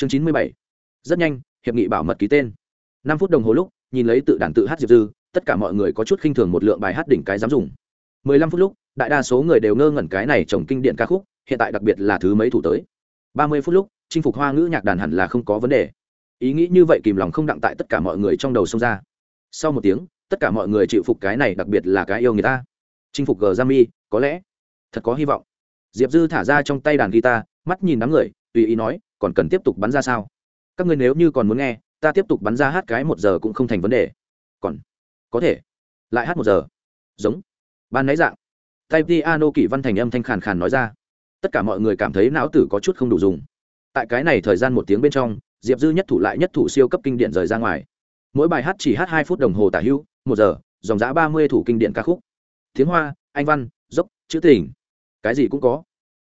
chương chín mươi bảy. Rất nhanh hiệp nghị bảo mật ký tên. Năm phút đồng hồ lúc nhìn lấy tự đàn tự hát diệp dư tất cả mọi người có chút khinh thường một lượng bài hát đỉnh cái dám dùng. Mười lăm phút lúc đại đa số người đều ngơ ngẩn cái này trồng kinh điện ca khúc hiện tại đặc biệt là thứ mấy thủ tới. Ba mươi phút lúc chinh phục hoa ngữ nhạc đàn hẳn là không có vấn đề. Ý nghĩ như vậy kìm lòng không đặng tại tất cả mọi người trong đầu xông ra. Sau một tiếng tất cả mọi người chịu phục cái này đặc biệt là cái yêu người ta. Chinh phục g Jami, có lẽ thật có hy vọng. Diệp dư thả ra trong tay đàn guitar mắt nhìn đám người tùy ý nói còn cần tiếp tục bắn ra sao? Các người nếu như còn muốn nghe, ta tiếp tục bắn ra hát cái một giờ cũng không thành vấn đề. Còn, có thể. Lại hát một giờ. Giống. Ban nấy dạng. Tay piano kỷ văn thành âm thanh khàn khàn nói ra. Tất cả mọi người cảm thấy não tử có chút không đủ dùng. Tại cái này thời gian một tiếng bên trong, diệp dư nhất thủ lại nhất thủ siêu cấp kinh điển rời ra ngoài. Mỗi bài hát chỉ hát hai phút đồng hồ tả hữu, một giờ, dòng giã ba mươi thủ kinh điển ca khúc. Tiếng hoa, anh văn, dốc, chữ tình. Cái gì cũng có.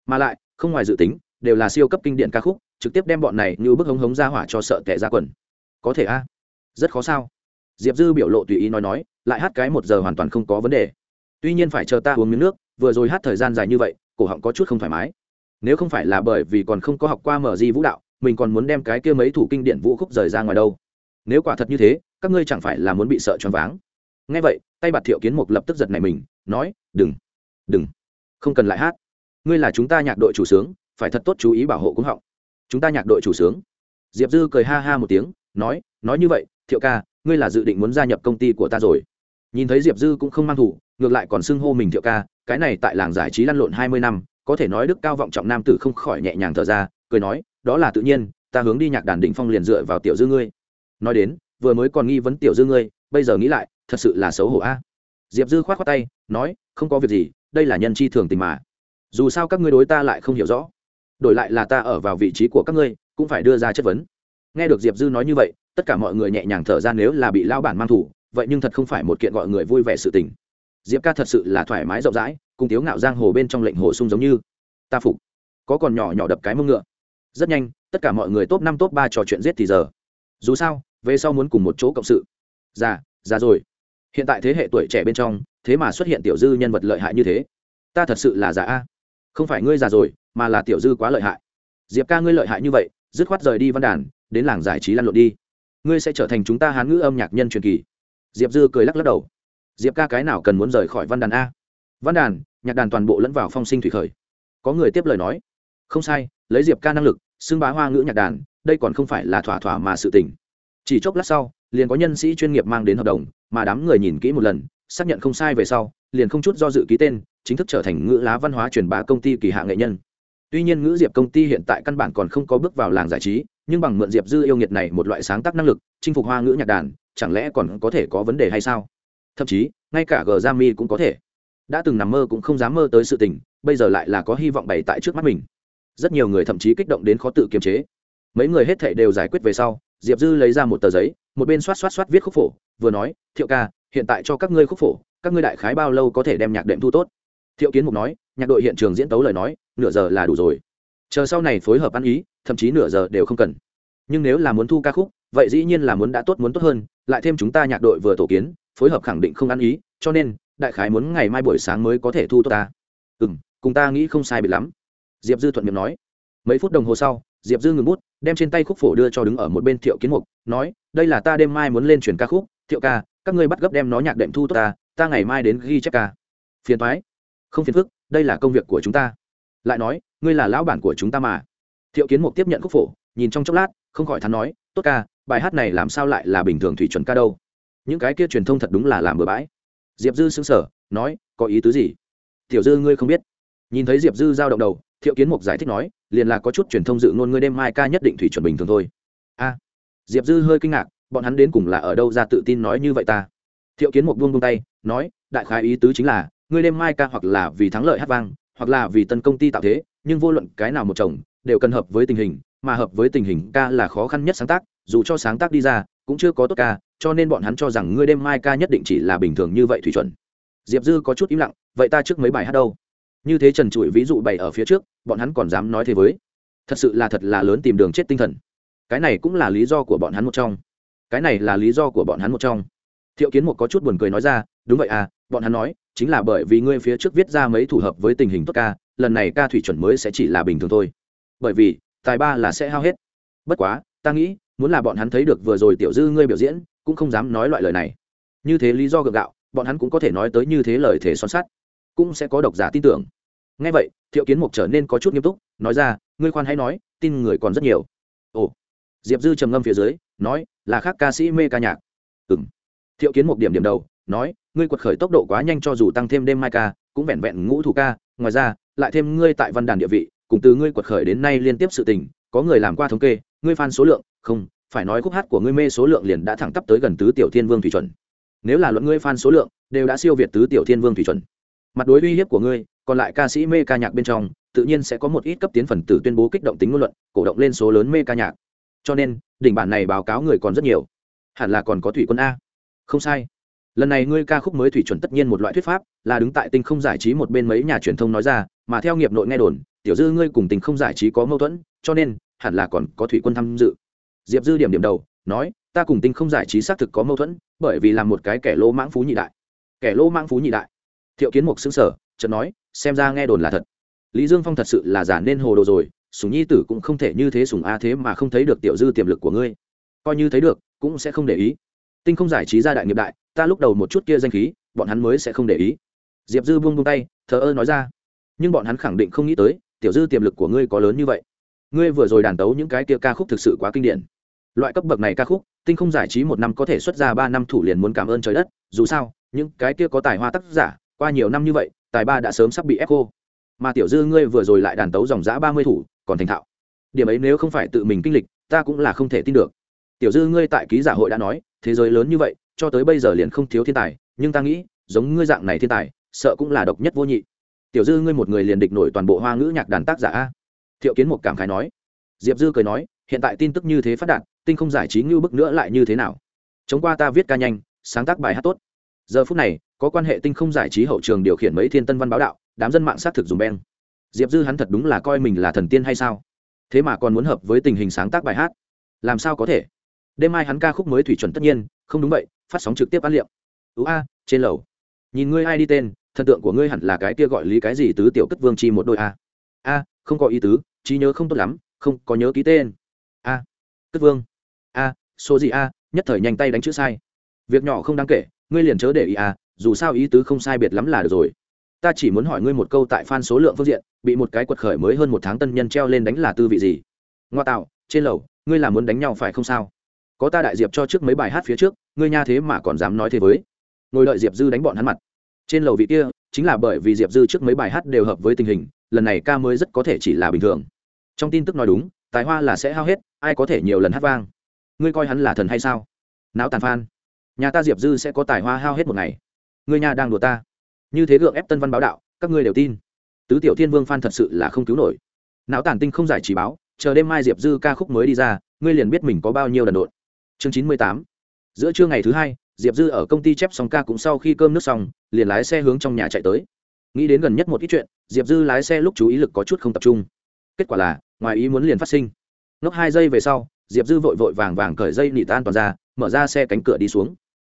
Mà lại, không ngoài dự tính, đều là siêu cấp kinh điển ca khúc trực tiếp đem bọn này như bức hống hống ra hỏa cho sợ tệ ra quần. Có thể a? Rất khó sao? Diệp dư biểu lộ tùy ý nói nói, lại hát cái một giờ hoàn toàn không có vấn đề. Tuy nhiên phải chờ ta uống miếng nước, vừa rồi hát thời gian dài như vậy, cổ họng có chút không thoải mái. Nếu không phải là bởi vì còn không có học qua mở di vũ đạo, mình còn muốn đem cái kia mấy thủ kinh điển vũ khúc rời ra ngoài đâu. Nếu quả thật như thế, các ngươi chẳng phải là muốn bị sợ choáng váng. Ngay vậy, tay bạt thiệu kiến mục lập tức giật này mình, nói, đừng đừng, không cần lại hát. Ngươi là chúng ta nhạc đội chủ sướng, phải thật tốt chú ý bảo hộ cúng họng chúng ta nhạc đội chủ sướng. Diệp dư cười ha ha một tiếng, nói nói như vậy, thiệu ca, ngươi là dự định muốn gia nhập công ty của ta rồi. Nhìn thấy diệp dư cũng không mang thủ, ngược lại còn xưng hô mình thiệu ca, cái này tại làng giải trí lăn lộn hai mươi năm, có thể nói đức cao vọng trọng nam tử không khỏi nhẹ nhàng thở ra, cười nói, đó là tự nhiên, ta hướng đi nhạc đàn định phong liền dựa vào tiểu dư ngươi. Nói đến, vừa mới còn nghi vấn tiểu dư ngươi, bây giờ nghĩ lại, thật sự là xấu hổ a. Diệp dư k h o á t khoác tay, nói, không có việc gì, đây là nhân chi thường tình mà. Dù sao các ngươi đối ta lại không hiểu rõ đổi lại là ta ở vào vị trí của các ngươi, cũng phải đưa ra chất vấn. Nghe được diệp dư nói như vậy, tất cả mọi người nhẹ nhàng thở ra nếu là bị lao bản mang thủ, vậy nhưng thật không phải một kiện gọi người vui vẻ sự tình. Diệp ca thật sự là thoải mái rộng rãi, cùng tiếu ngạo giang hồ bên trong lệnh hồ sung giống như. Ta phục. Có còn nhỏ nhỏ đập cái mông ngựa. Rất nhanh, tất cả mọi người top năm, top ba trò chuyện giết thì giờ. Dù sao, về sau muốn cùng một chỗ cộng sự. Già già rồi. Hiện tại thế hệ tuổi trẻ bên trong, thế mà xuất hiện tiểu dư nhân vật lợi hại như thế. Ta thật sự là già a không phải ngươi già rồi, mà là tiểu dư quá lợi hại. Diệp ca ngươi lợi hại như vậy, dứt khoát rời đi văn đàn, đến làng giải trí lăn lộn đi. Ngươi sẽ trở thành chúng ta hán ngữ âm nhạc nhân truyền kỳ. Diệp dư cười lắc lắc đầu. Diệp ca cái nào cần muốn rời khỏi văn đàn a? Văn đàn, nhạc đàn toàn bộ lẫn vào phong sinh thủy khởi. Có người tiếp lời nói. Không sai, lấy diệp ca năng lực, xưng bá hoa ngữ nhạc đàn, đây còn không phải là thỏa thỏa mà sự tình. chỉ chốc lát sau, liền có nhân sĩ chuyên nghiệp mang đến hợp đồng, mà đám người nhìn kỹ một lần, xác nhận không sai về sau, liền không chút do dự ký tên chính thức trở thành ngữ lá văn hóa truyền bá công ty kỳ hạ nghệ nhân. Tuy nhiên ngữ diệp công ty hiện tại căn bản còn không có bước vào làng giải trí, nhưng bằng mượn diệp dư yêu nghiệt này một loại sáng tác năng lực, chinh phục hoa ngữ nhạc đàn, chẳng lẽ còn có thể có vấn đề hay sao? Thậm chí, ngay cả g g mi cũng có thể. Đã từng nằm mơ cũng không dám mơ tới sự tình, bây giờ lại là có hy vọng bày tại trước mắt mình. Rất nhiều người thậm chí kích động đến khó tự kiềm chế. Mấy người hết thệ đều giải quyết về sau, diệp dư lấy ra một tờ giấy, một bên xoát xoát xoát viết khúc phổ, vừa nói, thiệu ca, hiện tại cho các ngươi khúc phổ, các ngươi đại khái bao lâu có thể đem nhạc đệm thu tốt? Thiệu kiến mục nói, nhạc đội hiện trường diễn tấu lời nói, nửa giờ là đủ rồi. Chờ sau này phối hợp ăn ý, thậm chí nửa giờ đều không cần. Nhưng nếu là muốn thu ca khúc, vậy dĩ nhiên là muốn đã tốt muốn tốt hơn, lại thêm chúng ta nhạc đội vừa tổ kiến, phối hợp khẳng định không ăn ý, cho nên, đại khái muốn ngày mai buổi sáng mới có thể thu tốt ta. Ừ m cùng ta nghĩ không sai bị lắm. Diệp dư thuận miệng nói. Mấy phút đồng hồ sau, diệp dư ngừng bút, đem trên tay khúc phổ đưa cho đứng ở một bên thiệu kiến mục, nói, đây là ta đêm mai muốn lên chuyển ca khúc. Thiệu ca, các ngươi bắt gấp đem nó nhạc đệm thu tốt ta ta ngày mai đến ghi chép ca. Phiền thoái không phiền phức, đây là công việc của chúng ta. Lại nói, ngươi là lão bản của chúng ta mà. Thiệu kiến mục tiếp nhận khúc phổ, nhìn trong chốc lát, không khỏi thắn nói, tốt ca, bài hát này làm sao lại là bình thường thủy chuẩn ca đâu? Những cái kia truyền thông thật đúng là làm bừa bãi. Diệp dư xứng sở nói, có ý tứ gì? Tiểu dư ngươi không biết. Nhìn thấy diệp dư giao động đầu, thiệu kiến mục giải thích nói, liền là có chút truyền thông dự ngôn ngươi đêm mai ca nhất định thủy chuẩn bình thường thôi. A. Diệp dư hơi kinh ngạc, bọn hắn đến cùng là ở đâu ra tự tin nói như vậy ta? Thiệu kiến mục buông buông tay, nói, đại khái ý tứ chính là ngươi đêm mai ca hoặc là vì thắng lợi hát vang, hoặc là vì tân công ty tạo thế, nhưng vô luận cái nào một chồng, đều cần hợp với tình hình, mà hợp với tình hình ca là khó khăn nhất sáng tác, dù cho sáng tác đi ra, cũng chưa có tốt ca, cho nên bọn hắn cho rằng ngươi đêm mai ca nhất định chỉ là bình thường như vậy thủy chuẩn. Diệp dư có chút im lặng, vậy ta trước mấy bài hát đâu? Như thế trần trụi ví dụ bày ở phía trước, bọn hắn còn dám nói thế với. Thật sự là thật là lớn tìm đường chết tinh thần. Cái này cũng là lý do của bọn hắn một trong. Cái này là lý do của bọn hắn một trong. Thiệu kiến một có chút buồn cười nói ra, đúng vậy à bọn hắn nói chính là bởi vì ngươi phía trước viết ra mấy thủ hợp với tình hình tốt ca, lần này ca thủy chuẩn mới sẽ chỉ là bình thường thôi. Bởi vì, tài ba là sẽ hao hết. Bất quá, ta nghĩ, muốn là bọn hắn thấy được vừa rồi tiểu dư ngươi biểu diễn, cũng không dám nói loại lời này. Như thế lý do gượng gạo, bọn hắn cũng có thể nói tới như thế lời thể son sắt. Cũng sẽ có độc giả tin tưởng. Ngay vậy, thiệu kiến mục trở nên có chút nghiêm túc, nói ra, ngươi khoan hãy nói, tin người còn rất nhiều. Ồ. Diệp dư trầm ngâm phía dưới, nói, là khác ca sĩ mê ca nhạc. Ừ m thiệu kiến một điểm điểm đầu nói, ngươi quật khởi tốc độ quá nhanh cho dù tăng thêm đêm mai ca, cũng vẹn vẹn ngũ thủ ca. Ngoài ra, lại thêm ngươi tại văn đàn địa vị, cùng từ ngươi quật khởi đến nay liên tiếp sự tình, có người làm qua thống kê, ngươi fan số lượng, không, phải nói khúc hát của ngươi mê số lượng liền đã thẳng tắp tới gần tứ tiểu thiên vương thủy chuẩn. Nếu là luận ngươi fan số lượng, đều đã siêu việt tứ tiểu thiên vương thủy chuẩn. Mặt đối uy hiếp của ngươi, còn lại ca sĩ mê ca nhạc bên trong, tự nhiên sẽ có một ít cấp tiến phần tử tuyên bố kích động tính ngôn luận, cổ động lên số lớn mê ca nhạc. Cho nên, đỉnh bản này báo cáo người còn rất nhiều. Hẳn là còn có thủy quân a. Không sai lần này ngươi ca khúc mới thủy chuẩn tất nhiên một loại thuyết pháp, là đứng tại tinh không giải trí một bên mấy nhà truyền thông nói ra, mà theo nghiệp nội nghe đồn, tiểu dư ngươi cùng tình không giải trí có mâu thuẫn, cho nên, hẳn là còn có thủy quân tham dự. Diệp dư điểm điểm đầu, nói, ta cùng tinh không giải trí xác thực có mâu thuẫn, bởi vì là một cái kẻ lô mãng phú nhị đại. Kẻ lô mãng phú nhị đại. Thiệu kiến mục xứng sở chợt nói, xem ra nghe đồn là thật. Lý dương phong thật sự là giả nên hồ đồ rồi, sùng nhi tử cũng không thể như thế sùng a thế mà không thấy được tiểu dư tiềm lực của ngươi. Coi như thấy được, cũng sẽ không để ý. Tinh không giải trí ra đại nghiệp đại ta lúc đầu một chút kia danh khí, bọn hắn mới sẽ không để ý. Diệp dư buông buông tay, thờ ơ nói ra. Nhưng bọn hắn khẳng định không nghĩ tới, tiểu dư tiềm lực của ngươi có lớn như vậy. Ngươi vừa rồi đàn tấu những cái kia ca khúc thực sự quá kinh điển. Loại cấp bậc này ca khúc, tinh không giải trí một năm có thể xuất ra ba năm thủ liền muốn cảm ơn trời đất. Dù sao, những cái kia có tài hoa tác giả, qua nhiều năm như vậy, tài ba đã sớm sắp bị ép cô mà tiểu dư ngươi vừa rồi lại đàn tấu dòng giã ba mươi thủ, còn thành thạo. Điểm ấy nếu không phải tự mình kinh lịch, ta cũng là không thể tin được. Tiểu dư ngươi tại ký giả hội đã nói, thế giới lớn như vậy cho tới bây giờ liền không thiếu thiên tài, nhưng ta nghĩ, giống ngươi dạng này thiên tài, sợ cũng là độc nhất vô nhị. Tiểu dư ngươi một người liền địch nổi toàn bộ hoa ngữ nhạc đàn tác giả a. Thiệu kiến một cảm khái nói. Diệp dư cười nói, hiện tại tin tức như thế phát đạt, tinh không giải trí ngưu bức nữa lại như thế nào? Chống qua ta viết ca nhanh, sáng tác bài hát tốt. Giờ phút này, có quan hệ tinh không giải trí hậu trường điều khiển mấy thiên tân văn báo đạo, đám dân mạng xác thực dùng beng. Diệp dư hắn thật đúng là coi mình là thần tiên hay sao? Thế mà còn muốn hợp với tình hình sáng tác bài hát. Làm sao có thể? Đêm mai hắn ca khúc mới thủy chuẩn tất nhiên, không đúng vậy phát sóng trực tiếp ăn liệu. Ú a, trên lầu. Nhìn ngươi ai đi tên, thần tượng của ngươi hẳn là cái kia gọi lý cái gì tứ tiểu cất vương chi một đôi a. A, không có ý tứ, trí nhớ không tốt lắm, không có nhớ ký tên. A, cất vương. A, số gì a, nhất thời nhanh tay đánh chữ sai. Việc nhỏ không đáng kể, ngươi liền chớ để ý a, dù sao ý tứ không sai biệt lắm là được rồi. Ta chỉ muốn hỏi ngươi một câu tại fan số lượng phương diện, bị một cái quật khởi mới hơn một tháng tân nhân treo lên đánh là tư vị gì? Ngoa tạo, trên lầu, ngươi là muốn đánh nhau phải không sao? Có ta đại diệp cho trước mấy bài hát phía trước ngươi nha thế mà còn dám nói thế với. Ngồi đợi diệp dư đánh bọn hắn mặt. Trên lầu vị kia, chính là bởi vì diệp dư trước mấy bài hát đều hợp với tình hình, lần này ca mới rất có thể chỉ là bình thường. Trong tin tức nói đúng, tài hoa là sẽ hao hết, ai có thể nhiều lần hát vang. Ngươi coi hắn là thần hay sao? Não tàn phan. Nhà ta diệp dư sẽ có tài hoa hao hết một ngày. Ngươi nhà đang đùa ta. Như thế gượng ép tân văn báo đạo, các ngươi đều tin. Tứ tiểu thiên vương phan thật sự là không cứu nổi. Não tàn tinh không giải trí báo, chờ đêm mai diệp dư ca khúc mới đi ra, ngươi liền biết mình có bao nhiêu đần độn. Chương chín mươi tám giữa trưa ngày thứ hai, diệp dư ở công ty chép xong ca cũng sau khi cơm nước xong, liền lái xe hướng trong nhà chạy tới. Nghĩ đến gần nhất một ít chuyện, diệp dư lái xe lúc chú ý lực có chút không tập trung. Kết quả là, ngoài ý muốn liền phát sinh. Ngốc hai giây về sau, diệp dư vội vội vàng vàng cởi dây nị tan toàn ra, mở ra xe cánh cửa đi xuống.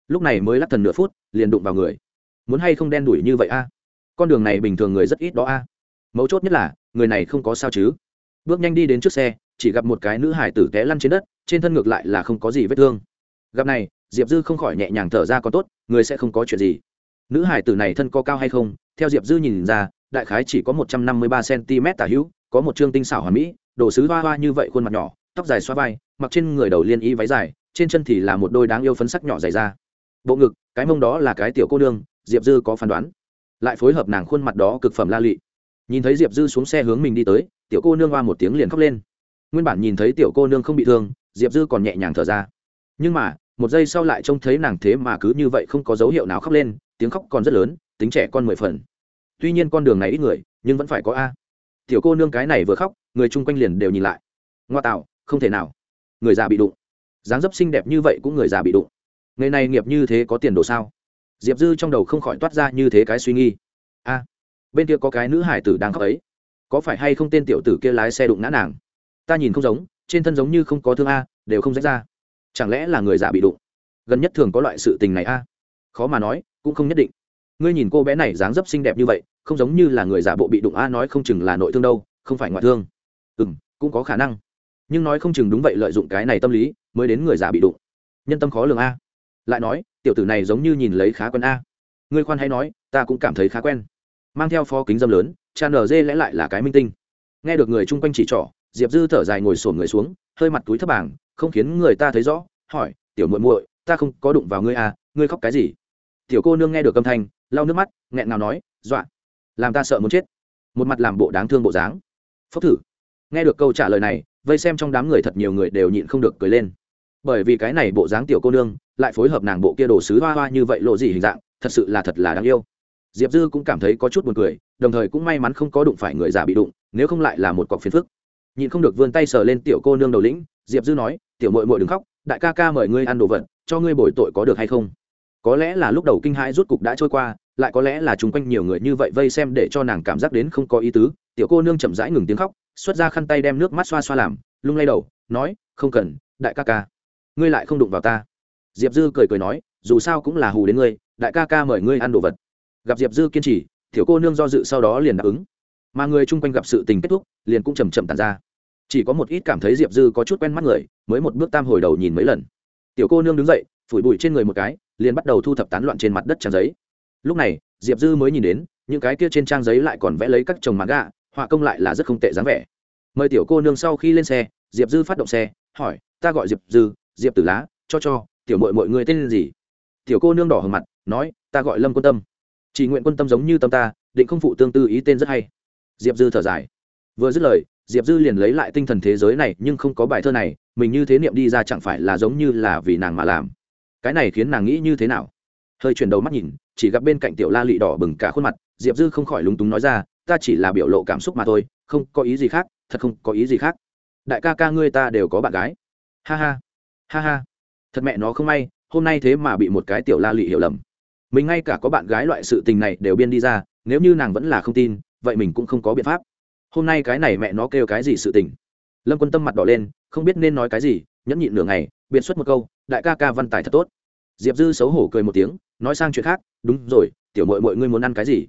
Lúc này mới lắc thần nửa phút, liền đụng vào người. Muốn hay không đen đủi như vậy a? Con đường này bình thường người rất ít đó a. Mấu chốt nhất là, người này không có sao chứ. Bước nhanh đi đến trước xe, chỉ gặp một cái nữ hải tử té lăn trên đất, trên thân ngược lại là không có gì vết thương gặp này, diệp dư không khỏi nhẹ nhàng thở ra còn tốt, người sẽ không có chuyện gì. Nữ hải tử này thân có cao hay không, theo diệp dư nhìn ra, đại khái chỉ có một trăm năm mươi ba cm tả hữu, có một chương tinh xảo hoàn mỹ, đồ sứ hoa hoa như vậy khuôn mặt nhỏ, tóc dài xoa vai, mặc trên người đầu liên y váy dài, trên chân thì là một đôi đáng yêu phấn sắc nhỏ dày ra bộ ngực, cái mông đó là cái tiểu cô đương diệp dư có phán đoán. Lại phối hợp nàng khuôn mặt đó cực phẩm la lị. Nhìn thấy diệp dư xuống xe hướng mình đi tới, tiểu cô nương hoa một tiếng liền khóc lên. Nguyên bản nhìn thấy tiểu cô nương không bị thương, diệp dư còn nhẹ nhàng thở ra. Nhưng mà một giây sau lại trông thấy nàng thế mà cứ như vậy không có dấu hiệu nào khóc lên, tiếng khóc còn rất lớn, tính trẻ con mười phần. Tuy nhiên con đường này ít người, nhưng vẫn phải có a. Tiểu cô nương cái này vừa khóc, người chung quanh liền đều nhìn lại. Ngoa tạo, không thể nào. Người già bị đụng. Dáng dấp xinh đẹp như vậy cũng người già bị đụng. Ngày này nghiệp như thế có tiền đồ sao? Diệp dư trong đầu không khỏi toát ra như thế cái suy nghi a, bên kia có cái nữ hải tử đang khóc ấy. Có phải hay không tên tiểu tử kia lái xe đụng ngã nàng? Ta nhìn không giống, trên thân giống như không có thương a, đều không rách ra chẳng lẽ là người giả bị đụng? Gần nhất thường có loại sự tình này a? Khó mà nói, cũng không nhất định. Ngươi nhìn cô bé này dáng dấp xinh đẹp như vậy, không giống như là người giả bộ bị đụng a, nói không chừng là nội thương đâu, không phải ngoại thương. Ừ m cũng có khả năng. Nhưng nói không chừng đúng vậy lợi dụng cái này tâm lý, mới đến người giả bị đụng. Nhân tâm khó lường a. Lại nói, tiểu tử này giống như nhìn lấy khá quen a. Ngươi khoan hay nói, ta cũng cảm thấy khá quen. Mang theo phó kính dâm lớn cha nở dê lẽ lại là cái minh tinh. Nghe được người chung quanh chỉ trỏ, diệp dư thở dài ngồi sổn người xuống, hơi mặt túi thấp bảng không khiến người ta thấy rõ, hỏi, tiểu muội muội, ta không có đụng vào ngươi à ngươi khóc cái gì? Tiểu cô nương nghe được âm thanh, lau nước mắt, nghẹn ngào nói, dọa, làm ta sợ muốn chết. Một mặt làm bộ đáng thương bộ dáng. Phốc thử. Nghe được câu trả lời này, vây xem trong đám người thật nhiều người đều nhịn không được cười lên. Bởi vì cái này bộ dáng tiểu cô nương, lại phối hợp nàng bộ kia đồ sứ hoa hoa như vậy lộ gì hình dạng, thật sự là thật là đáng yêu. Diệp dư cũng cảm thấy có chút buồn cười, đồng thời cũng may mắn không có đụng phải người già bị đụng, nếu không lại là một cọc phiền phức. Nhịn không được vươn tay sờ lên tiểu cô nương đầu lĩnh, diệp dư nói tiểu mội mội đừng khóc, đại ca ca mời ngươi ăn đồ vật, cho ngươi bồi tội có được hay không? Có lẽ là lúc đầu kinh hãi rút cục đã trôi qua, lại có lẽ là chung quanh nhiều người như vậy vây xem để cho nàng cảm giác đến không có ý tứ. Tiểu cô nương chậm rãi ngừng tiếng khóc, xuất ra khăn tay đem nước mắt xoa xoa làm, lung lay đầu, nói, không cần, đại ca ca, ngươi lại không đụng vào ta. Diệp dư cười cười nói, dù sao cũng là hù đến ngươi, đại ca ca mời ngươi ăn đồ vật. Gặp diệp dư kiên trì, tiểu cô nương do dự sau đó liền đáp ứng. Mà người chung quanh gặp sự tình kết thúc, liền cũng chầm chậm tàn ra chỉ có một ít cảm thấy diệp dư có chút quen mắt người, mới một bước tam hồi đầu nhìn mấy lần. Tiểu cô nương đứng dậy, phủi bụi trên người một cái, liền bắt đầu thu thập tán loạn trên mặt đất trang giấy. Lúc này, diệp dư mới nhìn đến, những cái kia trên trang giấy lại còn vẽ lấy các chồng mặt gạ họa công lại là rất không tệ dáng vẻ. Mời tiểu cô nương sau khi lên xe, diệp dư phát động xe, hỏi, ta gọi diệp dư, diệp tử lá, cho cho, tiểu mội mọi người tên gì? Tiểu cô nương đỏ hờ mặt, nói, ta gọi lâm quân tâm. Chỉ nguyện quân tâm giống như tâm ta, định không phụ tương tư ý tên rất hay. Diệp dư thở dài. Vừa dứt lời diệp dư liền lấy lại tinh thần thế giới này, nhưng không có bài thơ này, mình như thế niệm đi ra chẳng phải là giống như là vì nàng mà làm. Cái này khiến nàng nghĩ như thế nào? Hơi chuyển đầu mắt nhìn, chỉ gặp bên cạnh tiểu la lị đỏ bừng cả khuôn mặt, diệp dư không khỏi lúng túng nói ra, ta chỉ là biểu lộ cảm xúc mà thôi, không có ý gì khác, thật không có ý gì khác. Đại ca ca ngươi ta đều có bạn gái. Ha ha ha ha. Thật mẹ nó không may, hôm nay thế mà bị một cái tiểu la lị hiểu lầm. Mình ngay cả có bạn gái loại sự tình này đều biên đi ra, nếu như nàng vẫn là không tin, vậy mình cũng không có biện pháp hôm nay cái này mẹ nó kêu cái gì sự tình. Lâm quân tâm mặt đỏ lên, không biết nên nói cái gì, nhẫn nhịn nửa ngày, biện xuất một câu, đại ca ca văn tài thật tốt. Diệp dư xấu hổ cười một tiếng, nói sang chuyện khác, đúng rồi, tiểu mội mọi ngươi muốn ăn cái gì?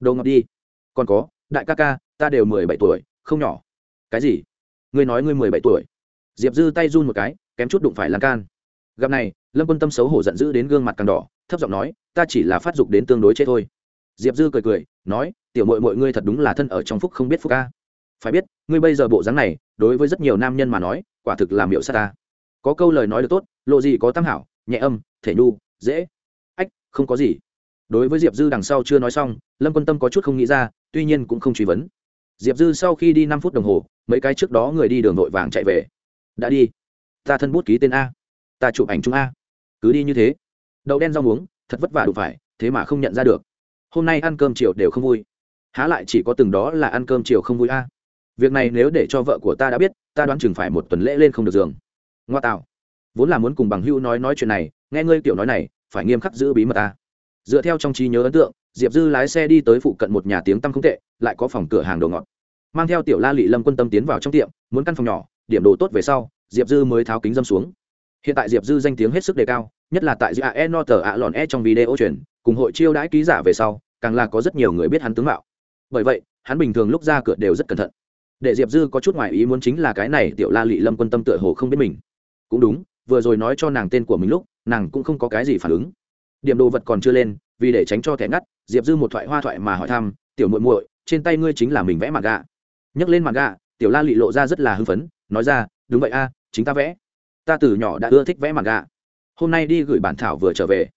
Đồ ngọt đi. Còn có, đại ca ca, ta đều mười bảy tuổi, không nhỏ. Cái gì? Ngươi nói ngươi mười bảy tuổi? Diệp dư tay run một cái, kém chút đụng phải lan can. Gặp này, lâm quân tâm xấu hổ giận dữ đến gương mặt càng đỏ, thấp giọng nói, ta chỉ là phát dục đến tương đối chết thôi. Diệp dư cười cười nói, tiểu mội mọi ngươi thật đúng là thân ở trong phúc không biết phúc ca. Phải biết, ngươi bây giờ bộ dáng này, đối với rất nhiều nam nhân mà nói, quả thực làm miểu s ta. Có câu lời nói được tốt, lộ gì có tam hảo, nhẹ âm, thể nhu, dễ. Ách, không có gì. Đối với diệp dư đằng sau chưa nói xong, lâm quân tâm có chút không nghĩ ra, tuy nhiên cũng không truy vấn. Diệp dư sau khi đi năm phút đồng hồ, mấy cái trước đó người đi đường vội vàng chạy về. Đã đi. Ta thân bút ký tên a. Ta chụp ảnh chung a. Cứ đi như thế. Đậu đen rau muống, thật vất vả đủ phải, thế mà không nhận ra được hôm nay ăn cơm chiều đều không vui. Há lại chỉ có từng đó là ăn cơm chiều không vui a. Việc này nếu để cho vợ của ta đã biết, ta đoán chừng phải một tuần lễ lên không được giường. Ngoa tạo. Vốn là muốn cùng bằng hữu nói nói chuyện này, nghe ngươi tiểu nói này, phải nghiêm khắc giữ bí mật ta dựa theo trong trí nhớ ấn tượng, diệp dư lái xe đi tới phụ cận một nhà tiếng tăm không tệ, lại có phòng cửa hàng đồ ngọt. Mang theo tiểu la lị lâm quân tâm tiến vào trong tiệm, muốn căn phòng nhỏ, điểm đồ tốt về sau, diệp dư mới tháo kính dâm xuống. Hiện tại diệp dư danh tiếng hết sức đề cao, nhất là tại giữa e no tờ lòn e trong video truyền, cùng hội chiêu đãi ký giả về sau càng là có rất nhiều người biết hắn tướng mạo. Bởi vậy, hắn bình thường lúc ra cửa đều rất cẩn thận. Để diệp dư có chút ngoại ý muốn chính là cái này tiểu la lị lâm quân tâm tựa hồ không biết mình. Cũng đúng, vừa rồi nói cho nàng tên của mình lúc, nàng cũng không có cái gì phản ứng. Điểm đồ vật còn chưa lên, vì để tránh cho thẻ ngắt, diệp dư một thoại hoa thoại mà hỏi thăm, tiểu muội muội, trên tay ngươi chính là mình vẽ mặt gạ? Nhấc lên mặt gạ, tiểu la lị lộ ra rất là hưng phấn, nói ra, đúng vậy a, chính ta vẽ. Ta từ nhỏ đã ưa thích vẽ mặt gạ. Hôm nay đi gửi bản thảo vừa trở về.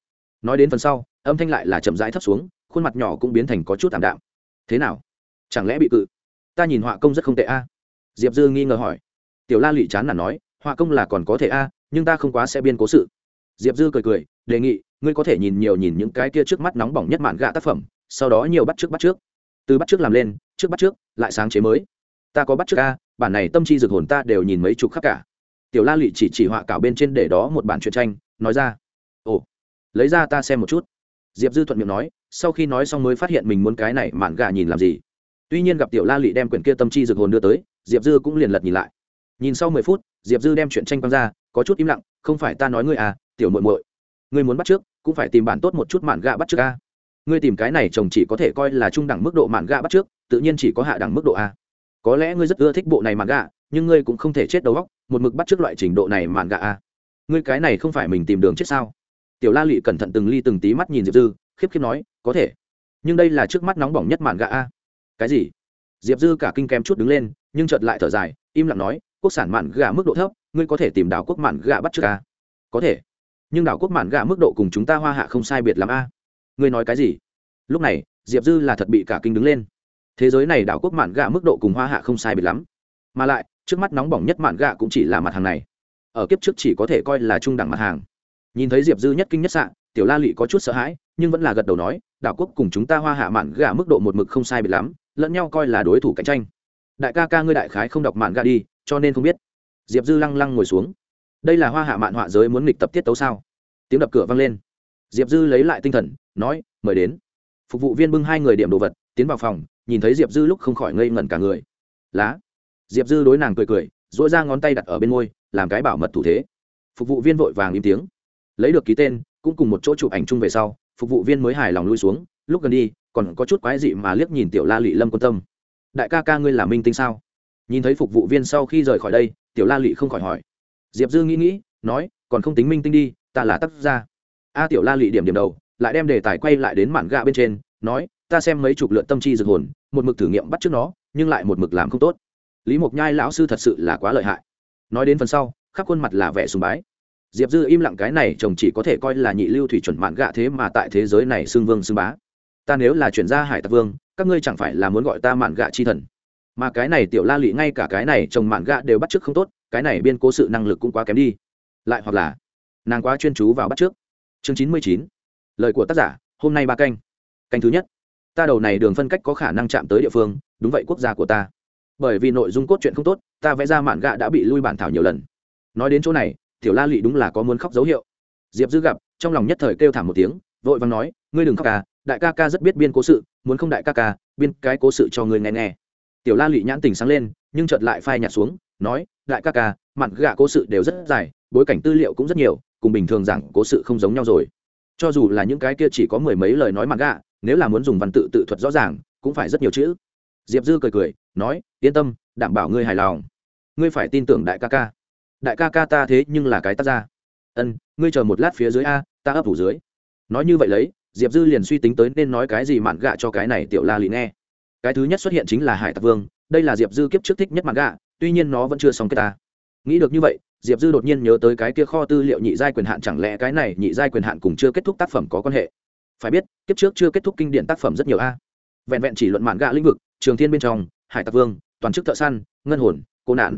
Nói đến phần sau, âm thanh lại là chậm rãi thấp xuống khuôn mặt nhỏ cũng biến thành có chút tạm đạm. Thế nào? Chẳng lẽ bị cự? Ta nhìn họa công rất không tệ a. Diệp dư nghi ngờ hỏi. Tiểu la lụy chán là nói, họa công là còn có thể a, nhưng ta không quá sẽ biên cố sự. Diệp dư cười cười, đề nghị, ngươi có thể nhìn nhiều nhìn những cái kia trước mắt nóng bỏng nhất mạn gạ tác phẩm, sau đó nhiều bắt trước bắt trước. Từ bắt trước làm lên, trước bắt trước, lại sáng chế mới. Ta có bắt trước a, bản này tâm chi dược hồn ta đều nhìn mấy chục khắc cả. Tiểu la lụy chỉ chỉ họa cảo bên trên để đó một bản truyện tranh, nói ra, ồ, lấy ra ta xem một chút. Diệp dư thuận miệng nói sau khi nói xong mới phát hiện mình muốn cái này, mạn gà nhìn làm gì. Tuy nhiên gặp tiểu la lị đem quyển kia tâm chi dược hồn đưa tới, diệp dư cũng liền lật nhìn lại. Nhìn sau mười phút, diệp dư đem chuyện tranh quăng ra, có chút im lặng, không phải ta nói ngươi à tiểu muội muội, ngươi muốn bắt trước, cũng phải tìm bản tốt một chút mạn gạ bắt trước a. Ngươi tìm cái này chồng chỉ có thể coi là trung đẳng mức độ mạn gạ bắt trước, tự nhiên chỉ có hạ đẳng mức độ a. Có lẽ ngươi rất ưa thích bộ này mạn gạ nhưng ngươi cũng không thể chết đầu góc một mực bắt trước loại trình độ này mạn gạ a. Ngươi cái này không phải mình tìm đường chết sao? Tiểu la lị cẩn thận từng ly từng tí mắt nhìn diệp dư khiếp khiếp nói, có thể. Nhưng đây là trước mắt nóng bỏng nhất mạn gạ a. Cái gì? Diệp dư cả kinh kem chút đứng lên, nhưng chợt lại thở dài, im lặng nói, quốc sản mạn gà mức độ thấp, ngươi có thể tìm đảo quốc mạn gà bắt trước a. Có thể. Nhưng đảo quốc mạn gà mức độ cùng chúng ta hoa hạ không sai biệt lắm a. Ngươi nói cái gì? Lúc này, diệp dư là thật bị cả kinh đứng lên. Thế giới này đảo quốc mạn gà mức độ cùng hoa hạ không sai biệt lắm. Mà lại, trước mắt nóng bỏng nhất mạn gà cũng chỉ là mặt hàng này. Ở kiếp trước chỉ có thể coi là trung đẳng mặt hàng. Nhìn thấy diệp dư nhất kinh nhất sạn tiểu la lụy có chút sợ hãi nhưng vẫn là gật đầu nói, đảo quốc cùng chúng ta hoa hạ mạn gà mức độ một mực không sai biệt lắm, lẫn nhau coi là đối thủ cạnh tranh. Đại ca ca ngươi đại khái không đọc mạn gà đi, cho nên không biết. Diệp dư lăng lăng ngồi xuống. Đây là hoa hạ mạn họa giới muốn nghịch tập tiết tấu sao? Tiếng đập cửa vang lên. Diệp dư lấy lại tinh thần, nói, mời đến. Phục vụ viên bưng hai người điểm đồ vật, tiến vào phòng, nhìn thấy diệp dư lúc không khỏi ngây ngẩn cả người. Lá. Diệp dư đối nàng cười cười dỗi ra ngón tay đặt ở bên môi, làm cái bảo mật thủ thế. Phục vụ viên vội vàng im tiếng. Lấy được ký tên, cũng cùng một chỗ chụp ảnh chung về sau phục vụ viên mới hài lòng lui xuống, lúc gần đi, còn có chút quái dị mà liếc nhìn tiểu la lị lâm quan tâm. Đại ca ca ngươi là minh tinh sao? Nhìn thấy phục vụ viên sau khi rời khỏi đây, tiểu la lị không khỏi hỏi. Diệp dư nghĩ nghĩ, nói, còn không tính minh tinh đi, ta là tác gia. A tiểu la lị điểm điểm đầu, lại đem đề tài quay lại đến mảng gạ bên trên, nói, ta xem mấy chục lượt tâm chi dược hồn, một mực thử nghiệm bắt trước nó, nhưng lại một mực làm không tốt. Lý mộc nhai lão sư thật sự là quá lợi hại. Nói đến phần sau, khắp khuôn mặt là vẻ sùng bái diệp dư im lặng cái này chồng chỉ có thể coi là nhị lưu thủy chuẩn mạn gạ thế mà tại thế giới này xưng vương xưng bá. Ta nếu là chuyển gia hải tặc vương, các ngươi chẳng phải là muốn gọi ta mạn gạ chi thần? Mà cái này tiểu la lị ngay cả cái này chồng mạn gạ đều bắt trước không tốt, cái này biên cố sự năng lực cũng quá kém đi. Lại hoặc là, nàng quá chuyên chú vào bắt trước chương chín mươi chín. Lời của tác giả, hôm nay ba canh. Canh thứ nhất. Ta đầu này đường phân cách có khả năng chạm tới địa phương, đúng vậy quốc gia của ta. Bởi vì nội dung cốt truyện không tốt, ta vẽ ra mạn gạ đã bị lui bản thảo nhiều lần. Nói đến chỗ này tiểu la lị đúng là có muốn khóc dấu hiệu. Diệp dư gặp, trong lòng nhất thời kêu thảm một tiếng, vội vàng nói, ngươi đừng khóc ca đại ca ca rất biết biên cố sự, muốn không đại ca ca, biên cái cố sự cho ngươi nghe nghe. Tiểu la lị nhãn tình sáng lên, nhưng chợt lại phai nhạt xuống, nói, đại ca ca, mạn gạ cố sự đều rất dài, bối cảnh tư liệu cũng rất nhiều, cùng bình thường rằng cố sự không giống nhau rồi. Cho dù là những cái kia chỉ có mười mấy lời nói mặn gạ, nếu là muốn dùng văn tự tự thuật rõ ràng, cũng phải rất nhiều chữ. Diệp dư cười cười, nói, yên tâm, đảm bảo ngươi hài lòng. Ngươi phải tin tưởng đại ca ca đại ca ca ta thế nhưng là cái tác ra ân, ngươi chờ một lát phía dưới a, ta ấp ủ dưới. Nói như vậy lấy, diệp dư liền suy tính tới nên nói cái gì mạn gạ cho cái này tiểu la lì nghe. Cái thứ nhất xuất hiện chính là hải tặc vương, đây là diệp dư kiếp trước thích nhất mạn gạ, tuy nhiên nó vẫn chưa xong cái ta. Nghĩ được như vậy, diệp dư đột nhiên nhớ tới cái kia kho tư liệu nhị giai quyền hạn, chẳng lẽ cái này nhị giai quyền hạn cùng chưa kết thúc tác phẩm có quan hệ? Phải biết, kiếp trước chưa kết thúc kinh điển tác phẩm rất nhiều a. Vẹn vẹn chỉ luận mạn gạ lĩnh vực, trường thiên bên trong, hải tặc vương, toàn chức thợ săn, ngân hồn cô nạn.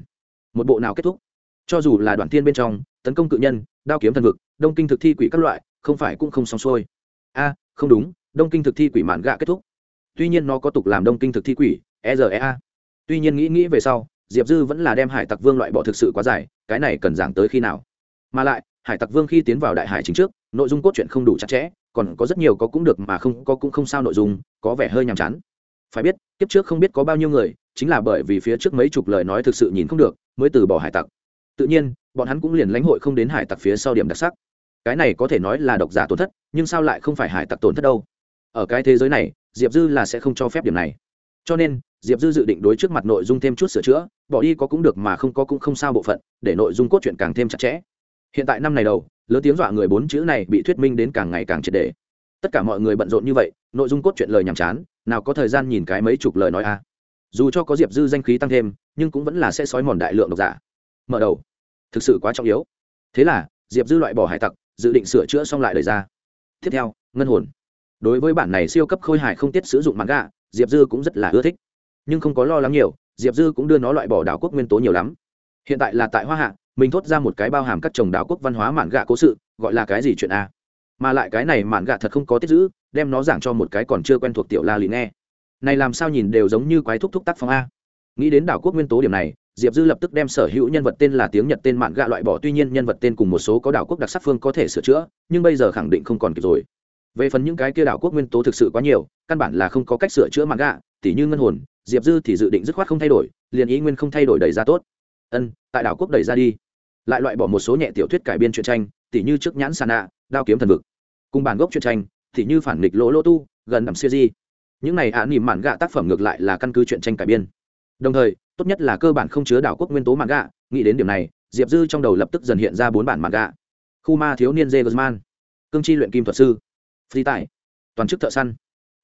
Một bộ nào kết thúc? Cho dù là đoàn thiên bên trong, tấn công cự nhân, đao kiếm thần vực, đông kinh thực thi quỷ các loại, không phải cũng không xong xuôi. A, không đúng, đông kinh thực thi quỷ mạn gạ kết thúc. Tuy nhiên nó có tục làm đông kinh thực thi quỷ e r e a. Tuy nhiên nghĩ nghĩ về sau, diệp dư vẫn là đem hải tặc vương loại bỏ thực sự quá dài, cái này cần giảng tới khi nào? Mà lại, hải tặc vương khi tiến vào đại hải chính trước, nội dung cốt truyện không đủ chặt chẽ, còn có rất nhiều có cũng được mà không có cũng không sao nội dung, có vẻ hơi nhàm chán. Phải biết, kiếp trước không biết có bao nhiêu người, chính là bởi vì phía trước mấy chục lời nói thực sự nhìn không được, mới từ bỏ hải tặc tự nhiên, bọn hắn cũng liền lãnh hội không đến hải tặc phía sau điểm đặc sắc. Cái này có thể nói là độc giả tổn thất, nhưng sao lại không phải hải tặc tổn thất đâu? Ở cái thế giới này, diệp dư là sẽ không cho phép điểm này. Cho nên, diệp dư dự định đối trước mặt nội dung thêm chút sửa chữa, bỏ đi có cũng được mà không có cũng không sao bộ phận, để nội dung cốt truyện càng thêm chặt chẽ. Hiện tại năm này đầu lớn tiếng dọa người bốn chữ này bị thuyết minh đến càng ngày càng triệt đề. Tất cả mọi người bận rộn như vậy, nội dung cốt truyện lời nhàm chán, nào có thời gian nhìn cái mấy chục lời nói a. Dù cho có diệp dư danh khí tăng thêm, nhưng cũng vẫn là sẽ sói mòn đại lượng độc giả. Mở đầu thực sự quá trọng yếu. Thế là, diệp dư loại bỏ hải tặc, dự định sửa chữa xong lại đời ra. Tiếp theo, ngân hồn. Đối với bản này siêu cấp khôi hài không tiết sử dụng mặt gạ diệp dư cũng rất là ưa thích. Nhưng không có lo lắng nhiều, diệp dư cũng đưa nó loại bỏ đảo quốc nguyên tố nhiều lắm. Hiện tại là tại hoa hạ, mình thốt ra một cái bao hàm các chồng đảo quốc văn hóa mạn gạ cố sự, gọi là cái gì chuyện a? Mà lại cái này mạn gạ thật không có tiết giữ, đem nó giảng cho một cái còn chưa quen thuộc tiểu la lì nghe. Này làm sao nhìn đều giống như quái thúc thúc tác phong a? Nghĩ đến đảo quốc nguyên tố điểm này diệp dư lập tức đem sở hữu nhân vật tên là tiếng nhật tên mạn gạ loại bỏ, tuy nhiên nhân vật tên cùng một số có đảo quốc đặc sắc phương có thể sửa chữa, nhưng bây giờ khẳng định không còn kịp rồi. Về phần những cái kia đảo quốc nguyên tố thực sự quá nhiều, căn bản là không có cách sửa chữa mạn gạ, tỉ như ngân hồn, diệp dư thì dự định dứt khoát không thay đổi, liền ý nguyên không thay đổi đầy ra tốt. Ân, tại đảo quốc đẩy ra đi. Lại loại bỏ một số nhẹ tiểu thuyết cải biên truyện tranh, tỉ như trước nhãn sàn nạ đao kiếm thần vực. Cùng bản gốc truyện tranh, tỉ như phản nghịch lỗ lô tu, gần đầm siêu di. Những này ạ nỉm mạn gạ tác phẩm ngược lại là căn cứ truyện tranh cải biên đồng thời, tốt nhất là cơ bản không chứa đảo quốc nguyên tố mạng gạ. Nghĩ đến điểm này, diệp dư trong đầu lập tức dần hiện ra bốn bản mạng gạ. Khu ma thiếu niên dê guzman cương chi luyện kim thuật sư, phi tài, toàn chức thợ săn.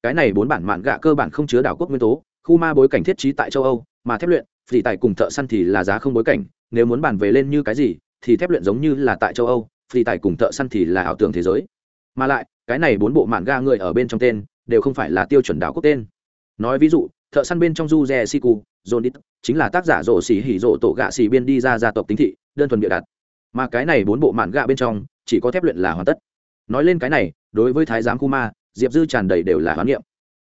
Cái này bốn bản mạng gạ cơ bản không chứa đảo quốc nguyên tố. Khu ma bối cảnh thiết trí tại châu âu, mà thép luyện, phi tài cùng thợ săn thì là giá không bối cảnh. Nếu muốn bàn về lên như cái gì, thì thép luyện giống như là tại châu âu, phi tài cùng thợ săn thì là ảo tưởng thế giới. Mà lại, cái này bốn bộ mạng ga người ở bên trong tên, đều không phải là tiêu chuẩn đảo quốc tên. Nói ví dụ, thợ săn bên trong du rè siku jonit chính là tác giả rổ xỉ hỉ rổ tổ gạ xỉ biên đi ra gia tộc tính thị, đơn thuần bịa đặt. Mà cái này bốn bộ mạn gạ bên trong, chỉ có thép luyện là hoàn tất. Nói lên cái này, đối với thái giám khu ma diệp dư tràn đầy đều là hoán niệm.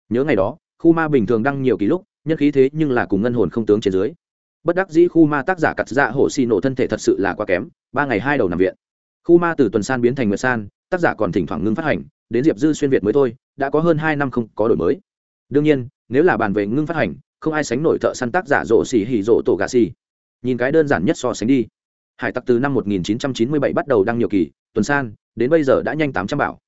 Nhớ ngày đó khu ma bình thường đăng nhiều ký lúc, nhân khí thế nhưng là cùng ngân hồn không tướng trên dưới. Bất đắc dĩ khu ma tác giả cặt dạ hổ xì nổ thân thể thật sự là quá kém, ba ngày hai đầu nằm viện. Khu ma từ tuần san biến thành nguyệt san, tác giả còn thỉnh thoảng ngưng phát hành, đến diệp dư xuyên việt mới thôi, đã có hơn hai năm không có đổi mới. Đương nhiên, nếu là bàn về ngưng phát hành không ai sánh nổi thợ săn tác giả rộ xỉ hỉ rộ tổ gà xỉ nhìn cái đơn giản nhất so sánh đi. Hải tặc từ năm 1997 bắt đầu đăng nhiều kỳ, tuần san, đến bây giờ đã nhanh 800 bảo.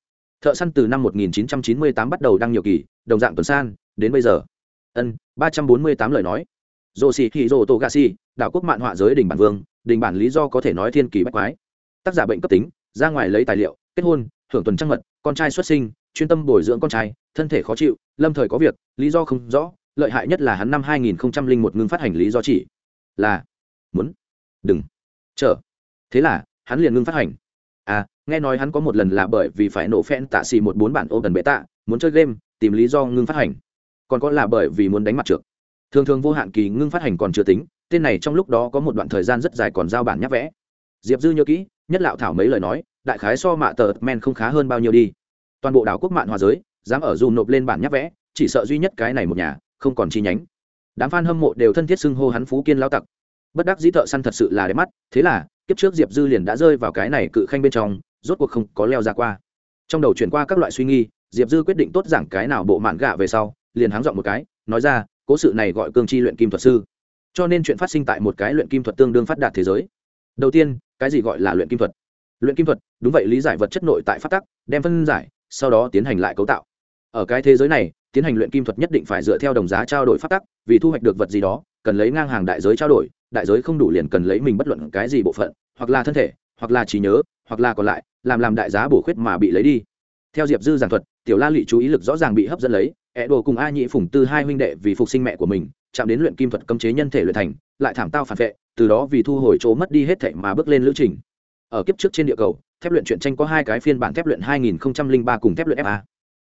Thợ săn từ năm 1998 bắt đầu đăng nhiều kỳ, đồng dạng tuần san, đến bây giờ. Ân 348 lời nói. Rộ xỉ hỉ rộ tổ gà xỉ đạo quốc mạn họa giới đình bản vương, đình bản lý do có thể nói thiên kỳ bách quái. Tác giả bệnh cấp tính, ra ngoài lấy tài liệu, kết hôn, hưởng tuần trăng mật, con trai xuất sinh, chuyên tâm bồi dưỡng con trai, thân thể khó chịu, lâm thời có việc, lý do không rõ lợi hại nhất là hắn năm 2001 ngưng phát hành lý do chỉ. Là, muốn, đừng, chờ. Thế là, hắn liền ngưng phát hành. À nghe nói hắn có một lần là bởi vì phải nổ fan tạ xì một bốn bản ô gần bệ tạ muốn chơi game, tìm lý do ngưng phát hành. Còn có là bởi vì muốn đánh mặt trược. thường thường vô hạn kỳ ngưng phát hành còn chưa tính, tên này trong lúc đó có một đoạn thời gian rất dài còn giao bản nháp vẽ. Diệp dư nhớ kỹ, nhất lạo thảo mấy lời nói, đại khái so mạ tờ men không khá hơn bao nhiêu đi. Toàn bộ đảo quốc mạn hòa giới, dám ở dù nộp lên bản nháp vẽ, chỉ sợ duy nhất cái này một nhà không còn chi nhánh. Đám f a n hâm mộ đều thân thiết xưng hô hắn phú kiên lao tặc. Bất đắc dĩ thợ săn thật sự là đẹp mắt, thế là, kiếp trước diệp dư liền đã rơi vào cái này cự khanh bên trong, rốt cuộc không có leo ra qua. Trong đầu chuyển qua các loại suy nghi diệp dư quyết định tốt giảng cái nào bộ mạn gạ về sau, liền háng dọn một cái, nói ra, cố sự này gọi cương chi luyện kim thuật sư. Cho nên chuyện phát sinh tại một cái luyện kim thuật tương đương phát đạt thế giới. Đầu tiên, cái gì gọi là luyện kim thuật? Luyện kim thuật, đúng vậy lý giải vật chất nội tại phát tắc, đem phân giải, sau đó tiến hành lại cấu tạo. Ở cái thế giới này tiến hành luyện kim thuật nhất định phải dựa theo đồng giá trao đổi phát tắc, vì thu hoạch được vật gì đó, cần lấy ngang hàng đại giới trao đổi, đại giới không đủ liền cần lấy mình bất luận cái gì bộ phận, hoặc là thân thể, hoặc là trí nhớ, hoặc là còn lại, làm làm đại giá bổ khuyết mà bị lấy đi. Theo diệp dư giảng thuật, tiểu la lị chú ý lực rõ ràng bị hấp dẫn lấy ẹ đồ cùng a nhị phủng tư hai huynh đệ vì phục sinh mẹ của mình, chạm đến luyện kim thuật cấm chế nhân thể luyện thành, lại thảm tao phản vệ, từ đó vì thu hồi chỗ mất đi hết thệ mà bước lên lữ trình. Ở kiếp trước trên địa cầu, thép luyện truyện tranh có hai cái phiên bản thép luyện 2003 cùng thép luyện fa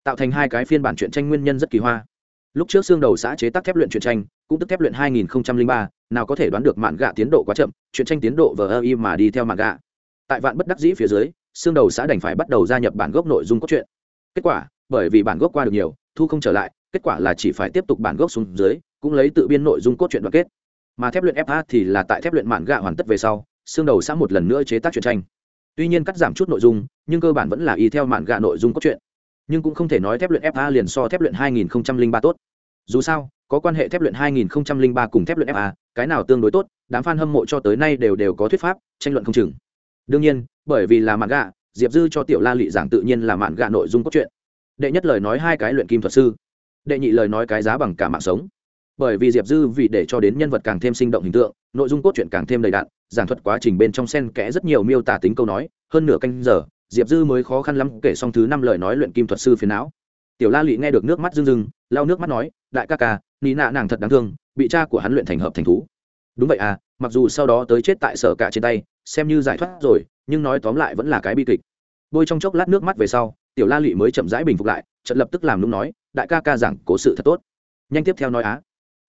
tạo thành hai cái phiên bản truyện tranh nguyên nhân rất kỳ hoa. Lúc trước xương đầu xã chế tác thép luyện truyện tranh cũng tức thép luyện 2003, nào có thể đoán được mạn gạ tiến độ quá chậm truyện tranh tiến độ vờ ơ y mà đi theo mạn gạ. Tại vạn bất đắc dĩ phía dưới xương đầu xã đành phải bắt đầu gia nhập bản gốc nội dung cốt truyện. Kết quả bởi vì bản gốc qua được nhiều thu không trở lại kết quả là chỉ phải tiếp tục bản gốc xuống dưới cũng lấy tự biên nội dung cốt truyện đoàn kết. Mà thép luyện fa thì là tại thép luyện mạn gạ hoàn tất về sau xương đầu xã một lần nữa chế tác truyện tranh. Tuy nhiên cắt giảm chút nội dung nhưng cơ bản vẫn là y theo mạn gạ nội dung cốt truyện nhưng cũng không thể nói thép luyện fa liền so thép luyện 2003 tốt. Dù sao, có quan hệ thép luyện 2003 cùng thép luyện fa cái nào tương đối tốt, đám fan hâm mộ cho tới nay đều đều có thuyết pháp, tranh luận không chừng. Đương nhiên, bởi vì là mạn gạ, diệp dư cho tiểu la lị giảng tự nhiên là mạn gạ nội dung cốt truyện. Đệ nhất lời nói hai cái luyện kim thuật sư. Đệ nhị lời nói cái giá bằng cả mạng sống. Bởi vì diệp dư vì để cho đến nhân vật càng thêm sinh động hình tượng, nội dung cốt truyện càng thêm đầy đạn giảng thuật quá trình bên trong sen kẽ rất nhiều miêu tả tính câu nói, hơn nửa canh giờ diệp dư mới khó khăn lắm, kể xong thứ năm lời nói luyện kim thuật sư phiền não. Tiểu la lụy nghe được nước mắt rưng rưng, lau nước mắt nói, đại ca ca, nị nạ nàng thật đáng thương, bị cha của hắn luyện thành hợp thành thú. Đúng vậy à mặc dù sau đó tới chết tại sở cả trên tay, xem như giải thoát rồi, nhưng nói tóm lại vẫn là cái bi kịch. Bôi trong chốc lát nước mắt về sau, tiểu la lụy mới chậm rãi bình phục lại trận lập tức làm nung nói, đại ca ca giảng cố sự thật tốt. Nhanh tiếp theo nói á.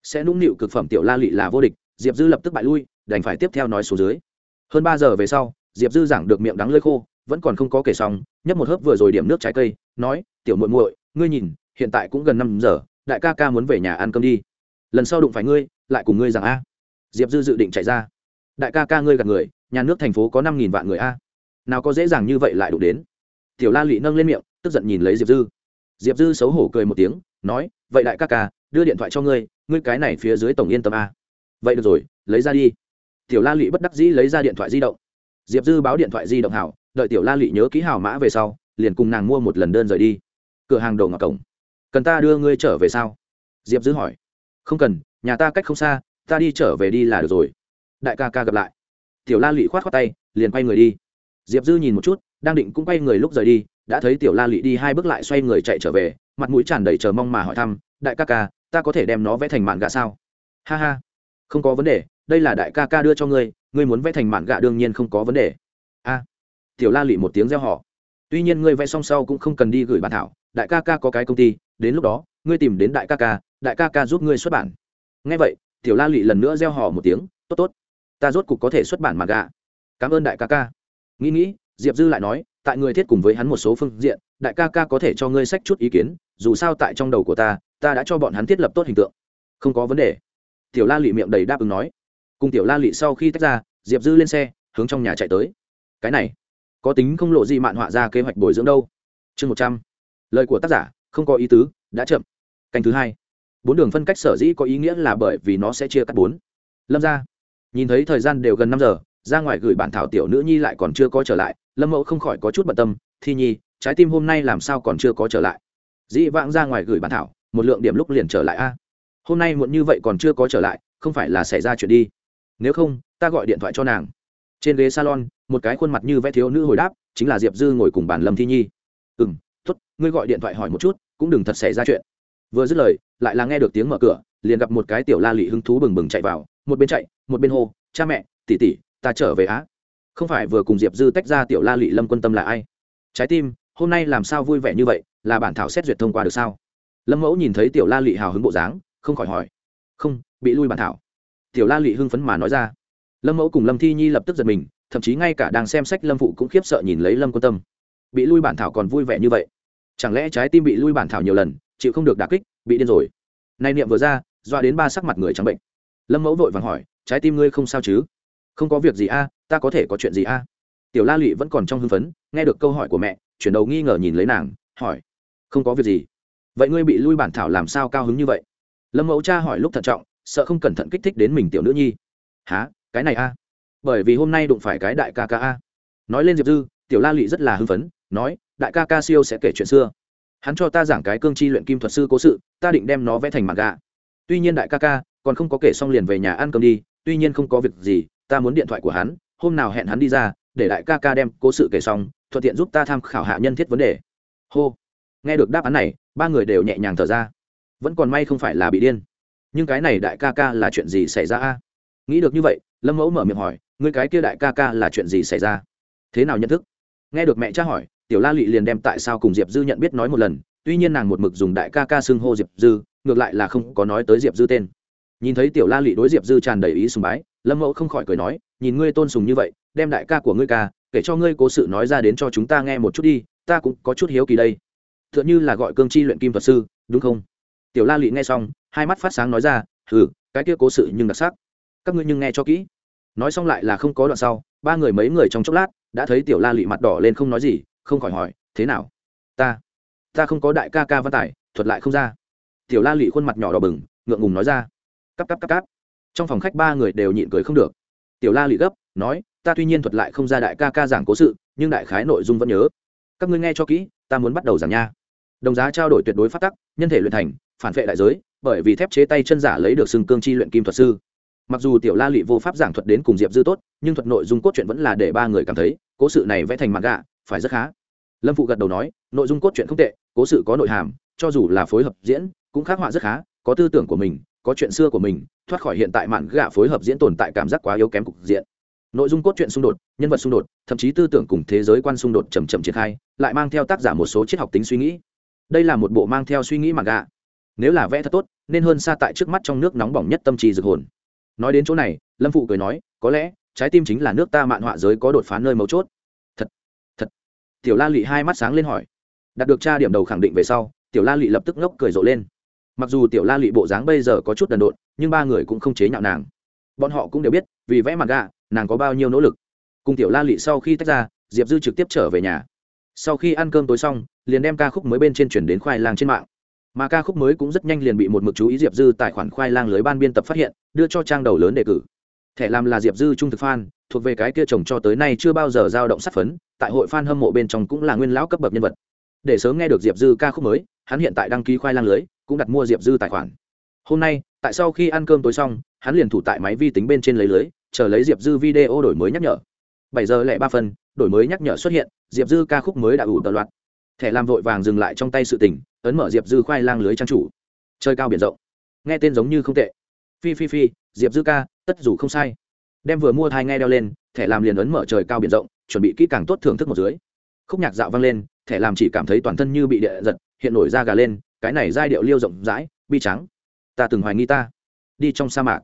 Sẽ nũng nịu cực phẩm tiểu la lụy là vô địch. Diệp dư lập tức bại lui, đành phải tiếp theo nói số dưới. Hơn ba giờ về sau, diệp dư giảng được miệng đắng lơi khô vẫn còn không có kể xong, nhấp một hớp vừa rồi điểm nước trái cây, nói, tiểu muội muội, ngươi nhìn, hiện tại cũng gần năm giờ, đại ca ca muốn về nhà ăn cơm đi. Lần sau đụng phải ngươi, lại cùng ngươi rằng a. Diệp dư dự định chạy ra. Đại ca ca ngươi gạt người, nhà nước thành phố có năm nghìn vạn người a. Nào có dễ dàng như vậy lại đụng đến. Tiểu la lụy nâng lên miệng, tức giận nhìn lấy diệp dư. Diệp dư xấu hổ cười một tiếng, nói, vậy đại ca ca, đưa điện thoại cho ngươi ngươi cái này phía dưới tổng yên tâm a. Vậy được rồi, lấy ra đi. Tiểu la lụy bất đắc dĩ lấy ra điện thoại di động. Diệp dư báo điện thoại di động hảo đợi tiểu la lị nhớ ký hảo mã về sau, liền cùng nàng mua một lần đơn rời đi. Cửa hàng đồ ngọc cổng. Cần ta đưa ngươi trở về sao? Diệp dư hỏi. Không cần, nhà ta cách không xa, ta đi trở về đi là được rồi. Đại ca ca gặp lại. Tiểu la lị khoát khoát tay, liền quay người đi. Diệp dư nhìn một chút, đang định cũng quay người lúc rời đi, đã thấy tiểu la lị đi hai bước lại xoay người chạy trở về, mặt mũi tràn đầy chờ mong mà hỏi thăm, đại ca ca, ta có thể đem nó vẽ thành mạn gạ sao? Ha ha, không có vấn đề, đây là đại ca ca đưa cho ngươi ngươi muốn vẽ thành mạn gạ đương nhiên không có vấn đề. A tiểu la lị một tiếng reo họ tuy nhiên ngươi vẽ xong sau cũng không cần đi gửi bản thảo, đại ca ca có cái công ty, đến lúc đó, ngươi tìm đến đại ca ca, đại ca ca giúp ngươi xuất bản. Ngay vậy, tiểu la lị lần nữa reo hò một tiếng, tốt tốt, ta rốt cục có thể xuất bản mà gà. cảm ơn đại ca ca. Nghĩ nghĩ, diệp dư lại nói, tại người thiết cùng với hắn một số phương diện, đại ca ca có thể cho ngươi sách chút ý kiến, dù sao tại trong đầu của ta ta đã cho bọn hắn thiết lập tốt hình tượng. Không có vấn đề. Tiểu la lị miệng đầy đáp ứng nói. Cùng tiểu la lị sau khi tách ra, diệp dư lên xe, hướng trong nhà chạy tới. Cái này có tính không lộ gì mạn họa ra kế hoạch bồi dưỡng đâu. Chương một trăm. Lời của tác giả, không có ý tứ, đã chậm. Canh thứ hai. Bốn đường phân cách sở dĩ có ý nghĩa là bởi vì nó sẽ chia cắt bốn. Lâm ra nhìn thấy thời gian đều gần năm giờ, ra ngoài gửi bản thảo tiểu nữ nhi lại còn chưa có trở lại, lâm mẫu không khỏi có chút bận tâm, thi nhi, trái tim hôm nay làm sao còn chưa có trở lại? Dĩ vãng ra ngoài gửi bản thảo, một lượng điểm lúc liền trở lại a. Hôm nay muộn như vậy còn chưa có trở lại, không phải là xảy ra chuyện đi. Nếu không, ta gọi điện thoại cho nàng. Trên ghế salon một cái khuôn mặt như vẽ thiếu nữ hồi đáp, chính là diệp dư ngồi cùng bàn lâm thi nhi. Ừ m t ố t ngươi gọi điện thoại hỏi một chút, cũng đừng thật xảy ra chuyện. Vừa dứt lời, lại là nghe được tiếng mở cửa, liền gặp một cái tiểu la lị hứng thú bừng bừng chạy vào, một bên chạy, một bên hô, cha mẹ tỉ tỉ ta trở về á. Không phải vừa cùng diệp dư tách ra tiểu la lị lâm quân tâm là ai? Trái tim, hôm nay làm sao vui vẻ như vậy, là bản thảo xét duyệt thông qua được sao? Lâm mẫu nhìn thấy tiểu la lị hào hứng bộ dáng, không khỏi hỏi. Không, bị lui bản thảo. Tiểu la lị hưng phấn mà nói ra. Lâm mẫu cùng lâm thi nhi lập tức giật mình thậm chí ngay cả đang xem sách lâm phụ cũng khiếp sợ nhìn lấy lâm quân tâm. Bị lui bản thảo còn vui vẻ như vậy. Chẳng lẽ trái tim bị lui bản thảo nhiều lần, chịu không được đà kích, bị điên rồi? Nay niệm vừa ra doa đến ba sắc mặt người trắng bệnh. Lâm mẫu vội vàng hỏi, trái tim ngươi không sao chứ? Không có việc gì a, ta có thể có chuyện gì a? Tiểu la lụy vẫn còn trong hưng phấn, nghe được câu hỏi của mẹ, chuyển đầu nghi ngờ nhìn lấy nàng, hỏi, không có việc gì? Vậy ngươi bị lui bản thảo làm sao cao hứng như vậy? Lâm mẫu cha hỏi lúc thận trọng, sợ không cẩn thận kích thích đến mình tiểu nữ nhi. Há cái này a? Bởi vì hôm nay đụng phải cái đại ca ca a. Nói lên diệp dư, tiểu la lụy rất là hưng phấn, nói, đại ca ca siêu sẽ kể chuyện xưa. Hắn cho ta giảng cái cương chi luyện kim thuật sư cố sự, ta định đem nó vẽ thành mặt gà tuy nhiên đại ca ca, còn không có kể xong liền về nhà ăn cơm đi, tuy nhiên không có việc gì, ta muốn điện thoại của hắn, hôm nào hẹn hắn đi ra, để đại ca ca đem cố sự kể xong, thuận tiện giúp ta tham khảo hạ nhân thiết vấn đề. Hô. Nghe được đáp án này, ba người đều nhẹ nhàng thở ra. Vẫn còn may không phải là bị điên. Nhưng cái này đại ca ca là chuyện gì xảy ra a? Nghĩ được như vậy, lâm mẫu mở miệng hỏi người cái kia đại ca ca là chuyện gì xảy ra? Thế nào nhận thức? Nghe được mẹ cha hỏi, tiểu la lụy liền đem tại sao cùng diệp dư nhận biết nói một lần, tuy nhiên nàng một mực dùng đại ca ca xưng hô diệp dư, ngược lại là không có nói tới diệp dư tên. Nhìn thấy tiểu la lụy đối diệp dư tràn đầy ý sùng bái, lâm mẫu không khỏi cười nói, nhìn ngươi tôn sùng như vậy, đem đại ca của ngươi ca, kể cho ngươi cố sự nói ra đến cho chúng ta nghe một chút đi, ta cũng có chút hiếu kỳ đây. T h ư ợ n h ư là gọi cương chi luyện kim thuật sư, đúng không? Tiểu la lụy nghe xong, hai mắt phát sáng nói ra ừ cái kia cố sự nhưng đặc sắc các ngươi nhưng nghe cho kỹ. Nói xong lại là không có đoạn sau ba người mấy người trong chốc lát đã thấy tiểu la lụy mặt đỏ lên không nói gì không khỏi hỏi thế nào? Ta ta không có đại ca ca văn tài, thuật lại không ra. Tiểu la lụy khuôn mặt nhỏ đỏ bừng ngượng ngùng nói ra cắp cắp cắp cắp trong phòng khách ba người đều nhịn cười không được. Tiểu la lị gấp nói ta tuy nhiên thuật lại không ra đại ca ca giảng cố sự nhưng đại khái nội dung vẫn nhớ. Các ngươi nghe cho kỹ ta muốn bắt đầu giảng nha. Đồng giá trao đổi tuyệt đối phát tắc nhân thể luyện thành phản vệ đại giới bởi vì thép chế tay chân giả lấy được xưng cương chi luyện kim thuật sư mặc dù tiểu la lị vô pháp giảng thuật đến cùng diệp dư tốt, nhưng thuật nội dung cốt truyện vẫn là để ba người cảm thấy, cố sự này vẽ thành mặt gạ, phải rất khá. Lâm phụ gật đầu nói, nội dung cốt truyện không tệ, cố sự có nội hàm, cho dù là phối hợp diễn, cũng khắc họa rất khá, có tư tưởng của mình, có chuyện xưa của mình, thoát khỏi hiện tại mạn gạ phối hợp diễn tồn tại cảm giác quá yếu kém cục diện. Nội dung cốt truyện xung đột, nhân vật xung đột, thậm chí tư tưởng cùng thế giới quan xung đột chầm chậm triển khai, lại mang theo tác giả một số triết học tính suy nghĩ. Đây là một bộ mang theo suy nghĩ mạn gạ. Nếu là vẽ thật tốt, nên hơn xa tại trước mắt trong nước nóng bỏng nhất tâm trì dược hồn nói đến chỗ này, lâm phụ cười nói, có lẽ, trái tim chính là nước ta mạn họa giới có đột phá nơi mấu chốt. Thật thật. Tiểu la lị hai mắt sáng lên hỏi. Đạt được tra điểm đầu khẳng định về sau, tiểu la lị lập tức ngốc cười rộ lên. Mặc dù tiểu la lị bộ dáng bây giờ có chút đần độn, nhưng ba người cũng không chế nhạo nàng. Bọn họ cũng đều biết, vì vẽ mặt gà, nàng có bao nhiêu nỗ lực. Cùng tiểu la lị sau khi tách ra, diệp dư trực tiếp trở về nhà. Sau khi ăn cơm tối xong, liền đem ca khúc mới bên trên chuyển đến khoai lang trên mạng. Mà ca khúc mới cũng rất nhanh liền bị một mực chú ý diệp dư tài khoản khoai lang lưới ban biên tập phát hiện đưa cho trang đầu lớn đề cử. Thẻ làm là diệp dư trung thực f thuộc về cái kia chồng cho tới nay chưa bao giờ dao động sát phấn, tại hội f hâm mộ bên trong cũng là nguyên lão cấp bậc nhân vật. Để sớm nghe được diệp dư ca khúc mới, hắn hiện tại đăng ký khoai lang lưới, cũng đặt mua diệp dư tài khoản. Hôm nay, tại sau khi ăn cơm tối xong, hắn liền thủ tại máy vi tính bên trên lấy lưới, chờ lấy diệp dư video đổi mới nhắc nhở. Bảy giờ lẻ ba phân, đổi mới nhắc nhở xuất hiện, diệp dư ca khúc mới đã ủ tờ loạt. Thẻ làm vội vàng dừng lại trong tay sự tỉnh ấn mở diệp dư khoai lang lưới trang chủ. Chơi cao biển rộng. Nghe tên giống như không tệ phi phi phi, diệp dư ca, tất dù không sai. Đem vừa mua thai nghe đeo lên, thẻ làm liền ấn mở trời cao biển rộng, chuẩn bị kỹ càng tốt thưởng thức một dưới. Khúc nhạc dạo vang lên, thẻ làm chỉ cảm thấy toàn thân như bị địa giật, hiện nổi da gà lên, cái này giai điệu liêu rộng rãi, bi trắng. Ta từng hoài nghi ta. Đi trong sa mạc.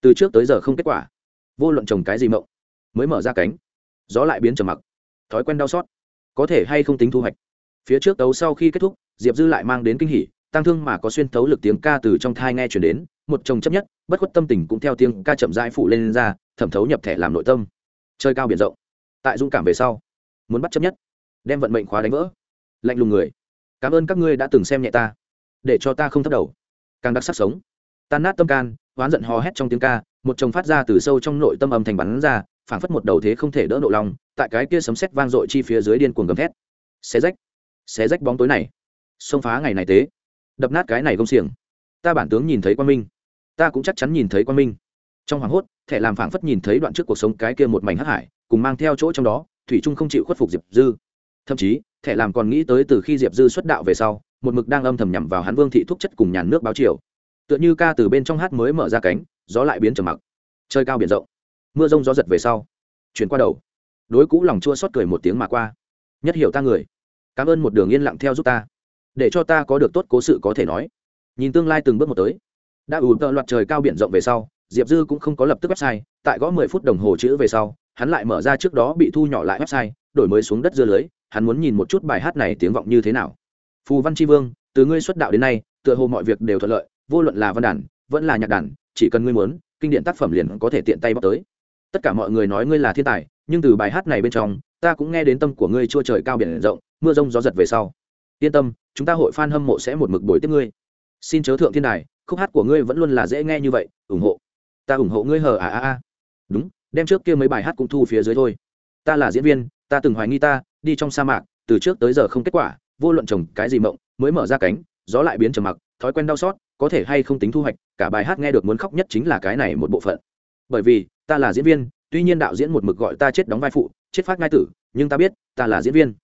Từ trước tới giờ không kết quả. Vô luận trồng cái gì mộng, mới mở ra cánh. Gió lại biến trầm mặc. Thói quen đau xót. Có thể hay không tính thu hoạch. Phía trước tấu sau khi kết thúc, diệp dư lại mang đến kinh hỉ tăng thương mà có xuyên thấu lực tiếng ca từ trong thai nghe chuyển đến một chồng chấp nhất bất khuất tâm tình cũng theo tiếng ca chậm rãi phụ lên, lên ra thẩm thấu nhập thẻ làm nội tâm. Chơi cao biển rộng. Tại dũng cảm về sau muốn bắt chấp nhất đem vận mệnh khóa đánh vỡ. Lạnh lùng người cảm ơn các ngươi đã từng xem nhẹ ta để cho ta không thất đầu. Càng đặc sắc sống. Tan nát tâm can oán giận hò hét trong tiếng ca một chồng phát ra từ sâu trong nội tâm âm thành bắn ra phảng phất một đầu thế không thể đỡ nộ lòng tại cái kia sấm sét vang dội chi phía dưới điên cuồng gầm thét. Xé rách xé rách bóng tối này. Xông phá ngày này tế đập nát cái này công xiềng. Ta bản tướng nhìn thấy quan minh. Ta cũng chắc chắn nhìn thấy quan minh. Trong hoảng hốt, thẻ làm phảng phất nhìn thấy đoạn trước cuộc sống cái kia một mảnh hắc hải, cùng mang theo chỗ trong đó, thủy trung không chịu khuất phục diệp dư. Thậm chí, thẻ làm còn nghĩ tới từ khi diệp dư xuất đạo về sau, một mực đang âm thầm nhằm vào hắn vương thị thúc chất cùng nhà nước báo triều. tựa như ca từ bên trong hát mới mở ra cánh, gió lại biến trầm mặc. Chơi cao biển rộng. Mưa rông gió giật về sau. Chuyển qua đầu. Đối cũ lòng chua xót cười một tiếng mà qua. Nhất hiểu ta người. Cảm ơn một đường yên lặng theo giúp ta để cho ta có được tốt cố sự có thể nói. Nhìn tương lai từng bước một tới. Đã ủ tợ loạt trời cao biển rộng về sau, diệp dư cũng không có lập tức website, tại gõ mười phút đồng hồ chữ về sau, hắn lại mở ra trước đó bị thu nhỏ lại website, đổi mới xuống đất dưa lưới, hắn muốn nhìn một chút bài hát này tiếng vọng như thế nào. Phù văn tri vương, từ ngươi xuất đạo đến nay, tựa hồ mọi việc đều thuận lợi, vô luận là văn đàn, vẫn là nhạc đàn, chỉ cần ngươi muốn, kinh điển tác phẩm liền có thể tiện tay bóc tới. Tất cả mọi người nói ngươi là thiên tài, nhưng từ bài hát này bên trong, ta cũng nghe đến tâm của ngươi chua trời cao biển rộng, mưa rông gió giật về sau. Yên tâm chúng ta hội f a n hâm mộ sẽ một mực bồi tiếp ngươi. Xin chớ thượng thiên đài, khúc hát của ngươi vẫn luôn là dễ nghe như vậy, ủng hộ. Ta ủng hộ ngươi hờ à à à đúng, đem trước kia mấy bài hát cũng thu phía dưới thôi. Ta là diễn viên, ta từng hoài nghi ta, đi trong sa mạc, từ trước tới giờ không kết quả, vô luận chồng cái gì mộng, mới mở ra cánh, gió lại biến trầm mặc, thói quen đau xót, có thể hay không tính thu hoạch, cả bài hát nghe được muốn khóc nhất chính là cái này một bộ phận. Bởi vì, ta là diễn viên, tuy nhiên đạo diễn một mực gọi ta chết đóng vai phụ, chết phát ngai tử, nhưng ta biết, ta là diễn viên.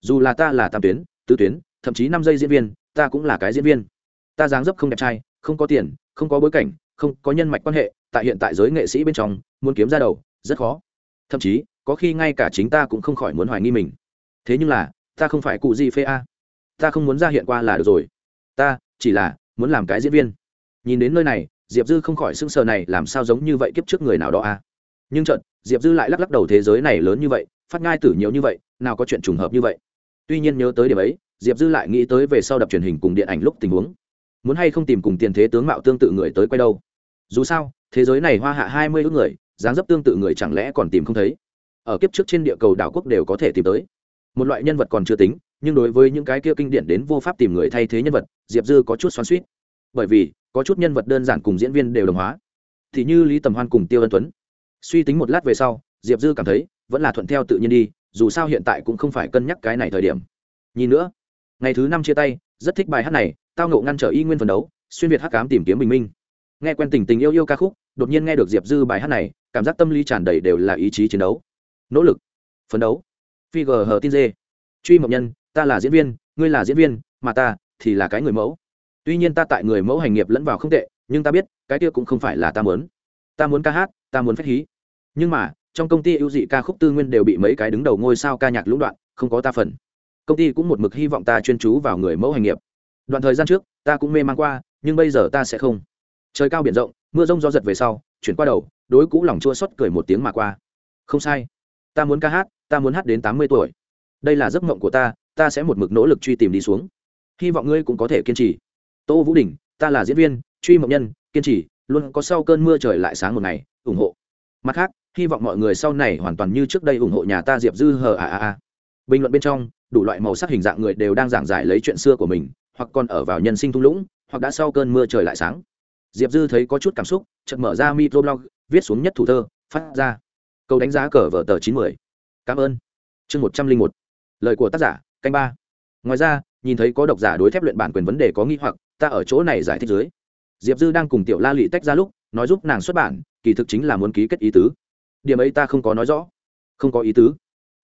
Dù là ta là tam tuyến, tứ tuyến thậm chí năm giây diễn viên, ta cũng là cái diễn viên. Ta dáng dấp không đẹp trai, không có tiền, không có bối cảnh, không có nhân mạch quan hệ, tại hiện tại giới nghệ sĩ bên trong, muốn kiếm ra đầu, rất khó. Thậm chí, có khi ngay cả chính ta cũng không khỏi muốn hoài nghi mình. Thế nhưng là, ta không phải cụ gì phê a. Ta không muốn ra hiện qua là được rồi. Ta, chỉ là, muốn làm cái diễn viên. Nhìn đến nơi này, diệp dư không khỏi sững sờ này, làm sao giống như vậy kiếp trước người nào đó a? Nhưng trận diệp dư lại lắc lắc đầu thế giới này lớn như vậy, phát ngai tử nhiều như vậy, nào có chuyện trùng hợp như vậy. Tuy nhiên nhớ tới điểm ấy diệp dư lại nghĩ tới về sau đập truyền hình cùng điện ảnh lúc tình huống. Muốn hay không tìm cùng tiền thế tướng mạo tương tự người tới quay đâu? Dù sao, thế giới này hoa hạ hai mươi ước người, dáng dấp tương tự người chẳng lẽ còn tìm không thấy? Ở kiếp trước trên địa cầu đảo quốc đều có thể tìm tới. Một loại nhân vật còn chưa tính, nhưng đối với những cái kia kinh điển đến vô pháp tìm người thay thế nhân vật, diệp dư có chút xoắn suýt bởi vì, có chút nhân vật đơn giản cùng diễn viên đều đồng hóa. Thì như lý tầm hoan cùng tiêu ân tuấn. Suy tính một lát về sau, diệp dư cảm thấy vẫn là thuận theo tự nhiên đi, dù sao hiện tại cũng không phải cân nhắc cái này thời điểm. Nhìn nữa ngày thứ năm chia tay, rất thích bài hát này, tao ngộ ngăn trở y nguyên phần đấu, xuyên việt hắc cám tìm kiếm bình minh. Nghe quen tình tình yêu yêu ca khúc, đột nhiên nghe được diệp dư bài hát này, cảm giác tâm lý tràn đầy đều là ý chí chiến đấu. Nỗ lực, phấn đấu. Phi gờ hờ tin dê. Truy mộng nhân, ta là diễn viên, ngươi là diễn viên, mà ta thì là cái người mẫu. Tuy nhiên ta tại người mẫu hành nghiệp lẫn vào không tệ, nhưng ta biết, cái kia cũng không phải là ta muốn. Ta muốn ca hát, ta muốn phép hí. Nhưng mà, trong công ty ưu dị ca khúc tư nguyên đều bị mấy cái đứng đầu ngôi sao ca nhạc lũng đoạn, không có ta phần công ty cũng một mực hy vọng ta chuyên chú vào người mẫu hành nghiệp. Đoạn thời gian trước, ta cũng mê man qua, nhưng bây giờ ta sẽ không. Trời cao biển rộng, mưa rông do giật về sau, chuyển qua đầu, đối cũ lòng chua xót cười một tiếng mà qua. Không sai. Ta muốn ca hát, ta muốn hát đến tám mươi tuổi. Đây là giấc mộng của ta ta sẽ một mực nỗ lực truy tìm đi xuống. Hy vọng ngươi cũng có thể kiên trì. Tô vũ đình, ta là diễn viên, truy mộng nhân, kiên trì, luôn có sau cơn mưa trời lại sáng một ngày, ủng hộ. Mặt khác, hy vọng mọi người sau này hoàn toàn như trước đây ủng hộ nhà ta diệp dư hờ à à à bình luận bên trong đủ loại màu sắc hình dạng người đều đang giảng giải lấy chuyện xưa của mình, hoặc còn ở vào nhân sinh thung lũng, hoặc đã sau cơn mưa trời lại sáng. Diệp dư thấy có chút cảm xúc, chợt mở ra microblog, viết xuống nhất thủ thơ, phát ra. Câu đánh giá cờ vở tờ chín mươi cảm ơn. Chương một trăm linh một. Lời của tác giả, canh ba. Ngoài ra, nhìn thấy có độc giả đối thép luyện bản quyền vấn đề có nghi hoặc, ta ở chỗ này giải thích dưới. Diệp dư đang cùng tiểu la lị tách ra lúc, nói giúp nàng xuất bản, kỳ thực chính là muốn ký kết ý tứ. Điểm ấy ta không có nói rõ. Không có ý tứ.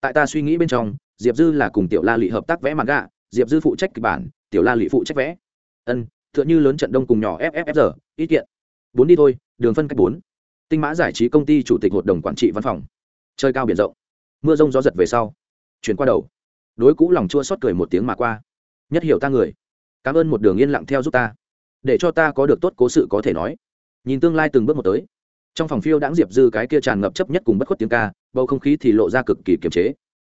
Tại ta suy nghĩ bên trong diệp dư là cùng tiểu la lị hợp tác vẽ mặt gạ diệp dư phụ trách kịch bản, tiểu la lị phụ trách vẽ. Ân t h ư ợ n h ư lớn trận đông cùng nhỏ fffr ít kiện. Bốn đi thôi, đường phân cách bốn. Tinh mã giải trí công ty chủ tịch hội đồng quản trị văn phòng. Chơi cao biển rộng. Mưa rông gió giật về sau, chuyển qua đầu. Đối cũ lòng chua xót cười một tiếng mà qua. Nhất hiểu ta người. Cảm ơn một đường yên lặng theo giúp ta. Để cho ta có được tốt cố sự có thể nói. Nhìn tương lai từng bước một tới. Trong phòng phiêu đãng diệp dư cái kia tràn ngập chấp nhất cùng bất khuất tiếng ca, bầu không khí thì lộ ra cực kỳ kiềm chế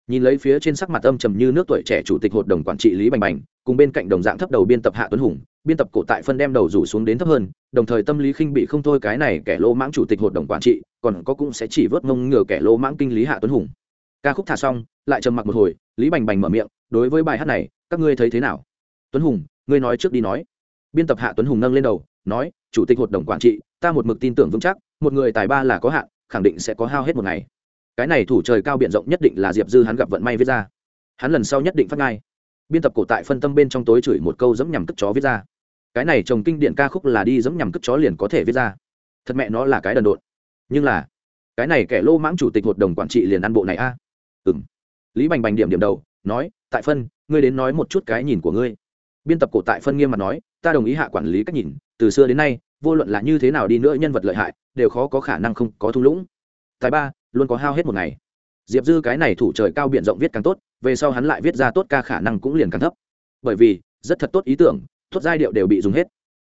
nhìn lấy phía trên sắc mặt âm trầm như nước tuổi trẻ chủ tịch hội đồng quản trị lý bành bành, cùng bên cạnh đồng dạng thấp đầu biên tập hạ tuấn hùng, biên tập cổ tại phân đem đầu rủ xuống đến thấp hơn, đồng thời tâm lý khinh bị không thôi cái này kẻ lô mãng chủ tịch hội đồng quản trị, còn có cũng sẽ chỉ vớt mông ngừa kẻ lô mãng kinh lý hạ tuấn hùng. Ca khúc thả xong, lại trầm mặc một hồi, lý bành bành mở miệng, đối với bài hát này, các ngươi thấy thế nào? Tuấn hùng, ngươi nói trước đi nói. Biên tập hạ tuấn hùng nâng lên đầu, nói, chủ tịch hội đồng quản trị, ta một mực tin tưởng vững chắc, một người tài ba là có hạn, khẳng định sẽ có hao hết một ngày cái này thủ trời cao b i ể n rộng nhất định là diệp dư hắn gặp vận may viết ra hắn lần sau nhất định phát ngay biên tập cổ tại phân tâm bên trong tối chửi một câu dẫm nhằm cất chó viết ra cái này trồng kinh điện ca khúc là đi dẫm nhằm cất chó liền có thể viết ra thật mẹ nó là cái đần độn nhưng là cái này kẻ lô mãng chủ tịch hội đồng quản trị liền ăn bộ này a à? ừ m lý bành bành điểm điểm đầu nói tại phân ngươi đến nói một chút cái nhìn của ngươi biên tập cổ tại phân nghiêm mặt nói ta đồng ý hạ quản lý cách nhìn từ xưa đến nay vô luận là như thế nào đi nữa nhân vật lợi hại đều khó có khả năng không có thung lũng tài ba luôn có hao hết một ngày. Diệp dư cái này thủ trời cao b i ể n rộng viết càng tốt, về sau hắn lại viết ra tốt ca khả năng cũng liền càng thấp. Bởi vì, rất thật tốt ý tưởng, tốt giai điệu đều bị dùng hết.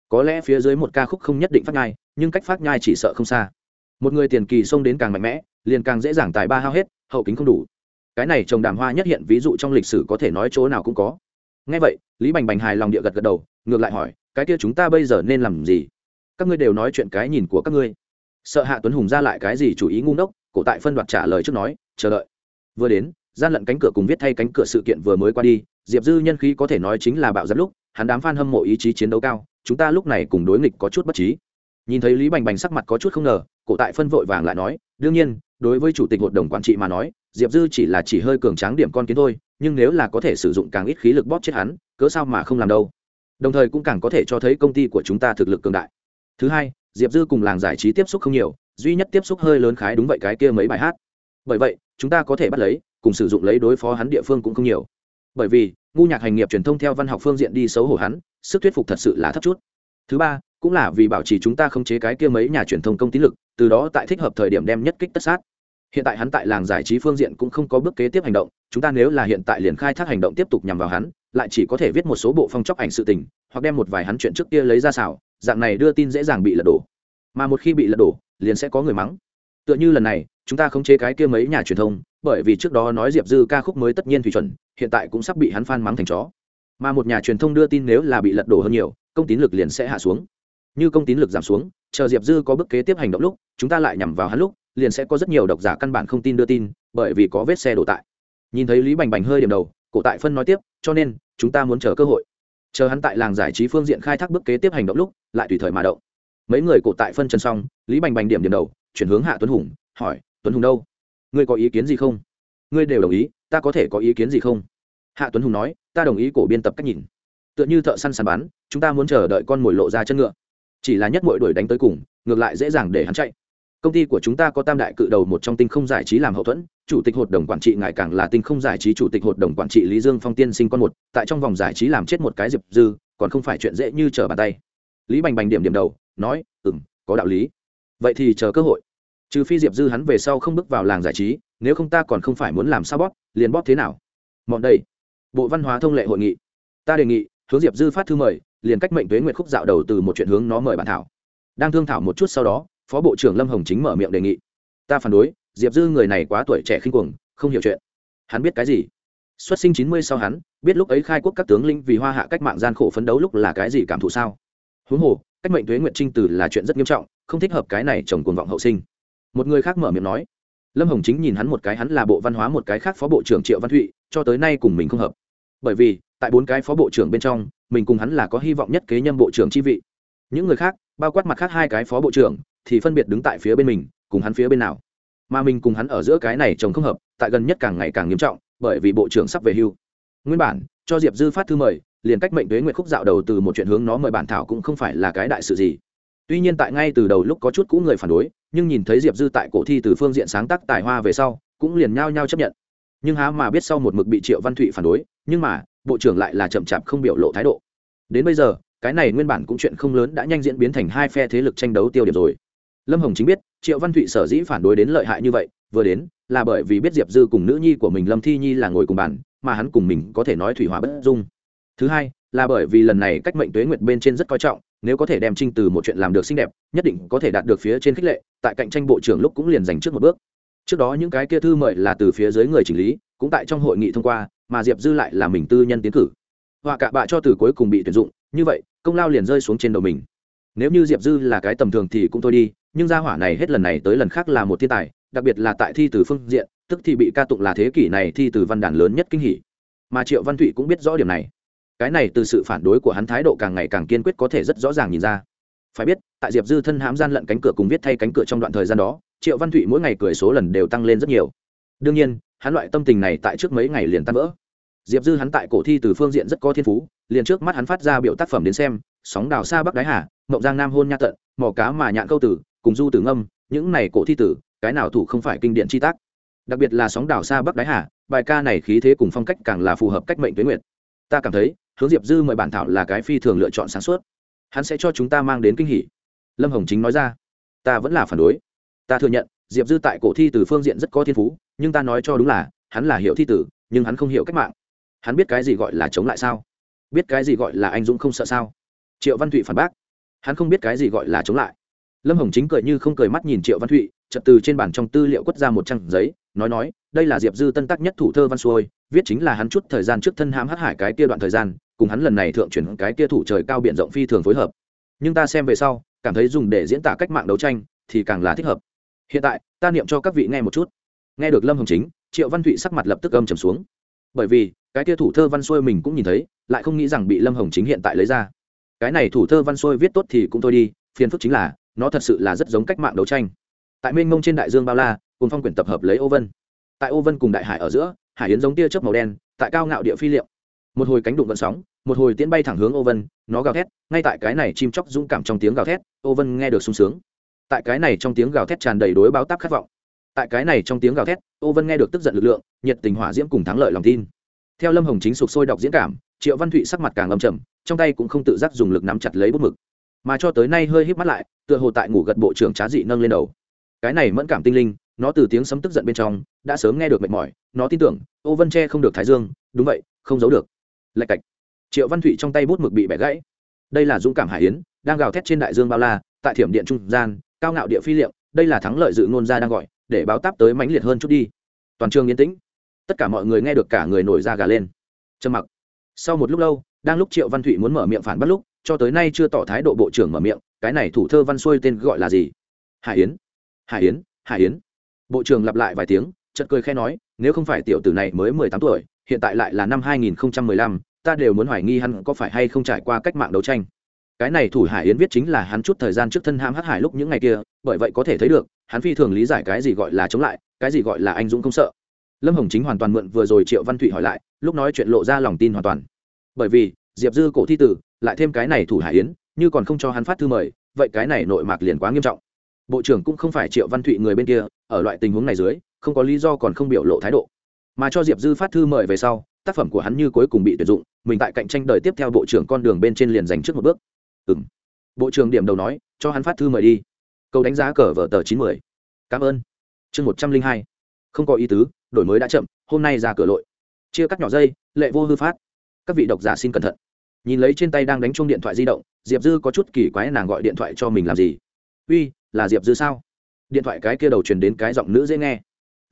Có lẽ phía dưới một ca khúc không nhất định phát nhai, nhưng cách phát nhai chỉ sợ không xa. Một người tiền kỳ xông đến càng mạnh mẽ, liền càng dễ dàng tài ba hao hết, hậu kính không đủ. Cái này trồng đàm hoa nhất hiện ví dụ trong lịch sử có thể nói chỗ nào cũng có. Ngay vậy, lý bành bành hài lòng địa gật gật đầu, ngược lại hỏi, cái kia chúng ta bây giờ nên làm gì? Các ngươi đều nói chuyện cái nhìn của các ngươi. Sợ hạ tuấn hùng ra lại cái gì chủ ý ngu ngốc cổ tại phân đoạt trả lời trước nói, chờ đợi. Vừa đến, gian lận cánh cửa cùng viết thay cánh cửa sự kiện vừa mới qua đi, diệp dư nhân khí có thể nói chính là bạo giáp lúc, hắn đám f a n hâm mộ ý chí chiến đấu cao, chúng ta lúc này cùng đối nghịch có chút bất trí. Nhìn thấy lý bành bành sắc mặt có chút không ngờ, cổ tại phân vội vàng lại nói, đương nhiên, đối với chủ tịch hội đồng quản trị mà nói, diệp dư chỉ là chỉ hơi cường tráng điểm con kiến thôi, nhưng nếu là có thể sử dụng càng ít khí lực bóp chết hắn, cớ sao mà không làm đâu? Đồng thời cũng càng có thể cho thấy công ty của chúng ta thực lực cường đại. Thứ hai, diệp dư cùng làng giải trí tiếp xúc không nhiều duy nhất tiếp xúc hơi lớn khái đúng vậy cái kia mấy bài hát. Bởi vậy, chúng ta có thể bắt lấy, cùng sử dụng lấy đối phó hắn địa phương cũng không nhiều. Bởi vì, ngu nhạc hành nghiệp truyền thông theo văn học phương diện đi xấu hổ hắn, sức thuyết phục thật sự là thấp chút. Thứ ba, cũng là vì bảo trì chúng ta không chế cái kia mấy nhà truyền thông công tín lực, từ đó tại thích hợp thời điểm đem nhất kích tất sát. Hiện tại hắn tại làng giải trí phương diện cũng không có bước kế tiếp hành động, chúng ta nếu là hiện tại liền khai thác hành động tiếp tục nhằm vào hắn, lại chỉ có thể viết một số bộ phong chóc ảnh sự tình, hoặc đem một vài hắn chuyện trước kia lấy ra xảo, dạng này đưa tin dễ dàng bị lật đổ. Mà một khi bị lật đổ liền sẽ có người mắng. Tựa như lần này, chúng ta không chế cái kia mấy nhà truyền thông, bởi vì trước đó nói diệp dư ca khúc mới tất nhiên thủy chuẩn, hiện tại cũng sắp bị hắn phan mắng thành chó. Mà một nhà truyền thông đưa tin nếu là bị lật đổ hơn nhiều, công tín lực liền sẽ hạ xuống. Như công tín lực giảm xuống, chờ diệp dư có bước kế tiếp hành động lúc, chúng ta lại nhằm vào hắn lúc, liền sẽ có rất nhiều độc giả căn bản không tin đưa tin, bởi vì có vết xe đổ tại. Nhìn thấy lý bành bành hơi điểm đầu, cổ tại phân nói tiếp, cho nên, chúng ta muốn chờ cơ hội. Chờ hắn tại làng giải trí phương diện khai thác bước kế tiếp hành động lúc, lại tùy thời mà động mấy người cổ tại phân chân xong, lý bành bành điểm điểm đầu, chuyển hướng hạ tuấn hùng, hỏi, tuấn hùng đâu? Ngươi có ý kiến gì không? Ngươi đều đồng ý, ta có thể có ý kiến gì không? Hạ tuấn hùng nói, ta đồng ý cổ biên tập cách nhìn. Tựa như thợ săn sàn bán chúng ta muốn chờ đợi con mồi lộ ra chân ngựa. Chỉ là nhất mội đuổi đánh tới cùng, ngược lại dễ dàng để hắn chạy. Công ty của chúng ta có tam đại cự đầu một trong tinh không giải trí làm hậu thuẫn, chủ tịch hội đồng quản trị ngày càng là tinh không giải trí chủ tịch hội đồng quản trị lý dương phong tiên sinh con một, tại trong vòng giải trí làm chết một cái diệp dư, còn không phải chuyện dễ như trở bàn tay lý bành bành điểm điểm đầu, nói ừ m có đạo lý. Vậy thì chờ cơ hội. Trừ phi diệp dư hắn về sau không bước vào làng giải trí, nếu không ta còn không phải muốn làm sao bóp, liền bóp thế nào? Mọn đây. Bộ văn hóa thông lệ hội nghị. Ta đề nghị, hướng diệp dư phát thư mời, liền cách mệnh tuế nguyệt khúc dạo đầu từ một chuyện hướng nó mời bản thảo. Đang thương thảo một chút sau đó, phó bộ trưởng lâm hồng chính mở miệng đề nghị. Ta phản đối, diệp dư người này quá tuổi trẻ khinh cuồng, không hiểu chuyện. Hắn biết cái gì? Xuất sinh chín mươi sau hắn, biết lúc ấy khai quốc các tướng linh vì hoa hạ cách mạng gian khổ phấn đấu lúc là cái gì cảm thụ sao? Huống hồ, cách mệnh thuế Nguyệt trinh từ là chuyện rất nghiêm trọng, không thích hợp cái này chồng cuồng vọng hậu sinh. Một người khác mở miệng nói, lâm hồng chính nhìn hắn một cái, hắn là bộ văn hóa, một cái khác phó bộ trưởng triệu văn thụy, cho tới nay cùng mình không hợp. Bởi vì, tại bốn cái phó bộ trưởng bên trong, mình cùng hắn là có hy vọng nhất kế nhâm bộ trưởng chi vị. Những người khác, bao quát mặt khác hai cái phó bộ trưởng, thì phân biệt đứng tại phía bên mình, cùng hắn phía bên nào. Mà mình cùng hắn ở giữa cái này chồng không hợp, tại gần nhất càng ngày càng nghiêm trọng, bởi vì bộ trưởng sắp về hưu. Nguyên bản, cho diệp dư phát thư mời liền cách mệnh tuế nguyệt khúc dạo đầu từ một chuyện hướng nó mời bản thảo cũng không phải là cái đại sự gì. Tuy nhiên tại ngay từ đầu lúc có chút cũ người phản đối, nhưng nhìn thấy diệp dư tại cổ thi từ phương diện sáng tác tài hoa về sau, cũng liền nhao nhao chấp nhận. Nhưng há mà biết sau một mực bị triệu văn thụy phản đối, nhưng mà, bộ trưởng lại là chậm chạp không biểu lộ thái độ. Đến bây giờ, cái này nguyên bản cũng chuyện không lớn đã nhanh diễn biến thành hai phe thế lực tranh đấu tiêu điểm rồi. Lâm hồng chính biết, triệu văn thụy sở dĩ phản đối đến lợi hại như vậy, vừa đến, là bởi vì biết diệp dư cùng nữ nhi của mình lâm thi nhi là ngồi cùng bàn, mà hắn cùng mình có thể nói thủy hòa bất dung thứ hai, là bởi vì lần này cách mệnh tuế nguyệt bên trên rất coi trọng, nếu có thể đem trinh từ một chuyện làm được xinh đẹp, nhất định có thể đạt được phía trên khích lệ, tại cạnh tranh bộ trưởng lúc cũng liền giành trước một bước. Trước đó những cái kia thư mời là từ phía dưới người chỉnh lý, cũng tại trong hội nghị thông qua, mà diệp dư lại là mình tư nhân tiến cử. Họa cả bạ cho từ cuối cùng bị tuyển dụng, như vậy, công lao liền rơi xuống trên đầu mình. Nếu như diệp dư là cái tầm thường thì cũng thôi đi, nhưng gia hỏa này hết lần này tới lần khác là một thiên tài, đặc biệt là tại thi từ phương diện, tức thì bị ca tụng là thế kỷ này thi từ văn đàn lớn nhất kinh hỷ mà triệu văn thụy cũng biết rõ điểm này cái này từ sự phản đối của hắn thái độ càng ngày càng kiên quyết có thể rất rõ ràng nhìn ra. Phải biết, tại diệp dư thân hãm gian lận cánh cửa cùng viết thay cánh cửa trong đoạn thời gian đó, triệu văn thụy mỗi ngày cười số lần đều tăng lên rất nhiều. Đương nhiên, hắn loại tâm tình này tại trước mấy ngày liền tan vỡ. Diệp dư hắn tại cổ thi từ phương diện rất có thiên phú, liền trước mắt hắn phát ra biểu tác phẩm đến xem, sóng đào xa bắc đái hà, mộng giang nam hôn nha tận mỏ cá mà nhạn câu tử, cùng du tử ngâm, những này cổ thi tử, cái nào thủ không phải kinh điển chi tác. Đặc biệt là sóng đào xa bắc đái hà, bài ca này khí thế cùng phong cách càng là phù hợp cách mệnh tuyến nguyện ta cảm thấy hướng diệp dư mời bản thảo là cái phi thường lựa chọn sáng suốt. Hắn sẽ cho chúng ta mang đến kinh hỷ lâm hồng chính nói ra. Ta vẫn là phản đối. Ta thừa nhận, diệp dư tại cổ thi từ phương diện rất có thiên phú, nhưng ta nói cho đúng là, hắn là hiệu thi tử, nhưng hắn không hiểu cách mạng. Hắn biết cái gì gọi là chống lại sao? Biết cái gì gọi là anh dũng không sợ sao? Triệu văn thụy phản bác. Hắn không biết cái gì gọi là chống lại. Lâm hồng chính cười như không cười mắt nhìn triệu văn thụy trật từ trên bản trong tư liệu quất ra một trang giấy, nói nói, đây là diệp dư tân tác nhất thủ thơ văn xuôi, viết chính là hắn chút thời gian trước thân hãm hát hải cái kia đoạn thời gian cùng hắn lần này thượng chuyển cái kia thủ trời cao biển rộng phi thường phối hợp. Nhưng ta xem về sau, cảm thấy dùng để diễn tả cách mạng đấu tranh thì càng là thích hợp. Hiện tại, ta niệm cho các vị nghe một chút. Nghe được lâm hồng chính, triệu văn thụy sắc mặt lập tức âm trầm xuống. Bởi vì, cái kia thủ thơ văn xuôi mình cũng nhìn thấy, lại không nghĩ rằng bị lâm hồng chính hiện tại lấy ra. Cái này thủ thơ văn xuôi viết tốt thì cũng thôi đi, phiền phức chính là, nó thật sự là rất giống cách mạng đấu tranh. Tại mênh mông trên đại dương bao la cùng phong quyển tập hợp lấy ô vân. Tại ô vân cùng đại hải ở giữa, hải yến giống tia chớp màu đen, tại cao ngạo địa phi liệu một hồi cánh đụng vận sóng, một hồi tiễn bay thẳng hướng ô vân nó gào thét, ngay tại cái này chim chóc dũng cảm trong tiếng gào thét ô vân nghe được sung sướng. Tại cái này trong tiếng gào thét tràn đầy đối báo táp khát vọng. Tại cái này trong tiếng gào thét ô vân nghe được tức giận lực lượng, nhiệt tình hỏa diễm cùng thắng lợi lòng tin. Theo lâm hồng chính sụp sôi đọc diễn cảm, triệu văn thụy sắc mặt càng lâm trầm, trong tay cũng không tự giác dùng lực nắm chặt lấy bút mực. Mà cho tới nay hơi híp mắt lại, tựa hồ tại ngủ gật bộ trưởng trá dị nâng lên đầu. Cái này mẫn cảm tinh linh, nó từ tiếng sấm tức giận bên trong, đã sớm nghe được mệt mỏi, nó tin tưởng ô vân che không được thái dương, đúng vậy, không giấu được lạch cạch. Triệu văn thụy trong tay bút mực bị bẻ gãy. Đây là dũng cảm hải yến, đang gào thét trên đại dương bao la, tại thiểm điện trung gian, cao ngạo địa phi liệm, đây là thắng lợi dự ngôn gia đang gọi, để báo táp tới mãnh liệt hơn chút đi. Toàn trường yên tĩnh. Tất cả mọi người nghe được cả người nổi da gà lên. Trầm mặc. Sau một lúc lâu, đang lúc triệu văn thụy muốn mở miệng phản bắt lúc, cho tới nay chưa tỏ thái độ bộ trưởng mở miệng, cái này thủ thơ văn xuôi tên gọi là gì? Hải yến. Hải yến hải yến. Bộ trưởng lặp lại vài tiếng, chợt cười khẽ nói, nếu không phải tiểu tử này mới mười tám tuổi, hiện tại lại là năm hai nghìn không trăm mười lăm ta đều muốn hoài nghi hắn có phải hay không trải qua cách mạng đấu tranh. Cái này thủ hải yến viết chính là hắn chút thời gian trước thân ham hắc hải lúc những ngày kia, bởi vậy có thể thấy được, hắn phi thường lý giải cái gì gọi là chống lại, cái gì gọi là anh dũng không sợ. Lâm hồng chính hoàn toàn mượn vừa rồi triệu văn thụy hỏi lại, lúc nói chuyện lộ ra lòng tin hoàn toàn. Bởi vì, diệp dư cổ thi tử, lại thêm cái này thủ hải yến, như còn không cho hắn phát thư mời, vậy cái này nội mạc liền quá nghiêm trọng. Bộ trưởng cũng không phải triệu văn thụy người bên kia, ở loại tình huống này dưới, không có lý do còn không biểu lộ thái độ. Mà cho diệp dư phát thư mời về sau tác phẩm của hắn như cuối cùng bị tuyển dụng, mình tại cạnh tranh đời tiếp theo bộ trưởng con đường bên trên liền dành trước một bước. Ừ m bộ trưởng điểm đầu nói, cho hắn phát thư mời đi. Câu đánh giá cờ vở tờ chín mươi cảm ơn. Chương một trăm linh hai. Không có ý tứ, đổi mới đã chậm, hôm nay ra cửa lội. Chia cắt nhỏ dây, lệ vô hư phát. Các vị độc giả xin cẩn thận. Nhìn lấy trên tay đang đánh chung điện thoại di động, diệp dư có chút kỳ quái nàng gọi điện thoại cho mình làm gì? Uy, là diệp dư sao? Điện thoại cái kia đầu truyền đến cái giọng nữ dễ nghe.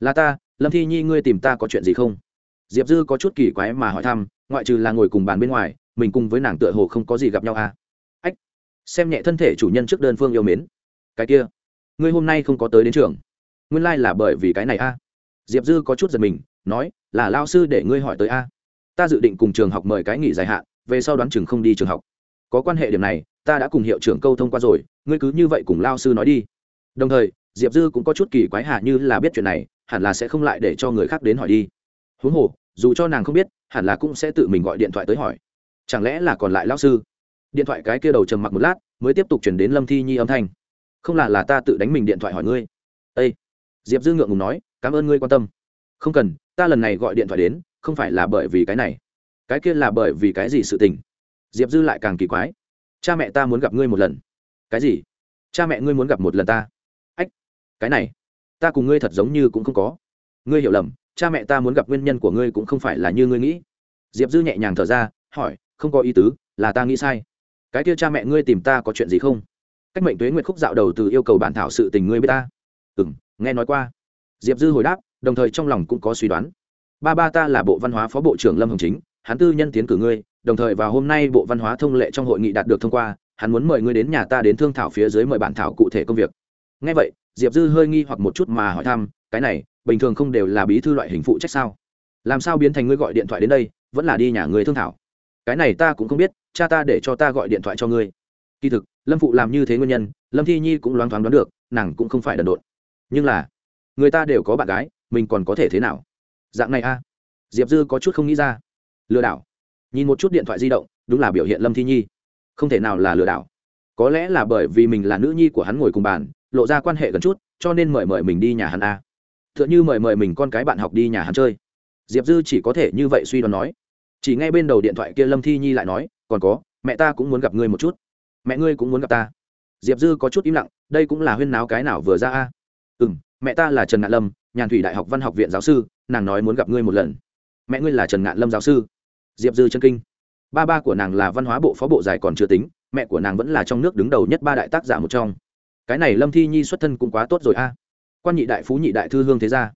Là ta, lâm thi nhi, ngươi tìm ta có chuyện gì không? Diệp dư có chút kỳ quái mà hỏi thăm, ngoại trừ là ngồi cùng bàn bên ngoài, mình cùng với nàng tựa hồ không có gì gặp nhau à? Ách, xem nhẹ thân thể chủ nhân trước đơn phương yêu mến. Cái kia, ngươi hôm nay không có tới đến trường. Nguyên lai、like、là bởi vì cái này a à? diệp dư có chút giật mình, nói, là lao sư để ngươi hỏi tới a à? ta dự định cùng trường học mời cái nghỉ dài hạn, về sau đoán chừng không đi trường học. Có quan hệ điểm này, ta đã cùng hiệu trưởng câu thông qua rồi, ngươi cứ như vậy cùng lao sư nói đi. Đồng thời, diệp dư cũng có chút kỳ quái hạ như là biết chuyện này, hẳn là sẽ không lại để cho người khác đến hỏi đi huống hồ, dù cho nàng không biết, hẳn là cũng sẽ tự mình gọi điện thoại tới hỏi. Chẳng lẽ là còn lại lao sư? Điện thoại cái kia đầu trầm mặc một lát, mới tiếp tục chuyển đến lâm thi nhi âm thanh. Không là là ta tự đánh mình điện thoại hỏi ngươi. Â diệp dư ngượng ngùng nói, cảm ơn ngươi quan tâm. Không cần, ta lần này gọi điện thoại đến, không phải là bởi vì cái này. Cái kia là bởi vì cái gì sự tình? Diệp dư lại càng kỳ quái. Cha mẹ ta muốn gặp ngươi một lần. Cái gì? Cha mẹ ngươi muốn gặp một lần ta? Ách, cái này, ta cùng ngươi thật giống như cũng không có. Ngươi hiểu lầm cha mẹ ta muốn gặp nguyên nhân của ngươi cũng không phải là như ngươi nghĩ. Diệp dư nhẹ nhàng thở ra, hỏi, không có ý tứ, là ta nghĩ sai. Cái kia cha mẹ ngươi tìm ta có chuyện gì không? Cách mệnh tuế nguyệt khúc dạo đầu từ yêu cầu bản thảo sự tình ngươi biết ta. Ừ m nghe nói qua. Diệp dư hồi đáp, đồng thời trong lòng cũng có suy đoán. Ba ba ta là bộ văn hóa phó bộ trưởng lâm hồng chính, hắn tư nhân tiến cử ngươi, đồng thời vào hôm nay bộ văn hóa thông lệ trong hội nghị đạt được thông qua, hắn muốn mời ngươi đến nhà ta đến thương thảo phía dưới mời bản thảo cụ thể công việc. Nghe vậy, diệp dư hơi nghi hoặc một chút mà hỏi thăm, cái này bình thường không đều là bí thư loại hình phụ trách sao? Làm sao biến thành ngươi gọi điện thoại đến đây, vẫn là đi nhà người thương thảo? Cái này ta cũng không biết, cha ta để cho ta gọi điện thoại cho ngươi. Kỳ thực, lâm phụ làm như thế nguyên nhân, lâm thi nhi cũng loáng thoáng đoán được, nàng cũng không phải đần độn. Nhưng là, người ta đều có bạn gái, mình còn có thể thế nào? Dạng này a. Diệp dư có chút không nghĩ ra. Lừa đảo. Nhìn một chút điện thoại di động, đúng là biểu hiện lâm thi nhi. Không thể nào là lừa đảo. Có lẽ là bởi vì mình là nữ nhi của hắn ngồi cùng bàn, lộ ra quan hệ gần chút, cho nên mời mời mình đi nhà hắn a tựa như mời mời mình con cái bạn học đi nhà hắn chơi. Diệp dư chỉ có thể như vậy suy đoán nói. Chỉ ngay bên đầu điện thoại kia lâm thi nhi lại nói, còn có, mẹ ta cũng muốn gặp ngươi một chút. Mẹ ngươi cũng muốn gặp ta. Diệp dư có chút im lặng, đây cũng là huyên náo cái nào vừa ra a? Ừ m mẹ ta là trần ngạn lâm, nhàn thủy đại học văn học viện giáo sư, nàng nói muốn gặp ngươi một lần. Mẹ ngươi là trần ngạn lâm giáo sư? Diệp dư chân kinh. Ba ba của nàng là văn hóa bộ phó bộ giải còn chưa tính, mẹ của nàng vẫn là trong nước đứng đầu nhất ba đại tác giả một trong. Cái này lâm thi nhi xuất thân cũng quá tốt rồi a quan nhị đại phú nhị đại thư hương thế gia.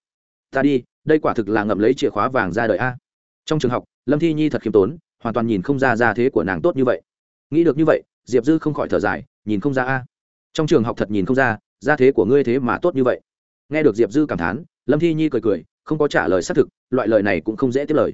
Ta đi, đây quả thực là ngậm lấy chìa khóa vàng ra đời a. Trong trường học, lâm thi nhi thật khiêm tốn, hoàn toàn nhìn không ra ra thế của nàng tốt như vậy. Nghĩ được như vậy, diệp dư không khỏi thở dài, nhìn không ra a. Trong trường học thật nhìn không ra ra thế của ngươi thế mà tốt như vậy. Nghe được diệp dư cảm thán, lâm thi nhi cười cười, không có trả lời xác thực, loại lời này cũng không dễ tiếp lời.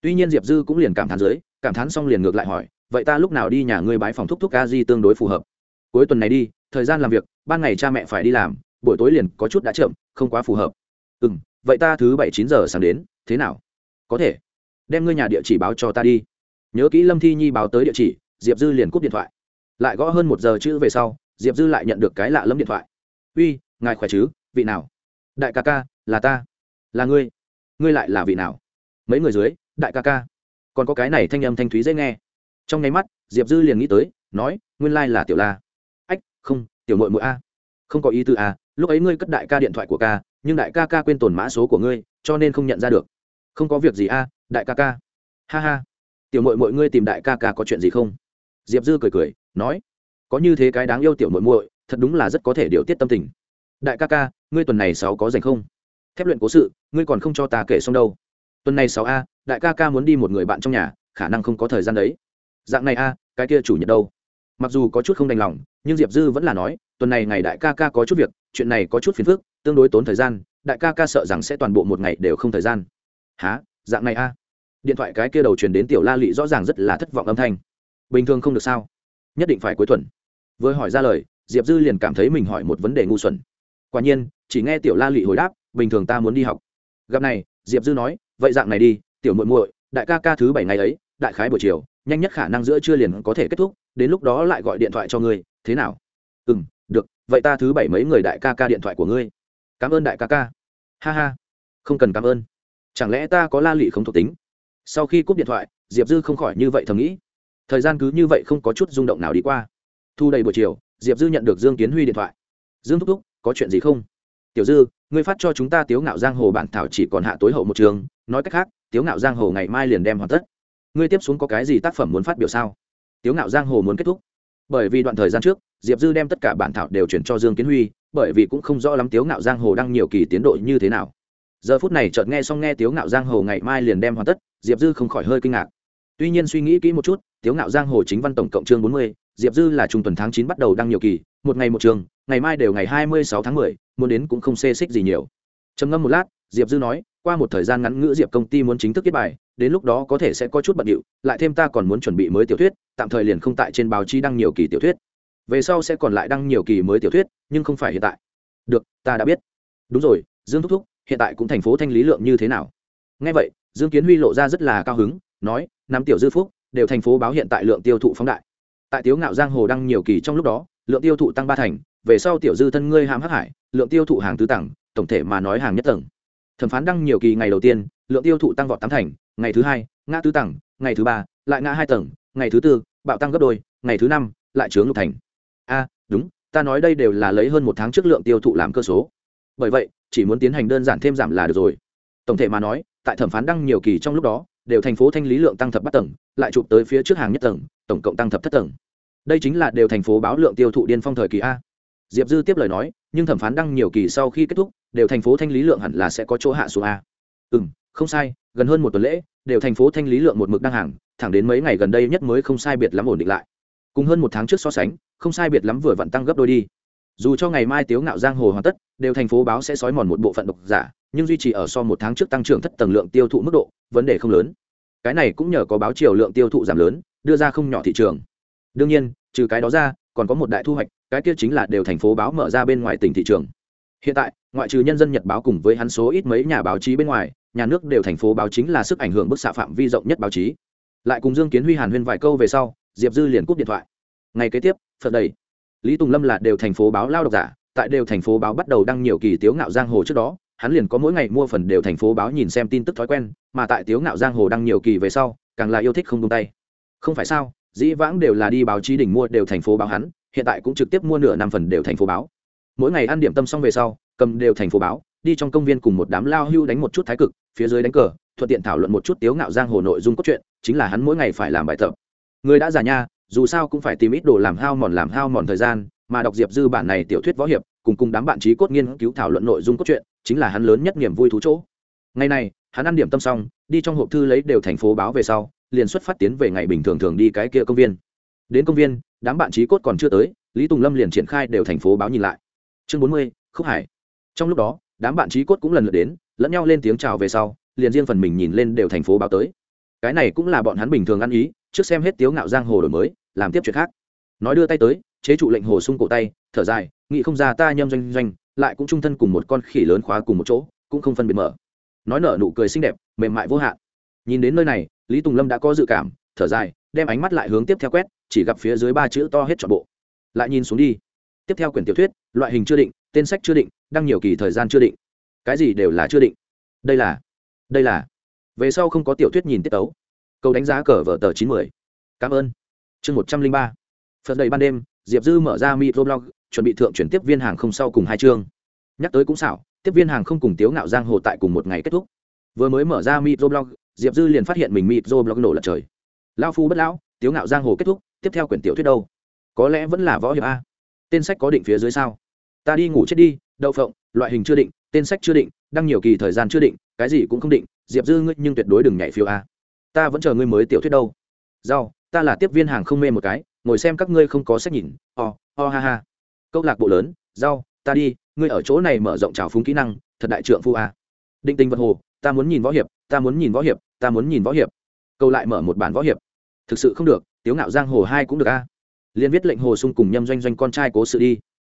Tuy nhiên diệp dư cũng liền cảm thán dưới, cảm thán xong liền ngược lại hỏi, vậy ta lúc nào đi nhà ngươi bái phòng thúc thúc ca di tương đối phù hợp? Cuối tuần này đi, thời gian làm việc, ban ngày cha mẹ phải đi làm buổi tối liền có chút đã chậm, không quá phù hợp. Ừ m vậy ta thứ bảy chín giờ sáng đến, thế nào? Có thể. Đem ngươi nhà địa chỉ báo cho ta đi. Nhớ kỹ lâm thi nhi báo tới địa chỉ, diệp dư liền cúp điện thoại. Lại gõ hơn một giờ chữ về sau, diệp dư lại nhận được cái lạ lâm điện thoại. Uy, ngài khỏe chứ? Vị nào? Đại ca ca, là ta. Là ngươi? Ngươi lại là vị nào? Mấy người dưới, đại ca ca. Còn có cái này thanh âm thanh thúy dễ nghe. Trong nháy mắt, diệp dư liền nghĩ tới, nói, nguyên lai là tiểu la. Ách, không, tiểu mội mội a. Không có ý tư a lúc ấy ngươi cất đại ca điện thoại của ca, nhưng đại ca ca quên tồn mã số của ngươi, cho nên không nhận ra được. Không có việc gì a, đại ca ca. Ha ha. Tiểu mội mội ngươi tìm đại ca ca có chuyện gì không? Diệp dư cười cười, nói, có như thế cái đáng yêu tiểu mội mội thật đúng là rất có thể điều tiết tâm tình. Đại ca ca, ngươi tuần này sáu có dành không? Thép luyện cố sự, ngươi còn không cho ta kể xong đâu. Tuần này sáu a, đại ca ca muốn đi một người bạn trong nhà, khả năng không có thời gian đấy. Dạng này a, cái kia chủ nhật đâu? Mặc dù có chút không đành lòng, nhưng diệp dư vẫn là nói, tuần này ngày đại ca ca có chút việc, chuyện này có chút phiền phức, tương đối tốn thời gian, đại ca ca sợ rằng sẽ toàn bộ một ngày đều không thời gian. Há dạng này a điện thoại cái kia đầu truyền đến tiểu la lị rõ ràng rất là thất vọng âm thanh. Bình thường không được sao? Nhất định phải cuối tuần. Vừa hỏi ra lời, diệp dư liền cảm thấy mình hỏi một vấn đề ngu xuẩn. Quả nhiên, chỉ nghe tiểu la lị hồi đáp, bình thường ta muốn đi học. Gặp này, diệp dư nói, vậy dạng này đi, tiểu muội muội, đại ca ca thứ bảy ngày ấy, đại khái buổi chiều, nhanh nhất khả năng giữa trưa liền có thể kết thúc đến lúc đó lại gọi điện thoại cho ngươi, thế nào? Ừ m được, vậy ta thứ bảy mấy người đại ca ca điện thoại của ngươi. Cảm ơn đại ca ca. Ha ha, không cần cảm ơn. Chẳng lẽ ta có la lị không thuộc tính? Sau khi cúp điện thoại, diệp dư không khỏi như vậy thầm nghĩ. Thời gian cứ như vậy không có chút rung động nào đi qua. Thu đầy buổi chiều, diệp dư nhận được dương kiến huy điện thoại. Dương thúc thúc, có chuyện gì không? Tiểu dư, ngươi phát cho chúng ta tiếu ngạo giang hồ bản thảo chỉ còn hạ tối hậu một trường, nói cách khác, tiếu ngạo giang hồ ngày mai liền đem hoàn tất. Ngươi tiếp xuống có cái gì tác phẩm muốn phát biểu sao? Tiếu ngạo giang hồ muốn kết thúc. Bởi vì đoạn thời gian trước, diệp dư đem tất cả bản thảo đều chuyển cho dương kiến huy, bởi vì cũng không rõ lắm tiếu ngạo giang hồ đang nhiều kỳ tiến độ như thế nào. Giờ phút này chợt nghe xong nghe tiếu ngạo giang hồ ngày mai liền đem hoàn tất, diệp dư không khỏi hơi kinh ngạc. Tuy nhiên suy nghĩ kỹ một chút, tiếu ngạo giang hồ chính văn tổng cộng chương bốn mươi, diệp dư là trung tuần tháng chín bắt đầu đăng nhiều kỳ, một ngày một trường, ngày mai đều ngày hai mươi sáu tháng mười, muốn đến cũng không xê xích gì nhiều. Trầm ngâm một lát, diệp dư nói, qua một thời gian ngắn ngữ diệp công ty muốn chính thức kết bài đến lúc đó có thể sẽ có chút bận điệu, lại thêm ta còn muốn chuẩn bị mới tiểu thuyết, tạm thời liền không tại trên báo chí đăng nhiều kỳ tiểu thuyết. Về sau sẽ còn lại đăng nhiều kỳ mới tiểu thuyết, nhưng không phải hiện tại. Được, ta đã biết. Đúng rồi, dương thúc thúc, hiện tại cũng thành phố thanh lý lượng như thế nào? Ngay vậy, dương kiến huy lộ ra rất là cao hứng, nói, năm tiểu dư phúc, đều thành phố báo hiện tại lượng tiêu thụ phóng đại. Tại tiếu ngạo giang hồ đăng nhiều kỳ trong lúc đó, lượng tiêu thụ tăng ba thành, về sau tiểu dư thân ngươi hàm hắc hải, lượng tiêu thụ hàng tứ tầng, tổng thể mà nói hàng nhất tầng. Thẩm phán đăng nhiều kỳ ngày đầu tiên, lượng tiêu thụ tăng vọt tám thành ngày thứ hai, ngã tứ tầng, ngày thứ ba, lại ngã hai tầng, ngày thứ tư, bạo tăng gấp đôi, ngày thứ năm, lại chướng lục thành. A, đúng, ta nói đây đều là lấy hơn một tháng trước lượng tiêu thụ làm cơ số. Bởi vậy, chỉ muốn tiến hành đơn giản thêm giảm là được rồi. Tổng thể mà nói, tại thẩm phán đăng nhiều kỳ trong lúc đó, đều thành phố thanh lý lượng tăng thập bắt tầng, lại chụp tới phía trước hàng nhất tầng, tổng cộng tăng thập thất tầng. Đây chính là đều thành phố báo lượng tiêu thụ điên phong thời kỳ a. Diệp dư tiếp lời nói, nhưng thẩm phán đăng nhiều kỳ sau khi kết thúc, đều thành phố thanh lý lượng hẳn là sẽ có chỗ hạ xuống a. Ừ không sai gần hơn một tuần lễ, đều thành phố thanh lý lượng một mực đăng hàng, thẳng đến mấy ngày gần đây nhất mới không sai biệt lắm ổn định lại. Cùng hơn một tháng trước so sánh, không sai biệt lắm vừa vặn tăng gấp đôi đi. Dù cho ngày mai tiếu ngạo giang hồ hoàn tất, đều thành phố báo sẽ sói mòn một bộ phận độc giả, nhưng duy trì ở so một tháng trước tăng trưởng thất tầng lượng tiêu thụ mức độ, vấn đề không lớn. Cái này cũng nhờ có báo chiều lượng tiêu thụ giảm lớn, đưa ra không nhỏ thị trường. Đương nhiên, trừ cái đó ra, còn có một đại thu hoạch, cái kia chính là đều thành phố báo mở ra bên ngoài tỉnh thị trường. Hiện tại, ngoại trừ nhân dân nhật báo cùng với hắn số ít mấy nhà báo chí bên ngoài nhà nước đều thành phố báo chính là sức ảnh hưởng bức xạ phạm vi rộng nhất báo chí. Lại cùng dương kiến huy hàn huyên vài câu về sau, diệp dư liền cúp điện thoại. Ngày kế tiếp, phật đầy lý tùng lâm là đều thành phố báo lao độc giả, tại đều thành phố báo bắt đầu đăng nhiều kỳ tiếu ngạo giang hồ trước đó, hắn liền có mỗi ngày mua phần đều thành phố báo nhìn xem tin tức thói quen, mà tại tiếu ngạo giang hồ đăng nhiều kỳ về sau, càng là yêu thích không tung tay. Không phải sao, dĩ vãng đều là đi báo chí đỉnh mua đều thành phố báo hắn, hiện tại cũng trực tiếp mua nửa năm phần đều thành phố báo. Mỗi ngày ăn điểm tâm xong về sau, cầm đều thành phố báo, đi trong công viên cùng một đám lao hưu đánh một chút thái cực phía dưới đánh cờ, thuận tiện thảo luận một chút tiếu ngạo giang hồ nội dung cốt truyện, chính là hắn mỗi ngày phải làm bài tập. Người đã già nha, dù sao cũng phải tìm ít đồ làm hao mòn làm hao mòn thời gian, mà đọc diệp dư bản này tiểu thuyết võ hiệp, cùng cùng đám bạn trí cốt nghiên cứu thảo luận nội dung cốt truyện, chính là hắn lớn nhất niềm vui thú chỗ. Ngày này, hắn ăn điểm tâm xong, đi trong hộp thư lấy đều thành phố báo về sau, liền xuất phát tiến về ngày bình thường thường đi cái kia công viên. Đến công viên, đám bạn trí cốt còn chưa tới, lý tùng lâm liền triển khai đều thành phố báo nhìn lại. Chương bốn mươi, khúc hải. Trong lúc đó, đám bạn trí cốt cũng lần lượt đến lẫn nhau lên tiếng chào về sau, liền riêng phần mình nhìn lên đều thành phố báo tới. Cái này cũng là bọn hắn bình thường ăn ý, trước xem hết tiếu ngạo giang hồ đổi mới, làm tiếp chuyện khác. Nói đưa tay tới, chế trụ lệnh hồ sung cổ tay, thở dài nghị không ra ta nhâm doanh doanh, lại cũng trung thân cùng một con khỉ lớn khóa cùng một chỗ, cũng không phân biệt mở. Nói nở nụ cười xinh đẹp, mềm mại vô hạn. Nhìn đến nơi này, lý tùng lâm đã có dự cảm, thở dài, đem ánh mắt lại hướng tiếp theo quét, chỉ gặp phía dưới ba chữ to hết trọn bộ. Lại nhìn xuống đi. Tiếp theo quyển tiểu thuyết, loại hình chưa định, tên sách chưa định, đăng nhiều kỳ thời gian chưa định cái gì đều là chưa định. Đây là đây là. Về sau không có tiểu thuyết nhìn tiết tấu. Câu đánh giá cờ vở tờ chín mươi cảm ơn. Chương một trăm linh ba. Phật đầy ban đêm, diệp dư mở ra microblog, chuẩn bị thượng chuyển tiếp viên hàng không sau cùng hai chương. Nhắc tới cũng xảo, tiếp viên hàng không cùng tiếu ngạo giang hồ tại cùng một ngày kết thúc. Vừa mới mở ra microblog, diệp dư liền phát hiện mình microblog nổ lật trời. Lao phu bất lão, tiếu ngạo giang hồ kết thúc, tiếp theo quyển tiểu thuyết đâu? Có lẽ vẫn là võ hiệp a. Tên sách có định phía dưới sao? Ta đi ngủ chết đi, đậu phộng, loại hình chưa định tên sách chưa định đăng nhiều kỳ thời gian chưa định cái gì cũng không định diệp dư ngươi nhưng tuyệt đối đừng nhảy phiêu a. Ta vẫn chờ ngươi mới tiểu thuyết đâu. Rau ta là tiếp viên hàng không mê một cái ngồi xem các ngươi không có sách nhìn o、oh, o、oh, ha ha. Câu lạc bộ lớn rau ta đi ngươi ở chỗ này mở rộng trào phúng kỹ năng thật đại trượng phu a. Định tình vật hồ ta muốn nhìn võ hiệp ta muốn nhìn võ hiệp ta muốn nhìn võ hiệp. Câu lại mở một bản võ hiệp. Thực sự không được tiếu ngạo giang hồ hai cũng được a. Liên viết lệnh hồ sung cùng nhâm doanh doanh con trai cố sự đi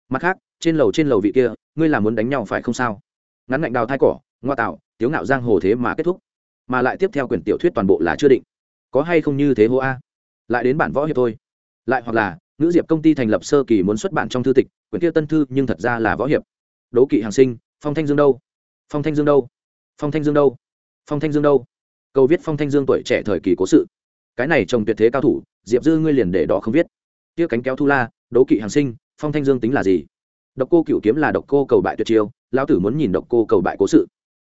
mặt khác, trên lầu trên lầu vị kia, ngươi là muốn đánh nhau phải không sao? Ngắn ngạnh đào thai cỏ, ngoa tạo, tiếu ngạo giang hồ thế mà kết thúc. Mà lại tiếp theo quyển tiểu thuyết toàn bộ là chưa định. Có hay không như thế hô a? Lại đến bản võ hiệp thôi. Lại hoặc là, nữ diệp công ty thành lập sơ kỳ muốn xuất bản trong thư tịch, quyển kia tân thư nhưng thật ra là võ hiệp. Đố kỵ hàng sinh, phong thanh dương đâu? Phong thanh dương đâu? Phong thanh dương đâu? Phong thanh dương đâu? Câu viết phong thanh dương tuổi trẻ thời kỳ cố sự. Cái này trồng tuyệt thế cao thủ, diệp dư ngươi liền để đỏ không viết. Kia cánh kéo thu la đố kỵ hàng sinh phong thanh dương tính là gì? Độc cô cựu kiếm là độc cô cầu bại tuyệt chiêu, lão tử muốn nhìn độc cô cầu bại cố sự.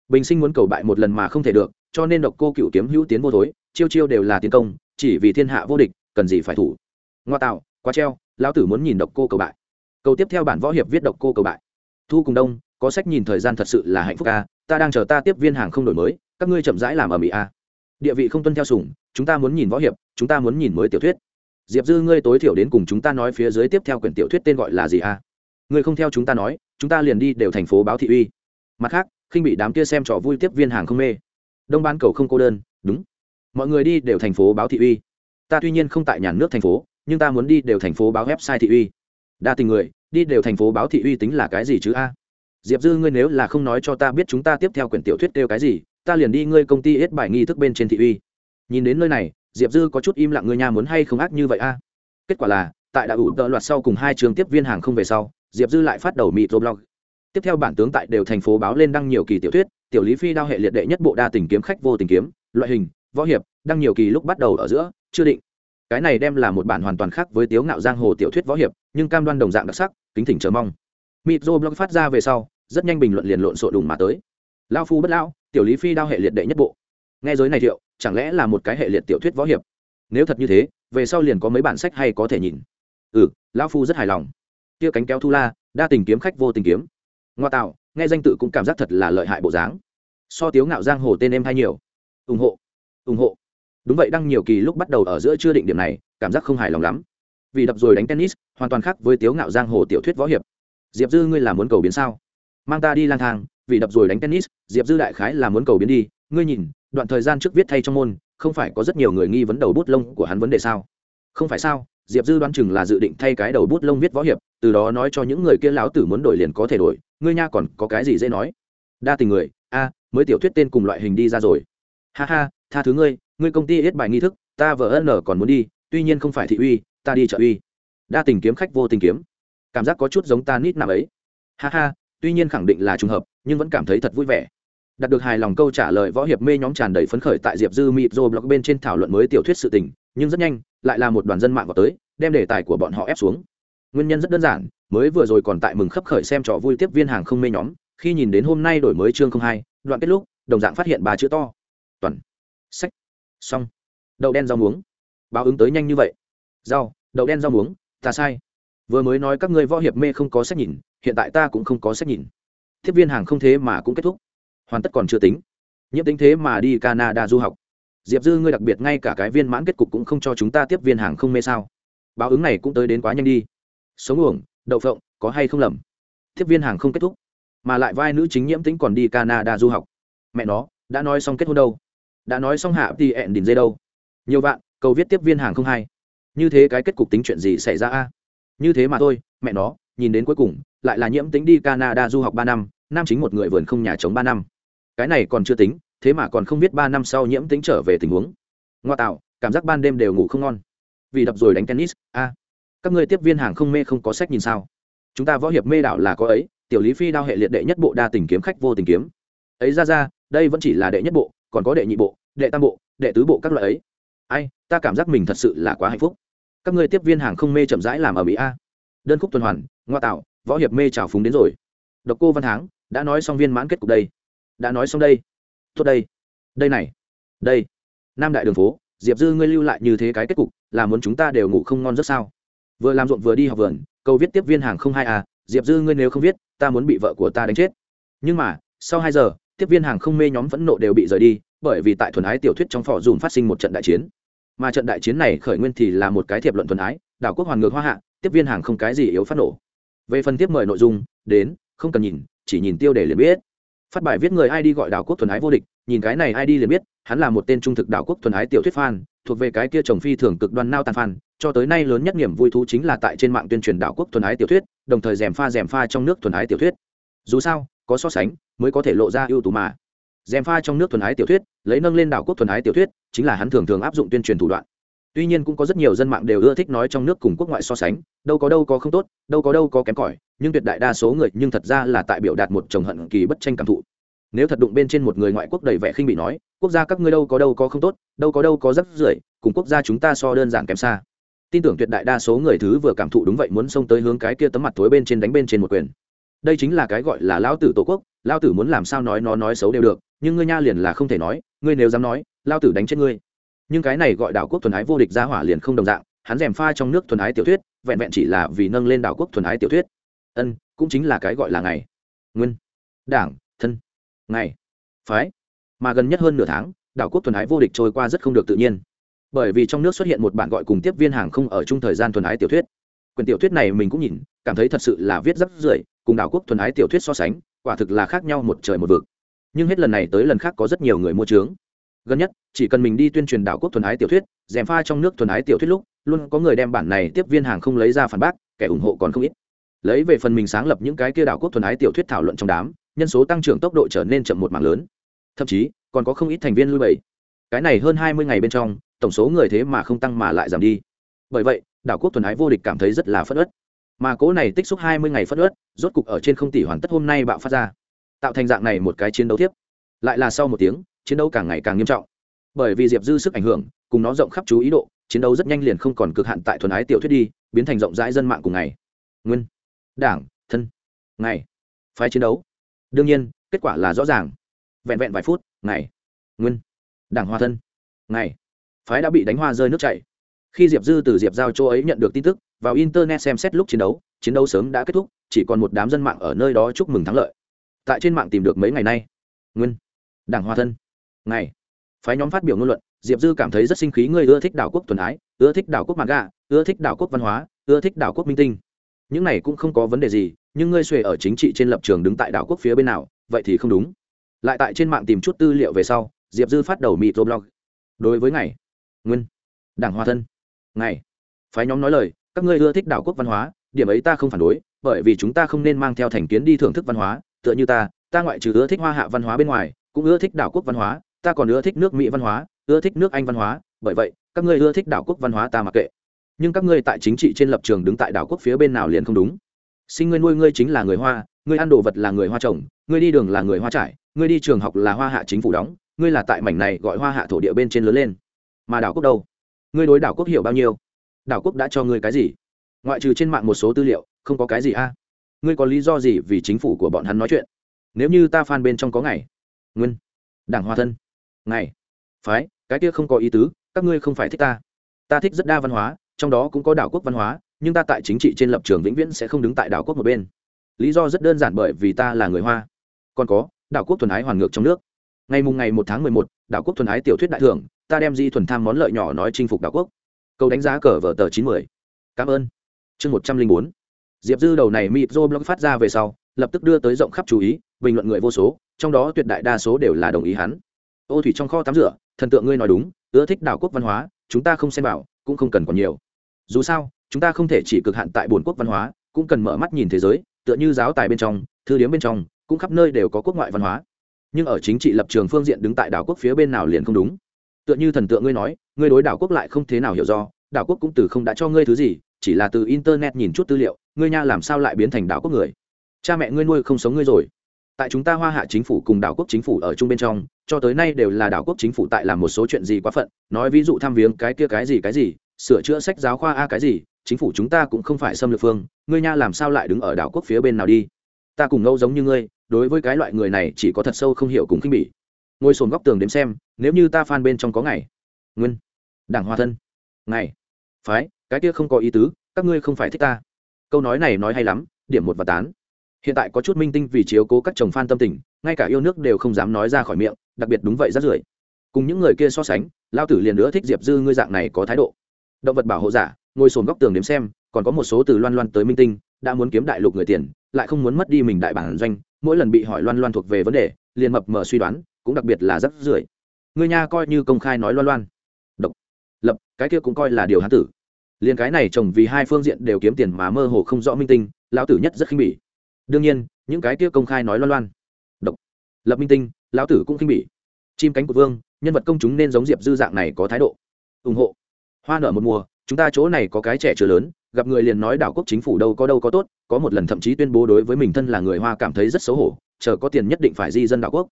Bình sinh muốn cầu bại một lần mà không thể được, cho nên độc cô cựu kiếm hữu tiến vô thối, chiêu chiêu đều là tiến công, chỉ vì thiên hạ vô địch, cần gì phải thủ. Ngoa tạo, quá treo, lão tử muốn nhìn độc cô cầu bại. Câu tiếp theo bản võ hiệp viết độc cô cầu bại. Thu cùng đông, có sách nhìn thời gian thật sự là hạnh phúc ca ta đang chờ ta tiếp viên hàng không đổi mới, các ngươi chậm rãi làm ở mỹ a. Địa vị không tuân theo sủng, chúng ta muốn nhìn võ hiệp, chúng ta muốn nhìn mới tiểu thuyết diệp dư ngươi tối thiểu đến cùng chúng ta nói phía dưới tiếp theo quyển tiểu thuyết tên gọi là gì a ngươi không theo chúng ta nói, chúng ta liền đi đều thành phố báo thị uy. Mặt khác, khinh bị đám kia xem trò vui tiếp viên hàng không mê. Đông ban cầu không cô đơn, đúng. Mọi người đi đều thành phố báo thị uy. Ta tuy nhiên không tại nhà nước thành phố, nhưng ta muốn đi đều thành phố báo website thị uy. Đa tình người, đi đều thành phố báo thị uy tính là cái gì chứ a? Diệp dư ngươi nếu là không nói cho ta biết chúng ta tiếp theo quyển tiểu thuyết kêu cái gì, ta liền đi ngươi công ty hết bài nghi thức bên trên thị uy. Nhìn đến nơi này diệp dư có chút im lặng người nhà muốn hay không ác như vậy a? Kết quả là, tại đã ủ tợ loạt sau cùng hai trường tiếp viên hàng không về sau, diệp dư lại phát đầu microblog tiếp theo bản tướng tại đều thành phố báo lên đăng nhiều kỳ tiểu thuyết, tiểu lý phi đao hệ liệt đệ nhất bộ đa tình kiếm khách vô tình kiếm, loại hình, võ hiệp, đăng nhiều kỳ lúc bắt đầu ở giữa, chưa định. Cái này đem là một bản hoàn toàn khác với tiếu ngạo giang hồ tiểu thuyết võ hiệp, nhưng cam đoan đồng dạng đặc sắc, kính thỉnh chờ mong. Microblog phát ra về sau, rất nhanh bình luận liền lộn xộn đùng mà tới. Lao phu bất lão, tiểu lý phi đao hệ liệt đệ nhất bộ. Nghe giới này thiệu chẳng lẽ là một cái hệ liệt tiểu thuyết võ hiệp? Nếu thật như thế, về sau liền có mấy bản sách hay có thể nhìn. Ừ lão phu rất hài lòng. Tia cánh kéo thu la, đa tình kiếm khách vô tình kiếm. Ngoa tạo, nghe danh tự cũng cảm giác thật là lợi hại bộ dáng. So tiếu ngạo giang hồ tên em hay nhiều. Ủng hộ ủng hộ. Đúng vậy, đăng nhiều kỳ lúc bắt đầu ở giữa chưa định điểm này, cảm giác không hài lòng lắm. Vì đập rồi đánh tennis, hoàn toàn khác với tiếu ngạo giang hồ tiểu thuyết võ hiệp. Diệp dư ngươi là muốn cầu biến sao? Mang ta đi lang thang, vì đập rồi đánh tennis, diệp dư đại khái là muốn cầu biến đi. Ngươi nhìn đoạn thời gian trước viết thay trong môn, không phải có rất nhiều người nghi vấn đầu bút lông của hắn vấn đề sao? Không phải sao, diệp dư đoán chừng là dự định thay cái đầu bút lông viết võ hiệp, từ đó nói cho những người kia láo tử muốn đổi liền có thể đổi, ngươi nha còn có cái gì dễ nói? Đa tình người, a, mới tiểu thuyết tên cùng loại hình đi ra rồi. Ha ha, tha thứ ngươi ngươi công ty hết bài nghi thức, ta vợ ân còn muốn đi, tuy nhiên không phải thị uy, ta đi chợ uy. Đa tình kiếm khách vô tình kiếm. Cảm giác có chút giống ta nít nằm ấy. Ha ha, tuy nhiên khẳng định là trùng hợp, nhưng vẫn cảm thấy thật vui vẻ đạt được hài lòng câu trả lời, võ hiệp mê nhóm tràn đầy phấn khởi tại diệp dư mịt rô blog bên trên thảo luận mới tiểu thuyết sự tình, nhưng rất nhanh, lại là một đoàn dân mạng vào tới, đem đề tài của bọn họ ép xuống. Nguyên nhân rất đơn giản, mới vừa rồi còn tại mừng khấp khởi xem trò vui tiếp viên hàng không mê nhóm, khi nhìn đến hôm nay đổi mới chương không hai, đoạn kết lúc, đồng dạng phát hiện ba chữ to. Toàn. Sách. Xong. Đậu đen rau muống. Báo ứng tới nhanh như vậy. Rau, đậu đen rau muống, ta sai. Vừa mới nói các ngươi võ hiệp mê không có sách nhìn, hiện tại ta cũng không có sách nhìn. Tiếp viên hàng không thế mà cũng kết thúc hoàn tất còn chưa tính. Nhiễm tính thế mà đi canada du học. Diệp dư ngươi đặc biệt ngay cả cái viên mãn kết cục cũng không cho chúng ta tiếp viên hàng không mê sao. Báo ứng này cũng tới đến quá nhanh đi. Sống uổng, đậu phộng, có hay không lầm? Tiếp viên hàng không kết thúc, mà lại vai nữ chính nhiễm tính còn đi canada du học. Mẹ nó, đã nói xong kết hôn đâu? Đã nói xong hạ thì ẹn đỉnh dây đâu? Nhiều vạn, cầu viết tiếp viên hàng không hay như thế cái kết cục tính chuyện gì xảy ra a? Như thế mà thôi, mẹ nó, nhìn đến cuối cùng, lại là nhiễm tính đi canada du học ba năm, nam chính một người vườn không nhà chống ba năm cái này còn chưa tính, thế mà còn không biết ba năm sau nhiễm tính trở về tình huống. Ngoa tạo, cảm giác ban đêm đều ngủ không ngon. Vì đập rồi đánh tennis, a. Các người tiếp viên hàng không mê không có sách nhìn sao? Chúng ta võ hiệp mê đảo là có ấy, tiểu lý phi đao hệ liệt đệ nhất bộ đa tình kiếm khách vô tình kiếm. Ấy ra ra, đây vẫn chỉ là đệ nhất bộ, còn có đệ nhị bộ, đệ tam bộ, đệ tứ bộ các loại ấy. Ai, ta cảm giác mình thật sự là quá hạnh phúc. Các người tiếp viên hàng không mê chậm rãi làm ở mỹ a. Đơn khúc tuần hoàn, ngoa tạo, võ hiệp mê trào phúng đến rồi. Độc cô văn tháng đã nói xong viên mãn kết cục đây đã nói xong đây. Tốt đây. Đây này. Đây. Nam đại đường phố, diệp dư ngươi lưu lại như thế cái kết cục, là muốn chúng ta đều ngủ không ngon rất sao? Vừa làm ruộng vừa đi học vườn câu viết tiếp viên hàng không hai à diệp dư ngươi nếu không viết, ta muốn bị vợ của ta đánh chết. Nhưng mà, sau hai giờ, tiếp viên hàng không mê nhóm phẫn nộ đều bị rời đi, bởi vì tại thuần ái tiểu thuyết trong phò dùm phát sinh một trận đại chiến. Mà trận đại chiến này khởi nguyên thì là một cái thiệp luận thuần ái, đảo quốc hoàn ngược hoa hạ, tiếp viên hàng không cái gì yếu phát nổ. Về phần tiếp mời nội dung, đến, không cần nhìn, chỉ nhìn tiêu đề liền biết phát bài viết người id gọi đảo quốc thuần ái vô địch, nhìn cái này id liền biết, hắn là một tên trung thực đảo quốc thuần ái tiểu thuyết fan, thuộc về cái kia chồng phi thường cực đoan nao tàn fan, cho tới nay lớn nhất niềm vui thú chính là tại trên mạng tuyên truyền đảo quốc thuần ái tiểu thuyết, đồng thời rèm pha rèm pha trong nước thuần ái tiểu thuyết. Dù sao, có so sánh, mới có thể lộ ra ưu tú mà. Rèm pha trong nước thuần ái tiểu thuyết, lấy nâng lên đảo quốc thuần ái tiểu thuyết, chính là hắn thường thường áp dụng tuyên truyền thủ đoạn. Tuy nhiên cũng có rất nhiều dân mạng đều ưa thích nói trong nước cùng quốc ngoại so sánh, đâu có đâu có không tốt, đâu có đâu có kém cỏi nhưng tuyệt đại đa số người nhưng thật ra là tại biểu đạt một chồng hận kỳ bất tranh cảm thụ. Nếu thật đụng bên trên một người ngoại quốc đầy vẻ khinh bị nói, quốc gia các ngươi đâu có đâu có không tốt, đâu có đâu có rắc rưởi, cùng quốc gia chúng ta so đơn giản kém xa. Tin tưởng tuyệt đại đa số người thứ vừa cảm thụ đúng vậy muốn xông tới hướng cái kia tấm mặt thối bên trên đánh bên trên một quyền. Đây chính là cái gọi là lao tử tổ quốc lao tử muốn làm sao nói nó nói xấu đều được, nhưng ngươi nha liền là không thể nói, ngươi nếu dám nói lao tử đánh chết ngươi. Nhưng cái này gọi đảo quốc thuần ái vô địch ra hỏa liền không đồng dạng, hắn rèm pha trong nước thuần ái tiểu thuyết, vẹn vẹn chỉ là vì nâng lên đảo quốc thuần ái tiểu thuyết ân, cũng chính là cái gọi là ngày. Nguyên. Đảng, thân. Ngày. Phái. Mà gần nhất hơn nửa tháng, đảo quốc thuần ái vô địch trôi qua rất không được tự nhiên. Bởi vì trong nước xuất hiện một bản gọi cùng tiếp viên hàng không ở chung thời gian thuần ái tiểu thuyết. Quyển tiểu thuyết này mình cũng nhìn, cảm thấy thật sự là viết rất rưởi, cùng đảo quốc thuần ái tiểu thuyết so sánh, quả thực là khác nhau một trời một vực. Nhưng hết lần này tới lần khác có rất nhiều người mua trướng gần nhất, chỉ cần mình đi tuyên truyền đảo quốc thuần ái tiểu thuyết dèm pha trong nước thuần ái tiểu thuyết lúc, luôn có người đem bản này tiếp viên hàng không lấy ra phản bác, kẻ ủng hộ còn không ít lấy về phần mình sáng lập những cái kia đảo quốc thuần ái tiểu thuyết thảo luận trong đám, nhân số tăng trưởng tốc độ trở nên chậm một mảng lớn. Thậm chí, còn có không ít thành viên lưu bày cái này hơn hai mươi ngày bên trong, tổng số người thế mà không tăng mà lại giảm đi. Bởi vậy, đảo quốc thuần ái vô địch cảm thấy rất là phất ớt mà cố này tích xúc hai mươi ngày phất ớt rốt cục ở trên không tỷ hoàn tất hôm nay bạo phát ra. Tạo thành dạng này một cái chiến đấu tiếp lại là sau một tiếng, chiến đấu càng ngày càng nghiêm trọng. Bởi vì diệp dư sức ảnh hưởng, cùng nó rộng khắp chú ý độ, chiến đấu rất nhanh liền không còn cực hạn tại thuần ái tiểu thuyết đi, biến thành rộng rãi dân mạng cùng ngày. Nguyên đảng, thân, ngày, phái chiến đấu. Đương nhiên, kết quả là rõ ràng. Vẹn vẹn vài phút, ngày, nguyên, đảng hoa thân, ngày, phái đã bị đánh hoa rơi nước chảy. Khi diệp dư từ diệp giao châu ấy nhận được tin tức, vào internet xem xét lúc chiến đấu chiến đấu sớm đã kết thúc, chỉ còn một đám dân mạng ở nơi đó chúc mừng thắng lợi. Tại trên mạng tìm được mấy ngày nay, nguyên, đảng hoa thân, ngày, phái nhóm phát biểu ngôn luận, diệp dư cảm thấy rất sinh khí, ngươi ưa thích đảo quốc tuần ái, ưa thích đảo quốc mặt gà ưa thích đảo quốc văn hóa, ưa thích đảo quốc minh tinh những này cũng không có vấn đề gì, nhưng ngươi xuề ở chính trị trên lập trường đứng tại đảo quốc phía bên nào, vậy thì không đúng. Lại tại trên mạng tìm chút tư liệu về sau, diệp dư phát đầu microblog đối với ngày nguyên, đảng hoa thân ngày phái nhóm nói lời, các ngươi ưa thích đảo quốc văn hóa, điểm ấy ta không phản đối, bởi vì chúng ta không nên mang theo thành kiến đi thưởng thức văn hóa, tựa như ta ta ngoại trừ ưa thích hoa hạ văn hóa bên ngoài, cũng ưa thích đảo quốc văn hóa, ta còn ưa thích nước mỹ văn hóa, ưa thích nước anh văn hóa, bởi vậy, các ngươi ưa thích đảo quốc văn hóa ta mặc kệ nhưng các ngươi tại chính trị trên lập trường đứng tại đảo quốc phía bên nào liền không đúng. Sinh ngươi nuôi ngươi chính là người hoa, ngươi ăn đồ vật là người hoa trồng, ngươi đi đường là người hoa trải, ngươi đi trường học là hoa hạ chính phủ đóng, ngươi là tại mảnh này gọi hoa hạ thổ địa bên trên lớn lên. Mà đảo quốc đâu? Ngươi đối đảo quốc hiểu bao nhiêu? Đảo quốc đã cho ngươi cái gì? Ngoại trừ trên mạng một số tư liệu, không có cái gì a. Ngươi có lý do gì vì chính phủ của bọn hắn nói chuyện? Nếu như ta phan bên trong có ngày, nguyên, đảng hoa thân. Ngày, phái, cái kia không có ý tứ, các ngươi không phải thích ta. Ta thích rất đa văn hóa trong đó cũng có đảo quốc văn hóa, nhưng ta tại chính trị trên lập trường vĩnh viễn sẽ không đứng tại đảo quốc một bên. Lý do rất đơn giản bởi vì ta là người hoa. Còn có, đảo quốc thuần ái hoàn ngược trong nước. Ngày mùng ngày một tháng mười một, đảo quốc thuần ái tiểu thuyết đại thưởng, ta đem di thuần tham món lợi nhỏ nói chinh phục đảo quốc. Câu đánh giá cờ vở tờ chín mươi cảm ơn. Chương một trăm linh bốn. Diệp dư đầu này mịp blog phát ra về sau, lập tức đưa tới rộng khắp chú ý, bình luận người vô số, trong đó tuyệt đại đa số đều là đồng ý hắn. Ô thủy trong kho tắm rửa, thần tượng ngươi nói đúng, ưa thích đảo quốc văn hóa, chúng ta không xem bảo cũng không cần còn nhiều dù sao, chúng ta không thể chỉ cực hạn tại bồn quốc văn hóa, cũng cần mở mắt nhìn thế giới, tựa như giáo tài bên trong, thư điếm bên trong, cũng khắp nơi đều có quốc ngoại văn hóa. Nhưng ở chính trị lập trường phương diện đứng tại đảo quốc phía bên nào liền không đúng. Tựa như thần tượng ngươi nói, ngươi đối đảo quốc lại không thế nào hiểu do, đảo quốc cũng từ không đã cho ngươi thứ gì, chỉ là từ internet nhìn chút tư liệu, ngươi nha làm sao lại biến thành đảo quốc người? Cha mẹ ngươi nuôi không sống ngươi rồi. Tại chúng ta hoa hạ chính phủ cùng đảo quốc chính phủ ở chung bên trong, cho tới nay đều là đảo quốc chính phủ tại làm một số chuyện gì quá phận, nói ví dụ thăm viếng cái kia cái gì cái gì sửa chữa sách giáo khoa a cái gì, chính phủ chúng ta cũng không phải xâm lược phương, ngươi nha làm sao lại đứng ở đảo quốc phía bên nào đi? Ta cùng ngẫu giống như ngươi, đối với cái loại người này chỉ có thật sâu không hiểu cùng khinh bỉ. Ngồi sồn góc tường đếm xem, nếu như ta phan bên trong có ngày, nguyên, đảng hoa thân, ngày, phái, cái kia không có ý tứ, các ngươi không phải thích ta. Câu nói này nói hay lắm, điểm một và tán. Hiện tại có chút minh tinh vì chiếu cố các chồng phan tâm tình, ngay cả yêu nước đều không dám nói ra khỏi miệng, đặc biệt đúng vậy rất rưởi. Cùng những người kia so sánh lao tử liền nữa thích diệp dư ngươi dạng này có thái độ động vật bảo hộ giả, ngồi sồn góc tường đếm xem, còn có một số từ loan loan tới minh tinh, đã muốn kiếm đại lục người tiền, lại không muốn mất đi mình đại bản doanh, mỗi lần bị hỏi loan loan thuộc về vấn đề, liền mập mờ suy đoán, cũng đặc biệt là rất rưởi. Người nha coi như công khai nói loan loan. Độc. Lập, cái kia cũng coi là điều hán tử. Liền cái này chồng vì hai phương diện đều kiếm tiền mà mơ hồ không rõ minh tinh, lão tử nhất rất khinh bỉ. Đương nhiên, những cái kia công khai nói loan loan. Độc. Lập minh tinh, lão tử cũng khinh bỉ. Chim cánh của vương, nhân vật công chúng nên giống diệp dư dạng này có thái độ. Ủng hộ hoa nở một mùa, chúng ta chỗ này có cái trẻ chưa lớn, gặp người liền nói đảo quốc chính phủ đâu có đâu có tốt, có một lần thậm chí tuyên bố đối với mình thân là người hoa cảm thấy rất xấu hổ, chờ có tiền nhất định phải di dân đảo quốc.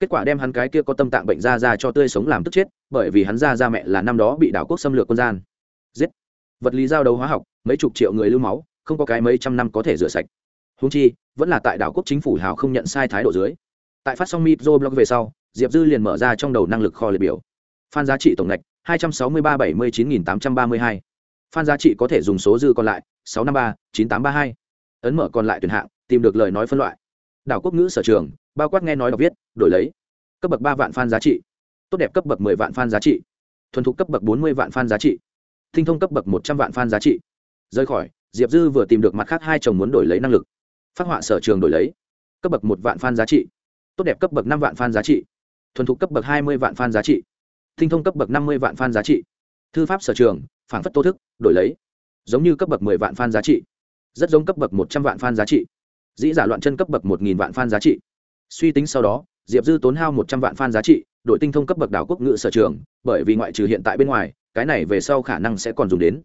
Kết quả đem hắn cái kia có tâm tạng bệnh ra ra cho tươi sống làm tức chết, bởi vì hắn ra ra mẹ là năm đó bị đảo quốc xâm lược quân gian. Giết. Vật lý giao đấu hóa học, mấy chục triệu người lưu máu, không có cái mấy trăm năm có thể rửa sạch. Húng chi, vẫn là tại đảo quốc chính phủ hào không nhận sai thái độ dưới. Tại phát song mịp blog về sau, diệp dư liền mở ra trong đầu năng lực kho liệt biểu. Phan giá trị tổng ngạch hai trăm sáu mươi ba bảy mươi chín nghìn tám trăm ba mươi hai. Phan giá trị có thể dùng số dư còn lại, sáu năm ba, chín tám ba hai. Ấn mở còn lại tuyển hạng, tìm được lời nói phân loại. Đảo quốc ngữ sở trường, bao quát nghe nói đọc viết, đổi lấy. Cấp bậc ba vạn phan giá trị. Tốt đẹp cấp bậc mười vạn phan giá trị. Thuần thục cấp bậc bốn mươi vạn phan giá trị. Thinh thông cấp bậc một trăm vạn phan giá trị. Rời khỏi, diệp dư vừa tìm được mặt khác hai chồng muốn đổi lấy năng lực. Phát họa sở trường đổi lấy. Cấp bậc một vạn phan giá trị. Tốt đẹp cấp bậc năm vạn phan giá trị. Thuần thục cấp bậc hai mươi vạn phan giá trị tinh thông cấp bậc năm mươi vạn phan giá trị. Thư pháp sở trường, phản phất tô thức, đổi lấy. Giống như cấp bậc mười vạn phan giá trị. Rất giống cấp bậc một trăm vạn phan giá trị. Dĩ giả loạn chân cấp bậc một nghìn vạn phan giá trị. Suy tính sau đó, diệp dư tốn hao một trăm vạn phan giá trị đội tinh thông cấp bậc đảo quốc ngữ sở trường, bởi vì ngoại trừ hiện tại bên ngoài, cái này về sau khả năng sẽ còn dùng đến.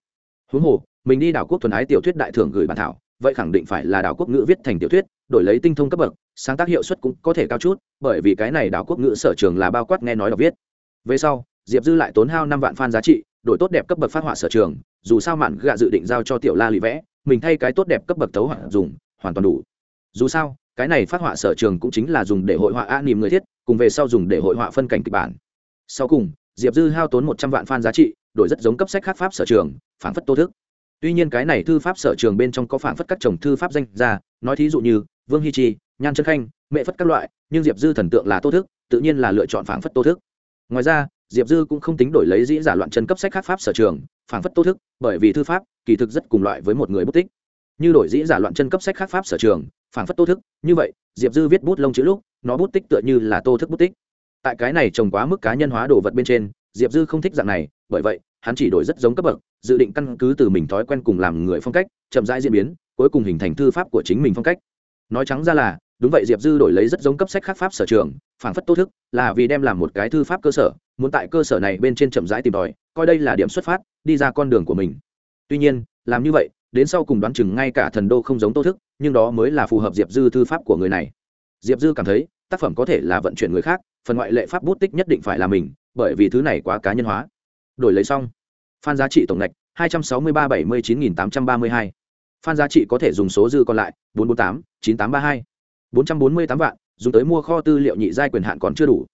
Huống hồ, mình đi đảo quốc thuần ái tiểu thuyết đại thưởng gửi bản thảo, vậy khẳng định phải là đảo quốc ngữ viết thành tiểu thuyết, đổi lấy tinh thông cấp bậc, sáng tác hiệu suất cũng có thể cao chút, bởi vì cái này đảo quốc ngữ sở trường là bao quát nghe nói đọc viết về sau, diệp dư lại tốn hao năm vạn fan giá trị, đổi tốt đẹp cấp bậc phát họa sở trường, dù sao mạn gạ dự định giao cho tiểu la lì vẽ, mình thay cái tốt đẹp cấp bậc tấu họa dùng, hoàn toàn đủ. Dù sao, cái này phát họa sở trường cũng chính là dùng để hội họa a nìm người thiết, cùng về sau dùng để hội họa phân cảnh kịch bản. Sau cùng, diệp dư hao tốn một trăm vạn fan giá trị, đổi rất giống cấp sách khác pháp sở trường phản phất tô thức. Tuy nhiên cái này thư pháp sở trường bên trong có phản phất các chồng thư pháp danh ra nói thí dụ như vương hi chi, nhan chân khanh mẹ phất các loại, nhưng diệp dư thần tượng là tô thức, tự nhiên là lựa chọn phản phất tô thức ngoài ra, diệp dư cũng không tính đổi lấy dĩ giả loạn chân cấp sách khác pháp sở trường phản phất tô thức, bởi vì thư pháp, kỳ thực rất cùng loại với một người bút tích. Như đổi dĩ giả loạn chân cấp sách khác pháp sở trường phản phất tô thức, như vậy, diệp dư viết bút lông chữ lúc, nó bút tích tựa như là tô thức bút tích. Tại cái này trồng quá mức cá nhân hóa đồ vật bên trên, diệp dư không thích dạng này, bởi vậy, hắn chỉ đổi rất giống cấp bậc, dự định căn cứ từ mình thói quen cùng làm người phong cách, chậm rãi diễn biến, cuối cùng hình thành thư pháp của chính mình phong cách. Nói trắng ra là đúng vậy, diệp dư đổi lấy rất giống cấp sách khác pháp sở trường phản phất tô thức, là vì đem làm một cái thư pháp cơ sở, muốn tại cơ sở này bên trên chậm rãi tìm tòi, coi đây là điểm xuất phát, đi ra con đường của mình. Tuy nhiên, làm như vậy, đến sau cùng đoán chừng ngay cả thần đô không giống tô thức, nhưng đó mới là phù hợp diệp dư thư pháp của người này. Diệp dư cảm thấy, tác phẩm có thể là vận chuyển người khác, phần ngoại lệ pháp bút tích nhất định phải là mình, bởi vì thứ này quá cá nhân hóa. Đổi lấy xong. Phan giá trị tổng ngạch, hai trăm sáu mươi ba bảy mươi chín nghìn tám trăm ba mươi hai. Phan giá trị có thể dùng số dư còn lại, bốn trăm bốn tám, chín tám ba hai bốn trăm bốn mươi tám vạn, dùng tới mua kho tư liệu nhị giai quyền hạn còn chưa đủ.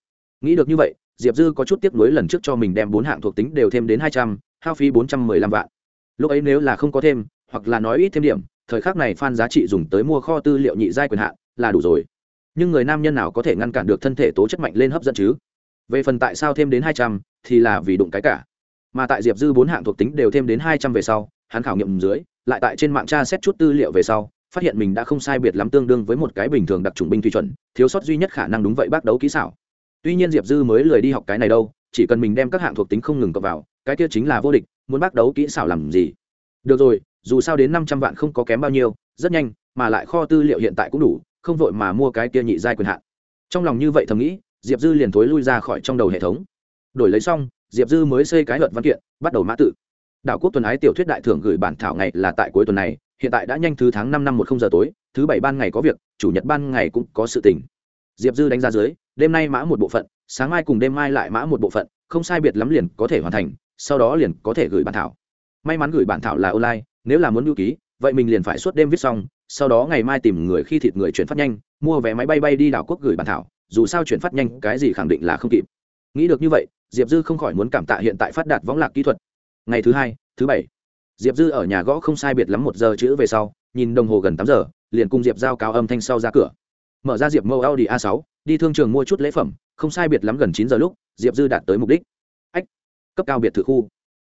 Nghĩ được như vậy, diệp dư có chút tiếp nối lần trước cho mình đem bốn hạng thuộc tính đều thêm đến hai trăm, hao phí bốn trăm mười lăm vạn. Lúc ấy nếu là không có thêm, hoặc là nói ít thêm điểm, thời khắc này phan giá trị dùng tới mua kho tư liệu nhị giai quyền hạn là đủ rồi. Nhưng người nam nhân nào có thể ngăn cản được thân thể tố chất mạnh lên hấp dẫn chứ? Về phần tại sao thêm đến hai trăm thì là vì đụng cái cả. Mà tại diệp dư bốn hạng thuộc tính đều thêm đến hai trăm về sau, hắn khảo nghiệm dưới, lại tại trên mạng tra xét chút tư liệu về sau phát hiện mình đã không sai biệt lắm tương đương với một cái bình thường đặc trùng binh thủy chuẩn, thiếu sót duy nhất khả năng đúng vậy bác đấu kỹ xảo. Tuy nhiên diệp dư mới lười đi học cái này đâu, chỉ cần mình đem các hạng thuộc tính không ngừng cập vào, cái kia chính là vô địch, muốn bác đấu kỹ xảo làm gì? Được rồi, dù sao đến năm trăm vạn không có kém bao nhiêu, rất nhanh, mà lại kho tư liệu hiện tại cũng đủ, không vội mà mua cái kia nhị giai quyền hạn. Trong lòng như vậy thầm nghĩ, diệp dư liền thối lui ra khỏi trong đầu hệ thống. Đổi lấy xong, diệp dư mới xây cái luận văn kiện, bắt đầu mã tự. Đảo quốc tuần ái tiểu thuyết đại thưởng gửi bản thảo ngày là tại cuối tuần này hiện tại đã nhanh thứ tháng năm năm một không giờ tối, thứ bảy ban ngày có việc, chủ nhật ban ngày cũng có sự tình. Diệp dư đánh giá dưới, đêm nay mã một bộ phận, sáng mai cùng đêm mai lại mã một bộ phận, không sai biệt lắm liền có thể hoàn thành, sau đó liền có thể gửi bản thảo. May mắn gửi bản thảo là online, nếu là muốn lưu ký, vậy mình liền phải suốt đêm viết xong, sau đó ngày mai tìm người khi thịt người chuyển phát nhanh, mua vé máy bay bay đi đảo quốc gửi bản thảo, dù sao chuyển phát nhanh, cái gì khẳng định là không kịp. Nghĩ được như vậy, diệp dư không khỏi muốn cảm tạ hiện tại phát đạt võng lạc kỹ thuật. Ngày thứ hai, thứ bảy diệp dư ở nhà gõ không sai biệt lắm một giờ chữ về sau, nhìn đồng hồ gần tám giờ, liền cùng diệp giao cao âm thanh sau ra cửa. Mở ra diệp mâu audi a 6 đi thương trường mua chút lễ phẩm, không sai biệt lắm gần chín giờ lúc, diệp dư đạt tới mục đích. Ách, cấp cao biệt thự khu.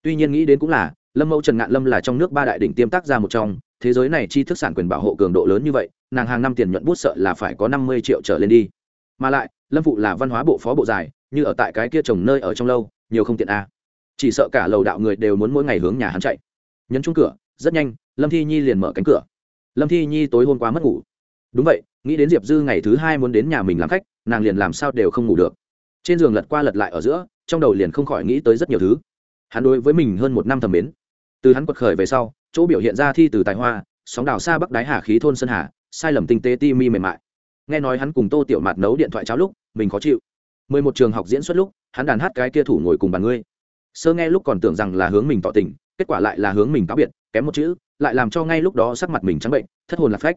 Tuy nhiên nghĩ đến cũng là, lâm mẫu trần ngạn lâm là trong nước ba đại đỉnh tiêm tác ra một trong, thế giới này chi thức sản quyền bảo hộ cường độ lớn như vậy, nàng hàng năm tiền nhuận bút sợ là phải có năm mươi triệu trở lên đi. Mà lại, lâm phụ là văn hóa bộ phó bộ dài, như ở tại cái kia trồng nơi ở trong lâu, nhiều không tiện a. À. chỉ sợ cả lầu đạo người đều muốn mỗi ngày hướng nhà hắn chạy nhấn chung cửa, rất nhanh, lâm thi nhi liền mở cánh cửa. Lâm thi nhi tối hôm qua mất ngủ. Đúng vậy, nghĩ đến diệp dư ngày thứ hai muốn đến nhà mình làm khách, nàng liền làm sao đều không ngủ được. Trên giường lật qua lật lại ở giữa, trong đầu liền không khỏi nghĩ tới rất nhiều thứ. Hắn đối với mình hơn một năm thầm mến. Từ hắn quật khởi về sau, chỗ biểu hiện ra thi từ tài hoa, sóng đào xa bắc đái hà khí thôn sơn hà, sai lầm tinh tế ti mi mềm mại. Nghe nói hắn cùng tô tiểu mạt nấu điện thoại cháo lúc, mình khó chịu. Mười một trường học diễn xuất lúc, hắn đàn hát cái kia thủ ngồi cùng bàn ngươi. Sơ nghe lúc còn tưởng rằng là hướng mình tỏ tình kết quả lại là hướng mình cáo biệt, kém một chữ, lại làm cho ngay lúc đó sắc mặt mình trắng bệnh, thất hồn lạc phách.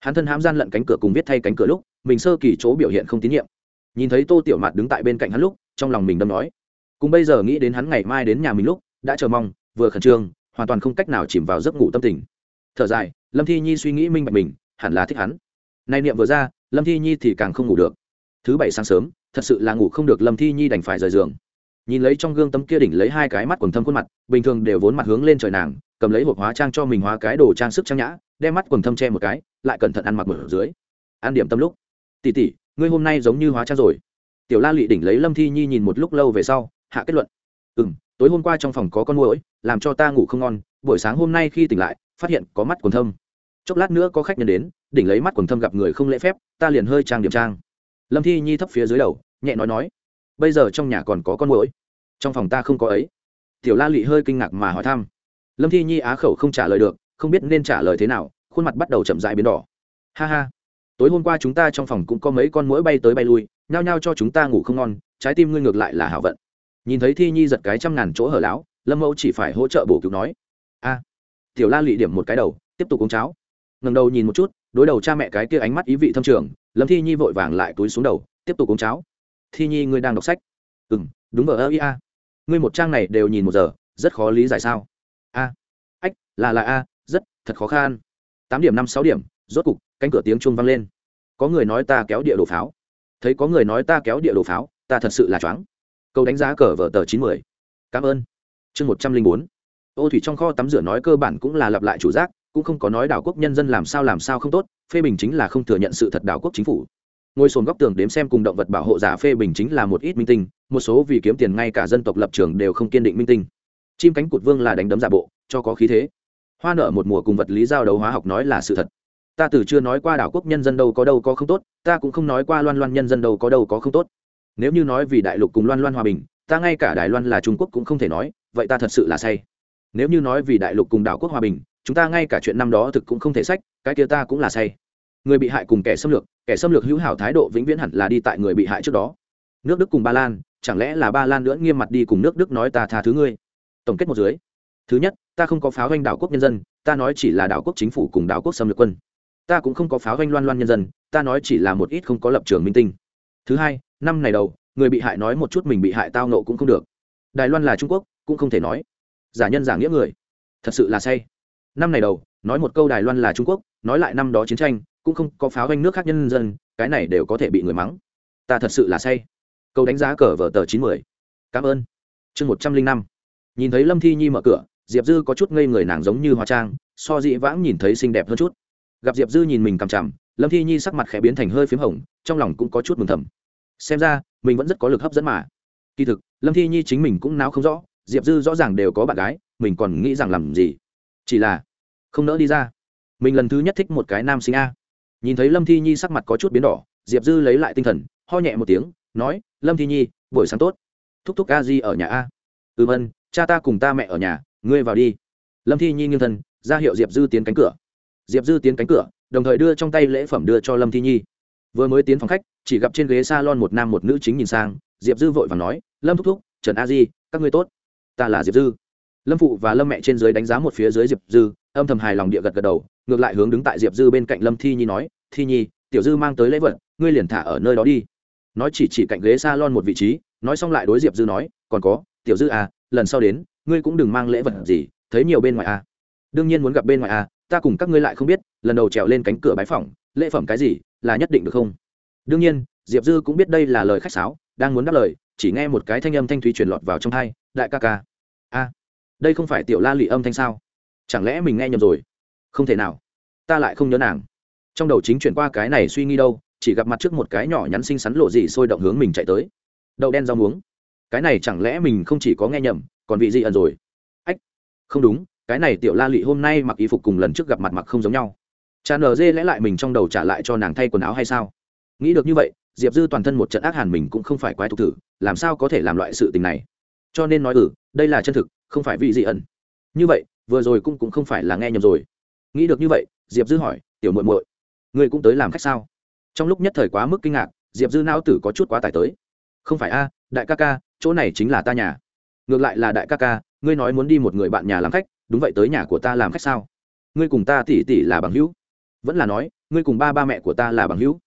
Hắn thân hãm gian lận cánh cửa cùng viết thay cánh cửa lúc, mình sơ kỳ chỗ biểu hiện không tín nhiệm. Nhìn thấy tô tiểu mạt đứng tại bên cạnh hắn lúc, trong lòng mình đâm nói, cùng bây giờ nghĩ đến hắn ngày mai đến nhà mình lúc, đã chờ mong, vừa khẩn trương, hoàn toàn không cách nào chìm vào giấc ngủ tâm tình. Thở dài, lâm thi nhi suy nghĩ minh bạch mình, hẳn là thích hắn. Nay niệm vừa ra, lâm thi nhi thì càng không ngủ được. Thứ bảy sáng sớm, thật sự là ngủ không được lâm thi nhi đành phải rời giường nhìn lấy trong gương tấm kia đỉnh lấy hai cái mắt quần thâm khuôn mặt, bình thường đều vốn mặt hướng lên trời nàng, cầm lấy hộp hóa trang cho mình hóa cái đồ trang sức trang nhã, đem mắt quần thâm che một cái, lại cẩn thận ăn mặc mở dưới. Ăn điểm tâm lúc. Tỉ tỉ ngươi hôm nay giống như hóa trang rồi. Tiểu la lị đỉnh lấy lâm thi nhi nhìn một lúc lâu về sau, hạ kết luận. Ừ m tối hôm qua trong phòng có con mũi làm cho ta ngủ không ngon, buổi sáng hôm nay khi tỉnh lại, phát hiện có mắt quần thâm. Chốc lát nữa có khách nhân đến, đỉnh lấy mắt quần thâm gặp người không lễ phép, ta liền hơi trang điểm trang. Lâm thi nhi thấp phía dưới đầu, nhẹ nói nói bây giờ trong nhà còn có con mũi trong phòng ta không có ấy. Tiểu la lị hơi kinh ngạc mà hỏi thăm. Lâm thi nhi á khẩu không trả lời được, không biết nên trả lời thế nào, khuôn mặt bắt đầu chậm dại biến đỏ. Ha ha. Tối hôm qua chúng ta trong phòng cũng có mấy con mũi bay tới bay lui, nhao nhao cho chúng ta ngủ không ngon, trái tim ngươi ngược lại là hảo vận. Nhìn thấy thi nhi giật cái trăm ngàn chỗ hở láo, lâm mẫu chỉ phải hỗ trợ bổ cứu nói. A. Tiểu la lị điểm một cái đầu, tiếp tục uống cháo. Ngầm đầu nhìn một chút, đối đầu cha mẹ cái kia ánh mắt ý vị thâm trường, lâm thi nhi vội vàng lại túi xuống đầu, tiếp tục uống cháo thi nhi ngươi đang đọc sách. Ừ m đúng vờ ơ ia ngươi một trang này đều nhìn một giờ, rất khó lý giải sao? A. Ách, là là, a, rất, thật khó khăn tám điểm năm sáu điểm, rốt cục, cánh cửa tiếng chuông vang lên. Có người nói ta kéo địa đồ pháo. Thấy có người nói ta kéo địa đồ pháo, ta thật sự là choáng. Câu đánh giá cờ vở tờ chín mươi cảm ơn. Chương một trăm linh bốn. Ô thủy trong kho tắm rửa nói cơ bản cũng là lặp lại chủ giác, cũng không có nói đảo quốc nhân dân làm sao làm sao không tốt, phê bình chính là không thừa nhận sự thật đảo quốc chính phủ ngồi sồn góc tường đếm xem cùng động vật bảo hộ giả phê bình chính là một ít minh tinh, một số vì kiếm tiền ngay cả dân tộc lập trường đều không kiên định minh tinh. Chim cánh cụt vương là đánh đấm giả bộ, cho có khí thế. Hoa nợ một mùa cùng vật lý giao đấu hóa học nói là sự thật. Ta từ chưa nói qua đảo quốc nhân dân đâu có đâu có không tốt, ta cũng không nói qua loan loan nhân dân đâu có đâu có không tốt. Nếu như nói vì đại lục cùng loan loan hòa bình, ta ngay cả đài loan là trung quốc cũng không thể nói, vậy ta thật sự là say. Nếu như nói vì đại lục cùng đảo quốc hòa bình, chúng ta ngay cả chuyện năm đó thực cũng không thể sách, cái kia ta cũng là say người bị hại cùng kẻ xâm lược, kẻ xâm lược hữu hảo thái độ vĩnh viễn hẳn là đi tại người bị hại trước đó. Nước đức cùng ba lan, chẳng lẽ là ba lan nữa nghiêm mặt đi cùng nước đức nói ta tha thứ ngươi? Tổng kết một dưới. Thứ nhất, ta không có pháo doanh đảo quốc nhân dân, ta nói chỉ là đảo quốc chính phủ cùng đảo quốc xâm lược quân. Ta cũng không có pháo doanh loan loan nhân dân, ta nói chỉ là một ít không có lập trường minh tinh. Thứ hai, năm này đầu, người bị hại nói một chút mình bị hại tao nộ cũng không được. Đài loan là trung quốc, cũng không thể nói. Giả nhân giả nghĩa người. Thật sự là say. Năm này đầu, nói một câu đài loan là trung quốc, nói lại năm đó chiến tranh cũng không có pháo doanh nước khác nhân dân, cái này đều có thể bị người mắng. Ta thật sự là say. Câu đánh giá cờ vở tờ chín mươi cảm ơn. Chương một trăm linh năm. Nhìn thấy lâm thi nhi mở cửa, diệp dư có chút ngây người nàng giống như hóa trang, so dị vãng nhìn thấy xinh đẹp hơn chút. Gặp diệp dư nhìn mình cằm chằm, lâm thi nhi sắc mặt khẽ biến thành hơi p h í m hồng, trong lòng cũng có chút mừng thầm. Xem ra, mình vẫn rất có lực hấp dẫn mà. Kỳ thực, lâm thi nhi chính mình cũng náo không rõ, diệp dư rõ ràng đều có bạn gái, mình còn nghĩ rằng làm gì. Chỉ là không nỡ đi ra. Mình lần thứ nhất thích một cái nam sinh a nhìn thấy lâm thi nhi sắc mặt có chút biến đỏ, diệp dư lấy lại tinh thần, ho nhẹ một tiếng, nói, lâm thi nhi, buổi sáng tốt. Thúc thúc a di ở nhà a. Ừ vân cha ta cùng ta mẹ ở nhà, ngươi vào đi. Lâm thi nhi nghiêng thân, ra hiệu diệp dư tiến cánh cửa. Diệp dư tiến cánh cửa, đồng thời đưa trong tay lễ phẩm đưa cho lâm thi nhi. Vừa mới tiến phòng khách, chỉ gặp trên ghế s a lon một nam một nữ chính nhìn sang, diệp dư vội và nói, lâm thúc thúc, trần a di, các ngươi tốt. Ta là diệp dư. Lâm phụ và lâm mẹ trên dưới đánh giá một phía dưới diệp dư, âm thầm hài lòng địa gật gật đầu ngược lại hướng đứng tại diệp dư bên cạnh lâm thi nhi nói, thi nhi, tiểu dư mang tới lễ vật, ngươi liền thả ở nơi đó đi. Nói chỉ chỉ cạnh ghế s a lon một vị trí, nói xong lại đối diệp dư nói, còn có, tiểu dư à lần sau đến, ngươi cũng đừng mang lễ vật gì, thấy nhiều bên ngoài à. Đương nhiên muốn gặp bên ngoài à ta cùng các ngươi lại không biết, lần đầu trèo lên cánh cửa bái phỏng, lễ phẩm cái gì, là nhất định được không? Đương nhiên, diệp dư cũng biết đây là lời khách sáo, đang muốn đáp lời, chỉ nghe một cái thanh âm thanh thúy truyền lọt vào trong hai đại ca ca. A, đây không phải tiểu la lị âm thanh sao? Chẳng lẽ mình nghe nhầm rồi? Không thể nào. Ta lại không nhớ nàng. Trong đầu chính chuyển qua cái này suy nghĩ đâu, chỉ gặp mặt trước một cái nhỏ nhắn xinh xắn lộ gì sôi động hướng mình chạy tới. Đậu đen rau muống. Cái này chẳng lẽ mình không chỉ có nghe nhầm, còn vị gì ẩn rồi? Ách, không đúng, cái này tiểu la lị hôm nay mặc y phục cùng lần trước gặp mặt mặc không giống nhau. Cha nở dê lẽ lại mình trong đầu trả lại cho nàng thay quần áo hay sao? Nghĩ được như vậy, diệp dư toàn thân một trận ác hàn mình cũng không phải quái thục tử làm sao có thể làm loại sự tình này? Cho nên nói ừ đây là chân thực, không phải vị gì ẩn. Như vậy, vừa rồi cũng cũng không phải là nghe nhầm rồi nghĩ được như vậy, diệp dư hỏi, tiểu muội muội, ngươi cũng tới làm khách sao? Trong lúc nhất thời quá mức kinh ngạc, diệp dư não tử có chút quá tải tới. Không phải a, đại ca ca, chỗ này chính là ta nhà. Ngược lại là đại ca ca, ngươi nói muốn đi một người bạn nhà làm khách, đúng vậy tới nhà của ta làm khách sao? Ngươi cùng ta tỉ tỉ là bằng hữu. Vẫn là nói, ngươi cùng ba ba mẹ của ta là bằng hữu.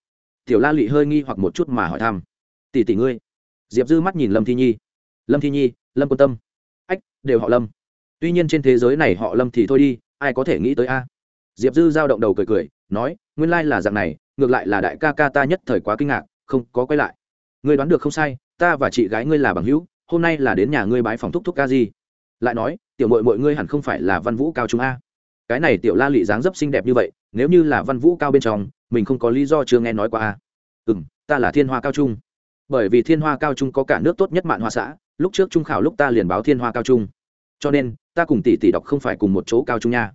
Tiểu la lị hơi nghi hoặc một chút mà hỏi thăm tỉ tỉ ngươi? Diệp dư mắt nhìn lâm thi nhi. Lâm thi nhi, lâm quan tâm. Ách, đều họ lâm. Tuy nhiên trên thế giới này họ lâm thì thôi đi, ai có thể nghĩ tới a? Diệp dư giao động đầu cười cười, nói, nguyên lai là dạng này, ngược lại là đại ca ca ta nhất thời quá kinh ngạc, không có quay lại. Ngươi đoán được không sai, ta và chị gái ngươi là bằng hữu, hôm nay là đến nhà ngươi bái phòng thúc thúc ca gì lại nói, tiểu mội mọi ngươi hẳn không phải là văn vũ cao trung a. Cái này tiểu la lị dáng dấp xinh đẹp như vậy, nếu như là văn vũ cao bên trong, mình không có lý do chưa nghe nói qua a. Ừ m ta là thiên hoa cao trung. Bởi vì thiên hoa cao trung có cả nước tốt nhất mạn hoa xã, lúc trước trung khảo lúc ta liền báo thiên hoa cao trung. Cho nên, ta cùng tỷ tỷ đọc không phải cùng một chỗ cao trung nha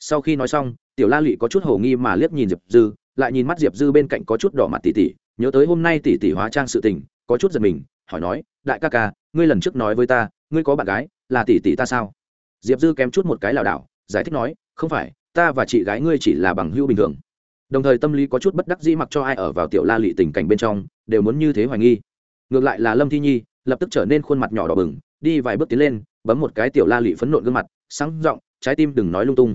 sau khi nói xong, tiểu la lụy có chút h ầ nghi mà liếc nhìn diệp dư, lại nhìn mắt diệp dư bên cạnh có chút đỏ mặt tỉ tỉ, nhớ tới hôm nay tỉ tỉ hóa trang sự tình, có chút giật mình, hỏi nói, đại ca ca, ngươi lần trước nói với ta, ngươi có bạn gái, là tỉ tỉ ta sao? Diệp dư kém chút một cái lảo đảo, giải thích nói, không phải, ta và chị gái ngươi chỉ là bằng hữu bình thường. Đồng thời tâm lý có chút bất đắc dĩ mặc cho ai ở vào tiểu la lụy tình cảnh bên trong, đều muốn như thế hoài nghi. Ngược lại là lâm thi nhi, lập tức trở nên khuôn mặt nhỏ đỏ bừng, đi vài bước tiến lên, bấm một cái tiểu la lụy phấn nộn gương mặt, sáng r ộ n g trái tim đừng nói lung tung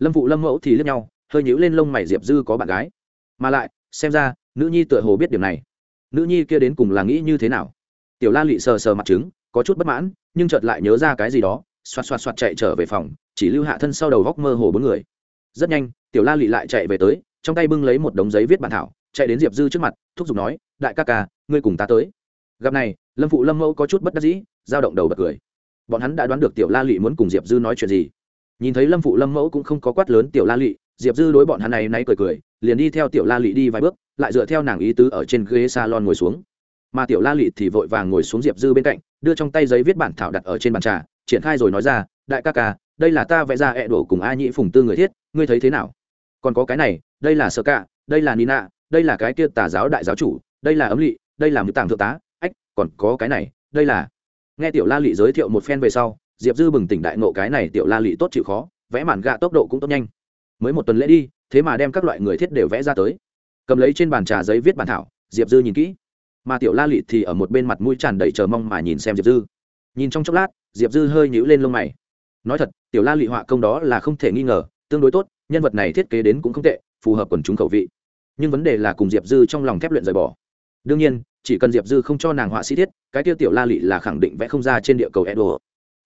lâm phụ lâm mẫu thì lướt nhau, hơi nhũ lên lông mày diệp dư có bạn gái. Mà lại, xem ra, nữ nhi tựa hồ biết điều này. Nữ nhi kia đến cùng là nghĩ như thế nào? Tiểu la lị sờ sờ mặt trứng, có chút bất mãn, nhưng chợt lại nhớ ra cái gì đó, xoạt xoạt xoạt chạy trở về phòng, chỉ lưu hạ thân sau đầu góc mơ hồ bốn người. Rất nhanh, tiểu la lị lại chạy về tới, trong tay bưng lấy một đống giấy viết bản thảo, chạy đến diệp dư trước mặt, thúc giục nói, đại ca ca, ngươi cùng ta tới. Gặp này, lâm phụ lâm mẫu có chút bất đắc dĩ giao động đầu bật cười. Bọn hắn đã đoán được tiểu la lị muốn cùng diệp dư nói chuyện gì nhìn thấy lâm phụ lâm mẫu cũng không có quát lớn tiểu la lị, diệp dư đối bọn hắn này nay cười cười, liền đi theo tiểu la lị đi vài bước, lại dựa theo nàng ý tứ ở trên ghế salon ngồi xuống. Mà tiểu la lị thì vội vàng ngồi xuống diệp dư bên cạnh, đưa trong tay giấy viết bản thảo đặt ở trên bàn trà, triển khai rồi nói ra, đại ca ca, đây là ta vẽ ra ẹ đổ cùng a nhĩ phùng tư người thiết, ngươi thấy thế nào? Còn có cái này, đây là sơ cạ, đây là nina, đây là cái kia tà giáo đại giáo chủ, đây là ấm lị, đây là mưu tàng thượng tá, ách, còn có cái này, đây là nghe tiểu la lị giới thiệu một phen về sau diệp dư bừng tỉnh đại nộ cái này tiểu la lị tốt chịu khó, vẽ màn gạ tốc độ cũng tốt nhanh. Mới một tuần lễ đi, thế mà đem các loại người thiết đều vẽ ra tới. Cầm lấy trên bàn trà giấy viết bản thảo, diệp dư nhìn kỹ. Mà tiểu la lị thì ở một bên mặt mũi tràn đầy chờ mong mà nhìn xem diệp dư. Nhìn trong chốc lát, diệp dư hơi nhíu lên lông mày. Nói thật, tiểu la lị họa công đó là không thể nghi ngờ, tương đối tốt, nhân vật này thiết kế đến cũng không tệ, phù hợp quần chúng khẩu vị. Nhưng vấn đề là cùng diệp dư trong lòng thép luyện rời bỏ. Đương nhiên, chỉ cần diệp dư không cho nàng họa sĩ thiết, cái tiêu tiểu la lị là khẳng định vẽ không ra trên địa cầu edo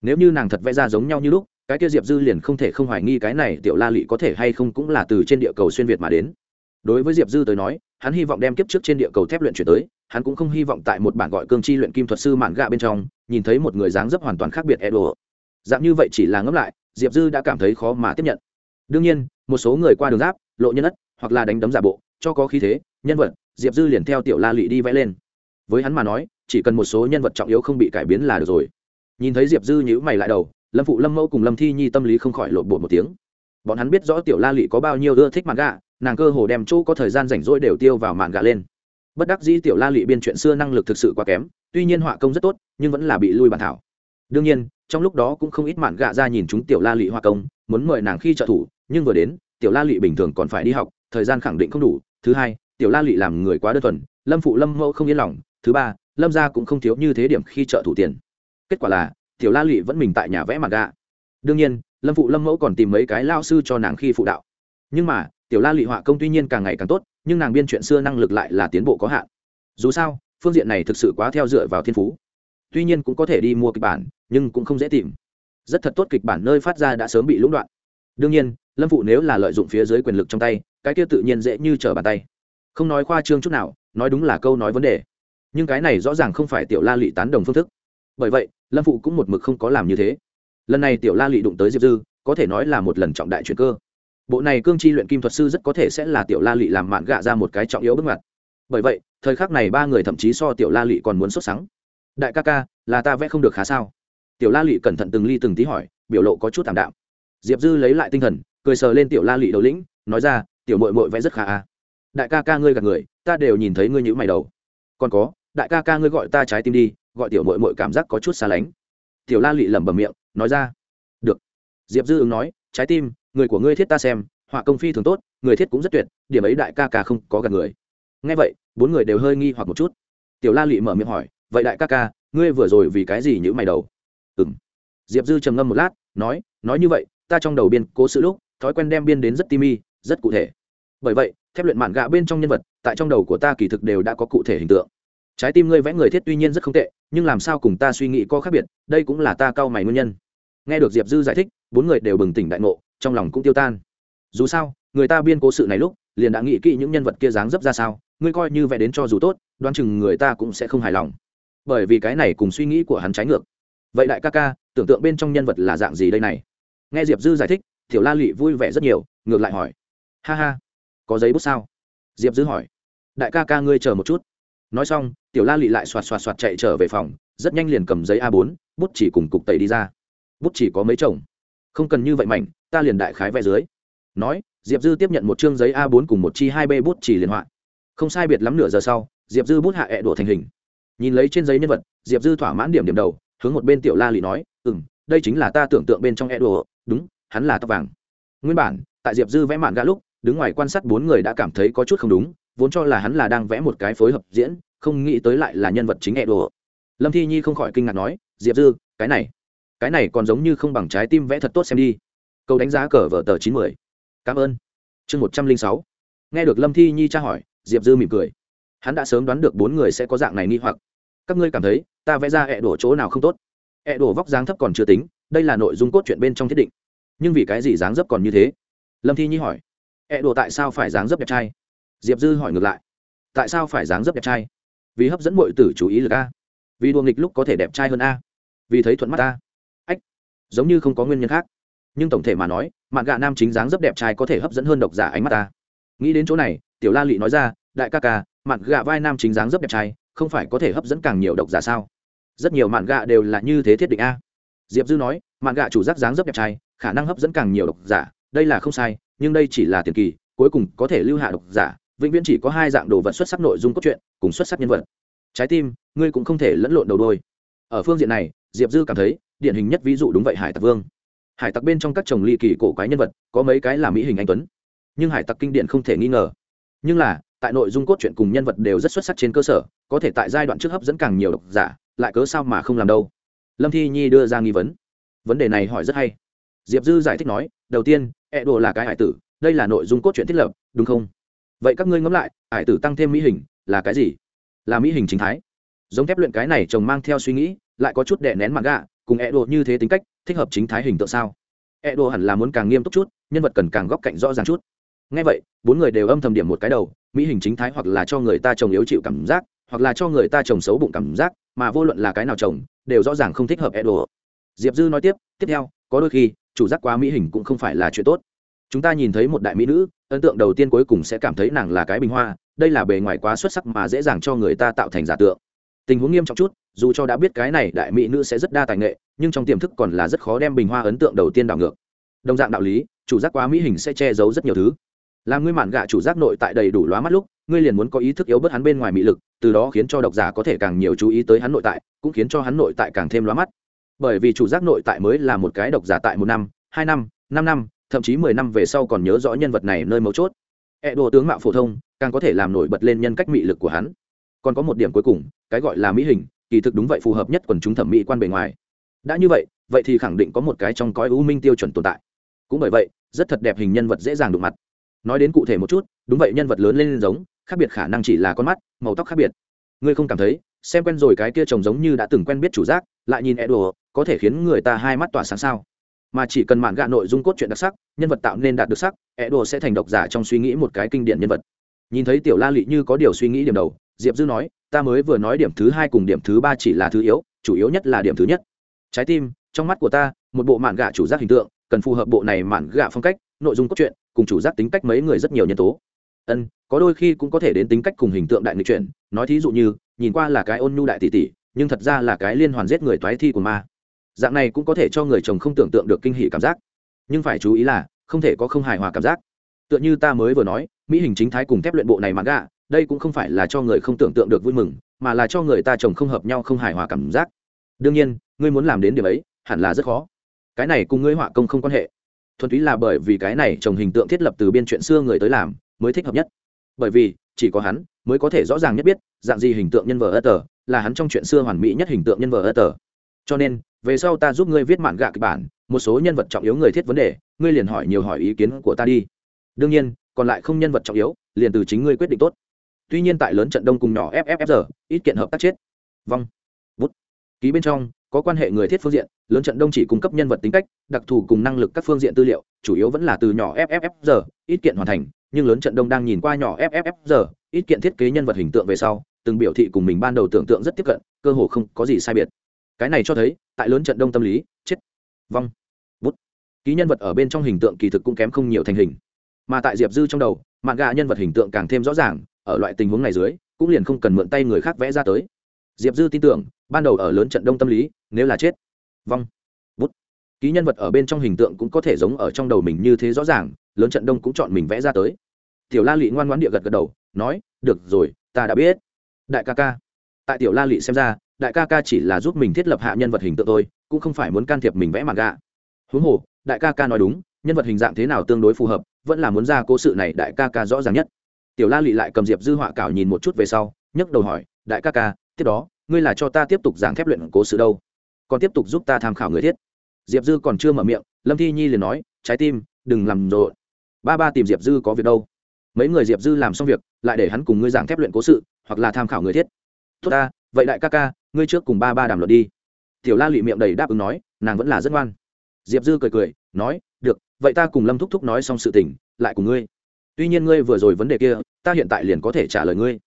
nếu như nàng thật vẽ ra giống nhau như lúc, cái kia diệp dư liền không thể không hoài nghi cái này tiểu la lị có thể hay không cũng là từ trên địa cầu xuyên việt mà đến. Đối với diệp dư tới nói, hắn hy vọng đem kiếp trước trên địa cầu thép luyện chuyển tới, hắn cũng không hy vọng tại một bản gọi cương chi luyện kim thuật sư mạn gạ bên trong, nhìn thấy một người dáng dấp hoàn toàn khác biệt edo. Dạng như vậy chỉ là ngẫm lại, diệp dư đã cảm thấy khó mà tiếp nhận. Đương nhiên, một số người qua đường giáp, lộ nhân ất, hoặc là đánh đấm giả bộ, cho có khí thế, nhân vật, diệp dư liền theo tiểu la lị đi vẽ lên. Với hắn mà nói, chỉ cần một số nhân vật trọng yếu không bị cải biến là được rồi nhìn thấy diệp dư nhữ mày lại đầu, lâm phụ lâm mẫu cùng lâm thi nhi tâm lý không khỏi lộn bột một tiếng. Bọn hắn biết rõ tiểu la lị có bao nhiêu ưa thích mạn gạ nàng cơ hồ đem chỗ có thời gian rảnh rỗi đều tiêu vào mạn gạ lên. Bất đắc dĩ tiểu la lị biên chuyện xưa năng lực thực sự quá kém, tuy nhiên họa công rất tốt, nhưng vẫn là bị lui bàn thảo. Đương nhiên, trong lúc đó cũng không ít mạn gạ ra nhìn chúng tiểu la lị họa công, muốn mời nàng khi trợ thủ, nhưng vừa đến, tiểu la lị bình thường còn phải đi học, thời gian khẳng định không đủ. Thứ hai, tiểu la lị làm người quá đơn thuần, lâm phụ lâm mẫu không yên lòng. Thứ ba, lâm gia cũng không thiếu như thế điểm khi trợ thủ tiền kết quả là, tiểu la lụy vẫn mình tại nhà vẽ mặt gạ. Đương nhiên, lâm phụ lâm mẫu còn tìm mấy cái lao sư cho nàng khi phụ đạo. Nhưng mà, tiểu la lụy họa công tuy nhiên càng ngày càng tốt, nhưng nàng biên chuyện xưa năng lực lại là tiến bộ có hạn. Dù sao, phương diện này thực sự quá theo dựa vào thiên phú. Tuy nhiên cũng có thể đi mua kịch bản, nhưng cũng không dễ tìm. Rất thật tốt kịch bản nơi phát ra đã sớm bị lũng đoạn. Đương nhiên, lâm phụ nếu là lợi dụng phía dưới quyền lực trong tay, cái kia tự nhiên dễ như trở bàn tay. Không nói khoa trương chút nào, nói đúng là câu nói vấn đề. Nhưng cái này rõ ràng không phải tiểu la lị tán đồng phương thức bởi vậy, lâm phụ cũng một mực không có làm như thế. Lần này tiểu la lị đụng tới diệp dư, có thể nói là một lần trọng đại chuyện cơ. Bộ này cương chi luyện kim thuật sư rất có thể sẽ là tiểu la lị làm mạn gạ ra một cái trọng yếu bước ngoặt. Bởi vậy, thời khắc này ba người thậm chí so tiểu la lị còn muốn xuất sáng đại ca ca, là ta vẽ không được khá sao? Tiểu la lị cẩn thận từng ly từng tí hỏi, biểu lộ có chút thảm đạm. Diệp dư lấy lại tinh thần, cười sờ lên tiểu la lị đầu lĩnh, nói ra, tiểu mội mội vẽ rất khá à. đại ca ca ngươi gạt người, ta đều nhìn thấy ngươi nhữ mày đầu. Còn có, đại ca ca ngươi gọi ta trái tim đi gọi tiểu mội mội cảm giác có chút xa lánh. Tiểu la lị lẩm bẩm miệng, nói ra, được. Diệp dư ứng nói, trái tim, người của ngươi thiết ta xem, họa công phi thường tốt, người thiết cũng rất tuyệt, điểm ấy đại ca ca không có gặp người. Ngay vậy, bốn người đều hơi nghi hoặc một chút. Tiểu la lị mở miệng hỏi, vậy đại ca ca, ngươi vừa rồi vì cái gì nhữ mày đầu? Ừ m diệp dư trầm ngâm một lát, nói nói như vậy, ta trong đầu biên cố sự lúc, thói quen đem biên đến rất timi rất cụ thể. Bởi vậy, thép luyện mạn gạ bên trong nhân vật, tại trong đầu của ta kỳ thực đều đã có cụ thể hình tượng trái tim ngươi vẽ người thiết tuy nhiên rất không tệ, nhưng làm sao cùng ta suy nghĩ có khác biệt, đây cũng là ta cau mày nguyên nhân. Nghe được diệp dư giải thích, bốn người đều bừng tỉnh đại ngộ, trong lòng cũng tiêu tan. Dù sao, người ta biên cố sự này lúc, liền đã nghĩ kỹ những nhân vật kia dáng dấp ra sao, ngươi coi như vẽ đến cho dù tốt, đoán chừng người ta cũng sẽ không hài lòng. Bởi vì cái này cùng suy nghĩ của hắn trái ngược. Vậy đại ca ca, tưởng tượng bên trong nhân vật là dạng gì đây này? Nghe diệp dư giải thích, tiểu la lụy vui vẻ rất nhiều, ngược lại hỏi. Ha ha, có giấy bút sao? Diệp dư hỏi. Đại ca ca ngươi chờ một chút nói xong, tiểu la lị lại xoạt xoạt xoạt chạy trở về phòng, rất nhanh liền cầm giấy a 4 bút chỉ cùng cục tẩy đi ra. Bút chỉ có mấy chồng. Không cần như vậy mảnh, ta liền đại khái vẽ dưới. Nói, diệp dư tiếp nhận một chương giấy a 4 cùng một chi hai b bút chỉ liền họa. Không sai biệt lắm nửa giờ sau, diệp dư bút hạ ẹ đổ thành hình. Nhìn lấy trên giấy nhân vật, diệp dư thỏa mãn điểm điểm đầu, hướng một bên tiểu la lị nói ừ m đây chính là ta tưởng tượng bên trong e đồ đúng, hắn là tóc vàng. Nguyên bản, tại diệp dư vẽ mạn gã lúc, đứng ngoài quan sát bốn người đã cảm thấy có chút không đúng vốn cho là hắn là đang vẽ một cái phối hợp diễn, không nghĩ tới lại là nhân vật chính e đồ lâm thi nhi không khỏi kinh ngạc nói, diệp dư, cái này cái này còn giống như không bằng trái tim vẽ thật tốt xem đi. Câu đánh giá cờ vở tờ chín mươi cảm ơn. Chương một trăm linh sáu. Nghe được lâm thi nhi tra hỏi, diệp dư mỉm cười. Hắn đã sớm đoán được bốn người sẽ có dạng này nghi hoặc. Các ngươi cảm thấy, ta vẽ ra ẹ đổ chỗ nào không tốt? Ẹ đổ vóc dáng thấp còn chưa tính, đây là nội dung cốt truyện bên trong thiết định. Nhưng vì cái gì dáng dấp còn như thế? Lâm thi nhi hỏi. Ẹ đổ tại sao phải dáng dấp đẹp trai? Diệp dư hỏi ngược lại, tại sao phải dáng dấp đẹp trai? Vì hấp dẫn mọi tử chú ý lực a. Vì đùa nghịch lúc có thể đẹp trai hơn a. Vì thấy thuận mắt a. Ách, giống như không có nguyên nhân khác. Nhưng tổng thể mà nói, mạn gạ nam chính dáng dấp đẹp trai có thể hấp dẫn hơn độc giả ánh mắt ta nghĩ đến chỗ này, tiểu la lị nói ra, đại ca ca, mạn gạ vai nam chính dáng dấp đẹp trai, không phải có thể hấp dẫn càng nhiều độc giả sao? Rất nhiều mạn gạ đều là như thế thiết định a. Diệp dư nói, mạn gạ chủ giác dáng dấp đẹp trai, khả năng hấp dẫn càng nhiều độc giả, đây là không sai, nhưng đây chỉ là tiền kỳ, cuối cùng có thể lưu hạ độc giả vĩnh viễn chỉ có hai dạng đồ vật xuất sắc nội dung cốt truyện cùng xuất sắc nhân vật. Trái tim, ngươi cũng không thể lẫn lộn đầu đôi. Ở phương diện này, diệp dư cảm thấy, điển hình nhất ví dụ đúng vậy hải tặc vương. Hải tặc bên trong các chồng ly kỳ cổ quái nhân vật, có mấy cái là mỹ hình anh tuấn. Nhưng hải tặc kinh điển không thể nghi ngờ. Nhưng là, tại nội dung cốt truyện cùng nhân vật đều rất xuất sắc trên cơ sở, có thể tại giai đoạn trước hấp dẫn càng nhiều độc giả, lại cớ sao mà không làm đâu. Lâm thi nhi đưa ra nghi vấn. Vấn đề này hỏi rất hay. Diệp dư giải thích nói, đầu tiên, ẹ đồ là cái hải tử, đây là nội dung cốt truyện thiết lập, đúng không? Vậy các ngươi ngẫm lại, ải tử tăng thêm mỹ hình là cái gì? Là mỹ hình chính thái. Giống thép luyện cái này chồng mang theo suy nghĩ, lại có chút đè nén mặt gạ, cùng ẹ đồ như thế tính cách, thích hợp chính thái hình tượng sao? Ẹ đồ hẳn là muốn càng nghiêm túc chút, nhân vật cần càng góc cạnh rõ ràng chút. Ngay vậy, bốn người đều âm thầm điểm một cái đầu, mỹ hình chính thái hoặc là cho người ta chồng yếu chịu cảm giác, hoặc là cho người ta chồng xấu bụng cảm giác, mà vô luận là cái nào chồng, đều rõ ràng không thích hợp ẹ đồ diệp dư nói tiếp tiếp theo, có đôi khi, chủ giác quá mỹ hình cũng không phải là chuyện tốt chúng ta nhìn thấy một đại mỹ nữ, ấn tượng đầu tiên cuối cùng sẽ cảm thấy nàng là cái bình hoa, đây là bề ngoài quá xuất sắc mà dễ dàng cho người ta tạo thành giả tượng. Tình huống nghiêm trọng chút, dù cho đã biết cái này đại mỹ nữ sẽ rất đa tài nghệ, nhưng trong tiềm thức còn là rất khó đem bình hoa ấn tượng đầu tiên đảo ngược. Đồng dạng đạo lý, chủ giác quá mỹ hình sẽ che giấu rất nhiều thứ. Làm ngươi mạn gạ chủ giác nội tại đầy đủ lóa mắt lúc, ngươi liền muốn có ý thức yếu bớt hắn bên ngoài mỹ lực, từ đó khiến cho độc giả có thể càng nhiều chú ý tới hắn nội tại, cũng khiến cho hắn nội tại càng thêm lóa mắt. Bởi vì chủ giác nội tại mới là một cái độc giả tại một năm, hai năm năm năm thậm chí mười năm về sau còn nhớ rõ nhân vật này nơi mấu chốt. E đồ tướng mạo phổ thông, càng có thể làm nổi bật lên nhân cách mị lực của hắn. Còn có một điểm cuối cùng, cái gọi là mỹ hình, kỳ thực đúng vậy phù hợp nhất quần chúng thẩm mỹ quan bề ngoài. Đã như vậy vậy thì khẳng định có một cái trong cõi u minh tiêu chuẩn tồn tại. Cũng bởi vậy, rất thật đẹp hình nhân vật dễ dàng đụng mặt. Nói đến cụ thể một chút, đúng vậy nhân vật lớn lên giống, khác biệt khả năng chỉ là con mắt, màu tóc khác biệt. Ngươi không cảm thấy, xem quen rồi cái kia trông giống như đã từng quen biết chủ giác, lại nhìn Edward có thể khiến người ta hai mắt tỏa sáng sao? Mà chỉ cần mạn gạ nội dung cốt truyện đặc sắc, nhân vật tạo nên đạt được sắc edo sẽ thành độc giả trong suy nghĩ một cái kinh điển nhân vật. Nhìn thấy tiểu la lị như có điều suy nghĩ điểm đầu, diệp dư nói, ta mới vừa nói điểm thứ hai cùng điểm thứ ba chỉ là thứ yếu, chủ yếu nhất là điểm thứ nhất. Trái tim, trong mắt của ta, một bộ mạn gạ chủ giác hình tượng, cần phù hợp bộ này mạn gạ phong cách, nội dung cốt truyện, cùng chủ giác tính cách mấy người rất nhiều nhân tố. Ân, có đôi khi cũng có thể đến tính cách cùng hình tượng đại người chuyển, nói thí dụ như, nhìn qua là cái ôn nhu đại tỷ tỷ, nhưng thật ra là cái liên hoàn giết người toái thi của ma dạng này cũng có thể cho người chồng không tưởng tượng được kinh hỉ cảm giác. Nhưng phải chú ý là, không thể có không hài hòa cảm giác. Tựa như ta mới vừa nói, mỹ hình chính thái cùng thép luyện bộ này mà gạ, đây cũng không phải là cho người không tưởng tượng được vui mừng, mà là cho người ta chồng không hợp nhau không hài hòa cảm giác. Đương nhiên, ngươi muốn làm đến điểm ấy, hẳn là rất khó. Cái này cùng ngươi họa công không quan hệ. Thuần túy là bởi vì cái này chồng hình tượng thiết lập từ biên chuyện xưa người tới làm, mới thích hợp nhất. Bởi vì, chỉ có hắn, mới có thể rõ ràng nhất biết, dạng gì hình tượng nhân vờ ơ tờ, là hắn trong chuyện xưa hoàn mỹ nhất hình tượng nhân vờ ơ tờ cho nên, về sau ta giúp ngươi viết mạn gạ kịch bản, một số nhân vật trọng yếu người thiết vấn đề, ngươi liền hỏi nhiều hỏi ý kiến của ta đi. Đương nhiên, còn lại không nhân vật trọng yếu, liền từ chính ngươi quyết định tốt. Tuy nhiên tại lớn trận đông cùng nhỏ fffr ít kiện hợp tác chết. Vong bút. Ký bên trong, có quan hệ người thiết phương diện, lớn trận đông chỉ cung cấp nhân vật tính cách, đặc thù cùng năng lực các phương diện tư liệu, chủ yếu vẫn là từ nhỏ fffr ít kiện hoàn thành, nhưng lớn trận đông đang nhìn qua nhỏ fffr ít kiện thiết kế nhân vật hình tượng về sau, từng biểu thị cùng mình ban đầu tưởng tượng rất tiếp cận, cơ hồ không có gì sai biệt cái này cho thấy, tại lớn trận đông tâm lý, chết. Vong. Bút. Ký nhân vật ở bên trong hình tượng kỳ thực cũng kém không nhiều thành hình. Mà tại diệp dư trong đầu mạng gà nhân vật hình tượng càng thêm rõ ràng, ở loại tình huống này dưới, cũng liền không cần mượn tay người khác vẽ ra tới. Diệp dư tin tưởng, ban đầu ở lớn trận đông tâm lý, nếu là chết. Vong. Bút. Ký nhân vật ở bên trong hình tượng cũng có thể giống ở trong đầu mình như thế rõ ràng, lớn trận đông cũng chọn mình vẽ ra tới. Tiểu la lị ngoan ngoãn địa gật gật đầu, nói, được rồi, ta đã biết. Đại ca ca. Tại tiểu la lị xem ra đại ca ca chỉ là giúp mình thiết lập hạ nhân vật hình tượng thôi, cũng không phải muốn can thiệp mình vẽ mặt gạ. Huống hồ, đại ca ca nói đúng, nhân vật hình dạng thế nào tương đối phù hợp, vẫn là muốn ra cố sự này đại ca ca rõ ràng nhất. Tiểu la lị lại cầm diệp dư họa cảo nhìn một chút về sau, nhấc đầu hỏi, đại ca ca, tiếp đó, ngươi là cho ta tiếp tục giảng thép luyện cố sự đâu? Còn tiếp tục giúp ta tham khảo người thiết? Diệp dư còn chưa mở miệng, lâm thi nhi liền nói, trái tim, đừng làm rộn. Ba ba tìm diệp dư có việc đâu. Mấy người diệp dư làm xong việc, lại để hắn cùng ngươi giảng thép luyện cố sự, hoặc là tham khảo người thiết. Tốt ta, vậy đại ca ca ngươi trước cùng ba ba đàm luận đi. Tiểu la lụy miệng đầy đáp ứng nói, nàng vẫn là rất ngoan. Diệp dư cười cười, nói, được, vậy ta cùng lâm thúc thúc nói xong sự tình, lại cùng ngươi. Tuy nhiên ngươi vừa rồi vấn đề kia, ta hiện tại liền có thể trả lời ngươi.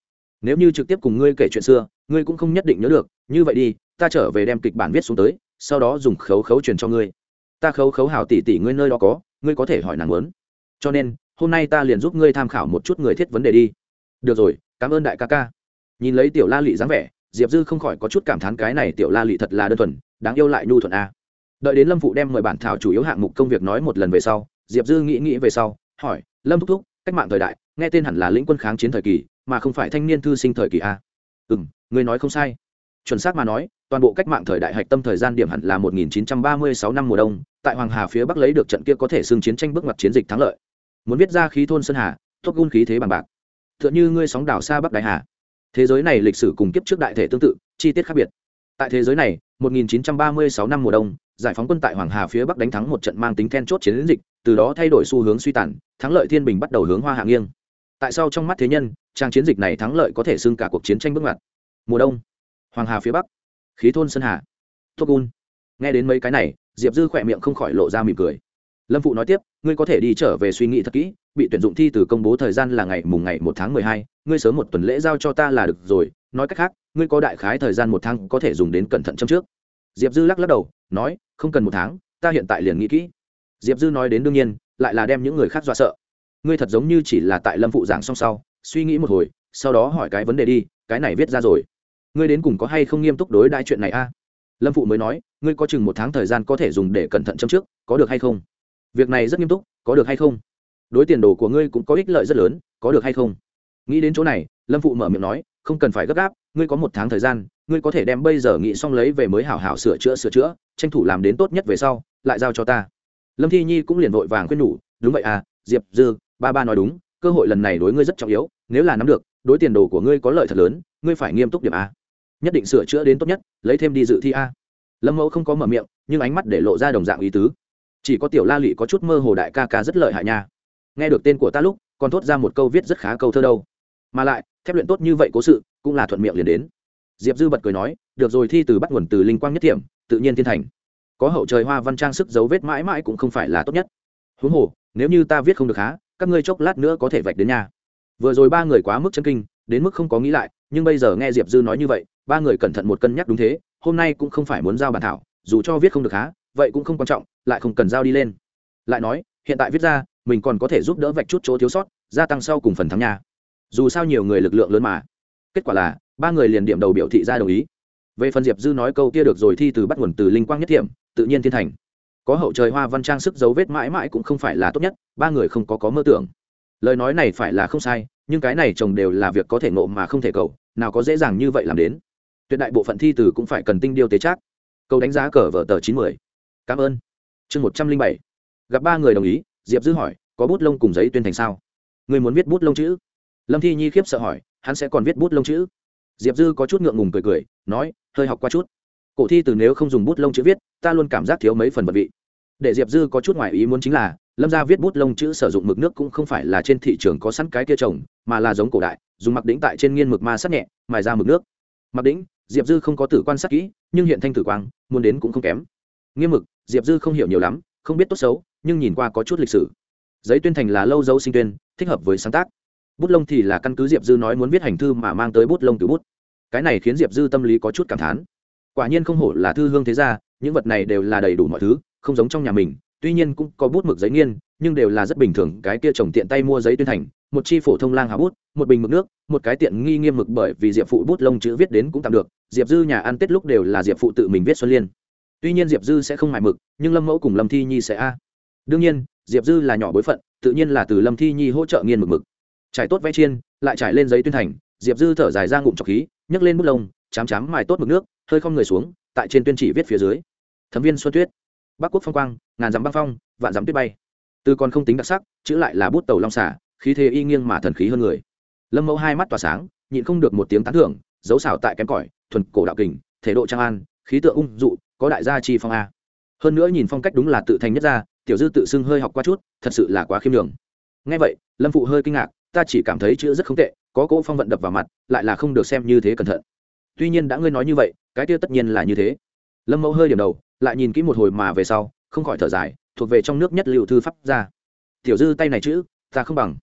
Nếu như trực tiếp cùng ngươi kể chuyện xưa, ngươi cũng không nhất định nhớ được, như vậy đi, ta trở về đem kịch bản viết xuống tới, sau đó dùng khấu khấu truyền cho ngươi. Ta khấu khấu hào tỷ tỷ ngươi nơi đó có, ngươi có thể hỏi nàng muốn. Cho nên, hôm nay ta liền giúp ngươi tham khảo một chút người thiết vấn đề đi. Được rồi, cảm ơn đại ca ca. Nhìn lấy tiểu la lị dáng vẻ diệp dư không khỏi có chút cảm thán cái này tiểu la lị thật là đơn thuần, đáng yêu lại nhu thuận a. Đợi đến lâm phụ đem mời bản thảo chủ yếu hạng mục công việc nói một lần về sau, diệp dư nghĩ nghĩ về sau, hỏi, lâm thúc thúc, cách mạng thời đại, nghe tên hẳn là lĩnh quân kháng chiến thời kỳ, mà không phải thanh niên thư sinh thời kỳ a. Ừ m người nói không sai. Chuẩn xác mà nói, toàn bộ cách mạng thời đại hạch tâm thời gian điểm hẳn là 1936 năm mùa đông, tại hoàng hà phía bắc lấy được trận kia có thể xưng chiến tranh bước ngoặt chiến dịch thắng lợi. Muốn viết ra khí thôn sơn hà thuốc gun khí thế bằng bạc. T h ư ợ n như ngươi sóng đảo xa bắc đại hà thế giới này lịch sử cùng kiếp trước đại thể tương tự, chi tiết khác biệt. Tại thế giới này 1936 năm mùa đông, giải phóng quân tại hoàng hà phía bắc đánh thắng một trận mang tính then chốt chiến dịch, từ đó thay đổi xu hướng suy tàn, thắng lợi thiên bình bắt đầu hướng hoa hạ nghiêng. Tại sao trong mắt thế nhân, trang chiến dịch này thắng lợi có thể xưng cả cuộc chiến tranh bước ngoặt? Mùa đông, hoàng hà phía bắc, khí thôn sơn hà. Thuốc gun. Nghe đến mấy cái này, diệp dư khỏe miệng không khỏi lộ ra mỉm cười lâm phụ nói tiếp, ngươi có thể đi trở về suy nghĩ thật kỹ, bị tuyển dụng thi từ công bố thời gian là ngày mùng ngày một tháng mười hai, ngươi sớm một tuần lễ giao cho ta là được rồi, nói cách khác, ngươi có đại khái thời gian một tháng có thể dùng đến cẩn thận châm trước. Diệp dư lắc lắc đầu, nói, không cần một tháng, ta hiện tại liền nghĩ kỹ. Diệp dư nói đến đương nhiên, lại là đem những người khác dọa sợ. Ngươi thật giống như chỉ là tại lâm phụ giảng xong sau, suy nghĩ một hồi, sau đó hỏi cái vấn đề đi, cái này viết ra rồi. Ngươi đến cùng có hay không nghiêm túc đối đãi chuyện này a? Lâm phụ mới nói, ngươi có chừng một tháng thời gian có thể dùng để cẩn thận châm trước, có được hay không? Việc này rất nghiêm túc, có được hay không? Đối tiền đồ của ngươi cũng có ích lợi rất lớn, có được hay không? Nghĩ đến chỗ này, lâm phụ mở miệng nói, không cần phải gấp gáp, ngươi có một tháng thời gian, ngươi có thể đem bây giờ nghĩ xong lấy về mới hảo hảo sửa chữa sửa chữa, tranh thủ làm đến tốt nhất về sau, lại giao cho ta. Lâm thi nhi cũng liền vội vàng khuyên nhủ, đúng vậy à diệp dư, ba ba nói đúng, cơ hội lần này đối ngươi rất trọng yếu, nếu là nắm được, đối tiền đồ của ngươi có lợi thật lớn, ngươi phải nghiêm túc điểm a. Nhất định sửa chữa đến tốt nhất, lấy thêm đi dự thi a. Lâm mẫu không có mở miệng, nhưng ánh mắt để lộ ra đồng dạng ý tứ chỉ có tiểu la lị có chút mơ hồ đại ca ca rất lợi hại nha. Nghe được tên của ta lúc, còn thốt ra một câu viết rất khá câu thơ đâu. Mà lại, thép luyện tốt như vậy cố sự, cũng là thuận miệng liền đến. Diệp dư bật cười nói, được rồi, thi từ bắt nguồn từ linh quang nhất thiểm, tự nhiên thiên thành. Có hậu trời hoa văn trang sức dấu vết mãi mãi cũng không phải là tốt nhất. Huống hồ, nếu như ta viết không được há, các ngươi chốc lát nữa có thể vạch đến nhà vừa rồi ba người quá mức chân kinh, đến mức không có nghĩ lại, nhưng bây giờ nghe diệp dư nói như vậy, ba người cẩn thận một cân nhắc đúng thế, hôm nay cũng không phải muốn giao bản thảo, dù cho viết không được há vậy cũng không quan trọng, lại không cần giao đi lên. Lại nói, hiện tại viết ra, mình còn có thể giúp đỡ vạch chút chỗ thiếu sót, gia tăng sau cùng phần thắng nhà dù sao nhiều người lực lượng lớn mà. Kết quả là, ba người liền điểm đầu biểu thị ra đồng ý. Về phần diệp dư nói câu kia được rồi thi từ bắt nguồn từ linh quang nhất thiểm, tự nhiên thiên thành. Có hậu trời hoa văn trang sức dấu vết mãi mãi cũng không phải là tốt nhất, ba người không có có mơ tưởng. Lời nói này phải là không sai, nhưng cái này chồng đều là việc có thể nộ mà không thể cầu, nào có dễ dàng như vậy làm đến. Tuyệt đại bộ phận thi từ cũng phải cần tinh điêu tế trác. Câu đánh giá cờ vở tờ chín mươi cảm ơn. Chương một trăm linh bảy. Gặp ba người đồng ý, diệp dư hỏi, có bút lông cùng giấy tuyên thành sao? Người muốn viết bút lông chữ? Lâm thi nhi khiếp sợ hỏi, hắn sẽ còn viết bút lông chữ? Diệp dư có chút ngượng ngùng cười cười, nói, hơi học qua chút. Cổ thi từ nếu không dùng bút lông chữ viết, ta luôn cảm giác thiếu mấy phần vật vị. Để diệp dư có chút ngoại ý muốn chính là, lâm gia viết bút lông chữ sử dụng mực nước cũng không phải là trên thị trường có sẵn cái kia trồng, mà là giống cổ đại, dùng mặc đĩnh tại trên nghiên mực ma sắt nhẹ, mài ra mực nước. Mặc đĩnh, diệp dư không có tử quan sát kỹ, nhưng hiện thanh tử quang, muốn đến cũng không kém. Nghiêm mực diệp dư không hiểu nhiều lắm, không biết tốt xấu, nhưng nhìn qua có chút lịch sử. Giấy tuyên thành là lâu dấu sinh tuyên, thích hợp với sáng tác. Bút lông thì là căn cứ diệp dư nói muốn viết hành thư mà mang tới bút lông từ bút. Cái này khiến diệp dư tâm lý có chút cảm thán. Quả nhiên không hổ là thư hương thế gia, những vật này đều là đầy đủ mọi thứ, không giống trong nhà mình, tuy nhiên cũng có bút mực giấy nghiên, nhưng đều là rất bình thường, cái kia trồng tiện tay mua giấy tuyên thành, một chi phổ thông lang hào bút, một bình mực nước, một cái tiện nghi nghiêm mực bởi vì diệp phụ bút lông chữ viết đến cũng tạm được, diệp dư nhà ăn tết lúc đều là diệp phụ tự mình viết xuân liên tuy nhiên diệp dư sẽ không mải mực, nhưng lâm mẫu cùng lâm thi nhi sẽ a. Đương nhiên, diệp dư là nhỏ bối phận, tự nhiên là từ lâm thi nhi hỗ trợ nghiên mực mực. Trải tốt vẽ chiên, lại trải lên giấy tuyên thành, diệp dư thở dài ra ngụm trọc khí, nhấc lên bút lông, chám chám mài tốt mực nước, hơi không người xuống, tại trên tuyên chỉ viết phía dưới. Thấm viên xuân tuyết. Bắc quốc phong quang, ngàn dặm băng phong, vạn dặm tuyết bay. Từ còn không tính đặc sắc, chữ lại là bút tàu long xả khí thế y nghiêng mà thần khí hơn người. Lâm mẫu hai mắt tỏa sáng, nhịn không được một tiếng tán thưởng, dấu xảo tại kém cỏi, thuần cổ đạo kình, thể độ trang an khí tượng ung dụ, có đại gia chi phong a. Hơn nữa nhìn phong cách đúng là tự thành nhất gia, tiểu dư tự xưng hơi học qua chút, thật sự là quá khiêm đường ngay vậy, lâm phụ hơi kinh ngạc, ta chỉ cảm thấy chữ rất không tệ, có cỗ phong vận đập vào mặt, lại là không được xem như thế cẩn thận. Tuy nhiên đã ngươi nói như vậy, cái kia tất nhiên là như thế. Lâm mẫu hơi điểm đầu, lại nhìn kỹ một hồi mà về sau, không khỏi thở dài, thuộc về trong nước nhất liệu thư pháp ra tiểu dư tay này chữ, ta không bằng.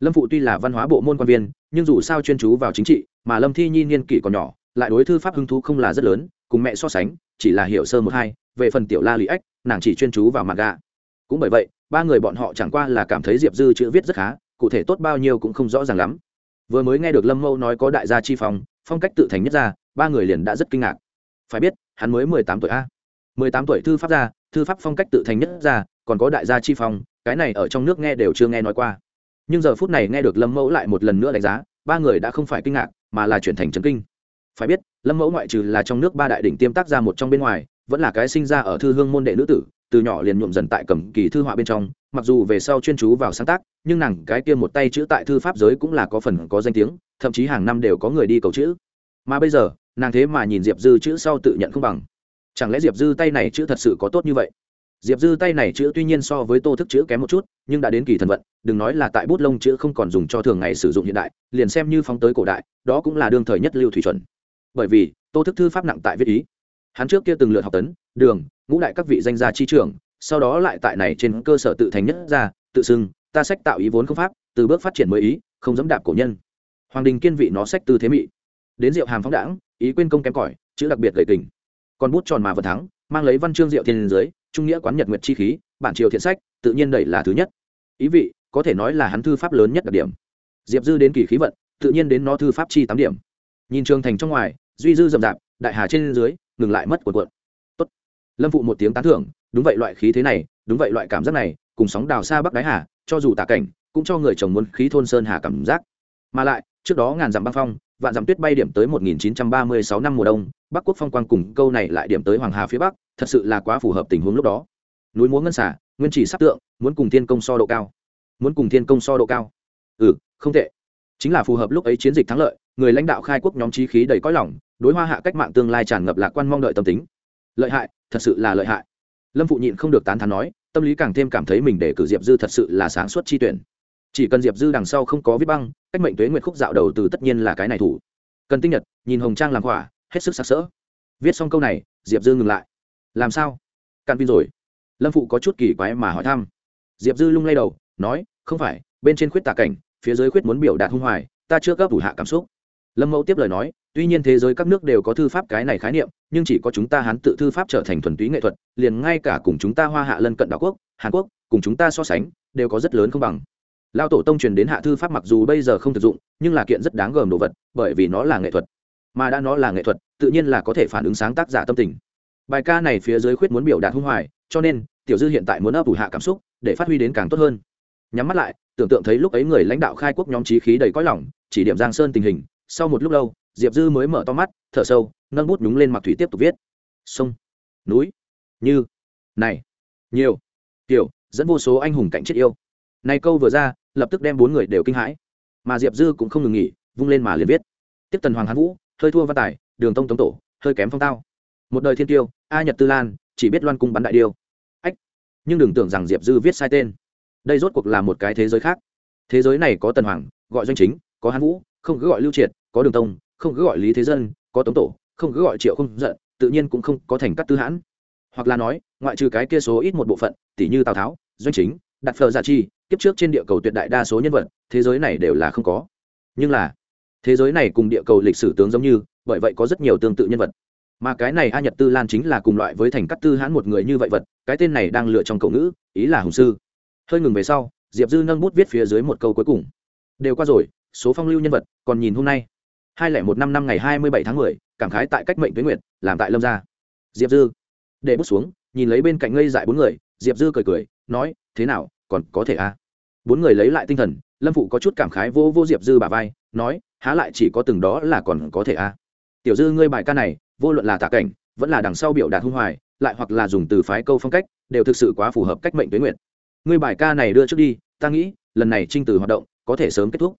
Lâm phụ tuy là văn hóa bộ môn quan viên, nhưng dù sao chuyên chú vào chính trị, mà lâm thi nhi niên kỷ còn nhỏ, lại đối thư pháp hứng thú không là rất lớn cùng mẹ so sánh, chỉ là hiểu sơ một hai, về phần tiểu la lý ếch nàng chỉ chuyên chú vào mặt gà. Cũng bởi vậy, ba người bọn họ chẳng qua là cảm thấy diệp dư chữ viết rất khá, cụ thể tốt bao nhiêu cũng không rõ ràng lắm. Vừa mới nghe được lâm mâu nói có đại gia chi phong phong cách tự thành nhất ra, ba người liền đã rất kinh ngạc. Phải biết, hắn mới mười tám tuổi a. Mười tám tuổi thư pháp gia, thư pháp phong cách tự thành nhất ra, còn có đại gia chi phong, cái này ở trong nước nghe đều chưa nghe nói qua. Nhưng giờ phút này nghe được lâm mẫu lại một lần nữa đánh giá, ba người đã không phải kinh ngạc, mà là chuyển thành trấn kinh. Phải biết lâm mẫu ngoại trừ là trong nước ba đại đỉnh tiêm tác ra một trong bên ngoài, vẫn là cái sinh ra ở thư hương môn đệ nữ tử, từ nhỏ liền nhuộm dần tại cầm kỳ thư họa bên trong, mặc dù về sau chuyên chú vào sáng tác, nhưng nàng cái kia một tay chữ tại thư pháp giới cũng là có phần có danh tiếng, thậm chí hàng năm đều có người đi cầu chữ. Mà bây giờ, nàng thế mà nhìn diệp dư chữ sau tự nhận không bằng. Chẳng lẽ diệp dư tay này chữ thật sự có tốt như vậy? Diệp dư tay này chữ tuy nhiên so với tô thức chữ kém một chút, nhưng đã đến kỳ thần vận, đừng nói là tại bút lông chữ không còn dùng cho thường ngày sử dụng hiện đại, liền xem như phóng tới cổ đại, đó cũng là đương thời nhất lưu thủy chuẩn bởi vì tô thức thư pháp nặng tại viết ý. Hắn trước kia từng lượt học tấn, đường, ngũ đại các vị danh gia chi trưởng, sau đó lại tại này trên cơ sở tự thành nhất ra tự xưng, ta sách tạo ý vốn không pháp, từ bước phát triển mới ý, không dẫm đạp cổ nhân. Hoàng đình kiên vị nó sách tư thế mị. Đến rượu hàm phóng đãng, ý quên công kém cỏi, chữ đặc biệt gầy kình. Còn bút tròn mà vật thắng, mang lấy văn chương diệu thiên giới trung nghĩa quán nhật nguyệt chi khí, bản triều thiện sách, tự nhiên đẩy là thứ nhất. Ý vị, có thể nói là hắn thư pháp lớn nhất đặc điểm. Diệp dư đến kỳ khí vận, tự nhiên đến nó thư pháp chi tám điểm nhìn trường thành trong ngoài, duy dư rậm rạp, đại hà trên dưới, ngừng lại mất cuộn cuộn. Tốt. Lâm phụ một tiếng tán thưởng, đúng vậy loại khí thế này, đúng vậy loại cảm giác này, cùng sóng đào xa bắc đáy hà, cho dù tả cảnh, cũng cho người chồng muốn khí thôn sơn hà cảm giác. Mà lại, trước đó ngàn dặm băng phong, vạn dặm tuyết bay điểm tới 1936 năm mùa đông, bắc quốc phong quang cùng câu này lại điểm tới hoàng hà phía bắc, thật sự là quá phù hợp tình huống lúc đó. Núi múa ngân xả, nguyên chỉ sắp tượng, muốn cùng thiên công so độ cao. Muốn cùng thiên công so độ cao. Ừ không tệ. Chính là phù hợp lúc ấy chiến dịch thắng lợi người lãnh đạo khai quốc nhóm trí khí đầy cõi lòng, đối hoa hạ cách mạng tương lai tràn ngập lạc quan mong đợi tâm tính. Lợi hại, thật sự là lợi hại. Lâm phụ nhịn không được tán thán nói, tâm lý càng thêm cảm thấy mình để cử diệp dư thật sự là sáng suốt chi tuyển. Chỉ cần diệp dư đằng sau không có viết băng, cách mệnh tuế nguyệt khúc dạo đầu từ tất nhiên là cái này thủ. Cần tinh nhật, nhìn hồng trang làm quả hết sức sặc sỡ. Viết xong câu này, diệp dư ngừng lại. Làm sao? Can pin rồi. Lâm phụ có chút kỳ quái mà hỏi thăm. Diệp dư lung lay đầu, nói, không phải, bên trên khuyết tà cảnh, phía dưới khuyết muốn biểu đạt hung hoài, ta chưa gấp đủ hạ cảm xúc lâm mẫu tiếp lời nói, tuy nhiên thế giới các nước đều có thư pháp cái này khái niệm, nhưng chỉ có chúng ta hán tự thư pháp trở thành thuần túy nghệ thuật, liền ngay cả cùng chúng ta hoa hạ lân cận đảo quốc, hàn quốc, cùng chúng ta so sánh, đều có rất lớn không bằng. Lao tổ tông truyền đến hạ thư pháp mặc dù bây giờ không thực dụng, nhưng là kiện rất đáng gờm đồ vật, bởi vì nó là nghệ thuật. Mà đã nó là nghệ thuật, tự nhiên là có thể phản ứng sáng tác giả tâm tình. Bài ca này phía dưới khuyết muốn biểu đạt hung hoài, cho nên, tiểu dư hiện tại muốn ấp ủ hạ cảm xúc, để phát huy đến càng tốt hơn. Nhắm mắt lại, tưởng tượng thấy lúc ấy người lãnh đạo khai quốc nhóm trí khí đầy cõi lỏng chỉ điểm giang sơn tình hình sau một lúc lâu, diệp dư mới mở to mắt, thở sâu, nâng bút nhúng lên mặc thủy tiếp tục viết. Sông, núi, như, này, nhiều kiểu dẫn vô số anh hùng cạnh chết yêu. Này câu vừa ra, lập tức đem bốn người đều kinh hãi. Mà diệp dư cũng không ngừng nghỉ, vung lên mà liền viết. Tiếp tần hoàng hán vũ, hơi thua văn tài, đường tông tống tổ, hơi kém phong tao. Một đời thiên tiêu, a nhật tư lan, chỉ biết loan cung bắn đại điêu. Ách, nhưng đừng tưởng rằng diệp dư viết sai tên. Đây rốt cuộc là một cái thế giới khác. Thế giới này có tần hoàng, gọi doanh chính, có hán vũ, không cứ gọi lưu triệt có đường tông, không cứ gọi lý thế dân, có tống tổ, không cứ gọi triệu không giận, tự nhiên cũng không có thành cắt tư hãn. Hoặc là nói, ngoại trừ cái kia số ít một bộ phận tỷ như tào tháo, doanh chính, đặt phờ giả chi, kiếp trước trên địa cầu tuyệt đại đa số nhân vật, thế giới này đều là không có. Nhưng là, thế giới này cùng địa cầu lịch sử tướng giống như, bởi vậy có rất nhiều tương tự nhân vật. Mà cái này a nhật tư lan chính là cùng loại với thành cắt tư hãn một người như vậy vật, cái tên này đang lựa trong cậu ngữ, ý là hùng sư. Hơi ngừng về sau, diệp dư nâng bút viết phía dưới một câu cuối cùng. Đều qua rồi, số phong lưu nhân vật, còn nhìn hôm nay hai lẻ một năm năm ngày hai mươi bảy tháng mười, cảm khái tại cách mệnh tuyến nguyện làm tại lâm gia. Diệp dư. Để bút xuống, nhìn lấy bên cạnh ngây dại bốn người, diệp dư cười cười, nói, thế nào, còn có thể à? Bốn người lấy lại tinh thần, lâm phụ có chút cảm khái vô vô diệp dư bà vai, nói, há lại chỉ có từng đó là còn có thể à? Tiểu dư, ngươi bài ca này, vô luận là tả cảnh, vẫn là đằng sau biểu đạt hung hoài, lại hoặc là dùng từ phái câu phong cách, đều thực sự quá phù hợp cách mệnh tuế nguyện ngươi bài ca này đưa trước đi, ta nghĩ, lần này trinh từ hoạt động, có thể sớm kết thúc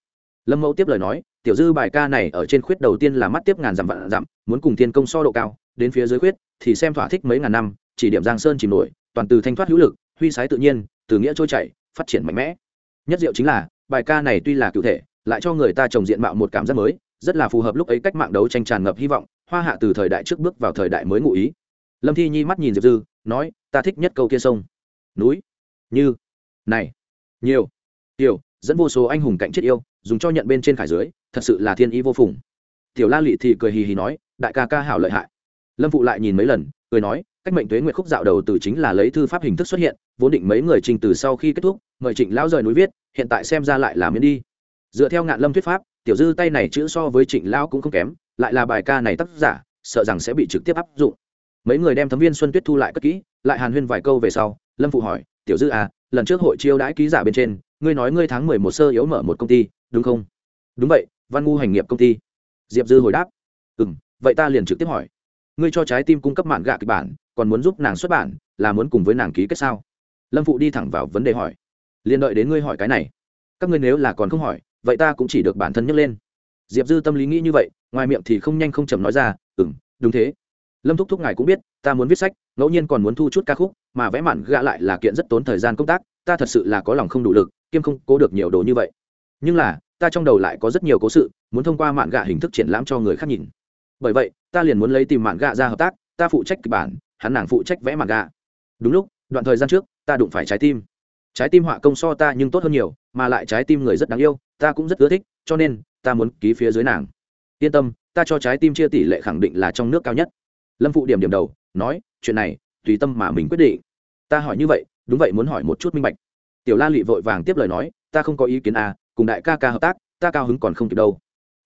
lâm mẫu tiếp lời nói, tiểu dư bài ca này ở trên khuyết đầu tiên là mắt tiếp ngàn dặm vạn dặm, muốn cùng thiên công so độ cao, đến phía dưới khuyết, thì xem thỏa thích mấy ngàn năm, chỉ điểm giang sơn chìm nổi, toàn từ thanh thoát hữu lực, huy sái tự nhiên, từ nghĩa trôi chảy, phát triển mạnh mẽ. Nhất diệu chính là, bài ca này tuy là cụ thể, lại cho người ta trồng diện mạo một cảm giác mới, rất là phù hợp lúc ấy cách mạng đấu tranh tràn ngập hy vọng, hoa hạ từ thời đại trước bước vào thời đại mới ngụ ý. Lâm thi nhi mắt nhìn diệp dư, nói, ta thích nhất câu kia sông, núi, như, này, nhiều, tiểu, dẫn vô số anh hùng cạnh chết yêu dùng cho nhận bên trên khải dưới, thật sự là thiên ý vô phùng. Tiểu la lị thì cười hì hì nói, đại ca ca hảo lợi hại. Lâm phụ lại nhìn mấy lần, cười nói, cách mệnh tuế nguyệt khúc dạo đầu từ chính là lấy thư pháp hình thức xuất hiện, vốn định mấy người trình từ sau khi kết thúc, mời trịnh lão rời núi viết, hiện tại xem ra lại là miễn đi. Dựa theo ngạn lâm thuyết pháp, tiểu dư tay này chữ so với trịnh lão cũng không kém, lại là bài ca này tác giả, sợ rằng sẽ bị trực tiếp áp dụng. Mấy người đem thấm viên xuân tuyết thu lại cất kỹ, lại hàn huyên vài câu về sau, lâm phụ hỏi, tiểu dư à lần trước hội chiêu đãi ký giả bên trên, ngươi nói ngươi tháng mười một sơ yếu mở một công ty đúng không? Đúng vậy, văn ngu hành nghiệp công ty. Diệp dư hồi đáp. Ừ m vậy ta liền trực tiếp hỏi. Ngươi cho trái tim cung cấp mạn gạ kịch bản, còn muốn giúp nàng xuất bản, là muốn cùng với nàng ký kết sao? Lâm phụ đi thẳng vào vấn đề hỏi. Liền đợi đến ngươi hỏi cái này. Các ngươi nếu là còn không hỏi, vậy ta cũng chỉ được bản thân nhấc lên. Diệp dư tâm lý nghĩ như vậy, ngoài miệng thì không nhanh không chầm nói ra ừ m đúng thế. Lâm thúc thúc ngài cũng biết, ta muốn viết sách, ngẫu nhiên còn muốn thu chút ca khúc, mà vẽ mạn gạ lại là kiện rất tốn thời gian công tác, ta thật sự là có lòng không đủ lực, kiêm không cố được nhiều đồ như vậy nhưng là, ta trong đầu lại có rất nhiều cố sự, muốn thông qua mạn gạ hình thức triển lãm cho người khác nhìn. Bởi vậy, ta liền muốn lấy tìm mạn gạ ra hợp tác, ta phụ trách kịch bản, hắn nàng phụ trách vẽ mạn gạ. Đúng lúc, đoạn thời gian trước, ta đụng phải trái tim. Trái tim họa công so ta nhưng tốt hơn nhiều, mà lại trái tim người rất đáng yêu, ta cũng rất ưa thích, cho nên, ta muốn ký phía dưới nàng. Yên tâm, ta cho trái tim chia tỷ lệ khẳng định là trong nước cao nhất. Lâm phụ điểm điểm đầu, nói, chuyện này, tùy tâm mà mình quyết định. Ta hỏi như vậy, đúng vậy muốn hỏi một chút minh bạch. Tiểu la lụy vội vàng tiếp lời nói, ta không có ý kiến à cùng đại ca ca hợp tác, ta cao hứng còn không kịp đâu.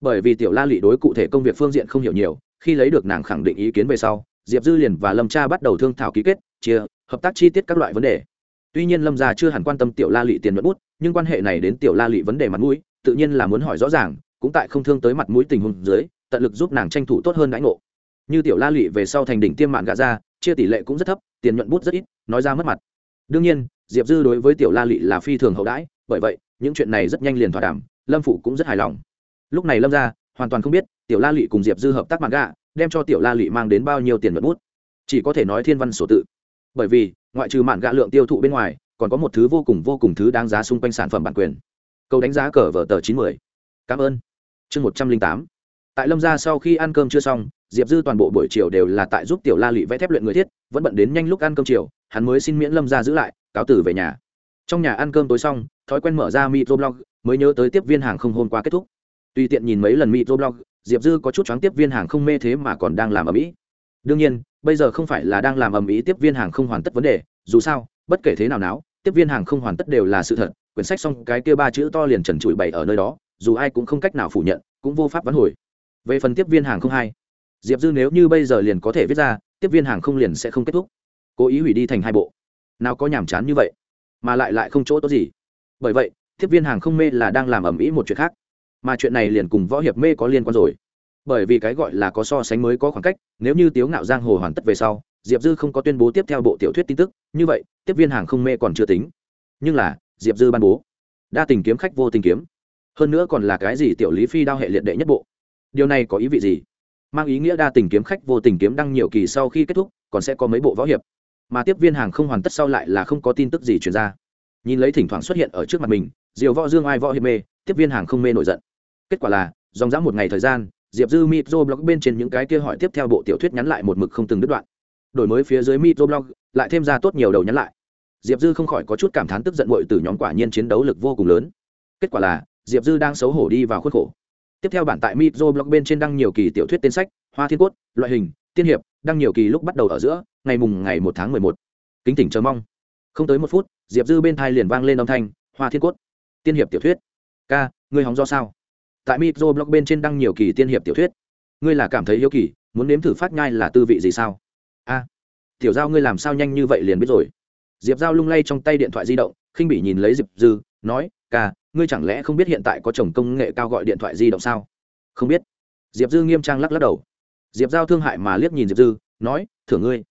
Bởi vì tiểu la lị đối cụ thể công việc phương diện không hiểu nhiều, khi lấy được nàng khẳng định ý kiến về sau, diệp dư liền và lâm cha bắt đầu thương thảo ký kết, chia, hợp tác chi tiết các loại vấn đề. Tuy nhiên lâm gia chưa hẳn quan tâm tiểu la lị tiền mất bút, nhưng quan hệ này đến tiểu la lị vấn đề mặt mũi, tự nhiên là muốn hỏi rõ ràng, cũng tại không thương tới mặt mũi tình huống dưới, tận lực giúp nàng tranh thủ tốt hơn đãi ngộ. Như tiểu la lị về sau thành đỉnh tiêm mạng gạ ra, chia tỷ lệ cũng rất thấp, tiền nhuận bút rất ít, nói ra mất mặt. Đương nhiên, diệp dư đối với tiểu la lị là phi thường hậu đãi, bởi vậy những chuyện này rất nhanh liền thỏa đàm, lâm phụ cũng rất hài lòng. Lúc này lâm ra hoàn toàn không biết tiểu la lị cùng diệp dư hợp tác mạng gạ, đem cho tiểu la lị mang đến bao nhiêu tiền mật bút. Chỉ có thể nói thiên văn sổ tự. Bởi vì, ngoại trừ mạng gạ lượng tiêu thụ bên ngoài, còn có một thứ vô cùng vô cùng thứ đáng giá xung quanh sản phẩm bản quyền. Câu đánh giá cờ vở tờ chín mươi cảm ơn. Chương một trăm linh tám. Tại lâm gia sau khi ăn cơm chưa xong, diệp dư toàn bộ buổi chiều đều là tại giúp tiểu la lị vẽ thép luyện người thiết, vẫn bận đến nhanh lúc ăn cơm chiều, hắn mới xin miễn lâm gia giữ lại, cáo tử về nhà. Trong nhà ăn cơm tối xong thói quen mở ra microblog mới nhớ tới tiếp viên hàng không hôm qua kết thúc. Tùy tiện nhìn mấy lần microblog diệp dư có chút choáng tiếp viên hàng không mê thế mà còn đang làm ở mỹ đương nhiên, bây giờ không phải là đang làm ầm ĩ tiếp viên hàng không hoàn tất vấn đề, dù sao, bất kể thế nào náo, tiếp viên hàng không hoàn tất đều là sự thật, quyển sách xong cái kia ba chữ to liền trần trụi bày ở nơi đó, dù ai cũng không cách nào phủ nhận, cũng vô pháp vắn hồi. Về phần tiếp viên hàng không hai, diệp dư nếu như bây giờ liền có thể viết ra, tiếp viên hàng không liền sẽ không kết thúc. Cố ý hủy đi thành hai bộ. Nào có nhàm chán như vậy, mà lại lại không chỗ tốt gì bởi vậy, tiếp viên hàng không mê là đang làm ầm ĩ một chuyện khác. Mà chuyện này liền cùng võ hiệp mê có liên quan rồi. Bởi vì cái gọi là có so sánh mới có khoảng cách, nếu như tiếu ngạo giang hồ hoàn tất về sau, diệp dư không có tuyên bố tiếp theo bộ tiểu thuyết tin tức, như vậy, tiếp viên hàng không mê còn chưa tính. Nhưng là, diệp dư ban bố. Đa tình kiếm khách vô tình kiếm. Hơn nữa còn là cái gì tiểu lý phi đao hệ liệt đệ nhất bộ. Điều này có ý vị gì? Mang ý nghĩa đa tình kiếm khách vô tình kiếm đăng nhiều kỳ sau khi kết thúc, còn sẽ có mấy bộ võ hiệp. Mà tiếp viên hàng không hoàn tất sau lại là không có tin tức gì chuyển ra nhìn lấy thỉnh thoảng xuất hiện ở trước mặt mình, diều võ dương ai võ hiệp mê, tiếp viên hàng không mê nổi giận. Kết quả là, dòng dã một ngày thời gian, diệp dư mitro blog bên trên những cái kia hỏi tiếp theo bộ tiểu thuyết nhắn lại một mực không từng đứt đoạn. Đổi mới phía dưới mitro blog lại thêm ra tốt nhiều đầu nhắn lại. Diệp dư không khỏi có chút cảm thán tức giận bội từ nhóm quả nhiên chiến đấu lực vô cùng lớn. Kết quả là, diệp dư đang xấu hổ đi vào khuôn khổ. Tiếp theo bản tại mitro blog bên trên đăng nhiều kỳ tiểu thuyết tên sách, hoa thiên cốt, loại hình, tiên hiệp, đăng nhiều kỳ lúc bắt đầu ở giữa, ngày mùng ngày một tháng mười một. Kính tỉnh chờ mong. Không tới một phút diệp dư bên thai liền vang lên âm thanh, hoa thiên cốt, tiên hiệp tiểu thuyết. Ca, ngươi hóng do sao? Tại mitro blog bên trên đăng nhiều kỳ tiên hiệp tiểu thuyết. Ngươi là cảm thấy hiếu kỳ, muốn nếm thử phát nhai là tư vị gì sao? A, tiểu giao ngươi làm sao nhanh như vậy liền biết rồi? Diệp giao lung lay trong tay điện thoại di động, khinh bị nhìn lấy diệp dư, nói, ca, ngươi chẳng lẽ không biết hiện tại có chồng công nghệ cao gọi điện thoại di động sao? Không biết. Diệp dư nghiêm trang lắc lắc đầu. Diệp giao thương hại mà liếc nhìn diệp dư, nói thưởng ngươi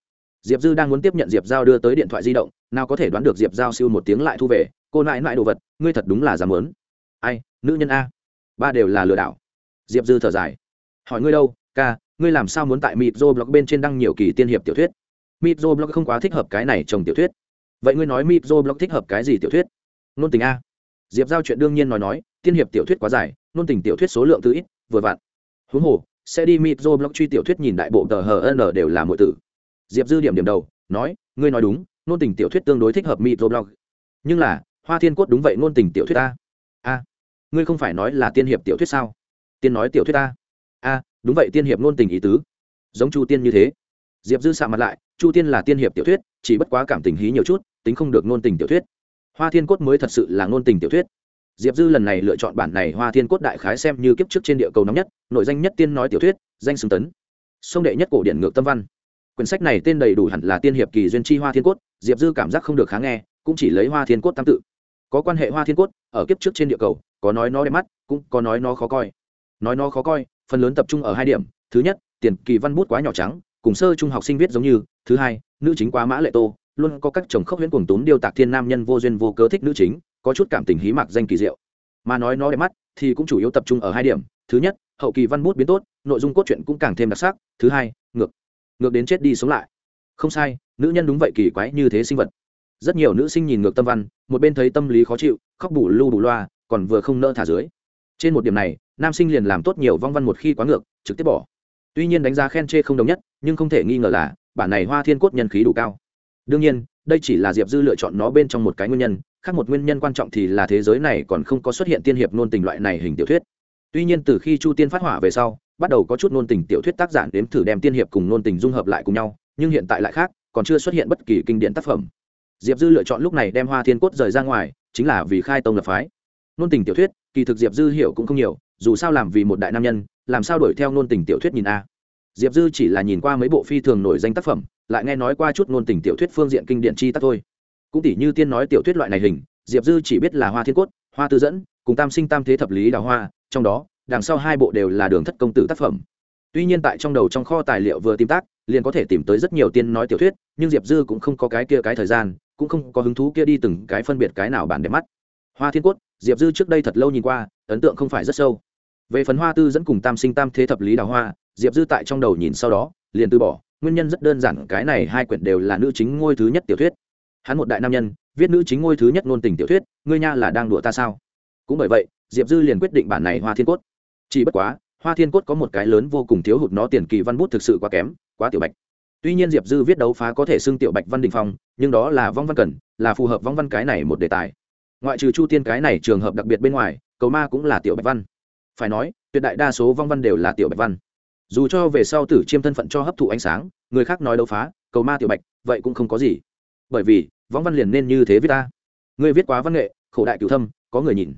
diệp dư đang muốn tiếp nhận diệp giao đưa tới điện thoại di động, nào có thể đoán được diệp giao siêu một tiếng lại thu về, cô nại nại đồ vật, ngươi thật đúng là dám lớn ai, nữ nhân a. Ba đều là lừa đảo. Diệp dư thở dài. Hỏi ngươi đâu, ca, ngươi làm sao muốn tại mịp dô blog bên trên đăng nhiều kỳ tiên hiệp tiểu thuyết? Mịp dô blog không quá thích hợp cái này trồng tiểu thuyết. Vậy ngươi nói mịp dô blog thích hợp cái gì tiểu thuyết? Nôn tình a. Diệp giao chuyện đương nhiên nói nói, tiên hiệp tiểu thuyết quá dài, nôn tình tiểu thuyết số lượng từ ít, vừa vặn. Huống hồ, sẽ đi mịp dô blog truy tiểu thuyết nhìn đại bộ tờ hn đều là mọi tử diệp dư điểm điểm đầu, nói, ngươi nói đúng nôn tình tiểu thuyết tương đối thích hợp microblog nhưng là, hoa thiên cốt đúng vậy nôn tình tiểu thuyết a a, ngươi không phải nói là tiên hiệp tiểu thuyết sao? Tiên nói tiểu thuyết a a, đúng vậy tiên hiệp nôn tình ý tứ. Giống chu tiên như thế. Diệp dư sạ mặt lại, chu tiên là tiên hiệp tiểu thuyết, chỉ bất quá cảm tình hí nhiều chút, tính không được nôn tình tiểu thuyết. Hoa thiên cốt mới thật sự là nôn tình tiểu thuyết. Diệp dư lần này lựa chọn bản này hoa thiên cốt đại khái xem như kiếp trước trên địa cầu nóng nhất nội danh nhất tiên nói tiểu thuyết, danh xứng tấn. Sông đệ nhất cổ điển ngược tâm văn quyển sách này tên đầy đủ hẳn là tiên hiệp kỳ duyên chi hoa thiên cốt, diệp dư cảm giác không được khá nghe, cũng chỉ lấy hoa thiên cốt tam tự. Có quan hệ hoa thiên cốt, ở kiếp trước trên địa cầu, có nói nó đẹp mắt, cũng có nói nó khó coi. Nói nó khó coi, phần lớn tập trung ở hai điểm, thứ nhất, tiền kỳ văn bút quá nhỏ trắng, cùng sơ trung học sinh viết giống như, thứ hai, nữ chính quá mã lệ tô, luôn có các chồng khốc huyễn cuồng tốn điêu tạc thiên nam nhân vô duyên vô cớ thích nữ chính, có chút cảm tình hí mạc danh kỳ diệu. Mà nói nó đẹp mắt, thì cũng chủ yếu tập trung ở hai điểm, thứ nhất, hậu kỳ văn bút biến tốt, nội dung cốt truyện cũng càng thêm đặc sắc, thứ hai, ngược ngược đến chết đi sống lại. Không sai, nữ nhân đúng vậy kỳ quái như thế sinh vật. Rất nhiều nữ sinh nhìn ngược tâm văn, một bên thấy tâm lý khó chịu, khóc bù lu bù loa, còn vừa không nỡ thả dưới. Trên một điểm này, nam sinh liền làm tốt nhiều vong văn một khi quá ngược, trực tiếp bỏ. Tuy nhiên đánh giá khen chê không đồng nhất, nhưng không thể nghi ngờ là, bản này hoa thiên cốt nhân khí đủ cao. Đương nhiên, đây chỉ là diệp dư lựa chọn nó bên trong một cái nguyên nhân, khác một nguyên nhân quan trọng thì là thế giới này còn không có xuất hiện tiên hiệp nôn tình loại này hình tiểu thuyết. Tuy nhiên từ khi chu tiên phát hỏa về sau bắt đầu có chút nôn tình tiểu thuyết tác giả đếm thử đem tiên hiệp cùng nôn tình dung hợp lại cùng nhau, nhưng hiện tại lại khác, còn chưa xuất hiện bất kỳ kinh điển tác phẩm. Diệp dư lựa chọn lúc này đem hoa thiên cốt rời ra ngoài, chính là vì khai tông lập phái. Nôn tình tiểu thuyết, kỳ thực diệp dư hiểu cũng không nhiều, dù sao làm vì một đại nam nhân, làm sao đổi theo nôn tình tiểu thuyết nhìn a? Diệp dư chỉ là nhìn qua mấy bộ phi thường nổi danh tác phẩm, lại nghe nói qua chút nôn tình tiểu thuyết phương diện kinh điển chi tác thôi. Cũng tỷ như tiên nói tiểu thuyết loại này hình, diệp dư chỉ biết là hoa thiên cốt, hoa tư dẫn, cùng tam sinh tam thế thập lý đào hoa, trong đó đằng sau hai bộ đều là đường thất công tử tác phẩm. Tuy nhiên tại trong đầu trong kho tài liệu vừa tìm tác, liền có thể tìm tới rất nhiều tiên nói tiểu thuyết, nhưng diệp dư cũng không có cái kia cái thời gian, cũng không có hứng thú kia đi từng cái phân biệt cái nào bản đẹp mắt. Hoa thiên cốt, diệp dư trước đây thật lâu nhìn qua, ấn tượng không phải rất sâu. Về phần hoa tư dẫn cùng tam sinh tam thế thập lý đào hoa, diệp dư tại trong đầu nhìn sau đó, liền từ bỏ. Nguyên nhân rất đơn giản, cái này hai quyển đều là nữ chính ngôi thứ nhất tiểu thuyết. Hắn một đại nam nhân, viết nữ chính ngôi thứ nhất ngôn tình tiểu thuyết, ngươi nha là đang đùa ta sao? Cũng bởi vậy, diệp dư liền quyết định bản này hoa thiên cốt chỉ bất quá, hoa thiên cốt có một cái lớn vô cùng thiếu hụt nó tiền kỳ văn bút thực sự quá kém, quá tiểu bạch. Tuy nhiên diệp dư viết đấu phá có thể xưng tiểu bạch văn đình phong, nhưng đó là vong văn cần, là phù hợp vong văn cái này một đề tài. Ngoại trừ chu tiên cái này trường hợp đặc biệt bên ngoài, cầu ma cũng là tiểu bạch văn. Phải nói, tuyệt đại đa số vong văn đều là tiểu bạch văn. Dù cho về sau tử chiêm thân phận cho hấp thụ ánh sáng, người khác nói đấu phá, cầu ma tiểu bạch, vậy cũng không có gì. Bởi vì, vong văn liền nên như thế với ta. Người viết quá văn nghệ, khổ đại cựu thâm, có người nhìn.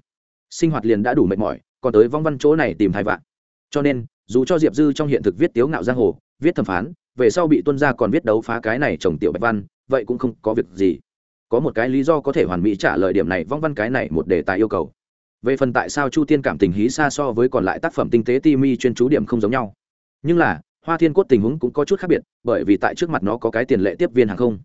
Sinh hoạt liền đã đủ mệt mỏi còn tới vong văn chỗ này tìm thai vạn. Cho nên, dù cho diệp dư trong hiện thực viết tiếu ngạo giang hồ, viết thẩm phán, về sau bị tuân ra còn viết đấu phá cái này chồng tiểu bạch văn, vậy cũng không có việc gì. Có một cái lý do có thể hoàn mỹ trả lời điểm này vong văn cái này một đề tài yêu cầu. Về phần tại sao chu tiên cảm tình hí xa so với còn lại tác phẩm tinh tế ti mi chuyên chú điểm không giống nhau. Nhưng là, hoa thiên cốt tình huống cũng có chút khác biệt, bởi vì tại trước mặt nó có cái tiền lệ tiếp viên hàng không.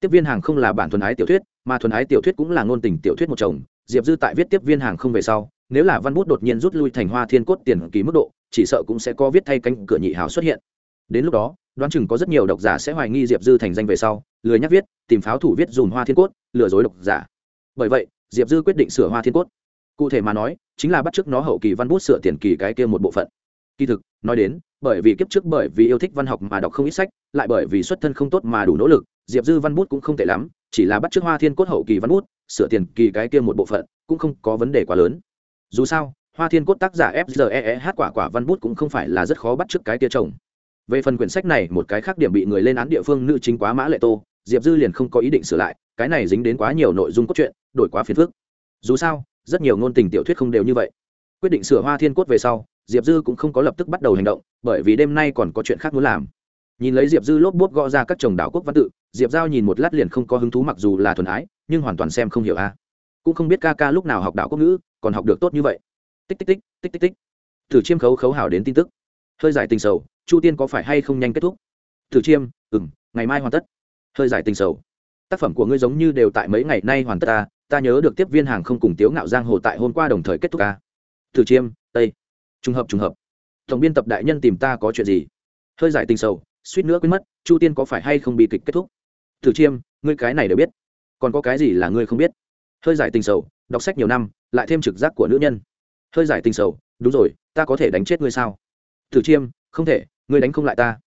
Tiếp viên hàng không là bản thuần ái tiểu thuyết, mà thuần ái tiểu thuyết cũng là ngôn tình tiểu thuyết một chồng. Diệp dư tại viết tiếp viên hàng không về sau nếu là văn bút đột nhiên rút lui thành hoa thiên cốt tiền ký mức độ, chỉ sợ cũng sẽ có viết thay cánh cửa nhị hào xuất hiện. Đến lúc đó, đoán chừng có rất nhiều độc giả sẽ hoài nghi diệp dư thành danh về sau, lười nhắc viết, tìm pháo thủ viết dùm hoa thiên cốt, lừa dối độc giả. Bởi vậy, diệp dư quyết định sửa hoa thiên cốt. Cụ thể mà nói, chính là bắt t r ư ớ c nó hậu kỳ văn bút sửa tiền kỳ cái kia một bộ phận. Kỳ thực, nói đến, bởi vì kiếp trước bởi vì yêu thích văn học mà đọc không ít sách, lại bởi vì xuất thân không tốt mà đủ nỗ lực, diệp dư văn bút cũng không tệ lắm, chỉ là bắt t hoa thiên cốt hậu kỳ văn bút, sửa tiền kỳ cái kia một bộ phận, cũng không có vấn đề quá lớn dù sao, hoa thiên cốt tác giả fzee hát quả quả văn bút cũng không phải là rất khó bắt trước cái tia chồng. Về phần quyển sách này, một cái khác điểm bị người lên án địa phương nữ chính quá mã lệ tô, diệp dư liền không có ý định sửa lại, cái này dính đến quá nhiều nội dung cốt truyện, đổi quá phiền phức. Dù sao, rất nhiều ngôn tình tiểu thuyết không đều như vậy. Quyết định sửa hoa thiên cốt về sau, diệp dư cũng không có lập tức bắt đầu hành động, bởi vì đêm nay còn có chuyện khác muốn làm. Nhìn lấy diệp dư lốp bốp gõ ra các chồng đảo quốc văn tự, diệp giao nhìn một lát liền không có hứng thú mặc dù là thuần ái, nhưng hoàn toàn xem không hiểu a. Cũng không biết ca ca lúc nào học đảo quốc ngữ còn học được tốt như vậy. Tích tích tích tích tích tích. Thử chiêm khấu khấu hảo đến tin tức. Hơi giải tình sầu chu tiên có phải hay không nhanh kết thúc? Thử chiêm ừ m ngày mai hoàn tất. Hơi giải tình sầu. Tác phẩm của ngươi giống như đều tại mấy ngày nay hoàn tất ta ta nhớ được tiếp viên hàng không cùng tiếu ngạo giang hồ tại hôm qua đồng thời kết thúc ta, thử chiêm tây. Trùng hợp trùng hợp. Tổng biên tập đại nhân tìm ta có chuyện gì? Hơi giải tình sầu suýt nữa quên mất chu tiên có phải hay không bị kịch kết thúc? Thử chiêm ngươi cái này đều biết. Còn có cái gì là ngươi không biết? Hơi giải tình sầu đọc sách nhiều năm, lại thêm trực giác của nữ nhân. Hơi giải tình sầu, đúng rồi, ta có thể đánh chết ngươi sao? Thử chiêm, không thể, ngươi đánh không lại ta.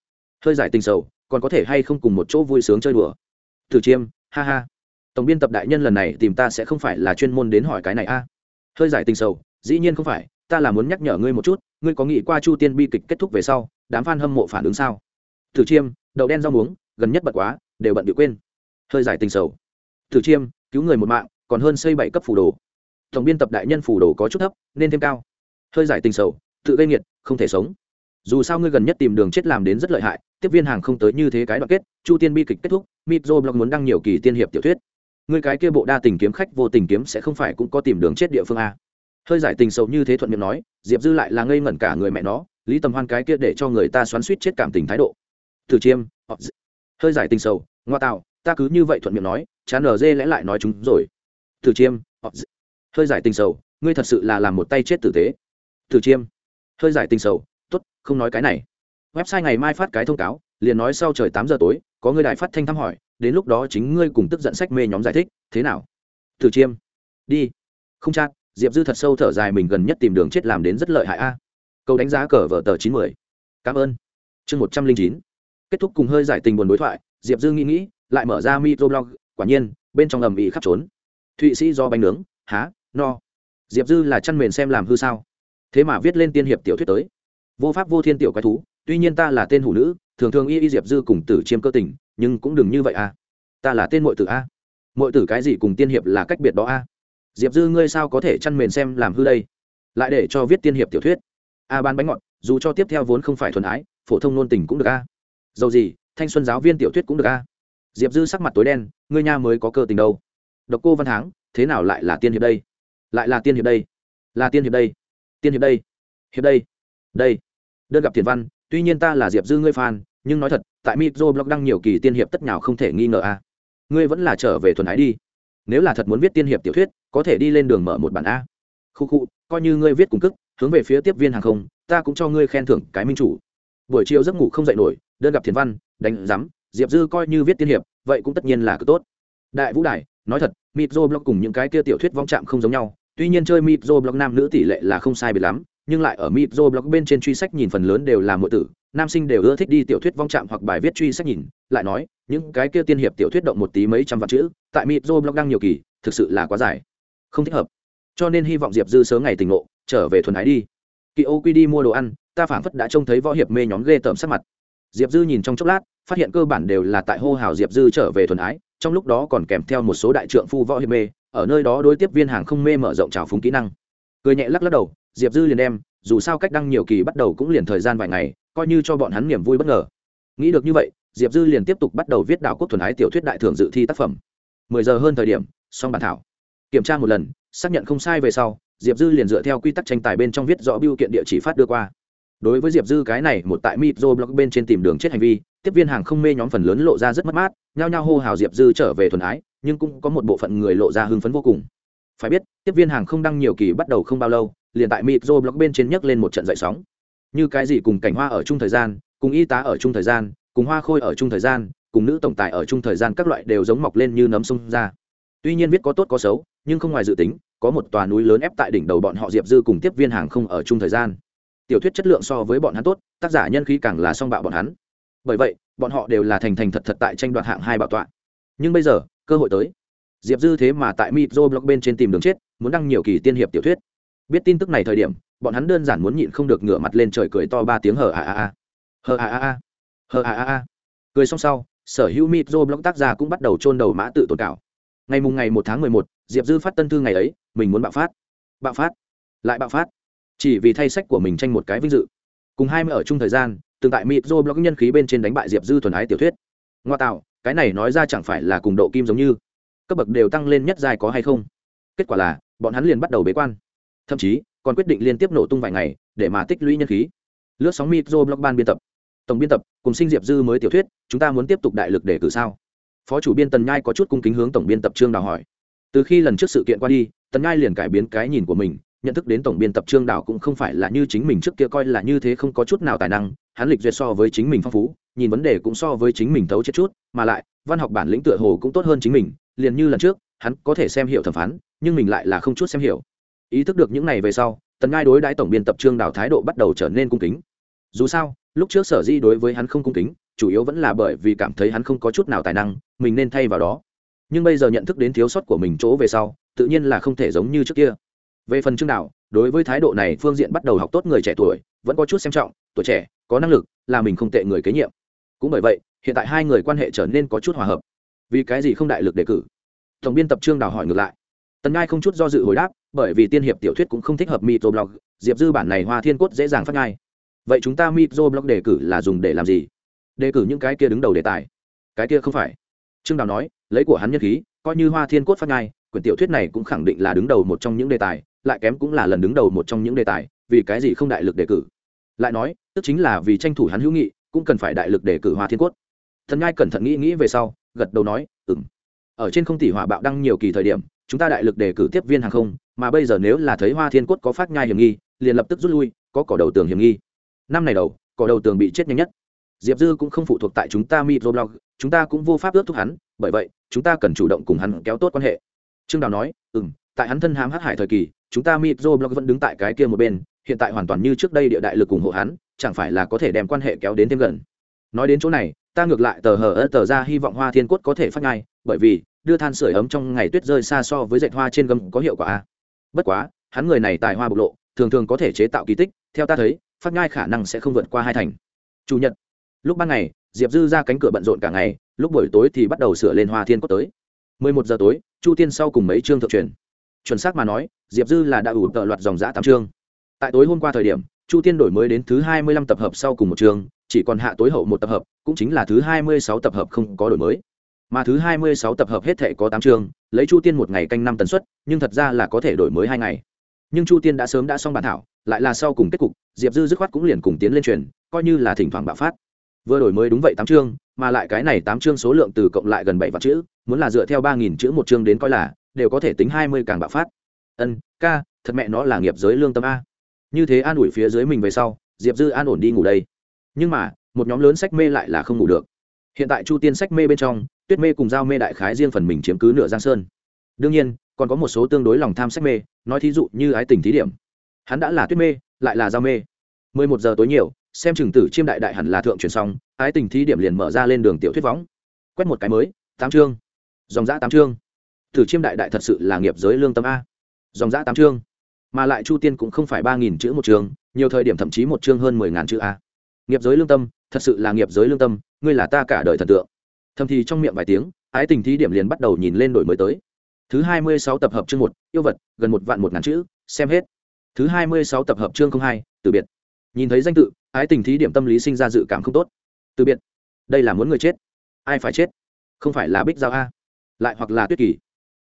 Hơi giải tình sầu, còn có thể hay không cùng một chỗ vui sướng chơi đùa? Thử chiêm, ha ha. Tổng biên tập đại nhân lần này tìm ta sẽ không phải là chuyên môn đến hỏi cái này a. Hơi giải tình sầu, dĩ nhiên không phải, ta là muốn nhắc nhở ngươi một chút, ngươi có nghĩ qua chu tiên bi kịch kết thúc về sau, đám f a n hâm mộ phản ứng sao? Thử chiêm, đậu đen rau muống, gần nhất bật quá, đều bận bị quên. Hơi giải tình sầu thử chiêm, cứu người một mạng còn hơn xây bảy cấp phủ đồ. Tổng biên tập đại nhân phủ đồ có chút thấp, nên thêm cao. Hơi giải tình sầu, tự gây nghiệt, không thể sống. Dù sao ngươi gần nhất tìm đường chết làm đến rất lợi hại, tiếp viên hàng không tới như thế cái đoạn kết, chu tiên bi kịch kết thúc mitro blog muốn đăng nhiều kỳ tiên hiệp tiểu thuyết. Ngươi cái kia bộ đa tình kiếm khách vô tình kiếm sẽ không phải cũng có tìm đường chết địa phương a hơi giải tình sầu như thế thuận miệng nói, diệp dư lại là ngây ngẩn cả người mẹ nó, lý tầm hoan cái kia để cho người ta xoắn suýt chết cảm tình thái độ. Thử chiêm hơi giải tình sầu, ngoa tạo, ta cứ như vậy thuận miệng nói, chán ở dê lẽ lại nói chúng rồi thử chiêm hơi giải tình sầu ngươi thật sự là làm một tay chết tử tế. Thử chiêm hơi giải tình sầu tốt, không nói cái này. Website ngày mai phát cái thông cáo liền nói sau trời tám giờ tối có người đại phát thanh thăm hỏi đến lúc đó chính ngươi cùng tức giận sách mê nhóm giải thích thế nào? Thử chiêm đi. Không chắc diệp dư thật sâu thở dài mình gần nhất tìm đường chết làm đến rất lợi hại a. Câu đánh giá cờ vở tờ chín mươi cảm ơn. Chương một trăm linh chín. Kết thúc cùng hơi giải tình buồn đối thoại diệp dư nghĩ nghĩ lại mở ra microblog quả nhiên bên trong ầm ĩ khắp trốn thụy sĩ do bánh nướng, há, no. Diệp dư là chăn mền xem làm hư sao? Thế mà viết lên tiên hiệp tiểu thuyết tới. Vô pháp vô thiên tiểu quái thú, tuy nhiên ta là tên hủ nữ, thường thường y y diệp dư cùng tử chiêm cơ tình, nhưng cũng đừng như vậy a ta là tên mội tử a. Mội tử cái gì cùng tiên hiệp là cách biệt đó a? Diệp dư, ngươi sao có thể chăn mền xem làm hư đây? Lại để cho viết tiên hiệp tiểu thuyết. A bán bánh ngọt, dù cho tiếp theo vốn không phải thuần ái, phổ thông nôn tình cũng được a. Dầu gì, thanh xuân giáo viên tiểu thuyết cũng được a. Diệp dư sắc mặt tối đen, ngươi nha mới có cơ tình đâu độc cô văn thắng thế nào lại là tiên hiệp đây? Lại là tiên hiệp đây? Là tiên hiệp đây? Tiên hiệp đây? Hiệp đây? Đây. Đơn gặp thiền văn, tuy nhiên ta là diệp dư ngươi phan nhưng nói thật, tại micro blog đăng nhiều kỳ tiên hiệp tất nào không thể nghi ngờ a ngươi vẫn là trở về thuần ái đi. Nếu là thật muốn viết tiên hiệp tiểu thuyết, có thể đi lên đường mở một bản a. Khu khu, coi như ngươi viết cùng cức, hướng về phía tiếp viên hàng không, ta cũng cho ngươi khen thưởng cái minh chủ. Buổi chiều giấc ngủ không dậy nổi, đơn gặp thiền văn, đánh giám, diệp dư coi như viết tiên hiệp, vậy cũng tất nhiên là cực tốt. Đại vũ đại nói thật mitro blog cùng những cái kia tiểu thuyết vong chạm không giống nhau. Tuy nhiên chơi mitro blog nam nữ tỷ lệ là không sai biệt lắm, nhưng lại ở mitro blog bên trên truy sách nhìn phần lớn đều là mượn tử. Nam sinh đều ưa thích đi tiểu thuyết vong chạm hoặc bài viết truy sách nhìn. Lại nói, những cái kia tiên hiệp tiểu thuyết động một tí mấy trăm vạn chữ, tại mitro blog đăng nhiều kỳ, thực sự là quá dài. Không thích hợp. Cho nên hy vọng diệp dư sớm ngày tỉnh ngộ, trở về thuần ái đi. Kỳ ô quy đi mua đồ ăn, ta phảng phất đã trông thấy võ hiệp mê nhóm ghê tởm sắc mặt. Diệp dư nhìn trong chốc lát phát hiện cơ bản đều là tại hô hào diệp dư trở về thuần ái, trong lúc đó còn kèm theo một số đại trượng phu võ hiệp mê, ở nơi đó đối tiếp viên hàng không mê mở rộng trào phúng kỹ năng. Cười nhẹ lắc lắc đầu, diệp dư liền đem, dù sao cách đăng nhiều kỳ bắt đầu cũng liền thời gian vài ngày, coi như cho bọn hắn niềm vui bất ngờ. Nghĩ được như vậy, diệp dư liền tiếp tục bắt đầu viết đạo quốc thuần ái tiểu thuyết đại thưởng dự thi tác phẩm. Mười giờ hơn thời điểm, xong bản thảo. Kiểm tra một lần, xác nhận không sai về sau, diệp dư liền dựa theo quy tắc tranh tài bên trong viết rõ biêu kiện địa chỉ phát đưa qua. Đối với diệp dư cái này, một tại mitro blog bên trên tìm đường chết hành vi tiếp viên hàng không mê nhóm phần lớn lộ ra rất mất mát, nhao nhao hô hào diệp dư trở về thuần ái, nhưng cũng có một bộ phận người lộ ra hưng phấn vô cùng. Phải biết, tiếp viên hàng không đăng nhiều kỳ bắt đầu không bao lâu, liền tại mitro blog bên trên nhấc lên một trận dậy sóng. Như cái gì cùng cảnh hoa ở chung thời gian, cùng y tá ở chung thời gian, cùng hoa khôi ở chung thời gian, cùng nữ tổng tài ở chung thời gian các loại đều giống mọc lên như nấm sông ra. Tuy nhiên viết có tốt có xấu, nhưng không ngoài dự tính, có một tòa núi lớn ép tại đỉnh đầu bọn họ diệp dư cùng tiếp viên hàng không ở chung thời gian. Tiểu thuyết chất lượng so với bọn hắn tốt, tác giả nhân khí càng là song bạo bọn hắn bởi vậy, bọn họ đều là thành thành thật thật tại tranh đoạt hạng hai bảo tọa. Nhưng bây giờ, cơ hội tới. Diệp dư thế mà tại mitro blog bên trên tìm đường chết, muốn đăng nhiều kỳ tiên hiệp tiểu thuyết. Biết tin tức này thời điểm, bọn hắn đơn giản muốn nhịn không được ngửa mặt lên trời cười to ba tiếng hờ a a a. Hờ a a a. Hờ a a a. Cười xong sau, sở hữu mitro blog tác giả cũng bắt đầu trôn đầu mã tự tồn cảo ngày mùng ngày một tháng mười một, diệp dư phát tân thư ngày ấy, mình muốn bạo phát. Bạo phát. Lại bạo phát. Chỉ vì thay sách của mình tranh một cái vinh dự. Cùng hai mươi ở chung thời gian từng tại mịt dô blog nhân khí bên trên đánh bại diệp dư thuần ái tiểu thuyết. Ngoa tạo, cái này nói ra chẳng phải là cùng độ kim giống như? Cấp bậc đều tăng lên nhất dài có hay không? Kết quả là, bọn hắn liền bắt đầu bế quan. Thậm chí, còn quyết định liên tiếp nổ tung vài ngày, để mà tích lũy nhân khí. Lướt sóng mịt dô blog ban biên tập. Tổng biên tập, cùng sinh diệp dư mới tiểu thuyết, chúng ta muốn tiếp tục đại lực để cử sao? Phó chủ biên tần nhai có chút cung kính hướng tổng biên tập trương đào hỏi. Từ khi lần trước sự kiện qua đi, tần nhai liền cải biến cái nhìn của mình nhận thức đến tổng biên tập trương đảo cũng không phải là như chính mình trước kia coi là như thế không có chút nào tài năng, hắn lịch duyệt so với chính mình phong phú, nhìn vấn đề cũng so với chính mình thấu chết chút, mà lại, văn học bản lĩnh tựa hồ cũng tốt hơn chính mình, liền như lần trước, hắn có thể xem hiểu thẩm phán, nhưng mình lại là không chút xem hiểu. Ý thức được những này về sau, tần ngai đối đãi tổng biên tập trương đảo thái độ bắt đầu trở nên cung kính. Dù sao, lúc trước sở di đối với hắn không cung kính, chủ yếu vẫn là bởi vì cảm thấy hắn không có chút nào tài năng, mình nên thay vào đó. Nhưng bây giờ nhận thức đến thiếu sót của mình chỗ về sau, tự nhiên là không thể giống như trước kia về phần trương đào đối với thái độ này, phương diện bắt đầu học tốt người trẻ tuổi, vẫn có chút xem trọng, tuổi trẻ, có năng lực, là mình không tệ người kế nhiệm. Cũng bởi vậy, hiện tại hai người quan hệ trở nên có chút hòa hợp. Vì cái gì không đại lực đề cử? Tổng biên tập trương đào hỏi ngược lại. Tần ngai không chút do dự hồi đáp, bởi vì tiên hiệp tiểu thuyết cũng không thích hợp microblog diệp dư bản này hoa thiên cốt dễ dàng phát ngai. Vậy chúng ta microblog đề cử là dùng để làm gì? Đề cử những cái kia đứng đầu đề tài. Cái kia không phải. Trương đào nói, lấy của hắn nhân khí, coi như hoa thiên cốt phát ngai quyển tiểu thuyết này cũng khẳng định là đứng đầu một trong những đề tài, lại kém cũng là lần đứng đầu một trong những đề tài, vì cái gì không đại lực đề cử? Lại nói, tức chính là vì tranh thủ hắn hữu nghị, cũng cần phải đại lực đề cử hoa thiên cốt. Thần ngai cẩn thận nghĩ nghĩ về sau, gật đầu nói ừng ở trên không tỷ hỏa bạo đăng nhiều kỳ thời điểm, chúng ta đại lực đề cử tiếp viên hàng không, mà bây giờ nếu là thấy hoa thiên cốt có phát nhai hiểm nghi, liền lập tức rút lui, có cỏ đầu tường hiểm nghi. Năm này đầu, cỏ đầu tường bị chết nhanh nhất. Diệp dư cũng không phụ thuộc tại chúng ta microblog chúng ta cũng vô pháp ước thúc hắn, bởi vậy, chúng ta cần chủ động cùng hắn kéo tốt quan hệ trương đào nói ừ m tại hắn thân hám hát hải thời kỳ, chúng ta microblog vẫn đứng tại cái kia một bên, hiện tại hoàn toàn như trước đây địa đại lực ủng hộ hắn, chẳng phải là có thể đem quan hệ kéo đến thêm gần. Nói đến chỗ này, ta ngược lại tờ hờ tờ ra hy vọng hoa thiên cốt có thể phát ngay, bởi vì, đưa than sửa ấm trong ngày tuyết rơi xa so với dệt hoa trên gấm có hiệu quả bất quá, hắn người này tài hoa bộc lộ, thường thường có thể chế tạo kỳ tích, theo ta thấy, phát ngai khả năng sẽ không vượt qua hai thành. Chủ nhật, lúc ban ngày, diệp dư ra cánh cửa bận rộn cả ngày, lúc buổi tối thì bắt đầu sửa lên hoa thiên cốt tới một giờ tối, chu tiên sau cùng mấy chương thượng truyền. Chuẩn xác mà nói, diệp dư là đã ủ tợ loạt dòng dã tám chương. Tại tối hôm qua thời điểm, chu tiên đổi mới đến thứ hai mươi lăm tập hợp sau cùng một chương, chỉ còn hạ tối hậu một tập hợp, cũng chính là thứ hai mươi sáu tập hợp không có đổi mới. Mà thứ hai mươi sáu tập hợp hết thể có tám chương, lấy chu tiên một ngày canh năm tần suất, nhưng thật ra là có thể đổi mới hai ngày. Nhưng chu tiên đã sớm đã xong bản thảo, lại là sau cùng kết cục, diệp dư dứt khoát cũng liền cùng tiến lên truyền, coi như là thỉnh thoảng bạo phát. Vừa đổi mới đúng vậy tám chương mà lại cái này tám chương số lượng từ cộng lại gần bảy vạn chữ, muốn là dựa theo ba nghìn chữ một chương đến coi là, đều có thể tính hai mươi càng bạo phát. Ân, ca, thật mẹ nó là nghiệp giới lương tâm a. Như thế an ủi phía dưới mình về sau, diệp dư an ổn đi ngủ đây. Nhưng mà, một nhóm lớn sách mê lại là không ngủ được. Hiện tại chu tiên sách mê bên trong, tuyết mê cùng giao mê đại khái riêng phần mình chiếm cứ nửa giang sơn. Đương nhiên, còn có một số tương đối lòng tham sách mê, nói thí dụ như ái tình thí điểm. Hắn đã là tuyết mê, lại là giao mê. mười một giờ tối nhiều xem chừng tử chiêm đại đại hẳn là thượng truyền xong, ái tình thí điểm liền mở ra lên đường tiểu thuyết võng. Quét một cái mới, tám chương. Dòng giã tám chương. Tử chiêm đại đại thật sự là nghiệp giới lương tâm a. Dòng giã tám chương. Mà lại chu tiên cũng không phải ba nghìn chữ một chương, nhiều thời điểm thậm chí một chương hơn mười ngàn chữ a. Nghiệp giới lương tâm, thật sự là nghiệp giới lương tâm, ngươi là ta cả đời thần tượng. Thầm thì trong miệng vài tiếng, ái tình thí điểm liền bắt đầu nhìn lên đổi mới tới. Thứ hai mươi sáu tập hợp chương một, yêu vật, gần một vạn một ngàn chữ, xem hết. Thứ hai mươi sáu tập hợp chương không hai, từ biệt nhìn thấy danh tự, ái tình thí điểm tâm lý sinh ra dự cảm không tốt. Từ biệt. Đây là muốn người chết. Ai phải chết? Không phải là bích giao a. Lại hoặc là tuyết kỳ.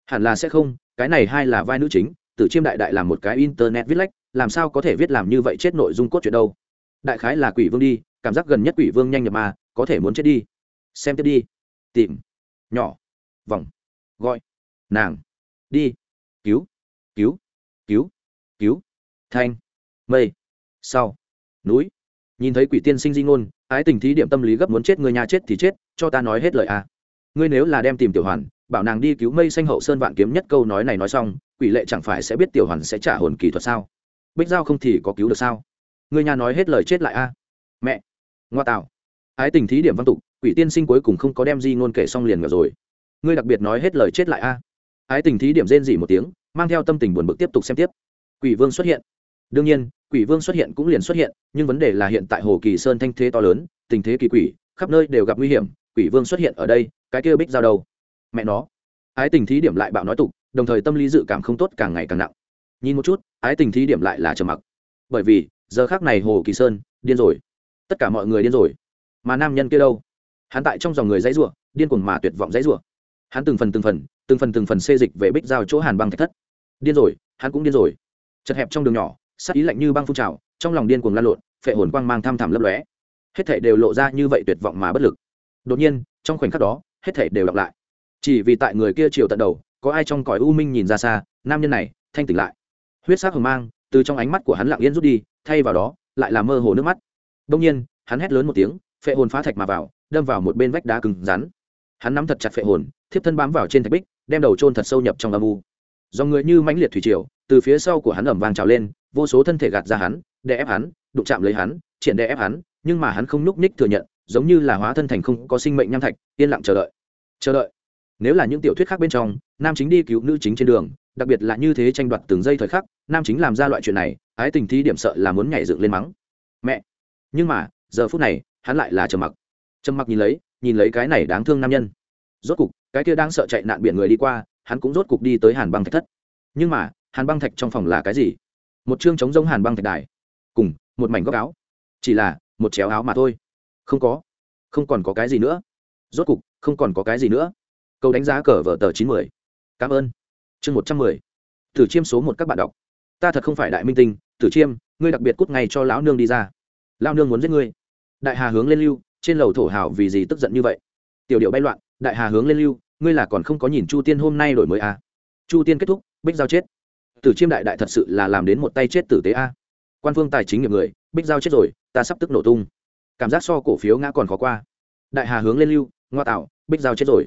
Hẳn là sẽ không, cái này hai là vai nữ chính, tử chiêm đại đại làm một cái internet viết lách, làm sao có thể viết làm như vậy chết nội dung cốt truyện đâu? Đại khái là quỷ vương đi, cảm giác gần nhất quỷ vương nhanh nhập mà có thể muốn chết đi. Xem tiếp đi. Tìm. Nhỏ. Vòng. Gọi. Nàng. Đi. Cứu. Cứu. Cứu. Cứu. Thanh. Mây. Sau núi. Nhìn thấy quỷ tiên sinh di ngôn, ái tình thí điểm tâm lý gấp muốn chết người nhà chết thì chết, cho ta nói hết lời à. Ngươi nếu là đem tìm tiểu hoàn, bảo nàng đi cứu mây xanh hậu sơn vạn kiếm nhất câu nói này nói xong, quỷ lệ chẳng phải sẽ biết tiểu hoàn sẽ trả hồn kỳ thuật sao? Bích giao không thì có cứu được sao? Người nhà nói hết lời chết lại a mẹ, ngoa tạo. Ái tình thí điểm văn tục, quỷ tiên sinh cuối cùng không có đem di ngôn kể xong liền ngờ rồi. Ngươi đặc biệt nói hết lời chết lại a ái tình thí điểm rên dỉ một tiếng, mang theo tâm tình buồn bực tiếp tục xem tiếp. Quỷ vương xuất hiện. Đương nhiên quỷ vương xuất hiện cũng liền xuất hiện, nhưng vấn đề là hiện tại hồ kỳ sơn thanh thế to lớn, tình thế kỳ quỷ, khắp nơi đều gặp nguy hiểm, quỷ vương xuất hiện ở đây, cái kia bích giao đâu? Mẹ nó. Ái tình thí điểm lại bạo nói tục, đồng thời tâm lý dự cảm không tốt càng ngày càng nặng. Nhìn một chút, ái tình thí điểm lại là trầm mặc. Bởi vì, giờ khác này hồ kỳ sơn, điên rồi. Tất cả mọi người điên rồi. Mà nam nhân kia đâu? Hắn tại trong dòng người dãy rủa, điên cuồng mà tuyệt vọng dãy rủa. Hắn từng phần từng phần từng phần từng phần xê dịch về bích giao chỗ hàn băng thạch thất. Điên rồi, hắn cũng điên rồi. Chật hẹp trong đường nhỏ sắc ý lạnh như băng phun trào, trong lòng điên cuồng lan lộn, phệ hồn quang mang tham thảm lấp lóe. Hết thể đều lộ ra như vậy tuyệt vọng mà bất lực. Đột nhiên, trong khoảnh khắc đó, hết thể đều đọc lại. Chỉ vì tại người kia chiều tận đầu, có ai trong cõi u minh nhìn ra xa, nam nhân này, thanh tỉnh lại. Huyết sắc hờ mang, từ trong ánh mắt của hắn lặng yên rút đi, thay vào đó, lại là mơ hồ nước mắt. Đông nhiên, hắn hét lớn một tiếng, phệ hồn phá thạch mà vào, đâm vào một bên vách đá cứng rắn. Hắn nắm thật chặt phệ hồn, thiếp thân bám vào trên thạch bích, đem đầu trôn thật sâu nhập trong âm u. Do người như mãnh liệt thủy triều, từ phía sau của hắn ẩm vàng trào lên vô số thân thể gạt ra hắn, đè ép hắn, đụng chạm lấy hắn, triển đè ép hắn, nhưng mà hắn không nhúc ních thừa nhận, giống như là hóa thân thành không có sinh mệnh nham thạch, yên lặng chờ đợi. Chờ đợi. Nếu là những tiểu thuyết khác bên trong, nam chính đi cứu nữ chính trên đường, đặc biệt là như thế tranh đoạt từng giây thời khắc, nam chính làm ra loại chuyện này, ái tình thi điểm sợ là muốn nhảy dựng lên mắng. Mẹ. Nhưng mà, giờ phút này, hắn lại là trầm mặc. Trầm mặc nhìn lấy nhìn lấy cái này đáng thương nam nhân. Rốt cục, cái kia đang sợ chạy nạn biển người đi qua, hắn cũng rốt cục đi tới hàn băng thạch thất. Nhưng mà, hàn băng thạch trong phòng là cái gì? Một chương chống giống hàn băng thạch đài, cùng một mảnh góc áo, chỉ là một chéo áo mà thôi. Không có, không còn có cái gì nữa. Rốt cục, không còn có cái gì nữa. Câu đánh giá cờ vở tờ chín mươi cảm ơn. Chương một trăm mười. Thử chiêm số một các bạn đọc. Ta thật không phải đại minh tinh tử chiêm, ngươi đặc biệt cút ngay cho lão nương đi ra. Lão nương muốn giết ngươi. Đại hà hướng lên lưu, trên lầu thổ hào vì gì tức giận như vậy? Tiểu điệu bay loạn, đại hà hướng lên lưu, ngươi là còn không có nhìn chu tiên hôm nay đổi mới à. chu tiên kết thúc, bích giao chết tử chiêm đại đại thật sự là làm đến một tay chết tử tế a. Quan phương tài chính nghiệp người, bích giao chết rồi, ta sắp tức nổ tung. Cảm giác so cổ phiếu ngã còn khó qua. Đại hà hướng lên lưu, ngoa tạo, bích giao chết rồi.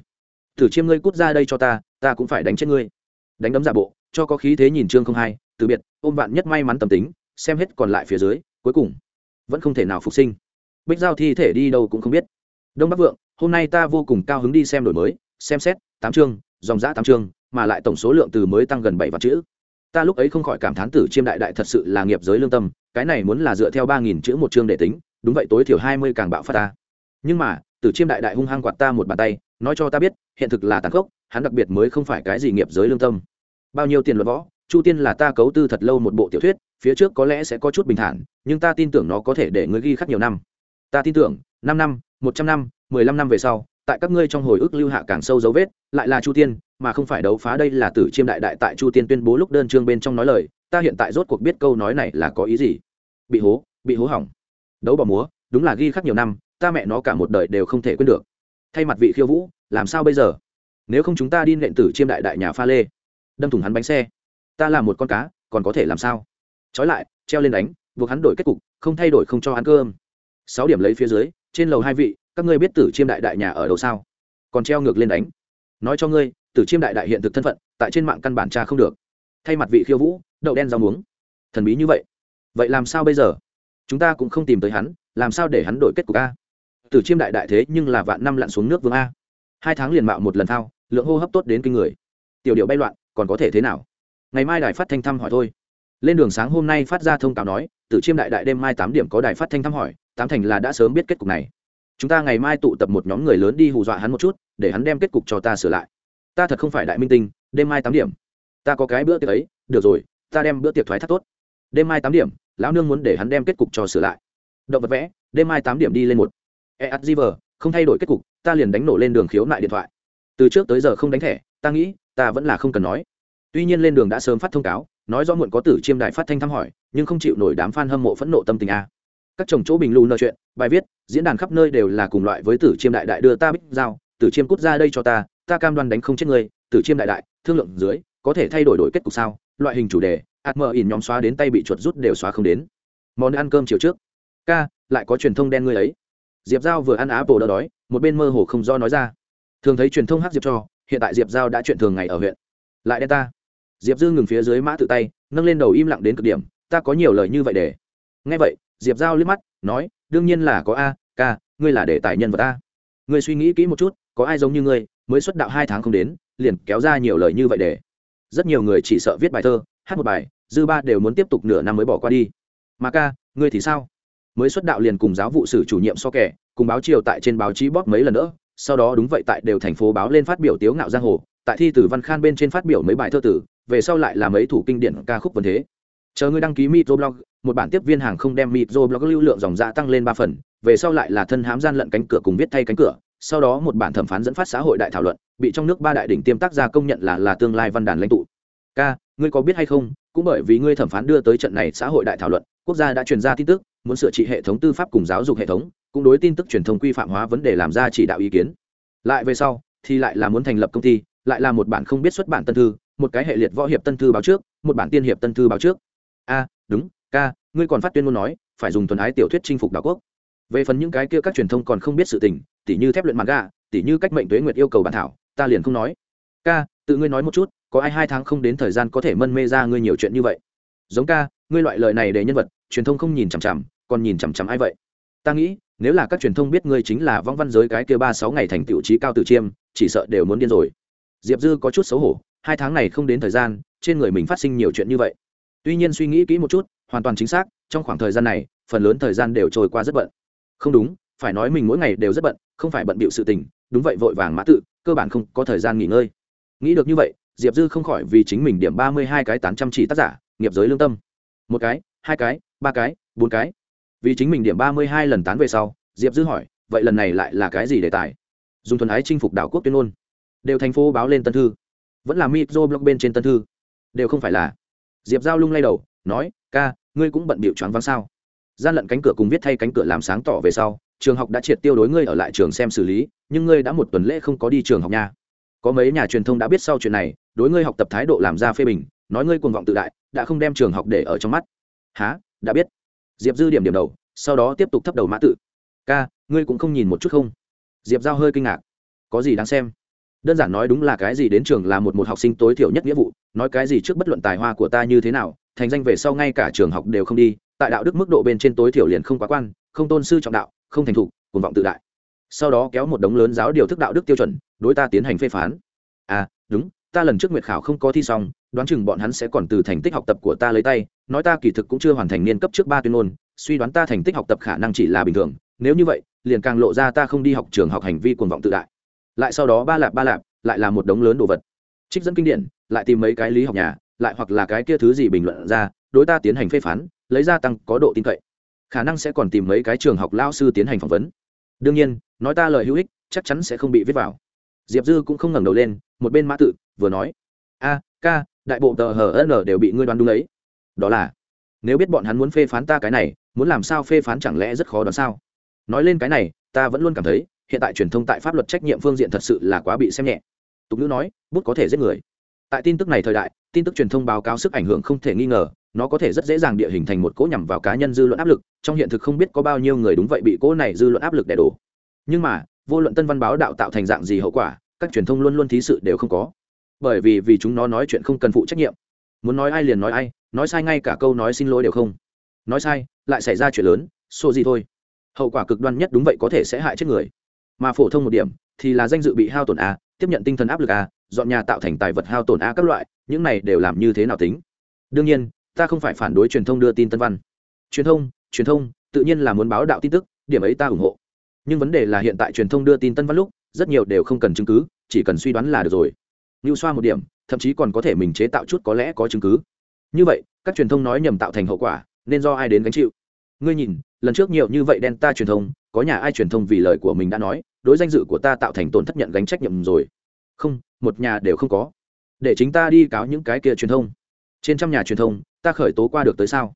Tử chiêm ngươi cút ra đây cho ta ta cũng phải đánh chết ngươi. Đánh đấm giả bộ, cho có khí thế nhìn trương không hai, từ biệt, ôm bạn nhất may mắn tầm tính, xem hết còn lại phía dưới, cuối cùng, vẫn không thể nào phục sinh. Bích giao thi thể đi đâu cũng không biết. Đông bắc vượng, hôm nay ta vô cùng cao hứng đi xem đổi mới, xem xét, tám chương, dòng giã tám chương, mà lại tổng số lượng từ mới tăng gần bảy vạn chữ ta lúc ấy không khỏi cảm thán tử chiêm đại đại thật sự là nghiệp giới lương tâm, cái này muốn là dựa theo ba nghìn chữ một chương để tính, đúng vậy tối thiểu hai mươi càng bạo phát ta. Nhưng mà, tử chiêm đại đại hung hăng quạt ta một bàn tay, nói cho ta biết, hiện thực là tàn khốc, hắn đặc biệt mới không phải cái gì nghiệp giới lương tâm. Bao nhiêu tiền luật võ, chu tiên là ta cấu tư thật lâu một bộ tiểu thuyết, phía trước có lẽ sẽ có chút bình thản, nhưng ta tin tưởng nó có thể để ngươi ghi khắc nhiều năm. Ta tin tưởng, năm năm, một trăm năm, mười lăm năm về sau, tại các ngươi trong hồi ức lưu hạ càng sâu dấu vết, lại là chu tiên mà không phải đấu phá đây là tử chiêm đại đại tại chu tiên tuyên bố lúc đơn chương bên trong nói lời, ta hiện tại rốt cuộc biết câu nói này là có ý gì. Bị hố bị hố hỏng. Đấu bỏ múa, đúng là ghi khắc nhiều năm, ta mẹ nó cả một đời đều không thể quên được. Thay mặt vị khiêu vũ, làm sao bây giờ? Nếu không chúng ta đi nện tử chiêm đại đại nhà pha lê. Đâm thủng hắn bánh xe. Ta là một con cá, còn có thể làm sao? Trói lại, treo lên đánh, buộc hắn đổi kết cục, không thay đổi không cho ăn cơm. Sáu điểm lấy phía dưới, trên lầu hai vị, các ngươi biết tử chiêm đại đại nhà ở đâu sao? Còn treo ngược lên đánh. Nói cho ngươi tử chiêm đại đại hiện thực thân phận, tại trên mạng căn bản tra không được. Thay mặt vị khiêu vũ, đậu đen rau muống. Thần bí như vậy. Vậy làm sao bây giờ? Chúng ta cũng không tìm tới hắn, làm sao để hắn đổi kết cục a? Tử chiêm đại đại thế nhưng là vạn năm lặn xuống nước vương a. Hai tháng liền mạo một lần thao, lượng hô hấp tốt đến kinh người. Tiểu điệu bay loạn, còn có thể thế nào? Ngày mai đài phát thanh thăm hỏi thôi. Lên đường sáng hôm nay phát ra thông cáo nói, tử chiêm đại đại đêm mai tám điểm có đài phát thanh thăm hỏi, tám thành là đã sớm biết kết cục này. Chúng ta ngày mai tụ tập một nhóm người lớn đi hù dọa hắn một chút, để hắn đem kết cục cho ta sửa lại ta thật không phải đại minh tinh, đêm mai tám điểm. Ta có cái bữa tiệc ấy, được rồi, ta đem bữa tiệc thoái thác tốt. Đêm mai tám điểm, lão nương muốn để hắn đem kết cục cho sửa lại. Động vật vẽ, đêm mai tám điểm đi lên một. E a d không thay đổi kết cục, ta liền đánh nổ lên đường khiếu nại điện thoại. Từ trước tới giờ không đánh thẻ, ta nghĩ, ta vẫn là không cần nói. Tuy nhiên lên đường đã sớm phát thông cáo, nói do muộn có tử chiêm đại phát thanh thăm hỏi, nhưng không chịu nổi đám f a n hâm mộ phẫn nộ tâm tình a. Các chồng chỗ bình lù nợ chuyện, bài viết, diễn đàn khắp nơi đều là cùng loại với tử chiêm đại đại đưa ta bích giao, tử chiêm cút ra đây cho ta ta cam đoan đánh không chết người tử chiêm đại đại, thương lượng dưới, có thể thay đổi đổi kết cục sao? Loại hình chủ đề, ạt mờ ỉn nhóm xóa đến tay bị chuột rút đều xóa không đến. Món ăn cơm chiều trước. Ca, lại có truyền thông đen ngươi ấy. Diệp giao vừa ăn á bồ đỡ đói, một bên mơ hồ không do nói ra. Thường thấy truyền thông hát diệp cho, hiện tại diệp giao đã chuyện thường ngày ở huyện. Lại đen ta. Diệp dư ngừng phía dưới mã tự tay, nâng lên đầu im lặng đến cực điểm, ta có nhiều lời như vậy để. Nghe vậy, diệp giao liếc mắt, nói, đương nhiên là có a, ca, ngươi là để tài nhân vật a. Ngươi suy nghĩ kỹ một chút, có ai giống như ngươi mới xuất đạo hai tháng không đến, liền kéo ra nhiều lời như vậy để. Rất nhiều người chỉ sợ viết bài thơ, hát một bài, dư ba đều muốn tiếp tục nửa năm mới bỏ qua đi. Mà ca, ngươi thì sao? Mới xuất đạo liền cùng giáo vụ sử chủ nhiệm so kẻ, cùng báo chiều tại trên báo chí bóp mấy lần nữa, sau đó đúng vậy tại đều thành phố báo lên phát biểu tiếu ngạo giang hồ, tại thi tử văn khan bên trên phát biểu mấy bài thơ tử, về sau lại là mấy thủ kinh điển ca khúc vần thế. Chờ ngươi đăng ký microblog một bản tiếp viên hàng không đem microblog lưu lượng dòng dạ tăng lên ba phần, về sau lại là thân hám gian lận cánh cửa cùng viết thay cánh cửa sau đó một bản thẩm phán dẫn phát xã hội đại thảo luận, bị trong nước ba đại đỉnh tiêm tác gia công nhận là là tương lai văn đàn lãnh tụ. Ca, ngươi có biết hay không, cũng bởi vì ngươi thẩm phán đưa tới trận này xã hội đại thảo luận, quốc gia đã truyền ra tin tức, muốn sửa trị hệ thống tư pháp cùng giáo dục hệ thống, cũng đối tin tức truyền thông quy phạm hóa vấn đề làm ra chỉ đạo ý kiến. Lại về sau, thì lại là muốn thành lập công ty, lại là một bản không biết xuất bản tân thư, một cái hệ liệt võ hiệp tân thư báo trước, một bản tiên hiệp tân thư báo trước. A, đúng, ca, ngươi còn phát tuyên ngôn nói, phải dùng thuần ái tiểu thuyết chinh phục đảo quốc. Về phần những cái kia các truyền thông còn không biết sự tình tỉ như thép luyện mặt gà tỉ như cách mệnh tuế nguyệt yêu cầu bản thảo, ta liền không nói. Ca, tự ngươi nói một chút, có ai hai tháng không đến thời gian có thể mân mê ra ngươi nhiều chuyện như vậy? Giống ca, ngươi loại lời này để nhân vật, truyền thông không nhìn chằm chằm, còn nhìn chằm chằm ai vậy? Ta nghĩ, nếu là các truyền thông biết ngươi chính là vong văn giới cái kia ba sáu ngày thành tiểu trí cao tử chiêm, chỉ sợ đều muốn điên rồi. Diệp dư có chút xấu hổ, hai tháng này không đến thời gian, trên người mình phát sinh nhiều chuyện như vậy. Tuy nhiên suy nghĩ kỹ một chút, hoàn toàn chính xác, trong khoảng thời gian này, phần lớn thời gian đều trôi qua rất bận. Không đúng phải nói mình mỗi ngày đều rất bận, không phải bận bịu sự tình, đúng vậy vội vàng mã tự, cơ bản không có thời gian nghỉ ngơi. Nghĩ được như vậy, diệp dư không khỏi vì chính mình điểm ba mươi hai cái tán trăm chỉ tác giả, nghiệp giới lương tâm. Một cái, hai cái, ba cái, bốn cái. Vì chính mình điểm ba mươi hai lần tán về sau, diệp dư hỏi, vậy lần này lại là cái gì đề tài? Dùng thuần ái chinh phục đảo quốc tuyên ngôn. Đều thành phố báo lên tân thư. Vẫn là micro blog bên trên tân thư. Đều không phải là. Diệp giao lung lay đầu, nói, ca, ngươi cũng bận bịu choáng vắng sao? Gian lận cánh cửa cùng viết thay cánh cửa làm sáng tỏ về sau trường học đã triệt tiêu đối ngươi ở lại trường xem xử lý, nhưng ngươi đã một tuần lễ không có đi trường học nha. Có mấy nhà truyền thông đã biết sau chuyện này, đối ngươi học tập thái độ làm ra phê bình, nói ngươi cuồng vọng tự đại, đã không đem trường học để ở trong mắt. Há đã biết. Diệp dư điểm điểm đầu, sau đó tiếp tục thấp đầu mã tự. Ca, ngươi cũng không nhìn một chút không? Diệp giao hơi kinh ngạc. Có gì đáng xem? Đơn giản nói đúng là cái gì đến trường là một một học sinh tối thiểu nhất nghĩa vụ, nói cái gì trước bất luận tài hoa của ta như thế nào, thành danh về sau ngay cả trường học đều không đi, tại đạo đức mức độ bên trên tối thiểu liền không quá quan không tôn sư trọng đạo, không thành thục, cuồng vọng tự đại. Sau đó kéo một đống lớn giáo điều thức đạo đức tiêu chuẩn, đối ta tiến hành phê phán. À đúng, ta lần trước nguyệt khảo không có thi xong, đoán chừng bọn hắn sẽ còn từ thành tích học tập của ta lấy tay, nói ta kỳ thực cũng chưa hoàn thành niên cấp trước ba tuyên ngôn, suy đoán ta thành tích học tập khả năng chỉ là bình thường, nếu như vậy, liền càng lộ ra ta không đi học trường học hành vi cuồng vọng tự đại. Lại sau đó ba lạp ba lạp, lại là một đống lớn đồ vật. Trích dẫn kinh điển, lại tìm mấy cái lý học nhà, lại hoặc là cái kia thứ gì bình luận ra, đối ta tiến hành phê phán, lấy ra tăng có độ tin cậy khả năng sẽ còn tìm mấy cái trường học lao sư tiến hành phỏng vấn. Đương nhiên, nói ta lời hữu ích, chắc chắn sẽ không bị viết vào. Diệp dư cũng không ngẩng đầu lên, một bên mã tự vừa nói, a, ca, đại bộ tờ hờ n đều bị ngươi đoán đúng lấy đó là, nếu biết bọn hắn muốn phê phán ta cái này, muốn làm sao phê phán chẳng lẽ rất khó đoán sao? Nói lên cái này, ta vẫn luôn cảm thấy, hiện tại truyền thông tại pháp luật trách nhiệm phương diện thật sự là quá bị xem nhẹ. Tục ngữ nói, bút có thể giết người. Tại tin tức này thời đại, tin tức truyền thông báo cáo sức ảnh hưởng không thể nghi ngờ nó có thể rất dễ dàng địa hình thành một cỗ nhằm vào cá nhân dư luận áp lực, trong hiện thực không biết có bao nhiêu người đúng vậy bị cỗ này dư luận áp lực đè đổ. Nhưng mà, vô luận tân văn báo đạo tạo thành dạng gì hậu quả, các truyền thông luôn luôn thí sự đều không có. Bởi vì vì chúng nó nói chuyện không cần phụ trách nhiệm. Muốn nói ai liền nói ai, nói sai ngay cả câu nói xin lỗi đều không. Nói sai, lại xảy ra chuyện lớn, xô gì thôi. Hậu quả cực đoan nhất đúng vậy có thể sẽ hại chết người. Mà phổ thông một điểm, thì là danh dự bị hao tổn a, tiếp nhận tinh thần áp lực a, dọn nhà tạo thành tài vật hao tổn a các loại, những này đều làm như thế nào tính? Đương nhiên ta không phải phản đối truyền thông đưa tin tân văn. Truyền thông truyền thông, tự nhiên là muốn báo đạo tin tức, điểm ấy ta ủng hộ. Nhưng vấn đề là hiện tại truyền thông đưa tin tân văn lúc, rất nhiều đều không cần chứng cứ, chỉ cần suy đoán là được rồi. Như xoa một điểm, thậm chí còn có thể mình chế tạo chút có lẽ có chứng cứ. Như vậy, các truyền thông nói nhầm tạo thành hậu quả, nên do ai đến gánh chịu? Ngươi nhìn, lần trước nhiều như vậy đen ta truyền thông, có nhà ai truyền thông vì lời của mình đã nói, đối danh dự của ta tạo thành tổn thất nhận gánh trách nhiệm rồi. Không, một nhà đều không có. Để chính ta đi cáo những cái kia truyền thông trên trăm nhà truyền thông, ta khởi tố qua được tới sao?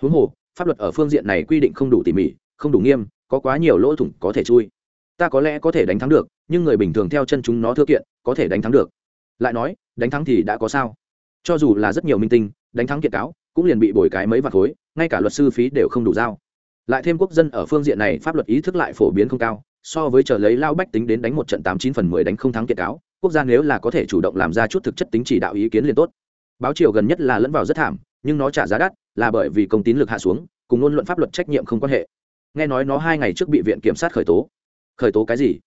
Huống hồ, pháp luật ở phương diện này quy định không đủ tỉ mỉ, không đủ nghiêm, có quá nhiều lỗ thủng có thể chui. Ta có lẽ có thể đánh thắng được, nhưng người bình thường theo chân chúng nó thưa kiện, có thể đánh thắng được. Lại nói, đánh thắng thì đã có sao? Cho dù là rất nhiều minh tinh, đánh thắng kiện cáo, cũng liền bị bồi cái mấy vạt khối, ngay cả luật sư phí đều không đủ giao. Lại thêm quốc dân ở phương diện này pháp luật ý thức lại phổ biến không cao, so với chờ lấy lao bách tính đến đánh một trận tám chín phần mười đánh không thắng kiện cáo, quốc gia nếu là có thể chủ động làm ra chút thực chất tính chỉ đạo ý kiến liền tốt báo triều gần nhất là lẫn vào rất thảm, nhưng nó trả giá đắt là bởi vì công tín lực hạ xuống, cùng ngôn luận pháp luật trách nhiệm không quan hệ. Nghe nói nó hai ngày trước bị viện kiểm sát khởi tố. Khởi tố cái gì?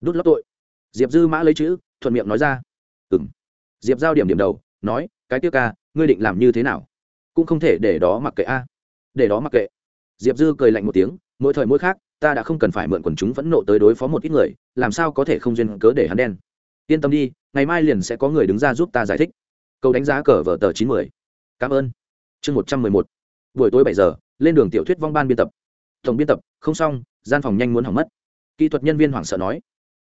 Đút lót tội. Diệp dư mã lấy chữ, thuận miệng nói ra. Ừ m diệp giao điểm điểm đầu, nói, cái tiêu ca, ngươi định làm như thế nào? Cũng không thể để đó mặc kệ a. Để đó mặc kệ. Diệp dư cười lạnh một tiếng, mỗi thời mỗi khác, ta đã không cần phải mượn quần chúng phẫn nộ tới đối phó một ít người, làm sao có thể không duyên cớ để hắn đen? Yên tâm đi, ngày mai liền sẽ có người đứng ra giúp ta giải thích câu đánh giá cờ vở tờ chín mươi cảm ơn. Chương một trăm mười một. Buổi tối bảy giờ, lên đường tiểu thuyết vong ban biên tập. Tổng biên tập, không xong, gian phòng nhanh muốn hỏng mất. Kỹ thuật nhân viên hoảng sợ nói.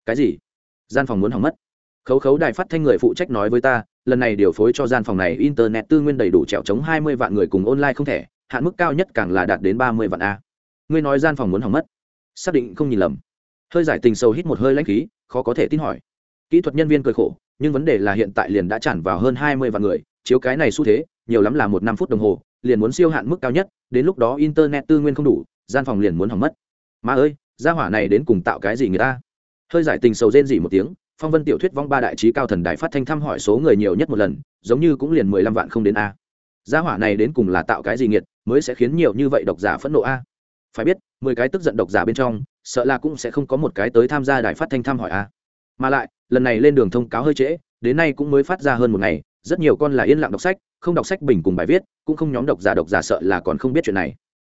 Cái gì? Gian phòng muốn hỏng mất. Khấu khấu đài phát thanh người phụ trách nói với ta, lần này điều phối cho gian phòng này internet tư nguyên đầy đủ trèo chống hai mươi vạn người cùng online không thể, hạn mức cao nhất càng là đạt đến ba mươi vạn a. Ngươi nói gian phòng muốn hỏng mất. Xác định không nhìn lầm. Hơi giải tình sâu hít một hơi lãnh khí, khó có thể tin hỏi. Kỹ thuật nhân viên cười khổ nhưng vấn đề là hiện tại liền đã tràn vào hơn hai mươi vạn người, chiếu cái này xu thế, nhiều lắm là một năm phút đồng hồ, liền muốn siêu hạn mức cao nhất, đến lúc đó internet tư nguyên không đủ, gian phòng liền muốn hỏng mất. Mà ơi, gia hỏa này đến cùng tạo cái gì người ta? Hơi giải tình sầu rên dỉ một tiếng, phong vân tiểu thuyết vong ba đại trí cao thần đại phát thanh thăm hỏi số người nhiều nhất một lần, giống như cũng liền mười lăm vạn không đến a. Gia hỏa này đến cùng là tạo cái gì nghiệt, mới sẽ khiến nhiều như vậy độc giả phẫn nộ a? Phải biết, mười cái tức giận độc giả bên trong, sợ là cũng sẽ không có một cái tới tham gia đại phát thanh thăm hỏi a. Mà lại lần này lên đường thông cáo hơi trễ, đến nay cũng mới phát ra hơn một ngày, rất nhiều con là yên lặng đọc sách, không đọc sách bình cùng bài viết, cũng không nhóm độc giả độc giả sợ là còn không biết chuyện này.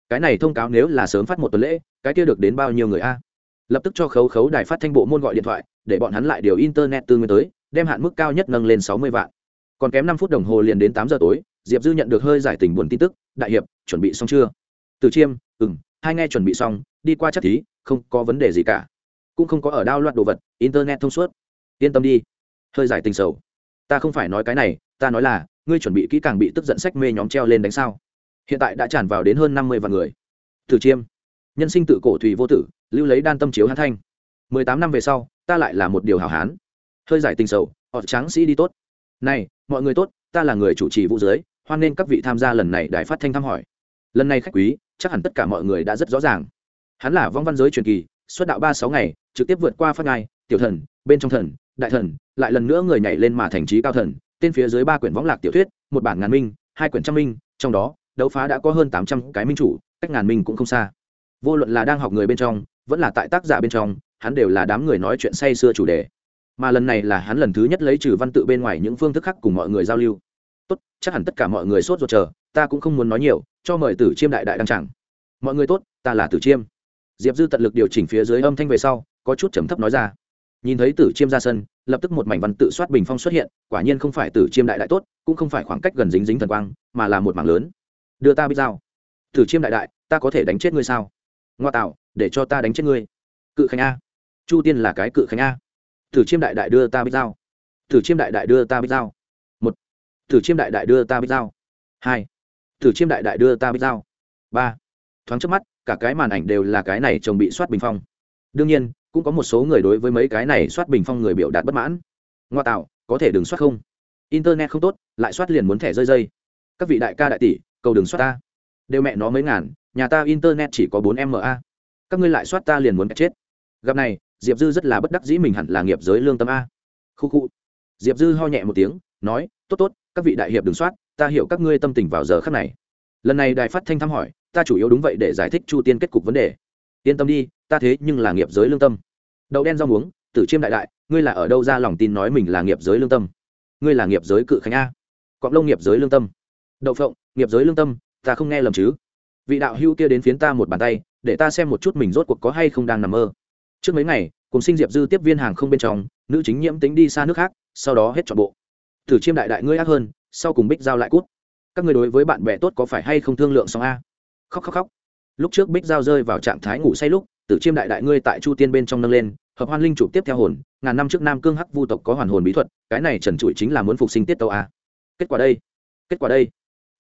Cái này thông cáo nếu là sớm phát một tuần lễ, cái kia được đến bao nhiêu người a? Lập tức cho khấu khấu đài phát thanh bộ môn gọi điện thoại, để bọn hắn lại điều internet tư nguyên tới, đem hạn mức cao nhất nâng lên sáu mươi vạn. Còn kém năm phút đồng hồ liền đến tám giờ tối, diệp dư nhận được hơi giải tình buồn tin tức, đại hiệp, chuẩn bị xong chưa? Từ chiêm ừ m hai nghe chuẩn bị xong, đi qua chắc thí không có vấn đề gì cả. Cũng không có ở đao loạt đồ vật, internet thông suốt yên tâm đi. Hơi giải tình sầu. Ta không phải nói cái này, ta nói là, ngươi chuẩn bị kỹ càng bị tức giận sách mê nhóm treo lên đánh sao? Hiện tại đã tràn vào đến hơn năm mươi vạn người. Thử chiêm. Nhân sinh tự cổ thủy vô tử, lưu lấy đan tâm chiếu hán thanh. Mười tám năm về sau, ta lại là một điều hảo hán. Hơi giải tình sầu, họ tráng sĩ đi tốt. Này, mọi người tốt, ta là người chủ trì vũ giới, hoan nên các vị tham gia lần này đài phát thanh thăm hỏi. Lần này khách quý, chắc hẳn tất cả mọi người đã rất rõ ràng. Hắn là vong văn giới truyền kỳ xuất đạo ba sáu ngày, trực tiếp vượt qua phát ngai, tiểu thần, bên trong thần đại thần, lại lần nữa người nhảy lên mà thành trí cao thần, tên phía dưới ba quyển võng lạc tiểu thuyết, một bản ngàn minh, hai quyển trăm minh, trong đó, đấu phá đã có hơn tám trăm cái minh chủ, cách ngàn minh cũng không xa. Vô luận là đang học người bên trong, vẫn là tại tác giả bên trong, hắn đều là đám người nói chuyện say xưa chủ đề. Mà lần này là hắn lần thứ nhất lấy trừ văn tự bên ngoài những phương thức khác cùng mọi người giao lưu. Tốt, chắc hẳn tất cả mọi người sốt ruột chờ, ta cũng không muốn nói nhiều, cho mời tử chiêm đại đại đăng chẳng. Mọi người tốt, ta là tử chiêm. Diệp dư tận lực điều chỉnh phía dưới âm thanh về sau, có chút trầm thấp nói ra nhìn thấy tử chiêm ra sân, lập tức một mảnh văn tự soát bình phong xuất hiện, quả nhiên không phải tử chiêm đại đại tốt, cũng không phải khoảng cách gần dính dính thần quang, mà là một mảng lớn. Đưa ta biết dao tử chiêm đại đại, ta có thể đánh chết ngươi sao? Ngoa tạo, để cho ta đánh chết ngươi. Cự khánh a. Chu tiên là cái cự khánh a. Tử chiêm đại đại đưa ta biết dao tử chiêm đại đại đưa ta biết dao một. Tử chiêm đại đại đưa ta biết dao hai. Tử chiêm đại đại đưa ta biết dao ba. Thoáng trước mắt, cả cái màn ảnh đều là cái này chồng bị soát bình phong. Đương nhiên cũng có một số người đối với mấy cái này soát bình phong người biểu đạt bất mãn. Ngoa tạo, có thể đừng soát không? Internet không tốt, lại soát liền muốn thẻ rơi dây các vị đại ca đại tỷ, cầu đừng soát ta. Đều mẹ nó mấy ngàn, nhà ta internet chỉ có bốn ma các ngươi lại soát ta liền muốn chết. Gặp này, diệp dư rất là bất đắc dĩ mình hẳn là nghiệp giới lương tâm a. Khu khu. Diệp dư ho nhẹ một tiếng, nói, tốt tốt, các vị đại hiệp đừng soát, ta hiểu các ngươi tâm tình vào giờ khắc này. Lần này đài phát thanh thăm hỏi, ta chủ yếu đúng vậy để giải thích chu tiên kết cục vấn đề. Yên tâm đi, ta thế nhưng là nghiệp giới lương tâm đậu đen rau muống, tử chiêm đại đại, ngươi là ở đâu ra lòng tin nói mình là nghiệp giới lương tâm? Ngươi là nghiệp giới cự khánh a. Cọng lông nghiệp giới lương tâm. Đậu phộng, nghiệp giới lương tâm, ta không nghe lầm chứ? Vị đạo hưu kia đến phiến ta một bàn tay, để ta xem một chút mình rốt cuộc có hay không đang nằm mơ. Trước mấy ngày, cùng sinh diệp dư tiếp viên hàng không bên trong, nữ chính nhiễm tính đi xa nước khác, sau đó hết trọn bộ. Thử chiêm đại đại ngươi ác hơn, sau cùng bích giao lại cút. Các người đối với bạn bè tốt có phải hay không thương lượng xong a? Khóc khóc khóc. Lúc trước bích giao rơi vào trạng thái ngủ say lúc tử chiêm đại đại ngươi tại chu tiên bên trong nâng lên, hợp hoan linh chủ tiếp theo hồn, ngàn năm trước nam cương hắc vu tộc có hoàn hồn bí thuật, cái này trần trụi chính là muốn phục sinh tiết tâu a. Kết quả đây, kết quả đây,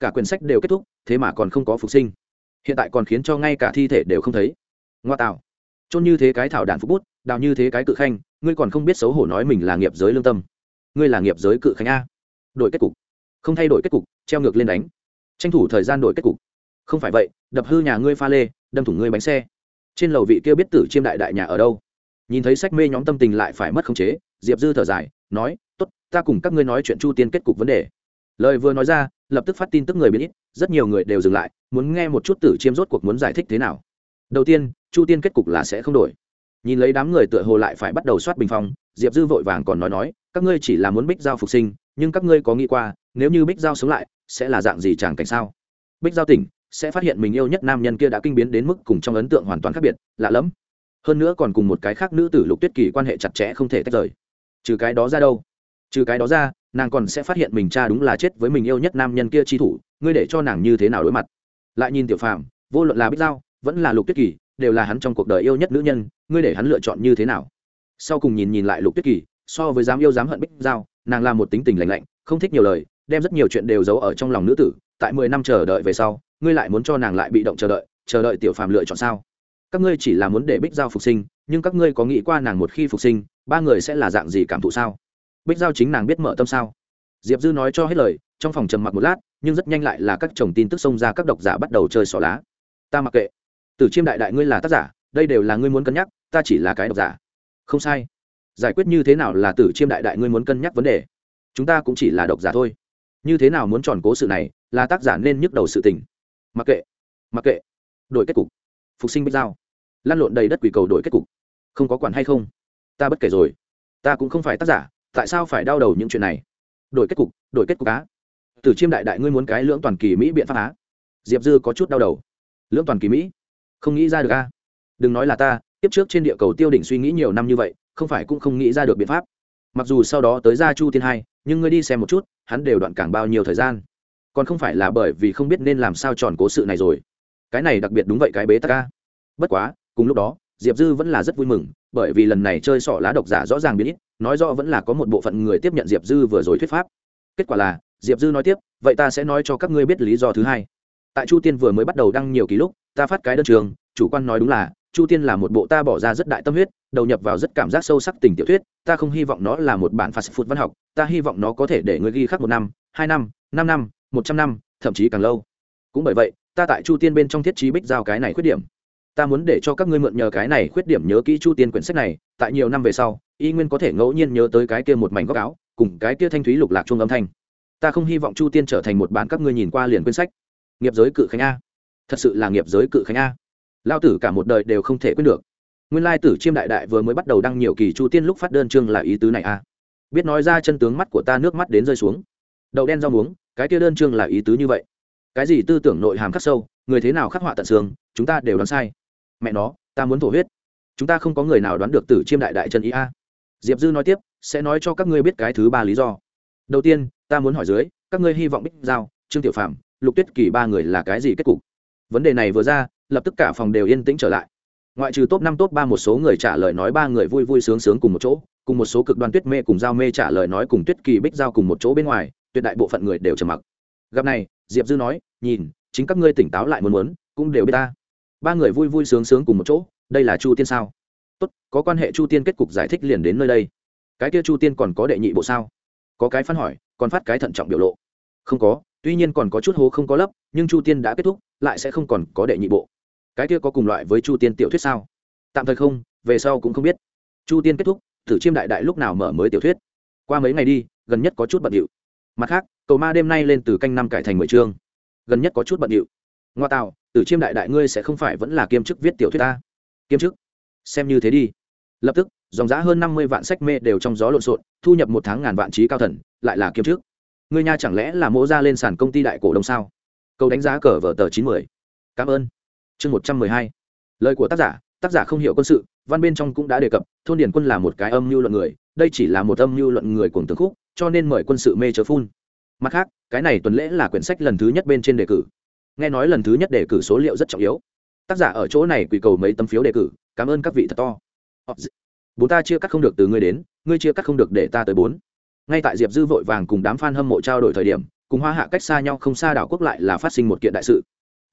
cả quyển sách đều kết thúc, thế mà còn không có phục sinh. Hiện tại còn khiến cho ngay cả thi thể đều không thấy. Ngoa tạo. Trôn như thế cái thảo đạn phúc bút, đào như thế cái cự khanh, ngươi còn không biết xấu hổ nói mình là nghiệp giới lương tâm. Ngươi là nghiệp giới cự khanh a. Đổi kết cục. Không thay đổi kết cục, treo ngược lên đánh. Tranh thủ thời gian đổi kết cục. Không phải vậy, đập hư nhà ngươi pha lê, đâm thủng ngươi bánh xe trên lầu vị kia biết tử chiêm đại đại nhà ở đâu? Nhìn thấy sách mê nhóm tâm tình lại phải mất khống chế, diệp dư thở dài, nói t ố t ta cùng các ngươi nói chuyện chu tiên kết cục vấn đề. Lời vừa nói ra, lập tức phát tin tức người biết ít, rất nhiều người đều dừng lại, muốn nghe một chút tử chiêm rốt cuộc muốn giải thích thế nào. Đầu tiên, chu tiên kết cục là sẽ không đổi. Nhìn lấy đám người tựa hồ lại phải bắt đầu soát bình phong, diệp dư vội vàng còn nói nói, các ngươi chỉ là muốn bích giao phục sinh, nhưng các ngươi có nghĩ qua, nếu như bích giao sống lại, sẽ là dạng gì chẳng cảnh sao? Bích giao tỉnh sẽ phát hiện mình yêu nhất nam nhân kia đã kinh biến đến mức cùng trong ấn tượng hoàn toàn khác biệt, lạ lẫm. Hơn nữa còn cùng một cái khác nữ tử lục tuyết kỳ quan hệ chặt chẽ không thể tách rời. Trừ cái đó ra đâu? Trừ cái đó ra, nàng còn sẽ phát hiện mình cha đúng là chết với mình yêu nhất nam nhân kia chi thủ, ngươi để cho nàng như thế nào đối mặt? Lại nhìn tiểu phàm, vô luận là bích giao, vẫn là lục tuyết kỳ, đều là hắn trong cuộc đời yêu nhất nữ nhân, ngươi để hắn lựa chọn như thế nào? Sau cùng nhìn nhìn lại lục tuyết kỳ, so với dám yêu dám hận bích giao, nàng là một tính tình lành lạnh, không thích nhiều lời đem rất nhiều chuyện đều giấu ở trong lòng nữ tử, tại mười năm chờ đợi về sau, ngươi lại muốn cho nàng lại bị động chờ đợi chờ đợi tiểu phàm lựa chọn sao? Các ngươi chỉ là muốn để bích giao phục sinh, nhưng các ngươi có nghĩ qua nàng một khi phục sinh, ba người sẽ là dạng gì cảm thụ sao? Bích giao chính nàng biết mở tâm sao? Diệp dư nói cho hết lời, trong phòng trầm mặc một lát, nhưng rất nhanh lại là các chồng tin tức xông ra các độc giả bắt đầu chơi xỏ lá. Ta mặc kệ. Tử chiêm đại đại ngươi là tác giả, đây đều là ngươi muốn cân nhắc, ta chỉ là cái độc giả. Không sai. Giải quyết như thế nào là tử chiêm đại đại ngươi muốn cân nhắc vấn đề. Chúng ta cũng chỉ là độc giả thôi như thế nào muốn tròn cố sự này, là tác giả nên nhức đầu sự tình. Mặc kệ mặc kệ. Đổi kết cục. Phục sinh bích giao. Lăn lộn đầy đất quỷ cầu đổi kết cục. Không có quản hay không? Ta bất kể rồi. Ta cũng không phải tác giả, tại sao phải đau đầu những chuyện này? Đổi kết cục, đổi kết cục á. Tử chiêm đại đại ngươi muốn cái lưỡng toàn kỳ mỹ biện pháp á. Diệp dư có chút đau đầu. Lưỡng toàn kỳ mỹ? Không nghĩ ra được a đừng nói là ta tiếp trước trên địa cầu tiêu đỉnh suy nghĩ nhiều năm như vậy, không phải cũng không nghĩ ra được biện pháp mặc dù sau đó tới ra chu tiên hai, nhưng ngươi đi xem một chút, hắn đều đoạn cảng bao nhiêu thời gian. Còn không phải là bởi vì không biết nên làm sao tròn cố sự này rồi. Cái này đặc biệt đúng vậy cái bế tắc ca bất quá, cùng lúc đó, diệp dư vẫn là rất vui mừng, bởi vì lần này chơi sọ lá độc giả rõ ràng biến ít, nói rõ vẫn là có một bộ phận người tiếp nhận diệp dư vừa rồi thuyết pháp. Kết quả là, diệp dư nói tiếp, vậy ta sẽ nói cho các ngươi biết lý do thứ hai. Tại chu tiên vừa mới bắt đầu đăng nhiều ký lúc, ta phát cái đơn trường, chủ quan nói đúng là chu tiên là một bộ ta bỏ ra rất đại tâm huyết, đầu nhập vào rất cảm giác sâu sắc tình tiểu thuyết, ta không hy vọng nó là một bản phạt phụt văn học, ta hy vọng nó có thể để người ghi khắc một năm, hai năm năm năm, một trăm năm, thậm chí càng lâu. Cũng bởi vậy, ta tại chu tiên bên trong thiết trí bích giao cái này khuyết điểm. Ta muốn để cho các ngươi mượn nhờ cái này khuyết điểm nhớ kỹ chu tiên quyển sách này, tại nhiều năm về sau, y nguyên có thể ngẫu nhiên nhớ tới cái kia một mảnh góc áo, cùng cái kia thanh thúy lục lạc chuông âm thanh. Ta không hy vọng chu tiên trở thành một bản các ngươi nhìn qua liền quyển sách. Nghiệp giới cự khánh a. Thật sự là nghiệp giới cự khánh a lao tử cả một đời đều không thể quên được. Nguyên lai tử chiêm đại đại vừa mới bắt đầu đăng nhiều kỳ chu tiên lúc phát đơn chương là ý tứ này a biết nói ra chân tướng mắt của ta nước mắt đến rơi xuống. Đậu đen rau muống, cái kia đơn chương là ý tứ như vậy. Cái gì tư tưởng nội hàm khắc sâu, người thế nào khắc họa tận xương, chúng ta đều đoán sai. Mẹ nó, ta muốn thổ huyết. Chúng ta không có người nào đoán được tử chiêm đại đại chân ý a. Diệp dư nói tiếp, sẽ nói cho các ngươi biết cái thứ ba lý do. Đầu tiên, ta muốn hỏi dưới, các ngươi hy vọng bích giao, trương tiểu phạm lục tuyết kỳ ba người là cái gì kết cục? Vấn đề này vừa ra lập tức cả phòng đều yên tĩnh trở lại. Ngoại trừ top năm, top ba một số người trả lời nói ba người vui vui sướng sướng cùng một chỗ, cùng một số cực đoan tuyết mê cùng giao mê trả lời nói cùng tuyết kỳ bích giao cùng một chỗ bên ngoài, tuyệt đại bộ phận người đều trầm mặc. Gặp này, diệp dư nói, nhìn, chính các ngươi tỉnh táo lại muốn muốn, cũng đều biết ta. Ba người vui vui sướng sướng cùng một chỗ, đây là chu tiên sao? Tốt, có quan hệ chu tiên kết cục giải thích liền đến nơi đây. Cái kia chu tiên còn có đệ nhị bộ sao? Có cái phát hỏi, còn phát cái thận trọng biểu lộ. Không có, tuy nhiên còn có chút hố không có lấp, nhưng chu tiên đã kết thúc, lại sẽ không còn có đệ nhị bộ cái kia có cùng loại với chu tiên tiểu thuyết sao? Tạm thời không, về sau cũng không biết. Chu tiên kết thúc thử chiêm đại đại lúc nào mở mới tiểu thuyết? Qua mấy ngày đi, gần nhất có chút bận điệu. Mặt khác, cầu ma đêm nay lên từ canh năm cải thành mười chương. Gần nhất có chút bận điệu. Ngoa tạo, tử chiêm đại đại ngươi sẽ không phải vẫn là kiêm chức viết tiểu thuyết ta. Kiêm chức? Xem như thế đi. Lập tức, dòng giá hơn năm mươi vạn sách mê đều trong gió lộn xộn, thu nhập một tháng ngàn vạn trí cao thần, lại là kiêm chức. Ngươi nha chẳng lẽ là mỗ ra lên sàn công ty đại cổ đông sao? Câu đánh giá cờ vở tờ chín mươi cảm ơn chương một trăm mười hai. Lời của tác giả tác giả không hiểu quân sự, văn bên trong cũng đã đề cập, thôn điển quân là một cái âm mưu luận người, đây chỉ là một âm mưu luận người cùng tướng khúc, cho nên mời quân sự mê chớ phun. Mặt khác, cái này tuần lễ là quyển sách lần thứ nhất bên trên đề cử. Nghe nói lần thứ nhất đề cử số liệu rất trọng yếu. Tác giả ở chỗ này quỳ cầu mấy tấm phiếu đề cử, cảm ơn các vị thật to. Ờ, bốn ta chia cắt không được từ ngươi đến, ngươi chia cắt không được để ta tới bốn. Ngay tại diệp dư vội vàng cùng đám f a n hâm mộ trao đổi thời điểm, cùng hoa hạ cách xa nhau không xa đảo quốc lại là phát sinh một kiện đại sự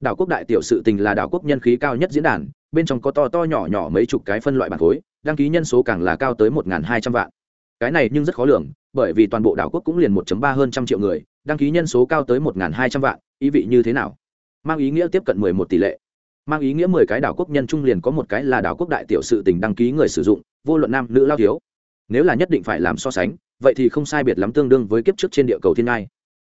đảo quốc đại tiểu sự tình là đảo quốc nhân khí cao nhất diễn đàn, bên trong có to to nhỏ nhỏ mấy chục cái phân loại bản khối, đăng ký nhân số càng là cao tới một hai trăm vạn. Cái này nhưng rất khó lường, bởi vì toàn bộ đảo quốc cũng liền một ba hơn trăm triệu người, đăng ký nhân số cao tới một hai trăm vạn, ý vị như thế nào? Mang ý nghĩa tiếp cận mười một tỷ lệ. Mang ý nghĩa mười cái đảo quốc nhân trung liền có một cái là đảo quốc đại tiểu sự tình đăng ký người sử dụng, vô luận nam, nữ, lao, thiếu. Nếu là nhất định phải làm so sánh, vậy thì không sai biệt lắm tương đương với kiếp trước trên địa cầu thiên ngai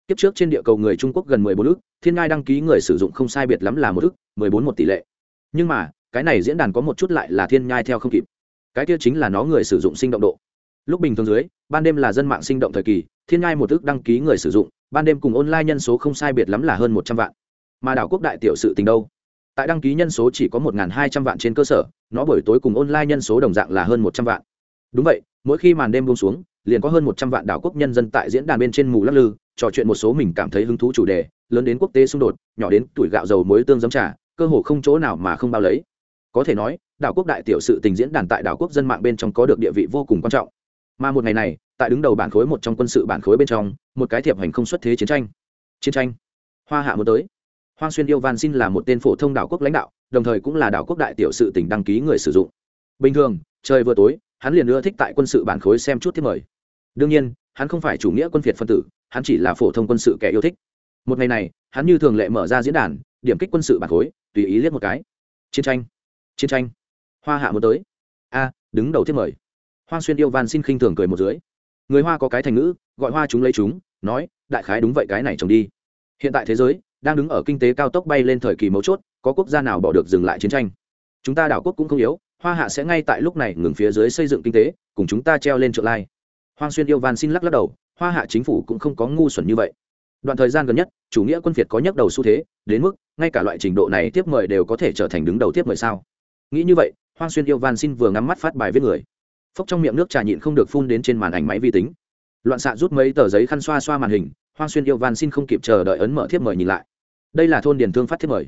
kiếp trước trên địa cầu người trung quốc gần mười bốn ước thiên ngai đăng ký người sử dụng không sai biệt lắm là một ước mười bốn một tỷ lệ. Nhưng mà, cái này diễn đàn có một chút lại là thiên nhai theo không kịp. Cái kia chính là nó người sử dụng sinh động độ. Lúc bình thường dưới, ban đêm là dân mạng sinh động thời kỳ, thiên nhai một ước đăng ký người sử dụng, ban đêm cùng online nhân số không sai biệt lắm là hơn một trăm vạn. Mà đảo quốc đại tiểu sự tình đâu? Tại đăng ký nhân số chỉ có một hai trăm vạn trên cơ sở, nó buổi tối cùng online nhân số đồng dạng là hơn một trăm vạn. Đúng vậy, mỗi khi màn đêm buông xuống, liền có hơn một trăm vạn đảo quốc nhân dân tại diễn đàn bên trên mù lắc lư trò chuyện một số mình cảm thấy hứng thú chủ đề, lớn đến quốc tế xung đột, nhỏ đến tuổi gạo dầu muối tương giấm trà, cơ hồ không chỗ nào mà không bao lấy. Có thể nói, đảo quốc đại tiểu sự tình diễn đàn tại đảo quốc dân mạng bên trong có được địa vị vô cùng quan trọng. Mà một ngày này, tại đứng đầu bản khối một trong quân sự bản khối bên trong, một cái thiệp hành không xuất thế chiến tranh. Chiến tranh. Hoa hạ muốn tới. Hoang xuyên yêu van xin là một tên phổ thông đảo quốc lãnh đạo, đồng thời cũng là đảo quốc đại tiểu sự tỉnh đăng ký người sử dụng. Bình thường, trời vừa tối, hắn liền ưa thích tại quân sự bản khối xem chút thiết mời. Đương nhiên, hắn không phải chủ nghĩa quân phiệt phân tử hắn chỉ là phổ thông quân sự kẻ yêu thích. Một ngày này, hắn như thường lệ mở ra diễn đàn, điểm kích quân sự bản khối, tùy ý liếc một cái. Chiến tranh chiến tranh. Hoa hạ muốn tới. A, đứng đầu thiết mời. Hoa xuyên yêu van xin khinh thường cười một dưới. Người hoa có cái thành ngữ, gọi hoa chúng lấy chúng, nói, đại khái đúng vậy, cái này trồng đi. Hiện tại thế giới đang đứng ở kinh tế cao tốc bay lên thời kỳ mấu chốt, có quốc gia nào bỏ được dừng lại chiến tranh? Chúng ta đảo quốc cũng không yếu, hoa hạ sẽ ngay tại lúc này ngừng phía dưới xây dựng kinh tế, cùng chúng ta treo lên trợ lai. Hoang xuyên yêu van xin lắc lắc đầu hoa hạ chính phủ cũng không có ngu xuẩn như vậy. Đoạn thời gian gần nhất, chủ nghĩa quân việt có nhắc đầu xu thế, đến mức, ngay cả loại trình độ này tiếp mời đều có thể trở thành đứng đầu tiếp mời sao? Nghĩ như vậy, hoang xuyên yêu van xin vừa ngắm mắt phát bài viết người. Phốc trong miệng nước trà nhịn không được phun đến trên màn ảnh máy vi tính. Loạn xạ rút mấy tờ giấy khăn xoa xoa màn hình, hoang xuyên yêu van xin không kịp chờ đợi ấn mở thiếp mời nhìn lại. Đây là thôn điền thương phát thiếp mời.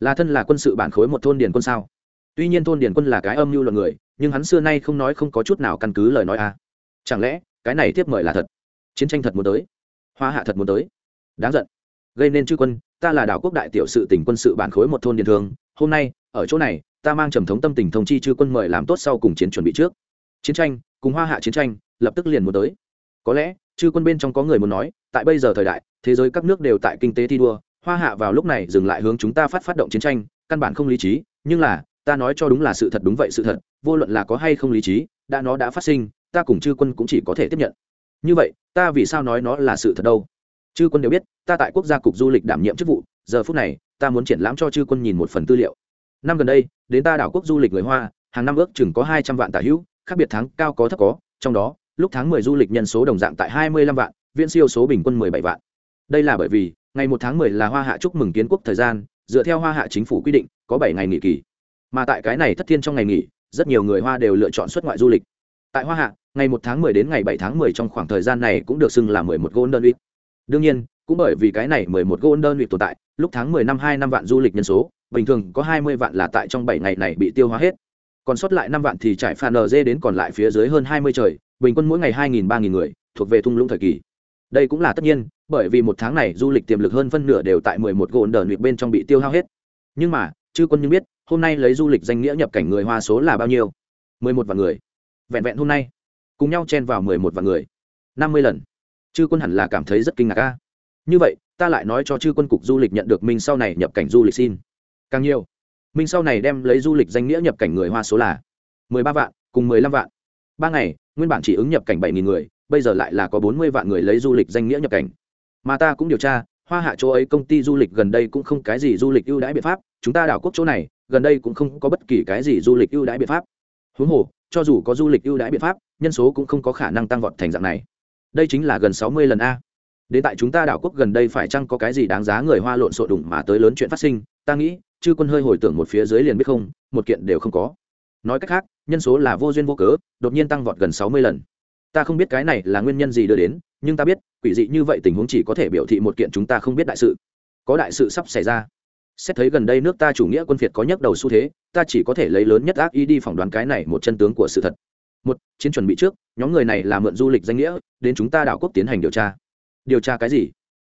Là thân là quân sự bản khối một thôn điền quân sao? Tuy nhiên thôn điền quân là cái âm mưu luận người, nhưng hắn xưa nay không nói không có chút nào căn cứ lời nói a. À. chẳng lẽ, cái này thiếp mời là thật? Chiến tranh thật muốn tới, hoa hạ thật muốn tới. Đáng giận. Gây nên chư quân, ta là đảo quốc đại tiểu sự tỉnh quân sự bản khối một thôn điện thường. Hôm nay, ở chỗ này, ta mang trầm thống tâm tình thông chi chư quân mời làm tốt sau cùng chiến chuẩn bị trước. Chiến tranh, cùng hoa hạ chiến tranh, lập tức liền muốn tới. Có lẽ, chư quân bên trong có người muốn nói, tại bây giờ thời đại, thế giới các nước đều tại kinh tế thi đua, hoa hạ vào lúc này dừng lại hướng chúng ta phát phát động chiến tranh, căn bản không lý trí. Nhưng là, ta nói cho đúng là sự thật đúng vậy sự thật, vô luận là có hay không lý trí, đã nó đã phát sinh, ta cùng chư quân cũng chỉ có thể tiếp nhận như vậy, ta vì sao nói nó là sự thật đâu? Chư quân đều biết, ta tại quốc gia cục du lịch đảm nhiệm chức vụ, giờ phút này, ta muốn triển lãm cho chư quân nhìn một phần tư liệu. Năm gần đây, đến ta đảo quốc du lịch người hoa, hàng năm ước chừng có hai trăm vạn tả hữu, khác biệt tháng cao có thấp có, trong đó, lúc tháng mười du lịch nhân số đồng dạng tại hai mươi lăm vạn, viễn siêu số bình quân mười bảy vạn. Đây là bởi vì, ngày một tháng mười là hoa hạ chúc mừng kiến quốc thời gian, dựa theo hoa hạ chính phủ quy định, có bảy ngày nghỉ kỳ. Mà tại cái này thất thiên trong ngày nghỉ, rất nhiều người hoa đều lựa chọn xuất ngoại du lịch. Tại hoa hạ ngày một tháng mười đến ngày bảy tháng mười trong khoảng thời gian này cũng được xưng là mười một golden week. Đương nhiên, cũng bởi vì cái này mười một golden week tồn tại, lúc tháng mười năm hai năm vạn du lịch nhân số, bình thường có hai mươi vạn là tại trong bảy ngày này bị tiêu hóa hết. Còn sót lại năm vạn thì trải phà dê đến còn lại phía dưới hơn hai mươi trời, bình quân mỗi ngày hai nghìn ba nghìn người, thuộc về thung lũng thời kỳ. Đây cũng là tất nhiên, bởi vì một tháng này du lịch tiềm lực hơn phân nửa đều tại mười một gồn đờn bên trong bị tiêu hao hết. Nhưng mà, chư quân nhưng biết, hôm nay lấy du lịch danh nghĩa nhập cảnh người hoa số là bao nhiêu? mười một vạn người. Vẹn vẹn hôm nay cùng nhau chen vào mười một vạn người. Năm mươi lần. Chư quân hẳn là cảm thấy rất kinh ngạc ca như vậy, ta lại nói cho chư quân cục du lịch nhận được minh sau này nhập cảnh du lịch xin. Càng nhiều, minh sau này đem lấy du lịch danh nghĩa nhập cảnh người hoa số là mười ba vạn cùng mười lăm vạn. Ba ngày, nguyên bản chỉ ứng nhập cảnh bảy nghìn người, bây giờ lại là có bốn mươi vạn người lấy du lịch danh nghĩa nhập cảnh. Mà ta cũng điều tra, hoa hạ chỗ ấy công ty du lịch gần đây cũng không cái gì du lịch ưu đãi biện pháp, chúng ta đảo quốc chỗ này, gần đây cũng không có bất kỳ cái gì du lịch ưu đãi biện pháp. Huống hồ, cho dù có du lịch ưu đãi biện pháp nhân số cũng không có khả năng tăng vọt thành dạng này. Đây chính là gần sáu mươi lần a. Đến tại chúng ta đảo quốc gần đây phải chăng có cái gì đáng giá người hoa lộn xộn đụng mà tới lớn chuyện phát sinh? Ta nghĩ, chư quân hơi hồi tưởng một phía dưới liền biết không, một kiện đều không có. Nói cách khác, nhân số là vô duyên vô cớ, đột nhiên tăng vọt gần sáu mươi lần. Ta không biết cái này là nguyên nhân gì đưa đến, nhưng ta biết, quỷ dị như vậy tình huống chỉ có thể biểu thị một kiện chúng ta không biết đại sự. Có đại sự sắp xảy ra. Xét thấy gần đây nước ta chủ nghĩa quân phiệt có nhắc đầu xu thế, ta chỉ có thể lấy lớn nhất ác ý đi phỏng đoán cái này một chân tướng của sự thật một, chiến chuẩn bị trước, nhóm người này là mượn du lịch danh nghĩa, đến chúng ta đảo quốc tiến hành điều tra. Điều tra cái gì?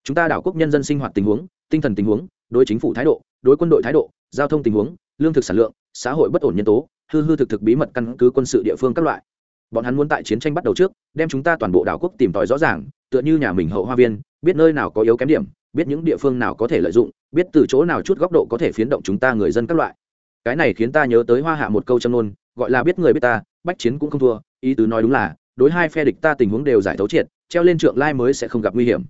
Chúng ta đảo quốc nhân dân sinh hoạt tình huống, tinh thần tình huống, đối chính phủ thái độ, đối quân đội thái độ, giao thông tình huống, lương thực sản lượng, xã hội bất ổn nhân tố, hư hư thực thực bí mật căn cứ quân sự địa phương các loại. Bọn hắn muốn tại chiến tranh bắt đầu trước, đem chúng ta toàn bộ đảo quốc tìm tòi rõ ràng, tựa như nhà mình hậu hoa viên, biết nơi nào có yếu kém điểm, biết những địa phương nào có thể lợi dụng, biết từ chỗ nào chút góc độ có thể phiến động chúng ta người dân các loại. Cái này khiến ta nhớ tới hoa hạ một câu châm nôn gọi là biết người biết ta bách chiến cũng không thua, ý tứ nói đúng là, đối hai phe địch ta tình huống đều giải thấu triệt, treo lên trượng lai mới sẽ không gặp nguy hiểm.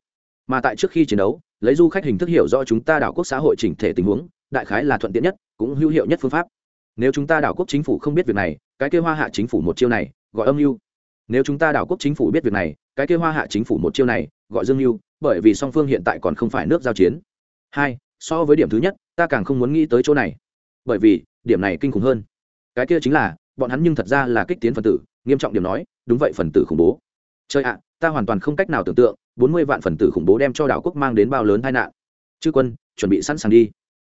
Mà tại trước khi chiến đấu, lấy du khách hình thức hiểu rõ chúng ta đảo quốc xã hội chỉnh thể tình huống, đại khái là thuận tiện nhất, cũng hữu hiệu nhất phương pháp. Nếu chúng ta đảo quốc chính phủ không biết việc này, cái kêu hoa hạ chính phủ một chiêu này, gọi âm mưu. Nếu chúng ta đảo quốc chính phủ biết việc này, cái kêu hoa hạ chính phủ một chiêu này, gọi dương mưu, bởi vì song phương hiện tại còn không phải nước giao chiến. Hai, so với điểm thứ nhất, ta càng không muốn nghĩ tới chỗ này. Bởi vì, điểm này kinh khủng hơn. Cái kia chính là bọn hắn nhưng thật ra là kích tiến phần tử, nghiêm trọng điểm nói, đúng vậy phần tử khủng bố. Chơi ạ, ta hoàn toàn không cách nào tưởng tượng, bốn mươi vạn phần tử khủng bố đem cho đảo quốc mang đến bao lớn tai nạn. Chư quân, chuẩn bị sẵn sàng đi.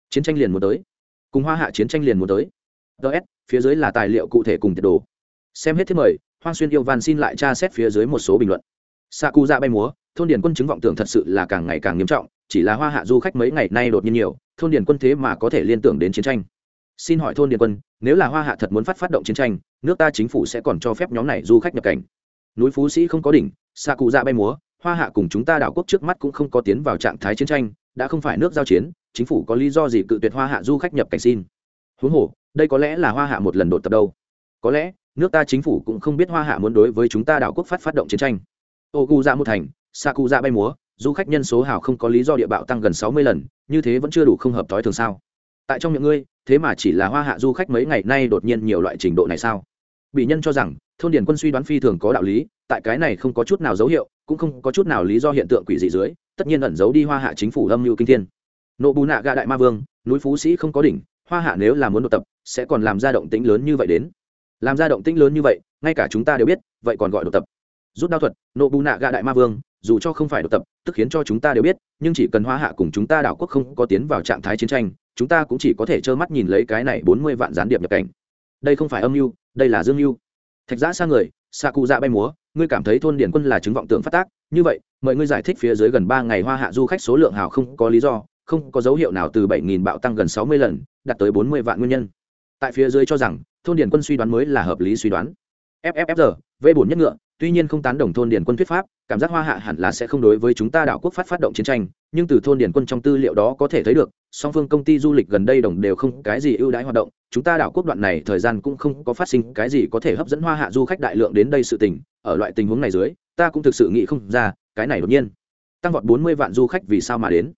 Chiến tranh liền muốn tới. Cùng hoa hạ chiến tranh liền muốn tới. Ts phía dưới là tài liệu cụ thể cùng tiệt đồ. Xem hết thiết mời, hoang xuyên yêu van xin lại tra xét phía dưới một số bình luận. Sa cu ra bay múa, thôn điền quân chứng vọng tưởng thật sự là càng ngày càng nghiêm trọng, chỉ là hoa hạ du khách mấy ngày nay đột nhiên nhiều, thôn điền quân thế mà có thể liên tưởng đến chiến tranh xin hỏi thôn điện quân, nếu là hoa hạ thật muốn phát phát động chiến tranh, nước ta chính phủ sẽ còn cho phép nhóm này du khách nhập cảnh. Núi phú sĩ không có đỉnh xa cụ dạ bay múa, hoa hạ cùng chúng ta đảo quốc trước mắt cũng không có tiến vào trạng thái chiến tranh, đã không phải nước giao chiến, chính phủ có lý do gì cự tuyệt hoa hạ du khách nhập cảnh xin? Huống hồ, đây có lẽ là hoa hạ một lần đột tập đâu. Có lẽ, nước ta chính phủ cũng không biết hoa hạ muốn đối với chúng ta đảo quốc phát phát động chiến tranh. Ô gu dạ ra một thành, sa cụ ra bay múa, du khách nhân số hào không có lý do địa bạo tăng gần sáu mươi lần, như thế vẫn chưa đủ không hợp t ố i thường sao? Tại trong những ngươi thế mà chỉ là hoa hạ du khách mấy ngày nay đột nhiên nhiều loại trình độ này sao? Bị nhân cho rằng, thôn điển quân suy đoán phi thường có đạo lý, tại cái này không có chút nào dấu hiệu, cũng không có chút nào lý do hiện tượng quỷ dị dưới, tất nhiên ẩn giấu đi hoa hạ chính phủ âm mưu kinh thiên. Nộ bù nạ gạ đại ma vương, núi phú sĩ không có đỉnh, hoa hạ nếu là muốn độc tập, sẽ còn làm ra động tĩnh lớn như vậy đến. Làm ra động tĩnh lớn như vậy, ngay cả chúng ta đều biết, vậy còn gọi độc tập. Rút đao thuật, nộ bù nạ gạ đại ma vương dù cho không phải độc tập, tức khiến cho chúng ta đều biết, nhưng chỉ cần hoa hạ cùng chúng ta đảo quốc không có tiến vào trạng thái chiến tranh, chúng ta cũng chỉ có thể trơ mắt nhìn lấy cái này bốn mươi vạn gián điệp nhập cảnh. Đây không phải âm mưu, đây là dương mưu. Thạch giã xa người xa cụ dạ bay múa, ngươi cảm thấy thôn điển quân là chứng vọng tượng phát tác, như vậy, mời ngươi giải thích phía dưới gần ba ngày hoa hạ du khách số lượng hào không có lý do, không có dấu hiệu nào từ bảy nghìn bạo tăng gần sáu mươi lần, đạt tới bốn mươi vạn nguyên nhân. Tại phía dưới cho rằng, thôn điển quân suy đoán mới là hợp lý suy đoán. Fffr v bổn nhất ngựa tuy nhiên không tán đồng thôn điển quân thuyết pháp, cảm giác hoa hạ hẳn là sẽ không đối với chúng ta đảo quốc phát phát động chiến tranh, nhưng từ thôn điển quân trong tư liệu đó có thể thấy được, song phương công ty du lịch gần đây đồng đều không cái gì ưu đãi hoạt động, chúng ta đảo quốc đoạn này thời gian cũng không có phát sinh cái gì có thể hấp dẫn hoa hạ du khách đại lượng đến đây sự tình, ở loại tình huống này dưới, ta cũng thực sự nghĩ không ra, cái này đột nhiên, tăng vọt bốn mươi vạn du khách vì sao mà đến.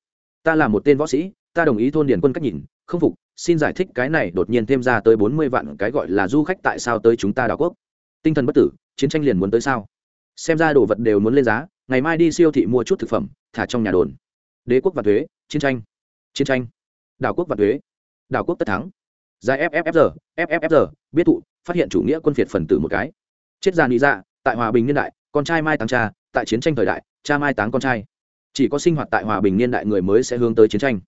Ta là một tên võ sĩ, ta đồng ý thôn điển quân cách nhìn, không phục, xin giải thích cái này đột nhiên thêm ra tới bốn mươi vạn cái gọi là du khách tại sao tới chúng ta đảo quốc tinh thần bất tử, chiến tranh liền muốn tới sao? Xem ra đồ vật đều muốn lên giá, ngày mai đi siêu thị mua chút thực phẩm, thả trong nhà đồn. Đế quốc và thuế, chiến tranh. Chiến tranh. Đảo quốc và thuế. Đảo quốc tất thắng. Giải fffr fffr biết thụ phát hiện chủ nghĩa quân phiệt phần tử một cái. Chết già nghĩ dạ tại hòa bình niên đại, con trai mai táng cha, tại chiến tranh thời đại, cha mai táng con trai. Chỉ có sinh hoạt tại hòa bình niên đại người mới sẽ hướng tới chiến tranh.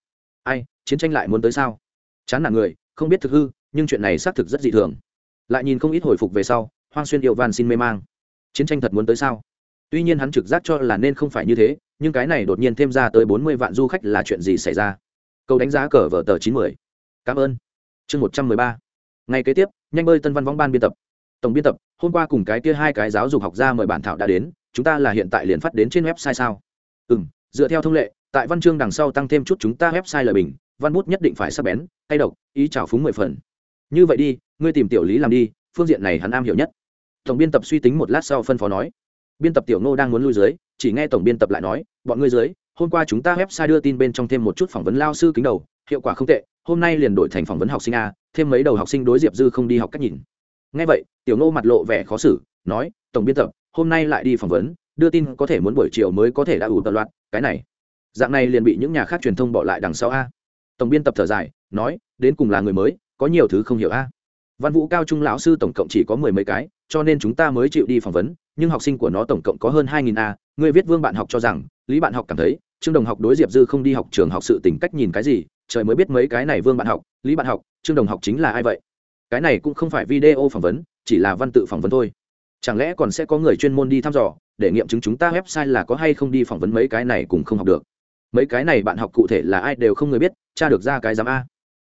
Ai, chiến tranh lại muốn tới sao? Chán nản người, không biết thực hư, nhưng chuyện này xác thực rất dị thường. Lại nhìn không ít hồi phục về sau hoang xuyên yêu van xin mê mang. Chiến tranh thật muốn tới sao? Tuy nhiên hắn trực giác cho là nên không phải như thế, nhưng cái này đột nhiên thêm ra tới bốn mươi vạn du khách là chuyện gì xảy ra? Câu đánh giá cờ vở tờ chín mươi cảm ơn. Chương một trăm mười ba. Ngày kế tiếp, nhanh bơi tân văn võng ban biên tập. Tổng biên tập, hôm qua cùng cái kia hai cái giáo dục học ra mời bản thảo đã đến, chúng ta là hiện tại liền phát đến trên website sao? Ừ m dựa theo thông lệ, tại văn chương đằng sau tăng thêm chút chúng ta website lời bình, văn bút nhất định phải sắp bén, tay độc, ý trào phúng mười phần. Như vậy đi, ngươi tìm tiểu lý làm đi, phương diện này hắn am hiểu nhất tổng biên tập suy tính một lát sau phân phó nói. Biên tập tiểu ngô đang muốn lui dưới, chỉ nghe tổng biên tập lại nói, bọn ngươi dưới, hôm qua chúng ta website đưa tin bên trong thêm một chút phỏng vấn lao sư kính đầu, hiệu quả không tệ, hôm nay liền đổi thành phỏng vấn học sinh a, thêm mấy đầu học sinh đối diệp dư không đi học cách nhìn. Nghe vậy, tiểu ngô mặt lộ vẻ khó xử, nói, tổng biên tập, hôm nay lại đi phỏng vấn, đưa tin có thể muốn buổi chiều mới có thể đã ủ tật loạt cái này, dạng này liền bị những nhà khác truyền thông bỏ lại đằng sau a. Tổng biên tập thở dài, nói, đến cùng là người mới, có nhiều thứ không hiểu a. Văn vũ cao trung lão sư tổng cộng chỉ có mười mấy cái cho nên chúng ta mới chịu đi phỏng vấn, nhưng học sinh của nó tổng cộng có hơn hai nghìn a người viết vương bạn học cho rằng, lý bạn học cảm thấy, trương đồng học đối diệp dư không đi học trường học sự tính cách nhìn cái gì, trời mới biết mấy cái này vương bạn học, lý bạn học, trương đồng học chính là ai vậy? Cái này cũng không phải video phỏng vấn, chỉ là văn tự phỏng vấn thôi. Chẳng lẽ còn sẽ có người chuyên môn đi thăm dò, để nghiệm chứng chúng ta website là có hay không đi phỏng vấn mấy cái này cũng không học được. Mấy cái này bạn học cụ thể là ai đều không người biết, tra được ra cái giám a.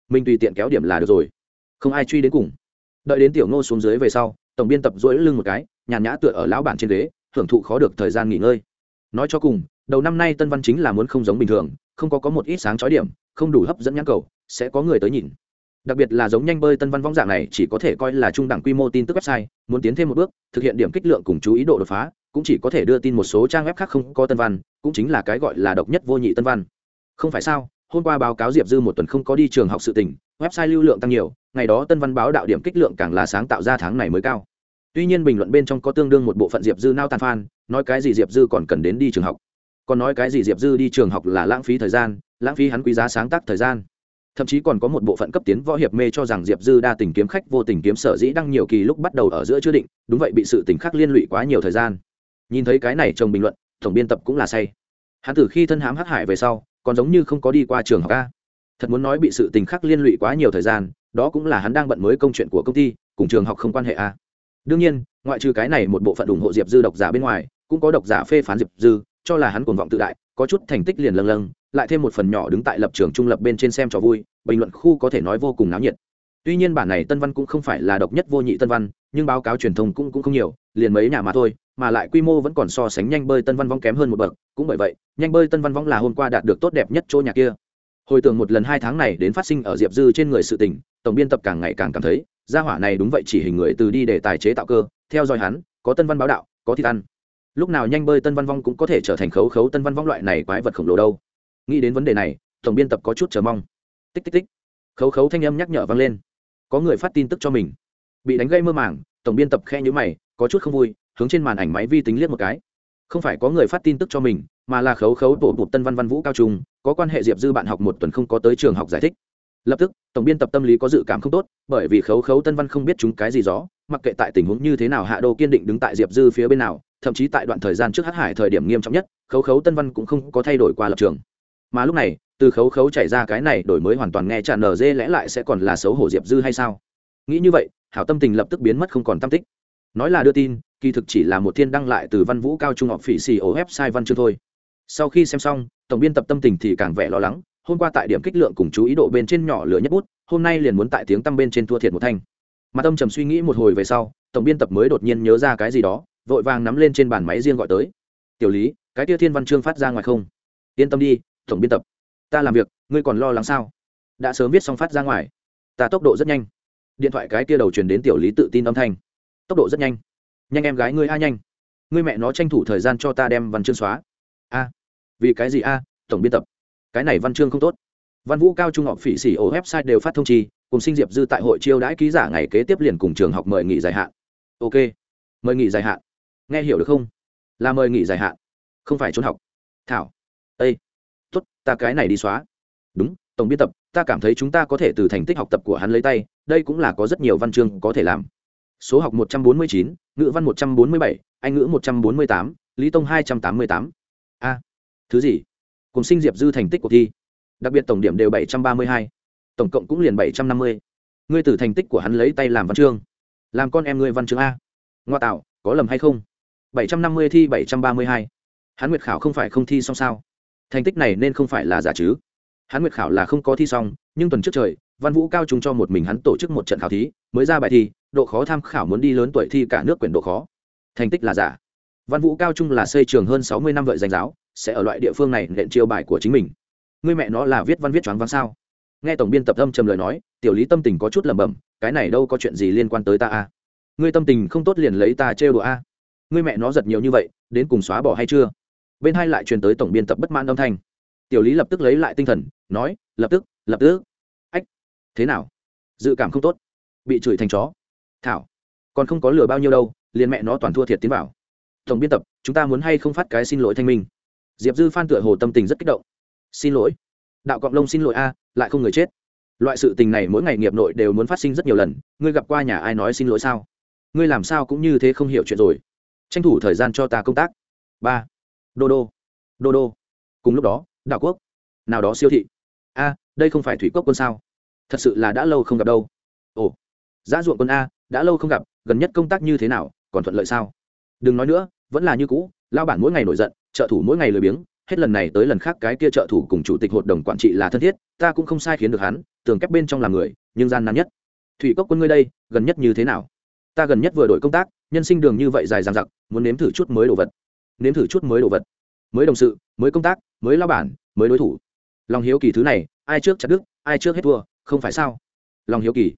Mình tùy tiện kéo điểm là được rồi. Không ai truy đến cùng. Đợi đến tiểu ngô xuống dưới về sau tổng biên tập duỗi lưng một cái, nhàn nhã tựa ở lão bản trên ghế, hưởng thụ khó được thời gian nghỉ ngơi. Nói cho cùng, đầu năm nay tân văn chính là muốn không giống bình thường, không có có một ít sáng chói điểm, không đủ hấp dẫn nhãn cầu, sẽ có người tới nhìn. Đặc biệt là giống nhanh bơi tân văn vong dạng này, chỉ có thể coi là trung đẳng quy mô tin tức website, muốn tiến thêm một bước, thực hiện điểm kích lượng cùng chú ý độ đột phá, cũng chỉ có thể đưa tin một số trang web khác không có tân văn, cũng chính là cái gọi là độc nhất vô nhị tân văn. Không phải sao, hôm qua báo cáo diệp dư một tuần không có đi trường học sự tình website lưu lượng tăng nhiều, ngày đó tân văn báo đạo điểm kích lượng càng là sáng tạo ra tháng này mới cao. Tuy nhiên bình luận bên trong có tương đương một bộ phận diệp dư nao tàn phan nói cái gì diệp dư còn cần đến đi trường học. Còn nói cái gì diệp dư đi trường học là lãng phí thời gian, lãng phí hắn quý giá sáng tác thời gian. Thậm chí còn có một bộ phận cấp tiến võ hiệp mê cho rằng diệp dư đa tình kiếm khách vô tình kiếm sở dĩ đăng nhiều kỳ lúc bắt đầu ở giữa chưa định, đúng vậy bị sự tình khác liên lụy quá nhiều thời gian. Nhìn thấy cái này trong bình luận, tổng biên tập cũng là say. Hắn từ khi thân hám hắc hải về sau, còn giống như không có đi qua trường học a thật muốn nói bị sự tình khắc liên lụy quá nhiều thời gian đó cũng là hắn đang bận mới công chuyện của công ty cùng trường học không quan hệ a đương nhiên ngoại trừ cái này một bộ phận ủng hộ diệp dư độc giả bên ngoài cũng có độc giả phê phán diệp dư cho là hắn cuồng vọng tự đại có chút thành tích liền lâng lâng lại thêm một phần nhỏ đứng tại lập trường trung lập bên trên xem trò vui bình luận khu có thể nói vô cùng náo nhiệt. Tuy nhiên bản này tân văn cũng không phải là độc nhất vô nhị tân văn nhưng báo cáo truyền thông cũng, cũng không nhiều liền mấy nhà mà thôi mà lại quy mô vẫn còn so sánh nhanh bơi tân văn vong kém hơn một bậc cũng bởi vậy nhanh bơi tân văn vong là hôm qua đạt được tốt đẹp nhất chỗ nhà kia hồi tưởng một lần hai tháng này đến phát sinh ở diệp dư trên người sự tình, tổng biên tập càng ngày càng cảm thấy, gia hỏa này đúng vậy chỉ hình người từ đi để tài chế tạo cơ, theo dõi hắn, có tân văn báo đạo, có thịt ăn lúc nào nhanh bơi tân văn vong cũng có thể trở thành khấu khấu tân văn vong loại này quái vật khổng lồ đâu. Nghĩ đến vấn đề này, tổng biên tập có chút chờ mong. Tích tích tích. Khấu khấu thanh âm nhắc nhở vang lên. Có người phát tin tức cho mình. Bị đánh gây mơ màng, tổng biên tập khe nhữ mày, có chút không vui, hướng trên màn ảnh máy vi tính liếc một cái không phải có người phát tin tức cho mình mà là khấu khấu tổ bụt tân văn văn vũ cao trung có quan hệ diệp dư bạn học một tuần không có tới trường học giải thích. Lập tức tổng biên tập tâm lý có dự cảm không tốt bởi vì khấu khấu tân văn không biết chúng cái gì rõ, mặc kệ tại tình huống như thế nào hạ đô kiên định đứng tại diệp dư phía bên nào thậm chí tại đoạn thời gian trước hát hải thời điểm nghiêm trọng nhất khấu khấu tân văn cũng không có thay đổi qua lập trường. Mà lúc này từ khấu khấu chảy ra cái này đổi mới hoàn toàn nghe tràn nở dê lẽ lại sẽ còn là xấu hổ diệp dư hay sao? Nghĩ như vậy hảo tâm tình lập tức biến mất không còn tâm tích nói là đưa tin, kỳ thực chỉ là một thiên đăng lại từ văn vũ cao trung học phỉ xì ổ website văn chương thôi. Sau khi xem xong, tổng biên tập tâm tình thì càng vẻ lo lắng, hôm qua tại điểm kích lượng cùng chú ý độ bên trên nhỏ lửa nhất bút, hôm nay liền muốn tại tiếng tăm bên trên thua thiệt một thanh. Mà tâm trầm suy nghĩ một hồi về sau, tổng biên tập mới đột nhiên nhớ ra cái gì đó, vội vàng nắm lên trên bàn máy riêng gọi tới. Tiểu lý, cái tia thiên văn chương phát ra ngoài không? Yên tâm đi, tổng biên tập. Ta làm việc, ngươi còn lo lắng sao? Đã sớm viết xong phát ra ngoài. Ta tốc độ rất nhanh. Điện thoại cái tia đầu truyền đến tiểu lý tự tin âm thanh tốc độ rất nhanh. Nhanh em gái ngươi a nhanh. Ngươi mẹ nó tranh thủ thời gian cho ta đem văn chương xóa. A. Vì cái gì a? Tổng biên tập. Cái này văn chương không tốt. Văn vũ cao trung học phỉ xỉ ổ website đều phát thông chi, cùng sinh diệp dư tại hội chiêu đãi ký giả ngày kế tiếp liền cùng trường học mời nghỉ dài hạn. Ok. Mời nghỉ dài hạn. Nghe hiểu được không? Là mời nghỉ dài hạn. Không phải trốn học. Thảo. Ây tuất ta cái này đi xóa. Đúng, tổng biên tập, ta cảm thấy chúng ta có thể từ thành tích học tập của hắn lấy tay, đây cũng là có rất nhiều văn chương có thể làm số học một trăm bốn mươi chín, ngữ văn một trăm bốn mươi bảy, anh ngữ một trăm bốn mươi tám, lý tông hai trăm tám mươi tám. A, thứ gì? Cùng sinh diệp dư thành tích cuộc thi. Đặc biệt tổng điểm đều bảy trăm ba mươi hai. Tổng cộng cũng liền bảy trăm năm mươi. Ngươi từ thành tích của hắn lấy tay làm văn chương. Làm con em ngươi văn chương a. Ngoa tạo, có lầm hay không? bảy trăm năm mươi thi bảy trăm ba mươi hai. Hắn nguyệt khảo không phải không thi xong sao? Thành tích này nên không phải là giả chứ. Hắn nguyệt khảo là không có thi xong, nhưng tuần trước trời, văn vũ cao trung cho một mình hắn tổ chức một trận khảo thí, mới ra bài thi độ khó tham khảo muốn đi lớn tuổi thi cả nước quyển độ khó. Thành tích là giả. Văn vũ cao trung là xây trường hơn sáu mươi năm vợi danh giáo, sẽ ở loại địa phương này nện chiêu bài của chính mình. Người mẹ nó là viết văn viết choáng váng sao? Nghe tổng biên tập âm trầm lời nói, tiểu lý tâm tình có chút lẩm bẩm, cái này đâu có chuyện gì liên quan tới ta a ngươi tâm tình không tốt liền lấy ta trêu đùa a ngươi mẹ nó giật nhiều như vậy, đến cùng xóa bỏ hay chưa? Bên hai lại truyền tới tổng biên tập bất mãn âm thanh. Tiểu lý lập tức lấy lại tinh thần, nói, lập tức lập tức. Ách, thế nào? Dự cảm không tốt. Bị chửi thành chó thảo. Còn không có lừa bao nhiêu đâu, liền mẹ nó toàn thua thiệt tiến vào. Tổng biên tập, chúng ta muốn hay không phát cái xin lỗi thanh minh? Diệp dư phan tựa hồ tâm tình rất kích động. Xin lỗi. Đạo cọng lông xin lỗi a, lại không người chết. Loại sự tình này mỗi ngày nghiệp nội đều muốn phát sinh rất nhiều lần, ngươi gặp qua nhà ai nói xin lỗi sao? Ngươi làm sao cũng như thế không hiểu chuyện rồi. Tranh thủ thời gian cho ta công tác. Ba. Đô đô. Đô đô. Cùng lúc đó, đạo quốc. Nào đó siêu thị. A, đây không phải thủy quốc quân sao? Thật sự là đã lâu không gặp đâu. Ồ. Giá ruộng quân a đã lâu không gặp, gần nhất công tác như thế nào, còn thuận lợi sao? Đừng nói nữa, vẫn là như cũ lao bản mỗi ngày nổi giận, trợ thủ mỗi ngày lười biếng, hết lần này tới lần khác cái kia trợ thủ cùng chủ tịch hội đồng quản trị là thân thiết, ta cũng không sai khiến được hắn, tường kép bên trong làm người, nhưng gian nan nhất. Thủy cốc quân ngươi đây, gần nhất như thế nào? Ta gần nhất vừa đổi công tác, nhân sinh đường như vậy dài dằng dặc, muốn nếm thử chút mới đồ vật. Nếm thử chút mới đồ vật. Mới đồng sự, mới công tác, mới lao bản, mới đối thủ. Lòng hiếu kỳ thứ này, ai trước chặt đức ai trước hết thua, không phải sao? Lòng hiếu kỳ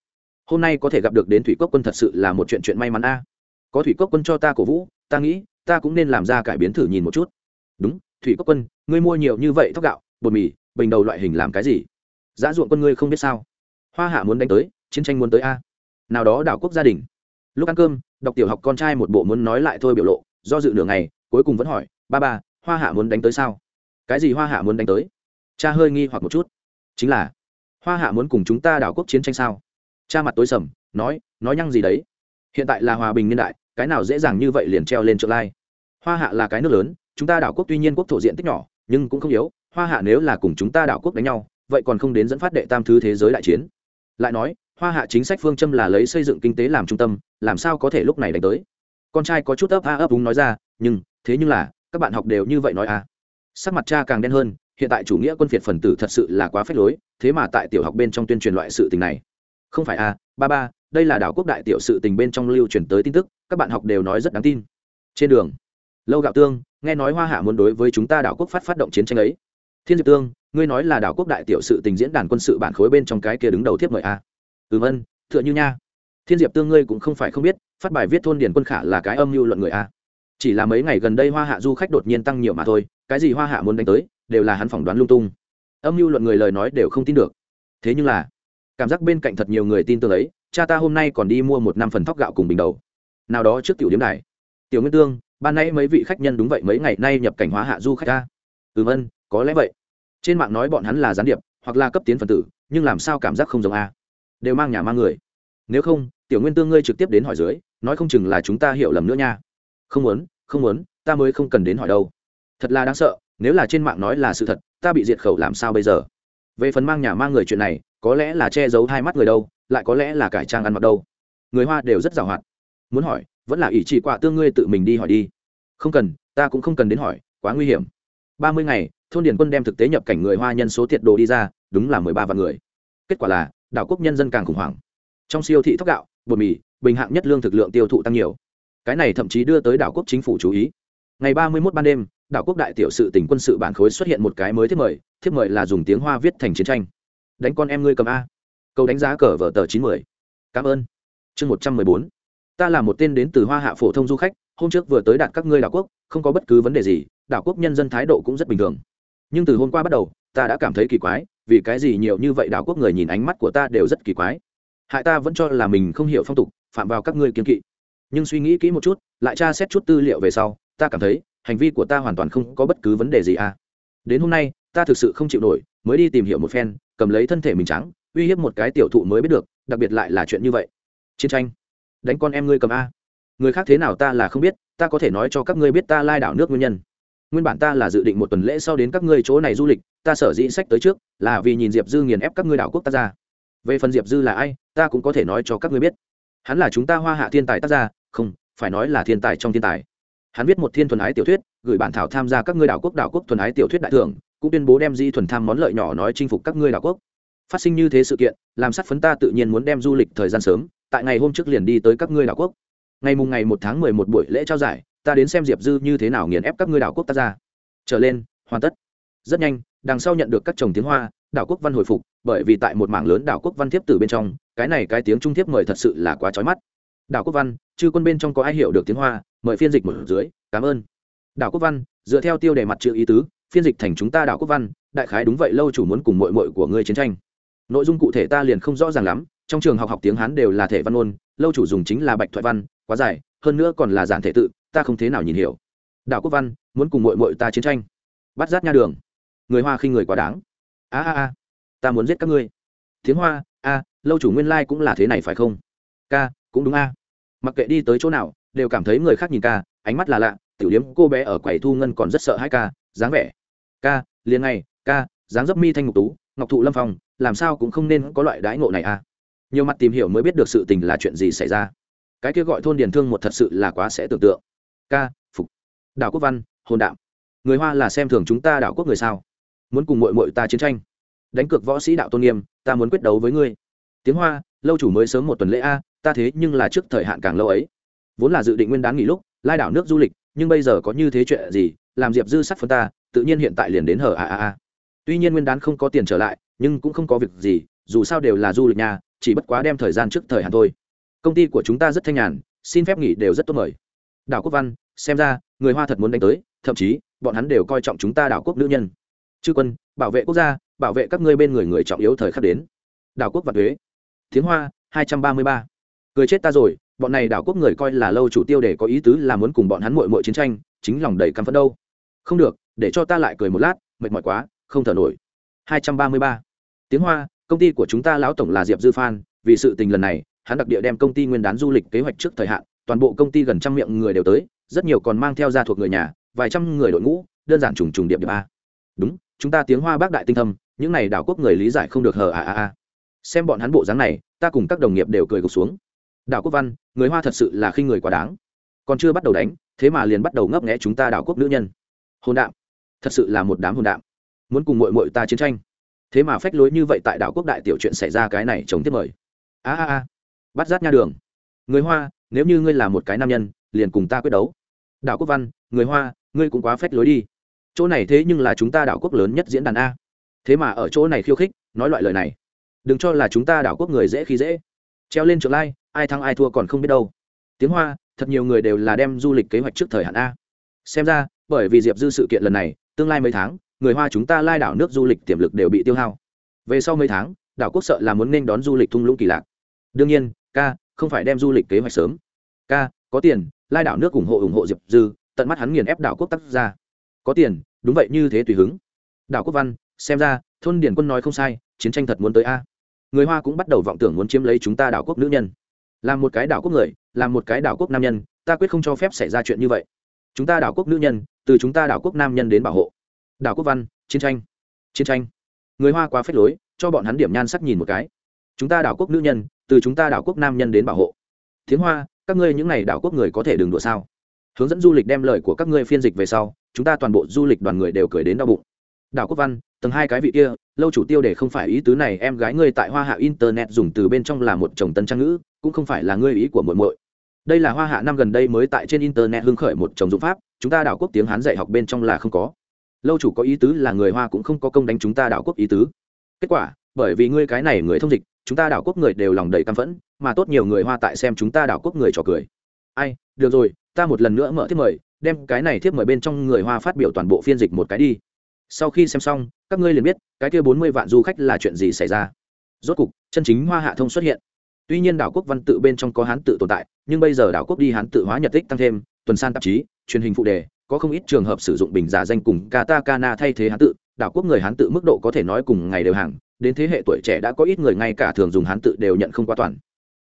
hôm nay có thể gặp được đến thủy quốc quân thật sự là một chuyện chuyện may mắn a. Có thủy quốc quân cho ta cổ vũ, ta nghĩ, ta cũng nên làm ra cải biến thử nhìn một chút. Đúng, thủy quốc quân, ngươi mua nhiều như vậy thóc gạo, bột mì, bình đầu loại hình làm cái gì? Giá ruộng quân ngươi không biết sao? Hoa hạ muốn đánh tới, chiến tranh muốn tới a. Nào đó đảo quốc gia đình. Lúc ăn cơm, đọc tiểu học con trai một bộ muốn nói lại thôi biểu lộ, do dự nửa ngày, cuối cùng vẫn hỏi, ba ba, hoa hạ muốn đánh tới sao? Cái gì hoa hạ muốn đánh tới? Cha hơi nghi hoặc một chút. Chính là, hoa hạ muốn cùng chúng ta đảo quốc chiến tranh sao? Cha mặt tối sầm, nói nói nhăng gì đấy? Hiện tại là hòa bình niên đại, cái nào dễ dàng như vậy liền treo lên trượng lai. Hoa hạ là cái nước lớn, chúng ta đảo quốc tuy nhiên quốc thổ diện tích nhỏ, nhưng cũng không yếu. Hoa hạ nếu là cùng chúng ta đảo quốc đánh nhau, vậy còn không đến dẫn phát đệ tam thứ thế giới đại chiến. Lại nói, hoa hạ chính sách phương châm là lấy xây dựng kinh tế làm trung tâm, làm sao có thể lúc này đánh tới? Con trai có chút ấp a ấp úng nói ra, nhưng, thế nhưng là, các bạn học đều như vậy nói à. Sắc mặt cha càng đen hơn, hiện tại chủ nghĩa quân phiệt phần tử thật sự là quá phép lối, thế mà tại tiểu học bên trong tuyên truyền loại sự tình này không phải à ba ba, đây là đảo quốc đại tiểu sự tình bên trong lưu truyền tới tin tức, các bạn học đều nói rất đáng tin. Trên đường, lâu gạo tương, nghe nói hoa hạ muốn đối với chúng ta đảo quốc phát phát động chiến tranh ấy. Thiên diệp tương, ngươi nói là đảo quốc đại tiểu sự tình diễn đàn quân sự bản khối bên trong cái kia đứng đầu thiếp mời a à. ừm ân, tựa như nha. Thiên diệp tương ngươi cũng không phải không biết, phát bài viết thôn điền quân khả là cái âm mưu luận người a chỉ là mấy ngày gần đây hoa hạ du khách đột nhiên tăng nhiều mà thôi, cái gì hoa hạ muốn đánh tới, đều là hắn phỏng đoán lung tung. Âm mưu luận người lời nói đều không tin được. Thế nhưng là cảm giác bên cạnh thật nhiều người tin tưởng ấy, cha ta hôm nay còn đi mua một năm phần thóc gạo cùng bình đầu. Nào đó trước tiểu điếm này tiểu nguyên tương, ban nay mấy vị khách nhân đúng vậy, mấy ngày nay nhập cảnh hóa hạ du khách ta ừ vân, có lẽ vậy. Trên mạng nói bọn hắn là gián điệp, hoặc là cấp tiến phần tử, nhưng làm sao cảm giác không giống a? Đều mang nhà mang người. Nếu không, tiểu nguyên tương ngươi trực tiếp đến hỏi dưới, nói không chừng là chúng ta hiểu lầm nữa nha. Không muốn không muốn, ta mới không cần đến hỏi đâu. Thật là đáng sợ, nếu là trên mạng nói là sự thật, ta bị diệt khẩu làm sao bây giờ? Về phần mang nhà mang người chuyện này có lẽ là che giấu hai mắt người đâu, lại có lẽ là cải trang ăn mặc đâu. Người hoa đều rất giàu hoạt. Muốn hỏi, vẫn là ỷ chỉ quạ tương ngươi tự mình đi hỏi đi. Không cần, ta cũng không cần đến hỏi, quá nguy hiểm. Ba mươi ngày, thôn điền quân đem thực tế nhập cảnh người hoa nhân số thiệt đồ đi ra, đúng là mười ba vạn người. Kết quả là, đảo quốc nhân dân càng khủng hoảng. Trong siêu thị thóc gạo, bột mì, bình hạng nhất lương thực lượng tiêu thụ tăng nhiều. Cái này thậm chí đưa tới đảo quốc chính phủ chú ý. Ngày ba mươi mốt ban đêm, đảo quốc đại tiểu sự tỉnh quân sự bản khối xuất hiện một cái mới thiết mời thiết mời là dùng tiếng hoa viết thành chiến tranh đánh con em ngươi cầm a. Câu đánh giá cờ vở tờ chín mươi cảm ơn. Chương một trăm mười bốn. Ta là một tên đến từ hoa hạ phổ thông du khách, hôm trước vừa tới đạt các ngươi đảo quốc, không có bất cứ vấn đề gì, đảo quốc nhân dân thái độ cũng rất bình thường. Nhưng từ hôm qua bắt đầu, ta đã cảm thấy kỳ quái, vì cái gì nhiều như vậy đảo quốc người nhìn ánh mắt của ta đều rất kỳ quái. Hại ta vẫn cho là mình không hiểu phong tục, phạm vào các ngươi kiên kỵ. Nhưng suy nghĩ kỹ một chút, lại tra xét chút tư liệu về sau, ta cảm thấy, hành vi của ta hoàn toàn không có bất cứ vấn đề gì à. Đến hôm nay, ta thực sự không chịu nổi mới đi tìm hiểu một phen, cầm lấy thân thể mình trắng, uy hiếp một cái tiểu thụ mới biết được, đặc biệt lại là chuyện như vậy. Chiến tranh. Đánh con em ngươi cầm a. Người khác thế nào ta là không biết, ta có thể nói cho các ngươi biết ta lai đảo nước nguyên nhân. Nguyên bản ta là dự định một tuần lễ sau đến các ngươi chỗ này du lịch, ta sở dĩ sách tới trước, là vì nhìn diệp dư nghiền ép các ngươi đảo quốc ta ra về phần diệp dư là ai, ta cũng có thể nói cho các ngươi biết. Hắn là chúng ta hoa hạ thiên tài tác gia, không, phải nói là thiên tài trong thiên tài. Hắn viết một thiên thuần ái tiểu thuyết, gửi bản thảo tham gia các ngươi đảo quốc đảo quốc thuần ái tiểu thuyết đại thưởng cũng tuyên bố đem di thuần tham món lợi nhỏ nói chinh phục các ngươi đảo quốc. Phát sinh như thế sự kiện, làm sát phấn ta tự nhiên muốn đem du lịch thời gian sớm, tại ngày hôm trước liền đi tới các ngươi đảo quốc. Ngày mùng ngày một tháng mười một buổi lễ trao giải, ta đến xem diệp dư như thế nào nghiền ép các ngươi đảo quốc ta ra. Trở lên, hoàn tất. Rất nhanh, đằng sau nhận được các chồng tiếng hoa, đảo quốc văn hồi phục, bởi vì tại một mảng lớn đảo quốc văn thiếp từ bên trong, cái này cái tiếng trung thiếp mời thật sự là quá trói mắt. Đảo quốc văn chứ quân bên trong có ai hiểu được tiếng hoa, mời phiên dịch một dưới, cảm ơn. Đảo quốc văn, dựa theo tiêu đề mặt chữ ý tứ phiên dịch thành chúng ta đảo quốc văn, đại khái đúng vậy, lâu chủ muốn cùng mội mội của ngươi chiến tranh. Nội dung cụ thể ta liền không rõ ràng lắm, trong trường học học tiếng hán đều là thể văn ôn lâu chủ dùng chính là bạch thoại văn, quá dài, hơn nữa còn là giản thể tự, ta không thế nào nhìn hiểu. Đảo quốc văn, muốn cùng mội mội ta chiến tranh. Bắt rát nha đường. Người hoa khi người quá đáng. A a a, ta muốn giết các ngươi. Tiếng hoa, a, lâu chủ nguyên lai、like、cũng là thế này phải không? Ca, cũng đúng a. Mặc kệ đi tới chỗ nào, đều cảm thấy người khác nhìn ca, ánh mắt là lạ, tiểu điếm cô bé ở quầy thu ngân còn rất sợ hai ca, dáng vẻ ca, liền ngay, ca, dáng dấp mi thanh ngục tú, ngọc thụ lâm phong, làm sao cũng không nên có loại đãi ngộ này a nhiều mặt tìm hiểu mới biết được sự tình là chuyện gì xảy ra. Cái kia gọi thôn điền thương một thật sự là quá sẽ tưởng tượng. Ca, phục. Đảo quốc văn, hồn đạm. Người hoa là xem thường chúng ta đảo quốc người sao? Muốn cùng mội mội ta chiến tranh. Đánh cược võ sĩ đạo tôn nghiêm, ta muốn quyết đấu với ngươi. Tiếng hoa, lâu chủ mới sớm một tuần lễ a, ta thế nhưng là trước thời hạn càng lâu ấy. Vốn là dự định nguyên đáng nghỉ lúc, lai đảo nước du lịch, nhưng bây giờ có như thế chuyện gì, làm diệp dư sắc phân ta tự nhiên hiện tại liền đến hở a a a. Tuy nhiên nguyên đán không có tiền trở lại, nhưng cũng không có việc gì, dù sao đều là du lịch nhà, chỉ bất quá đem thời gian trước thời hạn thôi. Công ty của chúng ta rất thanh nhàn, xin phép nghỉ đều rất tốt mời. Đảo quốc văn, xem ra, người hoa thật muốn đánh tới, thậm chí, bọn hắn đều coi trọng chúng ta đảo quốc nữ nhân. Chư quân, bảo vệ quốc gia, bảo vệ các ngươi bên người người trọng yếu thời khắc đến. Đảo quốc và thuế tiếng hoa, hai trăm ba mươi ba. Cười chết ta rồi, bọn này đảo quốc người coi là lâu chủ tiêu để có ý tứ là muốn cùng bọn hắn mội mội chiến tranh, chính lòng đầy căm phẫn đâu. Không được để cho ta lại cười một lát, mệt mỏi quá, không thở nổi. Hai trăm ba mươi ba. Tiếng hoa, công ty của chúng ta lão tổng là diệp dư phan, vì sự tình lần này, hắn đặc địa đem công ty nguyên đán du lịch kế hoạch trước thời hạn, toàn bộ công ty gần trăm miệng người đều tới, rất nhiều còn mang theo gia thuộc người nhà, vài trăm người đội ngũ, đơn giản trùng trùng điệp điệp a. Đúng, chúng ta tiếng hoa bác đại tinh thâm, những này đảo quốc người lý giải không được hờ a a a. Xem bọn hắn bộ dáng này, ta cùng các đồng nghiệp đều cười gục xuống. Đảo quốc văn, người hoa thật sự là khi người quá đáng. Còn chưa bắt đầu đánh, thế mà liền bắt đầu ngấp nghẽ chúng ta đảo quốc nữ nhân. Hôn đạm thật sự là một đám hồn đạm. Muốn cùng mội mội ta chiến tranh. Thế mà phách lối như vậy tại đảo quốc đại tiểu chuyện xảy ra cái này chống tiếp mời. A a a. Bắt rát nha đường. Người hoa, nếu như ngươi là một cái nam nhân, liền cùng ta quyết đấu. Đảo quốc văn, người hoa, ngươi cũng quá phách lối đi. Chỗ này thế nhưng là chúng ta đảo quốc lớn nhất diễn đàn a. Thế mà ở chỗ này khiêu khích, nói loại lời này. Đừng cho là chúng ta đảo quốc người dễ khi dễ. Treo lên trường lai, ai thắng ai thua còn không biết đâu. Tiếng hoa, thật nhiều người đều là đem du lịch kế hoạch trước thời hạn a. Xem ra, bởi vì diệp dư sự kiện lần này tương lai mấy tháng, người hoa chúng ta lai đảo nước du lịch tiềm lực đều bị tiêu hao. Về sau mấy tháng, đảo quốc sợ là muốn nên đón du lịch thung lũng kỳ lạc. Đương nhiên, ca, không phải đem du lịch kế hoạch sớm. Ca, có tiền, lai đảo nước ủng hộ ủng hộ diệp dư, tận mắt hắn nghiền ép đảo quốc tác ra có tiền, đúng vậy như thế tùy hứng. Đảo quốc văn, xem ra, thôn điển quân nói không sai, chiến tranh thật muốn tới a. Người hoa cũng bắt đầu vọng tưởng muốn chiếm lấy chúng ta đảo quốc nữ nhân. Làm một cái đảo quốc người, làm một cái đảo quốc nam nhân, ta quyết không cho phép xảy ra chuyện như vậy. Chúng ta đảo quốc nữ nhân từ chúng ta đảo quốc nam nhân đến bảo hộ. Đảo quốc văn, chiến tranh chiến tranh. Người hoa quá phết lối, cho bọn hắn điểm nhan sắc nhìn một cái. Chúng ta đảo quốc nữ nhân, từ chúng ta đảo quốc nam nhân đến bảo hộ. Tiếng hoa, các ngươi những n à y đảo quốc người có thể đừng đùa sao? Hướng dẫn du lịch đem lời của các ngươi phiên dịch về sau, chúng ta toàn bộ du lịch đoàn người đều cười đến đau bụng. Đảo quốc văn, tầng hai cái vị kia, lâu chủ tiêu để không phải ý tứ này, em gái ngươi tại hoa hạ internet dùng từ bên trong là một chồng tân trang ngữ, cũng không phải là ngươi ý của muội muội đây là hoa hạ năm gần đây mới tại trên internet hưng khởi một chồng dụng pháp, chúng ta đảo quốc tiếng hán dạy học bên trong là không có. Lâu chủ có ý tứ là người hoa cũng không có công đánh chúng ta đảo quốc ý tứ. Kết quả, bởi vì ngươi cái này người thông dịch, chúng ta đảo quốc người đều lòng đầy căm phẫn, mà tốt nhiều người hoa tại xem chúng ta đảo quốc người trò cười. Ai, được rồi, ta một lần nữa mở thiếp mời, đem cái này thiếp mời bên trong người hoa phát biểu toàn bộ phiên dịch một cái đi. Sau khi xem xong, các ngươi liền biết, cái kia bốn mươi vạn du khách là chuyện gì xảy ra. Rốt cục, chân chính hoa hạ thông xuất hiện tuy nhiên đảo quốc văn tự bên trong có hán tự tồn tại, nhưng bây giờ đảo quốc đi hán tự hóa nhật tích tăng thêm, tuần san tạp chí, truyền hình phụ đề, có không ít trường hợp sử dụng bình giả danh cùng katakana thay thế hán tự. Đảo quốc người hán tự mức độ có thể nói cùng ngày đều hàng, đến thế hệ tuổi trẻ đã có ít người ngay cả thường dùng hán tự đều nhận không quá toàn.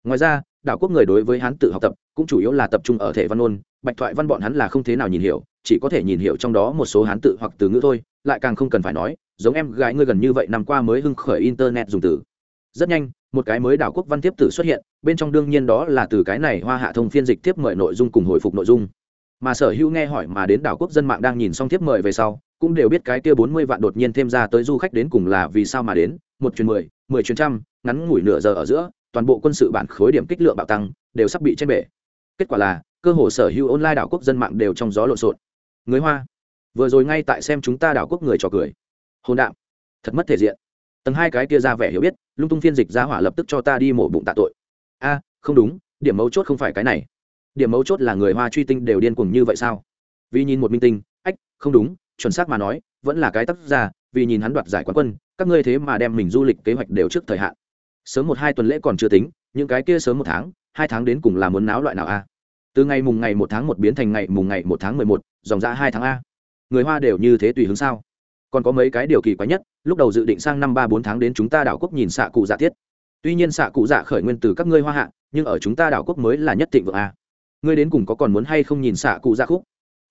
Ngoài ra, đảo quốc người đối với hán tự học tập, cũng chủ yếu là tập trung ở thể văn ôn bạch thoại văn bọn hắn là không thế nào nhìn hiểu, chỉ có thể nhìn hiểu trong đó một số hán tự hoặc từ ngữ thôi, lại càng không cần phải nói, giống em gái ngươi gần như vậy năm qua mới hưng khởi internet dùng từ. Rất nhanh một cái mới đảo quốc văn tiếp tử xuất hiện, bên trong đương nhiên đó là từ cái này hoa hạ thông phiên dịch tiếp mời nội dung cùng hồi phục nội dung. Mà sở hữu nghe hỏi mà đến đảo quốc dân mạng đang nhìn xong tiếp mời về sau, cũng đều biết cái kia bốn mươi vạn đột nhiên thêm ra tới du khách đến cùng là vì sao mà đến, một chuyến mười mười chuyến trăm, ngắn ngủi nửa giờ ở giữa, toàn bộ quân sự bản khối điểm kích lượng bạo tăng, đều sắp bị trên bể. Kết quả là, cơ hồ sở hữu online đảo quốc dân mạng đều trong gió lộn xộn. Người hoa, vừa rồi ngay tại xem chúng ta đảo quốc người trò cười. Hồn đạm, thật mất thể diện tầng hai cái kia ra vẻ hiểu biết, lung tung phiên dịch ra hỏa lập tức cho ta đi mổ bụng tạ tội. A, không đúng, điểm mấu chốt không phải cái này. Điểm mấu chốt là người hoa truy tinh đều điên cuồng như vậy sao? Vì nhìn một minh tinh, ách, không đúng, chuẩn xác mà nói, vẫn là cái tác giả, vì nhìn hắn đoạt giải quán quân, các ngươi thế mà đem mình du lịch kế hoạch đều trước thời hạn. Sớm một hai tuần lễ còn chưa tính, những cái kia sớm một tháng, hai tháng đến cùng là muốn náo loại nào a? Từ ngày mùng ngày một tháng một biến thành ngày mùng ngày một tháng mười một, dòng ra hai tháng a. Người hoa đều như thế tùy hướng sao? Còn có mấy cái điều kỳ quái nhất, lúc đầu dự định sang năm ba bốn tháng đến chúng ta đảo quốc nhìn xạ cụ dạ thiết. Tuy nhiên xạ cụ dạ khởi nguyên từ các ngươi hoa hạ, nhưng ở chúng ta đảo quốc mới là nhất thịnh vượng a. Ngươi đến cùng có còn muốn hay không nhìn xạ cụ dạ khúc?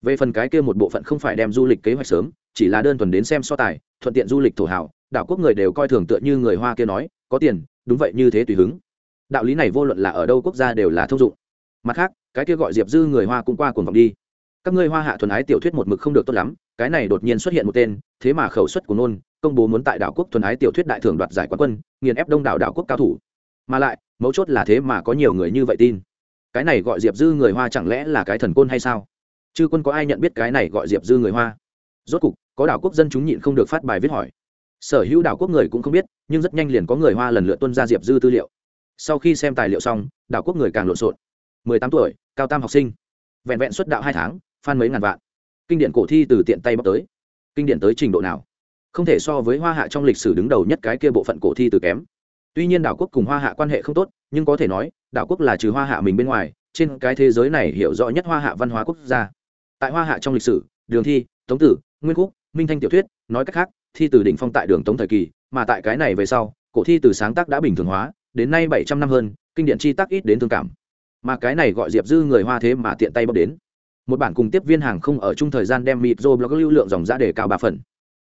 Về phần cái kia một bộ phận không phải đem du lịch kế hoạch sớm, chỉ là đơn thuần đến xem so tài, thuận tiện du lịch thổ hảo đảo quốc người đều coi thường tựa như người hoa kia nói, có tiền, đúng vậy như thế tùy hứng. Đạo lý này vô luận là ở đâu quốc gia đều là thông dụng. Mặt khác, cái kia gọi diệp dư người hoa cũng qua cuồng vọng đi. Các ngươi hoa hạ thuần ái tiểu thuyết một mực không được tốt lắm, cái này đột nhiên xuất hiện một tên thế mà khẩu suất của nôn, công bố muốn tại đảo quốc thuần ái tiểu thuyết đại thưởng đoạt giải quán quân, nghiền ép đông đảo đảo quốc cao thủ. Mà lại, mấu chốt là thế mà có nhiều người như vậy tin. Cái này gọi diệp dư người hoa chẳng lẽ là cái thần côn hay sao? Chư quân có ai nhận biết cái này gọi diệp dư người hoa? Rốt cục, có đảo quốc dân chúng nhịn không được phát bài viết hỏi. Sở hữu đảo quốc người cũng không biết, nhưng rất nhanh liền có người hoa lần lượt tuân ra diệp dư tư liệu. Sau khi xem tài liệu xong, đảo quốc người càng lộn xộn. Mười tám tuổi, cao tam học sinh. Vẹn vẹn xuất đạo hai tháng phan mấy ngàn vạn. Kinh điển cổ thi từ tiện tay bóc tới kinh điển tới trình độ nào. Không thể so với hoa hạ trong lịch sử đứng đầu nhất cái kia bộ phận cổ thi từ kém. Tuy nhiên đảo quốc cùng hoa hạ quan hệ không tốt, nhưng có thể nói, đảo quốc là trừ hoa hạ mình bên ngoài, trên cái thế giới này hiểu rõ nhất hoa hạ văn hóa quốc gia. Tại hoa hạ trong lịch sử, đường thi, tống tử, nguyên khúc, minh thanh tiểu thuyết, nói cách khác, thi từ đỉnh phong tại đường tống thời kỳ, mà tại cái này về sau, cổ thi từ sáng tác đã bình thường hóa, đến nay bảy trăm năm hơn, kinh điển chi tác ít đến thương cảm. Mà cái này gọi diệp dư người hoa thế mà tiện tay bóc đến một bản cùng tiếp viên hàng không ở chung thời gian đem mịt rô blog lưu lượng dòng ra để cao ba phần.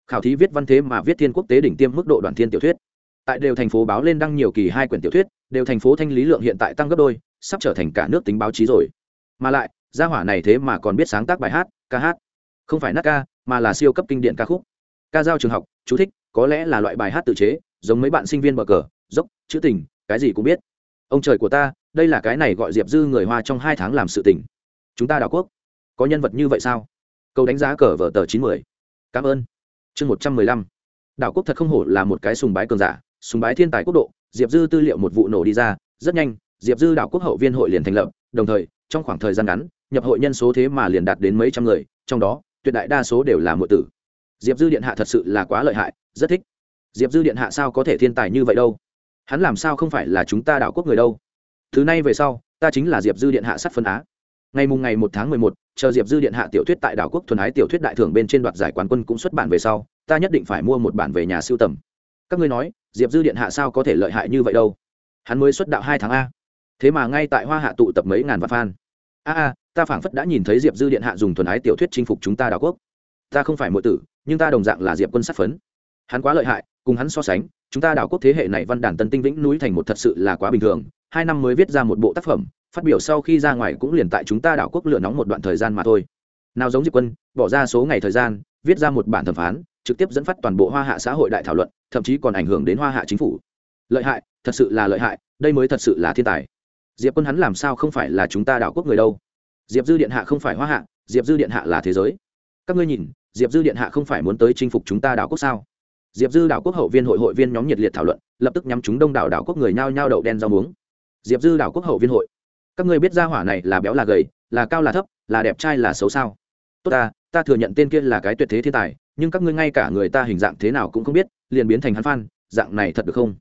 Khảo thí viết văn thế mà viết thiên quốc tế đỉnh tiêm mức độ đoàn thiên tiểu thuyết. Tại đều thành phố báo lên đăng nhiều kỳ hai quyển tiểu thuyết, đều thành phố thanh lý lượng hiện tại tăng gấp đôi, sắp trở thành cả nước tính báo chí rồi. Mà lại, gia hỏa này thế mà còn biết sáng tác bài hát, ca hát. Không phải nát ca, mà là siêu cấp kinh điển ca khúc. Ca giao trường học, chú thích, có lẽ là loại bài hát tự chế, giống mấy bạn sinh viên bờ cờ, dốc, chữ tình, cái gì cũng biết. Ông trời của ta, đây là cái này gọi diệp dư người hoa trong hai tháng làm sự tình. Chúng ta đảo quốc có nhân vật như vậy sao? Câu đánh giá cờ vở tờ chín mươi cảm ơn. Chương một trăm mười lăm. Đảo quốc thật không hổ là một cái sùng bái cường giả, sùng bái thiên tài quốc độ, diệp dư tư liệu một vụ nổ đi ra, rất nhanh, diệp dư đảo quốc hậu viên hội liền thành lập, đồng thời, trong khoảng thời gian ngắn, nhập hội nhân số thế mà liền đạt đến mấy trăm người, trong đó, tuyệt đại đa số đều là mượn tử. Diệp dư điện hạ thật sự là quá lợi hại, rất thích. Diệp dư điện hạ sao có thể thiên tài như vậy đâu? Hắn làm sao không phải là chúng ta đảo quốc người đâu? Thứ này về sau, ta chính là diệp dư điện hạ sắt phân á. Ngày mùng ngày một tháng mười một chờ diệp dư điện hạ tiểu thuyết tại đảo quốc thuần ái tiểu thuyết đại thưởng bên trên đoạt giải quán quân cũng xuất bản về sau, ta nhất định phải mua một bản về nhà siêu tầm. Các ngươi nói, diệp dư điện hạ sao có thể lợi hại như vậy đâu? Hắn mới xuất đạo hai tháng a. Thế mà ngay tại hoa hạ tụ tập mấy ngàn vạn fan. A a, ta phảng phất đã nhìn thấy diệp dư điện hạ dùng thuần ái tiểu thuyết chinh phục chúng ta đảo quốc. Ta không phải mọi tử, nhưng ta đồng dạng là diệp quân sát phấn. Hắn quá lợi hại, cùng hắn so sánh, chúng ta đảo quốc thế hệ này văn đàn tân tinh vĩnh núi thành một thật sự là quá bình thường. Hai năm mới viết ra một bộ tác phẩm phát biểu sau khi ra ngoài cũng liền tại chúng ta đảo quốc lựa nóng một đoạn thời gian mà thôi. Nào giống diệp quân, bỏ ra số ngày thời gian, viết ra một bản thẩm phán, trực tiếp dẫn phát toàn bộ hoa hạ xã hội đại thảo luận, thậm chí còn ảnh hưởng đến hoa hạ chính phủ. Lợi hại, thật sự là lợi hại, đây mới thật sự là thiên tài. Diệp quân hắn làm sao không phải là chúng ta đảo quốc người đâu? Diệp dư điện hạ không phải hoa hạ, diệp dư điện hạ là thế giới. Các ngươi nhìn, diệp dư điện hạ không phải muốn tới chinh phục chúng ta đảo quốc sao? Diệp dư đảo quốc hậu viên hội hội viên nhóm nhiệt liệt thảo luận, lập tức nhắm chúng đông đảo đảo quốc người nhao nhao đậu đen rau muống. Diệp dư đảo quốc hậu viên hội các ngươi biết ra hỏa này là béo là gầy, là cao là thấp, là đẹp trai là xấu sao? Tốt ta ta thừa nhận tên kia là cái tuyệt thế thiên tài, nhưng các ngươi ngay cả người ta hình dạng thế nào cũng không biết, liền biến thành hắn phan dạng này thật được không?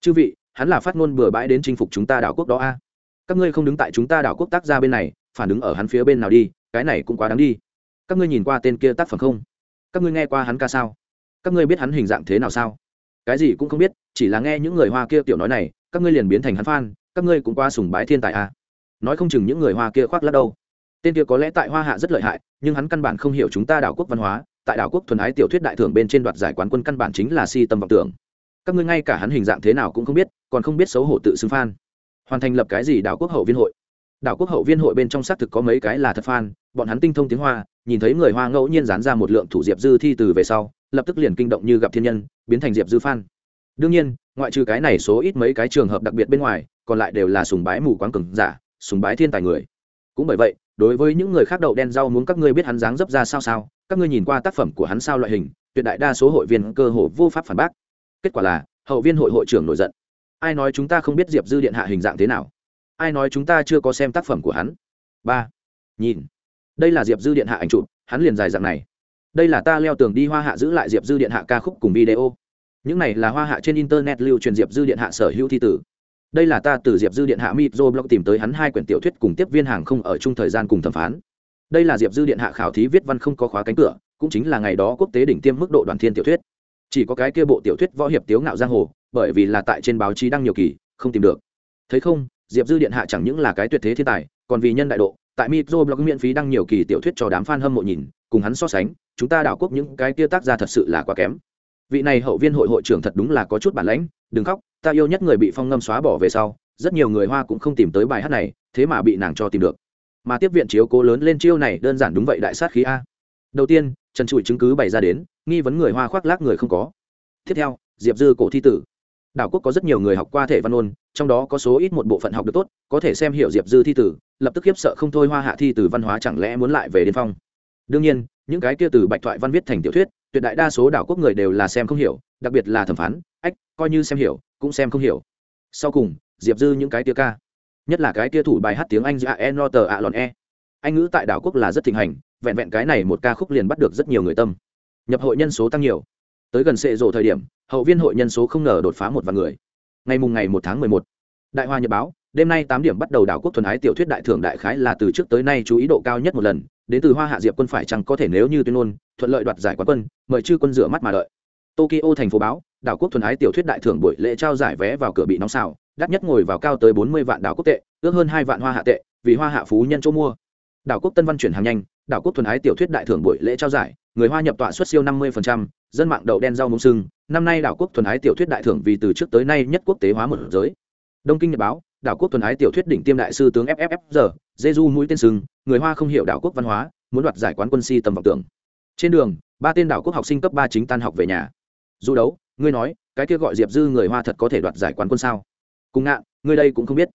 Chư vị, hắn là phát ngôn bừa bãi đến chinh phục chúng ta đảo quốc đó a. Các ngươi không đứng tại chúng ta đảo quốc tác ra bên này, phản đứng ở hắn phía bên nào đi, cái này cũng quá đáng đi. Các ngươi nhìn qua tên kia tác phẩm không? Các ngươi nghe qua hắn ca sao? Các ngươi biết hắn hình dạng thế nào sao? Cái gì cũng không biết, chỉ là nghe những người hoa kia tiểu nói này, các ngươi liền biến thành hắn phan các ngươi cũng qua sùng bái thiên tài à nói không chừng những người hoa kia khoác lắc đâu. Tên kia có lẽ tại hoa hạ rất lợi hại, nhưng hắn căn bản không hiểu chúng ta đảo quốc văn hóa, tại đảo quốc thuần ái tiểu thuyết đại thưởng bên trên đoạt giải quán quân căn bản chính là si tâm vọng tưởng. Các ngươi ngay cả hắn hình dạng thế nào cũng không biết, còn không biết xấu hổ tự xưng phan hoàn thành lập cái gì đảo quốc hậu viên hội? Đảo quốc hậu viên hội bên trong xác thực có mấy cái là thật phan bọn hắn tinh thông tiếng hoa, nhìn thấy người hoa ngẫu nhiên dán ra một lượng thủ diệp dư thi từ về sau, lập tức liền kinh động như gặp thiên nhân, biến thành diệp dư phan đương nhiên, ngoại trừ cái này số ít mấy cái trường hợp đặc biệt bên ngoài, còn lại đều là sùng bái mù quáng cừng giả sùng bái thiên tài người. Cũng bởi vậy, đối với những người khác đậu đen rau muốn các ngươi biết hắn dáng dấp ra sao sao, các ngươi nhìn qua tác phẩm của hắn sao loại hình, tuyệt đại đa số hội viên cơ hồ vô pháp phản bác. Kết quả là, hậu viên hội hội trưởng nổi giận. Ai nói chúng ta không biết diệp dư điện hạ hình dạng thế nào? Ai nói chúng ta chưa có xem tác phẩm của hắn? Ba. Nhìn. Đây là diệp dư điện hạ ảnh chụp, hắn liền dài dạng này. Đây là ta leo tường đi hoa hạ giữ lại diệp dư điện hạ ca khúc cùng video. Những này là hoa hạ trên internet lưu truyền diệp dư điện hạ sở hữu thi tử đây là ta từ diệp dư điện hạ mitro blog tìm tới hắn hai quyển tiểu thuyết cùng tiếp viên hàng không ở chung thời gian cùng thẩm phán. Đây là diệp dư điện hạ khảo thí viết văn không có khóa cánh cửa, cũng chính là ngày đó quốc tế đỉnh tiêm mức độ đoàn thiên tiểu thuyết. Chỉ có cái kia bộ tiểu thuyết võ hiệp tiếu ngạo giang hồ, bởi vì là tại trên báo chí đăng nhiều kỳ, không tìm được. Thấy không, diệp dư điện hạ chẳng những là cái tuyệt thế thiên tài, còn vì nhân đại độ, tại mitro blog miễn phí đăng nhiều kỳ tiểu thuyết cho đám f a n hâm mộ nhìn, cùng hắn so sánh, chúng ta đảo quốc những cái kia tác ra thật sự là quá kém. Vị này hậu viên hội hội trưởng thật đúng là có chút bản lãnh, đừng khóc ta yêu nhất người bị phong ngâm xóa bỏ về sau, rất nhiều người hoa cũng không tìm tới bài hát này, thế mà bị nàng cho tìm được. Mà tiếp viện chiếu cố lớn lên chiêu này đơn giản đúng vậy đại sát khí a. Đầu tiên, trần trụi chứng cứ bày ra đến, nghi vấn người hoa khoác lác người không có. Tiếp theo, diệp dư cổ thi tử. Đảo quốc có rất nhiều người học qua thể văn ôn, trong đó có số ít một bộ phận học được tốt, có thể xem hiểu diệp dư thi tử, lập tức khiếp sợ không thôi hoa hạ thi tử văn hóa chẳng lẽ muốn lại về điên phong. Đương nhiên, những cái kia từ bạch thoại văn viết thành tiểu thuyết tuyệt đại đa số đảo quốc người đều là xem không hiểu, đặc biệt là thẩm phán, ách, coi như xem hiểu, cũng xem không hiểu. Sau cùng, diệp dư những cái tia ca, nhất là cái tia thủ bài hát tiếng anh giữa e no tờ ạ lòn e. Anh ngữ tại đảo quốc là rất thịnh hành, vẹn vẹn cái này một ca khúc liền bắt được rất nhiều người tâm. Nhập hội nhân số tăng nhiều. Tới gần sệ rộ thời điểm, hậu viên hội nhân số không ngờ đột phá một vạn người. Ngày mùng ngày một tháng mười một, đại hoa nhật báo đêm nay tám điểm bắt đầu đảo quốc thuần ái tiểu thuyết đại thưởng đại khái là từ trước tới nay chú ý độ cao nhất một lần, đến từ hoa hạ diệp quân phải chăng có thể nếu như tuyên ngôn, thuận lợi đoạt giải quán quân, mời chư quân rửa mắt mà đợi. Tokyo thành phố báo, đảo quốc thuần ái tiểu thuyết đại thưởng buổi lễ trao giải vé vào cửa bị nóng xào, đắt nhất ngồi vào cao tới bốn mươi vạn đảo quốc tệ, ước hơn hai vạn hoa hạ tệ, vì hoa hạ phú nhân chỗ mua. Đảo quốc tân văn chuyển hàng nhanh, đảo quốc thuần ái tiểu thuyết đại thưởng buổi lễ trao giải, người hoa nhập tọa suất siêu năm mươi dân mạng đậu đen rau muống sưng năm nay đảo quốc thuần ái tiểu thuyết đại thưởng vì từ trước tới nay nhất quốc tế hóa một giới. Đông kinh nhật báo đảo quốc thuần ái tiểu thuyết đỉnh tiêm đại sư tướng fff giờ jeju mũi tên sừng, người hoa không hiểu đảo quốc văn hóa, muốn đoạt giải quán quân si tầm vọng tưởng. Trên đường, ba tên đảo quốc học sinh cấp ba chính tan học về nhà. Du đấu, ngươi nói, cái kia gọi diệp dư người hoa thật có thể đoạt giải quán quân sao? Cùng ngạn người đây cũng không biết.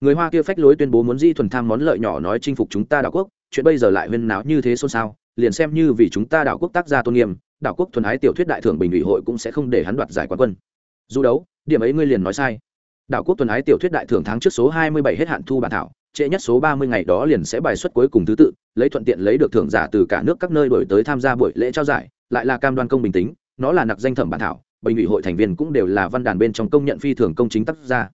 Người hoa kia phách lối tuyên bố muốn di thuần tham món lợi nhỏ nói chinh phục chúng ta đảo quốc, chuyện bây giờ lại huyên náo như thế xôn xao, liền xem như vì chúng ta đảo quốc tác gia tôn nghiêm, đảo quốc thuần ái tiểu thuyết đại thưởng bình ủy hội cũng sẽ không để hắn đoạt giải quán quân. Du đấu, điểm ấy ngươi liền nói sai đảo quốc tuần ái tiểu thuyết đại thưởng tháng trước số 27 hết hạn thu bản thảo, trễ nhất số 30 ngày đó liền sẽ bài xuất cuối cùng thứ tự, lấy thuận tiện lấy được thưởng giả từ cả nước các nơi đổi tới tham gia buổi lễ trao giải, lại là cam đoan công bình tính, nó là nặc danh thẩm bản thảo, bình ủy hội thành viên cũng đều là văn đàn bên trong công nhận phi thường công chính tác gia.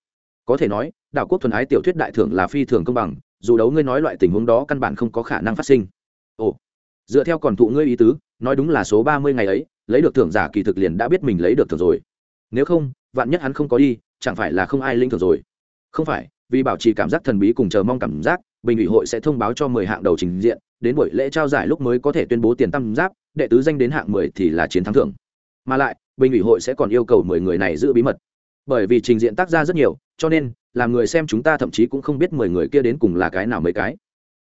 Có thể nói, đảo quốc thuần ái tiểu thuyết đại thưởng là phi thường công bằng, dù đấu ngươi nói loại tình huống đó căn bản không có khả năng phát sinh. Ồ, dựa theo còn thụ ngươi ý tứ, nói đúng là số 30 ngày ấy, lấy được thưởng giả kỳ thực liền đã biết mình lấy được thưởng rồi. Nếu không, vạn nhất hắn không có đi chẳng phải là không ai linh thường rồi. Không phải, vì bảo trì cảm giác thần bí cùng chờ mong cảm giác, bình ủy hội sẽ thông báo cho mười hạng đầu trình diện, đến buổi lễ trao giải lúc mới có thể tuyên bố tiền tam giáp, đệ tứ danh đến hạng mười thì là chiến thắng thưởng mà lại, bình ủy hội sẽ còn yêu cầu mười người này giữ bí mật. Bởi vì trình diện tác ra rất nhiều, cho nên, làm người xem chúng ta thậm chí cũng không biết mười người kia đến cùng là cái nào mấy cái.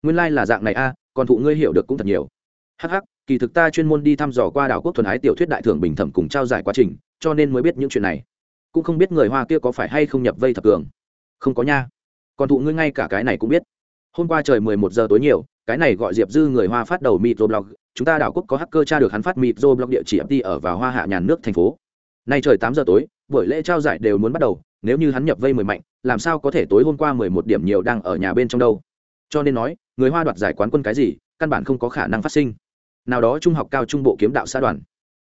Nguyên lai、like、là dạng này a, còn thụ ngươi hiểu được cũng thật nhiều. Hh kỳ thực ta chuyên môn đi thăm dò qua đảo quốc thuần ái tiểu thuyết đại thưởng bình thẩm cùng trao giải quá trình, cho nên mới biết những chuyện này cũng không biết người hoa kia có phải hay không nhập vây thập cường. Không có nha. Còn thụ ngươi ngay cả cái này cũng biết. Hôm qua trời mười một giờ tối nhiều, cái này gọi diệp dư người hoa phát đầu microblog chúng ta đảo quốc có hacker tra được hắn phát microblog địa chỉ ft ở vào hoa hạ nhàn nước thành phố. Nay trời tám giờ tối, buổi lễ trao giải đều muốn bắt đầu, nếu như hắn nhập vây mười mạnh, làm sao có thể tối hôm qua mười một điểm nhiều đang ở nhà bên trong đâu? Cho nên nói, người hoa đoạt giải quán quân cái gì, căn bản không có khả năng phát sinh. Nào đó trung học cao trung bộ kiếm đạo xã đoàn.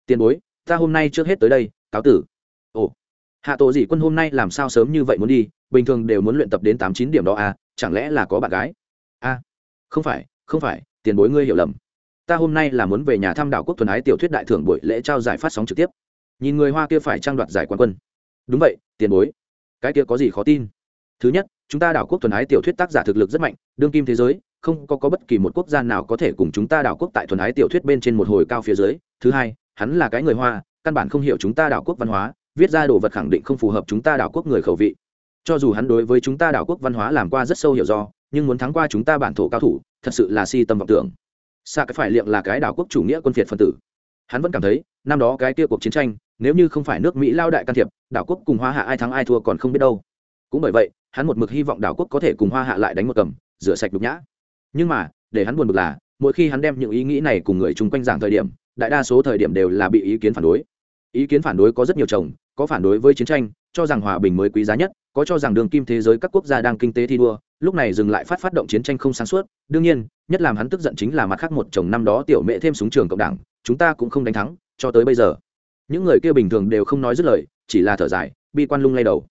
Tiền bối, ta hôm nay trước hết tới đây, cáo tử. Ồ hạ tổ dị quân hôm nay làm sao sớm như vậy muốn đi bình thường đều muốn luyện tập đến tám chín điểm đó à chẳng lẽ là có bạn gái? A à, không phải không phải tiền bối ngươi hiểu lầm. Ta hôm nay là muốn về nhà thăm đảo quốc thuần ái tiểu thuyết đại thưởng buổi lễ trao giải phát sóng trực tiếp. Nhìn người hoa kia phải trang đoạt giải quán quân. Đúng vậy tiền bối. Cái kia có gì khó tin? Thứ nhất chúng ta đảo quốc thuần ái tiểu thuyết tác giả thực lực rất mạnh đương kim thế giới không có, có bất kỳ một quốc gia nào có thể cùng chúng ta đảo quốc tại thuần ái tiểu thuyết bên trên một hồi cao phía dưới. Thứ hai hắn là cái người hoa căn bản không hiểu chúng ta đảo quốc văn hóa viết ra đồ vật khẳng định không phù hợp chúng ta đảo quốc người khẩu vị. Cho dù hắn đối với chúng ta đảo quốc văn hóa làm qua rất sâu hiểu do, nhưng muốn thắng qua chúng ta bản thổ cao thủ, thật sự là si tâm vọng tưởng. Xa cái phải liệng là cái đảo quốc chủ nghĩa quân phiệt phân tử. Hắn vẫn cảm thấy, năm đó cái kia cuộc chiến tranh, nếu như không phải nước mỹ lao đại can thiệp, đảo quốc cùng hoa hạ ai thắng ai thua còn không biết đâu. Cũng bởi vậy, hắn một mực hy vọng đảo quốc có thể cùng hoa hạ lại đánh một cầm, rửa sạch đục nhã. Nhưng mà, để hắn buồn bực là, mỗi khi hắn đem những ý nghĩ này cùng người chung quanh giảng thời điểm, đại đa số thời điểm đều là bị ý kiến phản đối. Ý kiến phản đối có rất nhiều chồng có phản đối với chiến tranh, cho rằng hòa bình mới quý giá nhất, có cho rằng đường kim thế giới các quốc gia đang kinh tế thi đua, lúc này dừng lại phát phát động chiến tranh không sáng suốt. Đương nhiên, nhất làm hắn tức giận chính là mặt khác một chồng năm đó tiểu mẹ thêm súng trường cộng đảng, chúng ta cũng không đánh thắng, cho tới bây giờ. Những người kia bình thường đều không nói dứt lời, chỉ là thở dài, bi quan lung lay đầu.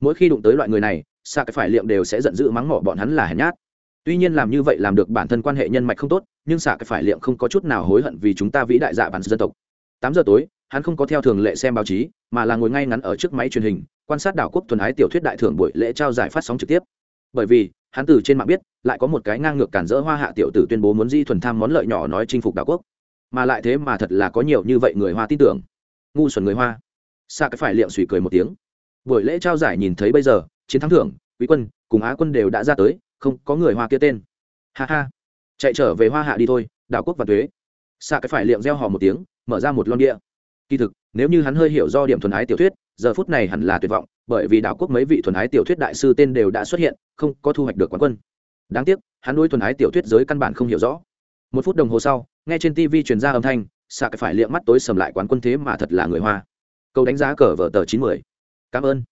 Mỗi khi đụng tới loại người này, xa cái phải liệm đều sẽ giận dữ mắng mỏ bọn hắn là hèn nhát. Tuy nhiên làm như vậy làm được bản thân quan hệ nhân mạch không tốt, nhưng xạ cái phải liệm không có chút nào hối hận vì chúng ta vĩ đại dạ bản dân tộc. Tám giờ tối hắn không có theo thường lệ xem báo chí, mà là ngồi ngay ngắn ở trước máy truyền hình, quan sát đảo quốc tuần ái tiểu thuyết đại thưởng buổi lễ trao giải phát sóng trực tiếp. Bởi vì, hắn từ trên mạng biết, lại có một cái ngang ngược cản rỡ hoa hạ tiểu tử tuyên bố muốn di thuần tham món lợi nhỏ nói chinh phục đảo quốc. Mà lại thế mà thật là có nhiều như vậy người hoa tin tưởng. Ngu xuẩn người hoa. Xa cái phải liệm suy cười một tiếng. Buổi lễ trao giải nhìn thấy bây giờ, chiến thắng thưởng, quý quân, cùng á quân đều đã ra tới, không có người hoa kia tên. Ha ha. Chạy trở về hoa hạ đi thôi, đảo quốc và thuế. Xa cái phải liệm reo hò một tiếng, mở ra một lon địa kỳ thực, nếu như hắn hơi hiểu do điểm thuần ái tiểu thuyết, giờ phút này hẳn là tuyệt vọng, bởi vì đảo quốc mấy vị thuần ái tiểu thuyết đại sư tên đều đã xuất hiện, không có thu hoạch được quán quân. Đáng tiếc, hắn nuôi thuần ái tiểu thuyết giới căn bản không hiểu rõ. Một phút đồng hồ sau, nghe trên tv truyền ra âm thanh, xạ cái phải liệm mắt tối sầm lại quán quân thế mà thật là người hoa. Câu đánh giá cờ vở tờ chín mươi cảm ơn.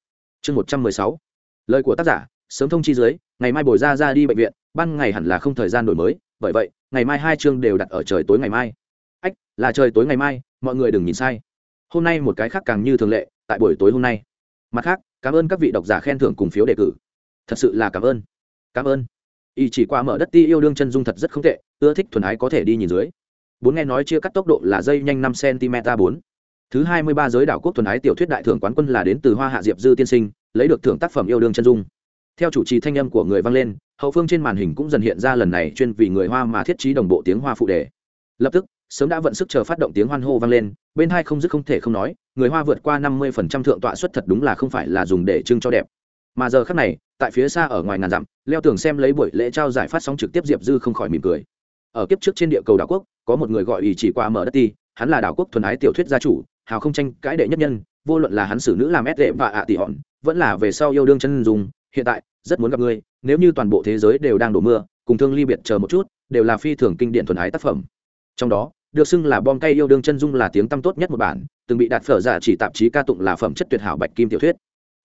Chương một trăm mười sáu. Lời của tác giả, sớm thông chi dưới, ngày mai bồi ra ra đi bệnh viện, ban ngày hẳn là không thời gian đổi mới, bởi vậy, ngày mai hai chương đều đặt ở trời tối ngày mai. Ách, là trời tối ngày mai mọi người đừng nhìn sai. Hôm nay một cái khác càng như thường lệ, tại buổi tối hôm nay. Mặt khác, cảm ơn các vị độc giả khen thưởng cùng phiếu đề cử. Thật sự là cảm ơn. Cảm ơn. Y chỉ qua mở đất ti yêu đương chân dung thật rất không tệ, ưa thích thuần ái có thể đi nhìn dưới. Bốn nghe nói chia cắt tốc độ là dây nhanh năm cm bốn. Thứ hai mươi ba giới đảo quốc thuần ái tiểu thuyết đại thưởng quán quân là đến từ hoa hạ diệp dư tiên sinh, lấy được thưởng tác phẩm yêu đương chân dung. Theo chủ trì thanh âm của người vang lên, hậu phương trên màn hình cũng dần hiện ra lần này chuyên vì người hoa mà thiết trí đồng bộ tiếng hoa phụ đề. Lập tức sớm đã vận sức chờ phát động tiếng hoan hô vang lên, bên hai không dứt không thể không nói, người hoa vượt qua năm mươi phần trăm thượng tọa xuất thật đúng là không phải là dùng để trưng cho đẹp. Mà giờ khác này, tại phía xa ở ngoài ngàn dặm, leo tường xem lấy buổi lễ trao giải phát sóng trực tiếp diệp dư không khỏi mỉm cười. Ở kiếp trước trên địa cầu đảo quốc, có một người gọi ý chỉ qua mở đất ti, hắn là đảo quốc thuần ái tiểu thuyết gia chủ, hào không tranh cãi đệ nhất nhân, vô luận là hắn xử nữ làm ép đệ và ạ tỷ hòn, vẫn là về sau yêu đương chân dung, hiện tại, rất muốn gặp ngươi nếu như toàn bộ thế giới đều đang đổ mưa, cùng thương ly biệt chờ một chút, đều là phi thường kinh điển thuần ái tác phẩm. Trong đó được xưng là bom cây yêu đương chân dung là tiếng tăm tốt nhất một bản, từng bị đạt phở giả chỉ tạp chí ca tụng là phẩm chất tuyệt hảo bạch kim tiểu thuyết.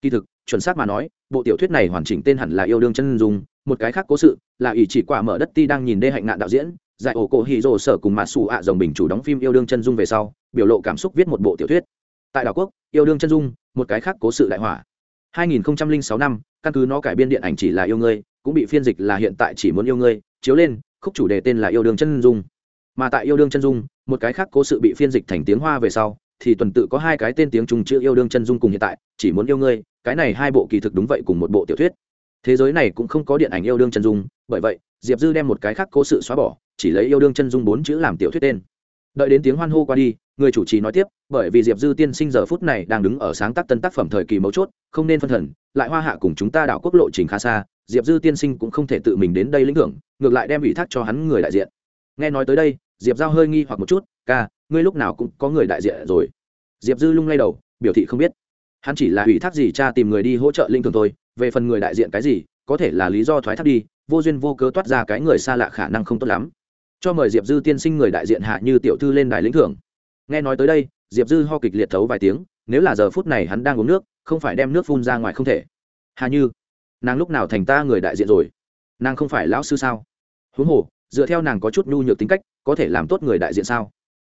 Kỳ thực, chuẩn xác mà nói, bộ tiểu thuyết này hoàn chỉnh tên hẳn là yêu đương chân dung, một cái khác cố sự là ỷ chỉ quả mở đất ti đang nhìn đê hạnh nạn đạo diễn, giải ổ cổ hì rồ sở cùng mà xù ạ dòng bình chủ đóng phim yêu đương chân dung về sau, biểu lộ cảm xúc viết một bộ tiểu thuyết. Tại đảo quốc, yêu đương chân dung, một cái khác cố sự đại hỏa. 2006 năm, căn cứ nó cải biên điện ảnh chỉ là yêu ngươi, cũng bị phiên dịch là hiện tại chỉ muốn yêu ngươi, chiếu lên, khúc chủ đề tên là yêu đương chân dung mà tại yêu đương chân dung, một cái khác cố sự bị phiên dịch thành tiếng hoa về sau, thì tuần tự có hai cái tên tiếng trung chữ yêu đương chân dung cùng hiện tại, chỉ muốn yêu ngươi, cái này hai bộ kỳ thực đúng vậy cùng một bộ tiểu thuyết. Thế giới này cũng không có điện ảnh yêu đương chân dung, bởi vậy, diệp dư đem một cái khác cố sự xóa bỏ, chỉ lấy yêu đương chân dung bốn chữ làm tiểu thuyết tên. Đợi đến tiếng hoan hô qua đi, người chủ trì nói tiếp, bởi vì diệp dư tiên sinh giờ phút này đang đứng ở sáng tác tân tác phẩm thời kỳ mấu chốt, không nên phân thần, lại hoa hạ cùng chúng ta đảo quốc lộ trình khá xa, diệp dư tiên sinh cũng không thể tự mình đến đây lĩnh hưởng ngược lại đem ủy thác cho hắn người đại diện. Nghe nói tới đây diệp giao hơi nghi hoặc một chút, ca, ngươi lúc nào cũng có người đại diện rồi. Diệp dư lung lay đầu, biểu thị không biết. Hắn chỉ là ủy thác gì cha tìm người đi hỗ trợ linh thường thôi, về phần người đại diện cái gì, có thể là lý do thoái thác đi, vô duyên vô cớ toát ra cái người xa lạ khả năng không tốt lắm. Cho mời diệp dư tiên sinh người đại diện hạ như tiểu thư lên đài lĩnh thưởng. Nghe nói tới đây, diệp dư ho kịch liệt thấu vài tiếng, nếu là giờ phút này hắn đang uống nước, không phải đem nước phun ra ngoài không thể. Hà như, nàng lúc nào thành ta người đại diện rồi? Nàng không phải lão sư sao? Huống hồ dựa theo nàng có chút nhu nhược tính cách, có thể làm tốt người đại diện sao?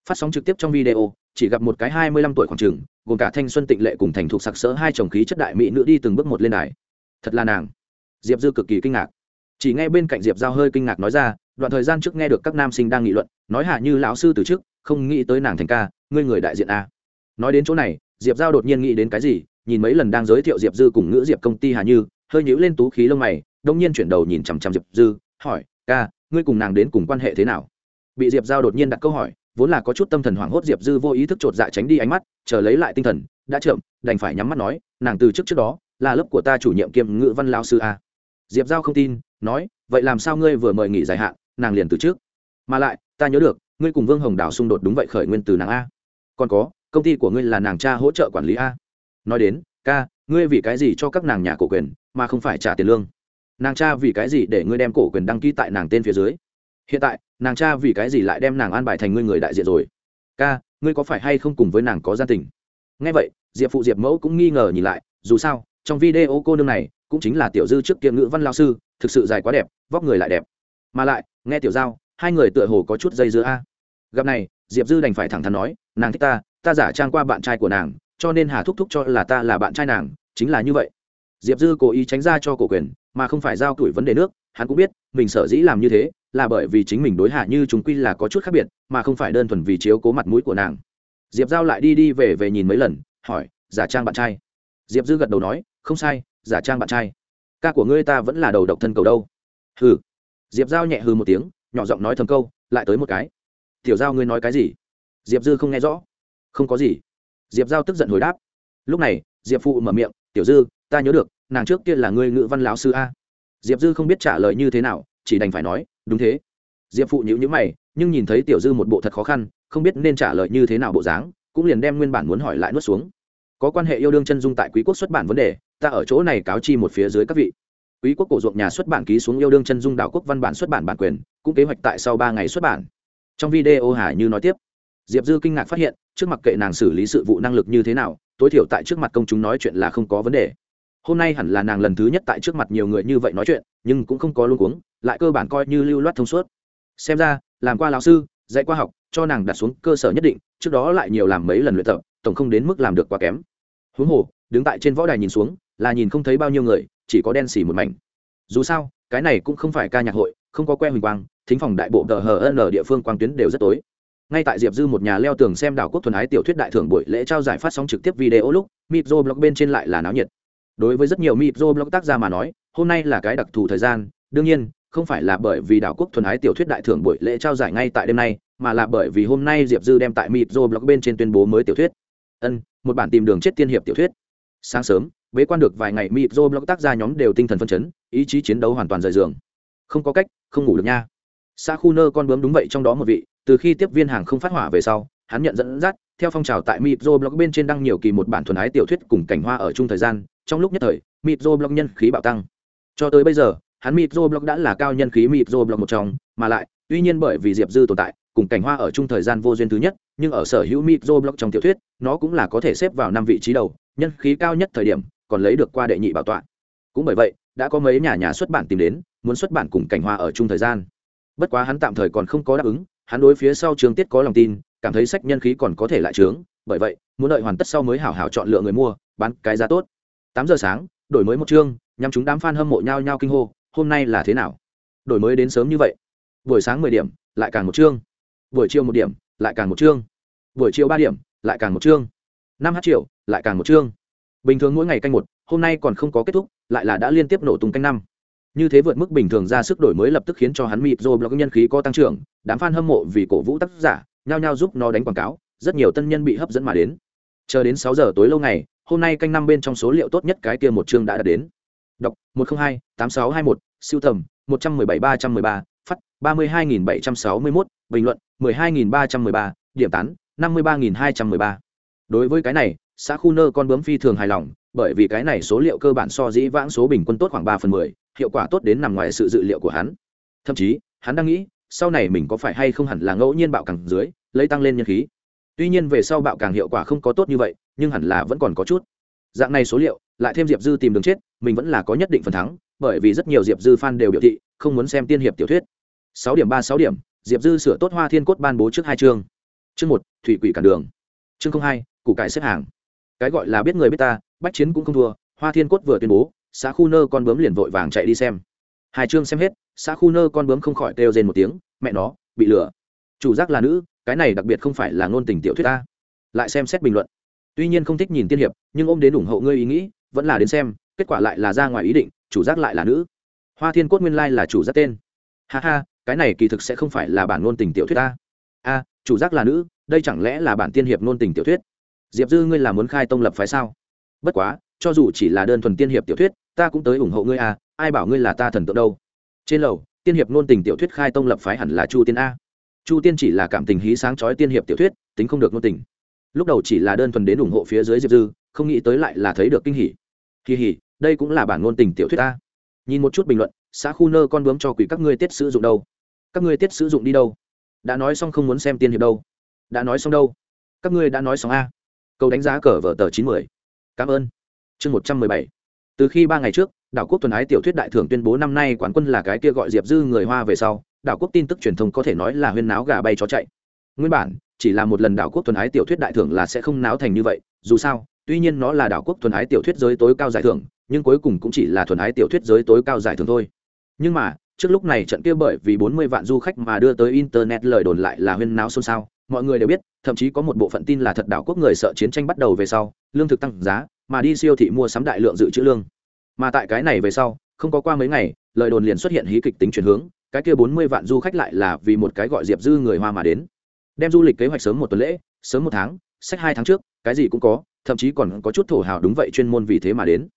Phát sóng trực tiếp trong video, chỉ gặp một cái hai mươi lăm tuổi khoảng trường, gồm cả thanh xuân tịnh lệ cùng thành thục sặc sỡ hai chồng khí chất đại mỹ nữ đi từng bước một lên đài. Thật là nàng. Diệp dư cực kỳ kinh ngạc. Chỉ nghe bên cạnh diệp giao hơi kinh ngạc nói ra, đoạn thời gian trước nghe được các nam sinh đang nghị luận, nói hạ như lão sư từ trước, không nghĩ tới nàng thành ca, ngươi người đại diện a nói đến chỗ này, diệp giao đột nhiên nghĩ đến cái gì, nhìn mấy lần đang giới thiệu diệp dư cùng ngữ diệp công ty hà như, hơi nhíu lên tú khí lông mày, đông nhiên chuyển đầu nhìn chằm chằm diệp dư, hỏi, ca ngươi cùng nàng đến cùng quan hệ thế nào? Bị diệp giao đột nhiên đặt câu hỏi, vốn là có chút tâm thần hoảng hốt, diệp dư vô ý thức chột dạ tránh đi ánh mắt, chờ lấy lại tinh thần, đã chậm, đành phải nhắm mắt nói, nàng từ trước trước đó là lớp của ta chủ nhiệm kiêm ngữ văn lao sư a. Diệp giao không tin, nói, vậy làm sao ngươi vừa mời nghỉ dài hạn, nàng liền từ trước? Mà lại, ta nhớ được, ngươi cùng vương hồng đào xung đột đúng vậy khởi nguyên từ nàng a. Còn có, công ty của ngươi là nàng cha hỗ trợ quản lý a. Nói đến, ca, ngươi vì cái gì cho các nàng nhà cổ quyền, mà không phải trả tiền lương? Nàng cha vì cái gì để ngươi đem cổ quyền đăng ký tại nàng tên phía dưới? Hiện tại, nàng cha vì cái gì lại đem nàng an bài thành ngươi người đại diện rồi? Ca, ngươi có phải hay không cùng với nàng có gia tình? Ngay vậy, diệp phụ diệp mẫu cũng nghi ngờ nhìn lại, dù sao, trong video cô nương này cũng chính là tiểu dư trước kia ngữ văn lao sư, thực sự dài quá đẹp, vóc người lại đẹp. Mà lại, nghe tiểu giao, hai người tựa hồ có chút dây dưa a. Gặp này, diệp dư đành phải thẳng thắn nói, nàng thích ta ta giả trang qua bạn trai của nàng, cho nên hà thúc thúc cho là ta là bạn trai nàng, chính là như vậy. Diệp dư cố ý tránh ra cho cổ quyền mà không phải giao tuổi vấn đề nước, hắn cũng biết, mình sở dĩ làm như thế là bởi vì chính mình đối hạ như chúng quy là có chút khác biệt, mà không phải đơn thuần vì chiếu cố mặt mũi của nàng. Diệp giao lại đi đi về về nhìn mấy lần, hỏi, giả trang bạn trai? Diệp dư gật đầu nói, không sai, giả trang bạn trai. Ca của ngươi ta vẫn là đầu độc thân cầu đâu. Hừ. Diệp giao nhẹ hừ một tiếng, nhỏ giọng nói thầm câu, lại tới một cái. Tiểu giao ngươi nói cái gì? Diệp dư không nghe rõ. Không có gì. Diệp giao tức giận hồi đáp. Lúc này, diệp phụ mở miệng, tiểu dư, ta nhớ được nàng trước kia là ngươi ngữ văn lão sư a. Diệp dư không biết trả lời như thế nào, chỉ đành phải nói, đúng thế. Diệp phụ nhữ nhữ mày, nhưng nhìn thấy tiểu dư một bộ thật khó khăn, không biết nên trả lời như thế nào bộ dáng, cũng liền đem nguyên bản muốn hỏi lại nuốt xuống. Có quan hệ yêu đương chân dung tại quý quốc xuất bản vấn đề, ta ở chỗ này cáo chi một phía dưới các vị. Quý quốc cổ ruộng nhà xuất bản ký xuống yêu đương chân dung đảo quốc văn bản xuất bản bản quyền, cũng kế hoạch tại sau ba ngày xuất bản. Trong video hà như nói tiếp, diệp dư kinh ngạc phát hiện, trước mặt kệ nàng xử lý sự vụ năng lực như thế nào, tối thiểu tại trước mặt công chúng nói chuyện là không có vấn đề hôm nay hẳn là nàng lần thứ nhất tại trước mặt nhiều người như vậy nói chuyện, nhưng cũng không có luôn cuống, lại cơ bản coi như lưu loát thông suốt. Xem ra, làm qua lão sư, dạy qua học, cho nàng đặt xuống cơ sở nhất định, trước đó lại nhiều làm mấy lần luyện tập, tổng không đến mức làm được quá kém. Huống hồ, đứng tại trên võ đài nhìn xuống, là nhìn không thấy bao nhiêu người, chỉ có đen xỉ một mảnh. Dù sao, cái này cũng không phải ca nhạc hội, không có que huỳnh quang, thính phòng đại bộ tờ hn ở địa phương quang tuyến đều rất tối. Ngay tại diệp dư một nhà leo tường xem đảo quốc thuần ái tiểu thuyết đại thưởng buổi lễ trao giải phát sóng trực tiếp video lúc mipro blog bên trên lại là náo nhiệt đối với rất nhiều micro blog tác gia mà nói, hôm nay là cái đặc thù thời gian. Đương nhiên, không phải là bởi vì đảo quốc thuần ái tiểu thuyết đại thưởng buổi lễ trao giải ngay tại đêm nay, mà là bởi vì hôm nay diệp dư đem tại micro blog bên trên tuyên bố mới tiểu thuyết. Ân, một bản tìm đường chết tiên hiệp tiểu thuyết. Sáng sớm, bế quan được vài ngày micro blog tác gia nhóm đều tinh thần phân chấn, ý chí chiến đấu hoàn toàn rời giường. Không có cách, không ngủ được nha. Xa khu nơ con bướm đúng vậy trong đó một vị, từ khi tiếp viên hàng không phát hỏa về sau, hắn nhận dẫn dắt, theo phong trào tại micro blog bên trên đăng nhiều kỳ một bản thuần ái tiểu thuyết cùng cảnh hoa ở chung thời gian trong lúc nhất thời micro blog nhân khí bạo tăng. Cho tới bây giờ, hắn micro blog đã là cao nhân khí micro blog một trong, mà lại, tuy nhiên bởi vì diệp dư tồn tại, cùng cảnh hoa ở chung thời gian vô duyên thứ nhất, nhưng ở sở hữu micro blog trong tiểu thuyết, nó cũng là có thể xếp vào năm vị trí đầu, nhân khí cao nhất thời điểm, còn lấy được qua đệ nhị bảo tọa. Cũng bởi vậy, đã có mấy nhà nhà xuất bản tìm đến, muốn xuất bản cùng cảnh hoa ở chung thời gian. Bất quá hắn tạm thời còn không có đáp ứng, hắn đối phía sau trường tiết có lòng tin, cảm thấy sách nhân khí còn có thể lại trướng, bởi vậy, muốn đợi hoàn tất sau mới hảo hảo chọn lựa người mua, bán cái giá tốt tám giờ sáng, đổi mới một chương nhằm chúng đám f a n hâm mộ nhau nhau kinh hô, hôm nay là thế nào? Đổi mới đến sớm như vậy. Buổi sáng mười điểm, lại càng một chương. Buổi chiều một điểm, lại càng một chương. Buổi chiều ba điểm, lại càng một chương. Năm h triệu, lại càng một chương. Bình thường mỗi ngày canh một, hôm nay còn không có kết thúc, lại là đã liên tiếp nổ tung canh năm. Như thế vượt mức bình thường ra sức đổi mới lập tức khiến cho hắn mịt rồi blog nhân khí có tăng trưởng, đám f a n hâm mộ vì cổ vũ tác giả, nhao nhao giúp nó đánh quảng cáo, rất nhiều tân nhân bị hấp dẫn mà đến. Chờ đến sáu giờ tối lâu ngày hôm nay canh năm bên trong số liệu tốt nhất cái kia một chương đã đạt đến. Đọc, một trăm linh hai, tám sáu hai một, siêu tầm, một trăm mười bảy, ba trăm mười ba, phát, ba mươi hai nghìn bảy trăm sáu mươi mốt, bình luận, mười hai nghìn ba trăm mười ba, điểm tán, năm mươi ba nghìn hai trăm mười ba. Đối với cái này, xã khu nơ con bướm phi thường hài lòng, bởi vì cái này số liệu cơ bản so dĩ vãng số bình quân tốt khoảng ba phần mười, hiệu quả tốt đến nằm ngoài sự dự liệu của hắn. Thậm chí, hắn đang nghĩ, sau này mình có phải hay không hẳn là ngẫu nhiên bạo càng dưới, lấy tăng lên nhân khí tuy nhiên về sau bạo càng hiệu quả không có tốt như vậy, nhưng hẳn là vẫn còn có chút. Dạng này số liệu, lại thêm diệp dư tìm đường chết, mình vẫn là có nhất định phần thắng, bởi vì rất nhiều diệp dư f a n đều biểu thị không muốn xem tiên hiệp tiểu thuyết. Sáu điểm ba sáu điểm, diệp dư sửa tốt hoa thiên cốt ban bố trước hai chương. Chương một, thủy quỷ cản đường. Chương hai, củ cải xếp hàng. Cái gọi là biết người biết ta, bách chiến cũng không thua, hoa thiên cốt vừa tuyên bố, xã khu nơ con bướm liền vội vàng chạy đi xem. Hai chương xem hết, xã khu nơ con bướm không khỏi kêu rên một tiếng, mẹ nó, bị lừa. Chủ giác là nữ cái này đặc biệt không phải là ngôn tình tiểu thuyết ta. Lại xem xét bình luận. Tuy nhiên không thích nhìn tiên hiệp, nhưng ôm đến ủng hộ ngươi ý nghĩ, vẫn là đến xem, kết quả lại là ra ngoài ý định, chủ giác lại là nữ. Hoa thiên cốt nguyên lai là chủ giác tên. Ha ha, cái này kỳ thực sẽ không phải là bản ngôn tình tiểu thuyết ta. A, chủ giác là nữ, đây chẳng lẽ là bản tiên hiệp ngôn tình tiểu thuyết? Diệp dư ngươi là muốn khai tông lập phái sao? Bất quá, cho dù chỉ là đơn thuần tiên hiệp tiểu thuyết, ta cũng tới ủng hộ ngươi a, ai bảo ngươi là ta thần tượng đâu? Trên lầu, tiên hiệp ngôn tình tiểu thuyết khai tông lập phái hẳn là chu tiên a chu tiên chỉ là cảm tình hí sáng chói tiên hiệp tiểu thuyết, tính không được ngôn tình. Lúc đầu chỉ là đơn thuần đến ủng hộ phía dưới diệp dư, không nghĩ tới lại là thấy được kinh hỉ. Kỳ hỉ, đây cũng là bản ngôn tình tiểu thuyết ta. Nhìn một chút bình luận, xã khu nơ con bướm cho quỷ các ngươi tiết sử dụng đâu? Các ngươi tiết sử dụng đi đâu? Đã nói xong không muốn xem tiên hiệp đâu. Đã nói xong đâu? Các ngươi đã nói xong a. Câu đánh giá cờ vở tờ chín mươi cảm ơn. Chương một trăm mười bảy. Từ khi ba ngày trước, đảo quốc tuần ái tiểu thuyết đại thưởng tuyên bố năm nay quán quân là cái kia gọi diệp dư người hoa về sau đảo quốc tin tức truyền thông có thể nói là huyên náo gà bay chó chạy. Nguyên bản, chỉ là một lần đảo quốc thuần ái tiểu thuyết đại thưởng là sẽ không náo thành như vậy, dù sao, tuy nhiên nó là đảo quốc thuần ái tiểu thuyết giới tối cao giải thưởng, nhưng cuối cùng cũng chỉ là thuần ái tiểu thuyết giới tối cao giải thưởng thôi. Nhưng mà, trước lúc này trận kia bởi vì bốn mươi vạn du khách mà đưa tới internet lời đồn lại là huyên náo xôn xao. Mọi người đều biết, thậm chí có một bộ phận tin là thật đảo quốc người sợ chiến tranh bắt đầu về sau, lương thực tăng giá, mà đi siêu thị mua sắm đại lượng dự trữ lương. Mà tại cái này về sau, không có qua mấy ngày, lời đồn liền xuất hiện hí kịch tính chuyển hướng cái kia bốn mươi vạn du khách lại là vì một cái gọi diệp dư người hoa mà đến. Đem du lịch kế hoạch sớm một tuần lễ, sớm một tháng, sách hai tháng trước, cái gì cũng có, thậm chí còn có chút thổ hào đúng vậy chuyên môn vì thế mà đến.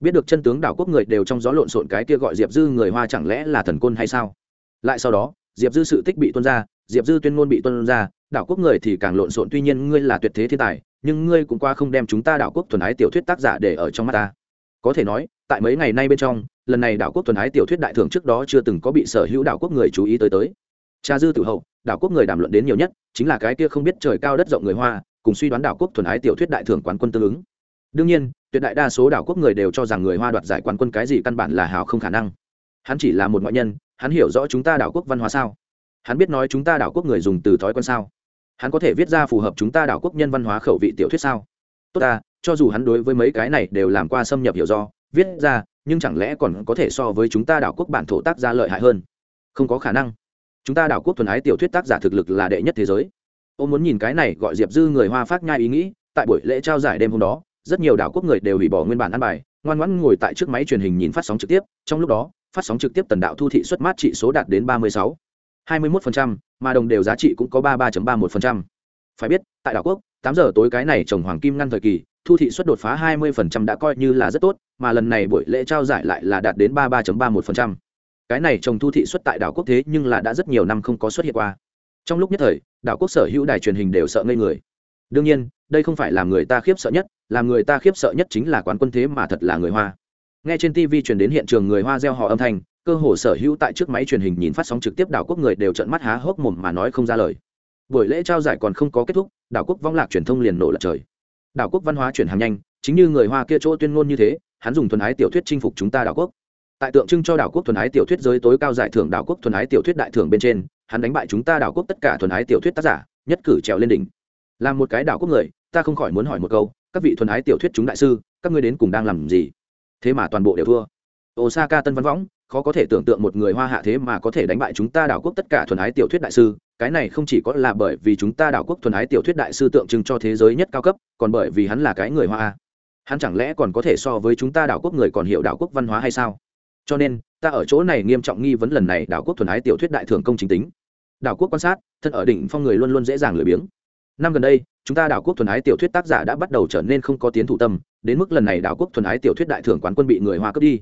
Biết được chân tướng đảo quốc người đều trong gió lộn xộn cái kia gọi diệp dư người hoa chẳng lẽ là thần côn hay sao? Lại sau đó, diệp dư sự tích bị tuân ra, diệp dư tuyên ngôn bị tuân ra, đảo quốc người thì càng lộn xộn, tuy nhiên ngươi là tuyệt thế thiên tài, nhưng ngươi cũng qua không đem chúng ta đảo quốc thuần ái tiểu thuyết tác giả để ở trong mắt ta có thể nói, tại mấy ngày nay bên trong, lần này đảo quốc thuần ái tiểu thuyết đại thưởng trước đó chưa từng có bị sở hữu đảo quốc người chú ý tới tới. Cha dư tử hậu, đảo quốc người đàm luận đến nhiều nhất, chính là cái kia không biết trời cao đất rộng người hoa, cùng suy đoán đảo quốc thuần ái tiểu thuyết đại thưởng quán quân tương ứng. Đương nhiên, tuyệt đại đa số đảo quốc người đều cho rằng người hoa đoạt giải quán quân cái gì căn bản là hào không khả năng. Hắn chỉ là một ngoại nhân, hắn hiểu rõ chúng ta đảo quốc văn hóa sao? Hắn biết nói chúng ta đảo quốc người dùng từ thói quen sao? Hắn có thể viết ra phù hợp chúng ta đảo quốc nhân văn hóa khẩu vị tiểu thuyết sao? Tốt ta cho dù hắn đối với mấy cái này đều làm qua xâm nhập hiểu do viết ra nhưng chẳng lẽ còn có thể so với chúng ta đảo quốc bản thổ tác gia lợi hại hơn? Không có khả năng. Chúng ta đảo quốc thuần ái tiểu thuyết tác giả thực lực là đệ nhất thế giới. Ông muốn nhìn cái này gọi diệp dư người hoa phát nhai ý nghĩ tại buổi lễ trao giải đêm hôm đó rất nhiều đảo quốc người đều hủy bỏ nguyên bản ăn bài ngoan ngoãn ngồi tại trước máy truyền hình nhìn phát sóng trực tiếp trong lúc đó phát sóng trực tiếp tần đạo thu thị xuất mát trị số đạt đến ba mươi sáu hai mươi 21%, mà đồng đều giá trị cũng có ba ba ba một phần trăm. phải biết tại đảo quốc tám giờ tối cái này trồng hoàng kim ngăn thời kỳ thu thị suất đột phá hai mươi phần trăm đã coi như là rất tốt, mà lần này buổi lễ trao giải lại là đạt đến ba ba ba một phần trăm. cái này trồng thu thị suất tại đảo quốc thế nhưng là đã rất nhiều năm không có xuất hiện qua. Trong lúc nhất thời, đảo quốc sở hữu đài truyền hình đều sợ ngây người. Đương nhiên, đây không phải là người ta khiếp sợ nhất làm người ta khiếp sợ nhất chính là quán quân thế mà thật là người hoa. Nghe trên tv truyền đến hiện trường người hoa gieo họ âm thanh, cơ hồ sở hữu tại trước máy truyền hình nhìn phát sóng trực tiếp đảo quốc người đều trợn mắt há hốc mồm mà nói không ra lời. Buổi lễ trao giải còn không có kết thúc, đảo quốc vong lạc truyền thông liền nổ lật trời đảo quốc văn hóa chuyển hàng nhanh, chính như người hoa kia chỗ tuyên ngôn như thế, hắn dùng thuần ái tiểu thuyết chinh phục chúng ta đảo quốc. Tại tượng trưng cho đảo quốc thuần ái tiểu thuyết giới tối cao giải thưởng đảo quốc thuần ái tiểu thuyết đại thưởng bên trên, hắn đánh bại chúng ta đảo quốc tất cả thuần ái tiểu thuyết tác giả, nhất cử trèo lên đỉnh. Là một cái đảo quốc người, ta không khỏi muốn hỏi một câu, các vị thuần ái tiểu thuyết chúng đại sư, các ngươi đến cùng đang làm gì? Thế mà toàn bộ đều thua. Osaka tân văn võng khó có thể tưởng tượng một người hoa hạ thế mà có thể đánh bại chúng ta đảo quốc tất cả thuần ái tiểu thuyết đại sư, cái này không chỉ có là bởi vì chúng ta đảo quốc thuần ái tiểu thuyết đại sư tượng trưng cho thế giới nhất cao cấp, còn bởi vì hắn là cái người hoa. Hắn chẳng lẽ còn có thể so với chúng ta đảo quốc người còn hiểu đảo quốc văn hóa hay sao? Cho nên, ta ở chỗ này nghiêm trọng nghi vấn lần này đảo quốc thuần ái tiểu thuyết đại thường công chính tính. Đảo quốc quan sát, thân ở đỉnh phong người luôn luôn dễ dàng lười biếng. Năm gần đây, chúng ta đảo quốc thuần ái tiểu thuyết tác giả đã bắt đầu trở nên không có tiến thủ tâm, đến mức lần này đảo quốc thuần ái tiểu thuyết đại thưởng quán quân bị người hoa cướp đi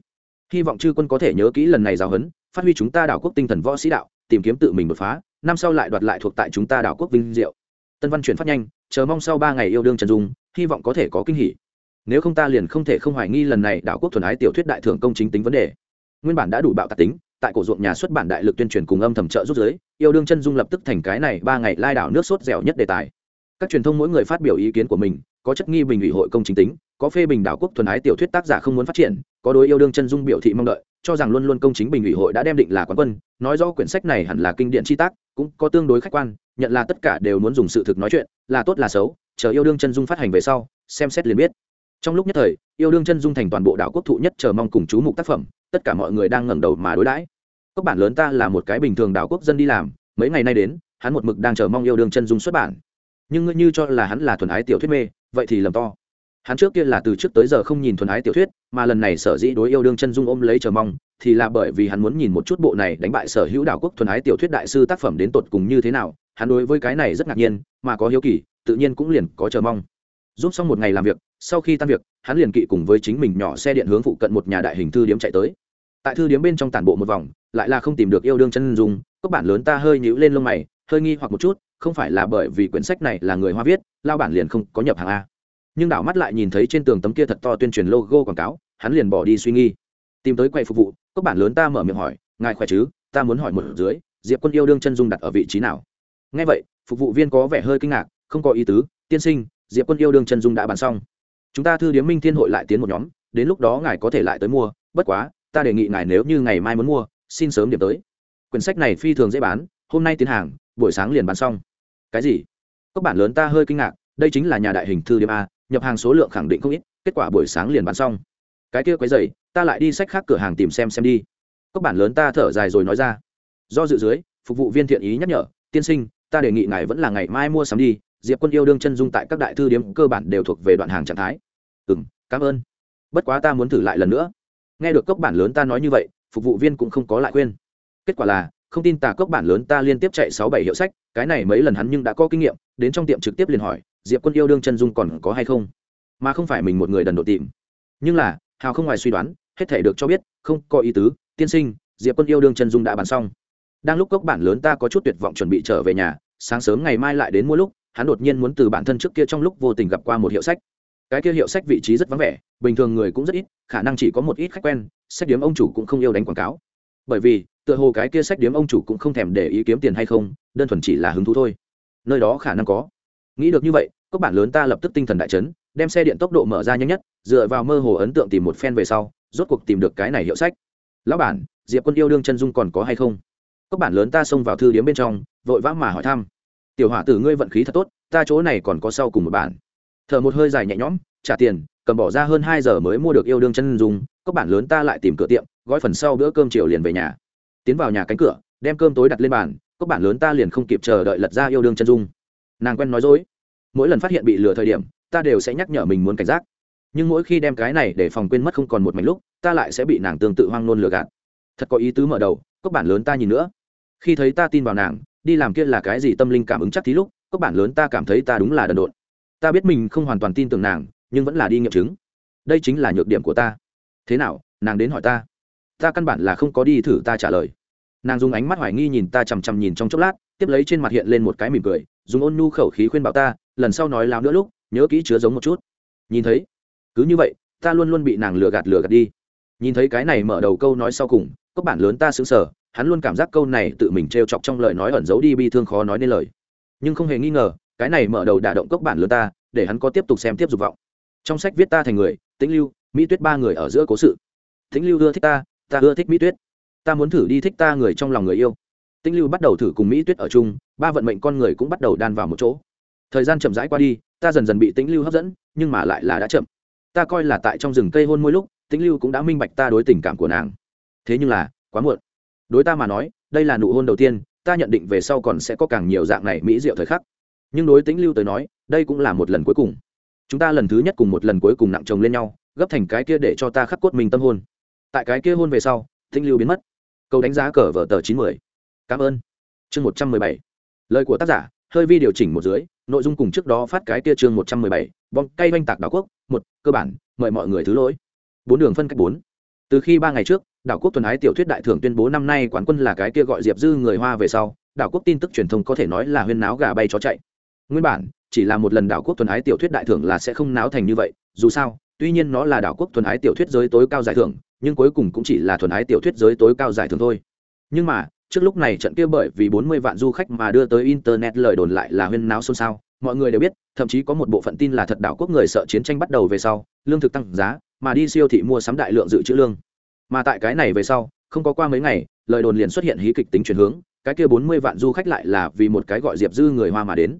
hy vọng chư quân có thể nhớ kỹ lần này giáo huấn, phát huy chúng ta đảo quốc tinh thần võ sĩ đạo, tìm kiếm tự mình đột phá, năm sau lại đoạt lại thuộc tại chúng ta đảo quốc vinh diệu. Tân văn chuyển phát nhanh, chờ mong sau ba ngày yêu đương trần dung, hy vọng có thể có kinh hỉ. Nếu không ta liền không thể không hoài nghi lần này đảo quốc thuần ái tiểu thuyết đại thưởng công chính tính vấn đề. Nguyên bản đã đủ bạo tạc tính, tại cổ ruộng nhà xuất bản đại lực tuyên truyền cùng âm thầm trợ rút giới, yêu đương chân dung lập tức thành cái này ba ngày lai đảo nước sốt dẻo nhất đề tài. Các truyền thông mỗi người phát biểu ý kiến của mình, có chất nghi bình ủy hội công chính tính có phê bình đảo quốc thuần ái tiểu thuyết tác giả không muốn phát triển, có đối yêu đương chân dung biểu thị mong đợi, cho rằng luôn luôn công chính bình ủy hội đã đem định là quán quân, nói rõ quyển sách này hẳn là kinh điển chi tác, cũng có tương đối khách quan, nhận là tất cả đều muốn dùng sự thực nói chuyện, là tốt là xấu, chờ yêu đương chân dung phát hành về sau, xem xét liền biết. Trong lúc nhất thời, yêu đương chân dung thành toàn bộ đảo quốc thụ nhất chờ mong cùng chú mục tác phẩm, tất cả mọi người đang ngẩng đầu mà đối đãi. Các bản lớn ta là một cái bình thường đảo quốc dân đi làm, mấy ngày nay đến, hắn một mực đang chờ mong yêu đương chân dung xuất bản. Nhưng ngươi như cho là hắn là thuần ái tiểu thuyết mê, vậy thì lầm to hắn trước kia là từ trước tới giờ không nhìn thuần ái tiểu thuyết, mà lần này sở dĩ đối yêu đương chân dung ôm lấy chờ mong, thì là bởi vì hắn muốn nhìn một chút bộ này đánh bại sở hữu đảo quốc thuần ái tiểu thuyết đại sư tác phẩm đến tột cùng như thế nào. Hắn đối với cái này rất ngạc nhiên, mà có hiếu kỳ, tự nhiên cũng liền có chờ mong. Giúp xong một ngày làm việc, sau khi tan việc, hắn liền kỵ cùng với chính mình nhỏ xe điện hướng phụ cận một nhà đại hình thư điếm chạy tới. Tại thư điếm bên trong tản bộ một vòng, lại là không tìm được yêu đương chân dung các bản lớn ta hơi nhíu lên lông mày, hơi nghi hoặc một chút, không phải là bởi vì quyển sách này là người hoa viết, lao bản liền không có nhập hàng a nhưng đảo mắt lại nhìn thấy trên tường tấm kia thật to tuyên truyền logo quảng cáo, hắn liền bỏ đi suy nghi tìm tới quầy phục vụ, các bản lớn ta mở miệng hỏi, ngài khỏe chứ? Ta muốn hỏi một dưới, diệp quân yêu đương chân dung đặt ở vị trí nào? Ngay vậy, phục vụ viên có vẻ hơi kinh ngạc, không có ý tứ, tiên sinh, diệp quân yêu đương chân dung đã bán xong. Chúng ta thư điếm minh thiên hội lại tiến một nhóm, đến lúc đó ngài có thể lại tới mua, bất quá, ta đề nghị ngài nếu như ngày mai muốn mua, xin sớm điểm tới. Quyển sách này phi thường dễ bán, hôm nay tiến hàng, buổi sáng liền bán xong. Cái gì? Các bản lớn ta hơi kinh ngạc, đây chính là nhà đại hình thư điếm a nhập hàng số lượng khẳng định không ít, kết quả buổi sáng liền bán xong. Cái kia quấy dày ta lại đi sách khác cửa hàng tìm xem xem đi. Các bản lớn ta thở dài rồi nói ra. Do dự dưới, phục vụ viên thiện ý nhắc nhở, tiên sinh, ta đề nghị ngài vẫn là ngày mai mua sắm đi, diệp quân yêu đương chân dung tại các đại thư điếm cơ bản đều thuộc về đoạn hàng trạng thái. Ừ m cảm ơn. Bất quá ta muốn thử lại lần nữa. Nghe được cốc bản lớn ta nói như vậy, phục vụ viên cũng không có lại khuyên. Kết quả là, không tin tà cốc bản lớn ta liên tiếp chạy sáu bảy hiệu sách, cái này mấy lần hắn nhưng đã có kinh nghiệm, đến trong tiệm trực tiếp liền hỏi diệp quân yêu đương chân dung còn có hay không? Mà không phải mình một người đần độ tìm. Nhưng là, hào không ngoài suy đoán, hết thể được cho biết, không có ý tứ. Tiên sinh, diệp quân yêu đương chân dung đã bàn xong. Đang lúc cốc bản lớn ta có chút tuyệt vọng chuẩn bị trở về nhà, sáng sớm ngày mai lại đến mua lúc, hắn đột nhiên muốn từ bản thân trước kia trong lúc vô tình gặp qua một hiệu sách. Cái kia hiệu sách vị trí rất vắng vẻ, bình thường người cũng rất ít, khả năng chỉ có một ít khách quen, sách điếm ông chủ cũng không yêu đánh quảng cáo. Bởi vì, tựa hồ cái kia sách điếm ông chủ cũng không thèm để ý kiếm tiền hay không, đơn thuần chỉ là hứng thú thôi. Nơi đó khả năng có nghĩ được như vậy các bản lớn ta lập tức tinh thần đại chấn, đem xe điện tốc độ mở ra nhanh nhất, dựa vào mơ hồ ấn tượng tìm một phen về sau, rốt cuộc tìm được cái này hiệu sách. Lão bản, diệp quân yêu đương chân dung còn có hay không? Các bản lớn ta xông vào thư điếm bên trong, vội vã mà hỏi thăm. Tiểu hỏa tử ngươi vận khí thật tốt, ta chỗ này còn có sau cùng một bản. Thở một hơi dài nhẹ nhõm, trả tiền, cầm bỏ ra hơn hai giờ mới mua được yêu đương chân dung các bản lớn ta lại tìm cửa tiệm, gói phần sau bữa cơm chiều liền về nhà. Tiến vào nhà cánh cửa, đem cơm tối đặt lên bàn các bản lớn ta liền không kịp chờ đợi lật ra yêu đương chân dung nàng quen nói dối. Mỗi lần phát hiện bị lừa thời điểm, ta đều sẽ nhắc nhở mình muốn cảnh giác. Nhưng mỗi khi đem cái này để phòng quên mất không còn một mảnh lúc, ta lại sẽ bị nàng tương tự hoang nôn lừa gạt. Thật có ý tứ mở đầu các bản lớn ta nhìn nữa. Khi thấy ta tin vào nàng, đi làm kia là cái gì tâm linh cảm ứng chắc tí lúc các bản lớn ta cảm thấy ta đúng là đần độn. Ta biết mình không hoàn toàn tin tưởng nàng, nhưng vẫn là đi nghiệm chứng. Đây chính là nhược điểm của ta. Thế nào, nàng đến hỏi ta? Ta căn bản là không có đi thử ta trả lời nàng dùng ánh mắt hoài nghi nhìn ta chằm chằm nhìn trong chốc lát, tiếp lấy trên mặt hiện lên một cái mỉm cười, dùng ôn nhu khẩu khí khuyên bảo ta, lần sau nói láo nữa lúc, nhớ kỹ chứa giống một chút. Nhìn thấy, cứ như vậy, ta luôn luôn bị nàng lừa gạt lừa gạt đi. Nhìn thấy cái này mở đầu câu nói sau cùng, cốc bản lớn ta xứng sở hắn luôn cảm giác câu này tự mình t chọc trong lời nói ẩn giấu đi bi thương khó nói nên lời. Nhưng không hề nghi ngờ, cái này mở đầu đả động cốc bản lớn ta, để hắn có tiếp tục xem tiếp dục vọng. Trong sách viết ta thành người, tĩnh lưu, mỹ tuyết ba người ở giữa cố sự. Tĩnh lưu ưa thích ta ta ưa thích mỹ tuyết ta muốn thử đi thích ta người trong lòng người yêu. Tĩnh lưu bắt đầu thử cùng mỹ tuyết ở chung, ba vận mệnh con người cũng bắt đầu đan vào một chỗ. Thời gian chậm rãi qua đi, ta dần dần bị tĩnh lưu hấp dẫn, nhưng mà lại là đã chậm. Ta coi là tại trong rừng cây hôn mỗi lúc, tĩnh lưu cũng đã minh bạch ta đối tình cảm của nàng. Thế nhưng là, quá muộn. Đối ta mà nói, đây là nụ hôn đầu tiên, ta nhận định về sau còn sẽ có càng nhiều dạng này mỹ diệu thời khắc. Nhưng đối tĩnh lưu tới nói, đây cũng là một lần cuối cùng. Chúng ta lần thứ nhất cùng một lần cuối cùng nặng chồng lên nhau, gấp thành cái kia để cho ta khắc cốt mình tâm hôn tại cái kia hôn về sau, tĩnh lưu biến mất câu đánh giá cờ vở tờ chín mươi cảm ơn. Chương một trăm mười bảy. Lời của tác giả, hơi vi điều chỉnh một dưới, nội dung cùng trước đó phát cái kia chương một trăm mười bảy bom cây oanh tạc đảo quốc, một, cơ bản, mời mọi người thứ lỗi. Bốn đường phân cách bốn. Từ khi ba ngày trước, đảo quốc tuần ái tiểu thuyết đại thưởng tuyên bố năm nay quán quân là cái kia gọi diệp dư người hoa về sau, đảo quốc tin tức truyền thông có thể nói là huyên náo gà bay chó chạy. Nguyên bản, chỉ là một lần đảo quốc tuần ái tiểu thuyết đại thưởng là sẽ không náo thành như vậy, dù sao, tuy nhiên nó là đảo quốc tuần ái tiểu thuyết giới tối cao giải thưởng nhưng cuối cùng cũng chỉ là thuần ái tiểu thuyết giới tối cao giải thưởng thôi. Nhưng mà, trước lúc này trận kia bởi vì bốn mươi vạn du khách mà đưa tới internet lời đồn lại là huyên náo xôn xao. Mọi người đều biết, thậm chí có một bộ phận tin là thật đảo quốc người sợ chiến tranh bắt đầu về sau, lương thực tăng giá, mà đi siêu thị mua sắm đại lượng dự trữ lương. Mà tại cái này về sau, không có qua mấy ngày, lời đồn liền xuất hiện hí kịch tính chuyển hướng, cái kia bốn mươi vạn du khách lại là vì một cái gọi diệp dư người hoa mà đến.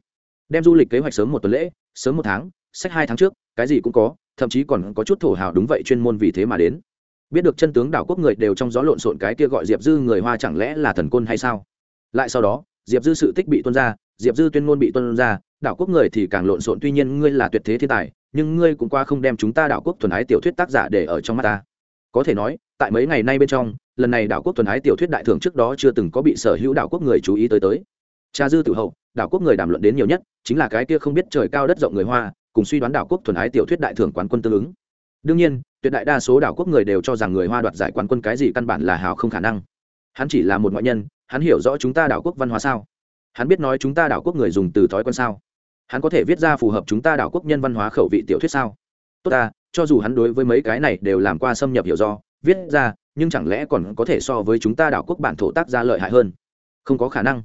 Đem du lịch kế hoạch sớm một tuần lễ, sớm một tháng, sách hai tháng trước, cái gì cũng có, thậm chí còn có chút thổ hào đúng vậy chuyên môn vì thế mà đến biết được chân tướng đảo quốc người đều trong gió lộn xộn cái kia gọi diệp dư người hoa chẳng lẽ là thần côn hay sao? Lại sau đó, diệp dư sự tích bị tuân ra, diệp dư tuyên ngôn bị tuân ra, đảo quốc người thì càng lộn xộn, tuy nhiên ngươi là tuyệt thế thiên tài, nhưng ngươi cũng qua không đem chúng ta đảo quốc thuần ái tiểu thuyết tác giả để ở trong mắt ta. Có thể nói, tại mấy ngày nay bên trong, lần này đảo quốc thuần ái tiểu thuyết đại thưởng trước đó chưa từng có bị sở hữu đảo quốc người chú ý tới tới. Cha dư tử hậu, đảo quốc người đàm luận đến nhiều nhất, chính là cái kia không biết trời cao đất rộng người hoa, cùng suy đoán đảo quốc thuần ái tiểu thuyết đại thưởng quán quân tương ứng đương nhiên, tuyệt đại đa số đảo quốc người đều cho rằng người hoa đoạt giải quán quân cái gì căn bản là hào không khả năng. Hắn chỉ là một ngoại nhân, hắn hiểu rõ chúng ta đảo quốc văn hóa sao? Hắn biết nói chúng ta đảo quốc người dùng từ thói quen sao? Hắn có thể viết ra phù hợp chúng ta đảo quốc nhân văn hóa khẩu vị tiểu thuyết sao? Tốt ta, cho dù hắn đối với mấy cái này đều làm qua xâm nhập hiểu do, viết ra, nhưng chẳng lẽ còn có thể so với chúng ta đảo quốc bản thổ tác gia lợi hại hơn? Không có khả năng.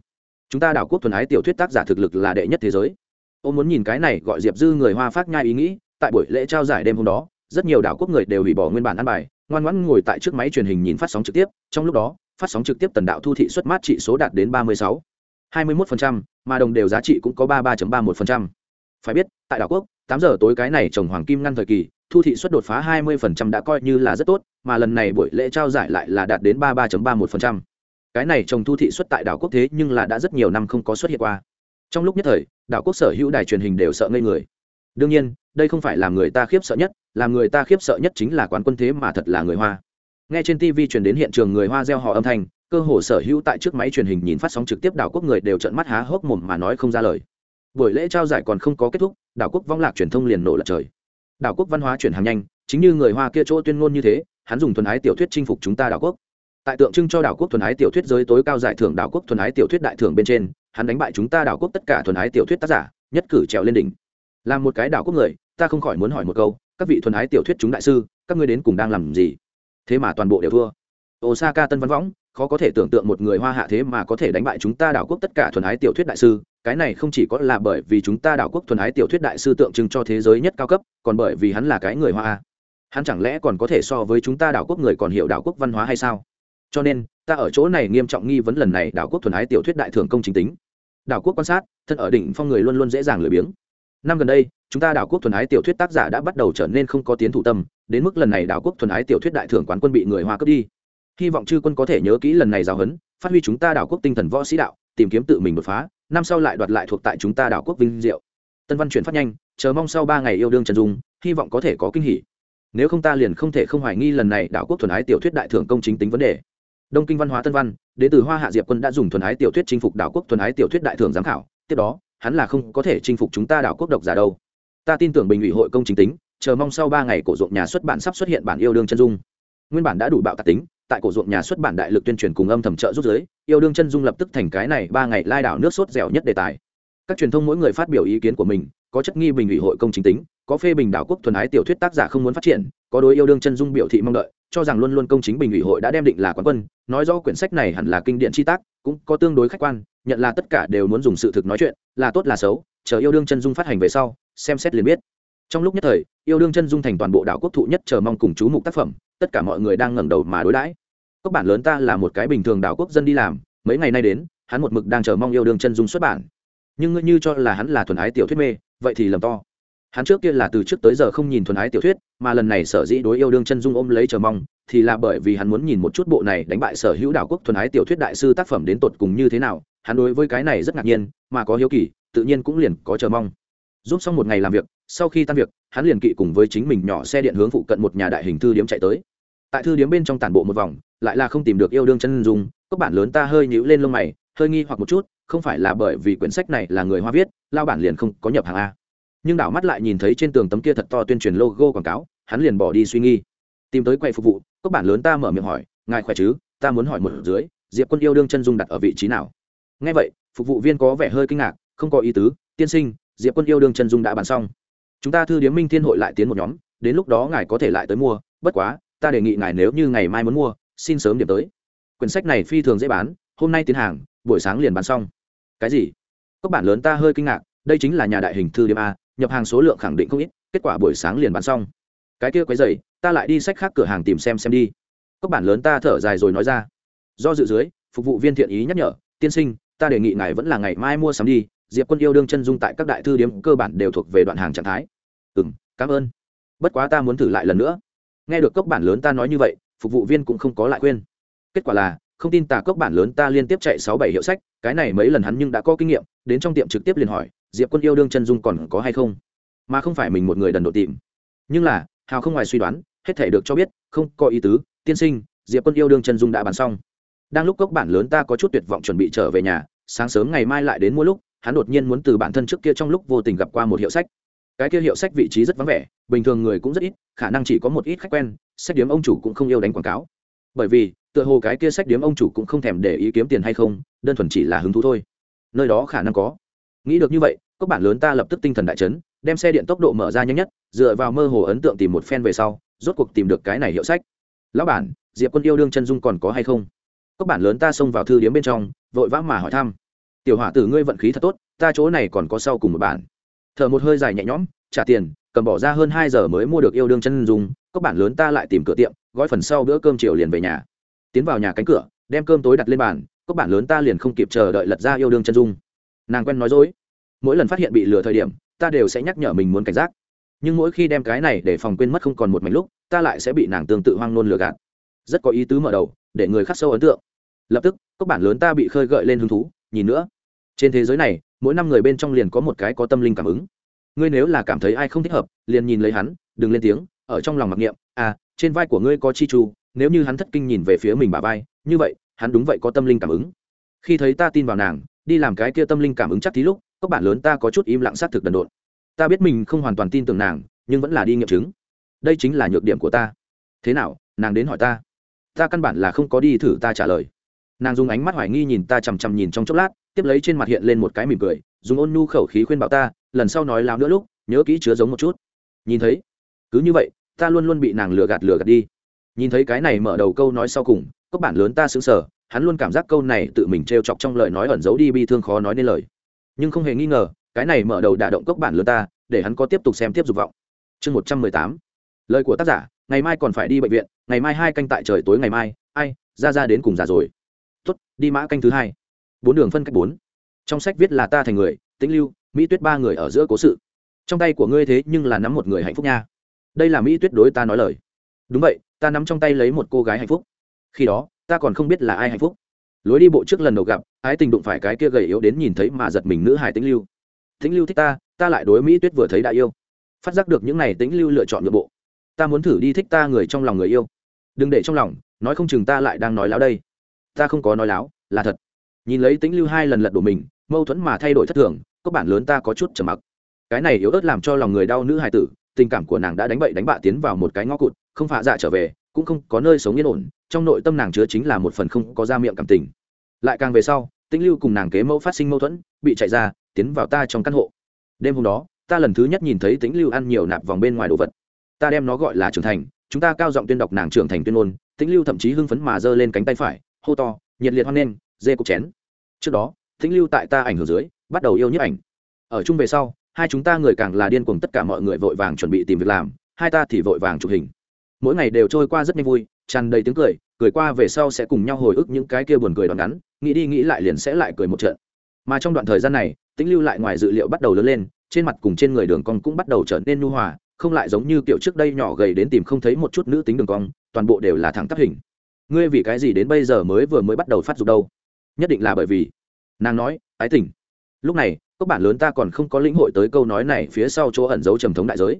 Chúng ta đảo quốc thuần ái tiểu thuyết tác giả thực lực là đệ nhất thế giới. Ô muốn nhìn cái này gọi diệp dư người hoa phát nhai ý nghĩ, tại buổi lễ trao giải đêm hôm đó rất nhiều đảo quốc người đều hủy bỏ nguyên bản ăn bài ngoan ngoãn ngồi tại trước máy truyền hình nhìn phát sóng trực tiếp trong lúc đó phát sóng trực tiếp tần đạo thu thị xuất mát trị số đạt đến ba mươi sáu 21%, mà đồng đều giá trị cũng có 33.31%. Phải biết, tại đảo quốc, 8 giờ tối cái này trồng hoàng kim ngăn thời kỳ, thu thị suất đột phá 20% đã coi như là rất tốt, mà lần này buổi lễ trao giải lại là đạt đến 33.31%. Cái này trồng thu thị suất tại đảo quốc thế nhưng là đã rất nhiều năm không có xuất hiện qua. Trong lúc nhất thời, đảo quốc sở hữu đài truyền hình đều sợ ngây người. Đương nhiên, đây không phải làm người ta khiếp sợ nhất, làm người ta khiếp sợ nhất chính là quán quân thế mà thật là người Hoa. Nghe trên TV truyền đến hiện trường người Hoa reo hò âm thanh, cơ hồ sở hữu tại trước máy truyền hình nhìn phát sóng trực tiếp đảo quốc người đều trợn mắt há hốc mồm mà nói không ra lời. Buổi lễ trao giải còn không có kết thúc đảo quốc vong lạc truyền thông liền nổ lật trời. Đảo quốc văn hóa chuyển hàng nhanh chính như người hoa kia chỗ tuyên ngôn như thế hắn dùng thuần ái tiểu thuyết chinh phục chúng ta đảo quốc. Tại tượng trưng cho đảo quốc thuần ái tiểu thuyết giới tối cao giải thưởng đảo quốc thuần ái tiểu thuyết đại thưởng bên trên hắn đánh bại chúng ta đảo quốc tất cả thuần ái tiểu thuyết tác giả nhất cử trèo lên đỉnh. Làm một cái đảo quốc người ta không khỏi muốn hỏi một câu, các vị thuần ái tiểu thuyết chúng đại sư, các ngươi đến cùng đang làm gì? Thế mà toàn bộ đều thua. Osaka tân văn võng, khó có thể tưởng tượng một người hoa hạ thế mà có thể đánh bại chúng ta đảo quốc tất cả thuần ái tiểu thuyết đại sư. Cái này không chỉ có là bởi vì chúng ta đảo quốc thuần ái tiểu thuyết đại sư tượng trưng cho thế giới nhất cao cấp, còn bởi vì hắn là cái người hoa. Hắn chẳng lẽ còn có thể so với chúng ta đảo quốc người còn hiểu đảo quốc văn hóa hay sao? Cho nên, ta ở chỗ này nghiêm trọng nghi vấn lần này đảo quốc thuần ái tiểu thuyết đại thường công chính tính. Đảo quốc quan sát, thân ở đỉnh phong người luôn luôn dễ dàng lười biếng. Năm gần đây chúng ta đảo quốc thuần ái tiểu thuyết tác giả đã bắt đầu trở nên không có tiến thủ tâm, đến mức lần này đảo quốc thuần ái tiểu thuyết đại thưởng quán quân bị người hoa cướp đi. Hy vọng chư quân có thể nhớ kỹ lần này giáo huấn, phát huy chúng ta đảo quốc tinh thần võ sĩ đạo, tìm kiếm tự mình đột phá, năm sau lại đoạt lại thuộc tại chúng ta đảo quốc vinh diệu. Tân văn chuyển phát nhanh, chờ mong sau ba ngày yêu đương trần dung, hy vọng có thể có kinh hỉ. Nếu không ta liền không thể không hoài nghi lần này đảo quốc thuần ái tiểu thuyết đại thưởng công chính tính vấn đề. Đông kinh văn hóa tân văn, đến từ hoa hạ diệp quân đã dùng thuần ái tiểu thuyết chinh phục đảo quốc thuần ái tiểu thuyết đại thưởng giám khảo, tiếp đó, hắn là không có thể chinh phục chúng ta đảo quốc độc giả đâu ta tin tưởng bình ủy hội công chính tính, chờ mong sau ba ngày cổ dụng nhà xuất bản sắp xuất hiện bản yêu đương chân dung. Nguyên bản đã đủ bạo tạc tính, tại cổ ruộng nhà xuất bản đại lực tuyên truyền cùng âm thầm trợ rút giới, yêu đương chân dung lập tức thành cái này ba ngày lai đảo nước sốt dẻo nhất đề tài. Các truyền thông mỗi người phát biểu ý kiến của mình, có chất nghi bình ủy hội công chính tính, có phê bình đảo quốc thuần ái tiểu thuyết tác giả không muốn phát triển, có đối yêu đương chân dung biểu thị mong đợi, cho rằng luôn luôn công chính bình ủy hội đã đem định là quán quân, nói rõ quyển sách này hẳn là kinh điển chi tác, cũng có tương đối khách quan, nhận là tất cả đều muốn dùng sự thực nói chuyện, là tốt là xấu, chờ yêu đương chân dung phát hành về sau xem xét liền biết. Trong lúc nhất thời, yêu đương chân dung thành toàn bộ đảo quốc thụ nhất chờ mong cùng chú mục tác phẩm, tất cả mọi người đang ngẩng đầu mà đối đãi. Cốc bản lớn ta là một cái bình thường đảo quốc dân đi làm, mấy ngày nay đến, hắn một mực đang chờ mong yêu đương chân dung xuất bản. Nhưng ngươi như cho là hắn là thuần ái tiểu thuyết mê, vậy thì lầm to. Hắn trước kia là từ trước tới giờ không nhìn thuần ái tiểu thuyết, mà lần này sở dĩ đối yêu đương chân dung ôm lấy chờ mong, thì là bởi vì hắn muốn nhìn một chút bộ này đánh bại sở hữu đảo quốc thuần ái tiểu thuyết đại sư tác phẩm đến tột cùng như thế nào. Hắn đối với cái này rất ngạc nhiên, mà có hiếu kỳ, tự nhiên cũng liền có chờ mong giúp xong một ngày làm việc, sau khi tan việc, hắn liền kỵ cùng với chính mình nhỏ xe điện hướng phụ cận một nhà đại hình thư điếm chạy tới. Tại thư điếm bên trong tản bộ một vòng, lại là không tìm được yêu đương chân dung các bản lớn ta hơi nhíu lên lông mày, hơi nghi hoặc một chút, không phải là bởi vì quyển sách này là người hoa viết, lao bản liền không có nhập hàng a. Nhưng đảo mắt lại nhìn thấy trên tường tấm kia thật to tuyên truyền logo quảng cáo, hắn liền bỏ đi suy nghi. Tìm tới quầy phục vụ các bản lớn ta mở miệng hỏi, ngài khỏe chứ? Ta muốn hỏi một dưới, diệp quân yêu đương chân dung đặt ở vị trí nào? Ngay vậy, phục vụ viên có vẻ hơi kinh ngạc, không có ý tứ, tiên sinh diệp quân yêu đương chân dung đã bàn xong. Chúng ta thư điếm minh thiên hội lại tiến một nhóm, đến lúc đó ngài có thể lại tới mua, bất quá, ta đề nghị ngài nếu như ngày mai muốn mua, xin sớm điểm tới. Quyển sách này phi thường dễ bán, hôm nay tiến hàng, buổi sáng liền bán xong. Cái gì? Các bản lớn ta hơi kinh ngạc, đây chính là nhà đại hình thư điếm a, nhập hàng số lượng khẳng định không ít, kết quả buổi sáng liền bán xong. Cái kia quấy dày ta lại đi sách khác cửa hàng tìm xem xem đi. Các bản lớn ta thở dài rồi nói ra. Do dự dưới, phục vụ viên thiện ý nhắc nhở, tiên sinh, ta đề nghị ngài vẫn là ngày mai mua sắm đi diệp quân yêu đương chân dung tại các đại thư điếm cơ bản đều thuộc về đoạn hàng trạng thái. Ừ m cảm ơn. Bất quá ta muốn thử lại lần nữa. Nghe được cốc bản lớn ta nói như vậy, phục vụ viên cũng không có lại khuyên. Kết quả là, không tin tà cốc bản lớn ta liên tiếp chạy sáu bảy hiệu sách, cái này mấy lần hắn nhưng đã có kinh nghiệm, đến trong tiệm trực tiếp liền hỏi, diệp quân yêu đương chân dung còn có hay không? Mà không phải mình một người đần độ tìm. Nhưng là, hào không ngoài suy đoán, hết thể được cho biết, không có ý tứ, tiên sinh, diệp quân yêu đương chân dung đã bàn xong. Đang lúc cốc bản lớn ta có chút tuyệt vọng chuẩn bị trở về nhà, sáng sớm ngày mai lại đến mua lúc hắn đột nhiên muốn từ bản thân trước kia trong lúc vô tình gặp qua một hiệu sách. Cái kia hiệu sách vị trí rất vắng vẻ, bình thường người cũng rất ít, khả năng chỉ có một ít khách quen, sách điếm ông chủ cũng không yêu đánh quảng cáo. Bởi vì, tựa hồ cái kia sách điếm ông chủ cũng không thèm để ý kiếm tiền hay không, đơn thuần chỉ là hứng thú thôi. Nơi đó khả năng có. Nghĩ được như vậy các bản lớn ta lập tức tinh thần đại chấn, đem xe điện tốc độ mở ra nhanh nhất, dựa vào mơ hồ ấn tượng tìm một phen về sau, rốt cuộc tìm được cái này hiệu sách. Lão bản, diệp quân yêu đương chân dung còn có hay không? Các bản lớn ta xông vào thư điếm bên trong, vội vã mà hỏi thăm tiểu hỏa tử ngươi vận khí thật tốt, ta chỗ này còn có sau cùng một bản. Thở một hơi dài nhẹ nhõm, trả tiền, cầm bỏ ra hơn hai giờ mới mua được yêu đương chân dung các bản lớn ta lại tìm cửa tiệm, gói phần sau bữa cơm chiều liền về nhà. Tiến vào nhà cánh cửa, đem cơm tối đặt lên bàn các bản lớn ta liền không kịp chờ đợi lật ra yêu đương chân dung. Nàng quen nói dối. Mỗi lần phát hiện bị lừa thời điểm, ta đều sẽ nhắc nhở mình muốn cảnh giác. Nhưng mỗi khi đem cái này để phòng quên mất không còn một mảnh lúc, ta lại sẽ bị nàng tương tự hoang nôn lừa gạt. Rất có ý tứ mở đầu, để người khắc sâu ấn tượng. Lập tức các bản lớn ta bị khơi gợi lên hứng thú, nhìn nữa trên thế giới này, mỗi năm người bên trong liền có một cái có tâm linh cảm ứng. Ngươi nếu là cảm thấy ai không thích hợp, liền nhìn lấy hắn, đừng lên tiếng, ở trong lòng mặc niệm à trên vai của ngươi có chi chu, nếu như hắn thất kinh nhìn về phía mình bà vai, như vậy, hắn đúng vậy có tâm linh cảm ứng. Khi thấy ta tin vào nàng, đi làm cái kia tâm linh cảm ứng chắc tí lúc, các bạn lớn ta có chút im lặng xác thực đần độn. Ta biết mình không hoàn toàn tin tưởng nàng, nhưng vẫn là đi nghiệm chứng. Đây chính là nhược điểm của ta. Thế nào, nàng đến hỏi ta? Ta căn bản là không có đi thử ta trả lời. Nàng dùng ánh mắt hoài nghi nhìn ta chằm chằm nhìn trong chốc lát tiếp lấy trên mặt hiện lên một cái mỉm cười, dùng ôn nhu khẩu khí khuyên bảo ta, lần sau nói láo nữa lúc, nhớ kỹ chứa giống một chút. Nhìn thấy, cứ như vậy, ta luôn luôn bị nàng lừa gạt lừa gạt đi. Nhìn thấy cái này mở đầu câu nói sau cùng các bản lớn ta xứng sở hắn luôn cảm giác câu này tự mình t r e o chọc trong lời nói ẩn giấu đi bi thương khó nói nên lời. Nhưng không hề nghi ngờ, cái này mở đầu đả động cốc bản lớn ta, để hắn có tiếp tục xem tiếp dục vọng. Chương một trăm mười tám. Lời của tác giả, ngày mai còn phải đi bệnh viện, ngày mai hai canh tại trời tối ngày mai, ai, ra ra đến cùng già rồi. Tuất đi mã canh thứ hai bốn đường phân cách bốn. Trong sách viết là ta thành người, tĩnh lưu, mỹ tuyết ba người ở giữa cố sự. Trong tay của ngươi thế nhưng là nắm một người hạnh phúc nha. Đây là mỹ tuyết đối ta nói lời. Đúng vậy, ta nắm trong tay lấy một cô gái hạnh phúc. Khi đó, ta còn không biết là ai hạnh phúc. Lối đi bộ trước lần đầu gặp, ái tình đụng phải cái kia gầy yếu đến nhìn thấy mà giật mình nữ hải tĩnh lưu. Tĩnh lưu thích ta ta lại đối mỹ tuyết vừa thấy đã yêu. Phát giác được những n à y tĩnh lưu lựa chọn nội bộ. Ta muốn thử đi thích ta người trong lòng người yêu. Đừng để trong lòng, nói không chừng ta lại đang nói láo đây. Ta không có nói láo, là thật nhìn lấy tĩnh lưu hai lần lật đổ mình, mâu thuẫn mà thay đổi thất thường các bản lớn ta có chút trầm mặc. Cái này yếu ớt làm cho lòng người đau nữ hài tử, tình cảm của nàng đã đánh bậy đánh bạ tiến vào một cái ngõ cụt, không phạ dạ trở về, cũng không có nơi sống yên ổn, trong nội tâm nàng chứa chính là một phần không có ra miệng cảm tình. Lại càng về sau, tĩnh lưu cùng nàng kế mẫu phát sinh mâu thuẫn, bị chạy ra, tiến vào ta trong căn hộ. Đêm hôm đó, ta lần thứ nhất nhìn thấy tĩnh lưu ăn nhiều nạp vòng bên ngoài đồ vật. Ta đem nó gọi là trưởng thành, chúng ta cao giọng tuyên đọc nàng trưởng thành tuyên ngôn, tĩnh lưu thậm chí hưng phấn mà giơ lên cánh tay phải, hô to, nhiệt liệt hoan nghênh, dê cục chén trước đó, Thính lưu tại ta ảnh hưởng dưới, bắt đầu yêu nhiếp ảnh. Ở chung về sau, hai chúng ta người càng là điên cuồng tất cả mọi người vội vàng chuẩn bị tìm việc làm, hai ta thì vội vàng chụp hình. Mỗi ngày đều trôi qua rất nhanh vui, tràn đầy tiếng cười cười qua về sau sẽ cùng nhau hồi ức những cái kia buồn cười đoạn ngắn, nghĩ đi nghĩ lại liền sẽ lại cười một trận. Mà trong đoạn thời gian này tĩnh lưu lại ngoài dự liệu bắt đầu lớn lên, trên mặt cùng trên người đường cong cũng bắt đầu trở nên nu hòa, không lại giống như kiểu trước đây nhỏ gầy đến tìm không thấy một chút nữ tính đường cong, toàn bộ đều là thẳng tắp hình. Ngươi vì cái gì đến bây giờ mới vừa mới bắt đầu phát dục đâu? Nhất định là bởi vì nàng nói, ái tình, lúc này các bản lớn ta còn không có lĩnh hội tới câu nói này phía sau chỗ ẩn giấu trầm thống đại giới.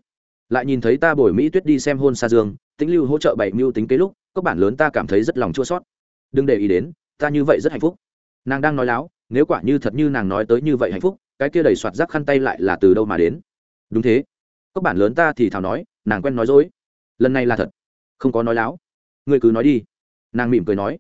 Lại nhìn thấy ta bồi mỹ tuyết đi xem hôn xa dương tính lưu hỗ trợ bảy mưu tính kế lúc các bản lớn ta cảm thấy rất lòng chua sót đừng để ý đến, ta như vậy rất hạnh phúc. Nàng đang nói láo, nếu quả như thật như nàng nói tới như vậy hạnh phúc, cái kia đầy soạt rác khăn tay lại là từ đâu mà đến? Đúng thế. Các bản lớn ta thì thào nói, nàng quen nói dối. Lần này là thật, không có nói láo. Người cứ nói đi. Nàng mỉm cười nói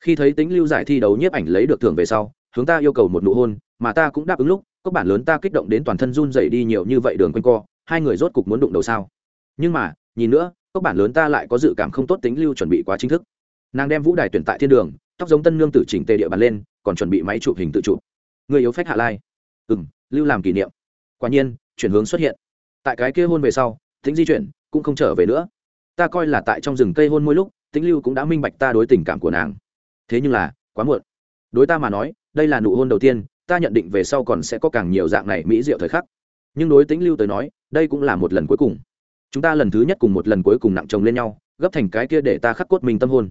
khi thấy tính lưu giải thi đấu nhiếp ảnh lấy được thưởng về sau, hướng ta yêu cầu một nụ hôn, mà ta cũng đáp ứng lúc các bản lớn ta kích động đến toàn thân run dậy đi nhiều như vậy đường quanh co, hai người rốt cục muốn đụng đầu sao? Nhưng mà, nhìn nữa các bản lớn ta lại có dự cảm không tốt tính lưu chuẩn bị quá chính thức. Nàng đem vũ đài tuyển tại thiên đường, tóc giống tân nương tử chỉnh tề địa bàn lên, còn chuẩn bị máy chụp hình tự chụp. Người yếu phách hạ lai. Ừ m lưu làm kỷ niệm. Quả nhiên, chuyển hướng xuất hiện. Tại cái kia hôn về sau tính di chuyển, cũng không trở về nữa. Ta coi là tại trong rừng cây hôn mỗi lúc tính lưu cũng đã minh bạch ta đối tình cảm của nàng thế nhưng là, quá muộn. Đối ta mà nói, đây là nụ hôn đầu tiên, ta nhận định về sau còn sẽ có càng nhiều dạng này mỹ diệu thời khắc. Nhưng đối tính lưu tới nói, đây cũng là một lần cuối cùng. Chúng ta lần thứ nhất cùng một lần cuối cùng nặng chồng lên nhau, gấp thành cái kia để ta khắc cốt mình tâm hôn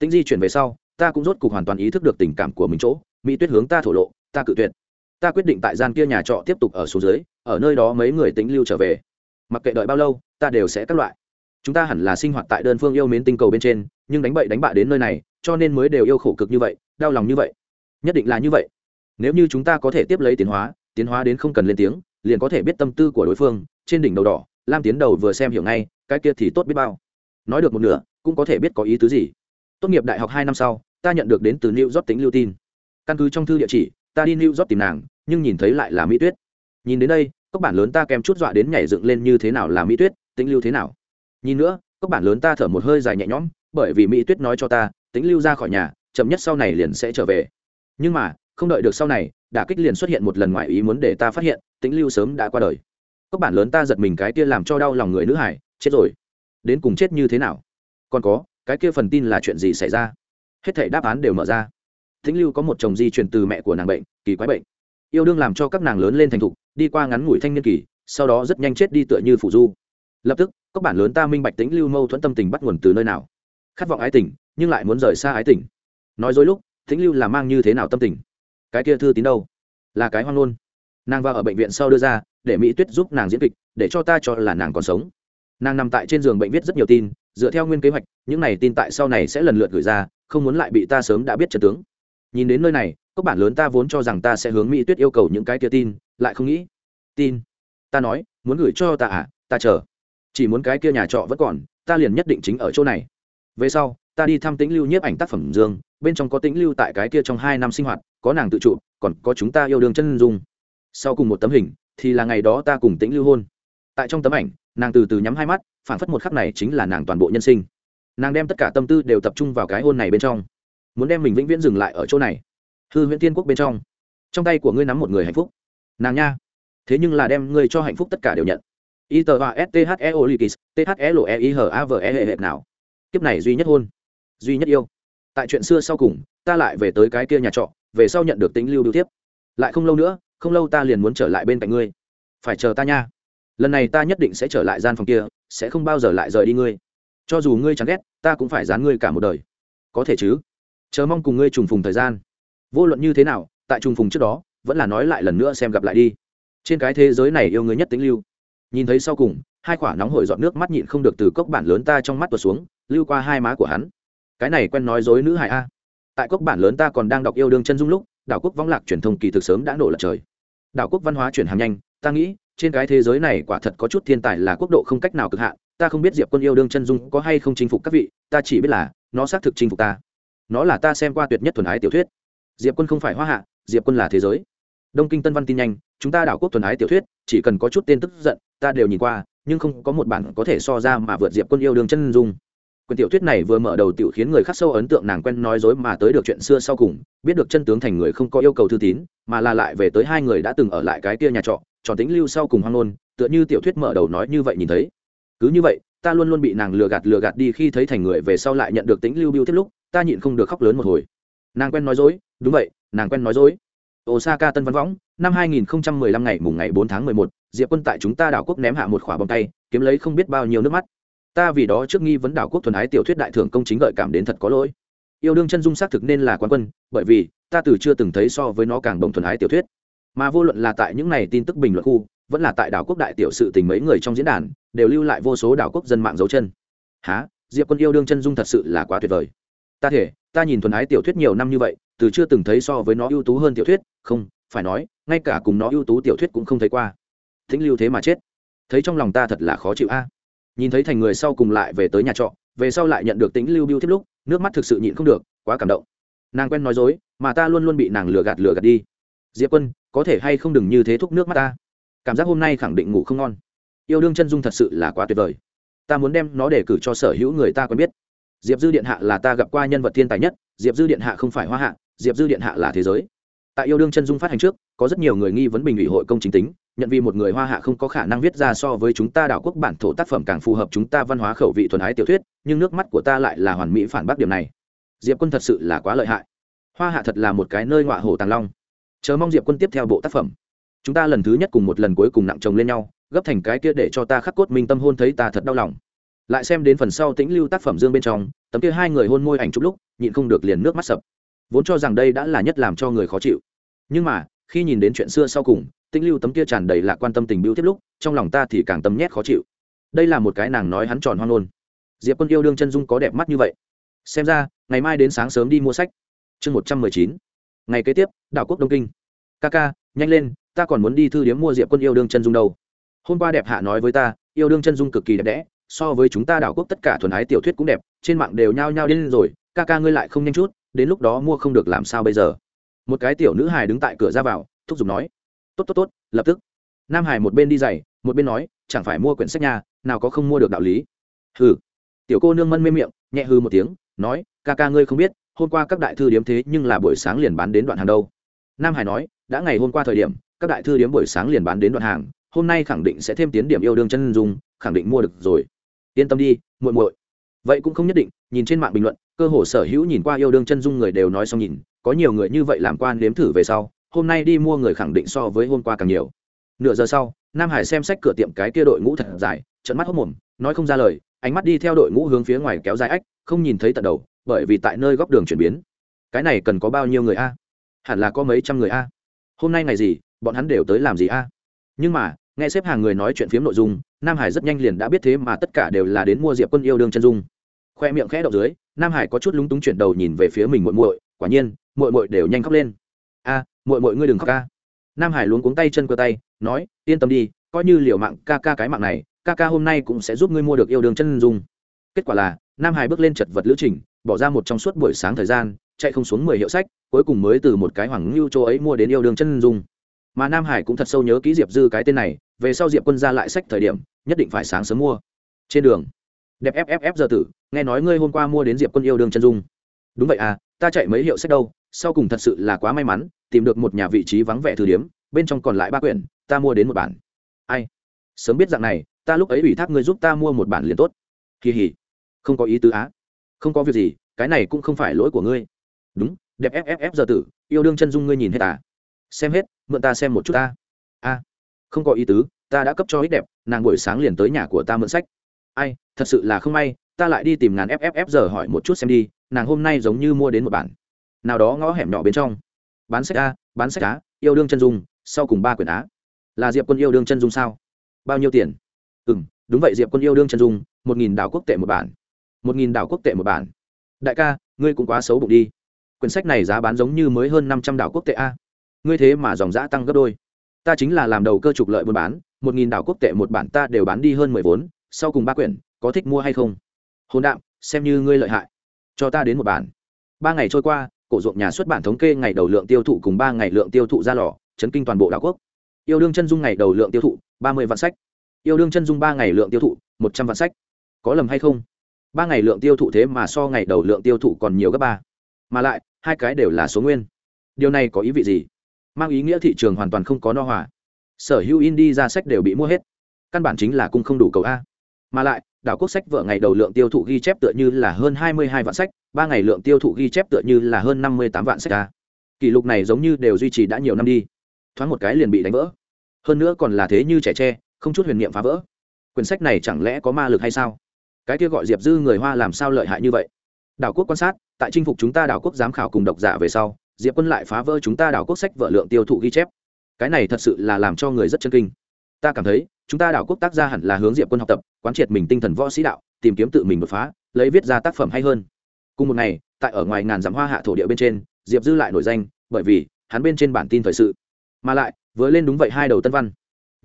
tính di chuyển về sau, ta cũng rốt cuộc hoàn toàn ý thức được tình cảm của mình chỗ, mỹ tuyết hướng ta thổ lộ, ta cự tuyệt. Ta quyết định tại gian kia nhà trọ tiếp tục ở số dưới, ở nơi đó mấy người tính lưu trở về. Mặc kệ đợi bao lâu, ta đều sẽ các loại. Chúng ta hẳn là sinh hoạt tại đơn phương yêu mến tinh cầu bên trên, nhưng đánh bậy đánh bạ đến nơi này cho nên mới đều yêu khổ cực như vậy, đau lòng như vậy. Nhất định là như vậy. Nếu như chúng ta có thể tiếp lấy tiến hóa tiến hóa đến không cần lên tiếng, liền có thể biết tâm tư của đối phương, trên đỉnh đầu đỏ, lam tiến đầu vừa xem hiểu ngay, cái kia thì tốt biết bao. Nói được một nửa, cũng có thể biết có ý tứ gì. Tốt nghiệp đại học hai năm sau, ta nhận được đến từ new york tính lưu tin. Căn cứ trong thư địa chỉ, ta đi new york tìm nàng, nhưng nhìn thấy lại là mỹ tuyết. Nhìn đến đây, các bản lớn ta kèm chút dọa đến nhảy dựng lên như thế nào là mỹ tuyết, tính lưu thế nào. Nhìn nữa, các bản lớn ta thở một hơi dài nhẹ nhõm, bởi vì mỹ tuyết nói cho ta tính lưu ra khỏi nhà, chậm nhất sau này liền sẽ trở về. Nhưng mà, không đợi được sau này, đả kích liền xuất hiện một lần ngoài ý muốn để ta phát hiện, tính lưu sớm đã qua đời. Các bản lớn ta giật mình cái kia làm cho đau lòng người nữ hải, chết rồi. Đến cùng chết như thế nào? Còn có, cái kia phần tin là chuyện gì xảy ra? Hết thảy đáp án đều mở ra. Thính lưu có một chồng di truyền từ mẹ của nàng bệnh, kỳ quái bệnh. Yêu đương làm cho các nàng lớn lên thành thục, đi qua ngắn ngủi thanh niên kỳ, sau đó rất nhanh chết đi tựa như phủ du. Lập tức, các bản lớn ta minh bạch tính lưu mâu thuẫn tâm tình bắt nguồn từ nơi nào khát vọng ái tình, nhưng lại muốn rời xa ái tình. Nói dối lúc, thính lưu là mang như thế nào tâm tình? Cái kia thư tín đâu? Là cái hoang ngôn. Nàng vào ở bệnh viện sau đưa ra, để mỹ tuyết giúp nàng diễn kịch, để cho ta cho là nàng còn sống. Nàng nằm tại trên giường bệnh viết rất nhiều tin, dựa theo nguyên kế hoạch, những này tin tại sau này sẽ lần lượt gửi ra, không muốn lại bị ta sớm đã biết trật tướng. Nhìn đến nơi này các bản lớn ta vốn cho rằng ta sẽ hướng mỹ tuyết yêu cầu những cái kia tin, lại không nghĩ. Tin. Ta nói, muốn gửi cho ta à ta chờ. Chỉ muốn cái kia nhà trọ vẫn còn, ta liền nhất định chính ở chỗ này về sau, ta đi thăm tĩnh lưu nhiếp ảnh tác phẩm dương, bên trong có tĩnh lưu tại cái kia trong hai năm sinh hoạt, có nàng tự trụ còn có chúng ta yêu đương chân dung. Sau cùng một tấm hình, thì là ngày đó ta cùng tĩnh lưu hôn. Tại trong tấm ảnh, nàng từ từ nhắm hai mắt phản phất một khắc này chính là nàng toàn bộ nhân sinh. Nàng đem tất cả tâm tư đều tập trung vào cái hôn này bên trong. Muốn đem mình vĩnh viễn dừng lại ở chỗ này. Hư huyễn tiên quốc bên trong. Trong tay của ngươi nắm một người hạnh phúc. Nàng nha. Thế nhưng là đem ngươi cho hạnh phúc tất cả đều nhận. I t a s t h e o likis t h e l e i h a v e hệ hệ nào? Kiếp này duy nhất hôn, duy nhất yêu. Tại chuyện xưa sau cùng, ta lại về tới cái kia nhà trọ, về sau nhận được tính lưu biểu tiếp. Lại không lâu nữa, không lâu ta liền muốn trở lại bên cạnh ngươi. Phải chờ ta nha. Lần này ta nhất định sẽ trở lại gian phòng kia, sẽ không bao giờ lại rời đi ngươi. Cho dù ngươi chẳng ghét, ta cũng phải dán ngươi cả một đời. Có thể chứ? Chờ mong cùng ngươi trùng phùng thời gian. Vô luận như thế nào, tại trùng phùng trước đó, vẫn là nói lại lần nữa xem gặp lại đi. Trên cái thế giới này yêu người nhất tính lưu. Nhìn thấy sau cùng, hai quả nóng hổi dọn nước mắt nhịn không được từ cốc bản lớn ta trong mắt tuột xuống lưu qua hai má của hắn. Cái này quen nói dối nữ hài a. Tại cốc bản lớn ta còn đang đọc yêu đương chân dung lúc, đảo quốc vong lạc truyền thông kỳ thực sớm đã nổ lật trời. Đảo quốc văn hóa chuyển hàng nhanh, ta nghĩ, trên cái thế giới này quả thật có chút thiên tài là quốc độ không cách nào cực hạn, ta không biết diệp quân yêu đương chân dung có hay không chinh phục các vị, ta chỉ biết là, nó xác thực chinh phục ta. Nó là ta xem qua tuyệt nhất thuần ái tiểu thuyết. Diệp quân không phải hoa hạ, diệp quân là thế giới. Đông kinh tân văn tin nhanh, chúng ta đảo quốc thuần ái tiểu thuyết, chỉ cần có chút tên tức giận, ta đều nhìn qua, nhưng không có một bản có thể so ra mà vượt diệp quân yêu đương chân dung quyển tiểu thuyết này vừa mở đầu tiểu khiến người khác sâu ấn tượng nàng quen nói dối mà tới được chuyện xưa sau cùng biết được chân tướng thành người không có yêu cầu thư tín mà là lại về tới hai người đã từng ở lại cái kia nhà trọ tròn tính lưu sau cùng hoang nôn tựa như tiểu thuyết mở đầu nói như vậy nhìn thấy. Cứ như vậy ta luôn luôn bị nàng lừa gạt lừa gạt đi khi thấy thành người về sau lại nhận được tính lưu biêu tiếp lúc ta nhịn không được khóc lớn một hồi. Nàng quen nói dối đúng vậy nàng quen nói dối. Osaka tân văn võng năm 2015 ngày mùng ngày 4 tháng 11, diệp quân tại chúng ta đảo quốc ném hạ một khỏa bom tay kiếm lấy không biết bao nhiêu nước mắt ta vì đó trước nghi vấn đảo quốc thuần ái tiểu thuyết đại thưởng công chính gợi cảm đến thật có lỗi. Yêu đương chân dung xác thực nên là quán quân, bởi vì, ta từ chưa từng thấy so với nó càng bồng thuần ái tiểu thuyết. Mà vô luận là tại những này tin tức bình luận khu, vẫn là tại đảo quốc đại tiểu sự tình mấy người trong diễn đàn, đều lưu lại vô số đảo quốc dân mạng dấu chân. Há diệp quân yêu đương chân dung thật sự là quá tuyệt vời. Ta thể, ta nhìn thuần ái tiểu thuyết nhiều năm như vậy, từ chưa từng thấy so với nó ưu tú hơn tiểu thuyết, không, phải nói, ngay cả cùng nó ưu tú tiểu thuyết cũng không thấy qua. Thính lưu thế mà chết. Thấy trong lòng ta thật là khó chịu a nhìn thấy thành người sau cùng lại về tới nhà trọ, về sau lại nhận được tính lưu biêu tiếp lúc, nước mắt thực sự nhịn không được, quá cảm động. Nàng quen nói dối, mà ta luôn luôn bị nàng lừa gạt lừa gạt đi. Diệp quân, có thể hay không đừng như thế thúc nước mắt ta? Cảm giác hôm nay khẳng định ngủ không ngon. Yêu đương chân dung thật sự là quá tuyệt vời. Ta muốn đem nó để cử cho sở hữu người ta quen biết. Diệp dư điện hạ là ta gặp qua nhân vật thiên tài nhất, diệp dư điện hạ không phải hoa hạ, diệp dư điện hạ là thế giới. Tại yêu đương chân dung phát hành trước, có rất nhiều người nghi vấn bình ủy hội công chính tính nhận vì một người hoa hạ không có khả năng viết ra so với chúng ta đảo quốc bản thổ tác phẩm càng phù hợp chúng ta văn hóa khẩu vị thuần ái tiểu thuyết, nhưng nước mắt của ta lại là hoàn mỹ phản bác điểm này. Diệp quân thật sự là quá lợi hại. Hoa hạ thật là một cái nơi ngọa hổ tàng long. Chờ mong diệp quân tiếp theo bộ tác phẩm. Chúng ta lần thứ nhất cùng một lần cuối cùng nặng chồng lên nhau, gấp thành cái kia để cho ta khắc cốt minh tâm hôn thấy ta thật đau lòng. Lại xem đến phần sau tĩnh lưu tác phẩm dương bên trong, tấm kia hai người hôn môi ảnh chúc lúc, nhịn không được liền nước mắt sập. Vốn cho rằng đây đã là nhất làm cho người khó chịu. Nhưng mà, khi nhìn đến chuyện xưa sau cùng Tinh lưu tấm kia tràn đầy lạc quan tâm tình biêu tiếp lúc, trong lòng ta thì càng tâm nhét khó chịu. Đây là một cái nàng nói hắn tròn hoang nôn diệp quân yêu đương chân dung có đẹp mắt như vậy. Xem ra, ngày mai đến sáng sớm đi mua sách. Chương một trăm mười chín. Ngày kế tiếp, đảo quốc đông kinh. Ca ca, nhanh lên, ta còn muốn đi thư điếm mua diệp quân yêu đương chân dung đâu. Hôm qua đẹp hạ nói với ta, yêu đương chân dung cực kỳ đẹp đẽ, so với chúng ta đảo quốc tất cả thuần ái tiểu thuyết cũng đẹp, trên mạng đều nhao nhao đến rồi, ca ca ngươi lại không nhanh chút, đến lúc đó mua không được làm sao bây giờ? Một cái tiểu nữ hài đứng tại cửa ra vào, thúc giục nói tốt tốt tốt, lập tức. Nam hải một bên đi giày, một bên nói, chẳng phải mua quyển sách nhà nào có không mua được đạo lý. Hừ. Tiểu cô nương mân mê miệng, nhẹ hư một tiếng, nói, ca ca ngươi không biết, hôm qua các đại thư điếm thế nhưng là buổi sáng liền bán đến đoạn hàng đâu. Nam hải nói, đã ngày hôm qua thời điểm, các đại thư điếm buổi sáng liền bán đến đoạn hàng, hôm nay khẳng định sẽ thêm tiến điểm yêu đương chân dung, khẳng định mua được rồi. Yên tâm đi, muội muội. Vậy cũng không nhất định, nhìn trên mạng bình luận, cơ hồ sở hữu nhìn qua yêu đương chân dung người đều nói xong nhìn, có nhiều người như vậy làm quan nếm thử về sau hôm nay đi mua người khẳng định so với hôm qua càng nhiều. Nửa giờ sau, nam hải xem sách cửa tiệm cái kia đội ngũ thật dài trận mắt hốc mồm, nói không ra lời, ánh mắt đi theo đội ngũ hướng phía ngoài kéo dài ách, không nhìn thấy tận đầu, bởi vì tại nơi góc đường chuyển biến. Cái này cần có bao nhiêu người a? Hẳn là có mấy trăm người a? Hôm nay ngày gì, bọn hắn đều tới làm gì a? Nhưng mà, nghe xếp hàng người nói chuyện phiếm nội dung, nam hải rất nhanh liền đã biết thế mà tất cả đều là đến mua diệp quân yêu đương chân dung. Khoe miệng khẽ động dưới, nam hải có chút lúng túng chuyển đầu nhìn về phía mình muội muội, quả nhiên, muội muội đều nhanh khóc lên. A muội muội ngươi đừng khóc ca. Nam hải luống cuống tay chân cơ tay, nói, yên tâm đi, coi như liều mạng ca ca cái mạng này, ca ca hôm nay cũng sẽ giúp ngươi mua được yêu đương chân dung. Kết quả là, nam hải bước lên chật vật lữ trình, bỏ ra một trong suốt buổi sáng thời gian, chạy không xuống mười hiệu sách, cuối cùng mới từ một cái hoàng ngưu chỗ ấy mua đến yêu đương chân dung. Mà nam hải cũng thật sâu nhớ ký diệp dư cái tên này, về sau diệp quân ra lại sách thời điểm, nhất định phải sáng sớm mua. Trên đường, đẹp fff giờ tử, nghe nói ngươi hôm qua mua đến diệp quân yêu đương chân dung. Đúng vậy à ta chạy mấy hiệu sách đâu sau cùng thật sự là quá may mắn, tìm được một nhà vị trí vắng vẻ thư điếm, bên trong còn lại ba quyển, ta mua đến một bản. Ai? Sớm biết dạng này, ta lúc ấy ủy thác ngươi giúp ta mua một bản liền tốt. Kỳ hỉ. Không có ý tứ á. Không có việc gì, cái này cũng không phải lỗi của ngươi. Đúng, đẹp fff giờ tử, yêu đương chân dung ngươi nhìn hết à? Xem hết, mượn ta xem một chút ta. A. Không có ý tứ, ta đã cấp cho ít đẹp, nàng buổi sáng liền tới nhà của ta mượn sách. Ai, thật sự là không may, ta lại đi tìm ngàn fff giờ hỏi một chút xem đi, nàng hôm nay giống như mua đến một bản nào đó ngõ hẻm nhỏ bên trong. Bán sách a, bán sách á, yêu đương chân dung, sau cùng ba quyển á. Là diệp quân yêu đương chân dung sao? Bao nhiêu tiền? Ừ m đúng vậy diệp quân yêu đương chân dung, một nghìn đảo quốc tệ một bản. Một nghìn đảo quốc tệ một bản. Đại ca, ngươi cũng quá xấu bụng đi. Quyển sách này giá bán giống như mới hơn năm trăm đảo quốc tệ a. Ngươi thế mà dòng giã tăng gấp đôi. Ta chính là làm đầu cơ trục lợi buôn bán, một nghìn đảo quốc tệ một bản ta đều bán đi hơn mười vốn, sau cùng ba quyển, có thích mua hay không? Hồn đạm, xem như ngươi lợi hại. Cho ta đến một bản. Ba ngày trôi qua cổ ruộng nhà xuất bản thống kê ngày đầu lượng tiêu thụ cùng ba ngày lượng tiêu thụ ra lò, chấn kinh toàn bộ đảo quốc. Yêu đương chân dung ngày đầu lượng tiêu thụ, ba mươi vạn sách. Yêu đương chân dung ba ngày lượng tiêu thụ, một trăm vạn sách. Có lầm hay không? Ba ngày lượng tiêu thụ thế mà so ngày đầu lượng tiêu thụ còn nhiều gấp ba. Mà lại, hai cái đều là số nguyên. Điều này có ý vị gì? Mang ý nghĩa thị trường hoàn toàn không có no hòa. Sở hữu in đi ra sách đều bị mua hết. Căn bản chính là cung không đủ cầu a. Mà lại đảo quốc sách vợ ngày đầu lượng tiêu thụ ghi chép tựa như là hơn hai mươi hai vạn sách, ba ngày lượng tiêu thụ ghi chép tựa như là hơn năm mươi tám vạn sách a kỷ lục này giống như đều duy trì đã nhiều năm đi. Thoáng một cái liền bị đánh vỡ. Hơn nữa còn là thế như trẻ tre, không chút huyền niệm phá vỡ. Quyển sách này chẳng lẽ có ma lực hay sao? Cái kia gọi diệp dư người hoa làm sao lợi hại như vậy? Đảo quốc quan sát, tại chinh phục chúng ta đảo quốc giám khảo cùng độc giả về sau, diệp quân lại phá vỡ chúng ta đảo quốc sách vợ lượng tiêu thụ ghi chép. Cái này thật sự là làm cho người rất chân kinh ta cảm thấy, chúng ta đảo quốc tác gia hẳn là hướng diệp quân học tập, quán triệt mình tinh thần võ sĩ đạo, tìm kiếm tự mình đột phá, lấy viết ra tác phẩm hay hơn. Cùng một ngày, tại ở ngoài ngàn dặm hoa hạ thổ địa bên trên, diệp dư lại nổi danh, bởi vì, hắn bên trên bản tin thời sự. Mà lại, vừa lên đúng vậy hai đầu tân văn.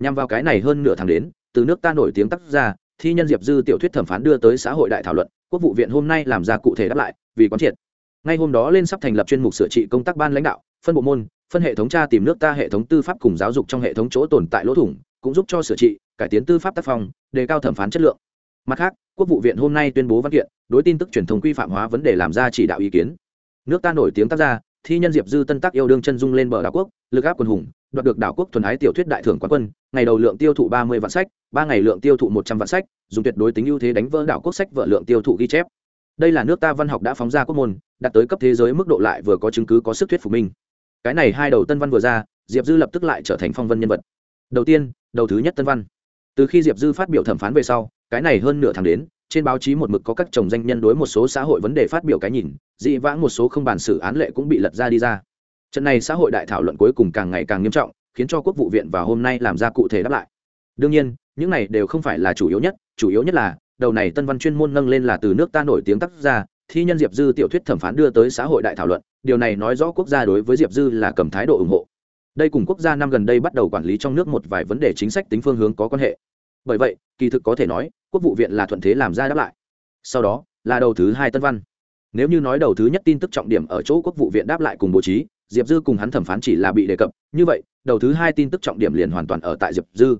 Nhằm vào cái này hơn nửa tháng đến, từ nước ta nổi tiếng tác gia, thi nhân diệp dư tiểu thuyết thẩm phán đưa tới xã hội đại thảo luận, quốc vụ viện hôm nay làm ra cụ thể đáp lại, vì quán triệt. Ngay hôm đó lên sắp thành lập chuyên mục sửa trị công tác ban lãnh đạo, phân bộ môn, phân hệ thống tra tìm nước ta hệ thống tư pháp cùng giáo dục trong hệ thống chỗ tồn tại lỗ thủng cũng giúp cho sửa trị, cải tiến tư pháp tác phong, đề cao thẩm phán chất lượng. Mặt khác, quốc vụ viện hôm nay tuyên bố văn kiện, đối tin tức truyền thông quy phạm hóa vấn đề làm ra chỉ đạo ý kiến. Nước ta nổi tiếng tác gia, thi nhân diệp dư tân tác yêu đương chân dung lên bờ đảo quốc, lực áp quân hùng, đoạt được đảo quốc thuần ái tiểu thuyết đại thưởng quán quân, ngày đầu lượng tiêu thụ ba mươi vạn sách, ba ngày lượng tiêu thụ một trăm vạn sách, dùng tuyệt đối tính ưu thế đánh vỡ đảo quốc sách vợ lượng tiêu thụ ghi chép. Đây là nước ta văn học đã phóng ra quốc môn, đạt tới cấp thế giới mức độ lại vừa có chứng cứ có sức thuyết phục minh cái này hai đầu tân văn vừa ra, diệp dư lập tức lại trở thành phong vân nhân vật đầu tiên, đầu thứ nhất tân văn. Từ khi diệp dư phát biểu thẩm phán về sau, cái này hơn nửa tháng đến, trên báo chí một mực có các chồng danh nhân đối một số xã hội vấn đề phát biểu cái nhìn, dị vãng một số không bàn xử án lệ cũng bị lật ra đi ra. Trận này xã hội đại thảo luận cuối cùng càng ngày càng nghiêm trọng, khiến cho quốc vụ viện vào hôm nay làm ra cụ thể đáp lại. Đương nhiên, những này đều không phải là chủ yếu nhất, chủ yếu nhất là, đầu này tân văn chuyên môn nâng lên là từ nước ta nổi tiếng tác gia thi nhân diệp dư tiểu thuyết thẩm phán đưa tới xã hội đại thảo luận, điều này nói rõ quốc gia đối với diệp dư là cầm thái độ ủng hộ đây cùng quốc gia năm gần đây bắt đầu quản lý trong nước một vài vấn đề chính sách tính phương hướng có quan hệ. Bởi vậy, kỳ thực có thể nói, quốc vụ viện là thuận thế làm ra đáp lại. Sau đó, là đầu thứ hai tân văn. Nếu như nói đầu thứ nhất tin tức trọng điểm ở chỗ quốc vụ viện đáp lại cùng bố trí, diệp dư cùng hắn thẩm phán chỉ là bị đề cập. Như vậy, đầu thứ hai tin tức trọng điểm liền hoàn toàn ở tại diệp dư.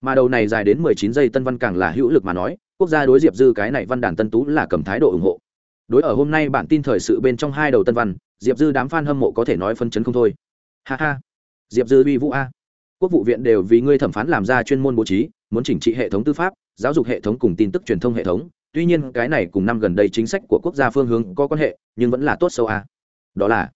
Mà đầu này dài đến mười chín giây tân văn càng là hữu lực mà nói, quốc gia đối diệp dư cái này văn đàn tân tú là cầm thái độ ủng hộ. Đối ở hôm nay bản tin thời sự bên trong hai đầu tân văn, diệp dư đám f a n hâm mộ có thể nói phân chấn không thôi. Ha ha diệp dư uy vũ a. Quốc vụ viện đều vì ngươi thẩm phán làm ra chuyên môn bố trí, muốn chỉnh trị hệ thống tư pháp, giáo dục hệ thống cùng tin tức truyền thông hệ thống. Tuy nhiên cái này cùng năm gần đây chính sách của quốc gia phương hướng có quan hệ, nhưng vẫn là tốt sâu a. Đó là,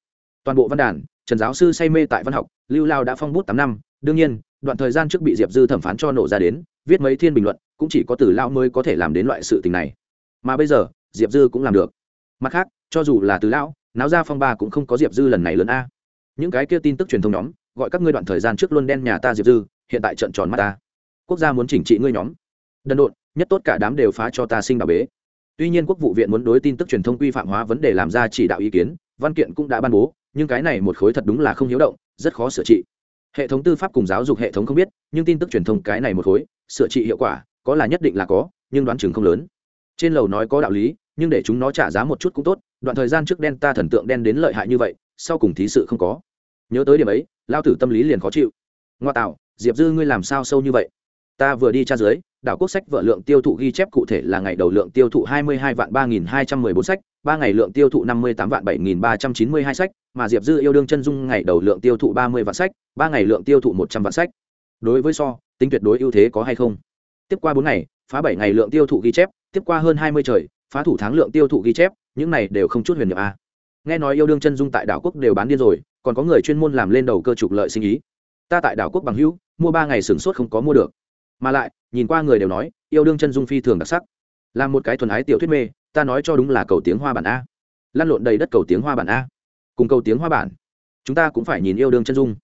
toàn bộ văn đàn, trần giáo sư say mê tại văn học, lưu lao đã phong bút tám năm. Đương nhiên, đoạn thời gian trước bị diệp dư thẩm phán cho nổ ra đến, viết mấy thiên bình luận, cũng chỉ có từ lao mới có thể làm đến loại sự tình này. Mà bây giờ, diệp dư cũng làm được. Mặt khác, cho dù là từ lão náo ra phong ba cũng không có diệp dư lần này lớn a. Những cái kia tin tức truyền thông nhóm gọi các ngươi đoạn thời gian trước luôn đen nhà ta diệp dư, hiện tại trận tròn mắt ta. Quốc gia muốn chỉnh trị ngươi nhóm. Đần độn, nhất tốt cả đám đều phá cho ta sinh bảo bế. Tuy nhiên quốc vụ viện muốn đối tin tức truyền thông quy phạm hóa vấn đề làm ra chỉ đạo ý kiến, văn kiện cũng đã ban bố, nhưng cái này một khối thật đúng là không hiếu động, rất khó sửa trị. Hệ thống tư pháp cùng giáo dục hệ thống không biết, nhưng tin tức truyền thông cái này một khối, sửa trị hiệu quả, có là nhất định là có, nhưng đoán chừng không lớn. Trên lầu nói có đạo lý, nhưng để chúng nó trả giá một chút cũng tốt, đoạn thời gian trước đen ta thần tượng đen đến lợi hại như vậy, sau cùng thí sự không có nhớ tới điểm ấy, lao tử tâm lý liền khó chịu. Ngoa tạo, diệp dư ngươi làm sao sâu như vậy? Ta vừa đi tra dưới, đảo quốc sách vợ lượng tiêu thụ ghi chép cụ thể là ngày đầu lượng tiêu thụ hai mươi hai vạn ba nghìn hai trăm mười bốn sách, ba ngày lượng tiêu thụ năm mươi tám vạn bảy nghìn ba trăm chín mươi hai sách, mà diệp dư yêu đương chân dung ngày đầu lượng tiêu thụ ba mươi vạn sách, ba ngày lượng tiêu thụ một trăm vạn sách. Đối với so, tính tuyệt đối ưu thế có hay không? Tiếp qua bốn ngày, phá bảy ngày lượng tiêu thụ ghi chép, tiếp qua hơn hai mươi trời, phá thủ tháng lượng tiêu thụ ghi chép, những này đều không chút huyền nhiệm a. Nghe nói yêu đương chân dung tại đảo quốc đều bán điên rồi còn có người chuyên môn làm lên đầu cơ trục lợi sinh ý. Ta tại đảo quốc bằng hữu, mua ba ngày sửng sốt không có mua được. Mà lại, nhìn qua người đều nói, yêu đương chân dung phi thường đặc sắc. Là một cái thuần ái tiểu thuyết mê, ta nói cho đúng là cầu tiếng hoa bản a. Lăn lộn đầy đất cầu tiếng hoa bản a. Cùng cầu tiếng hoa bản, chúng ta cũng phải nhìn yêu đương chân dung.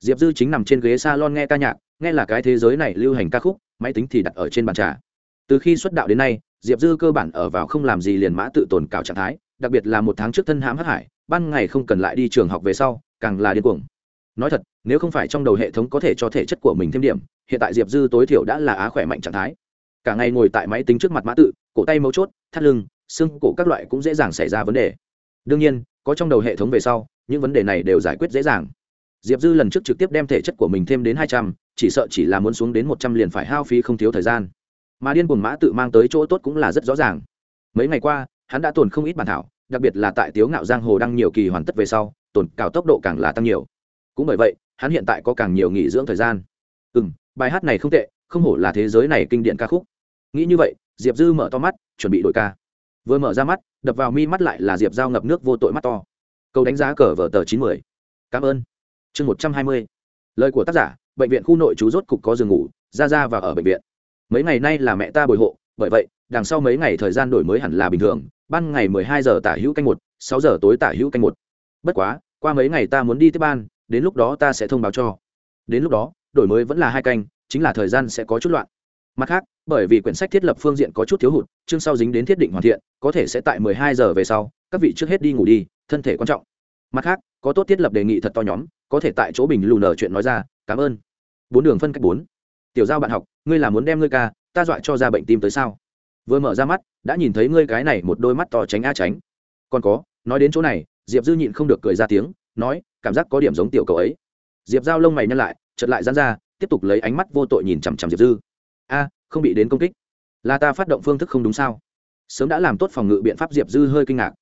Diệp dư chính nằm trên ghế s a lon nghe ca nhạc, nghe là cái thế giới này lưu hành ca khúc, máy tính thì đặt ở trên bàn trà. Từ khi xuất đạo đến nay, diệp dư cơ bản ở vào không làm gì liền mã tự tồn cào trạng thái, đặc biệt là một tháng trước thân hãm hắc hải ban ngày không cần lại đi trường học về sau, càng là điên cuồng. Nói thật, nếu không phải trong đầu hệ thống có thể cho thể chất của mình thêm điểm, hiện tại diệp dư tối thiểu đã là á khỏe mạnh trạng thái. Cả ngày ngồi tại máy tính trước mặt mã tự, cổ tay mấu chốt, thắt lưng, xương cổ các loại cũng dễ dàng xảy ra vấn đề. Đương nhiên, có trong đầu hệ thống về sau, những vấn đề này đều giải quyết dễ dàng. Diệp dư lần trước trực tiếp đem thể chất của mình thêm đến hai trăm, chỉ sợ chỉ là muốn xuống đến một trăm liền phải hao phí không thiếu thời gian. Mà điên cuồng mã tự mang tới chỗ tốt cũng là rất rõ ràng. Mấy ngày qua, hắn đã tồn không ít bản thảo đặc biệt là tại tiếu ngạo giang hồ đang nhiều kỳ hoàn tất về sau, tồn cao tốc độ càng là tăng nhiều. Cũng bởi vậy, hắn hiện tại có càng nhiều nghỉ dưỡng thời gian. Ừ m bài hát này không tệ, không hổ là thế giới này kinh điển ca khúc. Nghĩ như vậy, diệp dư mở to mắt, chuẩn bị đội ca. Vừa mở ra mắt, đập vào mi mắt lại là diệp dao ngập nước vô tội mắt to. Câu đánh giá cờ vở tờ chín mươi cảm ơn. Chương một trăm hai mươi. Lời của tác giả, bệnh viện khu nội chú rốt cục có giường ngủ, ra ra và ở bệnh viện. Mấy ngày nay là mẹ ta bồi hộ, bởi vậy, đằng sau mấy ngày thời gian đổi mới hẳn là bình thường ban ngày mười hai giờ tả hữu canh một, sáu giờ tối tả hữu canh một. Bất quá, qua mấy ngày ta muốn đi tiếp ban, đến lúc đó ta sẽ thông báo cho. Đến lúc đó, đổi mới vẫn là hai canh, chính là thời gian sẽ có chút loạn. Mặt khác, bởi vì quyển sách thiết lập phương diện có chút thiếu hụt, chương sau dính đến thiết định hoàn thiện, có thể sẽ tại mười hai giờ về sau, các vị trước hết đi ngủ đi, thân thể quan trọng. Mặt khác, có tốt thiết lập đề nghị thật to nhóm, có thể tại chỗ bình lù nở chuyện nói ra, cảm ơn. Bốn đường phân cách bốn. Tiểu giao bạn học, ngươi là muốn đem ngươi ca, ta dọa cho ra bệnh tim tới sao? Vừa mở ra mắt, đã nhìn thấy ngươi cái này một đôi mắt to tránh a tránh. Còn có, nói đến chỗ này, diệp dư nhịn không được cười ra tiếng, nói, cảm giác có điểm giống tiểu cầu ấy. Diệp giao lông mày nhăn lại chật lại dán ra, tiếp tục lấy ánh mắt vô tội nhìn chằm chằm diệp dư. A, không bị đến công kích. Là ta phát động phương thức không đúng sao? Sớm đã làm tốt phòng ngự biện pháp, diệp dư hơi kinh ngạc.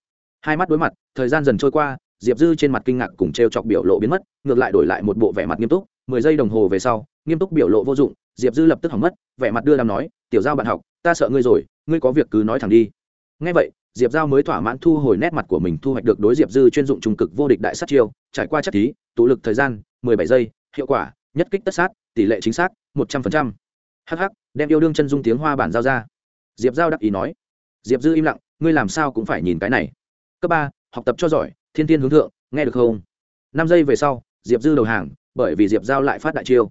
Hai mắt đối mặt, thời gian dần trôi qua, diệp dư trên mặt kinh ngạc cùng t r e o chọc biểu lộ biến mất, ngược lại đổi lại một bộ vẻ mặt nghiêm túc, mười giây đồng hồ về sau nghiêm túc biểu lộ vô dụng, diệp dư lập tức hỏng mất, vẻ mặt đưa làm nói, tiểu giao bạn học, ta sợ ngươi rồi, ngươi có việc cứ nói thẳng đi. Ngay vậy, diệp giao mới thỏa mãn thu hồi nét mặt của mình, thu hoạch được đối diệp dư chuyên dụng trung cực vô địch đại sát chiêu, trải qua chất thí, tụ lực thời gian, mười bảy giây, hiệu quả, nhất kích tất sát, tỷ lệ chính xác, một trăm phần trăm. Hh đem yêu đương chân dung tiếng hoa bản giao ra. Diệp giao đắc ý nói. Diệp dư im lặng, ngươi làm sao cũng phải nhìn cái này. Cấp ba, học tập cho giỏi, thiên tiên hướng thượng, nghe được không? Năm giây về sau, diệp dư đầu hàng, bởi vì diệp giao lại phát đại chiêu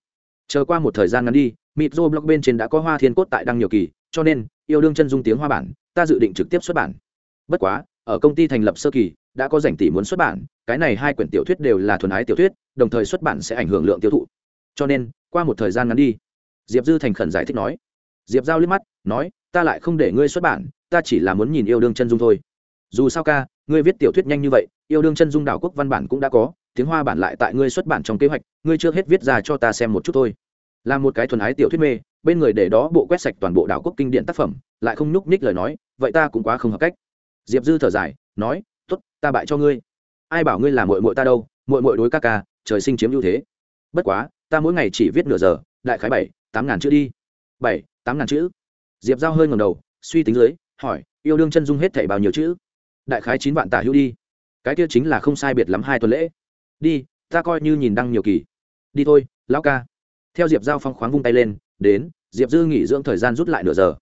chờ qua một thời gian ngắn đi mịt rô blog bên trên đã có hoa thiên cốt tại đăng nhiều kỳ, cho nên, yêu đương chân dung tiếng hoa bản, ta dự định trực tiếp xuất bản. Bất quá, ở công ty thành lập sơ kỳ, đã có rảnh tỷ muốn xuất bản, cái này hai quyển tiểu thuyết đều là thuần ái tiểu thuyết, đồng thời xuất bản sẽ ảnh hưởng lượng tiêu thụ. Cho nên, qua một thời gian ngắn đi. Diệp dư thành khẩn giải thích nói. Diệp giao liếc mắt, nói, ta lại không để ngươi xuất bản, ta chỉ là muốn nhìn yêu đương chân dung thôi. Dù sao ca, ngươi viết tiểu thuyết nhanh như vậy, yêu đương chân dung đảo quốc văn bản cũng đã có tiếng hoa bản lại tại ngươi xuất bản trong kế hoạch, ngươi chưa hết viết ra cho ta xem một chút thôi. Là một cái thuần ái tiểu thuyết mê, bên người để đó bộ quét sạch toàn bộ đảo quốc kinh điển tác phẩm, lại không nhúc nhích lời nói, vậy ta cũng quá không hợp cách. Diệp dư thở dài, nói t ố t ta bại cho ngươi. Ai bảo ngươi là mội mội ta đâu mội mội đối ca ca, trời sinh chiếm ưu thế. Bất quá, ta mỗi ngày chỉ viết nửa giờ, đại khái bảy, tám ngàn chữ đi. Bảy, tám ngàn chữ. Diệp giao hơi ngầm đầu, suy tính dưới, hỏi, yêu đương chân dung hết thảy bao nhiêu chữ? Đại khái chín vạn tả hữu đi. Cái kia chính là không sai biệt lắm hai tuần lễ đi, ta coi như nhìn đăng nhiều kỳ. Đi thôi, lão ca. Theo diệp giao phong khoáng vung tay lên, đến, diệp dư nghỉ dưỡng thời gian rút lại nửa giờ.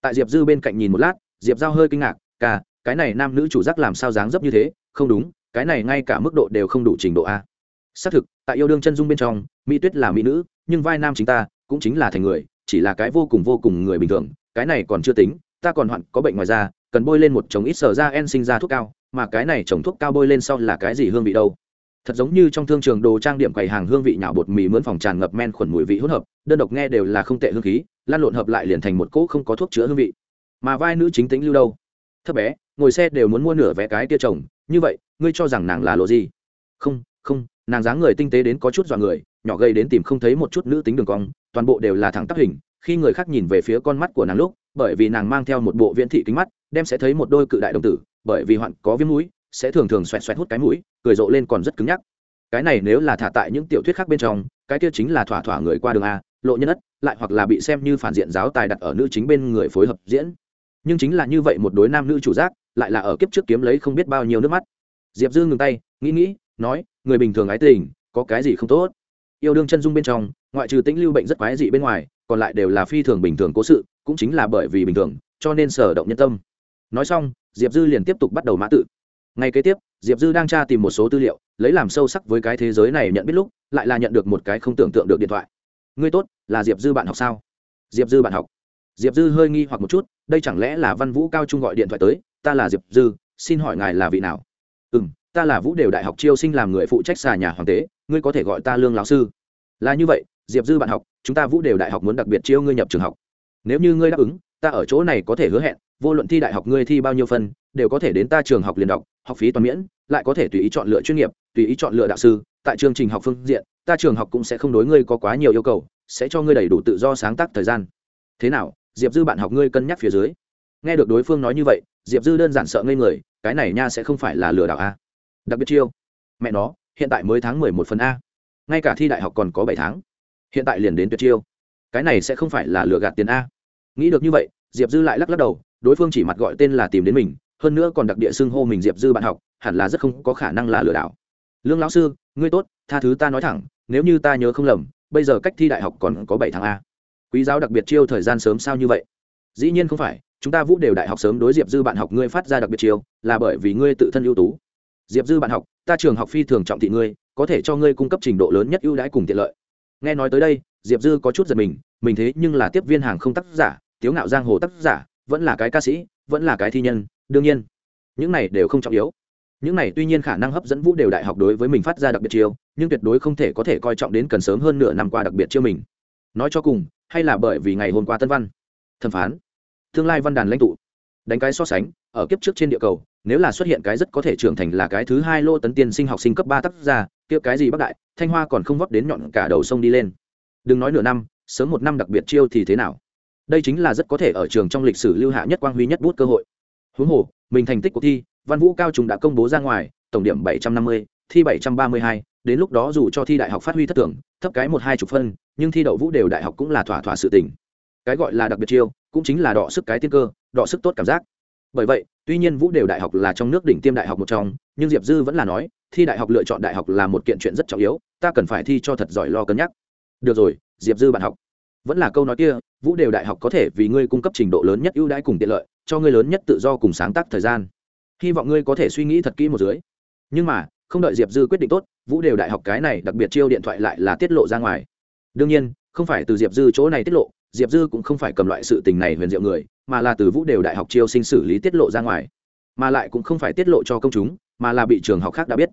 Tại diệp dư bên cạnh nhìn một lát, diệp giao hơi kinh ngạc, ca, cái này nam nữ chủ giác làm sao dáng dấp như thế? Không đúng, cái này ngay cả mức độ đều không đủ trình độ a. Xác thực, tại yêu đương chân dung bên trong, mỹ tuyết là mỹ nữ, nhưng vai nam chính ta cũng chính là thành người, chỉ là cái vô cùng vô cùng người bình thường, cái này còn chưa tính, ta còn hoạn có bệnh ngoài da, cần bôi lên một chồng ít sờ da en sinh ra thuốc cao, mà cái này trồng thuốc cao bôi lên sau là cái gì hương vị đâu? Thật giống như trong thương trường đồ trang điểm quầy hàng hương vị nhạo bột mì mướn phòng tràn ngập men khuẩn mùi vị hỗn hợp, đơn độc nghe đều là không tệ hương khí, lan lộn hợp lại liền thành một cỗ không có thuốc chữa hương vị. Mà vai nữ chính tính lưu đâu? Thấp bé, ngồi xe đều muốn mua nửa vé cái tia chồng, như vậy, ngươi cho rằng nàng là lộ gì? Không không, nàng dáng người tinh tế đến có chút dọa người, nhỏ gây đến tìm không thấy một chút nữ tính đường cong, toàn bộ đều là thẳng tắp hình, khi người khác nhìn về phía con mắt của nàng lúc, bởi vì nàng mang theo một bộ viễn thị kính mắt, đem sẽ thấy một đôi cự đại đồng tử, bởi vì hoạn có viêm mũi sẽ thường thường xoẹt xoẹt hút cái mũi, cười rộ lên còn rất cứng nhắc. Cái này nếu là thả tại những tiểu thuyết khác bên trong, cái kia chính là thỏa thỏa người qua đường a, lộ nhân ất, lại hoặc là bị xem như phản diện giáo tài đặt ở nữ chính bên người phối hợp diễn. Nhưng chính là như vậy một đối nam nữ chủ giác, lại là ở kiếp trước kiếm lấy không biết bao nhiêu nước mắt. Diệp dư ngừng tay, nghĩ nghĩ, nói, người bình thường ái tình, có cái gì không tốt? Yêu đương chân dung bên trong, ngoại trừ tĩnh lưu bệnh rất quái dị bên ngoài, còn lại đều là phi thường bình thường cố sự, cũng chính là bởi vì bình thường, cho nên sở động nhân tâm. Nói xong, diệp dư liền tiếp tục bắt đầu mã tự. Ngày kế tiếp, diệp dư đang tra tìm một số tư liệu, lấy làm sâu sắc với cái thế giới này nhận biết lúc, lại là nhận được một cái không tưởng tượng được điện thoại. Ngươi tốt, là diệp dư bạn học sao? Diệp dư bạn học. Diệp dư hơi nghi hoặc một chút, đây chẳng lẽ là văn vũ cao trung gọi điện thoại tới? Ta là diệp dư, xin hỏi ngài là vị nào? Ừ m ta là vũ đều đại học chiêu sinh làm người phụ trách xà nhà hoàng tế, ngươi có thể gọi ta lương lão sư. Là như vậy, diệp dư bạn học, chúng ta vũ đều đại học muốn đặc biệt chiêu ngươi nhập trường học. Nếu như ngươi đáp ứng, ta ở chỗ này có thể hứa hẹn vô luận thi đại học ngươi thi bao nhiêu phân, đều có thể đến ta trường học liền đọc, học phí toàn miễn, lại có thể tùy ý chọn lựa chuyên nghiệp, tùy ý chọn lựa đạo sư, tại chương trình học phương diện, ta trường học cũng sẽ không đối ngươi có quá nhiều yêu cầu, sẽ cho ngươi đầy đủ tự do sáng tác thời gian. Thế nào, diệp dư bạn học ngươi cân nhắc phía dưới. Nghe được đối phương nói như vậy, diệp dư đơn giản sợ ngây người, cái này nha sẽ không phải là lừa đảo a. Đặc biệt chiêu. Mẹ nó, hiện tại mới tháng mười một phần a. Ngay cả thi đại học còn có bảy tháng. Hiện tại liền đến tuyệt chiêu. Cái này sẽ không phải là lừa gạt tiền a. Nghĩ được như vậy, diệp dư lại lắc lắc đầu đối phương chỉ mặt gọi tên là tìm đến mình, hơn nữa còn đặc địa xưng hô mình diệp dư bạn học, hẳn là rất không có khả năng là lừa đảo. Lương lão sư, ngươi tốt, tha thứ ta nói thẳng, nếu như ta nhớ không lầm, bây giờ cách thi đại học còn có bảy tháng a. Quý giáo đặc biệt chiêu thời gian sớm sao như vậy? Dĩ nhiên không phải, chúng ta vũ đều đại học sớm đối diệp dư bạn học ngươi phát ra đặc biệt chiêu, là bởi vì ngươi tự thân ưu tú. Diệp dư bạn học, ta trường học phi thường trọng thị ngươi, có thể cho ngươi cung cấp trình độ lớn nhất ưu đãi cùng tiện lợi. Nghe nói tới đây, diệp dư có chút giật mình mình thế nhưng là tiếp viên hàng không tác giả, tiếu ngạo giang hồ tác giả vẫn là cái ca sĩ, vẫn là cái thi nhân, đương nhiên. Những này đều không trọng yếu. Những này tuy nhiên khả năng hấp dẫn vũ đều đại học đối với mình phát ra đặc biệt chiêu, nhưng tuyệt đối không thể có thể coi trọng đến cần sớm hơn nửa năm qua đặc biệt chiêu mình. Nói cho cùng, hay là bởi vì ngày hôm qua tân văn, thẩm phán, tương lai văn đàn lãnh tụ, đánh cái so sánh, ở kiếp trước trên địa cầu, nếu là xuất hiện cái rất có thể trưởng thành là cái thứ hai lô tấn tiên sinh học sinh cấp ba tác gia, kia cái gì bắc đại, thanh hoa còn không vấp đến nhọn cả đầu sông đi lên. Đừng nói nửa năm, sớm một năm đặc biệt chiêu thì thế nào? Đây chính là rất có thể ở trường trong lịch sử lưu hạ nhất quang huy nhất bút cơ hội. Huống hồ, mình thành tích cuộc thi, văn vũ cao chúng đã công bố ra ngoài, tổng điểm bảy trăm năm mươi, thi bảy trăm ba mươi hai, đến lúc đó dù cho thi đại học phát huy thất thường, thấp cái một hai chục phân, nhưng thi đậu vũ đều đại học cũng là thỏa thỏa sự tình. Cái gọi là đặc biệt chiêu, cũng chính là đọ sức cái tiên cơ, đọ sức tốt cảm giác. Bởi vậy, tuy nhiên vũ đều đại học là trong nước đỉnh tiêm đại học một trong, nhưng diệp dư vẫn là nói, thi đại học lựa chọn đại học là một kiện chuyện rất trọng yếu, ta cần phải thi cho thật giỏi lo cân nhắc. Được rồi, diệp dư bạn học vẫn là câu nói kia, vũ đều đại học có thể vì ngươi cung cấp trình độ lớn nhất ưu đãi cùng tiện lợi, cho ngươi lớn nhất tự do cùng sáng tác thời gian. Hy vọng ngươi có thể suy nghĩ thật kỹ một dưới. Nhưng mà, không đợi diệp dư quyết định tốt, vũ đều đại học cái này đặc biệt chiêu điện thoại lại là tiết lộ ra ngoài. Đương nhiên, không phải từ diệp dư chỗ này tiết lộ, diệp dư cũng không phải cầm loại sự tình này huyền diệu người, mà là từ vũ đều đại học chiêu sinh xử lý tiết lộ ra ngoài. Mà lại cũng không phải tiết lộ cho công chúng, mà là bị trường học khác đã biết.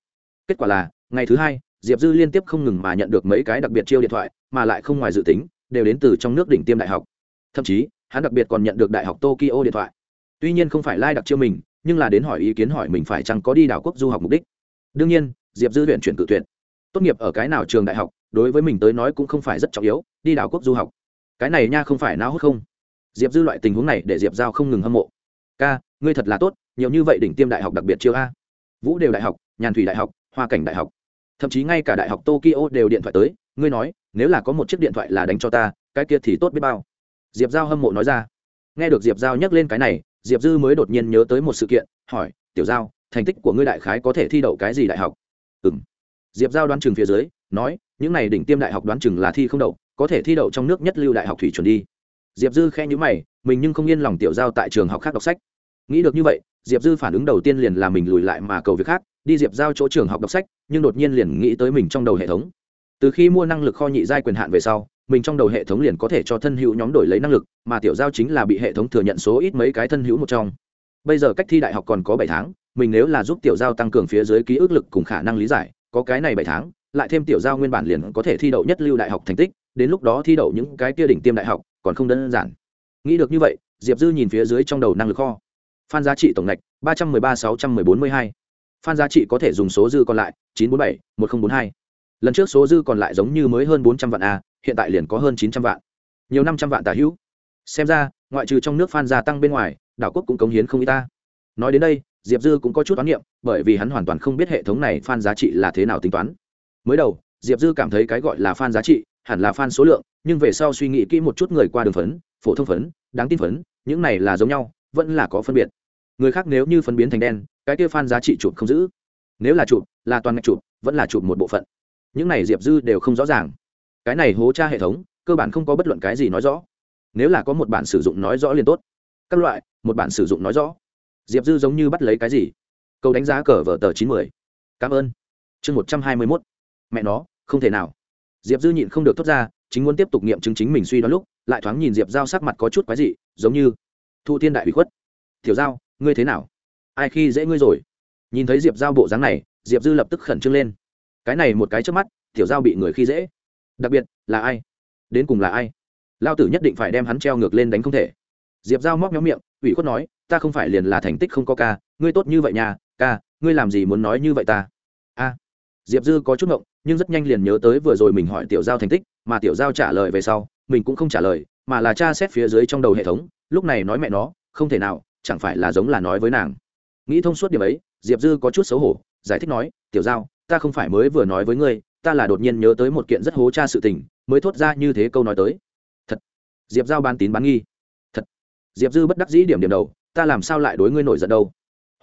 Kết quả là, ngày thứ hai, diệp dư liên tiếp không ngừng mà nhận được mấy cái đặc biệt chiêu điện thoại, mà lại không ngoài dự tính đều đến từ trong nước đỉnh tiêm đại học. Thậm chí hắn đặc biệt còn nhận được đại học tokyo điện thoại. Tuy nhiên không phải lai、like、đặc chiêu mình nhưng là đến hỏi ý kiến hỏi mình phải chăng có đi đảo quốc du học mục đích. Đương nhiên diệp dư luyện chuyển cự tuyển, tốt nghiệp ở cái nào trường đại học đối với mình tới nói cũng không phải rất trọng yếu đi đảo quốc du học. Cái này nha không phải nao hút không. Diệp dư loại tình huống này để diệp giao không ngừng hâm mộ. Ca ngươi thật là tốt nhiều như vậy đỉnh tiêm đại học đặc biệt chiêu a. Vũ đều đại học nhàn thủy đại học hoa cảnh đại học. Thậm chí ngay cả đại học tokyo đều điện thoại tới ngươi nói, nếu là có một chiếc điện thoại là đánh cho ta, cái kia thì tốt biết bao. Diệp giao hâm mộ nói ra. Nghe được diệp giao nhắc lên cái này, diệp dư mới đột nhiên nhớ tới một sự kiện, hỏi, tiểu giao, thành tích của ngươi đại khái có thể thi đậu cái gì đại học? Ừ m diệp giao đoán chừng phía dưới, nói, những này đỉnh tiêm đại học đoán chừng là thi không đậu, có thể thi đậu trong nước nhất lưu đại học thủy chuẩn đi. Diệp dư khe nhữ mày, mình nhưng không yên lòng tiểu giao tại trường học khác đọc sách. Nghĩ được như vậy, diệp dư phản ứng đầu tiên liền là mình lùi lại mà cầu việc khác, đi diệp giao chỗ trường học đọc sách, nhưng đột nhiên liền nghĩ tới mình trong đầu hệ thống từ khi mua năng lực kho nhị giai quyền hạn về sau, mình trong đầu hệ thống liền có thể cho thân hữu nhóm đổi lấy năng lực, mà tiểu giao chính là bị hệ thống thừa nhận số ít mấy cái thân hữu một trong. Bây giờ cách thi đại học còn có bảy tháng, mình nếu là giúp tiểu giao tăng cường phía dưới ký ức lực cùng khả năng lý giải, có cái này bảy tháng, lại thêm tiểu giao nguyên bản liền có thể thi đậu nhất lưu đại học thành tích, đến lúc đó thi đậu những cái kia đỉnh tiêm đại học, còn không đơn giản. Nghĩ được như vậy, diệp dư nhìn phía dưới trong đầu năng lực kho. Phan giá trị tổng ngạch ba trăm mười ba sáu trăm mười bốn mươi hai. Phan giá trị có thể dùng số dư còn lại, chín trăm bốn mươi bảy, một nghìn bốn mươi hai lần trước số dư còn lại giống như mới hơn bốn trăm vạn a hiện tại liền có hơn chín trăm vạn. Nhiều năm trăm vạn tả hữu. Xem ra, ngoại trừ trong nước phan gia tăng bên ngoài, đảo quốc cũng cống hiến không y ta. Nói đến đây, diệp dư cũng có chút toán niệm, bởi vì hắn hoàn toàn không biết hệ thống này phan giá trị là thế nào tính toán. Mới đầu, diệp dư cảm thấy cái gọi là phan giá trị hẳn là phan số lượng, nhưng về sau suy nghĩ kỹ một chút người qua đường phấn, phổ thông phấn, đáng tin phấn, những này là giống nhau, vẫn là có phân biệt. Người khác nếu như phân biến thành đen, cái kia phan giá trị chụp không giữ. Nếu là chụp, là toàn ngạch chụp, vẫn là chụp một bộ phận những này diệp dư đều không rõ ràng. Cái này hố tra hệ thống, cơ bản không có bất luận cái gì nói rõ. Nếu là có một bản sử dụng nói rõ liền tốt. Các loại, một bản sử dụng nói rõ. Diệp dư giống như bắt lấy cái gì? Câu đánh giá cờ vở tờ chín mươi cảm ơn. Chương một trăm hai mươi mốt. Mẹ nó, không thể nào. Diệp dư nhịn không được thốt ra, chính muốn tiếp tục nghiệm chứng chính mình suy đoán lúc, lại thoáng nhìn diệp giao sắc mặt có chút quái dị, giống như thu thiên đại bị khuất. Tiểu giao, ngươi thế nào? Ai khi dễ ngươi rồi? Nhìn thấy diệp giao bộ dáng này, diệp dư lập tức khẩn trương lên cái này một cái trước mắt, tiểu giao bị người khi dễ. Đặc biệt, là ai? Đến cùng là ai? Lao tử nhất định phải đem hắn treo ngược lên đánh không thể. Diệp giao móc méo miệng, ủy khuất nói, ta không phải liền là thành tích không có ca, ngươi tốt như vậy nhà ca, ngươi làm gì muốn nói như vậy ta? A. Diệp dư có chút ngộng, nhưng rất nhanh liền nhớ tới vừa rồi mình hỏi tiểu giao thành tích, mà tiểu giao trả lời về sau, mình cũng không trả lời, mà là tra xét phía dưới trong đầu hệ thống, lúc này nói mẹ nó, không thể nào, chẳng phải là giống là nói với nàng. Nghĩ thông suốt điểm ấy, diệp dư có chút xấu hổ, giải thích nói, tiểu giao ta không phải mới vừa nói với ngươi, ta là đột nhiên nhớ tới một kiện rất hố cha sự tình, mới thốt ra như thế câu nói tới. Thật. Diệp giao ban tín bán nghi. Thật. Diệp dư bất đắc dĩ điểm điểm đầu, ta làm sao lại đối ngươi nổi giận đâu?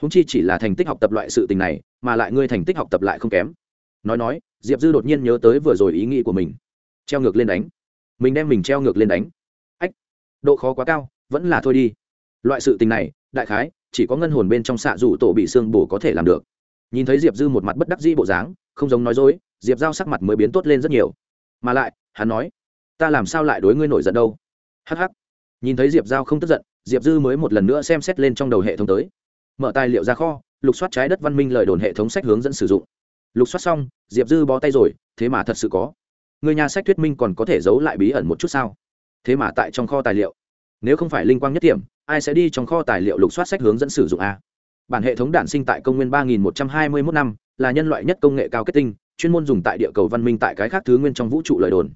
Húng chi chỉ là thành tích học tập loại sự tình này, mà lại ngươi thành tích học tập lại không kém. Nói nói, diệp dư đột nhiên nhớ tới vừa rồi ý nghĩ của mình. Treo ngược lên đánh. Mình đem mình treo ngược lên đánh. Ách. Độ khó quá cao, vẫn là thôi đi. Loại sự tình này, đại khái, chỉ có ngân hồn bên trong xạ rủ tổ bị xương bổ có thể làm được nhìn thấy diệp dư một mặt bất đắc dĩ bộ dáng, không giống nói dối, diệp giao sắc mặt mới biến tốt lên rất nhiều. Mà lại, hắn nói, ta làm sao lại đối ngươi nổi giận đâu? Hh nhìn thấy diệp giao không tức giận, diệp dư mới một lần nữa xem xét lên trong đầu hệ thống tới. Mở tài liệu ra kho, lục soát trái đất văn minh lời đồn hệ thống sách hướng dẫn sử dụng. Lục soát xong, diệp dư bó tay rồi, thế mà thật sự có. Người nhà sách thuyết minh còn có thể giấu lại bí ẩn một chút sao? Thế mà tại trong kho tài liệu. Nếu không phải linh quang nhất điểm ai sẽ đi trong kho tài liệu lục soát sách hướng dẫn sử dụng a bản hệ thống đản sinh tại công nguyên ba nghìn một trăm hai mươi mốt năm, là nhân loại nhất công nghệ cao kết tinh, chuyên môn dùng tại địa cầu văn minh tại cái khác thứ nguyên trong vũ trụ lời đồn.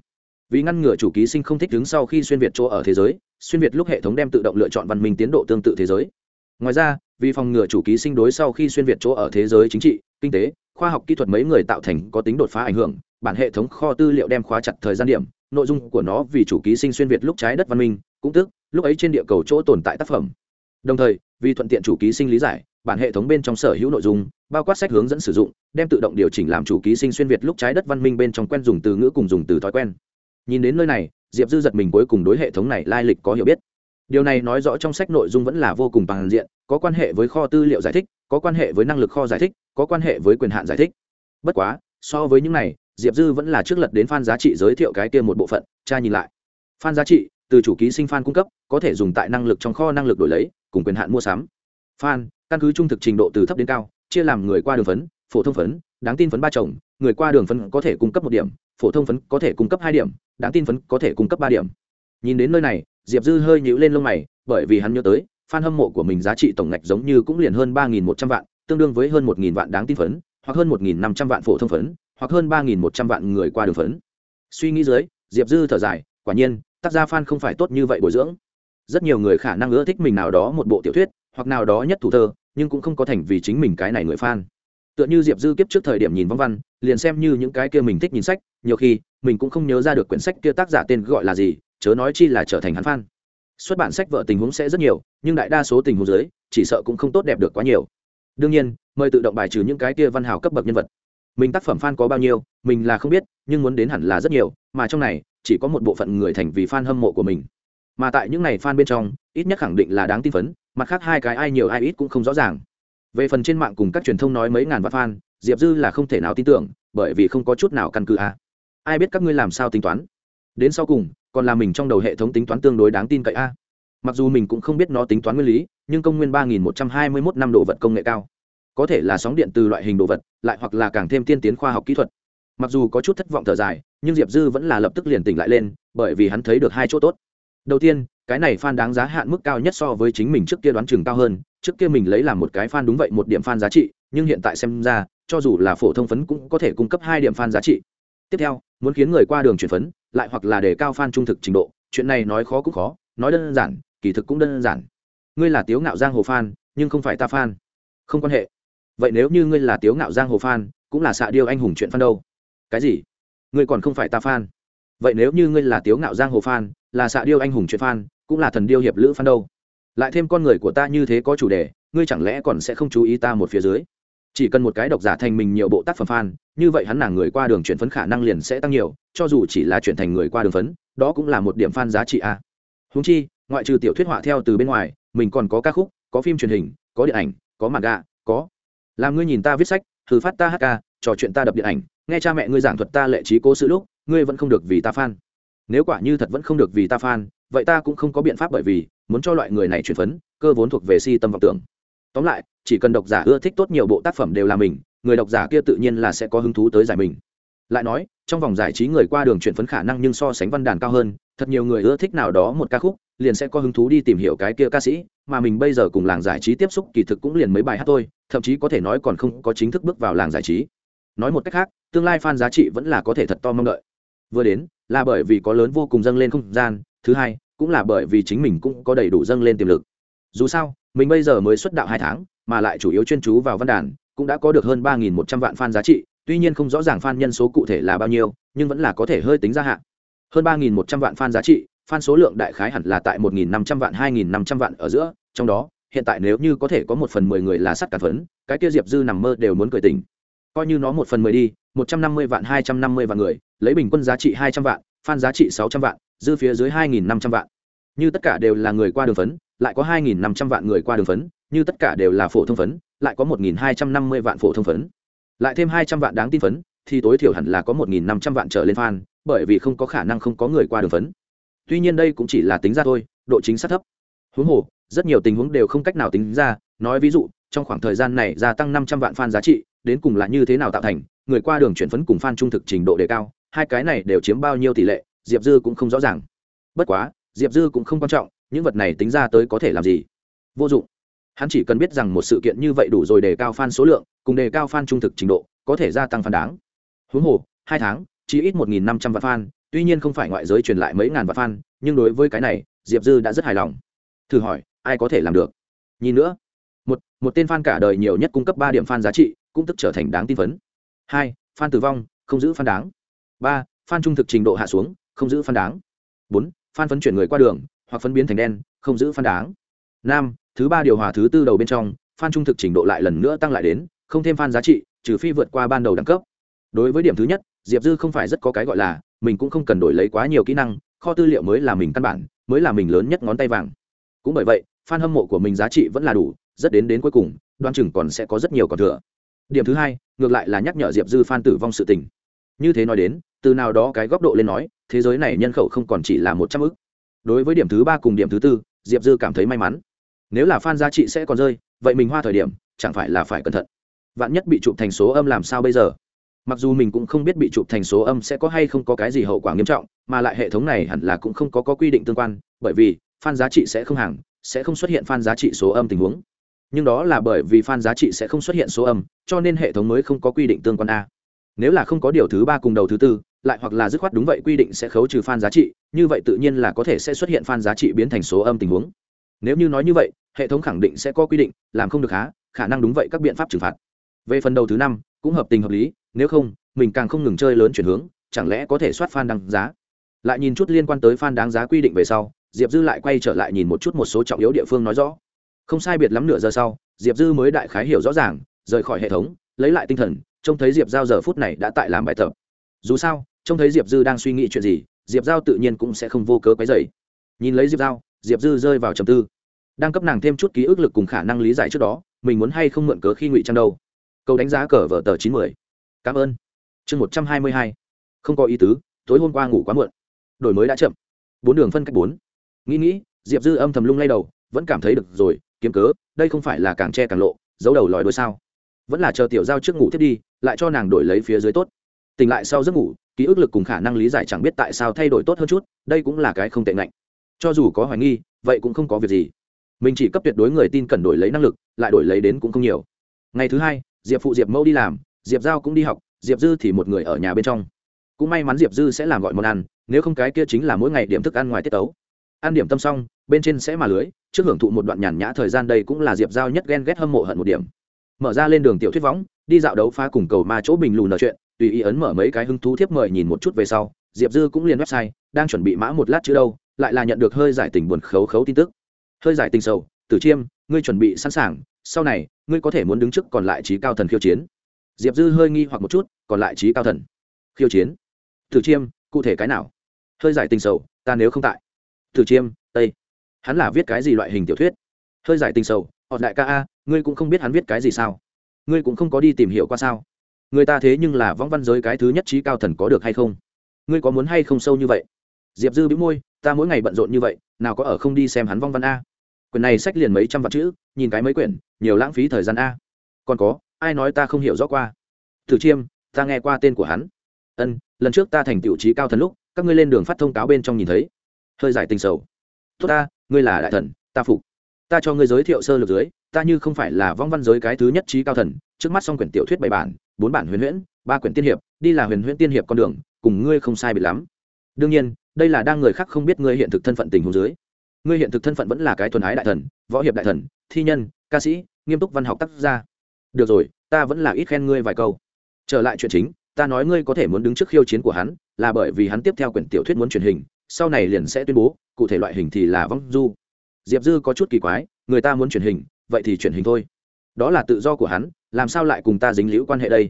Vì ngăn ngừa chủ ký sinh không thích đứng sau khi xuyên việt chỗ ở thế giới, xuyên việt lúc hệ thống đem tự động lựa chọn văn minh tiến độ tương tự thế giới. Ngoài ra, vì phòng ngừa chủ ký sinh đối sau khi xuyên việt chỗ ở thế giới chính trị, kinh tế, khoa học kỹ thuật mấy người tạo thành có tính đột phá ảnh hưởng, bản hệ thống kho tư liệu đem khóa chặt thời gian điểm, nội dung của nó vì chủ ký sinh xuyên việt lúc trái đất văn minh, cũng tức, lúc ấy trên địa cầu chỗ tồn tại tác phẩm. Đồng thời, vì thuận tiện chủ ký sinh lý giải bản hệ thống bên trong sở hữu nội dung, bao quát sách hướng dẫn sử dụng, đem tự động điều chỉnh làm chủ ký sinh xuyên việt lúc trái đất văn minh bên trong quen dùng từ ngữ cùng dùng từ thói quen. Nhìn đến nơi này, diệp dư giật mình cuối cùng đối hệ thống này lai lịch có hiểu biết. Điều này nói rõ trong sách nội dung vẫn là vô cùng bằng diện, có quan hệ với kho tư liệu giải thích, có quan hệ với năng lực kho giải thích, có quan hệ với quyền hạn giải thích. Bất quá, so với những này, diệp dư vẫn là trước lật đến phan giá trị giới thiệu cái kia một bộ phận cha nhìn lại. Phan giá trị, từ chủ ký sinh phan cung cấp, có thể dùng tại năng lực trong kho năng lực đổi lấy, cùng quyền hạn mua sắm phan căn cứ trung thực trình độ từ thấp đến cao, chia làm người qua đường phấn, phổ thông phấn, đáng tin phấn ba chồng, người qua đường phấn có thể cung cấp một điểm, phổ thông phấn có thể cung cấp hai điểm, đáng tin phấn có thể cung cấp ba điểm. Nhìn đến nơi này, diệp dư hơi nhíu lên lông mày, bởi vì hắn nhớ tới, fan hâm mộ của mình giá trị tổng ngạch giống như cũng liền hơn ba nghìn một trăm vạn, tương đương với hơn một nghìn vạn đáng tin phấn, hoặc hơn một nghìn năm trăm vạn phổ thông phấn, hoặc hơn ba nghìn một trăm vạn người qua đường phấn. Suy nghĩ dưới, diệp dư thở dài, quả nhiên, tác gia fan không phải tốt như vậy bồi dưỡng. Rất nhiều người khả năng ưa thích mình nào đó một bộ tiểu thuyết hoặc nào đó nhất thủ thơ, nhưng cũng không có thành vì chính mình cái này người fan. Tựa như diệp dư kiếp trước thời điểm nhìn vong văn, liền xem như những cái kia mình thích nhìn sách, nhiều khi, mình cũng không nhớ ra được quyển sách kia tác giả tên gọi là gì, chớ nói chi là trở thành hắn fan. Xuất bản sách vợ tình huống sẽ rất nhiều, nhưng đại đa số tình huống dưới, chỉ sợ cũng không tốt đẹp được quá nhiều. Đương nhiên, mời tự động bài trừ những cái kia văn hào cấp bậc nhân vật. Mình tác phẩm fan có bao nhiêu, mình là không biết, nhưng muốn đến hẳn là rất nhiều, mà trong này, chỉ có một bộ phận người thành vì fan hâm mộ của mình. Mà tại những này fan bên trong, ít nhất khẳng định là đáng tin phấn mặt khác hai cái ai nhiều ai ít cũng không rõ ràng. Về phần trên mạng cùng các truyền thông nói mấy ngàn vạn fan, diệp dư là không thể nào tin tưởng, bởi vì không có chút nào căn cứ a à. ai biết các ngươi làm sao tính toán? Đến sau cùng, còn là mình trong đầu hệ thống tính toán tương đối đáng tin cậy a à. mặc dù mình cũng không biết nó tính toán nguyên lý, nhưng công nguyên ba nghìn một trăm hai mươi mốt năm đồ vật công nghệ cao. Có thể là sóng điện từ loại hình đồ vật, lại hoặc là càng thêm tiên tiến khoa học kỹ thuật. Mặc dù có chút thất vọng thở dài, nhưng diệp dư vẫn là lập tức liền tỉnh lại lên, bởi vì hắn thấy được hai chỗ tốt. Đầu tiên cái này fan đáng giá hạn mức cao nhất so với chính mình trước kia đoán chừng cao hơn, trước kia mình lấy làm một cái fan đúng vậy một điểm fan giá trị, nhưng hiện tại xem ra, cho dù là phổ thông phấn cũng có thể cung cấp hai điểm fan giá trị. Tiếp theo, muốn khiến người qua đường chuyển phấn, lại hoặc là để cao fan trung thực trình độ, chuyện này nói khó cũng khó, nói đơn giản, kỳ thực cũng đơn giản. Ngươi là tiếu ngạo giang hồ fan, nhưng không phải ta fan. Không quan hệ. Vậy nếu như ngươi là tiếu ngạo giang hồ fan, cũng là xạ điêu anh hùng chuyện fan đâu? Cái gì? Ngươi còn không phải ta fan vậy nếu như ngươi là tiếu ngạo giang hồ fan, là xạ điêu anh hùng chuyện fan, cũng là thần điêu hiệp lữ fan đâu? Lại thêm con người của ta như thế có chủ đề, ngươi chẳng lẽ còn sẽ không chú ý ta một phía dưới? Chỉ cần một cái độc giả thành mình nhiều bộ tác phẩm fan, như vậy hắn nàng người qua đường chuyển phấn khả năng liền sẽ tăng nhiều, cho dù chỉ là chuyển thành người qua đường phấn, đó cũng là một điểm fan giá trị a. Húng chi, ngoại trừ tiểu thuyết họa theo từ bên ngoài, mình còn có ca khúc, có phim truyền hình, có điện ảnh, có mặt gà có. Làm ngươi nhìn ta viết sách, thử phát ta hát ca, trò chuyện ta đập điện ảnh nghe cha mẹ ngươi giảng thuật ta lệ trí cố sự lúc, ngươi vẫn không được vì ta fan nếu quả như thật vẫn không được vì ta fan vậy ta cũng không có biện pháp bởi vì, muốn cho loại người này chuyển phấn, cơ vốn thuộc về si tâm vọng tưởng. Tóm lại, chỉ cần độc giả ưa thích tốt nhiều bộ tác phẩm đều là mình, người độc giả kia tự nhiên là sẽ có hứng thú tới giải mình. Lại nói, trong vòng giải trí người qua đường chuyển phấn khả năng nhưng so sánh văn đàn cao hơn, thật nhiều người ưa thích nào đó một ca khúc, liền sẽ có hứng thú đi tìm hiểu cái kia ca sĩ, mà mình bây giờ cùng làng giải trí tiếp xúc kỳ thực cũng liền mấy bài hát thôi, thậm chí có thể nói còn không có chính thức bước vào làng giải trí. Nói một cách khác tương lai fan giá trị vẫn là có thể thật to mong đợi. Vừa đến, là bởi vì có lớn vô cùng dâng lên không gian, thứ hai, cũng là bởi vì chính mình cũng có đầy đủ dâng lên tiềm lực. Dù sao, mình bây giờ mới xuất đạo hai tháng, mà lại chủ yếu chuyên chú vào văn đàn, cũng đã có được hơn ba nghìn một trăm vạn fan giá trị, tuy nhiên không rõ ràng fan nhân số cụ thể là bao nhiêu, nhưng vẫn là có thể hơi tính ra hạn. Hơn ba nghìn một trăm vạn fan giá trị, fan số lượng đại khái hẳn là tại một nghìn năm trăm vạn, hai nghìn năm trăm vạn ở giữa, trong đó, hiện tại nếu như có thể có một phần mười người là sắt cả phấn, cái kia diệp dư nằm mơ đều muốn cười tình coi như nó một phần mười đi một trăm năm mươi vạn hai trăm năm mươi vạn người, lấy bình quân giá trị hai trăm vạn, fan giá trị sáu trăm vạn, dư phía dưới hai nghìn năm trăm vạn. Như tất cả đều là người qua đường phấn, lại có hai nghìn năm trăm vạn người qua đường phấn, như tất cả đều là phổ thông phấn, lại có một nghìn hai trăm năm mươi vạn phổ thông phấn. Lại thêm hai trăm vạn đáng tin phấn, thì tối thiểu hẳn là có một nghìn năm trăm vạn trở lên fan, bởi vì không có khả năng không có người qua đường phấn. Tuy nhiên đây cũng chỉ là tính ra thôi, độ chính xác thấp. Huống hồ, rất nhiều tình huống đều không cách nào tính ra, nói ví dụ, trong khoảng thời gian này gia tăng năm trăm vạn fan giá trị đến cùng là như thế nào tạo thành, người qua đường chuyển phấn cùng fan trung thực trình độ đề cao, hai cái này đều chiếm bao nhiêu tỷ lệ, diệp dư cũng không rõ ràng. Bất quá, diệp dư cũng không quan trọng, những vật này tính ra tới có thể làm gì? Vô dụng. Hắn chỉ cần biết rằng một sự kiện như vậy đủ rồi đề cao fan số lượng, cùng đề cao fan trung thực trình độ, có thể gia tăng fan đáng. Huống hồ, hai tháng, chỉ ít một nghìn năm trăm vạn fan, tuy nhiên không phải ngoại giới truyền lại mấy ngàn vạn fan, nhưng đối với cái này, diệp dư đã rất hài lòng. Thử hỏi, ai có thể làm được? Nhìn nữa. Một một tên fan cả đời nhiều nhất cung cấp ba điểm fan giá trị cũng tức trở thành đáng tin phấn. Hai fan tử vong, không giữ fan đáng. Ba fan trung thực trình độ hạ xuống, không giữ fan đáng. Bốn fan phấn chuyển người qua đường, hoặc phấn biến thành đen, không giữ fan đáng. Năm, thứ ba điều hòa thứ tư đầu bên trong fan trung thực trình độ lại lần nữa tăng lại đến, không thêm fan giá trị, trừ phi vượt qua ban đầu đẳng cấp. Đối với điểm thứ nhất, diệp dư không phải rất có cái gọi là, mình cũng không cần đổi lấy quá nhiều kỹ năng, kho tư liệu mới là mình căn bản, mới là mình lớn nhất ngón tay vàng. Cũng bởi vậy fan hâm mộ của mình giá trị vẫn là đủ, rất đến đến cuối cùng đoan chừng còn sẽ có rất nhiều còn thừa điểm thứ hai ngược lại là nhắc nhở diệp dư phan tử vong sự tình. Như thế nói đến từ nào đó cái góc độ lên nói thế giới này nhân khẩu không còn chỉ là một trăm ước. đối với điểm thứ ba cùng điểm thứ tư diệp dư cảm thấy may mắn. Nếu là phan giá trị sẽ còn rơi vậy mình hoa thời điểm chẳng phải là phải cẩn thận. Vạn nhất bị chụp thành số âm làm sao bây giờ? Mặc dù mình cũng không biết bị chụp thành số âm sẽ có hay không có cái gì hậu quả nghiêm trọng mà lại hệ thống này hẳn là cũng không có, có quy định tương quan bởi vì phan giá trị sẽ không hàng sẽ không xuất hiện phan giá trị số âm tình huống nhưng đó là bởi vì fan giá trị sẽ không xuất hiện số âm, cho nên hệ thống mới không có quy định tương quan a. Nếu là không có điều thứ ba cùng đầu thứ tư, lại hoặc là dứt khoát đúng vậy quy định sẽ khấu trừ fan giá trị, như vậy tự nhiên là có thể sẽ xuất hiện fan giá trị biến thành số âm tình huống. Nếu như nói như vậy, hệ thống khẳng định sẽ có quy định, làm không được há khả năng đúng vậy các biện pháp trừng phạt. Về phần đầu thứ năm, cũng hợp tình hợp lý, nếu không, mình càng không ngừng chơi lớn chuyển hướng, chẳng lẽ có thể soát fan đáng giá? Lại nhìn chút liên quan tới fan đáng giá quy định về sau, diệp dư lại quay trở lại nhìn một chút một số trọng yếu địa phương nói rõ không sai biệt lắm nửa giờ sau, diệp dư mới đại khái hiểu rõ ràng, rời khỏi hệ thống, lấy lại tinh thần, trông thấy diệp giao giờ phút này đã tại làm bài tập. Dù sao, trông thấy diệp dư đang suy nghĩ chuyện gì, diệp giao tự nhiên cũng sẽ không vô cớ quấy dày nhìn lấy diệp giao, diệp dư rơi vào trầm tư. Đang cấp nàng thêm chút ký ức lực cùng khả năng lý giải trước đó, mình muốn hay không mượn cớ khi ngụy trang đâu. Câu đánh giá cờ vở tờ chín mươi cảm ơn. Chương một trăm hai mươi hai. Không có ý tứ, tối hôm qua ngủ quá muộn. Đổi mới đã chậm. Bốn đường phân cách bốn. Nghĩ nghĩ, diệp dư âm thầm lung lay đầu, vẫn cảm thấy được rồi kiếm cớ, đây không phải là càng che càng lộ, giấu đầu lòi đôi sao? Vẫn là chờ tiểu giao trước ngủ thiết đi, lại cho nàng đổi lấy phía dưới tốt. Tỉnh lại sau giấc ngủ, ký ức lực cùng khả năng lý giải chẳng biết tại sao thay đổi tốt hơn chút, đây cũng là cái không tệ ngạnh. Cho dù có hoài nghi, vậy cũng không có việc gì. Mình chỉ cấp tuyệt đối người tin cần đổi lấy năng lực, lại đổi lấy đến cũng không nhiều. Ngày thứ hai, diệp phụ diệp mẫu đi làm, diệp giao cũng đi học, diệp dư thì một người ở nhà bên trong. Cũng may mắn diệp dư sẽ làm gọi món ăn, nếu không cái kia chính là mỗi ngày điểm thức ăn ngoài tiết tấu. Ăn điểm tâm xong bên trên sẽ mà lưới, trước hưởng thụ một đoạn nhàn nhã thời gian đây cũng là diệp giao nhất ghen ghét hâm mộ hận một điểm. Mở ra lên đường tiểu thuyết võng, đi dạo đấu phá cùng cầu ma chỗ bình lù nợ chuyện, tùy ý ấn mở mấy cái hứng thú thiếp mời nhìn một chút về sau, diệp dư cũng liền website, đang chuẩn bị mã một lát chứ đâu, lại là nhận được hơi giải tình buồn khấu khấu tin tức. Hơi giải tình sầu, tử chiêm, ngươi chuẩn bị sẵn sàng, sau này, ngươi có thể muốn đứng trước còn lại trí cao thần khiêu chiến. Diệp dư hơi nghi hoặc một chút, còn lại trí cao thần khiêu chiến? Tử chiêm, cụ thể cái nào? Hơi giải tình sầu, ta nếu không tại. Tử chiêm hắn là viết cái gì loại hình tiểu thuyết? Hơi giải tình sầu họ đại ca a, ngươi cũng không biết hắn viết cái gì sao? Ngươi cũng không có đi tìm hiểu qua sao? Người ta thế nhưng là võng văn giới cái thứ nhất trí cao thần có được hay không? Ngươi có muốn hay không sâu như vậy? Diệp dư bĩu môi, ta mỗi ngày bận rộn như vậy, nào có ở không đi xem hắn vong văn a? Quyển này sách liền mấy trăm vạn chữ, nhìn cái mấy quyển, nhiều lãng phí thời gian a. Còn có, ai nói ta không hiểu rõ qua? Thử chiêm, ta nghe qua tên của hắn. Ân, lần trước ta thành tiểu trí cao thần lúc, các ngươi lên đường phát thông cáo bên trong nhìn thấy. Hơi giải tình sầu. Tốt ta ngươi là đại thần, ta phục. Ta cho ngươi giới thiệu sơ lược dưới, ta như không phải là vong văn giới cái thứ nhất trí cao thần, trước mắt xong quyển tiểu thuyết bảy bản, bốn bản huyền huyễn, ba quyển tiên hiệp, đi là huyền huyễn tiên hiệp con đường, cùng ngươi không sai bị lắm. Đương nhiên, đây là đang người khác không biết ngươi hiện thực thân phận tình huống dưới. Ngươi hiện thực thân phận vẫn là cái thuần ái đại thần, võ hiệp đại thần, thi nhân, ca sĩ, nghiêm túc văn học tác gia. Được rồi, ta vẫn là ít khen ngươi vài câu. Trở lại chuyện chính, ta nói ngươi có thể muốn đứng trước khiêu chiến của hắn, là bởi vì hắn tiếp theo quyển tiểu thuyết muốn truyền hình sau này liền sẽ tuyên bố cụ thể loại hình thì là vong du. Diệp dư có chút kỳ quái người ta muốn truyền hình vậy thì truyền hình thôi. Đó là tự do của hắn làm sao lại cùng ta dính liễu quan hệ đây?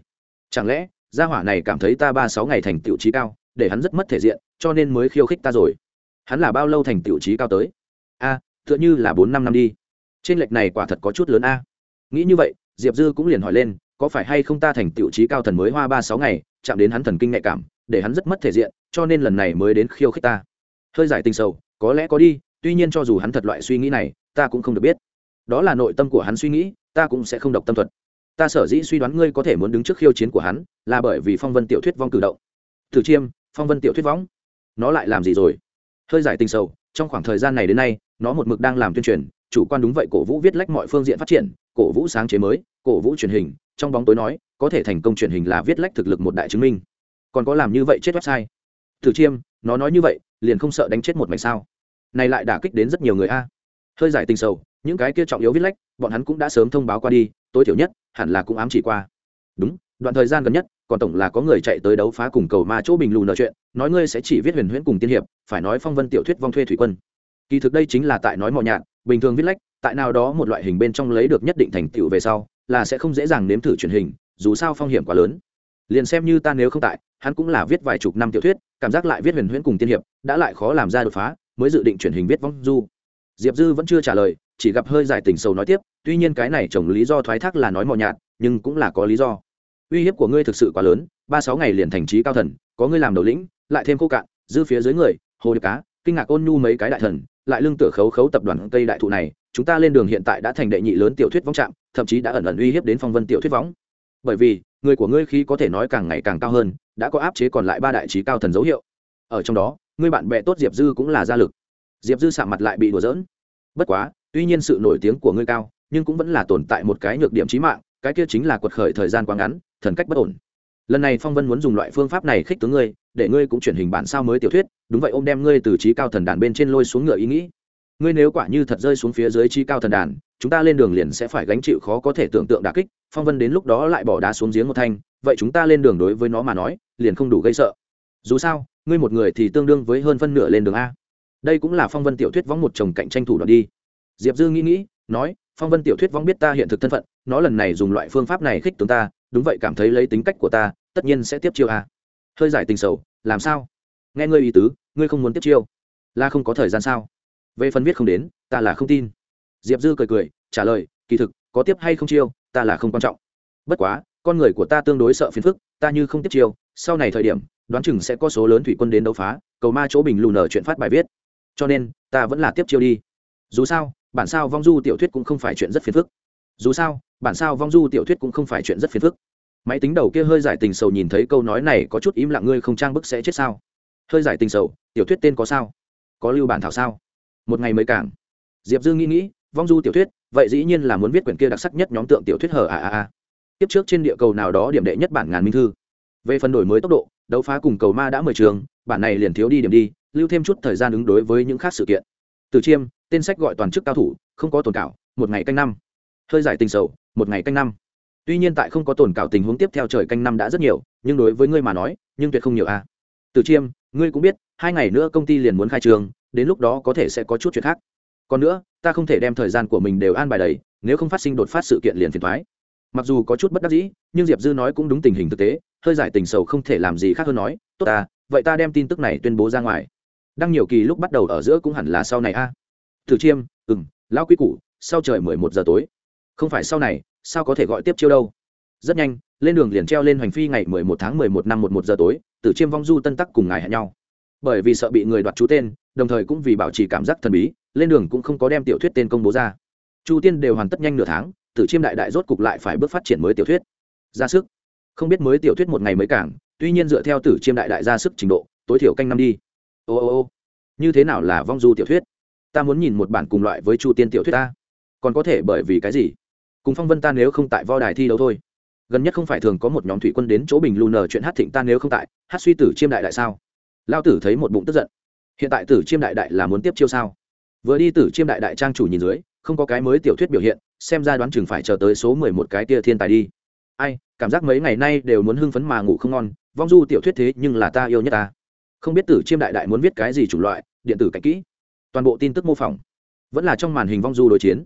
Chẳng lẽ gia hỏa này cảm thấy ta ba sáu ngày thành tiểu trí cao để hắn rất mất thể diện cho nên mới khiêu khích ta rồi? Hắn là bao lâu thành tiểu trí cao tới? A à, tựa như là bốn năm năm đi. Trên lệch này quả thật có chút lớn a. Nghĩ như vậy diệp dư cũng liền hỏi lên có phải hay không ta thành tiểu trí cao thần mới hoa ba sáu ngày chạm đến hắn thần kinh nhạy cảm để hắn rất mất thể diện cho nên lần này mới đến khiêu khích ta hơi giải tình sầu, có lẽ có đi tuy nhiên cho dù hắn thật loại suy nghĩ này ta cũng không được biết. Đó là nội tâm của hắn suy nghĩ ta cũng sẽ không độc tâm thuật. Ta sở dĩ suy đoán ngươi có thể muốn đứng trước khiêu chiến của hắn là bởi vì phong vân tiểu thuyết vong cử động. Thử chiêm phong vân tiểu thuyết võng nó lại làm gì rồi? Hơi giải tình sầu, trong khoảng thời gian này đến nay nó một mực đang làm tuyên truyền chủ quan đúng vậy cổ vũ viết lách mọi phương diện phát triển cổ vũ sáng chế mới cổ vũ truyền hình trong bóng tối nói có thể thành công truyền hình là viết lách thực lực một đại chứng minh. Còn có làm như vậy chết website. Thử chiêm nó nói như vậy liền không sợ đánh chết một mảnh sao? Này lại đả kích đến rất nhiều người a. Hơi giải tình sầu, những cái kia trọng yếu viết lách, bọn hắn cũng đã sớm thông báo qua đi, tối thiểu nhất, hẳn là cũng ám chỉ qua. Đúng, đoạn thời gian gần nhất, còn tổng là có người chạy tới đấu phá cùng cầu ma chỗ bình lù nợ chuyện, nói ngươi sẽ chỉ viết huyền huyễn cùng tiên hiệp, phải nói phong vân tiểu thuyết vong thuê thủy quân. Kỳ thực đây chính là tại nói mò nhạt bình thường viết lách, tại nào đó một loại hình bên trong lấy được nhất định thành tựu về sau, là sẽ không dễ dàng nếm thử truyền hình, dù sao phong hiểm quá lớn. Liền xem như ta nếu không tại, hắn cũng là viết vài chục năm tiểu thuyết, cảm giác lại viết huyền huyễn cùng tiên hiệp đã lại khó làm ra đột phá, mới dự định chuyển hình viết vong du. Diệp dư vẫn chưa trả lời, chỉ gặp hơi giải tình sầu nói tiếp, tuy nhiên cái này chồng lý do thoái thác là nói mò nhạt, nhưng cũng là có lý do. Uy hiếp của ngươi thực sự quá lớn, ba sáu ngày liền thành trí cao thần, có ngươi làm đầu lĩnh, lại thêm khô cạn, dư phía dưới người, hồ điệp cá, kinh ngạc ôn nhu mấy cái đại thần, lại lưng tựa khấu khấu tập đoàn cây đại thụ này, chúng ta lên đường hiện tại đã thành đệ nhị lớn tiểu thuyết vong trạm, thậm chí đã ẩn ẩn uy hiếp đến phong vân tiểu thuyết võng bởi vì, người của ngươi khí có thể nói càng ngày càng cao hơn, đã có áp chế còn lại ba đại trí cao thần dấu hiệu. Ở trong đó ngươi bạn bè tốt diệp dư cũng là gia lực. Diệp dư sạm mặt lại bị đùa dỡn bất quá, tuy nhiên sự nổi tiếng của ngươi cao, nhưng cũng vẫn là tồn tại một cái nhược điểm trí mạng, cái kia chính là quật khởi thời gian quá ngắn, thần cách bất ổn. Lần này phong vân muốn dùng loại phương pháp này khích tướng ngươi, để ngươi cũng chuyển hình bản sao mới tiểu thuyết, đúng vậy ôm đem ngươi từ trí cao thần đàn bên trên lôi xuống ngựa ý nghĩ. Ngươi nếu quả như thật rơi xuống phía dưới trí cao thần đàn, chúng ta lên đường liền sẽ phải gánh chịu khó có thể tưởng tượng đà kích, phong vân đến lúc đó lại bỏ đá xuống giếng một thanh, vậy chúng ta lên đường đối với nó mà nói, liền không đủ gây sợ. Dù sao ngươi một người thì tương đương với hơn phân nửa lên đường a. Đây cũng là phong vân tiểu thuyết võng một chồng cạnh tranh thủ đoạn đi. Diệp dư nghĩ nghĩ, nói, phong vân tiểu thuyết võng biết ta hiện thực thân phận, nó lần này dùng loại phương pháp này khích tướng ta, đúng vậy cảm thấy lấy tính cách của ta, tất nhiên sẽ tiếp chiêu a. Hơi giải tình sầu, làm sao? Nghe ngươi ý tứ, ngươi không muốn tiếp chiêu. Là không có thời gian sao? Về phần viết không đến, ta là không tin. Diệp dư cười cười, trả lời, kỳ thực, có tiếp hay không chiêu, ta là không quan trọng. Bất quá, con người của ta tương đối sợ phiền phức, ta như không tiếp chiêu sau này thời điểm, đoán chừng sẽ có số lớn thủy quân đến đấu phá, cầu ma chỗ bình lù nở chuyện phát bài viết. Cho nên, ta vẫn là tiếp chiêu đi. Dù sao, bản sao vong du tiểu thuyết cũng không phải chuyện rất phiền phức. Dù sao, bản sao vong du tiểu thuyết cũng không phải chuyện rất phiền phức. Máy tính đầu kia hơi giải tình sầu nhìn thấy câu nói này có chút im lặng ngươi không trang bức sẽ chết sao? Hơi giải tình sầu, tiểu thuyết tên có sao? Có lưu bản thảo sao? Một ngày mới càng diệp dương nghĩ nghĩ, vong du tiểu thuyết, vậy dĩ nhiên là muốn viết quyển kia đặc sắc nhất nhóm tượng tiểu thuyết hở a a à. Tiếp trước trên địa cầu nào đó điểm đệ nhất bản ngàn minh thư về phần đổi mới tốc độ, đấu phá cùng cầu ma đã mười trường, bản này liền thiếu đi điểm đi, lưu thêm chút thời gian ứng đối với những khác sự kiện. Từ chiêm, tên sách gọi toàn chức cao thủ, không có tồn cảo, một ngày canh năm. Hơi giải tình sầu, một ngày canh năm. Tuy nhiên tại không có tồn cảo tình huống tiếp theo trời canh năm đã rất nhiều, nhưng đối với ngươi mà nói, nhưng tuyệt không nhiều a từ chiêm, ngươi cũng biết, hai ngày nữa công ty liền muốn khai trường, đến lúc đó có thể sẽ có chút chuyện khác. Còn nữa, ta không thể đem thời gian của mình đều an bài đầy, nếu không phát sinh đột phát sự kiện liền phiền thoái mặc dù có chút bất đắc dĩ, nhưng diệp dư nói cũng đúng tình hình thực tế, hơi giải tình sầu không thể làm gì khác hơn nói, tốt ta, vậy ta đem tin tức này tuyên bố ra ngoài. Đăng nhiều kỳ lúc bắt đầu ở giữa cũng hẳn là sau này a. À. thử chiêm ừ m lão quy củ, sau trời mười một giờ tối. Không phải sau này, sao có thể gọi tiếp chiêu đâu? Rất nhanh, lên đường liền treo lên hoành phi ngày mười một tháng mười một năm một một giờ tối, tử chiêm vong du tân tắc cùng ngài hẹn nhau. Bởi vì sợ bị người đoạt chú tên, đồng thời cũng vì bảo trì cảm giác thần bí, lên đường cũng không có đem tiểu thuyết tên công bố ra chu tiên đều hoàn tất nhanh nửa tháng, tử chiêm đại đại rốt cục lại phải bước phát triển mới tiểu thuyết. Ra sức. Không biết mới tiểu thuyết một ngày mới cảng, tuy nhiên dựa theo tử chiêm đại đại ra sức trình độ, tối thiểu canh năm đi. Ô ô ô. Như thế nào là vong du tiểu thuyết? Ta muốn nhìn một bản cùng loại với chu tiên tiểu thuyết ta. Còn có thể bởi vì cái gì? Cùng phong vân ta nếu không tại vo đài thi đấu thôi. Gần nhất không phải thường có một nhóm thủy quân đến chỗ bình lù nờ chuyện hát thịnh ta nếu không tại, hát suy tử chiêm đại đại sao? Lao tử thấy một bụng tức giận. Hiện tại tử chiêm đại đại là muốn tiếp chiêu sao? Vừa đi tử chiêm đại đại trang chủ nhìn dưới không có cái mới tiểu thuyết biểu hiện, xem ra đoán chừng phải chờ tới số mười một cái tia thiên tài đi. Ai, cảm giác mấy ngày nay đều muốn hưng phấn mà ngủ không ngon, vong du tiểu thuyết thế nhưng là ta yêu nhất ta. Không biết tử chiêm đại đại muốn viết cái gì chủng loại, điện tử cạnh kỹ. Toàn bộ tin tức mô phỏng, vẫn là trong màn hình vong du đối chiến.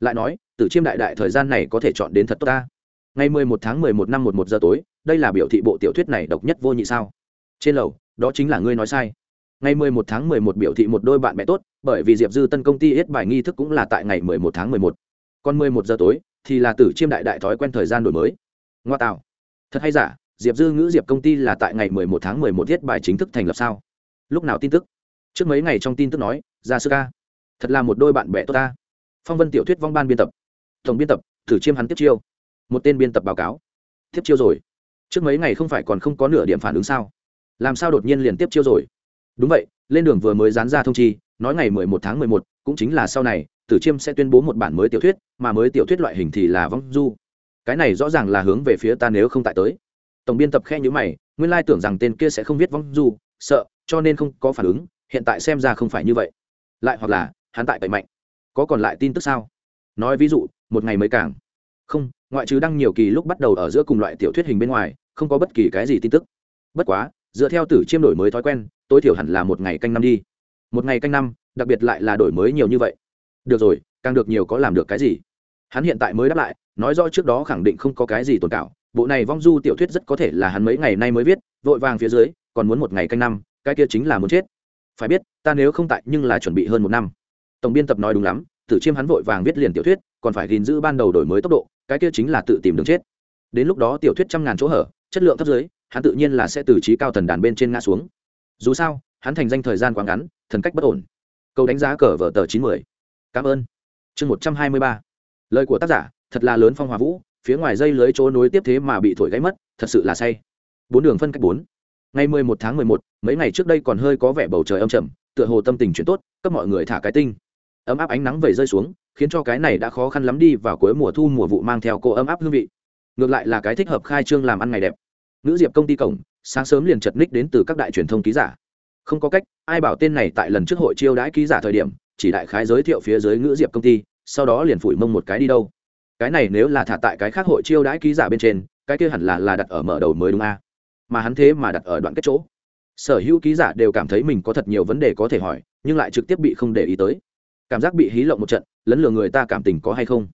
Lại nói, tử chiêm đại đại thời gian này có thể chọn đến thật tốt ta. Ngày mười một tháng mười một năm một một giờ tối, đây là biểu thị bộ tiểu thuyết này độc nhất vô nhị sao? Trên lầu, đó chính là ngươi nói sai ngày mười một tháng mười một biểu thị một đôi bạn bè tốt, bởi vì diệp dư tân công ty hết bài nghi thức cũng là tại ngày mười một tháng mười một. Còn mười một giờ tối, thì là tử chiêm đại đại thói quen thời gian đổi mới. Ngoa tạo. Thật hay giả, diệp dư ngữ diệp công ty là tại ngày mười một tháng mười một thiết bài chính thức thành lập sao? Lúc nào tin tức? Trước mấy ngày trong tin tức nói ra sư ca. Thật là một đôi bạn bè tốt ta. Phong vân tiểu thuyết vong ban biên tập. Tổng biên tập thử chiêm hắn tiếp chiêu. Một tên biên tập báo cáo. Tiếp chiêu rồi. Trước mấy ngày không phải còn không có nửa điểm phản ứng sao? Làm sao đột nhiên liền tiếp chiêu rồi? Đúng vậy, lên đường vừa mới dán ra thông chi, nói ngày mười một tháng mười một, cũng chính là sau này, tử chiêm sẽ tuyên bố một bản mới tiểu thuyết, mà mới tiểu thuyết loại hình thì là vong du. Cái này rõ ràng là hướng về phía ta nếu không tại tới. Tổng biên tập khe nhữ mày, nguyên lai tưởng rằng tên kia sẽ không viết vong du, sợ, cho nên không có phản ứng, hiện tại xem ra không phải như vậy. Lại hoặc là, hắn tại tẩy mạnh. Có còn lại tin tức sao? Nói ví dụ, một ngày mới càng. Không, ngoại trừ đăng nhiều kỳ lúc bắt đầu ở giữa cùng loại tiểu thuyết hình bên ngoài, không có bất kỳ cái gì tin tức. Bất quá, dựa theo tử chiêm đổi mới thói quen tối thiểu hẳn là một ngày canh năm đi. Một ngày canh năm, đặc biệt lại là đổi mới nhiều như vậy. Được rồi, càng được nhiều có làm được cái gì? Hắn hiện tại mới đáp lại, nói rõ trước đó khẳng định không có cái gì tồn cảo. Bộ này vong du tiểu thuyết rất có thể là hắn mấy ngày nay mới viết, vội vàng phía dưới, còn muốn một ngày canh năm, cái kia chính là muốn chết. Phải biết, ta nếu không tại nhưng là chuẩn bị hơn một năm. Tổng biên tập nói đúng lắm, tử chiêm hắn vội vàng viết liền tiểu thuyết, còn phải gìn giữ ban đầu đổi mới tốc độ, cái kia chính là tự tìm đường chết. Đến lúc đó tiểu thuyết trăm ngàn chỗ hở, chất lượng thấp dưới, hắn tự nhiên là sẽ từ trí cao thần đàn bên trên ngã xuống dù sao, hắn thành danh thời gian quá ngắn, thần cách bất ổn. Câu đánh giá cờ vở tờ chín mươi cảm ơn. Chương một trăm hai mươi ba. Lời của tác giả, thật là lớn phong hòa vũ, phía ngoài dây lưới chỗ nối tiếp thế mà bị thổi gáy mất, thật sự là say. Bốn đường phân cách bốn. Ngày mười một tháng mười một, mấy ngày trước đây còn hơi có vẻ bầu trời âm trầm, tựa hồ tâm tình chuyển tốt, cấp mọi người thả cái tinh. Ấm áp ánh nắng vẩy rơi xuống, khiến cho cái này đã khó khăn lắm đi vào cuối mùa thu mùa vụ mang theo cô ấm áp hương vị. Ngược lại là cái thích hợp khai trương làm ăn ngày đẹp nữ diệp công ty cổng, sáng sớm liền chật ních đến từ các đại truyền thông ký giả. Không có cách, ai bảo tên này tại lần trước hội chiêu đãi ký giả thời điểm, chỉ đại khái giới thiệu phía dưới ngữ diệp công ty, sau đó liền phủi mông một cái đi đâu. Cái này nếu là thả tại cái khác hội chiêu đãi ký giả bên trên, cái kia hẳn là là đặt ở mở đầu mới đúng a. Mà hắn thế mà đặt ở đoạn kết chỗ. Sở hữu ký giả đều cảm thấy mình có thật nhiều vấn đề có thể hỏi, nhưng lại trực tiếp bị không để ý tới. Cảm giác bị hí lộng một trận, lấn lừa người ta cảm tình có hay không?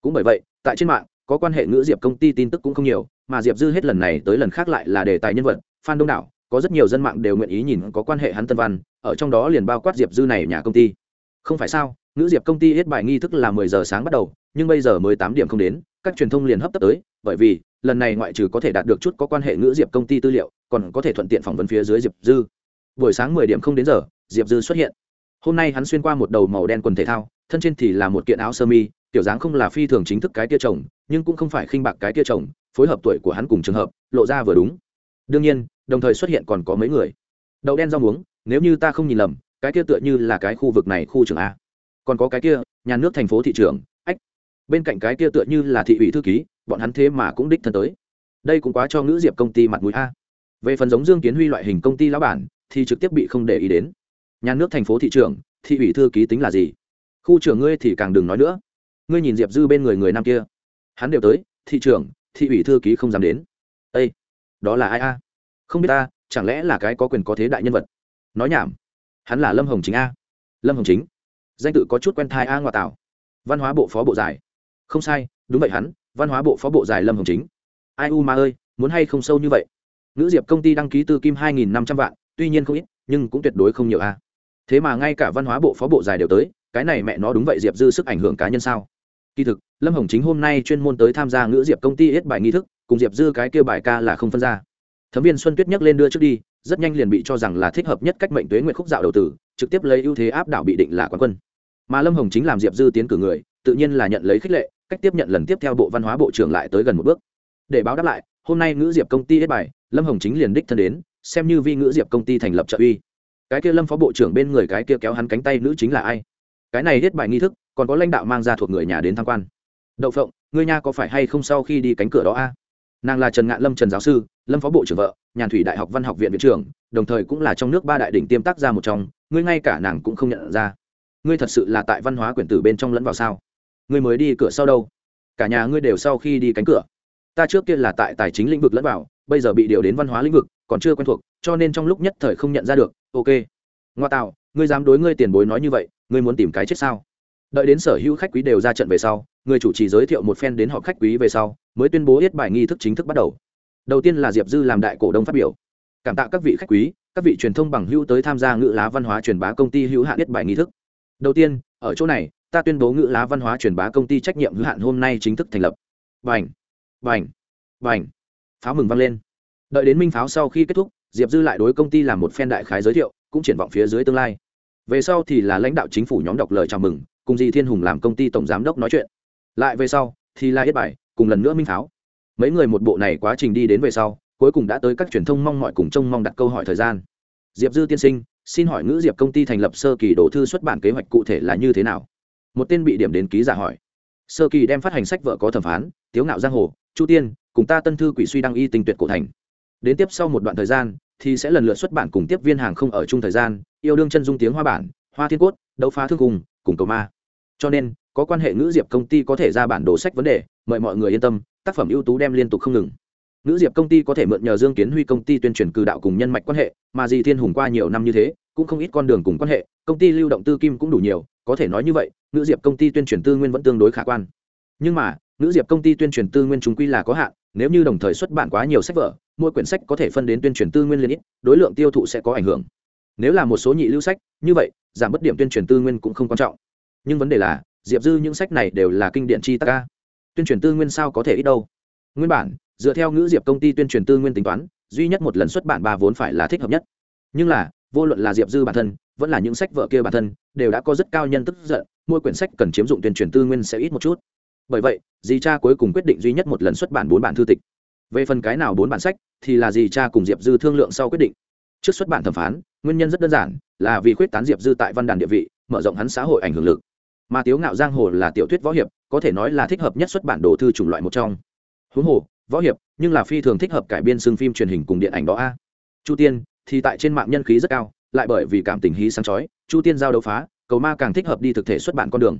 Cũng bởi vậy, tại trên mạng có quan hệ ngữ diệp công ty tin tức cũng không nhiều, mà diệp dư hết lần này tới lần khác lại là đề tài nhân vật, phan đông đảo, có rất nhiều dân mạng đều nguyện ý nhìn có quan hệ hắn tân văn, ở trong đó liền bao quát diệp dư này nhà công ty. Không phải sao, ngữ diệp công ty hết bài nghi thức là mười giờ sáng bắt đầu, nhưng bây giờ mới tám điểm không đến, các truyền thông liền hấp tấp tới, bởi vì, lần này ngoại trừ có thể đạt được chút có quan hệ ngữ diệp công ty tư liệu, còn có thể thuận tiện phỏng vấn phía dưới diệp dư. Buổi sáng mười điểm không đến giờ, diệp dư xuất hiện. Hôm nay hắn xuyên qua một đầu màu đen quần thể thao, thân trên thì là một kiện áo sơ mi tiểu dáng không là phi thường chính thức cái tia chồng, nhưng cũng không phải khinh bạc cái tia chồng, phối hợp tuổi của hắn cùng trường hợp, lộ ra vừa đúng. Đương nhiên, đồng thời xuất hiện còn có mấy người. Đậu đen rau muống, nếu như ta không nhìn lầm, cái kia tựa như là cái khu vực này khu trưởng a. Còn có cái kia, nhà nước thành phố thị trường ách. Bên cạnh cái kia tựa như là thị ủy thư ký, bọn hắn thế mà cũng đích thân tới. Đây cũng quá cho ngữ diệp công ty mặt mũi a. Về phần giống dương kiến huy loại hình công ty lão bản, thì trực tiếp bị không để ý đến. Nhà nước thành phố thị trường thị ủy thư ký tính là gì? Khu trưởng ngươi thì càng đừng nói nữa ngươi nhìn diệp dư bên người người nam kia hắn đều tới thị trưởng thị ủy thư ký không dám đến ây đó là ai a? Không biết ta, chẳng lẽ là cái có quyền có thế đại nhân vật? Nói nhảm, hắn là lâm hồng chính a. Lâm hồng chính, danh tự có chút quen thai a ngoại tảo. Văn hóa bộ phó bộ giải. Không sai, đúng vậy hắn, văn hóa bộ phó bộ giải lâm hồng chính. Ai u ma ơi, muốn hay không sâu như vậy? Nữ diệp công ty đăng ký tư kim hai nghìn năm trăm vạn, tuy nhiên không ít, nhưng cũng tuyệt đối không nhiều a. Thế mà ngay cả văn hóa bộ phó bộ giải đều tới, cái này mẹ nó đúng vậy diệp dư sức ảnh hưởng cá nhân sao? Kỳ thực, lâm hồng chính hôm nay chuyên môn tới tham gia ngữ diệp công ty hết bài nghi thức, cùng diệp dư cái kêu bài ca là không phân ra. Thấm viên xuân tuyết nhắc lên đưa trước đi, rất nhanh liền bị cho rằng là thích hợp nhất cách mệnh tuế nguyện khúc dạo đầu tử, trực tiếp lấy ưu thế áp đảo bị định là quán quân. Mà lâm hồng chính làm diệp dư tiến cử người, tự nhiên là nhận lấy khích lệ, cách tiếp nhận lần tiếp theo bộ văn hóa bộ trưởng lại tới gần một bước. Để báo đáp lại, hôm nay ngữ diệp công ty hết bài, lâm hồng chính liền đích thân đến, xem như vi ngữ diệp công ty thành lập trợ uy. Cái kia lâm phó bộ trưởng bên người cái kia kéo hắn cánh tay nữ chính là ai? Cái này hết bài nghi thức còn có lãnh đạo mang ra thuộc người nhà đến tham quan. Đậu phộng, ngươi nha có phải hay không sau khi đi cánh cửa đó a? Nàng là trần ngạn lâm trần giáo sư, lâm phó bộ trưởng vợ, nhàn thủy đại học văn học viện viện trưởng, đồng thời cũng là trong nước ba đại đỉnh tiêm tác ra một trong, ngươi ngay cả nàng cũng không nhận ra. Ngươi thật sự là tại văn hóa quyển tử bên trong lẫn vào sao? Ngươi mới đi cửa sau đâu? Cả nhà ngươi đều sau khi đi cánh cửa. Ta trước kia là tại tài chính lĩnh vực lẫn vào, bây giờ bị điều đến văn hóa lĩnh vực, còn chưa quen thuộc, cho nên trong lúc nhất thời không nhận ra được. Ok. Ngoa tạo, ngươi dám đối ngươi tiền bối nói như vậy, ngươi muốn tìm cái chết sao? Đợi đến sở hữu khách quý đều ra trận về sau, người chủ trì giới thiệu một phen đến họp khách quý về sau, mới tuyên bố yết bài nghi thức chính thức bắt đầu. Đầu tiên là diệp dư làm đại cổ đông phát biểu. Cảm tạ các vị khách quý, các vị truyền thông bằng hữu tới tham gia ngữ lá văn hóa truyền bá công ty hữu hạn yết bài nghi thức. Đầu tiên, ở chỗ này, ta tuyên bố ngữ lá văn hóa truyền bá công ty trách nhiệm hữu hạn hôm nay chính thức thành lập. Vành vành vành pháo mừng vang lên. Đợi đến minh pháo sau khi kết thúc, diệp dư lại đối công ty làm một phen đại khái giới thiệu, cũng triển vọng phía dưới tương lai. Về sau thì là lãnh đạo chính phủ nhóm đọc lời chào mừng cùng dì thiên hùng làm công ty tổng giám đốc nói chuyện. Lại về sau, thì la hết bài, cùng lần nữa minh pháo. Mấy người một bộ này quá trình đi đến về sau, cuối cùng đã tới các truyền thông mong mọi cùng trông mong đặt câu hỏi thời gian. Diệp dư tiên sinh, xin hỏi ngữ diệp công ty thành lập sơ kỳ đồ thư xuất bản kế hoạch cụ thể là như thế nào? Một tên bị điểm đến ký giả hỏi. Sơ kỳ đem phát hành sách vợ có thẩm phán, tiếu ngạo giang hồ, chu tiên, cùng ta tân thư quỷ suy đăng y tình tuyệt cổ thành. Đến tiếp sau một đoạn thời gian, thì sẽ lần lượt xuất bản cùng tiếp viên hàng không ở chung thời gian, yêu đương chân dung tiếng hoa bản, hoa thiên cốt, đấu phá thương cùng cùng cầu ma. Cho nên, có quan hệ ngữ diệp công ty có thể ra bản đồ sách vấn đề, mời mọi người yên tâm, tác phẩm ưu tú đem liên tục không ngừng. Ngữ diệp công ty có thể mượn nhờ dương kiến huy công ty tuyên truyền cử đạo cùng nhân mạch quan hệ, mà dì thiên hùng qua nhiều năm như thế, cũng không ít con đường cùng quan hệ, công ty lưu động tư kim cũng đủ nhiều, có thể nói như vậy, ngữ diệp công ty tuyên truyền tư nguyên vẫn tương đối khả quan. Nhưng mà, ngữ diệp công ty tuyên truyền tư nguyên chúng quy là có hạn, nếu như đồng thời xuất bản quá nhiều sách vở, mỗi quyển sách có thể phân đến tuyên truyền tư nguyên liên ít, đối lượng tiêu thụ sẽ có ảnh hưởng. Nếu là một số nhị lưu sách, như vậy giảm bất điểm tuyên truyền tư nguyên cũng không quan trọng. Nhưng vấn đề là, diệp dư những sách này đều là kinh điển chi tác ca tuyên truyền tư nguyên sao có thể ít đâu? Nguyên bản, dựa theo ngữ diệp công ty tuyên truyền tư nguyên tính toán, duy nhất một lần xuất bản ba vốn phải là thích hợp nhất. Nhưng là, vô luận là diệp dư bản thân, vẫn là những sách vợ kia bản thân, đều đã có rất cao nhân tức giận, mỗi quyển sách cần chiếm dụng tuyên truyền tư nguyên sẽ ít một chút. Bởi vậy, dì cha cuối cùng quyết định duy nhất một lần xuất bản bốn bản thư tịch. Về phần cái nào bốn bản sách, thì là dì cha cùng diệp dư thương lượng sau quyết định trước xuất bản thẩm phán, nguyên nhân rất đơn giản, là vì khuyết tán diệp dư tại văn đàn địa vị, mở rộng hắn xã hội ảnh hưởng lực. Mà tiếu ngạo giang hồ là tiểu thuyết võ hiệp, có thể nói là thích hợp nhất xuất bản đồ thư chủng loại một trong. Huống hồ, võ hiệp, nhưng là phi thường thích hợp cải biên xương phim truyền hình cùng điện ảnh đó a. Chu tiên, thì tại trên mạng nhân khí rất cao, lại bởi vì cảm tình hí sáng chói, chu tiên giao đấu phá, cầu ma càng thích hợp đi thực thể xuất bản con đường.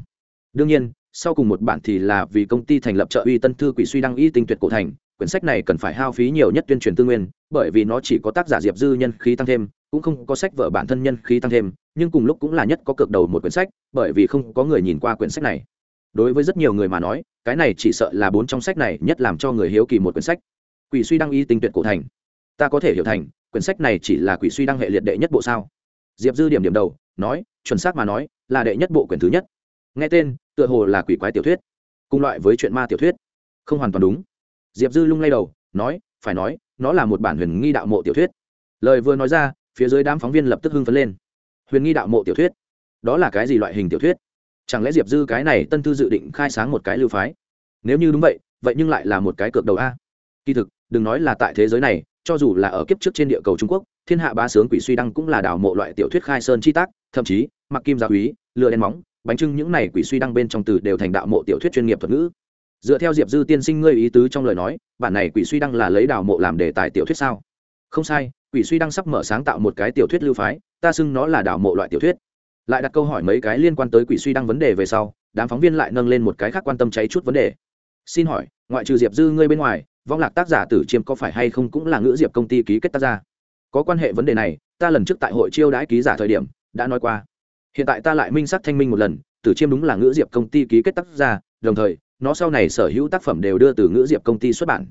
Đương nhiên, sau cùng một bản thì là vì công ty thành lập trợ uy tân thư quỷ suy đăng y tinh tuyệt cổ thành quyển sách này cần phải hao phí nhiều nhất tuyên truyền tư nguyên, bởi vì nó chỉ có tác giả diệp dư nhân khí tăng thêm, cũng không có sách vở bản thân nhân khí tăng thêm, nhưng cùng lúc cũng là nhất có cực đầu một quyển sách, bởi vì không có người nhìn qua quyển sách này. Đối với rất nhiều người mà nói, cái này chỉ sợ là bốn trong sách này nhất làm cho người hiếu kỳ một quyển sách. Quỷ suy đăng y tinh tuyệt cổ thành. Ta có thể hiểu thành, quyển sách này chỉ là quỷ suy đăng hệ liệt đệ nhất bộ sao? Diệp dư điểm điểm đầu, nói, chuẩn xác mà nói, là đệ nhất bộ quyển thứ nhất. Nghe tên, tựa hồ là quỷ quái tiểu thuyết. Cùng loại với chuyện ma tiểu thuyết. Không hoàn toàn đúng diệp dư lung lay đầu, nói, phải nói, nó là một bản huyền nghi đạo mộ tiểu thuyết. Lời vừa nói ra, phía dưới đám phóng viên lập tức hưng phấn lên. Huyền nghi đạo mộ tiểu thuyết? Đó là cái gì loại hình tiểu thuyết? Chẳng lẽ diệp dư cái này tân thư dự định khai sáng một cái lưu phái? Nếu như đúng vậy vậy nhưng lại là một cái cược đầu a. Kỳ thực, đừng nói là tại thế giới này, cho dù là ở kiếp trước trên địa cầu trung quốc, thiên hạ ba sướng quỷ suy đăng cũng là đảo mộ loại tiểu thuyết khai sơn chi tác, thậm chí, mặc kim gia quý lựa đen móng, bánh trưng những này quỷ suy đăng bên trong từ đều thành đạo mộ tiểu thuyết chuyên nghiệp thuật ngữ dựa theo diệp dư tiên sinh ngươi ý tứ trong lời nói, bản này quỷ suy đăng là lấy đào mộ làm đề tài tiểu thuyết sao? Không sai, quỷ suy đăng sắp mở sáng tạo một cái tiểu thuyết lưu phái, ta xưng nó là đào mộ loại tiểu thuyết. Lại đặt câu hỏi mấy cái liên quan tới quỷ suy đăng vấn đề về sau, đám phóng viên lại nâng lên một cái khác quan tâm cháy chút vấn đề. Xin hỏi, ngoại trừ diệp dư ngươi bên ngoài, vong lạc tác giả tử chiêm có phải hay không cũng là ngữ diệp công ty ký kết tác giả có quan hệ vấn đề này, ta lần trước tại hội chiêu đãi ký giả thời điểm, đã nói qua. Hiện tại ta lại minh sắc thanh minh một lần, tử chiêm đúng là ngữ diệp công ty ký kết tác giả đồng thời nó sau này sở hữu tác phẩm đều đưa từ ngữ diệp công ty xuất bản.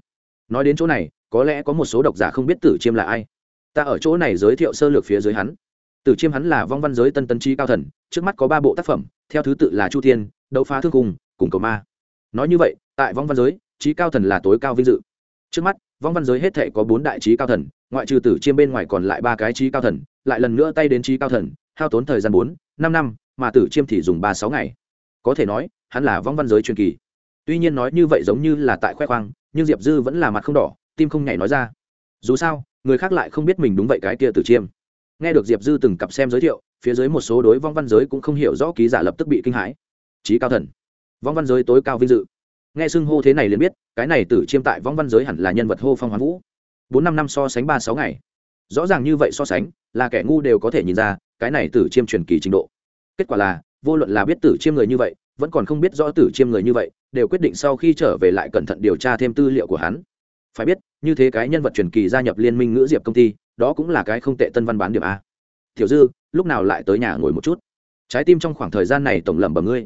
Nói đến chỗ này, có lẽ có một số độc giả không biết tử chiêm là ai. Ta ở chỗ này giới thiệu sơ lược phía dưới hắn. Tử chiêm hắn là vong văn giới tân tân chi cao thần, trước mắt có ba bộ tác phẩm, theo thứ tự là chu thiên, đấu phá thương cùng cùng cầu ma. Nói như vậy, tại vong văn giới trí cao thần là tối cao vinh dự. Trước mắt, vong văn giới hết thể có bốn đại trí cao thần, ngoại trừ tử chiêm bên ngoài còn lại ba cái trí cao thần, lại lần nữa tay đến trí cao thần, hao tốn thời gian bốn, năm năm, mà tử chiêm thì dùng ba sáu ngày. Có thể nói, hắn là vong văn giới truyền kỳ tuy nhiên nói như vậy giống như là tại khoe khoang, nhưng diệp dư vẫn là mặt không đỏ, tim không nhảy nói ra. Dù sao, người khác lại không biết mình đúng vậy cái kia tử chiêm. Nghe được diệp dư từng cặp xem giới thiệu, phía dưới một số đối vong văn giới cũng không hiểu rõ ký giả lập tức bị kinh hãi. Trí cao thần. Vong văn giới tối cao vinh dự. Nghe xưng hô thế này liền biết, cái này tử chiêm tại vong văn giới hẳn là nhân vật hô phong hoán vũ. Bốn năm năm so sánh ba sáu ngày. Rõ ràng như vậy so sánh, là kẻ ngu đều có thể nhìn ra, cái này tử chiêm truyền kỳ trình độ. Kết quả là, vô luận là biết tử chiêm người như vậy, vẫn còn không biết rõ tử chiêm người như vậy đều quyết định sau khi trở về lại cẩn thận điều tra thêm tư liệu của hắn. Phải biết, như thế cái nhân vật truyền kỳ gia nhập liên minh ngữ diệp công ty, đó cũng là cái không tệ tân văn bán điểm a. Tiểu dư, lúc nào lại tới nhà ngồi một chút? Trái tim trong khoảng thời gian này tổng lẩm bẩm ngươi.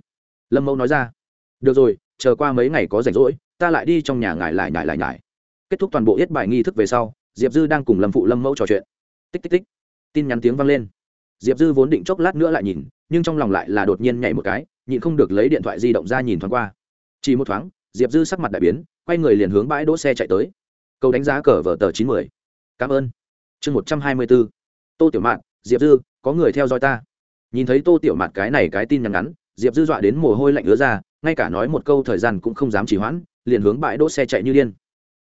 Lâm mẫu nói ra. Được rồi, chờ qua mấy ngày có rảnh rỗi, ta lại đi trong nhà ngài lại nhải lại nhải kết thúc toàn bộ yết bài nghi thức về sau, diệp dư đang cùng lâm phụ lâm mẫu trò chuyện. Tích tích tích. Tin nhắn tiếng vang lên. Diệp dư vốn định chốc lát nữa lại nhìn, nhưng trong lòng lại là đột nhiên nhảy một cái, nhịn không được lấy điện thoại di động ra nhìn thoáng qua chỉ một thoáng, diệp dư sắc mặt đại biến, quay người liền hướng bãi đỗ xe chạy tới. Câu đánh giá cờ vở tờ chín mươi cảm ơn. Chương một trăm hai mươi bốn. Tô tiểu mạn, diệp dư, có người theo dõi ta. Nhìn thấy tô tiểu mạn cái này cái tin nhắn ngắn, diệp dư dọa đến mồ hôi lạnh ứa ra, ngay cả nói một câu thời gian cũng không dám trì hoãn, liền hướng bãi đỗ xe chạy như điên.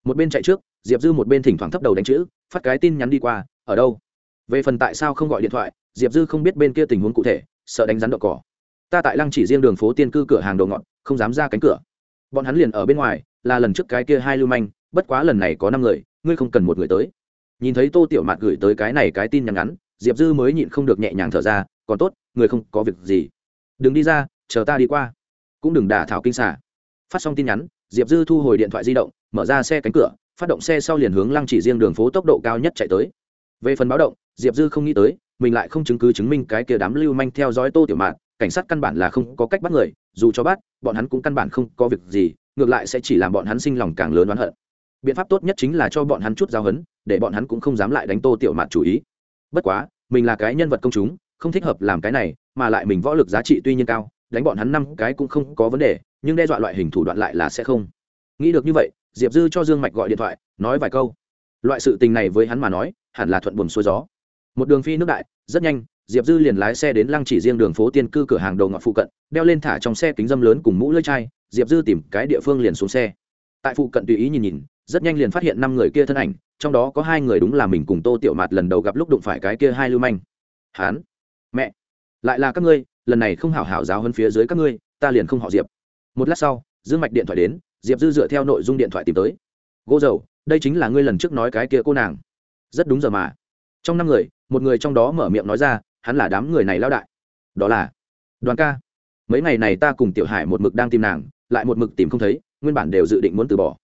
Một bên chạy trước, diệp dư một bên thỉnh thoảng thấp đầu đánh chữ, phát cái tin nhắn đi qua, ở đâu? Về phần tại sao không gọi điện thoại, diệp dư không biết bên kia tình huống cụ thể, sợ đánh rắn đậu cỏ. Ta tại lăng chỉ riêng đường phố tiên cư cửa hàng đồ ngọt, không dám ra cánh cửa bọn hắn liền ở bên ngoài, là lần trước cái kia hai lưu manh, bất quá lần này có năm người, ngươi không cần một người tới. Nhìn thấy tô tiểu mạt gửi tới cái này cái tin nhắn ngắn, diệp dư mới nhịn không được nhẹ nhàng thở ra, còn tốt, người không có việc gì. Đừng đi ra, chờ ta đi qua. Cũng đừng đả thảo kinh xả phát xong tin nhắn, diệp dư thu hồi điện thoại di động, mở ra xe cánh cửa, phát động xe sau liền hướng lăng chỉ riêng đường phố tốc độ cao nhất chạy tới. Về phần báo động, diệp dư không nghĩ tới, mình lại không chứng cứ chứng minh cái kia đám lưu manh theo dõi tô tiểu mạn cảnh sát căn bản là không có cách bắt người dù cho bắt, bọn hắn cũng căn bản không có việc gì, ngược lại sẽ chỉ làm bọn hắn sinh lòng càng lớn oán hận. Biện pháp tốt nhất chính là cho bọn hắn chút giao hấn, để bọn hắn cũng không dám lại đánh tô tiểu mạn chủ ý. Bất quá, mình là cái nhân vật công chúng, không thích hợp làm cái này, mà lại mình võ lực giá trị tuy nhiên cao, đánh bọn hắn năm cái cũng không có vấn đề, nhưng đe dọa loại hình thủ đoạn lại là sẽ không. Nghĩ được như vậy, diệp dư cho dương mạch gọi điện thoại, nói vài câu. Loại sự tình này với hắn mà nói, hẳn là thuận buồm xuôi gió. Một đường phi nước đại, rất nhanh diệp dư liền lái xe đến lăng chỉ riêng đường phố tiên cư cửa hàng đầu ngọt phụ cận, đeo lên thả trong xe kính dâm lớn cùng mũ lưỡi chai, diệp dư tìm cái địa phương liền xuống xe. Tại phụ cận tùy ý nhìn nhìn, rất nhanh liền phát hiện năm người kia thân ảnh, trong đó có hai người đúng là mình cùng tô tiểu mạt lần đầu gặp lúc đụng phải cái kia hai lưu manh. Hán, mẹ, lại là các ngươi, lần này không hảo hảo giáo hơn phía dưới các ngươi, ta liền không họ diệp. Một lát sau, dương mạch điện thoại đến, diệp dư dựa theo nội dung điện thoại tìm tới. Gỗ dầu, đây chính là ngươi lần trước nói cái kia cô nàng. Rất đúng giờ mà. Trong năm người, một người trong đó mở miệng nói ra hắn là đám người này lao đại. Đó là đoàn ca. Mấy ngày này ta cùng tiểu hải một mực đang tìm nàng, lại một mực tìm không thấy, nguyên bản đều dự định muốn từ bỏ.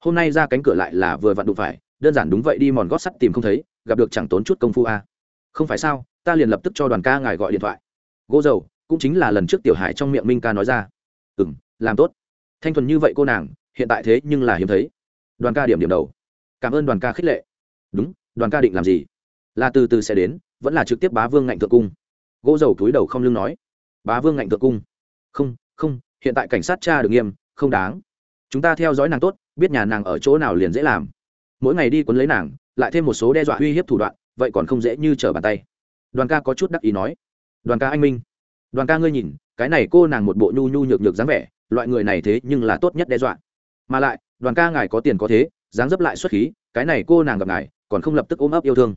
Hôm nay ra cánh cửa lại là vừa vặn đụng phải, đơn giản đúng vậy đi mòn gót sắt tìm không thấy, gặp được chẳng tốn chút công phu a. À. không phải sao, ta liền lập tức cho đoàn ca ngài gọi điện thoại. Gỗ dầu, cũng chính là lần trước tiểu hải trong miệng minh ca nói ra. Ừ m làm tốt. Thanh thuần như vậy cô nàng, hiện tại thế nhưng là hiếm thấy. Đoàn ca điểm điểm đầu. Cảm ơn đoàn ca khích lệ. Đúng, đoàn ca định làm gì? Là từ từ sẽ đến vẫn là trực tiếp bá vương ngạnh thượng cung. Gỗ dầu túi đầu không lưng nói, bá vương ngạnh thượng cung. Không không, hiện tại cảnh sát cha được nghiêm, không đáng. Chúng ta theo dõi nàng tốt, biết nhà nàng ở chỗ nào liền dễ làm. Mỗi ngày đi quấn lấy nàng, lại thêm một số đe dọa uy hiếp thủ đoạn, vậy còn không dễ như trở bàn tay. Đoàn ca có chút đắc ý nói, đoàn ca anh minh. Đoàn ca ngươi nhìn, cái này cô nàng một bộ nhu nhu nhược nhược dáng vẻ, loại người này thế nhưng là tốt nhất đe dọa. Mà lại, đoàn ca ngài có tiền có thế, dáng dấp lại xuất khí, cái này cô nàng gặp ngài, còn không lập tức ôm ấp yêu thương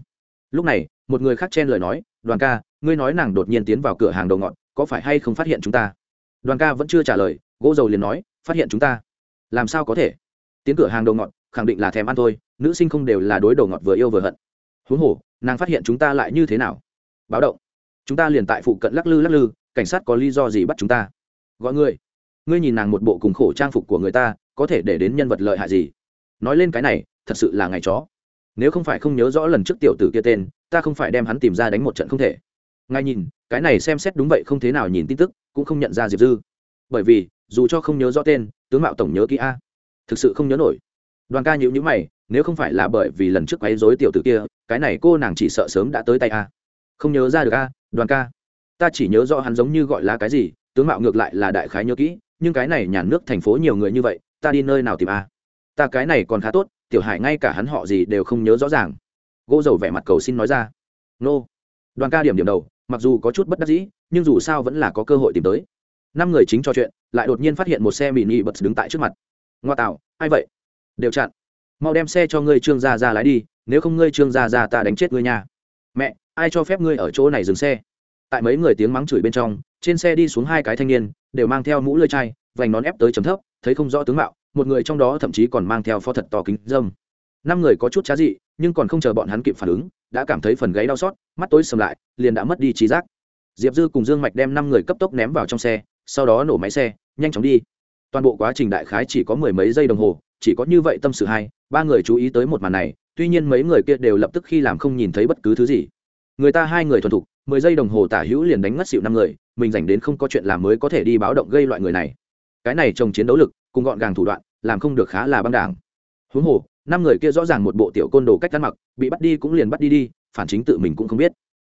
lúc này, một người khác chen lời nói, đoàn ca, ngươi nói nàng đột nhiên tiến vào cửa hàng đầu ngọn có phải hay không phát hiện chúng ta? Đoàn ca vẫn chưa trả lời, gỗ dầu liền nói, phát hiện chúng ta. Làm sao có thể? Tiến cửa hàng đầu ngọn khẳng định là thèm ăn thôi, nữ sinh không đều là đối đầu ngọt vừa yêu vừa hận. Huống hồ, nàng phát hiện chúng ta lại như thế nào? Báo động. Chúng ta liền tại phụ cận lắc lư lắc lư, cảnh sát có lý do gì bắt chúng ta? Gọi ngươi ngươi nhìn nàng một bộ cùng khổ trang phục của người ta, có thể để đến nhân vật lợi hại gì? Nói lên cái này, thật sự là ngày chó nếu không phải không nhớ rõ lần trước tiểu tử kia tên, ta không phải đem hắn tìm ra đánh một trận không thể. Ngài nhìn, cái này xem xét đúng vậy không thế nào nhìn tin tức, cũng không nhận ra diệp dư. Bởi vì, dù cho không nhớ rõ tên, tướng mạo tổng nhớ kỹ a. Thực sự không nhớ nổi. Đoàn ca nhữ nhữ mày, nếu không phải là bởi vì lần trước quấy dối tiểu tử kia, cái này cô nàng chỉ sợ sớm đã tới tay a. Không nhớ ra được a, đoàn ca. Ta chỉ nhớ rõ hắn giống như gọi là cái gì, tướng mạo ngược lại là đại khái nhớ kỹ, nhưng cái này nhà nước thành phố nhiều người như vậy, ta đi nơi nào tìm a? Ta cái này còn khá tốt tiểu hải ngay cả hắn họ gì đều không nhớ rõ ràng. Gỗ dầu vẻ mặt cầu xin nói ra. Nô. Đoàn ca điểm điểm đầu, mặc dù có chút bất đắc dĩ, nhưng dù sao vẫn là có cơ hội tìm tới. Năm người chính trò chuyện, lại đột nhiên phát hiện một xe mini bật đứng tại trước mặt. Ngoa tạo, ai vậy? Đều chặn. Mau đem xe cho ngươi trương gia ra lái đi, nếu không ngươi trương gia ra ta đánh chết ngươi nha. Mẹ, ai cho phép ngươi ở chỗ này dừng xe? Tại mấy người tiếng mắng chửi bên trong, trên xe đi xuống hai cái thanh niên, đều mang theo mũ lơi chai, vành nón ép tới chấm thấp, thấy không rõ tướng mạo một người trong đó thậm chí còn mang theo pho thật to kính dâm. Năm người có chút trá dị, nhưng còn không chờ bọn hắn kịp phản ứng, đã cảm thấy phần gáy đau xót, mắt tối sầm lại, liền đã mất đi trí giác. Diệp dư cùng dương mạch đem năm người cấp tốc ném vào trong xe, sau đó nổ máy xe, nhanh chóng đi. Toàn bộ quá trình đại khái chỉ có mười mấy giây đồng hồ, chỉ có như vậy tâm sự hai ba người chú ý tới một màn này, tuy nhiên mấy người kia đều lập tức khi làm không nhìn thấy bất cứ thứ gì. Người ta hai người thuần thục, mười giây đồng hồ tả hữu liền đánh ngất xịu năm người, mình dành đến không có chuyện làm mới có thể đi báo động gây loại người này. Cái này trồng chiến đấu lực cùng gọn gàng thủ đoạn, làm không được khá là băng đảng. Huống hồ, năm người kia rõ ràng một bộ tiểu côn đồ cách ăn mặc, bị bắt đi cũng liền bắt đi đi, phản chính tự mình cũng không biết.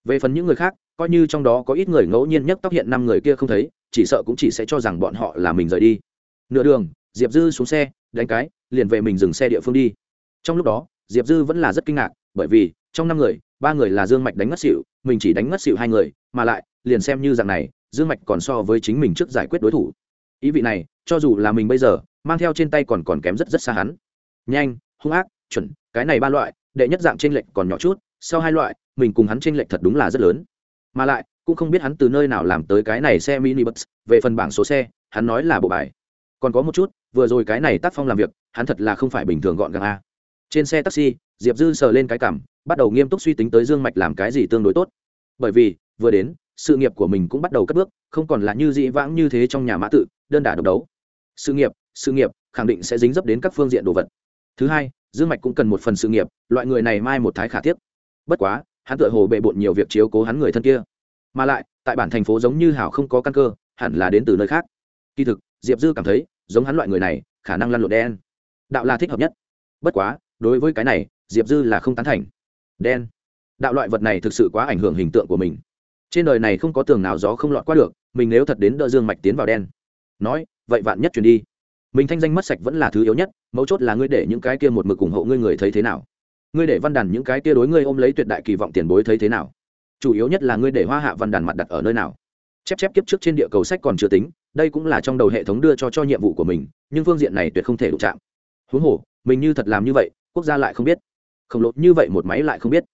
Về phần những người khác, coi như trong đó có ít người ngẫu nhiên nhất tóc hiện năm người kia không thấy, chỉ sợ cũng chỉ sẽ cho rằng bọn họ là mình rời đi. Nửa đường, diệp dư xuống xe, đánh cái, liền về mình dừng xe địa phương đi. Trong lúc đó, diệp dư vẫn là rất kinh ngạc, bởi vì, trong năm người, ba người là dương mạch đánh ngất xịu mình chỉ đánh ngất xịu hai người, mà lại, liền xem như dạng này, dương mạch còn so với chính mình trước giải quyết đối thủ. Ý vị này cho dù là mình bây giờ, mang theo trên tay còn còn kém rất rất xa hắn. Nhanh, hung ác, chuẩn, cái này ba loại, đệ nhất dạng trên lệnh còn nhỏ chút, sau hai loại, mình cùng hắn trên lệnh thật đúng là rất lớn. Mà lại, cũng không biết hắn từ nơi nào làm tới cái này xe mini bus, về phần bảng số xe, hắn nói là bộ bài. Còn có một chút, vừa rồi cái này tác phong làm việc, hắn thật là không phải bình thường gọn gàng a. Trên xe taxi, diệp dư sờ lên cái cảm, bắt đầu nghiêm túc suy tính tới dương mạch làm cái gì tương đối tốt. Bởi vì, vừa đến, sự nghiệp của mình cũng bắt đầu cất bước, không còn là như dĩ vãng như thế trong nhà mã tự, đơn đả độc đấu sự nghiệp sự nghiệp khẳng định sẽ dính dấp đến các phương diện đồ vật. Thứ hai, dương mạch cũng cần một phần sự nghiệp, loại người này mai một thái khả tiếp bất quá, hắn tựa hồ bệ bộn nhiều việc chiếu cố hắn người thân kia. Mà lại, tại bản thành phố giống như hảo không có căn cơ, hẳn là đến từ nơi khác. Kỳ thực, diệp dư cảm thấy, giống hắn loại người này, khả năng lăn lộn đen. Đạo là thích hợp nhất. Bất quá, đối với cái này, diệp dư là không tán thành. Đen. Đạo loại vật này thực sự quá ảnh hưởng hình tượng của mình. Trên đời này không có tường nào gió không lọt qua được, mình nếu thật đến đỡ dương mạch tiến vào đen nói, vậy vạn nhất truyền đi. Mình thanh danh mất sạch vẫn là thứ yếu nhất, mấu chốt là ngươi để những cái kia một mực ủng hộ ngươi người thấy thế nào. Ngươi để văn đàn những cái kia đối ngươi ôm lấy tuyệt đại kỳ vọng tiền bối thấy thế nào. Chủ yếu nhất là ngươi để hoa hạ văn đàn mặt đặt ở nơi nào. Chép chép kiếp trước trên địa cầu sách còn chưa tính, đây cũng là trong đầu hệ thống đưa cho cho nhiệm vụ của mình, nhưng phương diện này tuyệt không thể đụng chạm. Huống hồ, mình như thật làm như vậy, quốc gia lại không biết. Khổng lồ như vậy một máy lại không biết.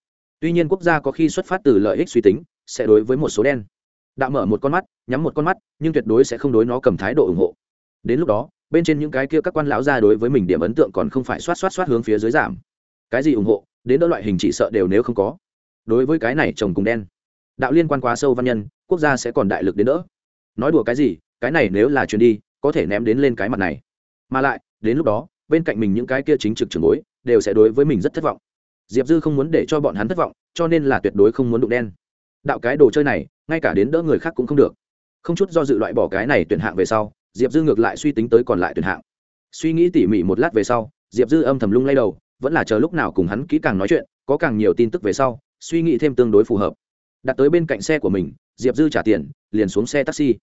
Tuy nhiên quốc gia có khi xuất phát từ lợi ích suy tính, sẽ đối với một số đen. Đạo mở một con mắt nhắm một con mắt, nhưng tuyệt đối sẽ không đối nó cầm thái độ ủng hộ. Đến lúc đó, bên trên những cái kia các quan lão ra đối với mình điểm ấn tượng còn không phải xoát xoát xoát hướng phía dưới giảm. Cái gì ủng hộ, đến đỡ loại hình chỉ sợ đều nếu không có. Đối với cái này chồng cùng đen. Đạo liên quan quá sâu văn nhân, quốc gia sẽ còn đại lực đến đỡ. Nói đùa cái gì, cái này nếu là chuyền đi, có thể ném đến lên cái mặt này. Mà lại, đến lúc đó, bên cạnh mình những cái kia chính trực trường bối, đều sẽ đối với mình rất thất vọng. Diệp dư không muốn để cho bọn hắn thất vọng, cho nên là tuyệt đối không muốn đụng đen. Đạo cái đồ chơi này, ngay cả đến đỡ người khác cũng không được không chút do dự loại bỏ cái này tuyển hạng về sau, diệp dư ngược lại suy tính tới còn lại tuyển hạng. Suy nghĩ tỉ mỉ một lát về sau, diệp dư âm thầm lung lay đầu, vẫn là chờ lúc nào cùng hắn kỹ càng nói chuyện, có càng nhiều tin tức về sau, suy nghĩ thêm tương đối phù hợp. Đặt tới bên cạnh xe của mình, diệp dư trả tiền, liền xuống xe taxi.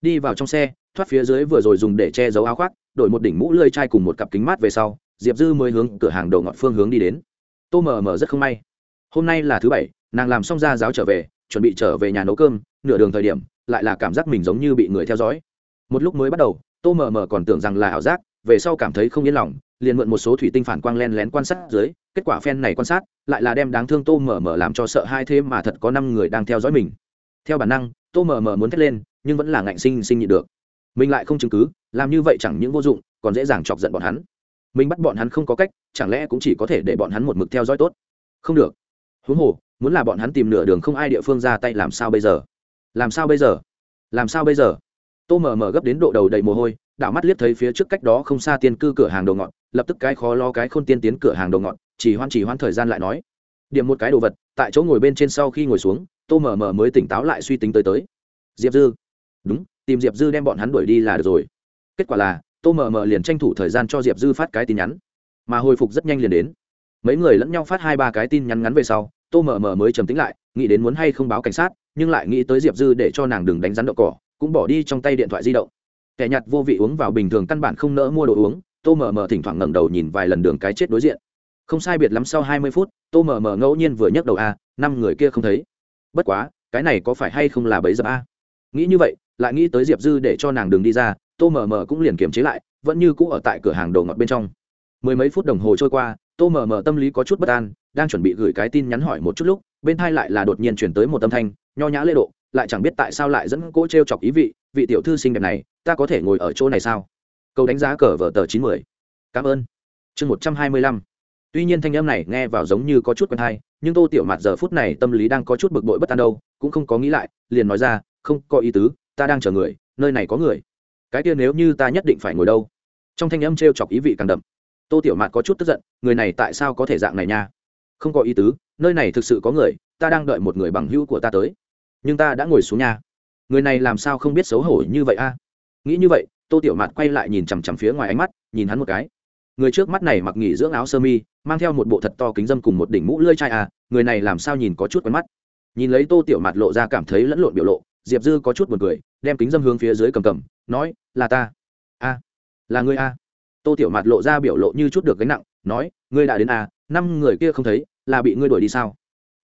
Đi vào trong xe, thoát phía dưới vừa rồi dùng để che giấu áo khoác, đổi một đỉnh mũ lơi chai cùng một cặp kính mát về sau, diệp dư mới hướng cửa hàng đầu ngọt phương hướng đi đến. Tô mờ mờ rất không may. Hôm nay là thứ bảy, nàng làm xong ra giáo trở về, chuẩn bị trở về nhà nấu cơm, nửa đường thời điểm lại là cảm giác mình giống như bị người theo dõi. Một lúc mới bắt đầu, tô mờ mờ còn tưởng rằng là ảo giác, về sau cảm thấy không yên lòng, liền mượn một số thủy tinh phản quang len lén quan sát dưới, kết quả phen này quan sát, lại là đem đáng thương tô mờ mờ làm cho sợ hai thế mà thật có năm người đang theo dõi mình. Theo bản năng, tô mờ mờ muốn thét lên, nhưng vẫn là ngạnh sinh sinh nhịn được. Mình lại không chứng cứ, làm như vậy chẳng những vô dụng, còn dễ dàng chọc giận bọn hắn. Mình bắt bọn hắn không có cách, chẳng lẽ cũng chỉ có thể để bọn hắn một mực theo dõi tốt? Không được. Huống hồ, muốn là bọn hắn tìm nửa đường không ai địa phương ra tay làm sao bây giờ? Làm sao bây giờ? Làm sao bây giờ? Tô mờ mờ gấp đến độ đầu đầy mồ hôi, đảo mắt liếc thấy phía trước cách đó không xa tiên cư cửa hàng đồ ngọt, lập tức cái khó lo cái khôn tiên tiến cửa hàng đồ ngọt, chỉ hoan chỉ hoan thời gian lại nói. Điểm một cái đồ vật, tại chỗ ngồi bên trên sau khi ngồi xuống, tô mờ mờ mới tỉnh táo lại suy tính tới tới. Diệp dư. Đúng, tìm diệp dư đem bọn hắn đuổi đi là được rồi. Kết quả là, tô mờ mờ liền tranh thủ thời gian cho diệp dư phát cái tin nhắn. Mà hồi phục rất nhanh liền đến. Mấy người lẫn nhau phát hai ba cái tin nhắn ngắn về sau, tô mờ mờ mới trầm tính lại, nghĩ đến muốn hay không báo cảnh sát nhưng lại nghĩ tới diệp dư để cho nàng đừng đánh rắn đậu cỏ, cũng bỏ đi trong tay điện thoại di động. Kẻ nhặt vô vị uống vào bình thường căn bản không nỡ mua đồ uống, tô mờ mờ thỉnh thoảng ngẩng đầu nhìn vài lần đường cái chết đối diện. Không sai biệt lắm sau hai mươi phút, tô mờ mờ ngẫu nhiên vừa nhấc đầu a, năm người kia không thấy. Bất quá, cái này có phải hay không là bấy giờ a? Nghĩ như vậy, lại nghĩ tới diệp dư để cho nàng đừng đi ra, tô mờ mờ cũng liền kiềm chế lại, vẫn như cũ ở tại cửa hàng đồ ngọt bên trong. Mười mấy phút đồng hồ trôi qua, tô mờ mờ tâm lý có chút bất an, đang chuẩn bị gửi cái tin nhắn hỏi một chút lúc, bên thai lại là đột nhiên chuyển tới một âm thanh nho nhã lễ độ, lại chẳng biết tại sao lại dẫn cỗ t r e o chọc ý vị vị tiểu thư xinh đẹp này, ta có thể ngồi ở chỗ này sao? Câu đánh giá cờ vở tờ chín mươi cảm ơn. Chương một trăm hai mươi lăm. Tuy nhiên thanh âm này nghe vào giống như có chút quen thai nhưng tô tiểu mạt giờ phút này tâm lý đang có chút bực bội bất an đâu, cũng không có nghĩ lại, liền nói ra, không có ý tứ, ta đang chờ người, nơi này có người. Cái kia nếu như ta nhất định phải ngồi đâu? Trong thanh âm t r e o chọc ý vị càng đậm. Tô tiểu mạt có chút tức giận, người này tại sao có thể dạng này nha? Không có ý tứ, nơi này thực sự có người, ta đang đợi một người bằng hữu của ta tới nhưng ta đã ngồi xuống nhà người này làm sao không biết xấu hổ như vậy a? Nghĩ như vậy, tô tiểu mạt quay lại nhìn chằm chằm phía ngoài ánh mắt, nhìn hắn một cái. Người trước mắt này mặc nghỉ dưỡng áo sơ mi, mang theo một bộ thật to kính dâm cùng một đỉnh mũ lơi chai à người này làm sao nhìn có chút quen mắt. Nhìn lấy tô tiểu mạt lộ ra cảm thấy lẫn lộn biểu lộ, diệp dư có chút b u ồ n cười, đem kính dâm hướng phía dưới cầm cầm, nói, là ta. A, là người a. Tô tiểu mạt lộ ra biểu lộ như chút được gánh nặng, nói, ngươi đã đến a, năm người kia không thấy, là bị ngươi đuổi đi sao?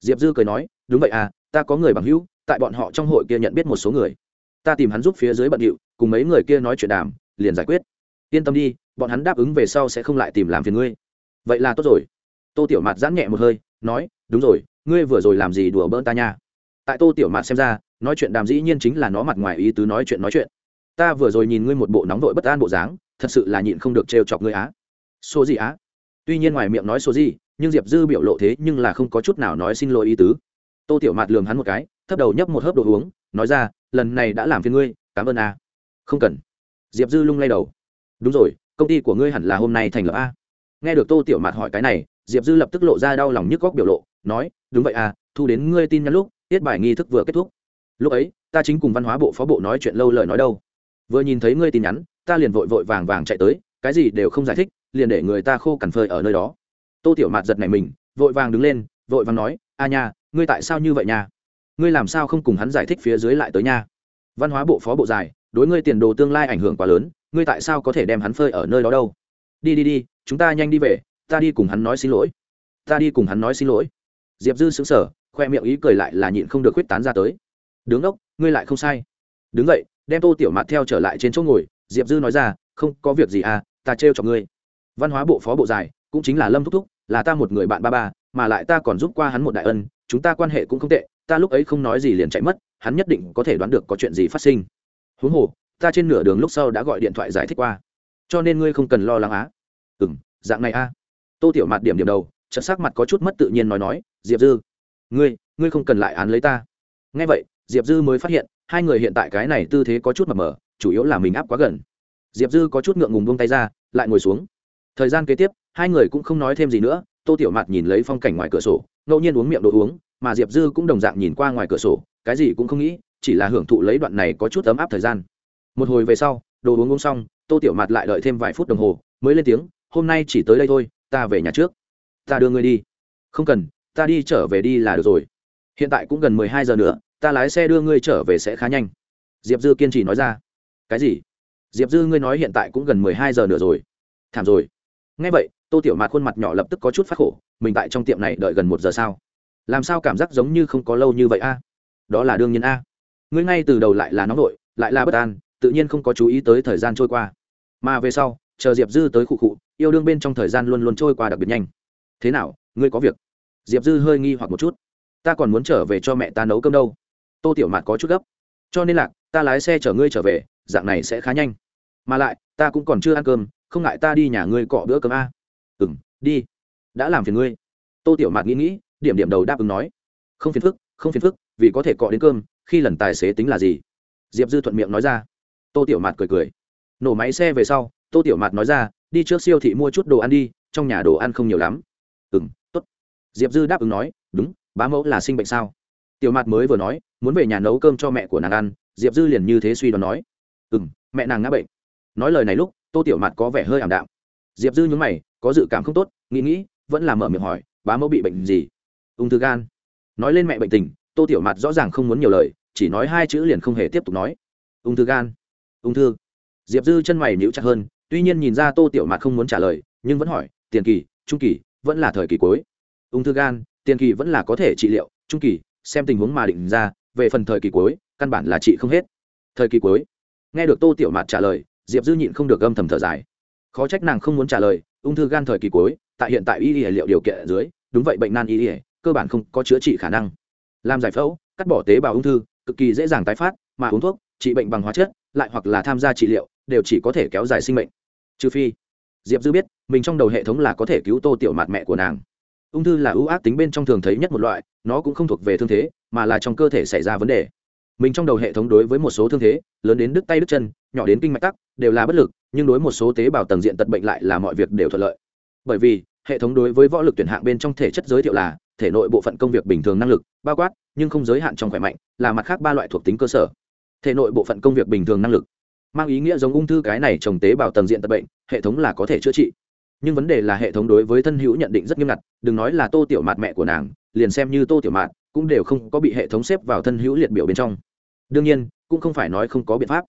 Diệp dư cười nói, đúng vậy à ta có người bằng hữu tại bọn họ trong hội kia nhận biết một số người. Ta tìm hắn giúp phía dưới bận điệu, cùng mấy người kia nói chuyện đàm, liền giải quyết. Yên tâm đi, bọn hắn đáp ứng về sau sẽ không lại tìm làm phiền ngươi. Vậy là tốt rồi. Tô tiểu mạt giãn nhẹ một hơi, nói, đúng rồi, ngươi vừa rồi làm gì đùa bỡn ta nha? Tại tô tiểu mạt xem ra, nói chuyện đàm dĩ nhiên chính là nó mặt ngoài ý tứ nói chuyện nói chuyện. Ta vừa rồi nhìn ngươi một bộ nóng vội bất an bộ dáng, thật sự là nhịn không được trêu chọc ngươi á. Số gì á? Tuy nhiên ngoài miệng nói số gì nhưng diệp dư biểu lộ thế nhưng là không có chút nào nói xin lỗi ý tứ. Tô tiểu mạt lường hắn một cái thấp đầu nhấp một hớp đồ uống, nói ra, lần này đã làm phiền ngươi, cảm ơn a. Không cần. Diệp dư lung lay đầu. Đúng rồi, công ty của ngươi hẳn là hôm nay thành lập a. Nghe được tô tiểu mạt hỏi cái này, diệp dư lập tức lộ ra đau lòng nhức góc biểu lộ, nói, đúng vậy a, thu đến ngươi tin nhắn lúc, tiết bài nghi thức vừa kết thúc. Lúc ấy, ta chính cùng văn hóa bộ phó bộ nói chuyện lâu lời nói đâu. Vừa nhìn thấy ngươi tin nhắn, ta liền vội vội vàng vàng chạy tới, cái gì đều không giải thích, liền để người ta khô cằn phơi ở nơi đó. Tô tiểu mạt giật này mình, vội vàng đứng lên, vội vàng nói, a nha, ngươi tại sao như vậy nha? Ngươi làm sao không cùng hắn giải thích phía dưới lại tới nha? Văn hóa bộ phó bộ dài đối ngươi tiền đồ tương lai ảnh hưởng quá lớn, ngươi tại sao có thể đem hắn phơi ở nơi đó đâu? Đi đi đi, chúng ta nhanh đi về, ta đi cùng hắn nói xin lỗi. Ta đi cùng hắn nói xin lỗi. Diệp dư xứng sở khoe miệng ý cười lại là nhịn không được quyết tán ra tới. Đứng ốc ngươi lại không sai. Đứng vậy đem tô tiểu mạt theo trở lại trên chỗ ngồi, diệp dư nói ra, không, có việc gì à ta trêu cho ngươi. Văn hóa bộ phó bộ dài cũng chính là lâm thúc thúc, là ta một người bạn ba ba, mà lại ta còn giúp qua hắn một đại ân, chúng ta quan hệ cũng không tệ ta lúc ấy không nói gì liền chạy mất, hắn nhất định có thể đoán được có chuyện gì phát sinh. Huống hồ, ta trên nửa đường lúc sau đã gọi điện thoại giải thích qua. Cho nên ngươi không cần lo lắng á. Ừ m dạng này a tô tiểu mặt điểm điểm đầu, chợt sắc mặt có chút mất tự nhiên nói nói, diệp dư, ngươi ngươi không cần lại án lấy ta. Ngay vậy, diệp dư mới phát hiện, hai người hiện tại cái này tư thế có chút mập mờ, chủ yếu là mình áp quá gần. Diệp dư có chút ngượng ngùng buông tay ra, lại ngồi xuống. Thời gian kế tiếp, hai người cũng không nói thêm gì nữa, tô tiểu mạt nhìn lấy phong cảnh ngoài cửa sổ, ngẫu nhiên uống miệng đồ uống mà diệp dư cũng đồng dạng nhìn qua ngoài cửa sổ, cái gì cũng không nghĩ, chỉ là hưởng thụ lấy đoạn này có chút ấm áp thời gian. Một hồi về sau, đồ uống uống xong, tô tiểu mạt lại đợi thêm vài phút đồng hồ, mới lên tiếng, hôm nay chỉ tới đây thôi, ta về nhà trước. Ta đưa ngươi đi. Không cần, ta đi trở về đi là được rồi. Hiện tại cũng gần mười hai giờ nữa, ta lái xe đưa ngươi trở về sẽ khá nhanh. Diệp dư kiên trì nói ra. Cái gì? Diệp dư ngươi nói hiện tại cũng gần mười hai giờ nữa rồi. Thảm rồi. Ngay vậy, tô tiểu mạt khuôn mặt nhỏ lập tức có chút phát khổ, mình tại trong tiệm này đợi gần một giờ sao? Làm sao cảm giác giống như không có lâu như vậy a? Đó là đương nhiên a. Ngươi ngay từ đầu lại là nóng nội, lại là bất an, tự nhiên không có chú ý tới thời gian trôi qua. Mà về sau, chờ diệp dư tới khu cụ yêu đương bên trong thời gian luôn luôn trôi qua đặc biệt nhanh. Thế nào, ngươi có việc? Diệp dư hơi nghi hoặc một chút. Ta còn muốn trở về cho mẹ ta nấu cơm đâu. Tô tiểu mạt có chút gấp. Cho nên là, ta lái xe chở ngươi trở về, dạng này sẽ khá nhanh. Mà lại, ta cũng còn chưa ăn cơm, không ngại ta đi nhà ngươi cọ bữa cơm a. Ừ m đi. Đã làm phiền ngươi. Tô tiểu mạt nghĩ nghĩ điểm điểm đầu đáp ứng nói, không phiền phức, không phiền phức, vì có thể cọ đến cơm, khi lần tài xế tính là gì? Diệp dư thuận miệng nói ra. Tô tiểu mạt cười cười. Nổ máy xe về sau, tô tiểu mạt nói ra, đi trước siêu thị mua chút đồ ăn đi, trong nhà đồ ăn không nhiều lắm. Ừ m t ố t diệp dư đáp ứng nói, đúng, bá mẫu là sinh bệnh sao? Tiểu mạt mới vừa nói, muốn về nhà nấu cơm cho mẹ của nàng ăn. Diệp dư liền như thế suy đoán nói. Ừ m mẹ nàng ngã bệnh. Nói lời này lúc, tô tiểu mạt có vẻ hơi ảm đạm. Diệp dư nhúng mày, có dự cảm không tốt, nghĩ nghĩ, vẫn là mở miệng hỏi, bá mẫu bị bệnh gì? Ung thư gan. Nói lên mẹ bệnh tình, tô tiểu mặt rõ ràng không muốn nhiều lời, chỉ nói hai chữ liền không hề tiếp tục nói. Ung thư gan. Ung thư. Diệp dư chân mày níu chặt hơn, tuy nhiên nhìn ra tô tiểu mặt không muốn trả lời, nhưng vẫn hỏi, tiền kỳ, trung kỳ, vẫn là thời kỳ cuối? Ung thư gan, tiền kỳ vẫn là có thể trị liệu, trung kỳ, xem tình huống mà định ra, về phần thời kỳ cuối, căn bản là trị không hết. Thời kỳ cuối. Nghe được tô tiểu mạt trả lời, diệp dư nhịn không được âm thầm thở dài. Khó trách nàng không muốn trả lời, ung thư gan thời kỳ cuối, tại hiện tại y y liệu điều kiện ở dưới, đúng vậy bệnh nan y y cơ bản không có chữa trị khả năng. Làm giải phẫu, cắt bỏ tế bào ung thư, cực kỳ dễ dàng tái phát, mà uống thuốc, trị bệnh bằng hóa chất, lại hoặc là tham gia trị liệu, đều chỉ có thể kéo dài sinh mệnh. Trừ phi, diệp dư biết, mình trong đầu hệ thống là có thể cứu tô tiểu mạt mẹ của nàng. Ung thư là ưu ác tính bên trong thường thấy nhất một loại, nó cũng không thuộc về thương thế, mà là trong cơ thể xảy ra vấn đề. Mình trong đầu hệ thống đối với một số thương thế, lớn đến đứt tay đứt chân, nhỏ đến kinh mạch tắc, đều là bất lực, nhưng đối một số tế bào tầng diện tật bệnh lại là mọi việc đều thuận lợi. Bởi vì, hệ thống đối với võ lực tuyển hạng bên trong thể chất giới thiệu là thể nội bộ phận công việc bình thường năng lực, bao quát, nhưng không giới hạn trong khỏe mạnh, là mặt khác ba loại thuộc tính cơ sở. Thể nội bộ phận công việc bình thường năng lực. Mang ý nghĩa giống ung thư cái này trồng tế bào tầng diện tật bệnh, hệ thống là có thể chữa trị. Nhưng vấn đề là hệ thống đối với thân hữu nhận định rất nghiêm ngặt, đừng nói là tô tiểu mạt mẹ của nàng, liền xem như tô tiểu mạt, cũng đều không có bị hệ thống xếp vào thân hữu liệt biểu bên trong. Đương nhiên, cũng không phải nói không có biện pháp.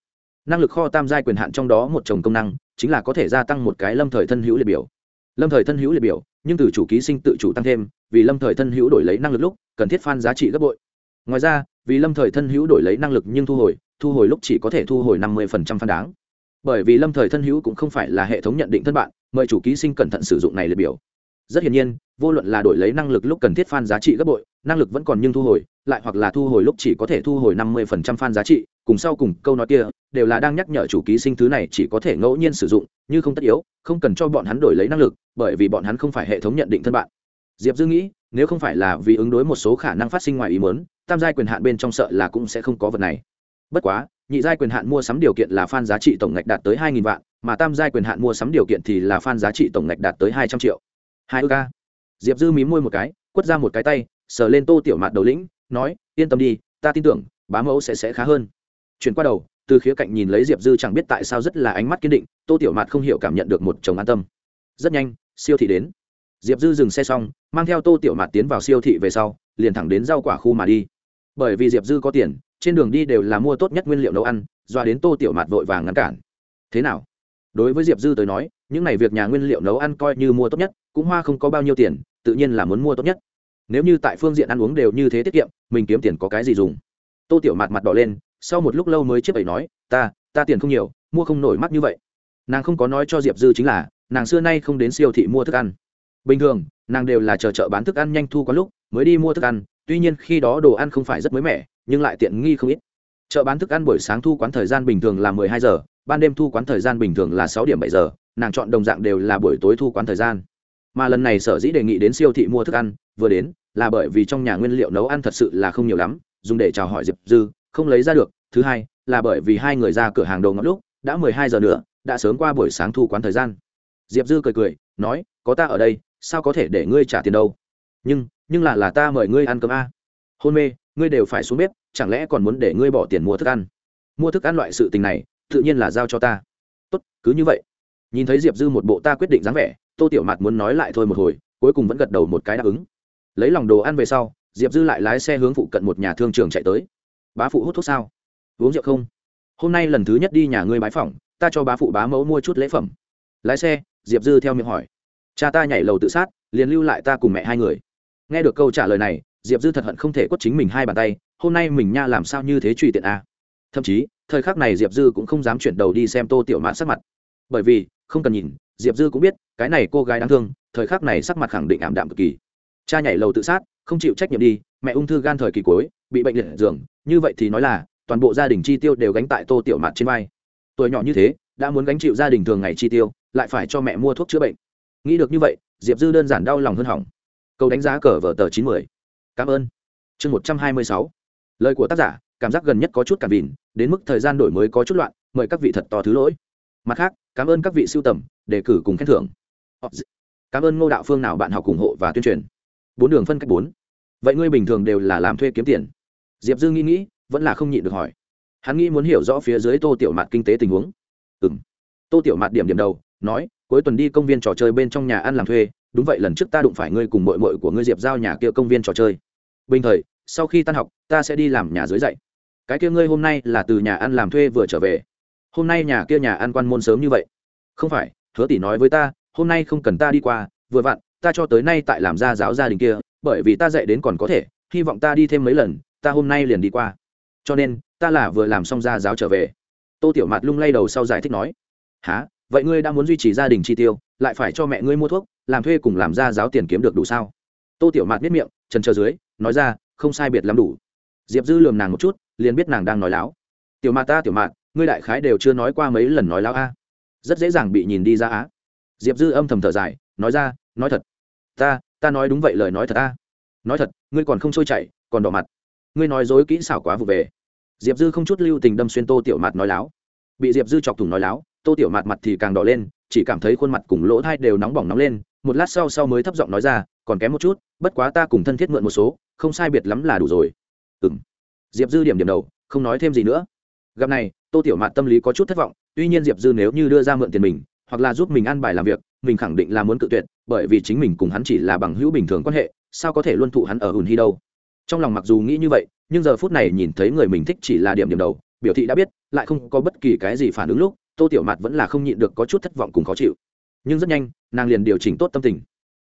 Năng lực kho tam giai quyền hạn trong đó một chồng công năng, chính là có thể gia tăng một cái lâm thời thân hữu liệt biểu. Lâm thời thân hữu liệt biểu nhưng từ chủ ký sinh tự chủ tăng thêm, vì lâm thời thân hữu đổi lấy năng lực lúc, cần thiết phan giá trị gấp bội. Ngoài ra, vì lâm thời thân hữu đổi lấy năng lực nhưng thu hồi thu hồi lúc chỉ có thể thu hồi năm mươi phan đáng. Bởi vì lâm thời thân hữu cũng không phải là hệ thống nhận định thân bạn, mời chủ ký sinh cẩn thận sử dụng này liệt biểu. Rất hiển nhiên vô luận là đổi lấy năng lực lúc cần thiết phan giá trị gấp bội, năng lực vẫn còn nhưng thu hồi, lại hoặc là thu hồi lúc chỉ có thể thu hồi năm mươi phần trăm fan giá trị, cùng sau cùng câu nói kia, đều là đang nhắc nhở chủ ký sinh thứ này chỉ có thể ngẫu nhiên sử dụng, như không tất yếu, không cần cho bọn hắn đổi lấy năng lực, bởi vì bọn hắn không phải hệ thống nhận định thân bạn. Diệp dư nghĩ, nếu không phải là vì ứng đối một số khả năng phát sinh ngoài ý muốn, tam giai quyền hạn bên trong sợ là cũng sẽ không có vật này. Bất quá, nhị giai quyền hạn mua sắm điều kiện là fan giá trị tổng ngạch đạt tới hai nghìn vạn, mà tam giai quyền hạn mua sắm điều kiện thì là fan giá trị tổng ngạch đạt tới hai trăm triệu. Hai ước ca diệp dư mí môi một cái, quất ra một cái tay, sờ lên tô tiểu mạt đầu lĩnh, nói, yên tâm đi, ta tin tưởng, bá mẫu sẽ sẽ khá hơn. Chuyển qua đầu, từ khía cạnh nhìn lấy diệp dư chẳng biết tại sao rất là ánh mắt kiên định, tô tiểu mạt không hiểu cảm nhận được một chồng an tâm. Rất nhanh, siêu thị đến. Diệp dư dừng xe xong, mang theo tô tiểu mạt tiến vào siêu thị về sau, liền thẳng đến rau quả khu mà đi. Bởi vì diệp dư có tiền, trên đường đi đều là mua tốt nhất nguyên liệu nấu ăn, doa đến tô tiểu mạt vội vàng ngăn cản. Thế nào? Đối với diệp dư tới nói những n à y việc nhà nguyên liệu nấu ăn coi như mua tốt nhất, cũng hoa không có bao nhiêu tiền, tự nhiên là muốn mua tốt nhất. Nếu như tại phương diện ăn uống đều như thế tiết kiệm, mình kiếm tiền có cái gì dùng? Tô tiểu mặt mặt đỏ lên, sau một lúc lâu mới chiếc ấy nói, ta ta tiền không nhiều, mua không nổi mắt như vậy. Nàng không có nói cho diệp dư chính là, nàng xưa nay không đến siêu thị mua thức ăn. Bình thường, nàng đều là chờ chợ bán thức ăn nhanh thu có lúc, mới đi mua thức ăn, tuy nhiên khi đó đồ ăn không phải rất mới mẻ, nhưng lại tiện nghi không ít. Chợ bán thức ăn buổi sáng thu quán thời gian bình thường là mười hai giờ, ban đêm thu quán thời gian bình thường là sáu điểm bảy giờ nàng chọn đồng dạng đều là buổi tối thu quán thời gian. Mà lần này sở dĩ đề nghị đến siêu thị mua thức ăn, vừa đến, là bởi vì trong nhà nguyên liệu nấu ăn thật sự là không nhiều lắm, dùng để chào hỏi diệp dư, không lấy ra được. Thứ hai, là bởi vì hai người ra cửa hàng đầu ngọc lúc, đã mười hai giờ nữa, đã sớm qua buổi sáng thu quán thời gian. Diệp dư cười cười, nói, có ta ở đây, sao có thể để ngươi trả tiền đâu? Nhưng nhưng là là ta mời ngươi ăn cơm a. Hôn mê, ngươi đều phải xuống bếp, chẳng lẽ còn muốn để ngươi bỏ tiền mua thức ăn? Mua thức ăn loại sự tình này, tự nhiên là giao cho ta. Tốt, cứ như vậy nhìn thấy diệp dư một bộ ta quyết định dáng vẻ, tô tiểu mạt muốn nói lại thôi một hồi, cuối cùng vẫn gật đầu một cái đáp ứng. Lấy lòng đồ ăn về sau, diệp dư lại lái xe hướng phụ cận một nhà thương trường chạy tới. Bá phụ hút thuốc sao? Uống rượu không? Hôm nay lần thứ nhất đi nhà ngươi bái phỏng, ta cho bá phụ bá mẫu mua chút lễ phẩm. Lái xe, diệp dư theo miệng hỏi. Cha ta nhảy lầu tự sát, liền lưu lại ta cùng mẹ hai người. Nghe được câu trả lời này, diệp dư thật hận không thể quất chính mình hai bàn tay, hôm nay mình nha làm sao như thế truy tiện a à? thậm chí, thời khắc này diệp dư cũng không dám chuyển đầu đi xem tô tiểu mã sắc mặt. Bởi vì không cần nhìn, diệp dư cũng biết, cái này cô gái đáng thương, thời khắc này sắc mặt khẳng định ảm đạm cực kỳ. Cha nhảy lầu tự sát, không chịu trách nhiệm đi, mẹ ung thư gan thời kỳ cuối, bị bệnh liệt giường, như vậy thì nói là, toàn bộ gia đình chi tiêu đều gánh tại tô tiểu mặt trên vai. Tuổi nhỏ như thế, đã muốn gánh chịu gia đình thường ngày chi tiêu, lại phải cho mẹ mua thuốc chữa bệnh. Nghĩ được như vậy, diệp dư đơn giản đau lòng hơn hỏng. Câu đánh giá cờ vở tờ chín mươi cảm ơn. Chương một trăm hai mươi sáu. Lời của tác giả, cảm giác gần nhất có chút cảm vìn đến mức thời gian đổi mới có chút loạn, mời các vị thật to thứ lỗi. Mặt khác cảm ơn các vị sưu tầm, đề cử cùng khen thưởng. Ờ, cảm ơn ngô đạo phương nào bạn học ủng hộ và tuyên truyền. Bốn đường phân cách bốn. Vậy ngươi bình thường đều là làm thuê kiếm tiền? Diệp dư nghĩ nghĩ, vẫn là không nhịn được hỏi. Hắn nghĩ muốn hiểu rõ phía dưới tô tiểu mạt kinh tế tình huống. Ừ m tô tiểu mạt điểm điểm đầu, nói, cuối tuần đi công viên trò chơi bên trong nhà ăn làm thuê. Đúng vậy, lần trước ta đụng phải ngươi cùng mội mội của ngươi diệp giao nhà kia công viên trò chơi. Bình thời, sau khi tan học, ta sẽ đi làm nhà dưới dạy. Cái kia ngươi hôm nay là từ nhà ăn làm thuê vừa trở về hôm nay nhà kia nhà ăn quan môn sớm như vậy. Không phải, hứa tỷ nói với ta, hôm nay không cần ta đi qua, vừa vặn, ta cho tới nay tại làm gia giáo gia đình kia, bởi vì ta dạy đến còn có thể, hy vọng ta đi thêm mấy lần, ta hôm nay liền đi qua. Cho nên, ta là vừa làm xong gia giáo trở về. Tô tiểu mạt lung lay đầu sau giải thích nói há vậy ngươi đã muốn duy trì gia đình chi tiêu, lại phải cho mẹ ngươi mua thuốc, làm thuê cùng làm gia giáo tiền kiếm được đủ sao? Tô tiểu mạt biết miệng, trần trờ dưới, nói ra, không sai biệt lắm đủ. Diệp dư lườm nàng một chút, liền biết nàng đang nói láo. Tiểu mạt ta, tiểu mạt ngươi đại khái đều chưa nói qua mấy lần nói láo a. Rất dễ dàng bị nhìn đi ra á. Diệp dư âm thầm thở dài, nói ra, nói thật. Ta ta nói đúng vậy lời nói thật a. Nói thật, ngươi còn không trôi chảy, còn đỏ mặt. Ngươi nói dối kỹ xảo quá vụ về. Diệp dư không chút lưu tình đâm xuyên tô tiểu mặt nói láo. Bị diệp dư chọc thủng nói láo, tô tiểu mặt mặt thì càng đỏ lên, chỉ cảm thấy khuôn mặt cùng lỗ thai đều nóng bỏng nóng lên, một lát sau sau mới thấp giọng nói ra, còn kém một chút, bất quá ta cùng thân thiết mượn một số, không sai biệt lắm là đủ rồi. Ừ m diệp dư điểm điểm đầu, không nói thêm gì nữa. Gặp này tô tiểu mạt tâm lý có chút thất vọng, tuy nhiên diệp dư nếu như đưa ra mượn tiền mình, hoặc là giúp mình ăn bài làm việc, mình khẳng định là muốn cự tuyệt, bởi vì chính mình cùng hắn chỉ là bằng hữu bình thường quan hệ, sao có thể luân thụ hắn ở hùn hy đâu. Trong lòng mặc dù nghĩ như vậy, nhưng giờ phút này nhìn thấy người mình thích chỉ là điểm điểm đầu, biểu thị đã biết, lại không có bất kỳ cái gì phản ứng lúc, tô tiểu mạt vẫn là không nhịn được có chút thất vọng cùng khó chịu. Nhưng rất nhanh, nàng liền điều chỉnh tốt tâm tình.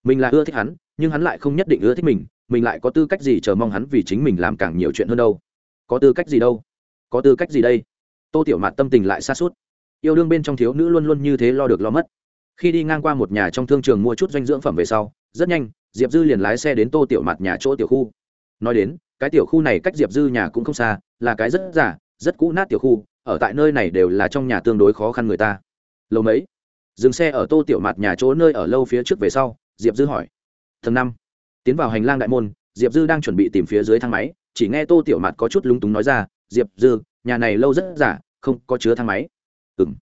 Mình là ưa thích hắn, nhưng hắn lại không nhất định ưa thích mình mình lại có tư cách gì chờ mong hắn vì chính mình làm càng nhiều chuyện hơn đâu? Có tư cách gì đâu? Có tư cách gì đây? Tô tiểu mạt tâm tình lại xa suốt. Yêu đương bên trong thiếu nữ luôn luôn như thế lo được lo mất. Khi đi ngang qua một nhà trong thương trường mua chút doanh dưỡng phẩm về sau, rất nhanh, diệp dư liền lái xe đến tô tiểu mạt nhà chỗ tiểu khu. Nói đến, cái tiểu khu này cách diệp dư nhà cũng không xa, là cái rất giả rất cũ nát tiểu khu, ở tại nơi này đều là trong nhà tương đối khó khăn người ta. Lâu mấy? Dừng xe ở tô tiểu mạt nhà chỗ nơi ở lâu phía trước về sau, diệp dư hỏi. Tầng năm, tiến vào hành lang đại môn, diệp dư đang chuẩn bị tìm phía dưới thang máy, chỉ nghe tô tiểu mạt có chút lúng túng nói ra, diệp dư nhà này lâu rất giả, không có chứa thang máy. Ừ m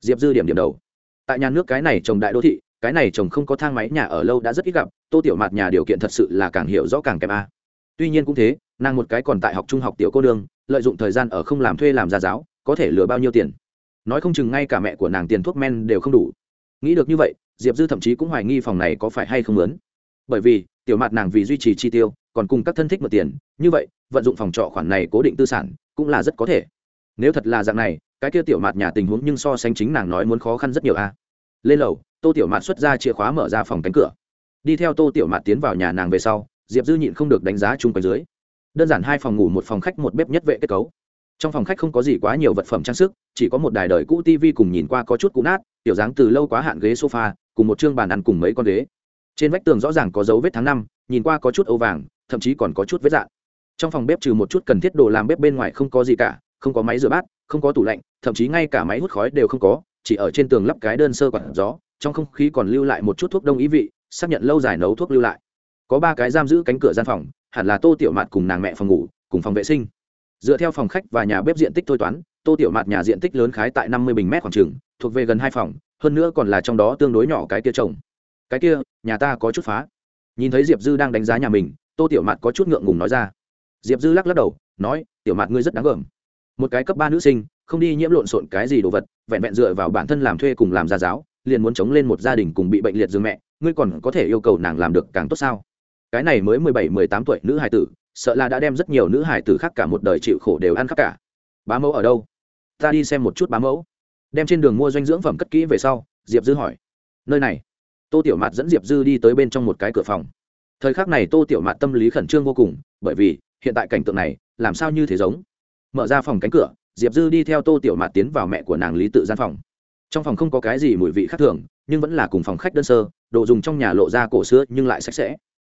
diệp dư điểm điểm đầu. Tại nhà nước cái này trồng đại đô thị, cái này trồng không có thang máy nhà ở lâu đã rất ít gặp, tô tiểu mạt nhà điều kiện thật sự là càng hiểu rõ càng kém a. Tuy nhiên cũng thế, nàng một cái còn tại học trung học tiểu cô đương lợi dụng thời gian ở không làm thuê làm gia giáo, có thể lừa bao nhiêu tiền? Nói không chừng ngay cả mẹ của nàng tiền thuốc men đều không đủ. Nghĩ được như vậy, diệp dư thậm chí cũng hoài nghi phòng này có phải hay không lớn. Bởi vì tiểu mặt nàng vì duy trì chi tiêu, còn cùng các thân thích mượn tiền, như vậy, vận dụng phòng trọ khoản này cố định tư sản cũng là rất có thể. Nếu thật là dạng này, cái kia tiểu mặt nhà tình huống nhưng so sánh chính nàng nói muốn khó khăn rất nhiều a. Lên lầu, tô tiểu mạt xuất ra chìa khóa mở ra phòng cánh cửa. Đi theo tô tiểu mạt tiến vào nhà nàng về sau, diệp dư nhịn không được đánh giá chung quanh dưới. Đơn giản hai phòng ngủ, một phòng khách, một bếp nhất vệ kết cấu. Trong phòng khách không có gì quá nhiều vật phẩm trang sức, chỉ có một đài đời cũ tv cùng nhìn qua có chút cũ nát, tiểu dáng từ lâu quá hạn ghế sofa, cùng một chương bàn ăn cùng mấy con ghế trên vách tường rõ ràng có dấu vết tháng năm nhìn qua có chút âu vàng thậm chí còn có chút vết dạn. Trong phòng bếp trừ một chút cần thiết đồ làm bếp bên ngoài không có gì cả không có máy rửa bát không có tủ lạnh thậm chí ngay cả máy hút khói đều không có chỉ ở trên tường lắp cái đơn sơ quản gió trong không khí còn lưu lại một chút thuốc đông ý vị xác nhận lâu dài nấu thuốc lưu lại. Có ba cái giam giữ cánh cửa gian phòng hẳn là tô tiểu mạt cùng nàng mẹ phòng ngủ cùng phòng vệ sinh. Dựa theo phòng khách và nhà bếp diện tích thôi toán tô tiểu mạt nhà diện tích lớn khái tại năm mươi bình mét khoảng trường, thuộc về gần hai phòng hơn nữa còn là trong đó tương đối nhỏ cái kia trồng cái kia, nhà ta có chút phá. Nhìn thấy diệp dư đang đánh giá nhà mình, tô tiểu mạt có chút ngượng ngùng nói ra. Diệp dư lắc lắc đầu, nói, tiểu mạt ngươi rất đáng gờm. Một cái cấp ba nữ sinh, không đi nhiễm lộn xộn cái gì đồ vật, vẹn vẹn dựa vào bản thân làm thuê cùng làm gia giáo, liền muốn chống lên một gia đình cùng bị bệnh liệt dương mẹ, ngươi còn có thể yêu cầu nàng làm được càng tốt sao? Cái này mới mười bảy, mười tám tuổi nữ hải tử, sợ là đã đem rất nhiều nữ hải tử khác cả một đời chịu khổ đều ăn khắp cả. Bá mẫu ở đâu? Ta đi xem một chút bá mẫu. Đem trên đường mua doanh dưỡng phẩm cất kỹ về sau, diệp dư hỏi, nơi này? Tô tiểu mạt dẫn diệp dư đi tới bên trong một cái cửa phòng. Thời khắc này tô tiểu mạt tâm lý khẩn trương vô cùng, bởi vì, hiện tại cảnh tượng này, làm sao như thế giống? Mở ra phòng cánh cửa, diệp dư đi theo tô tiểu mạt tiến vào mẹ của nàng lý tự gian phòng. Trong phòng không có cái gì mùi vị khác thường, nhưng vẫn là cùng phòng khách đơn sơ, đồ dùng trong nhà lộ ra cổ xưa nhưng lại sạch sẽ.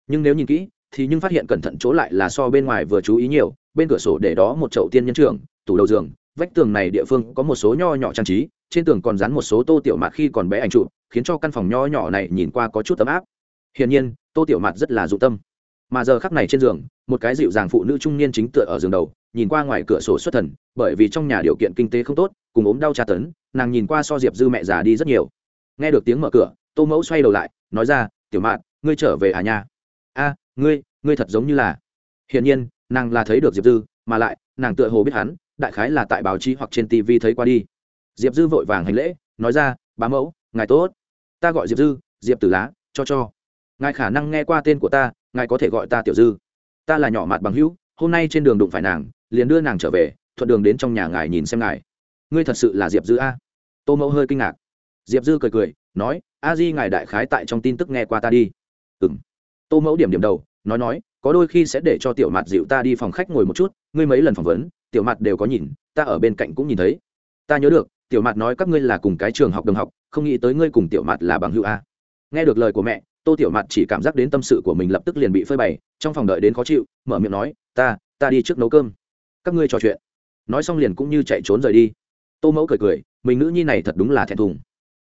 Nhưng nếu nhìn kỹ, thì nhưng phát hiện cẩn thận chỗ lại là so bên ngoài vừa chú ý nhiều, bên cửa sổ để đó một chậu tiên nhân trường tủ đầu giường vách tường này địa phương có một số nho nhỏ trang trí trên tường còn dán một số tô tiểu mạt khi còn bé ảnh trụ khiến cho căn phòng nho nhỏ này nhìn qua có chút ấm áp. Hiển nhiên tô tiểu mạt rất là dụng tâm. Mà giờ khắc này trên giường một cái dịu dàng phụ nữ trung niên chính tựa ở giường đầu nhìn qua ngoài cửa sổ xuất thần bởi vì trong nhà điều kiện kinh tế không tốt cùng ốm đau tra tấn nàng nhìn qua so diệp dư mẹ già đi rất nhiều. Nghe được tiếng mở cửa tô mẫu xoay đầu lại nói ra tiểu mạt, ngươi trở về à nha? A ngươi ngươi thật giống như là. Hiển nhiên nàng là thấy được diệp dư mà lại nàng tựa hồ biết hắn đại khái là tại báo chí hoặc trên tv thấy qua đi. Diệp dư vội vàng hành lễ, nói ra, bá mẫu, ngài tốt. Ta gọi diệp dư, diệp tử lá, cho cho. Ngài khả năng nghe qua tên của ta, ngài có thể gọi ta tiểu dư. Ta là nhỏ mặt bằng hữu, hôm nay trên đường đụng phải nàng, liền đưa nàng trở về, thuận đường đến trong nhà ngài nhìn xem ngài. Ngươi thật sự là diệp dư a? Tô mẫu hơi kinh ngạc. Diệp dư cười cười, nói, a di ngài đại khái tại trong tin tức nghe qua ta đi. Ừ m tô mẫu điểm điểm đầu, nói nói, có đôi khi sẽ để cho tiểu mặt dịu ta đi phòng khách ngồi một chút, ngươi mấy lần phỏng vấn tiểu mặt đều có nhìn, ta ở bên cạnh cũng nhìn thấy. Ta nhớ được, tiểu mặt nói các ngươi là cùng cái trường học đồng học, không nghĩ tới ngươi cùng tiểu mặt là bằng hữu a. Nghe được lời của mẹ, tô tiểu mặt chỉ cảm giác đến tâm sự của mình lập tức liền bị phơi bày, trong phòng đợi đến khó chịu, mở miệng nói, ta ta đi trước nấu cơm. Các ngươi trò chuyện. Nói xong liền cũng như chạy trốn rời đi. Tô mẫu cười cười, mình nữ nhi này thật đúng là thẹn thùng.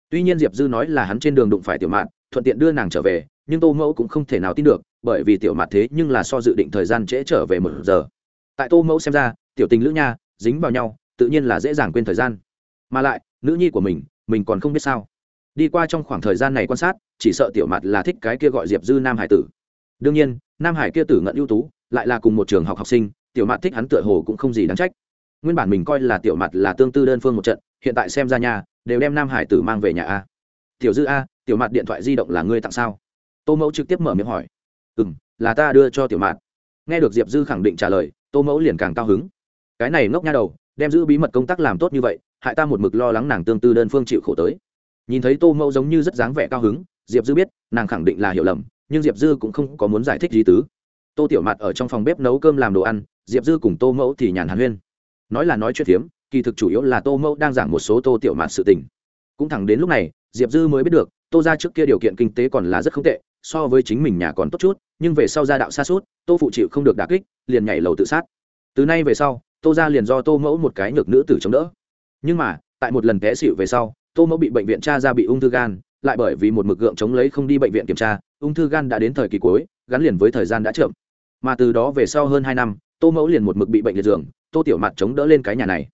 Tuy nhiên diệp dư nói là hắn trên đường đụng phải tiểu mạt, thuận tiện đưa nàng trở về, nhưng tô mẫu cũng không thể nào tin được, bởi vì tiểu mạt thế nhưng là so dự định thời gian trễ trở về một giờ tại tô mẫu xem ra, tiểu tình lữ nha, dính vào nhau, tự nhiên là dễ dàng quên thời gian. Mà lại, nữ nhi của mình mình còn không biết sao. Đi qua trong khoảng thời gian này quan sát, chỉ sợ tiểu mặt là thích cái kia gọi diệp dư nam hải tử. Đương nhiên, nam hải kia tử ngận ưu tú, lại là cùng một trường học học sinh, tiểu mặt thích hắn tựa hồ cũng không gì đáng trách. Nguyên bản mình coi là tiểu mặt là tương tư đơn phương một trận, hiện tại xem ra nhà đều đem nam hải tử mang về nhà a. Tiểu dư a, tiểu mặt điện thoại di động là ngươi tặng sao? Tô mẫu trực tiếp mở miệng hỏi. Ừ m là ta đưa cho tiểu mặt nghe được diệp dư khẳng định trả lời, tô mẫu liền càng cao hứng. Cái này ngốc nha đầu, đem giữ bí mật công tác làm tốt như vậy, hại ta một mực lo lắng nàng tương tư đơn phương chịu khổ tới. Nhìn thấy tô mẫu giống như rất dáng vẻ cao hứng, diệp dư biết, nàng khẳng định là hiểu lầm, nhưng diệp dư cũng không có muốn giải thích gì tứ. Tô tiểu mặt ở trong phòng bếp nấu cơm làm đồ ăn, diệp dư cùng tô mẫu thì nhàn hàn huyên. Nói là nói chuyện phiếm, kỳ thực chủ yếu là tô mẫu đang giảng một số tô tiểu mặt sự tình. Cũng thẳng đến lúc này, diệp dư mới biết được, tô ra trước kia điều kiện kinh tế còn là rất không tệ, so với chính mình nhà còn tốt chút nhưng về sau gia đạo xa suốt, tô phụ chịu không được đà kích, liền nhảy lầu tự sát. Từ nay về sau, tô ra liền do tô mẫu một cái nhược nữ tử chống đỡ. Nhưng mà, tại một lần té xịu về sau, tô mẫu bị bệnh viện cha ra bị ung thư gan, lại bởi vì một mực gượng chống lấy không đi bệnh viện kiểm tra, ung thư gan đã đến thời kỳ cuối, gắn liền với thời gian đã chậm. Mà từ đó về sau hơn hai năm, tô mẫu liền một mực bị bệnh liệt giường, tô tiểu mặt chống đỡ lên cái nhà này.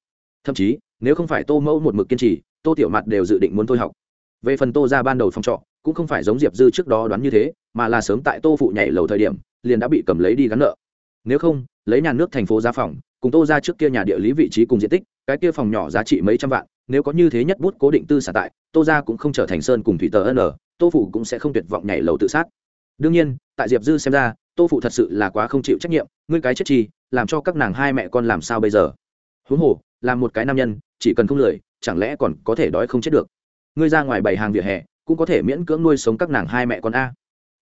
Thậm chí, nếu không phải tô mẫu một mực kiên trì, tô tiểu mặt đều dự định muốn thôi học. Về phần tô ra ban đầu phòng trọ cũng không phải giống diệp dư trước đó đoán như thế, mà là sớm tại tô phụ nhảy lầu thời điểm, liền đã bị cầm lấy đi gắn nợ. Nếu không, lấy nhà nước thành phố giá phòng, cùng tô ra trước kia nhà địa lý vị trí cùng diện tích, cái kia phòng nhỏ giá trị mấy trăm vạn, nếu có như thế nhất bút cố định tư xả tại, tô ra cũng không trở thành sơn cùng thủy tờ n, tô phụ cũng sẽ không tuyệt vọng nhảy lầu tự sát. Đương nhiên, tại diệp dư xem ra, tô phụ thật sự là quá không chịu trách nhiệm, ngươi cái chết chi, làm cho các nàng hai mẹ con làm sao bây giờ? Huống hồ, là một cái nam nhân, chỉ cần không lười, chẳng lẽ còn có thể đói không chết được? Ngươi ra ngoài bày hàng vỉa hè cũng có thể miễn cưỡng nuôi sống các nàng hai mẹ con a.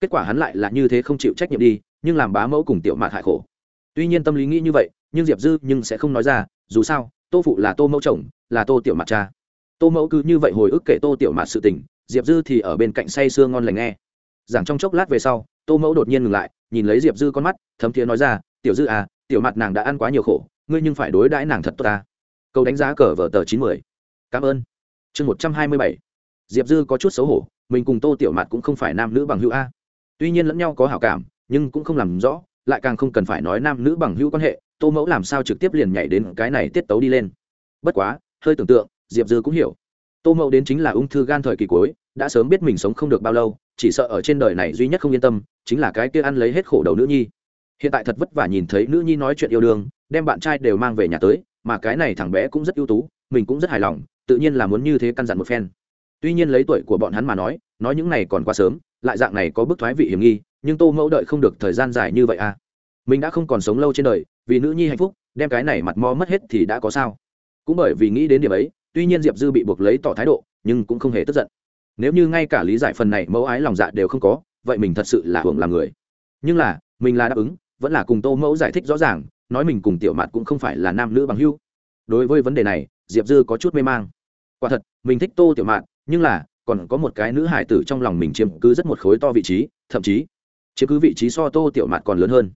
Kết quả hắn lại là như thế không chịu trách nhiệm đi, nhưng làm bá mẫu cùng tiểu mạt hại khổ. Tuy nhiên tâm lý nghĩ như vậy, nhưng diệp dư nhưng sẽ không nói ra, dù sao, tô phụ là tô mẫu chồng, là tô tiểu mạt cha. Tô mẫu cứ như vậy hồi ức kể tô tiểu mạt sự tình, diệp dư thì ở bên cạnh say sưa ngon lành nghe. Giảng trong chốc lát về sau, tô mẫu đột nhiên ngừng lại, nhìn lấy diệp dư con mắt, thấm thiế nói ra, tiểu dư à tiểu mặt nàng đã ăn quá nhiều khổ, ngươi nhưng phải đối đãi nàng thật tốt ta. Câu đánh giá cờ vở tờ chín mươi. Cảm ơn. Chương một trăm hai mươi bảy diệp dư có chút xấu hổ, mình cùng tô tiểu mạt cũng không phải nam nữ bằng hữu a. Tuy nhiên lẫn nhau có hảo cảm, nhưng cũng không làm rõ, lại càng không cần phải nói nam nữ bằng hữu quan hệ, tô mẫu làm sao trực tiếp liền nhảy đến cái này tiết tấu đi lên. Bất quá, hơi tưởng tượng, diệp dư cũng hiểu. Tô mẫu đến chính là ung thư gan thời kỳ cuối, đã sớm biết mình sống không được bao lâu, chỉ sợ ở trên đời này duy nhất không yên tâm, chính là cái kia ăn lấy hết khổ đầu nữ nhi. Hiện tại thật vất vả nhìn thấy nữ nhi nói chuyện yêu đương, đem bạn trai đều mang về nhà tới, mà cái này thằng bé cũng rất ưu tú, mình cũng rất hài lòng, tự nhiên là muốn như thế căn dặn một phen tuy nhiên lấy tuổi của bọn hắn mà nói nói những này còn quá sớm, lại dạng này có bức thoái vị hiểm nghi, nhưng tô mẫu đợi không được thời gian dài như vậy à? Mình đã không còn sống lâu trên đời, vì nữ nhi hạnh phúc, đem cái này mặt mo mất hết thì đã có sao? Cũng bởi vì nghĩ đến điểm ấy, tuy nhiên diệp dư bị buộc lấy tỏ thái độ, nhưng cũng không hề tức giận. Nếu như ngay cả lý giải phần này mẫu ái lòng dạ đều không có, vậy mình thật sự là hưởng làm người. Nhưng là, mình là đáp ứng, vẫn là cùng tô mẫu giải thích rõ ràng, nói mình cùng tiểu mặt cũng không phải là nam nữ bằng hưu đối với vấn đề này, diệp dư có chút mê mang. Quả thật, mình thích tô tiểu mạn nhưng là, còn có một cái nữ hải tử trong lòng mình chiếm cứ rất một khối to vị trí, thậm chí, chiếm cứ vị trí so tô tiểu mạt còn lớn hơn.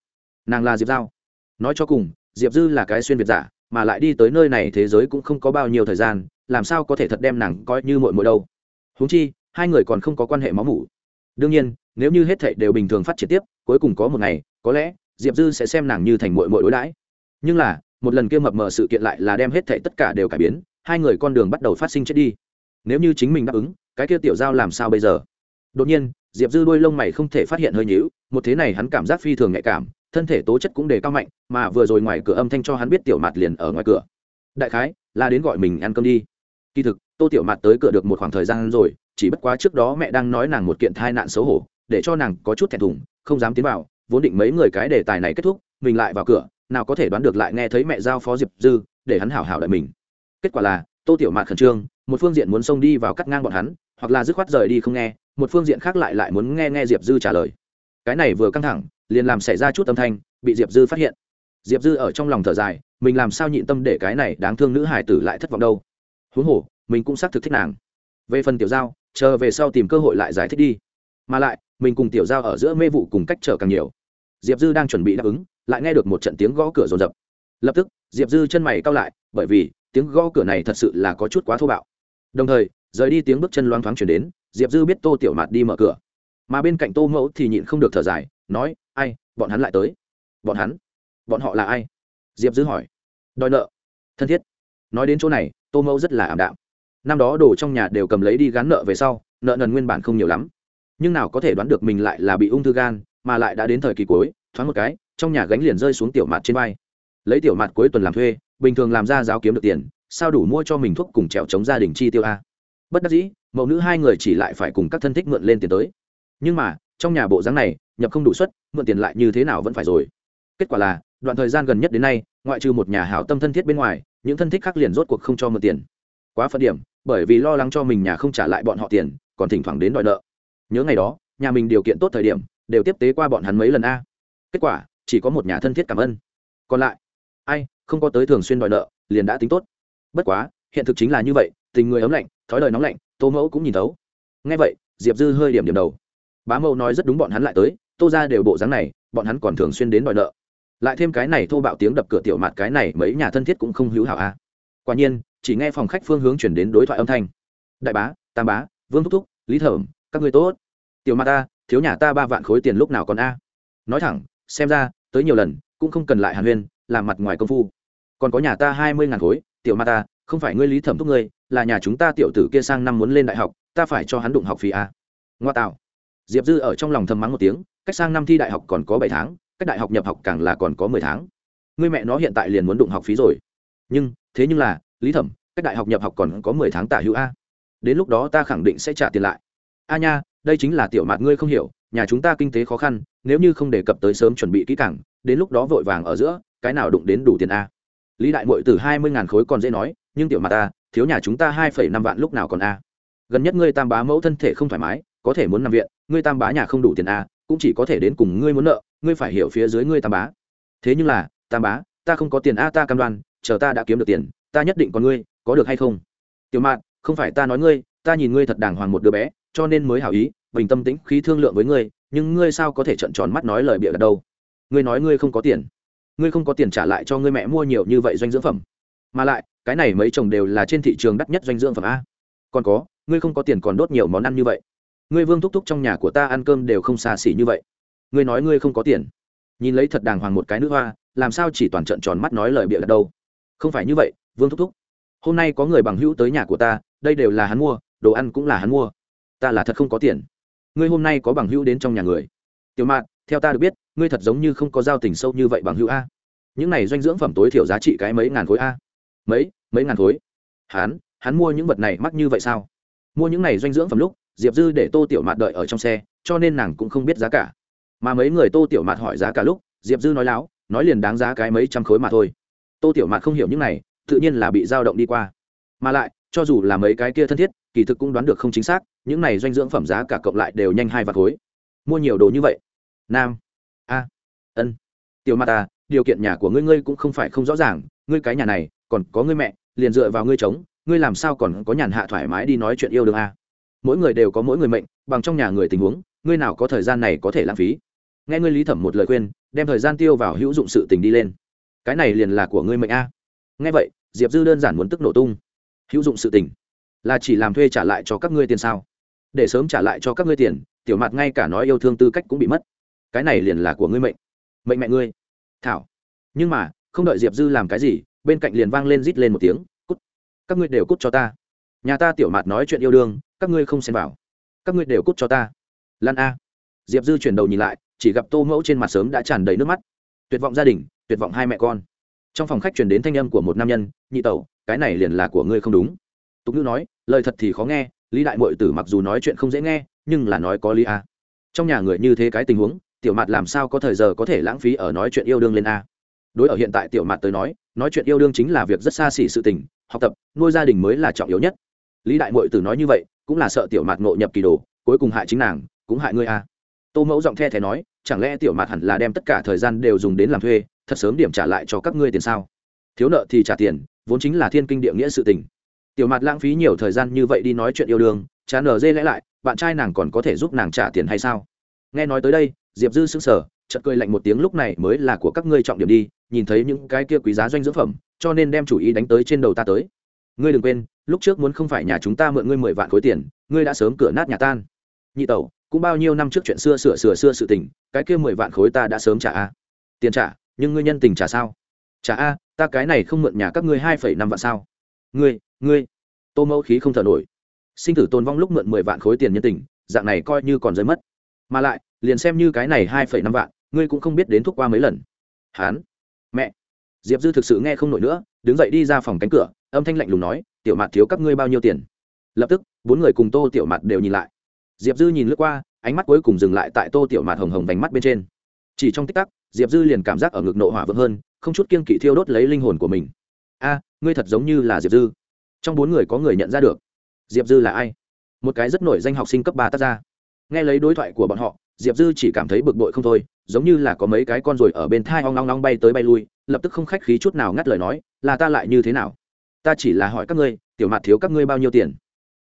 Nàng là diệp giao. Nói cho cùng, diệp dư là cái xuyên việt giả, mà lại đi tới nơi này thế giới cũng không có bao nhiêu thời gian, làm sao có thể thật đem nàng coi như mội mội đâu. Húng chi, hai người còn không có quan hệ máu mủ. Đương nhiên, nếu như hết thệ đều bình thường phát triển tiếp, cuối cùng có một ngày, có lẽ, diệp dư sẽ xem nàng như thành mội mội đối đãi. Nhưng là, một lần kia mập mờ sự kiện lại là đem hết thệ tất cả đều cải biến, hai người con đường bắt đầu phát sinh chết đi nếu như chính mình đáp ứng, cái kia tiểu giao làm sao bây giờ? Đột nhiên, diệp dư đôi lông mày không thể phát hiện hơi nhíu, một thế này hắn cảm giác phi thường nhạy cảm, thân thể tố chất cũng đề cao mạnh, mà vừa rồi ngoài cửa âm thanh cho hắn biết tiểu mạt liền ở ngoài cửa. Đại khái, là đến gọi mình ăn cơm đi. Kỳ thực, tô tiểu mạt tới cửa được một khoảng thời gian rồi, chỉ bất quá trước đó mẹ đang nói nàng một kiện thai nạn xấu hổ, để cho nàng có chút thẹn thùng, không dám tiến vào, vốn định mấy người cái đề tài này kết thúc, mình lại vào cửa, nào có thể đoán được lại nghe thấy mẹ giao phó diệp dư, để hắn hảo hảo đợi mình. Kết quả là, tô tiểu mạt khẩn trương một phương diện muốn xông đi vào cắt ngang bọn hắn, hoặc là dứt khoát rời đi không nghe, một phương diện khác lại lại muốn nghe nghe diệp dư trả lời. Cái này vừa căng thẳng, liền làm xảy ra chút âm thanh, bị diệp dư phát hiện. Diệp dư ở trong lòng thở dài, mình làm sao nhịn tâm để cái này đáng thương nữ hải tử lại thất vọng đâu. Huống hồ, mình cũng xác thực thích nàng. Về phần tiểu giao, chờ về sau tìm cơ hội lại giải thích đi. Mà lại, mình cùng tiểu giao ở giữa mê vụ cùng cách trở càng nhiều. Diệp dư đang chuẩn bị đáp ứng, lại nghe được một trận tiếng gõ cửa rồn rập. Lập tức, diệp dư chân mày cao lại, bởi vì tiếng gõ cửa này thật sự là có chút quá thô bạo đồng thời, rời đi tiếng bước chân loang thoáng chuyển đến, diệp dư biết tô tiểu mạt đi mở cửa. Mà bên cạnh tô mẫu thì nhịn không được thở dài, nói, ai, bọn hắn lại tới. Bọn hắn? Bọn họ là ai? Diệp dư hỏi. Đòi nợ. Thân thiết. Nói đến chỗ này, tô mẫu rất là ảm đạm. Năm đó đồ trong nhà đều cầm lấy đi gán nợ về sau, nợ nần nguyên bản không nhiều lắm. Nhưng nào có thể đoán được mình lại là bị ung thư gan, mà lại đã đến thời kỳ cuối, thoáng một cái, trong nhà gánh liền rơi xuống tiểu mặt trên vai. Lấy tiểu mặt cuối tuần làm thuê, bình thường làm ra giáo kiếm được tiền sao đủ mua cho mình thuốc cùng trèo chống gia đình chi tiêu a? Bất đắc dĩ, mẫu nữ hai người chỉ lại phải cùng các thân thích mượn lên tiền tới. Nhưng mà, trong nhà bộ dáng này, nhập không đủ suất, mượn tiền lại như thế nào vẫn phải rồi. Kết quả là, đoạn thời gian gần nhất đến nay, ngoại trừ một nhà hảo tâm thân thiết bên ngoài, những thân thích khác liền rốt cuộc không cho mượn tiền. Quá phận điểm, bởi vì lo lắng cho mình nhà không trả lại bọn họ tiền, còn thỉnh thoảng đến đòi nợ. Nhớ ngày đó, nhà mình điều kiện tốt thời điểm, đều tiếp tế qua bọn hắn mấy lần a. Kết quả, chỉ có một nhà thân thiết cảm ơn. Còn lại, ai, không có tới thường xuyên đòi nợ, liền đã tính tốt bất quá, hiện thực chính là như vậy, tình người ấm lạnh, thói đời nóng lạnh, tô mẫu cũng nhìn thấu. Ngay vậy, diệp dư hơi điểm điểm đầu. Bá mẫu nói rất đúng bọn hắn lại tới, tô ra đều bộ dáng này, bọn hắn còn thường xuyên đến đòi nợ. Lại thêm cái này thô bạo tiếng đập cửa tiểu mặt cái này mấy nhà thân thiết cũng không hữu hảo a quả nhiên, chỉ nghe phòng khách phương hướng chuyển đến đối thoại âm thanh. Đại bá, tam bá, vương thúc thúc, lý thẩm, các người tốt. Tiểu mặt ta, thiếu nhà ta ba vạn khối tiền lúc nào còn a? Nói thẳng, xem ra, tới nhiều lần, cũng không cần lại hàn huyên, làm mặt ngoài công phu. Còn có nhà ta hai mươi ngàn khối tiểu ma ta, không phải ngươi lý thẩm thúc ngươi, là nhà chúng ta tiểu tử kia sang năm muốn lên đại học, ta phải cho hắn đụng học phí à? ngoa tạo. Diệp dư ở trong lòng thầm mắng một tiếng, cách sang năm thi đại học còn có bảy tháng, cách đại học nhập học càng là còn có mười tháng. Ngươi mẹ nó hiện tại liền muốn đụng học phí rồi. Nhưng, thế nhưng là, lý thẩm, cách đại học nhập học còn có mười tháng tả hữu a. Đến lúc đó ta khẳng định sẽ trả tiền lại. A nha, đây chính là tiểu mạt ngươi không hiểu, nhà chúng ta kinh tế khó khăn, nếu như không đề cập tới sớm chuẩn bị kỹ càng, đến lúc đó vội vàng ở giữa, cái nào đụng đến đủ tiền a? Lý đại mội từ hai mươi ngàn khối còn dễ nói, nhưng tiểu mặt ta, thiếu nhà chúng ta hai phẩy năm vạn lúc nào còn a? Gần nhất ngươi tam bá mẫu thân thể không thoải mái, có thể muốn nằm viện, ngươi tam bá nhà không đủ tiền a, cũng chỉ có thể đến cùng ngươi muốn nợ, ngươi phải hiểu phía dưới ngươi tam bá. Thế nhưng là, tam bá, ta không có tiền a, ta cam đoan, chờ ta đã kiếm được tiền, ta nhất định còn ngươi, có được hay không? Tiểu mạn, không phải ta nói ngươi, ta nhìn ngươi thật đàng hoàng một đứa bé, cho nên mới hảo ý, bình tâm tĩnh, khí thương lượng với ngươi, nhưng ngươi sao có thể trận tròn mắt nói lời bịa đặt đâu? Ngươi nói ngươi không có tiền ngươi không có tiền trả lại cho ngươi mẹ mua nhiều như vậy doanh dưỡng phẩm. Mà lại, cái này mấy chồng đều là trên thị trường đắt nhất doanh dưỡng phẩm a. Còn có, ngươi không có tiền còn đốt nhiều món ăn như vậy. Ngươi vương thúc thúc trong nhà của ta ăn cơm đều không xa xỉ như vậy. Ngươi nói ngươi không có tiền. Nhìn lấy thật đàng hoàng một cái nữ hoa, làm sao chỉ toàn trận tròn mắt nói lời bịa đặt đâu. Không phải như vậy, vương thúc thúc. Hôm nay có người bằng hữu tới nhà của ta, đây đều là hắn mua, đồ ăn cũng là hắn mua. Ta là thật không có tiền. Ngươi hôm nay có bằng hữu đến trong nhà người. Tiểu mạn, theo ta được biết ngươi thật giống như không có giao tình sâu như vậy bằng hữu a. Những này doanh dưỡng phẩm tối thiểu giá trị cái mấy ngàn khối a. Mấy mấy ngàn khối? Hắn hắn mua những vật này mắc như vậy sao? Mua những này doanh dưỡng phẩm lúc, diệp dư để tô tiểu mạt đợi ở trong xe, cho nên nàng cũng không biết giá cả. Mà mấy người tô tiểu mạt hỏi giá cả lúc, diệp dư nói láo, nói liền đáng giá cái mấy trăm khối mà thôi. Tô tiểu mạt không hiểu những này, tự nhiên là bị dao động đi qua. Mà lại, cho dù là mấy cái kia thân thiết, kỳ thực cũng đoán được không chính xác, những này doanh dưỡng phẩm giá cả cộng lại đều nhanh hai vạt khối. Mua nhiều đồ như vậy. Nam ân. Tiểu Mata, à, điều kiện nhà của ngươi ngươi cũng không phải không rõ ràng ngươi cái nhà này còn có ngươi mẹ liền dựa vào ngươi chống ngươi làm sao còn có nhàn hạ thoải mái đi nói chuyện yêu đương a mỗi người đều có mỗi người mệnh bằng trong nhà người tình huống ngươi nào có thời gian này có thể lãng phí? Nghe ngươi lý thẩm một lời khuyên đem thời gian tiêu vào hữu dụng sự tình đi lên. Cái này liền là của ngươi mệnh a nghe vậy diệp dư đơn giản muốn tức nổ tung. Hữu dụng sự tình là chỉ làm thuê trả lại cho các ngươi tiền sao? Để sớm trả lại cho các ngươi tiền tiểu mặt ngay cả nói yêu thương tư cách cũng bị mất. Cái này liền là của ngươi mệnh mệnh mẹ ngươi. Thảo. Nhưng mà, không đợi diệp dư làm cái gì, bên cạnh liền vang lên rít lên một tiếng, cút. Các ngươi đều cút cho ta. Nhà ta tiểu mạt nói chuyện yêu đương, các ngươi không xem vào. Các ngươi đều cút cho ta. Lan a. Diệp dư chuyển đầu nhìn lại, chỉ gặp tô mẫu trên mặt sớm đã tràn đầy nước mắt. Tuyệt vọng gia đình, tuyệt vọng hai mẹ con. Trong phòng khách chuyển đến thanh âm của một nam nhân, nhị tẩu, cái này liền là của ngươi không đúng. Tục ngữ nói, lời thật thì khó nghe, lý đại mội tử mặc dù nói chuyện không dễ nghe, nhưng là nói có lý a. Trong nhà người như thế cái tình huống tiểu mạt làm sao có thời giờ có thể lãng phí ở nói chuyện yêu đương lên a? Đối ở hiện tại tiểu mạt tới nói nói chuyện yêu đương chính là việc rất xa xỉ sự tình, học tập, nuôi gia đình mới là trọng yếu nhất. Lý đại mội tử nói như vậy, cũng là sợ tiểu mạt ngộ nhập kỳ đồ, cuối cùng hại chính nàng, cũng hại ngươi a. Tô mẫu giọng the thé nói, chẳng lẽ tiểu mạt hẳn là đem tất cả thời gian đều dùng đến làm thuê, thật sớm điểm trả lại cho các ngươi tiền sao? Thiếu nợ thì trả tiền, vốn chính là thiên kinh địa nghĩa sự tình. Tiểu mạt lãng phí nhiều thời gian như vậy đi nói chuyện yêu đương, chán nở dê lẽ lại, bạn trai nàng còn có thể giúp nàng trả tiền hay sao? Nghe nói tới đây diệp dư sững sờ, chợt cười lạnh một tiếng, lúc này mới là của các ngươi trọng điểm đi, nhìn thấy những cái kia quý giá doanh dưỡng phẩm, cho nên đem chủ ý đánh tới trên đầu ta tới. Ngươi đừng quên, lúc trước muốn không phải nhà chúng ta mượn ngươi mười vạn khối tiền, ngươi đã sớm cửa nát nhà tan. Nhị tẩu, cũng bao nhiêu năm trước chuyện xưa sửa sửa xưa sự tình, cái kia mười vạn khối ta đã sớm trả a. Tiền trả, nhưng ngươi nhân tình trả sao? Trả a, ta cái này không mượn nhà các ngươi hai phẩy năm vạn sao. Ngươi ngươi. Tô mẫu khí không thở nổi. Sinh tử tồn vong lúc mượn mười vạn khối tiền nhân tình, dạng này coi như còn rơi mất mà lại, liền xem như cái này hai phẩy năm vạn, ngươi cũng không biết đến thuốc qua mấy lần. Hán, mẹ. Diệp dư thực sự nghe không nổi nữa, đứng dậy đi ra phòng cánh cửa, âm thanh lạnh lùng nói, tiểu mặt thiếu các ngươi bao nhiêu tiền? Lập tức, bốn người cùng tô tiểu mặt đều nhìn lại. Diệp dư nhìn lướt qua, ánh mắt cuối cùng dừng lại tại tô tiểu mặt hồng hồng vành mắt bên trên. Chỉ trong tích tắc, diệp dư liền cảm giác ở ngực nộ hỏa vững hơn, không chút kiên kỵ thiêu đốt lấy linh hồn của mình. A, ngươi thật giống như là diệp dư. Trong bốn người có người nhận ra được. Diệp dư là ai? Một cái rất nổi danh học sinh cấp ba tác ra nghe lấy đối thoại của bọn họ, diệp dư chỉ cảm thấy bực bội không thôi, giống như là có mấy cái con ruồi ở bên thai hoang long long bay tới bay lui, lập tức không khách khí chút nào ngắt lời nói, là ta lại như thế nào? Ta chỉ là hỏi các ngươi, tiểu mặt thiếu các ngươi bao nhiêu tiền?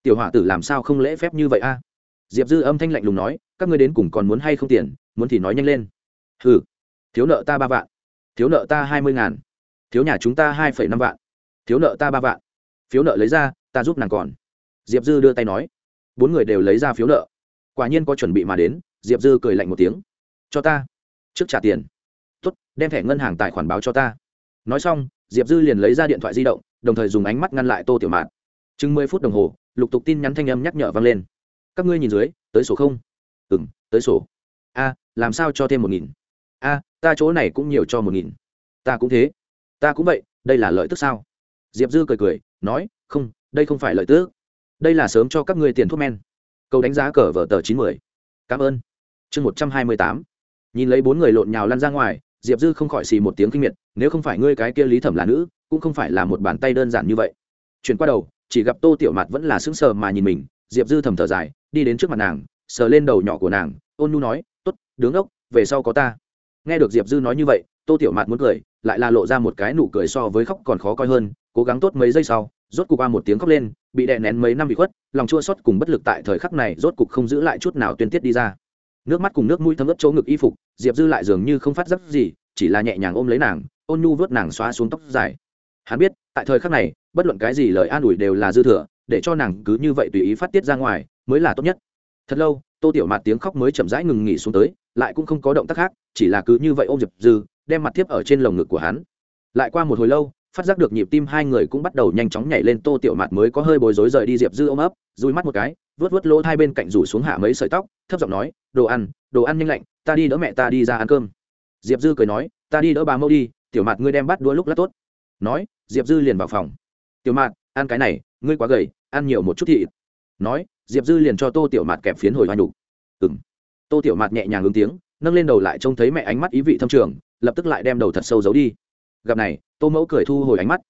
Tiểu hỏa tử làm sao không lễ phép như vậy a? Diệp dư âm thanh lạnh lùng nói, các ngươi đến cùng còn muốn hay không tiền? Muốn thì nói nhanh lên. Ừ thiếu nợ ta ba vạn. Thiếu nợ ta hai mươi ngàn. Thiếu nhà chúng ta hai phẩy năm vạn. Thiếu nợ ta ba vạn. Phiếu nợ lấy ra, ta giúp nàng còn. Diệp dư đưa tay nói. Bốn người đều lấy ra phiếu nợ quả nhiên có chuẩn bị mà đến, diệp dư cười lạnh một tiếng. Cho ta. Trước trả tiền. Tuất đem thẻ ngân hàng tài khoản báo cho ta. Nói xong, diệp dư liền lấy ra điện thoại di động, đồng thời dùng ánh mắt ngăn lại tô tiểu mạt chừng mười phút đồng hồ, lục tục tin nhắn thanh âm nhắc nhở vang lên. Các ngươi nhìn dưới, tới sổ không? Ừ m tới sổ. A, làm sao cho thêm một nghìn? A, ta chỗ này cũng nhiều cho một nghìn. Ta cũng thế. Ta cũng vậy, đây là lợi tức sao? Diệp dư cười cười, nói, không, đây không phải lợi tức. Đây là sớm cho các ngươi tiền thuốc men câu đánh giá cờ vở tờ chín mươi cảm ơn. Chương một trăm hai mươi tám. Nhìn lấy bốn người lộn nhào lăn ra ngoài, diệp dư không khỏi xì một tiếng kinh miệt, nếu không phải ngươi cái kia lý thẩm là nữ, cũng không phải là một bàn tay đơn giản như vậy. Chuyển qua đầu, chỉ gặp tô tiểu mặt vẫn là sững sờ mà nhìn mình, diệp dư thầm thở dài, đi đến trước mặt nàng, sờ lên đầu nhỏ của nàng, ôn nhu nói t ố t đứng ốc, về sau có ta. Nghe được diệp dư nói như vậy, tô tiểu mạt muốn cười, lại là lộ ra một cái nụ cười so với khóc còn khó coi hơn, cố gắng tốt mấy giây sau, rốt cục qua một tiếng khóc lên bị đè nén mấy năm bị khuất, lòng chua xót cùng bất lực tại thời khắc này rốt cục không giữ lại chút nào tuyên tiết đi ra. Nước mắt cùng nước mũi thấm ướt chỗ ngực y phục, diệp dư lại dường như không phát giác gì, chỉ là nhẹ nhàng ôm lấy nàng, ôn nhu vớt nàng xóa xuống tóc dài. Hắn biết, tại thời khắc này, bất luận cái gì lời an ủi đều là dư thừa, để cho nàng cứ như vậy tùy ý phát tiết ra ngoài, mới là tốt nhất. Thật lâu, tô tiểu mạt tiếng khóc mới chậm rãi ngừng nghỉ xuống tới, lại cũng không có động tác khác, chỉ là cứ như vậy ôm diệp dư, đem mặt tiếp ở trên lồng ngực của hắn. Lại qua một hồi lâu phát giác được nhịp tim hai người cũng bắt đầu nhanh chóng nhảy lên, tô tiểu mạt mới có hơi bối rối rời đi diệp dư ôm ấp, dùi mắt một cái vớt vớt lỗ hai bên cạnh rủ xuống hạ mấy sợi tóc, thấp giọng nói, đồ ăn đồ ăn nhanh lạnh, ta đi đỡ mẹ ta đi ra ăn cơm. Diệp dư cười nói, ta đi đỡ bà mâu đi, tiểu mạt ngươi đem bắt đua lúc lát tốt. Nói, diệp dư liền vào phòng. Tiểu mạt, ăn cái này, ngươi quá gầy, ăn nhiều một chút thị nói, diệp dư liền cho tô tiểu mạt kẹp phiến hồi hoa nhục. Ừng tô tiểu mạt nhẹ nhàng ứng tiếng, nâng lên đầu lại trông thấy mẹ ánh mắt ý vị thâm trường, lập tức lại đem đầu thật sâu giấu đi gặp này, tô mẫu cười thu hồi ánh mắt.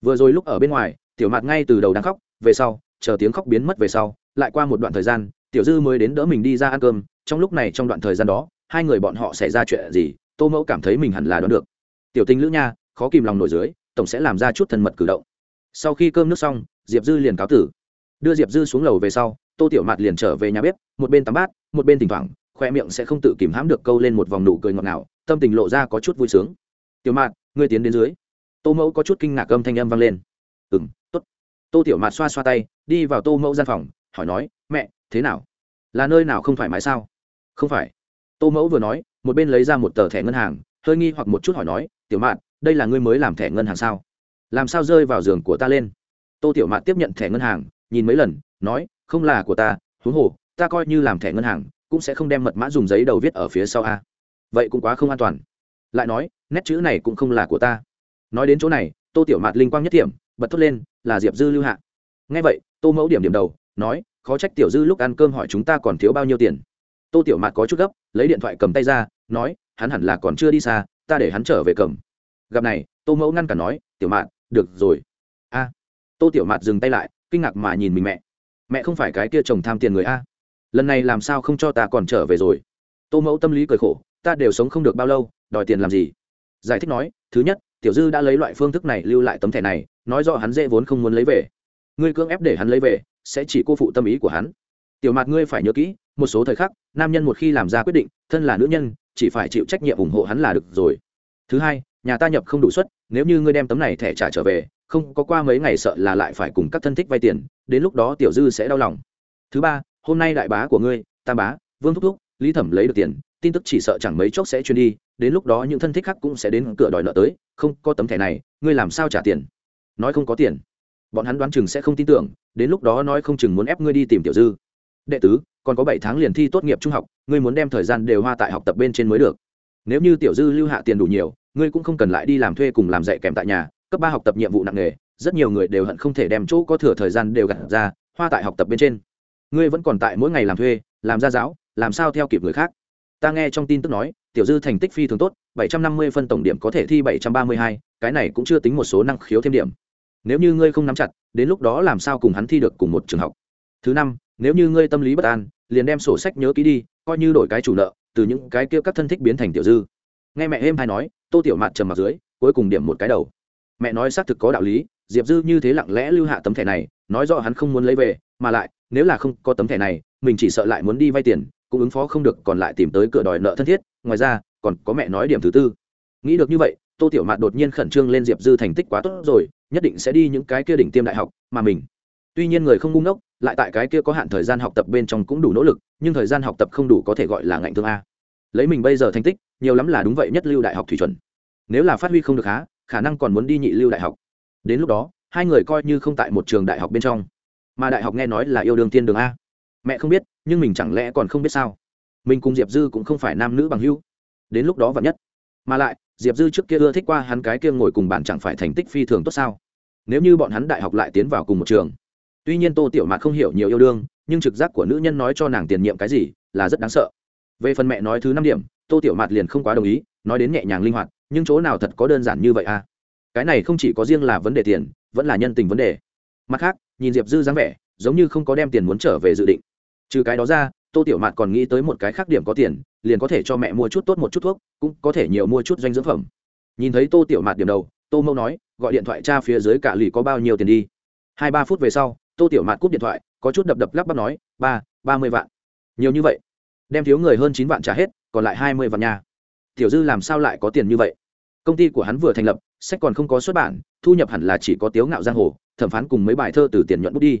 Vừa rồi lúc ở bên ngoài, tiểu mạt ngay từ đầu đang khóc, về sau, chờ tiếng khóc biến mất về sau, lại qua một đoạn thời gian, tiểu dư mới đến đỡ mình đi ra ăn cơm. Trong lúc này trong đoạn thời gian đó, hai người bọn họ xảy ra chuyện gì, tô mẫu cảm thấy mình hẳn là đoán được. Tiểu tinh lữ nha, khó kìm lòng nổi dưới, tổng sẽ làm ra chút thân mật cử động. Sau khi cơm nước xong, diệp dư liền cáo tử. Đưa diệp dư xuống lầu về sau, tô tiểu mạt liền trở về nhà bếp, một bên tắm bát, một bên thỉnh thoảng, khoe miệng sẽ không tự kìm hãm được câu lên một vòng nụ cười ngọt ngào, tâm tình lộ ra có chút vui sướng tiểu mạt, ngươi tiến đến dưới. Tô mẫu có chút kinh ngạc âm thanh âm vang lên. Ừ m t ố t tô tiểu mạt xoa xoa tay, đi vào tô mẫu gian phòng, hỏi nói, mẹ, thế nào? Là nơi nào không thoải mái sao? Không phải. Tô mẫu vừa nói, một bên lấy ra một tờ thẻ ngân hàng, hơi nghi hoặc một chút hỏi nói, tiểu mạt, đây là ngươi mới làm thẻ ngân hàng sao? Làm sao rơi vào giường của ta lên? Tô tiểu mạt tiếp nhận thẻ ngân hàng, nhìn mấy lần, nói, không là của ta, huống hồ, ta coi như làm thẻ ngân hàng, cũng sẽ không đem mật mã dùng giấy đầu viết ở phía sau a. Vậy cũng quá không an toàn lại nói, nét chữ này cũng không là của ta. Nói đến chỗ này, tô tiểu mạt linh quang nhất điểm, bật thốt lên, là diệp dư lưu hạ. Ngay vậy, tô mẫu điểm điểm đầu, nói, khó trách tiểu dư lúc ăn cơm hỏi chúng ta còn thiếu bao nhiêu tiền. Tô tiểu mạt có chút gấp, lấy điện thoại cầm tay ra, nói, hắn hẳn là còn chưa đi xa, ta để hắn trở về cầm. Gặp này, tô mẫu ngăn cả nói, tiểu mạt, được rồi. A. Tô tiểu mạt dừng tay lại, kinh ngạc mà nhìn mình mẹ. Mẹ không phải cái kia chồng tham tiền người a? Lần này làm sao không cho ta còn trở về rồi? Tô mẫu tâm lý cười khổ ta đều sống không được bao lâu, đòi tiền làm gì? Giải thích nói, thứ nhất, tiểu dư đã lấy loại phương thức này lưu lại tấm thẻ này, nói rõ hắn dễ vốn không muốn lấy về. Ngươi cưỡng ép để hắn lấy về, sẽ chỉ cô phụ tâm ý của hắn. Tiểu mạt ngươi phải nhớ kỹ, một số thời khắc, nam nhân một khi làm ra quyết định, thân là nữ nhân, chỉ phải chịu trách nhiệm ủng hộ hắn là được rồi. Thứ hai, nhà ta nhập không đủ suất, nếu như ngươi đem tấm này thẻ trả trở về, không có qua mấy ngày sợ là lại phải cùng các thân thích vay tiền, đến lúc đó tiểu dư sẽ đau lòng. Thứ ba, hôm nay đại bá của ngươi, tam bá, vương thúc thúc, lý thẩm lấy được tiền tin tức chỉ sợ chẳng mấy chốc sẽ truyền đi, đến lúc đó những thân thích khác cũng sẽ đến cửa đòi nợ tới, không, có tấm thẻ này, ngươi làm sao trả tiền? Nói không có tiền. Bọn hắn đoán chừng sẽ không tin tưởng, đến lúc đó nói không chừng muốn ép ngươi đi tìm tiểu dư. Đệ tứ, còn có bảy tháng liền thi tốt nghiệp trung học, ngươi muốn đem thời gian đều hoa tại học tập bên trên mới được. Nếu như tiểu dư lưu hạ tiền đủ nhiều, ngươi cũng không cần lại đi làm thuê cùng làm dạy kèm tại nhà, cấp ba học tập nhiệm vụ nặng nề, rất nhiều người đều hận không thể đem chỗ có thừa thời gian đều gặt ra, hoa tại học tập bên trên. Ngươi vẫn còn tại mỗi ngày làm thuê, làm gia giáo, làm sao theo kịp người khác? Ta nghe trong tin tức nói, tiểu dư thành tích phi thường tốt, bảy trăm năm mươi phân tổng điểm có thể thi bảy trăm ba mươi hai, cái này cũng chưa tính một số năng khiếu thêm điểm. Nếu như ngươi không nắm chặt, đến lúc đó làm sao cùng hắn thi được cùng một trường học? Thứ năm, nếu như ngươi tâm lý bất an, liền đem sổ sách nhớ kỹ đi, coi như đổi cái chủ nợ, từ những cái kia các thân thích biến thành tiểu dư. Nghe mẹ êm hay nói, tô tiểu mạt trầm mặt dưới, cuối cùng điểm một cái đầu. Mẹ nói xác thực có đạo lý, diệp dư như thế lặng lẽ lưu hạ tấm thẻ này, nói rõ hắn không muốn lấy về, mà lại, nếu là không có tấm thẻ này, mình chỉ sợ lại muốn đi vay tiền cũng ứng phó không được, còn lại tìm tới cửa đòi nợ thân thiết, ngoài ra, còn có mẹ nói điểm thứ tư. Nghĩ được như vậy, tô tiểu mạt đột nhiên khẩn trương lên diệp dư thành tích quá tốt rồi, nhất định sẽ đi những cái kia đỉnh tiêm đại học mà mình. Tuy nhiên người không ngu ngốc, lại tại cái kia có hạn thời gian học tập bên trong cũng đủ nỗ lực, nhưng thời gian học tập không đủ có thể gọi là ngạnh thương a. Lấy mình bây giờ thành tích, nhiều lắm là đúng vậy nhất lưu đại học thủy chuẩn. Nếu là phát huy không được há khả năng còn muốn đi nhị lưu đại học. Đến lúc đó, hai người coi như không tại một trường đại học bên trong. Mà đại học nghe nói là yêu đương tiên đường a. Mẹ không biết nhưng mình chẳng lẽ còn không biết sao? Mình cùng diệp dư cũng không phải nam nữ bằng hữu. Đến lúc đó và nhất. Mà lại, diệp dư trước kia ưa thích qua hắn cái kia ngồi cùng bạn chẳng phải thành tích phi thường tốt sao? Nếu như bọn hắn đại học lại tiến vào cùng một trường. Tuy nhiên tô tiểu mạt không hiểu nhiều yêu đương, nhưng trực giác của nữ nhân nói cho nàng tiền nhiệm cái gì là rất đáng sợ. Về phần mẹ nói thứ năm điểm, tô tiểu mạt liền không quá đồng ý, nói đến nhẹ nhàng linh hoạt, nhưng chỗ nào thật có đơn giản như vậy à? Cái này không chỉ có riêng là vấn đề tiền, vẫn là nhân tình vấn đề. Mặt khác, nhìn diệp dư dáng vẻ, giống như không có đem tiền muốn trở về dự định trừ cái đó ra, tô tiểu mạt còn nghĩ tới một cái khác điểm có tiền, liền có thể cho mẹ mua chút tốt một chút thuốc, cũng có thể nhiều mua chút doanh dưỡng phẩm. Nhìn thấy tô tiểu mạt điểm đầu, tô mâu nói, gọi điện thoại cha phía dưới cả lì có bao nhiêu tiền đi. Hai ba phút về sau, tô tiểu mạt cúp điện thoại, có chút đập đập lắp bắp nói, ba ba mươi vạn. Nhiều như vậy. Đem thiếu người hơn chín vạn trả hết, còn lại hai mươi vạn nhà tiểu dư làm sao lại có tiền như vậy? Công ty của hắn vừa thành lập, sách còn không có xuất bản, thu nhập hẳn là chỉ có tiếu ngạo giang hồ, thẩm phán cùng mấy bài thơ từ tiền nhuận bút đi.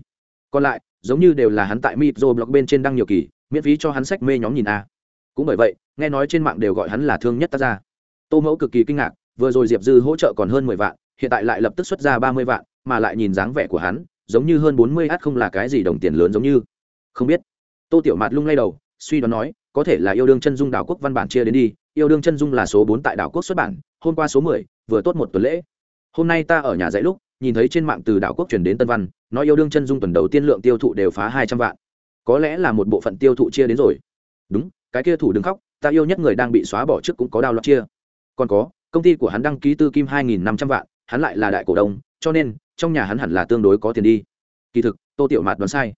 Còn lại giống như đều là hắn tại mitro blog bên trên đăng nhiều kỳ, miễn phí cho hắn sách mê nhóm nhìn a. Cũng bởi vậy, nghe nói trên mạng đều gọi hắn là thương nhất tác gia. Tô mẫu cực kỳ kinh ngạc, vừa rồi diệp dư hỗ trợ còn hơn mười vạn, hiện tại lại lập tức xuất ra ba mươi vạn, mà lại nhìn dáng vẻ của hắn, giống như hơn bốn mươi ắt không là cái gì đồng tiền lớn giống như. Không biết. Tô tiểu mạt lung lay đầu, suy đoán nói, có thể là yêu đương chân dung đảo quốc văn bản chia đến đi, yêu đương chân dung là số bốn tại đảo quốc xuất bản, hôm qua số mười, vừa tốt một tuần lễ. Hôm nay ta ở nhà dạy lúc nhìn thấy trên mạng từ đảo quốc chuyển đến tân văn, nói yêu đương chân dung tuần đầu tiên lượng tiêu thụ đều phá hai trăm vạn. Có lẽ là một bộ phận tiêu thụ chia đến rồi. Đúng, cái kia thủ đừng khóc, ta yêu nhất người đang bị xóa bỏ trước cũng có đao loạt chia. Còn có, công ty của hắn đăng ký tư kim hai nghìn năm trăm vạn, hắn lại là đại cổ đông, cho nên, trong nhà hắn hẳn là tương đối có tiền đi. Kỳ thực, tô tiểu mạt đoán sai.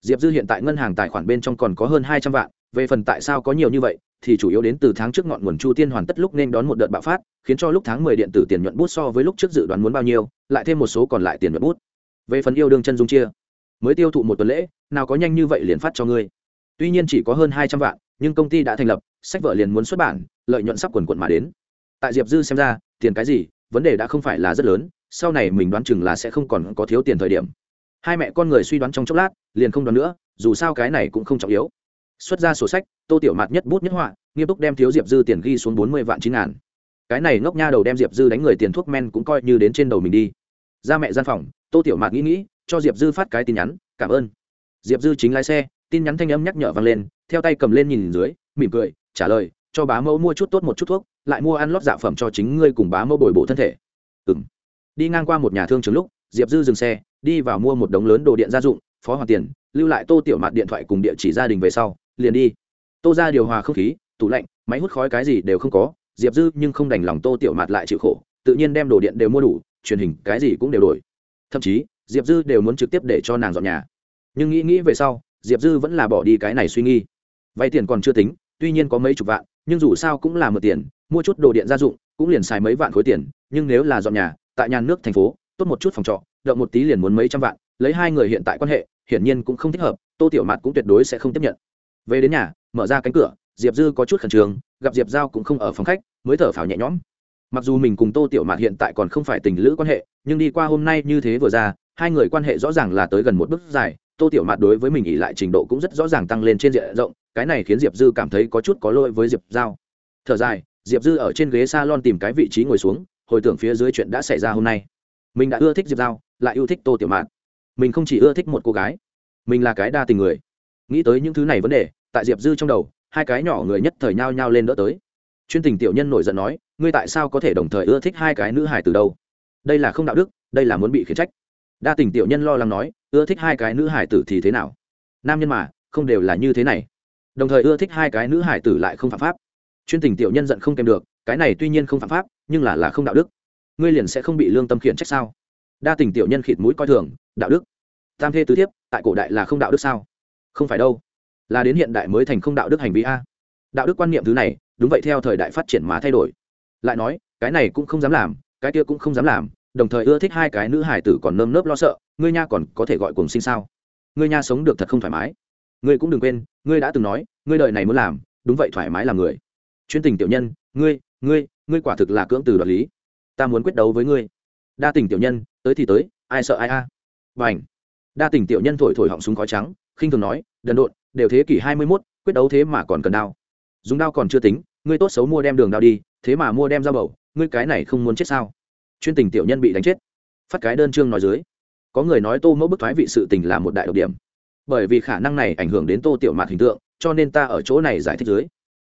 Diệp dư hiện tại ngân hàng tài khoản bên trong còn có hơn hai trăm vạn, về phần tại sao có nhiều như vậy thì chủ yếu đến từ tháng trước ngọn nguồn chu tiên hoàn tất lúc nên đón một đợt bạo phát, khiến cho lúc tháng mười điện tử tiền nhuận bút so với lúc trước dự đoán muốn bao nhiêu, lại thêm một số còn lại tiền nhuận bút. Về phần yêu đương chân dung chia, mới tiêu thụ một tuần lễ, nào có nhanh như vậy liền phát cho ngươi. Tuy nhiên chỉ có hơn hai trăm vạn, nhưng công ty đã thành lập, sách vợ liền muốn xuất bản, lợi nhuận sắp quần quận mà đến. Tại diệp dư xem ra, tiền cái gì, vấn đề đã không phải là rất lớn, sau này mình đoán chừng là sẽ không còn có thiếu tiền thời điểm. Hai mẹ con người suy đoán trong chốc lát, liền không đoán nữa, dù sao cái này cũng không trọng yếu xuất ra sổ sách, tô tiểu mạt nhất bút nhất họa, nghiêm túc đem thiếu diệp dư tiền ghi xuống bốn mươi vạn chín ngàn. Cái này ngốc nha đầu đem diệp dư đánh người tiền thuốc men cũng coi như đến trên đầu mình đi. Ra mẹ gian phòng, tô tiểu mạt nghĩ nghĩ, cho diệp dư phát cái tin nhắn, cảm ơn. Diệp dư chính lái xe, tin nhắn thanh âm nhắc nhở vang lên, theo tay cầm lên nhìn dưới, mỉm cười, trả lời, cho bá mẫu mua chút tốt một chút thuốc, lại mua ăn lót dạ phẩm cho chính ngươi cùng bá mẫu bồi bổ thân thể. Ừ m đi ngang qua một nhà thương trường lúc, diệp dư dừng xe, đi vào mua một đống lớn đồ điện gia dụng, phó hoàn tiền, lưu lại tô tiểu mạt điện thoại cùng địa chỉ gia đình về sau liền đi. Tô ra điều hòa không khí, tủ lạnh, máy hút khói cái gì đều không có, diệp dư nhưng không đành lòng tô tiểu mạt lại chịu khổ, tự nhiên đem đồ điện đều mua đủ, truyền hình cái gì cũng đều đổi. Thậm chí, diệp dư đều muốn trực tiếp để cho nàng dọn nhà. Nhưng nghĩ nghĩ về sau, diệp dư vẫn là bỏ đi cái này suy nghi. Vay tiền còn chưa tính, tuy nhiên có mấy chục vạn, nhưng dù sao cũng là một tiền, mua chút đồ điện gia dụng, cũng liền xài mấy vạn khối tiền, nhưng nếu là dọn nhà, tại nhà nước thành phố, tốt một chút phòng trọ đậu một tí liền muốn mấy trăm vạn, lấy hai người hiện tại quan hệ, hiển nhiên cũng không thích hợp, tô tiểu mạt cũng tuyệt đối sẽ không tiếp nhận về đến nhà, mở ra cánh cửa, diệp dư có chút khẩn trương, gặp diệp giao cũng không ở phòng khách, mới thở phào nhẹ nhõm. Mặc dù mình cùng tô tiểu mạt hiện tại còn không phải tình lữ quan hệ, nhưng đi qua hôm nay như thế vừa ra, hai người quan hệ rõ ràng là tới gần một bước dài, tô tiểu mạt đối với mình ỉ lại trình độ cũng rất rõ ràng tăng lên trên diện rộng, cái này khiến diệp dư cảm thấy có chút có lỗi với diệp giao. Thở dài, diệp dư ở trên ghế s a lon tìm cái vị trí ngồi xuống, hồi tưởng phía dưới chuyện đã xảy ra hôm nay. Mình đã ưa thích diệp giao, lại yêu thích tô tiểu mạt. Mình không chỉ ưa thích một cô gái, mình là cái đa tình người nghĩ tới những thứ này vấn đề, tại diệp dư trong đầu, hai cái nhỏ người nhất thời nhao nhao lên đỡ tới. Chuyên tình tiểu nhân nổi giận nói, ngươi tại sao có thể đồng thời ưa thích hai cái nữ hải từ đâu? Đây là không đạo đức, đây là muốn bị khiển trách. Đa tình tiểu nhân lo lắng nói, ưa thích hai cái nữ hải tử thì thế nào? Nam nhân mà, không đều là như thế này. Đồng thời ưa thích hai cái nữ hải tử lại không phạm pháp. Chuyên tình tiểu nhân giận không kèm được, cái này tuy nhiên không phạm pháp, nhưng là là không đạo đức. Ngươi liền sẽ không bị lương tâm khiển trách sao? Đa tình tiểu nhân khịt mũi coi thường, đạo đức? Tam thê tứ thiếp, tại cổ đại là không đạo đức sao? Không phải đâu. Là đến hiện đại mới thành không đạo đức hành vi a. Đạo đức quan niệm thứ này, đúng vậy theo thời đại phát triển mà thay đổi. Lại nói, cái này cũng không dám làm, cái kia cũng không dám làm, đồng thời ưa thích hai cái nữ hải tử còn nơm nớp lo sợ, ngươi nha còn có thể gọi cùng sinh sao? Ngươi nha sống được thật không thoải mái. Ngươi cũng đừng quên, ngươi đã từng nói, ngươi đời này muốn làm, đúng vậy thoải mái làm người. Chuyên tình tiểu nhân, ngươi ngươi ngươi quả thực là cưỡng từ đoạt lý. Ta muốn quyết đấu với ngươi. Đa tình tiểu nhân, tới thì tới, ai sợ ai a. À. và ảnh đa tình tiểu nhân thổi thổi họng súng khói trắng khinh thường nói, đần độn, đều thế kỷ hai mươi mốt, quyết đấu thế mà còn cần đao. Dùng đao còn chưa tính, ngươi tốt xấu mua đem đường đao đi, thế mà mua đem dao bầu, ngươi cái này không muốn chết sao? Chuyên tình tiểu nhân bị đánh chết. Phát cái đơn chương nói dưới. Có người nói tô mẫu bức thoái vị sự tình là một đại độc điểm. Bởi vì khả năng này ảnh hưởng đến tô tiểu mạt hình tượng, cho nên ta ở chỗ này giải thích dưới.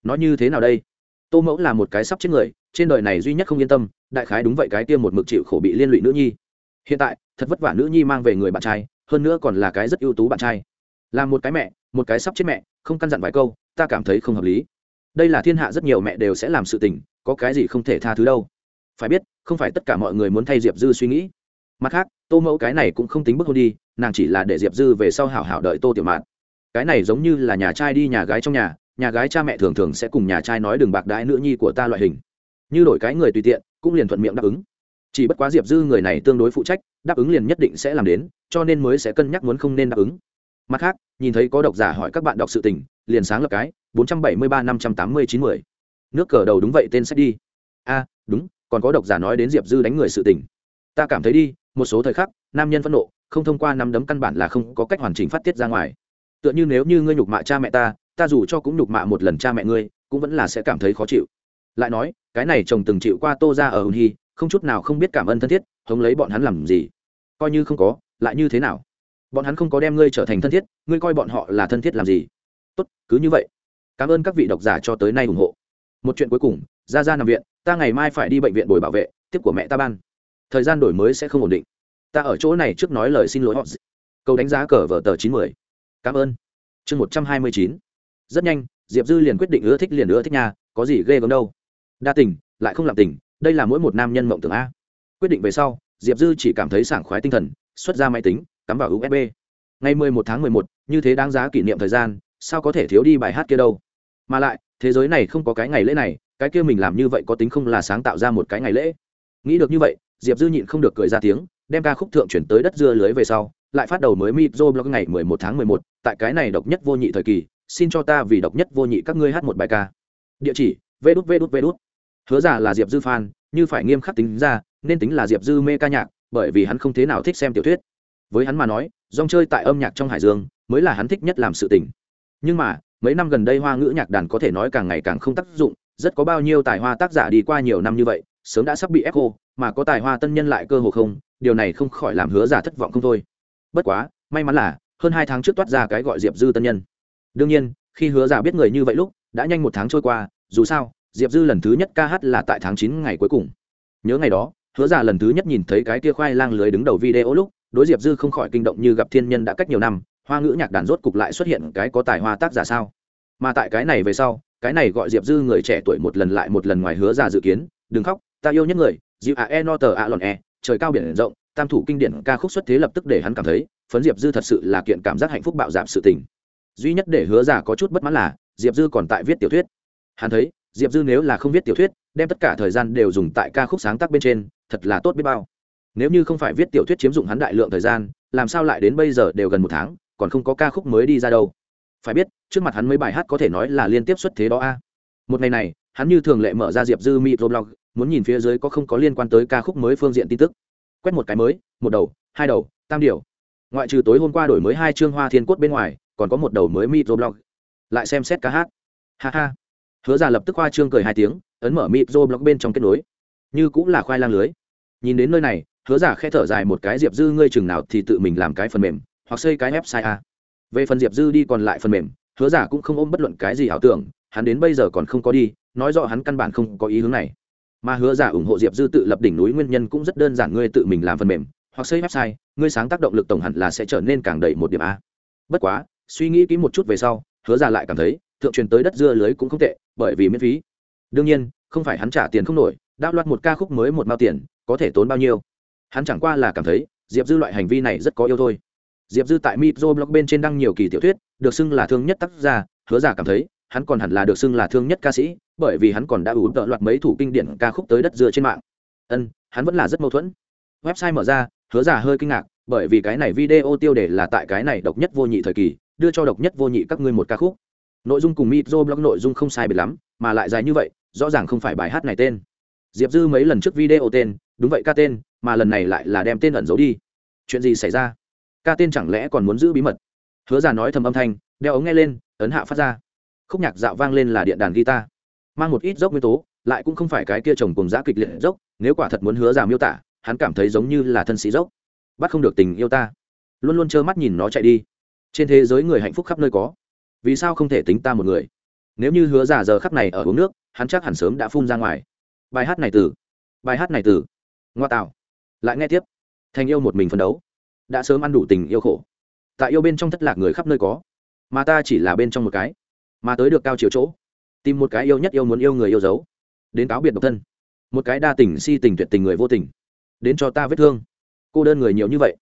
Nói như thế nào đây? Tô mẫu là một cái sắp chết người, trên đời này duy nhất không yên tâm, đại khái đúng vậy cái kia một mực chịu khổ bị liên lụy nữ nhi. Hiện tại, thật vất vả nữ nhi mang về người bạn trai, hơn nữa còn là cái rất ưu tú bạn trai là một cái mẹ, một cái sắp chết mẹ, không căn dặn vài câu, ta cảm thấy không hợp lý. Đây là thiên hạ rất nhiều mẹ đều sẽ làm sự tình, có cái gì không thể tha thứ đâu. Phải biết, không phải tất cả mọi người muốn thay diệp dư suy nghĩ. Mặt khác, tô mẫu cái này cũng không tính bước hôn đi, nàng chỉ là để diệp dư về sau hảo hảo đợi tô tiểu mạn. Cái này giống như là nhà trai đi nhà gái trong nhà nhà gái cha mẹ thường thường sẽ cùng nhà trai nói đừng bạc đãi nữ nhi của ta loại hình. Như đổi cái người tùy tiện, cũng liền thuận miệng đáp ứng. Chỉ bất quá diệp dư người này tương đối phụ trách, đáp ứng liền nhất định sẽ làm đến, cho nên mới sẽ cân nhắc muốn không nên đáp ứng mặt khác, nhìn thấy có độc giả hỏi các bạn đọc sự tình, liền sáng lập cái, bốn trăm bảy mươi ba năm trăm tám mươi chín mươi nước cờ đầu đúng vậy, tên sách đi. A, đúng, còn có độc giả nói đến diệp dư đánh người sự tình. Ta cảm thấy đi, một số thời khắc, nam nhân phẫn nộ, không thông qua năm đấm căn bản là không có cách hoàn chỉnh phát tiết ra ngoài. Tựa như nếu như ngươi nhục mạ cha mẹ ta ta dù cho cũng nhục mạ một lần cha mẹ ngươi, cũng vẫn là sẽ cảm thấy khó chịu. Lại nói, cái này chồng từng chịu qua tô ra ở hùng hy, không chút nào không biết cảm ơn thân thiết, hống lấy bọn hắn làm gì. Coi như không có, lại như thế nào? Bọn hắn không có đem ngươi trở thành thân thiết, ngươi coi bọn họ là thân thiết làm gì? Tốt, cứ như vậy. Cảm ơn các vị độc giả cho tới nay ủng hộ. Một chuyện cuối cùng ra ra nằm viện, ta ngày mai phải đi bệnh viện bồi bảo vệ, tiếp của mẹ ta ban. Thời gian đổi mới sẽ không ổn định. Ta ở chỗ này trước nói lời xin lỗi họ câu đánh giá cờ vở tờ chín mươi cảm ơn. Chương một trăm hai mươi chín. Rất nhanh, diệp dư liền quyết định ưa thích liền ưa thích nhà có gì ghê gớm đâu. Đa tình, lại không làm tình, đây là mỗi một nam nhân mộng tưởng a. Quyết định về sau, diệp dư chỉ cảm thấy sảng khoái tinh thần, xuất ra máy tính cắm vào usb ngày mười một tháng mười một, như thế đáng giá kỷ niệm thời gian, sao có thể thiếu đi bài hát kia đâu? Mà lại, thế giới này không có cái ngày lễ này, cái kia mình làm như vậy có tính không là sáng tạo ra một cái ngày lễ? Nghĩ được như vậy, diệp dư nhịn không được cười ra tiếng, đem ca khúc thượng chuyển tới đất dưa lưới về sau, lại phát đầu mới micro blog ngày mười một tháng mười một, tại cái này độc nhất vô nhị thời kỳ, xin cho ta vì độc nhất vô nhị các ngươi hát một bài ca. Địa chỉ, vê đút vê đút vê đút. Hứa giả là diệp dư fan, như phải nghiêm khắc tính ra, nên tính là diệp dư mê ca nhạc, bởi vì hắn không thế nào thích xem tiểu thuyết với hắn mà nói, dòng chơi tại âm nhạc trong hải dương mới là hắn thích nhất làm sự tình. Nhưng mà, mấy năm gần đây hoa ngữ nhạc đàn có thể nói càng ngày càng không tác dụng, rất có bao nhiêu tài hoa tác giả đi qua nhiều năm như vậy, sớm đã sắp bị ép khô mà có tài hoa tân nhân lại cơ hồ không, điều này không khỏi làm hứa giả thất vọng không thôi. Bất quá, may mắn là, hơn hai tháng trước toát ra cái gọi diệp dư tân nhân. Đương nhiên, khi hứa giả biết người như vậy lúc, đã nhanh một tháng trôi qua, dù sao, diệp dư lần thứ nhất ca hát là tại tháng chín ngày cuối cùng. Nhớ ngày đó, hứa giả lần thứ nhất nhìn thấy cái kia khoai lang lưới đứng đầu video lúc đối diệp dư không khỏi kinh động như gặp thiên nhân đã cách nhiều năm, hoa ngữ nhạc đàn rốt cục lại xuất hiện cái có tài hoa tác giả sao? Mà tại cái này về sau, cái này gọi diệp dư người trẻ tuổi một lần lại một lần ngoài hứa giả dự kiến, đừng khóc, ta yêu nhất người dịu a e no tờ a lòn e trời cao biển rộng, tam thủ kinh điển ca khúc xuất thế lập tức để hắn cảm thấy, phấn diệp dư thật sự là kiện cảm giác hạnh phúc bạo giảm sự tình. Duy nhất để hứa giả có chút bất mãn là, diệp dư còn tại viết tiểu thuyết. Hắn thấy, diệp dư nếu là không viết tiểu thuyết, đem tất cả thời gian đều dùng tại ca khúc sáng tác bên trên, thật là tốt biết bao nếu như không phải viết tiểu thuyết chiếm dụng hắn đại lượng thời gian, làm sao lại đến bây giờ đều gần một tháng, còn không có ca khúc mới đi ra đâu? Phải biết, trước mặt hắn mấy bài hát có thể nói là liên tiếp xuất thế đó a. Một ngày này, hắn như thường lệ mở ra diệp dư microblog muốn nhìn phía dưới có không có liên quan tới ca khúc mới phương diện tin tức. Quét một cái mới, một đầu, hai đầu, tam điều. Ngoại trừ tối hôm qua đổi mới hai chương hoa thiên cốt bên ngoài, còn có một đầu mới microblog lại xem xét ca hát. Ha ha. Hứa ra lập tức hoa trương cười hai tiếng, ấn mở microblog bên trong kết nối. Như cũng là khoai lang lưới. Nhìn đến nơi này hứa giả khe thở dài một cái, diệp dư, ngươi chừng nào thì tự mình làm cái phần mềm, hoặc xây cái website a? Về phần diệp dư đi còn lại phần mềm, hứa giả cũng không ôm bất luận cái gì ảo tưởng, hắn đến bây giờ còn không có đi, nói rõ hắn căn bản không có ý hướng này. Mà hứa giả ủng hộ diệp dư tự lập đỉnh núi, nguyên nhân cũng rất đơn giản, ngươi tự mình làm phần mềm, hoặc xây website, ngươi sáng tác động lực tổng hẳn là sẽ trở nên càng đầy một điểm a. Bất quá, suy nghĩ kỹ một chút về sau, hứa giả lại cảm thấy, thượng truyền tới đất dưa lưới cũng không tệ, bởi vì miễn phí. Đương nhiên, không phải hắn trả tiền không nổi, đáp loạt một ca khúc mới một mao tiền, có thể tốn bao nhiêu? Hắn chẳng qua là cảm thấy, diệp dư loại hành vi này rất có yêu thôi. Diệp dư tại mitro blog bên trên đăng nhiều kỳ tiểu thuyết, được xưng là thương nhất tác gia, hứa giả cảm thấy, hắn còn hẳn là được xưng là thương nhất ca sĩ, bởi vì hắn còn đã ủ tợ loạt mấy thủ kinh điển ca khúc tới đất dựa trên mạng. Ân, hắn vẫn là rất mâu thuẫn. Website mở ra, hứa giả hơi kinh ngạc, bởi vì cái này video tiêu đề là tại cái này độc nhất vô nhị thời kỳ, đưa cho độc nhất vô nhị các ngươi một ca khúc. Nội dung cùng mitro blog nội dung không sai biệt lắm, mà lại dài như vậy, rõ ràng không phải bài hát này tên. Diệp dư mấy lần trước video tên, đúng vậy ca tên mà lần này lại là đem tên ẩn giấu đi. Chuyện gì xảy ra? Ca tên chẳng lẽ còn muốn giữ bí mật? Hứa già nói thầm âm thanh, đeo ống nghe lên, ấn hạ phát ra. Khúc nhạc dạo vang lên là điện đàn guitar. Mang một ít dốc nguyên tố, lại cũng không phải cái kia trồng cùng giã kịch liệt dốc, nếu quả thật muốn hứa già miêu tả, hắn cảm thấy giống như là thân sĩ dốc. Bắt không được tình yêu ta. Luôn luôn trơ mắt nhìn nó chạy đi. Trên thế giới người hạnh phúc khắp nơi có. Vì sao không thể tính ta một người? Nếu như hứa già giờ khắp này ở uống nước, hắn chắc hẳn sớm đã phun ra ngoài. Bài hát này từ. Bài hát này từ. Ngoa tạo lại nghe tiếp. Thành yêu một mình phấn đấu. Đã sớm ăn đủ tình yêu khổ. Tại yêu bên trong thất lạc người khắp nơi có. Mà ta chỉ là bên trong một cái. Mà tới được cao chiều chỗ. Tìm một cái yêu nhất yêu muốn yêu người yêu dấu. Đến cáo biệt độc thân. Một cái đa tình, si tình, tuyệt tình người vô tình. Đến cho ta vết thương. Cô đơn người nhiều như vậy.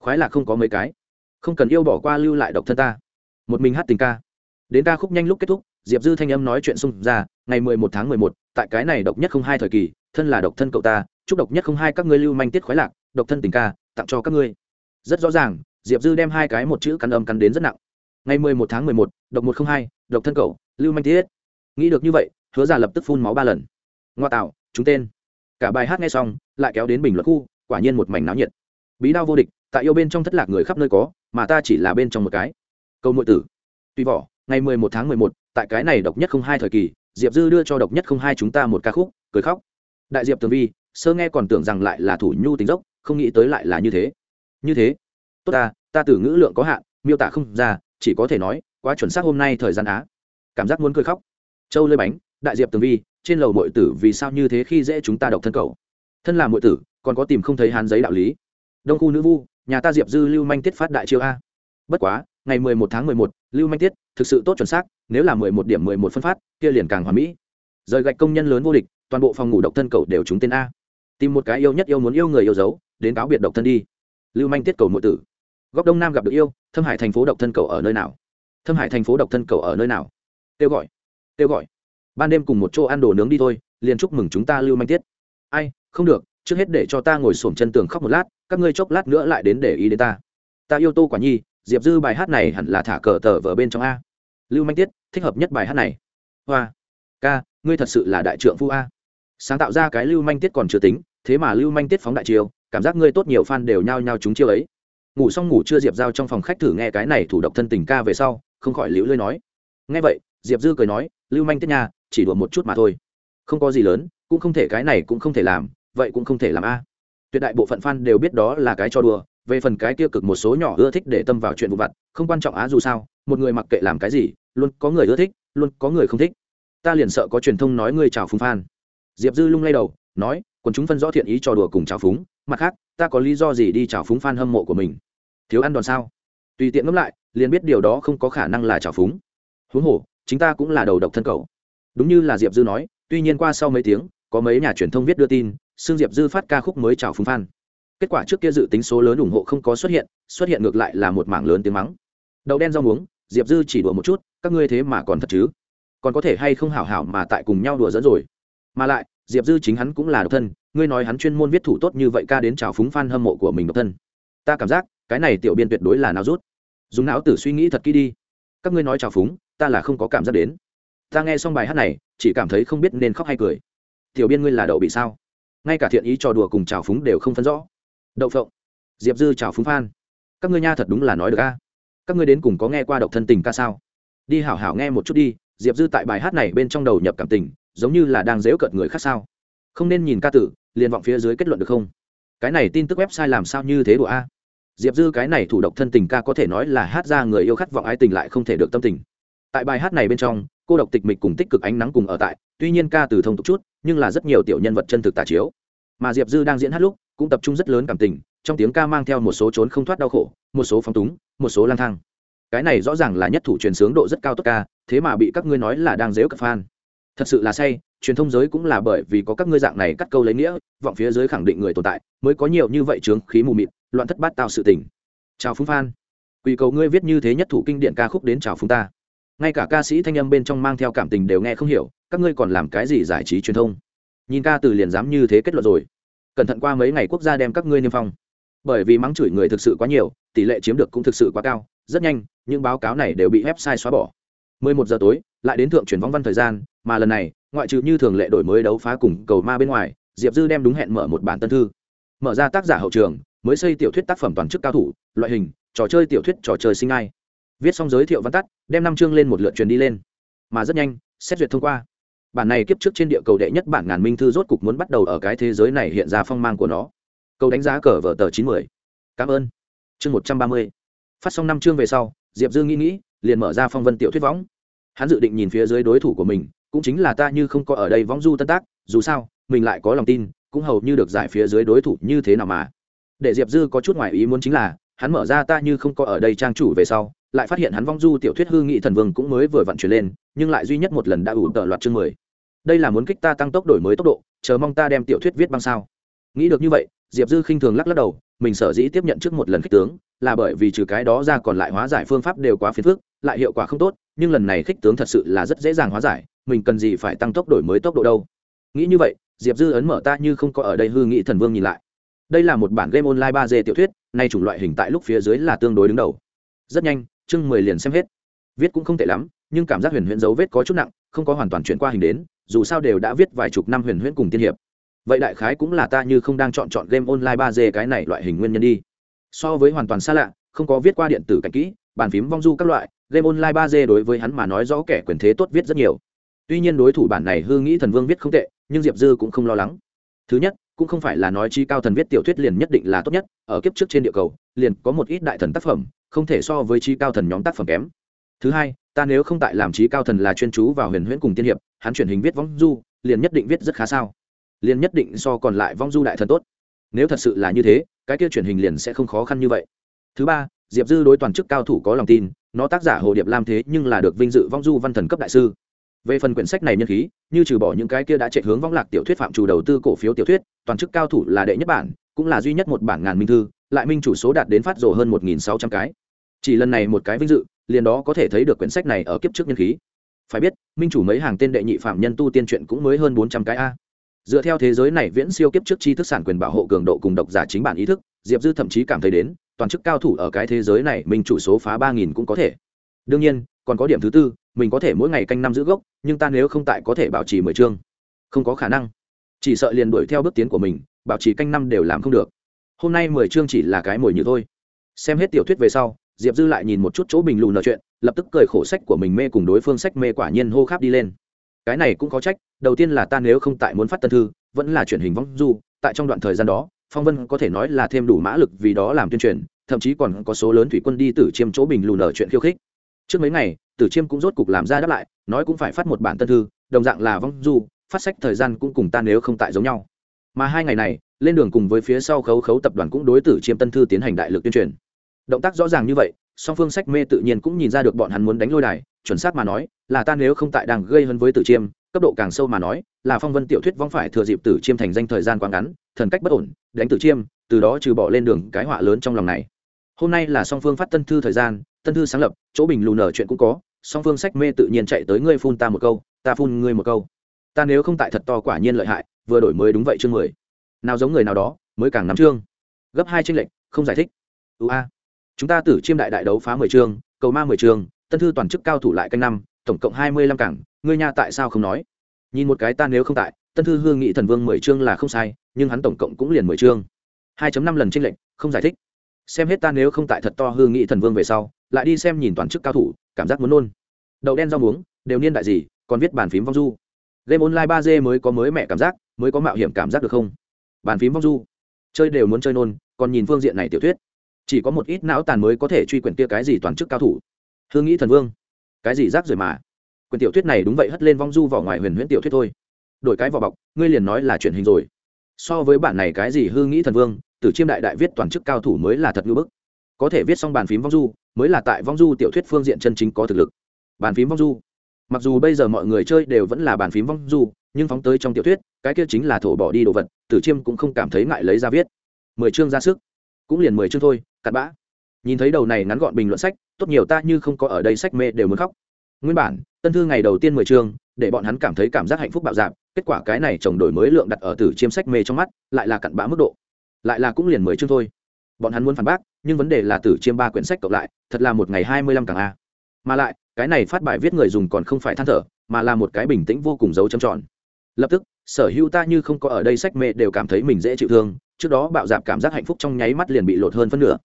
Khoái lạc không có mấy cái. Không cần yêu bỏ qua lưu lại độc thân ta. Một mình hát tình ca. Đến ca khúc nhanh lúc kết thúc, diệp dư thanh âm nói chuyện xung ra, ngày mười một tháng mười một, tại cái này độc nhất không hai thời kỳ thân là độc thân cậu ta, chúc độc nhất không hai các ngươi lưu manh tiết khoái lạc, độc thân tình ca, tặng cho các ngươi. Rất rõ ràng, diệp dư đem hai cái một chữ cắn âm cắn đến rất nặng. Ngày mười một tháng mười một, độc một không hai, độc thân cậu, lưu manh tiết. Nghĩ được như vậy, hứa già lập tức phun máu ba lần. Ngoa tạo, chúng tên. Cả bài hát nghe xong, lại kéo đến bình luận khu, quả nhiên một mảnh náo nhiệt. Bí đao vô địch, tại yêu bên trong thất lạc người khắp nơi có, mà ta chỉ là bên trong một cái. Câu nội tử. Tuy vỏ, ngày mười một tháng mười một, tại cái này độc nhất không hai thời kỳ, diệp dư đưa cho độc nhất không hai chúng ta một ca khúc, cười khóc đại diệp tường vi, sơ nghe còn tưởng rằng lại là thủ nhu tính dốc, không nghĩ tới lại là như thế. Như thế? Tốt ta ta từ ngữ lượng có hạn, miêu tả không ra, chỉ có thể nói, quá chuẩn xác hôm nay thời gian á. Cảm giác muốn cười khóc. Châu lơi bánh, đại diệp tường vi, trên lầu mọi tử vì sao như thế khi dễ chúng ta độc thân cầu thân là mọi tử, còn có tìm không thấy hàn giấy đạo lý. Đông khu nữ vu, nhà ta diệp dư lưu manh tiết phát đại chiêu a. Bất quá, ngày mười một tháng mười một, lưu manh tiết, thực sự tốt chuẩn xác, nếu là mười một điểm mười một phân phát, kia liền càng hoàn mỹ. Rời gạch công nhân lớn vô địch toàn bộ phòng ngủ độc thân cầu đều trúng tên a. Tìm một cái yêu nhất yêu muốn yêu người yêu dấu, đến cáo biệt độc thân đi. Lưu manh tiết cầu nội tử. Góc đông nam gặp được yêu, thâm hải thành phố độc thân cầu ở nơi nào? Thâm hải thành phố độc thân cầu ở nơi nào? Kêu gọi kêu gọi. Ban đêm cùng một chỗ ăn đồ nướng đi thôi, liền chúc mừng chúng ta lưu manh tiết. Ai, không được, trước hết để cho ta ngồi xổm chân tường khóc một lát, các ngươi chốc lát nữa lại đến để ý đến ta. Ta yêu tô quả nhi, diệp dư bài hát này hẳn là thả cờ tờ vở bên trong a. Lưu manh tiết, thích hợp nhất bài hát này. Hoa, ca, ngươi thật sự là đại trượng phu a sáng tạo ra cái lưu manh tiết còn chưa tính, thế mà lưu manh tiết phóng đại chiêu, cảm giác ngươi tốt nhiều fan đều nhao nhao chúng chiêu ấy. Ngủ xong ngủ chưa diệp giao trong phòng khách thử nghe cái này thủ độc thân tình ca về sau, không khỏi liễu lơi nói. Nghe vậy, diệp dư cười nói, lưu manh tiết nha, chỉ đùa một chút mà thôi. Không có gì lớn, cũng không thể cái này cũng không thể làm, vậy cũng không thể làm a. Tuyệt đại bộ phận fan đều biết đó là cái cho đùa, về phần cái kia cực một số nhỏ ưa thích để tâm vào chuyện vụ vặt, không quan trọng á dù sao, một người mặc kệ làm cái gì, luôn có người ưa thích, luôn có người không thích. Ta liền sợ có truyền thông nói ngươi chào phúng phan diệp dư lung lay đầu, nói còn chúng phân rõ thiện ý trò đùa cùng chào phúng, mặt khác, ta có lý do gì đi chào phúng fan hâm mộ của mình? Thiếu ăn đòn sao? Tùy tiện ngẫm lại, liền biết điều đó không có khả năng là chào phúng. Huống hồ, chính ta cũng là đầu độc thân cầu đúng như là diệp dư nói, tuy nhiên qua sau mấy tiếng, có mấy nhà truyền thông viết đưa tin xương diệp dư phát ca khúc mới chào phúng fan. Kết quả trước kia dự tính số lớn ủng hộ không có xuất hiện xuất hiện ngược lại là một mảng lớn tiếng mắng. Đậu đen rau muống, diệp dư chỉ đùa một chút, các ngươi thế mà còn thật chứ? Còn có thể hay không hảo hảo mà tại cùng nhau đùa dẫn rồi? Mà lại, diệp dư chính hắn cũng là độc thân, ngươi nói hắn chuyên môn viết thủ tốt như vậy ca đến chào phúng f a n hâm mộ của mình độc thân. Ta cảm giác, cái này tiểu biên tuyệt đối là nào rút. Dùng não tử suy nghĩ thật kỹ đi. Các ngươi nói trào phúng, ta là không có cảm giác đến. Ta nghe xong bài hát này, chỉ cảm thấy không biết nên khóc hay cười. Tiểu biên ngươi là đậu bị sao? Ngay cả thiện ý trò đùa cùng trào phúng đều không phân rõ. Đậu phộng. Diệp dư trào phúng phan các ngươi nha thật đúng là nói được a. Các ngươi đến cùng có nghe qua độc thân tình ca sao? Đi hảo hảo nghe một chút đi. Diệp dư tại bài hát này bên trong đầu nhập cảm tình giống như là đang dễu cợt người khác sao? Không nên nhìn ca tử, liền vọng phía dưới kết luận được không? Cái này tin tức website làm sao như thế đùa a? Diệp dư cái này thủ độc thân tình ca có thể nói là hát ra người yêu khát vọng ái tình lại không thể được tâm tình. Tại bài hát này bên trong, cô độc tịch mịch cùng tích cực ánh nắng cùng ở tại, tuy nhiên ca từ thông tục chút, nhưng là rất nhiều tiểu nhân vật chân thực tả chiếu. Mà diệp dư đang diễn hát lúc, cũng tập trung rất lớn cảm tình, trong tiếng ca mang theo một số trốn không thoát đau khổ, một số phóng túng, một số lang thang. Cái này rõ ràng là nhất thủ truyền sướng độ rất cao tốt ca, thế mà bị các ngươi nói là đang dếu cập fan thật sự là say, truyền thông giới cũng là bởi vì có các ngươi dạng này cắt câu lấy nghĩa, vọng phía dưới khẳng định người tồn tại, mới có nhiều như vậy trướng khí mù mịt, loạn thất bát tạo sự tình. Chào phúng phan. Quỳ cầu ngươi viết như thế nhất thủ kinh điện ca khúc đến chào phúng ta. Ngay cả ca sĩ thanh âm bên trong mang theo cảm tình đều nghe không hiểu, các ngươi còn làm cái gì giải trí truyền thông? Nhìn ca từ liền dám như thế kết luận rồi. Cẩn thận qua mấy ngày quốc gia đem các ngươi niêm phong. Bởi vì mắng chửi người thực sự quá nhiều, tỷ lệ chiếm được cũng thực sự quá cao, rất nhanh, những báo cáo này đều bị website xóa bỏ. 11 giờ tối, lại đến thượng truyền vong văn thời gian mà lần này, ngoại trừ như thường lệ đổi mới đấu phá cùng cầu ma bên ngoài, diệp dư đem đúng hẹn mở một bản tân thư. Mở ra tác giả hậu trường, mới xây tiểu thuyết tác phẩm toàn chức cao thủ, loại hình, trò chơi tiểu thuyết trò chơi sinh ai. Viết xong giới thiệu văn tắt, đem năm chương lên một lượt truyền đi lên. Mà rất nhanh, xét duyệt thông qua. Bản này kiếp trước trên địa cầu đệ nhất bản ngàn minh thư rốt cục muốn bắt đầu ở cái thế giới này hiện ra phong mang của nó. Câu đánh giá cờ vở tờ chín mươi cảm ơn. Chương một trăm ba mươi. Phát xong năm chương về sau, diệp dư nghĩ nghĩ, liền mở ra phong vân tiểu thuyết võng. Hắn dự định nhìn phía dưới đối thủ của mình cũng chính là ta như không có ở đây võng du tân tác, dù sao, mình lại có lòng tin, cũng hầu như được giải phía dưới đối thủ như thế nào mà. Để diệp dư có chút ngoài ý muốn chính là, hắn mở ra ta như không có ở đây trang chủ về sau, lại phát hiện hắn vong du tiểu thuyết hư nghị thần vương cũng mới vừa vận chuyển lên, nhưng lại duy nhất một lần đã ủ tợ loạt chương mười. Đây là muốn kích ta tăng tốc đổi mới tốc độ, chờ mong ta đem tiểu thuyết viết băng sao. Nghĩ được như vậy, diệp dư khinh thường lắc lắc đầu, mình sở dĩ tiếp nhận trước một lần khích tướng, là bởi vì trừ cái đó ra còn lại hóa giải phương pháp đều quá phiền phức, lại hiệu quả không tốt, nhưng lần này khích tướng thật sự là rất dễ dàng hóa giải mình cần gì phải tăng tốc đổi mới tốc độ đâu? Nghĩ như vậy, diệp dư ấn mở ta như không có ở đây hư nghị thần vương nhìn lại. Đây là một bản game online ba d tiểu thuyết, nay chủng loại hình tại lúc phía dưới là tương đối đứng đầu. Rất nhanh, chương mười liền xem hết. Viết cũng không tệ lắm, nhưng cảm giác huyền huyễn dấu vết có chút nặng, không có hoàn toàn chuyển qua hình đến, dù sao đều đã viết vài chục năm huyền huyễn cùng tiên hiệp. Vậy đại khái cũng là ta như không đang chọn chọn game online ba d cái này loại hình nguyên nhân đi. So với hoàn toàn xa lạ, không có viết qua điện tử cảnh kỹ, bàn phím vong du các loại, game online ba d đối với hắn mà nói rõ kẻ quyền thế tốt viết rất nhiều tuy nhiên đối thủ bản này hư nghĩ thần vương viết không tệ, nhưng diệp dư cũng không lo lắng. Thứ nhất, cũng không phải là nói chi cao thần viết tiểu thuyết liền nhất định là tốt nhất, ở kiếp trước trên địa cầu, liền có một ít đại thần tác phẩm, không thể so với chi cao thần nhóm tác phẩm kém. Thứ hai, ta nếu không tại làm trí cao thần là chuyên chú vào huyền huyễn cùng tiên hiệp, hắn truyền hình viết vong du, liền nhất định viết rất khá sao. Liền nhất định so còn lại vong du đại thần tốt. Nếu thật sự là như thế, cái kia truyền hình liền sẽ không khó khăn như vậy. Thứ ba, diệp dư đối toàn chức cao thủ có lòng tin, nó tác giả hồ điệp lam thế nhưng là được vinh dự vong du văn thần cấp đại sư về phần quyển sách này nhân khí, như trừ bỏ những cái kia đã chạy hướng vong lạc tiểu thuyết phạm chủ đầu tư cổ phiếu tiểu thuyết, toàn chức cao thủ là đệ nhất bản, cũng là duy nhất một bản ngàn minh thư, lại minh chủ số đạt đến phát rồ hơn một nghìn sáu trăm cái. Chỉ lần này một cái vinh dự, liền đó có thể thấy được quyển sách này ở kiếp trước nhân khí. Phải biết, minh chủ mấy hàng tên đệ nhị phạm nhân tu tiên truyện cũng mới hơn bốn trăm cái a. Dựa theo thế giới này viễn siêu kiếp trước chi thức sản quyền bảo hộ cường độ cùng độc giả chính bản ý thức, diệp dư thậm chí cảm thấy đến, toàn chức cao thủ ở cái thế giới này minh chủ số phá ba nghìn cũng có thể. Đương nhiên, còn có điểm thứ tư mình có thể mỗi ngày canh năm giữ gốc, nhưng ta nếu không tại có thể bảo trì mười chương. Không có khả năng. Chỉ sợ liền đuổi theo bước tiến của mình, bảo trì canh năm đều làm không được. Hôm nay mười chương chỉ là cái mồi như thôi. Xem hết tiểu thuyết về sau, diệp dư lại nhìn một chút chỗ bình lù nợ chuyện, lập tức cười khổ sách của mình mê cùng đối phương sách mê quả nhiên hô kháp đi lên. Cái này cũng có trách, đầu tiên là ta nếu không tại muốn phát tân thư, vẫn là truyền hình vong du, tại trong đoạn thời gian đó, phong vân có thể nói là thêm đủ mã lực vì đó làm tuyên truyền, thậm chí còn có số lớn thủy quân đi từ chiêm chỗ bình lù nở chuyện khiêu khích. Trước mấy ngày tử chiêm cũng rốt cục làm ra đáp lại, nói cũng phải phát một bản tân thư, đồng dạng là vong du, phát sách thời gian cũng cùng ta nếu không tại giống nhau. Mà hai ngày này, lên đường cùng với phía sau khấu khấu tập đoàn cũng đối tử chiêm tân thư tiến hành đại lực tuyên truyền. Động tác rõ ràng như vậy, song phương sách mê tự nhiên cũng nhìn ra được bọn hắn muốn đánh lôi đài, chuẩn xác mà nói, là ta nếu không tại đang gây hơn với tử chiêm, cấp độ càng sâu mà nói, là phong vân tiểu thuyết vong phải thừa dịp tử chiêm thành danh thời gian quá ngắn, thần cách bất ổn, đánh tử chiêm, từ đó trừ bỏ lên đường cái họa lớn trong lòng này. Hôm nay là song phương phát tân thư thời gian tân thư sáng lập, chỗ bình lù nở chuyện cũng có, song phương sách mê tự nhiên chạy tới ngươi phun ta một câu, ta phun ngươi một câu. Ta nếu không tại thật to quả nhiên lợi hại, vừa đổi mới đúng vậy chương mười. Nào giống người nào đó, mới càng nắm chương. Gấp hai tranh lệch, không giải thích. Ưu a. Chúng ta tử chiêm đại đại đấu phá mười chương, cầu ma mười chương, tân thư toàn chức cao thủ lại canh năm, tổng cộng hai mươi lăm cảng, ngươi nha tại sao không nói? Nhìn một cái ta nếu không tại, tân thư hương nghị thần vương mười chương là không sai, nhưng hắn tổng cộng cũng liền mười chương. Hai năm lần tranh lệnh không giải thích xem hết ta nếu không tại thật to hương nghị thần vương về sau, lại đi xem nhìn toàn chức cao thủ, cảm giác muốn nôn. Đậu đen rau muống, đều niên đại gì, còn viết bàn phím vong du. Game online ba d mới có mới mẹ cảm giác, mới có mạo hiểm cảm giác được không? Bàn phím vong du. Chơi đều muốn chơi nôn, còn nhìn phương diện này tiểu thuyết. Chỉ có một ít não tàn mới có thể truy quyển kia cái gì toàn chức cao thủ. Hương nghĩ thần vương. Cái gì rác rưởi mà? Quyển tiểu thuyết này đúng vậy hất lên vong du vào ngoài huyền huyễn tiểu thuyết thôi. Đổi cái vỏ bọc, ngươi liền nói là truyền hình rồi. So với bản này cái gì hương nghĩ thần vương tử chiêm đại đại viết toàn chức cao thủ mới là thật ngưỡng bức. Có thể viết xong bàn phím vong du, mới là tại vong du tiểu thuyết phương diện chân chính có thực lực. Bàn phím vong du. Mặc dù bây giờ mọi người chơi đều vẫn là bàn phím vong du, nhưng phóng tới trong tiểu thuyết, cái kia chính là thổ bỏ đi đồ vật, tử chiêm cũng không cảm thấy ngại lấy ra viết. Mười chương ra sức. Cũng liền mười chương thôi, cặn bã. Nhìn thấy đầu này ngắn gọn bình luận sách, tốt nhiều ta như không có ở đây sách mê đều muốn khóc. Nguyên bản, tân thư ngày đầu tiên mười chương, để bọn hắn cảm thấy cảm giác hạnh phúc bạo dạp kết quả cái này chồng đổi mới lượng đặt ở tử chiêm sách mê trong mắt, lại là cặn bã mức độ lại là cũng liền mười chương thôi. Bọn hắn muốn phản bác, nhưng vấn đề là tử chiêm ba quyển sách cộng lại, thật là một ngày hai mươi lăm càng a. Mà lại, cái này phát bài viết người dùng còn không phải than thở, mà là một cái bình tĩnh vô cùng dấu châm tròn. Lập tức, sở hữu ta như không có ở đây sách mê đều cảm thấy mình dễ chịu thương, trước đó bạo dạp cảm giác hạnh phúc trong nháy mắt liền bị lột hơn phân nửa.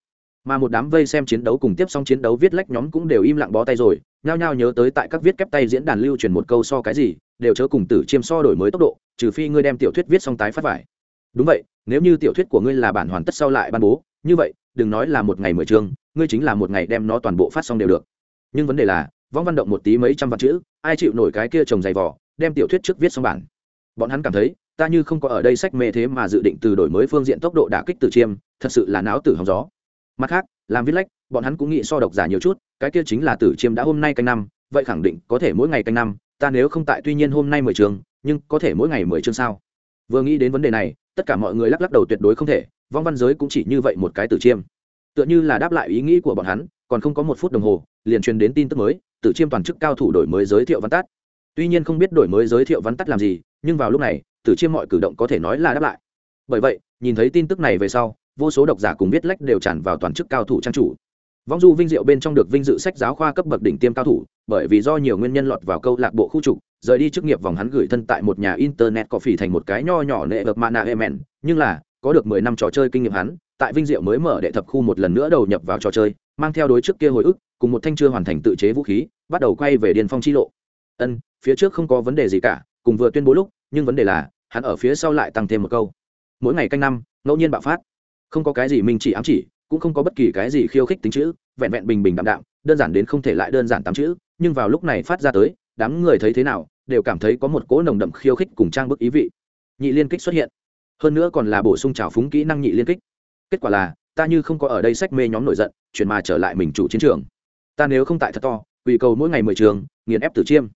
Mà một đám vây xem chiến đấu cùng tiếp xong chiến đấu viết lách nhóm cũng đều im lặng bó tay rồi, nhao nhao nhớ tới tại các viết kép tay diễn đàn lưu truyền một câu so cái gì, đều chớ cùng tử chiêm so đổi mới tốc độ, trừ phi ngươi đem tiểu thuyết viết xong tái phát vải đúng vậy, nếu như tiểu thuyết của ngươi là bản hoàn tất sau lại ban bố, như vậy, đừng nói là một ngày mười chương, ngươi chính là một ngày đem nó toàn bộ phát xong đều được. Nhưng vấn đề là võng văn động một tí mấy trăm vạn chữ, ai chịu nổi cái kia trồng dày vỏ đem tiểu thuyết trước viết xong bản. Bọn hắn cảm thấy, ta như không có ở đây sách mê thế mà dự định từ đổi mới phương diện tốc độ đả kích từ chiêm, thật sự là náo tử hóng gió. Mặt khác, làm viết lách, bọn hắn cũng nghĩ so độc giả nhiều chút, cái kia chính là tử chiêm đã hôm nay canh năm, vậy khẳng định có thể mỗi ngày canh năm, ta nếu không tại tuy nhiên hôm nay mười chương, nhưng có thể mỗi ngày mười chương sao? Vừa nghĩ đến vấn đề này tất cả mọi người lắc lắc đầu tuyệt đối không thể, vong văn giới cũng chỉ như vậy một cái tử chiêm. Tựa như là đáp lại ý nghĩ của bọn hắn, còn không có một phút đồng hồ, liền truyền đến tin tức mới, tử chiêm toàn chức cao thủ đổi mới giới thiệu văn tắt. Tuy nhiên không biết đổi mới giới thiệu văn tắt làm gì, nhưng vào lúc này, tử chiêm mọi cử động có thể nói là đáp lại. Bởi vậy, nhìn thấy tin tức này về sau, vô số độc giả cùng biết lách đều tràn vào toàn chức cao thủ trang chủ vong du vinh diệu bên trong được vinh dự sách giáo khoa cấp bậc đỉnh tiêm cao thủ, bởi vì do nhiều nguyên nhân lọt vào câu lạc bộ khu trục, rời đi chức nghiệp vòng hắn gửi thân tại một nhà internet có phỉ thành một cái nho nhỏ nệ ập mana emen nhưng là, có được mười năm trò chơi kinh nghiệm hắn, tại vinh diệu mới mở đệ thập khu một lần nữa đầu nhập vào trò chơi, mang theo đối trước kia hồi ức, cùng một thanh chưa hoàn thành tự chế vũ khí, bắt đầu quay về điền phong chi lộ. Ân, phía trước không có vấn đề gì cả, cùng vừa tuyên bố lúc, nhưng vấn đề là, hắn ở phía sau lại tăng thêm một câu. Mỗi ngày canh năm, ngẫu nhiên bạo phát. Không có cái gì mình chỉ ám chỉ cũng không có bất kỳ cái gì khiêu khích tính chữ, vẹn vẹn bình bình đạm đạm, đơn giản đến không thể lại đơn giản tám chữ, nhưng vào lúc này phát ra tới, đám người thấy thế nào, đều cảm thấy có một cỗ nồng đậm khiêu khích cùng trang bức ý vị. Nhị liên kích xuất hiện. Hơn nữa còn là bổ sung trào phúng kỹ năng nhị liên kích. Kết quả là, ta như không có ở đây sách mê nhóm nổi giận, chuyển mà trở lại mình chủ chiến trường. Ta nếu không tại thật to quy cầu mỗi ngày mười trường, nghiền ép tử chiêm.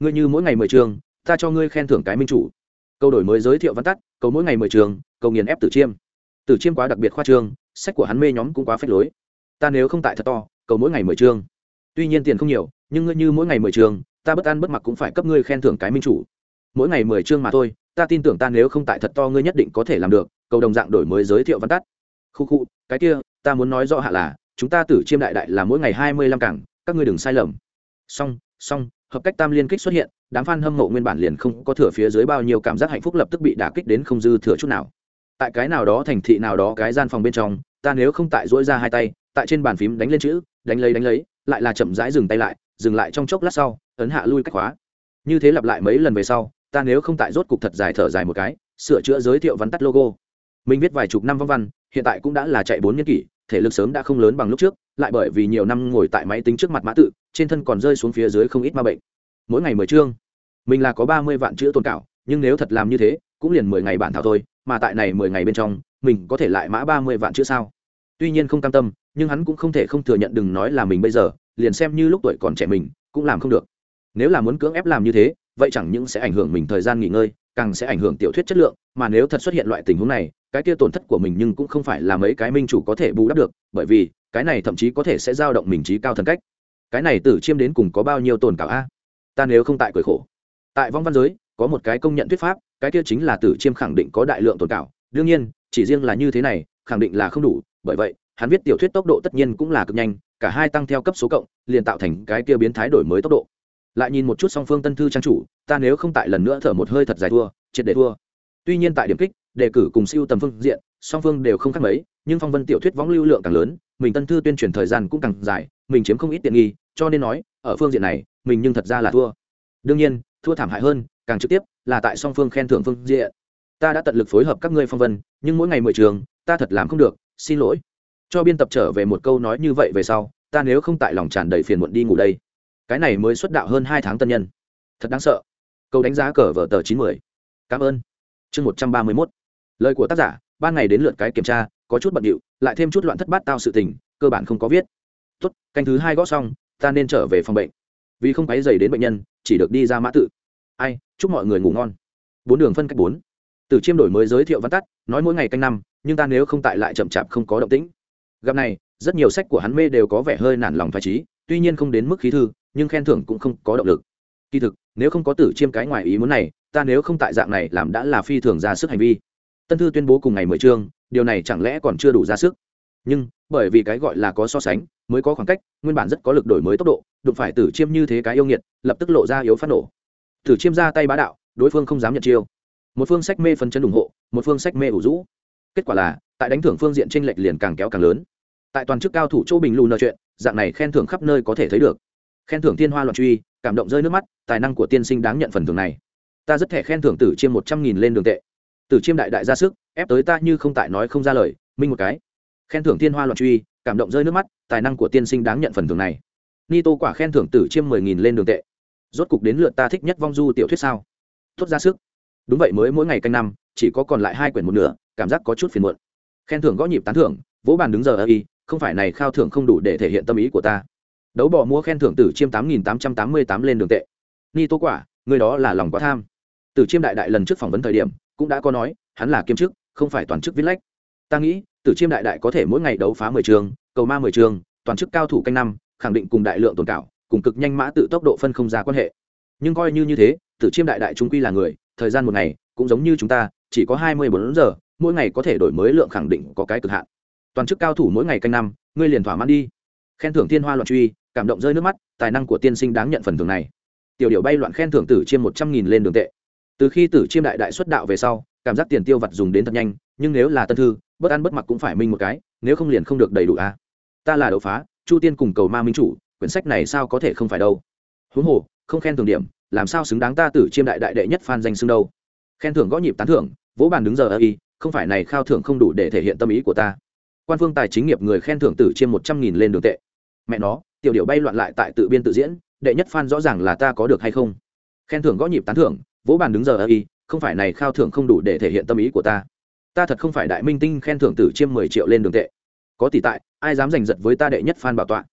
Ngươi như mỗi ngày mười trường, ta cho ngươi khen thưởng cái minh chủ. Câu đổi mới giới thiệu văn tắt, cầu mỗi ngày mười trường, cầu nghiền ép tử chiêm. Tử chiêm quá đặc biệt khoa trương sách của hắn mê nhóm cũng quá phép lối. Ta nếu không tại thật to, cầu mỗi ngày mười chương. Tuy nhiên tiền không nhiều, nhưng ngươi như mỗi ngày mười chương, ta bất ăn bất mặc cũng phải cấp ngươi khen thưởng cái minh chủ. Mỗi ngày mười chương mà thôi, ta tin tưởng ta nếu không tại thật to ngươi nhất định có thể làm được, cầu đồng dạng đổi mới giới thiệu văn tắt. Khu khu, cái kia, ta muốn nói rõ hạ là, chúng ta tử chiêm đại đại là mỗi ngày hai mươi lăm cảng, các ngươi đừng sai lầm. Song song hợp cách tam liên kích xuất hiện, đám f a n hâm mộ nguyên bản liền không có thừa phía dưới bao nhiêu cảm giác hạnh phúc lập tức bị đả kích đến không dư thừa chút nào tại cái nào đó thành thị nào đó cái gian phòng bên trong, ta nếu không tại dỗi ra hai tay, tại trên bàn phím đánh lên chữ, đánh lấy đánh lấy, lại là chậm rãi dừng tay lại, dừng lại trong chốc lát sau, ấn hạ lui cách khóa. Như thế lặp lại mấy lần về sau, ta nếu không tại rốt cục thật dài thở dài một cái, sửa chữa giới thiệu vắn tắt logo. Mình viết vài chục năm văn văn, hiện tại cũng đã là chạy bốn nhân kỷ, thể lực sớm đã không lớn bằng lúc trước, lại bởi vì nhiều năm ngồi tại máy tính trước mặt mã tự, trên thân còn rơi xuống phía dưới không ít ma bệnh. Mỗi ngày mười chương, mình là có ba mươi vạn chữ tồn cảo, nhưng nếu thật làm như thế cũng liền mười ngày bản thảo thôi, mà tại này mười ngày bên trong, mình có thể lại mã ba mươi vạn chữ sao? Tuy nhiên không cam tâm, nhưng hắn cũng không thể không thừa nhận đừng nói là mình bây giờ, liền xem như lúc tuổi còn trẻ mình, cũng làm không được. Nếu là muốn cưỡng ép làm như thế, vậy chẳng những sẽ ảnh hưởng mình thời gian nghỉ ngơi, càng sẽ ảnh hưởng tiểu thuyết chất lượng, mà nếu thật xuất hiện loại tình huống này, cái kia tổn thất của mình nhưng cũng không phải là mấy cái minh chủ có thể bù đắp được, bởi vì, cái này thậm chí có thể sẽ giao động mình trí cao thần cách. Cái này tử chiêm đến cùng có bao nhiêu tồn cảo a? Ta nếu không tại cười khổ. Tại vong văn giới, có một cái công nhận thuyết pháp cái kia chính là tử chiêm khẳng định có đại lượng tồn cảo. Đương nhiên, chỉ riêng là như thế này, khẳng định là không đủ. Bởi vậy, hắn viết tiểu thuyết tốc độ tất nhiên cũng là cực nhanh, cả hai tăng theo cấp số cộng, liền tạo thành cái kia biến thái đổi mới tốc độ. Lại nhìn một chút song phương tân thư trang chủ, ta nếu không tại lần nữa thở một hơi thật dài thua, triệt để thua. Tuy nhiên tại điểm kích, đề cử cùng siêu tầm phương diện, song phương đều không khác mấy, nhưng phong vân tiểu thuyết võng lưu lượng càng lớn, mình tân thư tuyên truyền thời gian cũng càng dài, mình chiếm không ít tiện nghi, cho nên nói, ở phương diện này, mình nhưng thật ra là thua. Đương nhiên, thua thảm hại hơn, càng trực tiếp là tại song phương khen thưởng phương diện. Ta đã tận lực phối hợp các ngươi phong vân, nhưng mỗi ngày mười trường, ta thật làm không được, xin lỗi. Cho biên tập trở về một câu nói như vậy về sau, ta nếu không tại lòng tràn đầy phiền muộn đi ngủ đây. Cái này mới xuất đạo hơn hai tháng tân nhân. Thật đáng sợ. Câu đánh giá cờ vở tờ chín mươi cảm ơn. Chương một trăm ba mươi mốt. Lời của tác giả, ban ngày đến lượt cái kiểm tra, có chút bận điệu, lại thêm chút loạn thất bát tao sự tình, cơ bản không có viết. Tốt, canh thứ hai gõ xong, ta nên trở về phòng bệnh. Vì không quáy dày đến bệnh nhân, chỉ được đi ra mã tự ai, chúc mọi người ngủ ngon. Bốn đường phân cách bốn. Từ chiêm đổi mới giới thiệu văn tắt, nói mỗi ngày canh năm, nhưng ta nếu không tại lại chậm chạp không có động tĩnh. Gặp này, rất nhiều sách của hắn mê đều có vẻ hơi nản lòng thoải trí, tuy nhiên không đến mức khí thư, nhưng khen thưởng cũng không có động lực. Kỳ thực, nếu không có tử chiêm cái ngoài ý muốn này, ta nếu không tại dạng này làm đã là phi thường ra sức hành vi. Tân thư tuyên bố cùng ngày mười chương, điều này chẳng lẽ còn chưa đủ ra sức? Nhưng, bởi vì cái gọi là có so sánh, mới có khoảng cách, nguyên bản rất có lực đổi mới tốc độ, đụng phải tử chiêm như thế cái yêu nghiệt, lập tức lộ ra yếu phát nổ tử chiêm ra tay bá đạo, đối phương không dám nhận chiêu. Một phương sách mê phân chân ủng hộ, một phương sách mê ủ rũ. Kết quả là, tại đánh thưởng phương diện tranh lệch liền càng kéo càng lớn. Tại toàn chức cao thủ châu bình lù nợ chuyện, dạng này khen thưởng khắp nơi có thể thấy được. Khen thưởng thiên hoa loạn truy, cảm động rơi nước mắt, tài năng của tiên sinh đáng nhận phần thưởng này. Ta rất thẻ khen thưởng tử chiêm một trăm nghìn lên đường tệ. Tử chiêm đại đại ra sức, ép tới ta như không tại nói không ra lời, minh một cái. Khen thưởng thiên hoa loạn truy, cảm động rơi nước mắt, tài năng của tiên sinh đáng nhận phần thưởng này. Ni tô quả khen thưởng tử chiêm mười nghìn lên đường tệ rốt cục đến lượt ta thích nhất vong du tiểu thuyết sao? Tốt ra sức. Đúng vậy, mới mỗi ngày canh năm, chỉ có còn lại hai quyển một nửa, cảm giác có chút phiền muộn. Khen thưởng gõ nhịp tán thưởng, vỗ bàn đứng giờ ơ y, không phải này khao thưởng không đủ để thể hiện tâm ý của ta. Đấu bỏ mua khen thưởng tử chiêm tám nghìn tám trăm tám mươi tám lên đường tệ. Ni tô quả, người đó là lòng quá tham. Tử chiêm đại đại lần trước phỏng vấn thời điểm, cũng đã có nói, hắn là kiêm chức, không phải toàn chức viết lách. Ta nghĩ tử chiêm đại đại có thể mỗi ngày đấu phá mười trường, cầu ma mười trường, toàn chức cao thủ canh năm, khẳng định cùng đại lượng tồn cảo cùng cực nhanh mã tự tốc độ phân không ra quan hệ. Nhưng coi như như thế, tử chiêm đại đại chúng quy là người, thời gian một ngày, cũng giống như chúng ta, chỉ có hai mươi bốn giờ, mỗi ngày có thể đổi mới lượng khẳng định có cái cực hạn. Toàn chức cao thủ mỗi ngày canh năm, ngươi liền thỏa mãn đi. Khen thưởng thiên hoa loạn truy, cảm động rơi nước mắt, tài năng của tiên sinh đáng nhận phần thưởng này. Tiểu điệu bay loạn khen thưởng tử chiêm một trăm nghìn lên đường tệ. Từ khi tử chiêm đại đại xuất đạo về sau, cảm giác tiền tiêu vặt dùng đến thật nhanh, nhưng nếu là tân thư, bất ăn bất mặc cũng phải minh một cái, nếu không liền không được đầy đủ a à. ta là đấu phá, chu tiên cùng cầu ma minh chủ quyển sách này sao có thể không phải đâu? Huống hồ, không khen thưởng điểm, làm sao xứng đáng ta tử chiêm đại đại đệ nhất phan danh xưng đâu? Khen thưởng gõ nhịp tán thưởng, vỗ bàn đứng giờ ơ y, không phải này khao thưởng không đủ để thể hiện tâm ý của ta. Quan phương tài chính nghiệp người khen thưởng tử chiêm một trăm nghìn lên đường tệ. Mẹ nó, tiểu điệu bay loạn lại tại tự biên tự diễn, đệ nhất phan rõ ràng là ta có được hay không? Khen thưởng gõ nhịp tán thưởng, vỗ bàn đứng giờ ơ y, không phải này khao thưởng không đủ để thể hiện tâm ý của ta. Ta thật không phải đại minh tinh khen thưởng tử chiêm mười triệu lên đường tệ. Có tỷ tại, ai dám giành giật với ta đệ nhất phan bảo tọa?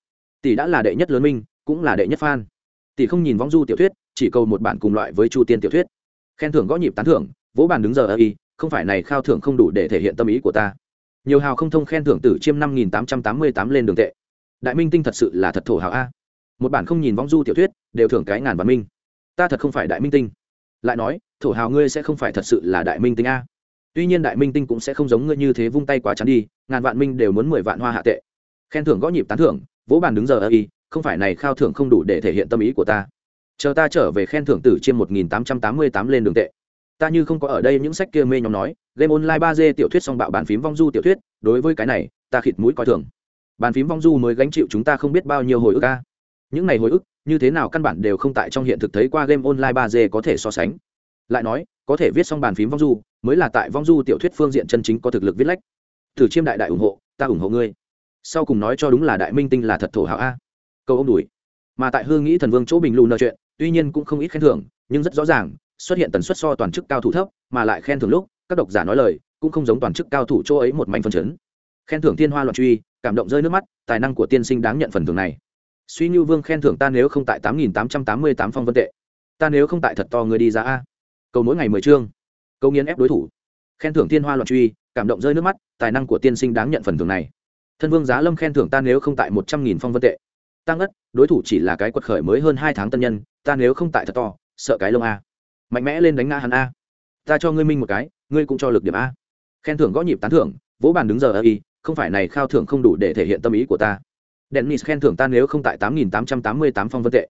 Tỷ đã là đệ nhất lớn minh, cũng là đệ nhất phan tỷ không nhìn vong du tiểu thuyết, chỉ cầu một bản cùng loại với chu tiên tiểu thuyết. Khen thưởng gõ nhịp tán thưởng, vỗ bàn đứng giờ ơ y không phải này khao thưởng không đủ để thể hiện tâm ý của ta. Nhiều hào không thông khen thưởng tử chiêm năm nghìn tám trăm tám mươi tám lên đường tệ. Đại minh tinh thật sự là thật thổ hào a. Một bản không nhìn vong du tiểu thuyết, đều thưởng cái ngàn văn minh. Ta thật không phải đại minh tinh. Lại nói, thổ hào ngươi sẽ không phải thật sự là đại minh tinh a. Tuy nhiên đại minh tinh cũng sẽ không giống ngươi như thế vung tay quá chắn đi, ngàn vạn minh đều muốn mười vạn hoa hạ tệ. Khen thưởng gõ nhịp tán thưởng vỗ bàn đứng giờ ơ y, không phải này khao thưởng không đủ để thể hiện tâm ý của ta. Chờ ta trở về khen thưởng tử chiêm một nghìn tám trăm tám mươi tám lên đường tệ. Ta như không có ở đây những sách kia mê nhóm nói, game online ba d tiểu thuyết song bạo bàn phím vong du tiểu thuyết, đối với cái này, ta khịt mũi coi thường. Bàn phím vong du mới gánh chịu chúng ta không biết bao nhiêu hồi ức ca những ngày hồi ức, như thế nào căn bản đều không tại trong hiện thực thấy qua game online ba d có thể so sánh. Lại nói, có thể viết xong bàn phím vong du, mới là tại vong du tiểu thuyết phương diện chân chính có thực lực viết lách. Thử chiêm đại đại ủng hộ, ta ủng hộ ngươi sau cùng nói cho đúng là đại minh tinh là thật thổ hảo a. Câu ông đùi mà tại hương nghĩ thần vương chỗ bình lù nợ chuyện, tuy nhiên cũng không ít khen thưởng, nhưng rất rõ ràng, xuất hiện tần suất so toàn chức cao thủ thấp, mà lại khen thưởng lúc, các độc giả nói lời, cũng không giống toàn chức cao thủ chỗ ấy một mảnh phần chấn. Khen thưởng thiên hoa loạn truy, cảm động rơi nước mắt, tài năng của tiên sinh đáng nhận phần thưởng này. Suy như vương khen thưởng ta nếu không tại tám nghìn tám trăm tám mươi tám phong vân tệ. Ta nếu không tại thật to người đi ra a. Cầu mỗi ngày mười chương. Câu nghiến ép đối thủ. Khen thưởng thiên hoa loạn truy, cảm động rơi nước mắt, tài năng của tiên sinh đáng nhận phần thưởng này thân vương giá lâm khen thưởng ta nếu không tại một trăm nghìn phong vân tệ. Tăng ất đối thủ chỉ là cái quật khởi mới hơn hai tháng tân nhân, ta nếu không tại thật to, sợ cái lông a. Mạnh mẽ lên đánh nga hắn a. Ta cho ngươi minh một cái, ngươi cũng cho lực điểm a. Khen thưởng gõ nhịp tán thưởng, vỗ bàn đứng giờ ơ y không phải này khao thưởng không đủ để thể hiện tâm ý của ta. Dennis khen thưởng ta nếu không tại tám nghìn tám trăm tám mươi tám phong vân tệ.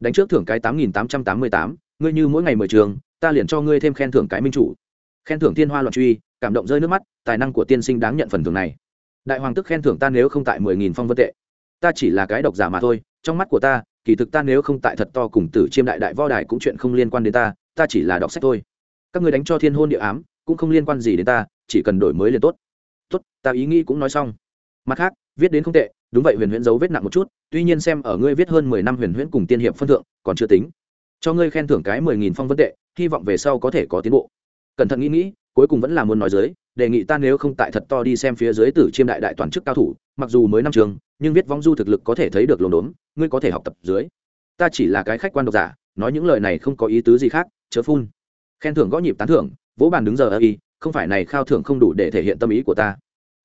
Đánh trước thưởng cái tám nghìn tám trăm tám mươi tám, ngươi như mỗi ngày mười trường, ta liền cho ngươi thêm khen thưởng cái minh chủ. Khen thưởng thiên hoa loạn truy, cảm động rơi nước mắt, tài năng của tiên sinh đáng nhận phần thưởng này đại hoàng tức khen thưởng ta nếu không tại mười nghìn phong vân tệ. Ta chỉ là cái độc giả mà thôi, trong mắt của ta, kỳ thực ta nếu không tại thật to cùng tử chiêm đại đại võ đài cũng chuyện không liên quan đến ta ta chỉ là đọc sách thôi. Các người đánh cho thiên hôn địa ám, cũng không liên quan gì đến ta, chỉ cần đổi mới liền tốt. Tốt, ta ý nghĩ cũng nói xong. Mặt khác, viết đến không tệ, đúng vậy huyền huyễn giấu vết nặng một chút, tuy nhiên xem ở ngươi viết hơn mười năm huyền huyễn cùng tiên hiệp phân thượng, còn chưa tính. Cho ngươi khen thưởng cái mười nghìn phong vân tệ, hy vọng về sau có thể có tiến bộ. Cẩn thận nghĩ nghĩ, cuối cùng vẫn là muốn nói dưới đề nghị ta nếu không tại thật to đi xem phía dưới tử chiêm đại đại toàn chức cao thủ, mặc dù mới năm trường, nhưng viết vong du thực lực có thể thấy được lồn đốn, ngươi có thể học tập dưới. Ta chỉ là cái khách quan độc giả, nói những lời này không có ý tứ gì khác, chớ phun. Khen thưởng gõ nhịp tán thưởng, vỗ bàn đứng giờ ơ y, không phải này khao thưởng không đủ để thể hiện tâm ý của ta.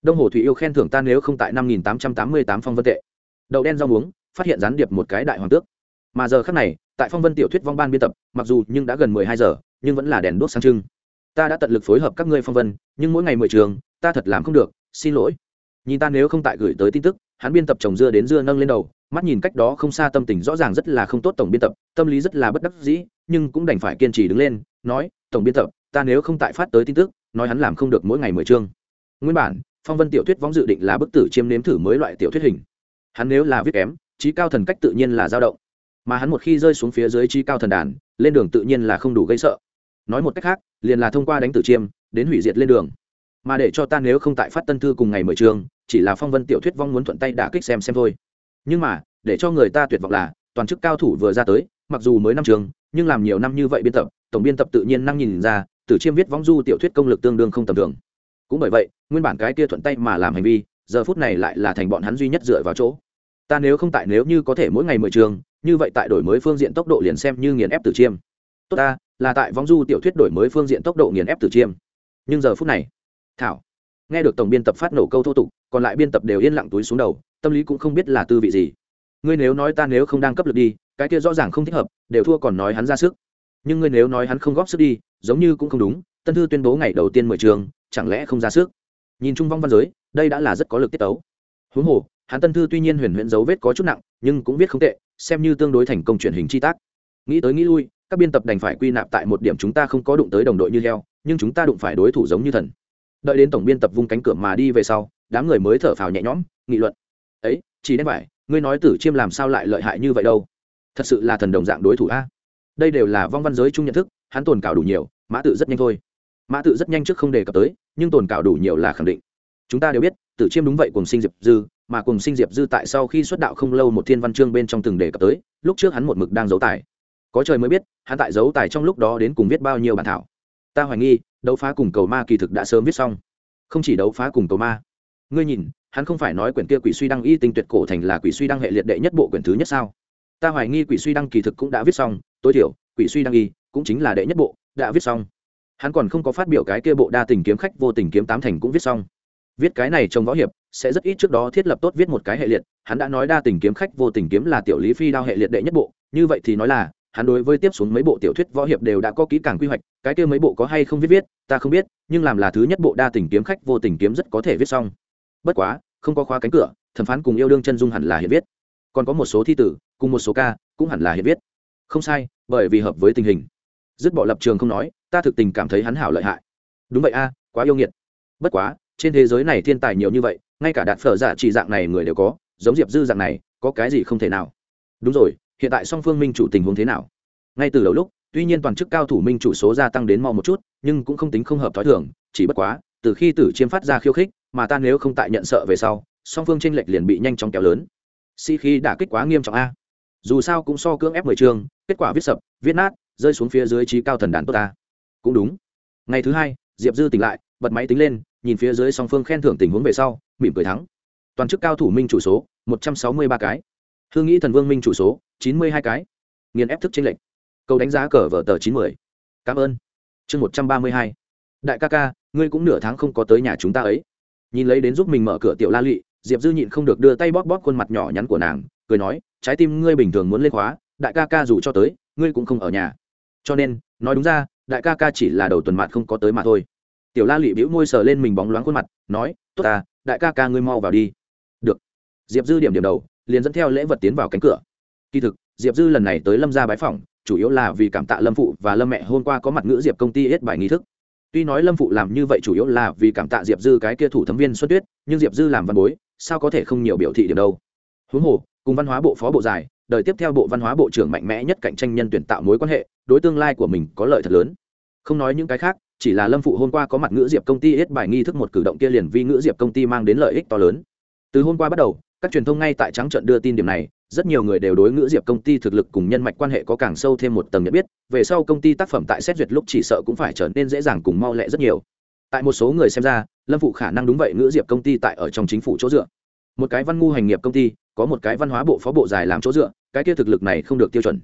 Đông hồ thủy yêu khen thưởng ta nếu không tại năm nghìn tám trăm tám mươi tám phong vân tệ. Đậu đen rau muống, phát hiện gián điệp một cái đại hoàng tước. Mà giờ khác này, tại phong vân tiểu thuyết vong ban biên tập, mặc dù nhưng đã gần mười hai giờ, nhưng vẫn là đèn đốt sáng trưng ta đã tận lực phối hợp các ngươi phong vân, nhưng mỗi ngày mười trường, ta thật làm không được, xin lỗi. Nhìn ta nếu không tại gửi tới tin tức, hắn biên tập trồng dưa đến dưa nâng lên đầu, mắt nhìn cách đó không xa tâm tình rõ ràng rất là không tốt tổng biên tập, tâm lý rất là bất đắc dĩ, nhưng cũng đành phải kiên trì đứng lên, nói, tổng biên tập, ta nếu không tại phát tới tin tức, nói hắn làm không được mỗi ngày mười chương. Nguyên bản, phong vân tiểu thuyết võng dự định là bức tử chiêm nếm thử mới loại tiểu thuyết hình. Hắn nếu là viết kém, trí cao thần cách tự nhiên là dao động. Mà hắn một khi rơi xuống phía dưới trí cao thần đàn, lên đường tự nhiên là không đủ gây sợ nói một cách khác, liền là thông qua đánh tử chiêm, đến hủy diệt lên đường. Mà để cho ta nếu không tại phát tân thư cùng ngày mười trường, chỉ là phong vân tiểu thuyết vong muốn thuận tay đả kích xem xem thôi. Nhưng mà, để cho người ta tuyệt vọng là, toàn chức cao thủ vừa ra tới, mặc dù mới năm trường, nhưng làm nhiều năm như vậy biên tập, tổng biên tập tự nhiên năng nhìn ra, tử chiêm viết vong du tiểu thuyết công lực tương đương không tầm thường. Cũng bởi vậy, nguyên bản cái kia thuận tay mà làm hành vi, giờ phút này lại là thành bọn hắn duy nhất dựa vào chỗ. Ta nếu không tại, nếu như có thể mỗi ngày mười trường, như vậy tại đổi mới phương diện tốc độ liền xem như nghiền ép tử chiêm. Tốt ta là tại vong du tiểu thuyết đổi mới phương diện tốc độ nghiền ép tử chiêm. Nhưng giờ phút này, thảo, nghe được tổng biên tập phát nổ câu thô tục, còn lại biên tập đều yên lặng túi xuống đầu, tâm lý cũng không biết là tư vị gì. Ngươi nếu nói ta nếu không đang cấp lực đi, cái kia rõ ràng không thích hợp, đều thua còn nói hắn ra sức. Nhưng ngươi nếu nói hắn không góp sức đi, giống như cũng không đúng, tân thư tuyên bố ngày đầu tiên mười trường, chẳng lẽ không ra sức? Nhìn trung vong văn giới, đây đã là rất có lực tiết tấu. Huống hồ, hắn tân thư tuy nhiên huyền huyền dấu vết có chút nặng, nhưng cũng viết không tệ, xem như tương đối thành công truyền hình chi tác. Nghĩ tới nghĩ lui các biên tập đành phải quy nạp tại một điểm chúng ta không có đụng tới đồng đội như heo, nhưng chúng ta đụng phải đối thủ giống như thần. Đợi đến tổng biên tập vung cánh cửa mà đi về sau, đám người mới thở phào nhẹ nhõm, nghị luận. Ấy, chỉ đen vậy ngươi nói tử chiêm làm sao lại lợi hại như vậy đâu? Thật sự là thần đồng dạng đối thủ a. Đây đều là vong văn giới chung nhận thức, hắn tồn cảo đủ nhiều, mã tự rất nhanh thôi. Mã tự rất nhanh trước không đề cập tới, nhưng tồn cảo đủ nhiều là khẳng định. Chúng ta đều biết, tử chiêm đúng vậy cùng sinh diệp dư, mà cùng sinh diệp dư tại sau khi xuất đạo không lâu một thiên văn chương bên trong từng đề cập tới, lúc trước hắn một mực đang giấu tài có trời mới biết, hắn tại giấu tài trong lúc đó đến cùng viết bao nhiêu bản thảo. Ta hoài nghi, đấu phá cùng cầu ma kỳ thực đã sớm viết xong. Không chỉ đấu phá cùng cầu ma. Ngươi nhìn, hắn không phải nói quyển kia quỷ suy đăng y tinh tuyệt cổ thành là quỷ suy đăng hệ liệt đệ nhất bộ quyển thứ nhất sao? Ta hoài nghi quỷ suy đăng kỳ thực cũng đã viết xong, tối thiểu, quỷ suy đăng y cũng chính là đệ nhất bộ, đã viết xong. Hắn còn không có phát biểu cái kia bộ đa tình kiếm khách vô tình kiếm tám thành cũng viết xong. Viết cái này trong võ hiệp, sẽ rất ít trước đó thiết lập tốt viết một cái hệ liệt. Hắn đã nói đa tình kiếm khách vô tình kiếm là tiểu lý phi đao hệ liệt đệ nhất bộ, như vậy thì nói là hắn đối với tiếp xuống mấy bộ tiểu thuyết võ hiệp đều đã có kỹ càng quy hoạch, cái kia mấy bộ có hay không viết viết, ta không biết, nhưng làm là thứ nhất bộ đa tình kiếm khách vô tình kiếm rất có thể viết xong. Bất quá, không có khóa cánh cửa, thẩm phán cùng yêu đương chân dung hẳn là hiện viết. Còn có một số thi tử, cùng một số ca, cũng hẳn là hiện viết. Không sai, bởi vì hợp với tình hình. Dứt bỏ lập trường không nói, ta thực tình cảm thấy hắn hảo lợi hại. Đúng vậy a, quá yêu nghiệt. Bất quá, trên thế giới này thiên tài nhiều như vậy, ngay cả đạt phở giả chỉ dạng này người đều có, giống diệp dư dạng này, có cái gì không thể nào. Đúng rồi hiện tại song phương minh chủ tình huống thế nào? Ngay từ đầu lúc, tuy nhiên toàn chức cao thủ minh chủ số gia tăng đến mau một chút, nhưng cũng không tính không hợp t h ó i thường, chỉ bất quá, từ khi tử chiêm phát ra khiêu khích, mà ta nếu không tại nhận sợ về sau, song phương tranh lệch liền bị nhanh chóng kéo lớn. Si khi đã kích quá nghiêm trọng a. Dù sao cũng so cưỡng ép mười chương kết quả viết sập, viết nát, rơi xuống phía dưới trí cao thần đàn tốt ta. Cũng đúng. Ngày thứ hai, diệp dư tỉnh lại, bật máy tính lên, nhìn phía dưới song phương khen thưởng tình huống về sau, mỉm cười thắng. Toàn chức cao thủ minh chủ số, một trăm sáu mươi ba cái hương nghĩ thần vương minh chủ số, chín mươi hai cái. Nghiền ép thức tranh lệch. Câu đánh giá cờ vở tờ chín mươi. Cảm ơn. Chương một trăm ba mươi hai. Đại ca ca, ngươi cũng nửa tháng không có tới nhà chúng ta ấy. Nhìn lấy đến giúp mình mở cửa tiểu la lụy diệp dư nhịn không được đưa tay bóp bóp khuôn mặt nhỏ nhắn của nàng, cười nói, trái tim ngươi bình thường muốn lên khóa, đại ca ca dù cho tới, ngươi cũng không ở nhà. Cho nên, nói đúng ra, đại ca ca chỉ là đầu tuần mặt không có tới mà thôi. Tiểu la lụy bĩu môi sờ lên mình bóng loáng khuôn mặt, nói, tốt ta, đại ca ca ngươi mau vào đi. Được. Diệp dư điểm điểm đầu liền dẫn theo lễ vật tiến vào cánh cửa. Kỳ thực, diệp dư lần này tới lâm ra bái phỏng, chủ yếu là vì cảm tạ lâm phụ và lâm mẹ hôm qua có mặt ngữ diệp công ty hết bài nghi thức. Tuy nói lâm phụ làm như vậy chủ yếu là vì cảm tạ diệp dư cái kia thủ thấm viên xuất tuyết, nhưng diệp dư làm văn bối, sao có thể không nhiều biểu thị điểm đâu. Huống hồ, cùng văn hóa bộ phó bộ dài, đời tiếp theo bộ văn hóa bộ trưởng mạnh mẽ nhất cạnh tranh nhân tuyển tạo mối quan hệ, đối tương lai của mình có lợi thật lớn. Không nói những cái khác, chỉ là lâm phụ hôm qua có mặt ngữ diệp công ty hết bài nghi thức một cử động kia liền vi ngữ diệp công ty mang đến lợi ích to lớn. Từ hôm qua bắt đầu các truyền thông ngay tại trắng trận đưa tin điểm này, rất nhiều người đều đối ngữ diệp công ty thực lực cùng nhân mạch quan hệ có càng sâu thêm một tầng nhận biết, về sau công ty tác phẩm tại xét duyệt lúc chỉ sợ cũng phải trở nên dễ dàng cùng mau lẹ rất nhiều. Tại một số người xem ra, lâm phụ khả năng đúng vậy ngữ diệp công ty tại ở trong chính phủ chỗ dựa. Một cái văn ngu hành nghiệp công ty, có một cái văn hóa bộ phó bộ dài làm chỗ dựa, cái kia thực lực này không được tiêu chuẩn.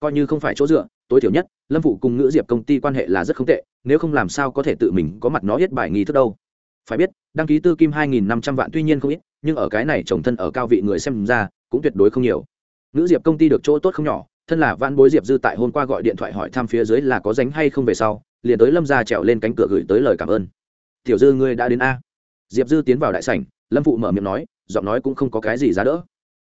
Coi như không phải chỗ dựa, tối thiểu nhất, lâm phụ cùng ngữ diệp công ty quan hệ là rất không tệ, nếu không làm sao có thể tự mình có mặt nó hết bài nghi thức đâu. Phải biết, đăng ký tư kim hai nghìn năm trăm vạn tuy nhiên không ít nhưng ở cái này chồng thân ở cao vị người xem ra, cũng tuyệt đối không nhiều. Nữ diệp công ty được chỗ tốt không nhỏ, thân là văn bối diệp dư tại hôm qua gọi điện thoại hỏi thăm phía dưới là có dánh hay không về sau, liền tới lâm ra trèo lên cánh cửa gửi tới lời cảm ơn. Tiểu dư, ngươi đã đến a? Diệp dư tiến vào đại sảnh, lâm phụ mở miệng nói, giọng nói cũng không có cái gì giá đỡ.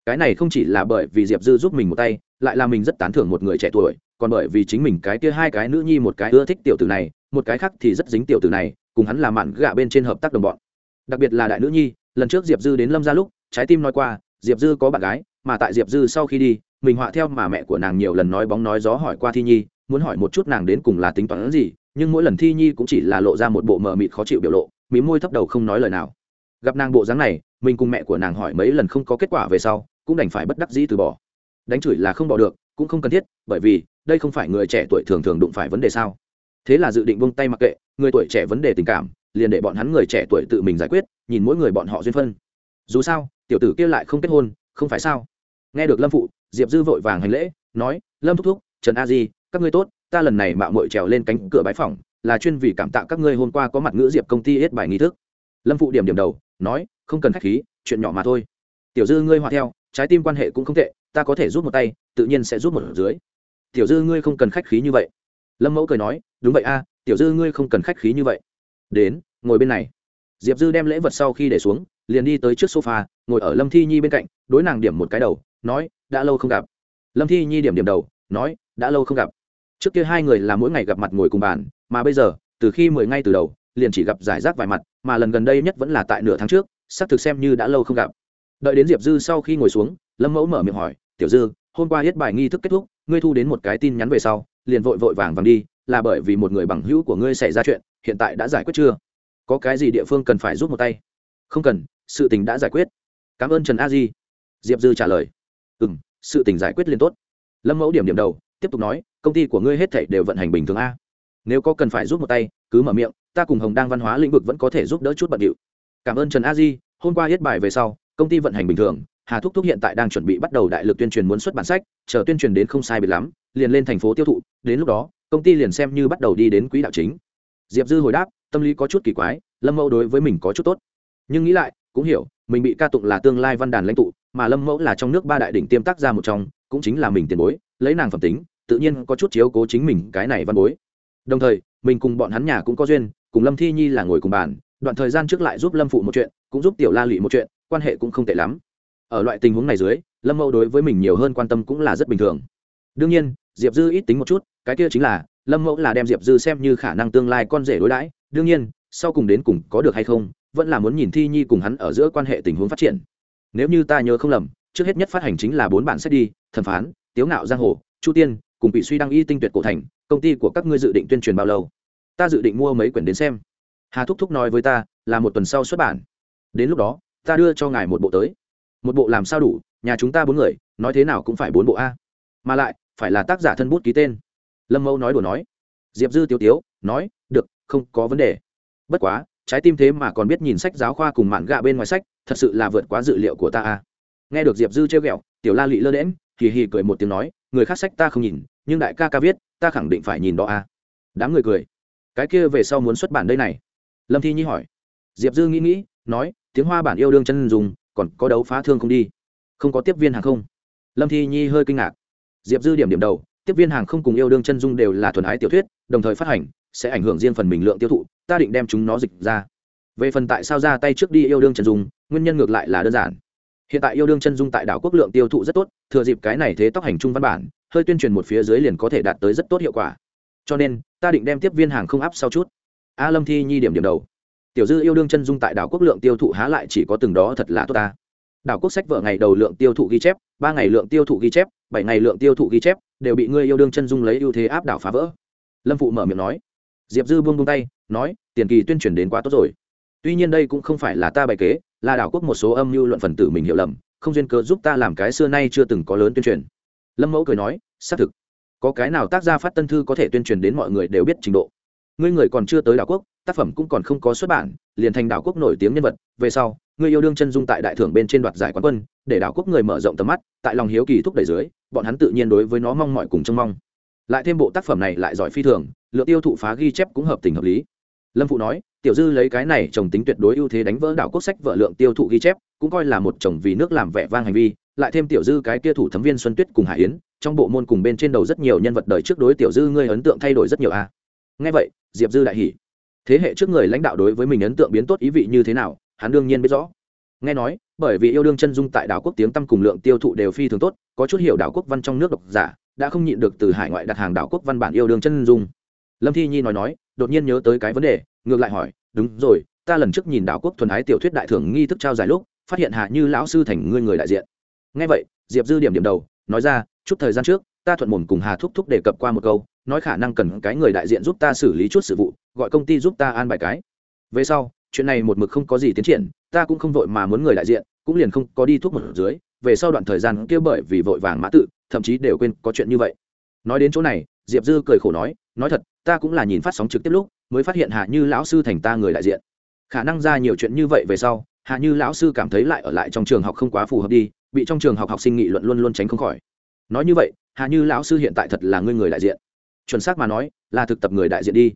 Cái này không chỉ là bởi vì diệp dư giúp mình một tay, lại là mình rất tán thưởng một người trẻ tuổi, còn bởi vì chính mình cái kia hai cái nữ nhi một cái ưa thích tiểu tử này, một cái khác thì rất dính tiểu tử này, cùng hắn làm mạn gạ bên trên hợp tác đồng bọn. Đặc biệt là đại nữ nhi lần trước diệp dư đến lâm ra lúc, trái tim nói qua, diệp dư có bạn gái, mà tại diệp dư sau khi đi, mình họa theo mà mẹ của nàng nhiều lần nói bóng nói gió hỏi qua thi nhi, muốn hỏi một chút nàng đến cùng là tính toán gì, nhưng mỗi lần thi nhi cũng chỉ là lộ ra một bộ mờ mịt khó chịu biểu lộ, mí môi thấp đầu không nói lời nào. Gặp nàng bộ dáng này, mình cùng mẹ của nàng hỏi mấy lần không có kết quả về sau, cũng đành phải bất đắc dĩ từ bỏ. Đánh chửi là không bỏ được, cũng không cần thiết, bởi vì, đây không phải người trẻ tuổi thường thường đụng phải vấn đề sao? Thế là dự định buông tay mặc kệ, người tuổi trẻ vấn đề tình cảm, liền để bọn hắn người trẻ tuổi tự mình giải quyết nhìn mỗi người bọn họ duyên phân. Dù sao, tiểu tử kia lại không kết hôn, không phải sao? Nghe được lâm phụ, diệp dư vội vàng hành lễ, nói, lâm thúc thúc, trần a di, các ngươi tốt, ta lần này mạo mội trèo lên cánh cửa bái phòng là chuyên vì cảm tạ các ngươi hôm qua có mặt ngữ diệp công ty hết bài nghi thức. Lâm phụ điểm điểm đầu, nói, không cần khách khí, chuyện nhỏ mà thôi. Tiểu dư ngươi hòa theo, trái tim quan hệ cũng không tệ, ta có thể rút một tay, tự nhiên sẽ rút một ở dưới. Tiểu dư ngươi không cần khách khí như vậy. Lâm mẫu cười nói, đúng vậy a, tiểu dư ngươi không cần khách khí như vậy. Đến, ngồi bên này diệp dư đem lễ vật sau khi để xuống, liền đi tới trước sofa, ngồi ở lâm thi nhi bên cạnh, đối nàng điểm một cái đầu, nói, đã lâu không gặp. Lâm thi nhi điểm điểm đầu, nói, đã lâu không gặp. Trước kia hai người là mỗi ngày gặp mặt ngồi cùng bàn, mà bây giờ, từ khi mười ngay từ đầu, liền chỉ gặp giải rác vài mặt, mà lần gần đây nhất vẫn là tại nửa tháng trước xác thực xem như đã lâu không gặp. Đợi đến diệp dư sau khi ngồi xuống, lâm mẫu mở miệng hỏi, tiểu dư, hôm qua hết bài nghi thức kết thúc, ngươi thu đến một cái tin nhắn về sau, liền vội vội vàng vàng đi, là bởi vì một người bằng hữu của ngươi xảy ra chuyện, hiện tại đã giải quyết chưa? Có cái gì địa phương cần phải giúp một tay? Không cần, sự tình đã giải quyết. Cảm ơn trần a di diệp dư trả lời. Ừ m sự tình giải quyết liên tốt. Lâm mẫu điểm điểm đầu, tiếp tục nói, công ty của ngươi hết thảy đều vận hành bình thường a. Nếu có cần phải giúp một tay, cứ mở miệng, ta cùng hồng đang văn hóa lĩnh vực vẫn có thể giúp đỡ chút bận điệu. Cảm ơn trần a di hôm qua hết bài về sau, công ty vận hành bình thường, hà thúc thúc hiện tại đang chuẩn bị bắt đầu đại lực tuyên truyền muốn xuất bản sách, chờ tuyên truyền đến không sai biệt lắm, liền lên thành phố tiêu thụ, đến lúc đó, công ty liền xem như bắt đầu đi đến quỹ đạo chính. Diệp dư hồi đáp tâm lý có chút kỳ quái, lâm mẫu đối với mình có chút tốt. Nhưng nghĩ lại, cũng hiểu, mình bị ca tụng là tương lai văn đàn lãnh tụ, mà lâm mẫu là trong nước ba đại đỉnh tiêm tác ra một trong, cũng chính là mình tiền bối, lấy nàng phẩm tính, tự nhiên có chút chiếu cố chính mình cái này văn bối. Đồng thời, mình cùng bọn hắn nhà cũng có duyên, cùng lâm thi nhi là ngồi cùng bàn, đoạn thời gian trước lại giúp lâm phụ một chuyện, cũng giúp tiểu la lụy một chuyện, quan hệ cũng không tệ lắm. Ở loại tình huống này dưới, lâm mẫu đối với mình nhiều hơn quan tâm cũng là rất bình thường. Đương nhiên, diệp dư ít tính một chút, cái kia chính là, lâm mẫu là đem diệp dư xem như khả năng tương lai con rể đối đãi đương nhiên, sau cùng đến cùng có được hay không, vẫn là muốn nhìn thi nhi cùng hắn ở giữa quan hệ tình huống phát triển. Nếu như ta nhớ không lầm, trước hết nhất phát hành chính là bốn bản sách đi, thẩm phán, tiếu ngạo giang hồ, chu tiên, cùng bị suy đăng y tinh tuyệt cổ thành, công ty của các ngươi dự định tuyên truyền bao lâu? Ta dự định mua mấy quyển đến xem. Hà thúc thúc nói với ta, là một tuần sau xuất bản. Đến lúc đó, ta đưa cho ngài một bộ tới. Một bộ làm sao đủ, nhà chúng ta bốn người, nói thế nào cũng phải bốn bộ a. Mà lại, phải là tác giả thân bút ký tên. Lâm mẫu nói đùa nói. Diệp dư tiêu tiếu, nói không có vấn đề. Bất quá, trái tim thế mà còn biết nhìn sách giáo khoa cùng mạn gạ bên ngoài sách, thật sự là vượt quá dự liệu của ta à? nghe được diệp dư trêu ghẹo, tiểu la lụy lơ đễm hì hì cười một tiếng nói, người khác sách ta không nhìn, nhưng đại ca ca viết, ta khẳng định phải nhìn đó à? đám người cười. Cái kia về sau muốn xuất bản đây này? Lâm thi nhi hỏi. Diệp dư nghĩ nghĩ, nói, tiếng hoa bản yêu đương chân dùng còn có đấu phá thương không đi? Không có tiếp viên hàng không? Lâm thi nhi hơi kinh ngạc. Diệp dư điểm điểm đầu, tiếp viên hàng không cùng yêu đương chân dung đều là thuần ái tiểu thuyết, đồng thời phát hành sẽ ảnh hưởng riêng phần mình lượng tiêu thụ, ta định đem chúng nó dịch ra. Về phần tại sao ra tay trước đi yêu đương chân dung, nguyên nhân ngược lại là đơn giản. Hiện tại yêu đương chân dung tại đảo quốc lượng tiêu thụ rất tốt, thừa dịp cái này thế tóc hành trung văn bản, hơi tuyên truyền một phía dưới liền có thể đạt tới rất tốt hiệu quả. Cho nên, ta định đem tiếp viên hàng không áp sau chút. A lâm thi nhi điểm điểm đầu. Tiểu dư yêu đương chân dung tại đảo quốc lượng tiêu thụ há lại chỉ có từng đó thật là tốt ta. Đảo quốc sách vợ ngày đầu lượng tiêu thụ ghi chép, ba ngày lượng tiêu thụ ghi chép, bảy ngày lượng tiêu thụ ghi chép, đều bị ngươi yêu đương chân dung lấy ưu thế áp đảo phá vỡ. Lâm phụ mở miệng nói diệp dư buông buông tay, nói, tiền kỳ tuyên truyền đến quá tốt rồi. Tuy nhiên đây cũng không phải là ta bày kế, là đảo quốc một số âm mưu luận phần tử mình hiểu lầm, không duyên cớ giúp ta làm cái xưa nay chưa từng có lớn tuyên truyền. Lâm mẫu cười nói, xác thực. Có cái nào tác gia phát tân thư có thể tuyên truyền đến mọi người đều biết trình độ. Ngươi người còn chưa tới đảo quốc, tác phẩm cũng còn không có xuất bản, liền thành đảo quốc nổi tiếng nhân vật, về sau, ngươi yêu đương chân dung tại đại thưởng bên trên đoạt giải quán quân, để đảo quốc người mở rộng tầm mắt, tại lòng hiếu kỳ thúc đẩy dưới, bọn hắn tự nhiên đối với nó mong mọi cùng trông mong lại thêm bộ tác phẩm này lại giỏi phi thường lượng tiêu thụ phá ghi chép cũng hợp tình hợp lý. Lâm phụ nói, tiểu dư lấy cái này trồng tính tuyệt đối ưu thế đánh vỡ đảo quốc sách vợ lượng tiêu thụ ghi chép, cũng coi là một chồng vì nước làm vẻ vang hành vi. Lại thêm tiểu dư cái kia thủ thấm viên xuân tuyết cùng hải yến, trong bộ môn cùng bên trên đầu rất nhiều nhân vật đời trước đối tiểu dư ngươi ấn tượng thay đổi rất nhiều a à. ngay vậy, diệp dư đại hỉ. Thế hệ trước người lãnh đạo đối với mình ấn tượng biến tốt ý vị như thế nào, hắn đương nhiên biết rõ. Nghe nói, bởi vì yêu đương chân dung tại đảo quốc tiếng tăm cùng lượng tiêu thụ đều phi thường tốt, có chút hiểu đảo quốc văn trong nước độc giả đã không nhịn được từ hải ngoại đặt hàng đảo quốc văn bản yêu đương chân dung. Lâm thi nhi nói nói, đột nhiên nhớ tới cái vấn đề, ngược lại hỏi, đúng rồi, ta lần trước nhìn đảo quốc thuần ái tiểu thuyết đại thưởng nghi thức trao giải lúc, phát hiện hạ như lão sư thành ngươi người đại diện. Ngay vậy, diệp dư điểm điểm đầu, nói ra, chút thời gian trước, ta thuận mồm cùng hà thúc thúc đề cập qua một câu, nói khả năng cần cái người đại diện giúp ta xử lý chút sự vụ, gọi công ty giúp ta an bài cái. Về sau, chuyện này một mực không có gì tiến triển, ta cũng không vội mà muốn người đại diện, cũng liền không có đi thuốc một dưới về sau đoạn thời gian kia bởi vì vội vàng mã tự, thậm chí đều quên có chuyện như vậy. Nói đến chỗ này, diệp dư cười khổ nói nói thật, ta cũng là nhìn phát sóng trực tiếp lúc, mới phát hiện hạ như lão sư thành ta người đại diện. Khả năng ra nhiều chuyện như vậy về sau, hạ như lão sư cảm thấy lại ở lại trong trường học không quá phù hợp đi, bị trong trường học học sinh nghị luận luôn luôn tránh không khỏi. Nói như vậy, hạ như lão sư hiện tại thật là ngươi người đại diện. Chuẩn xác mà nói, là thực tập người đại diện đi.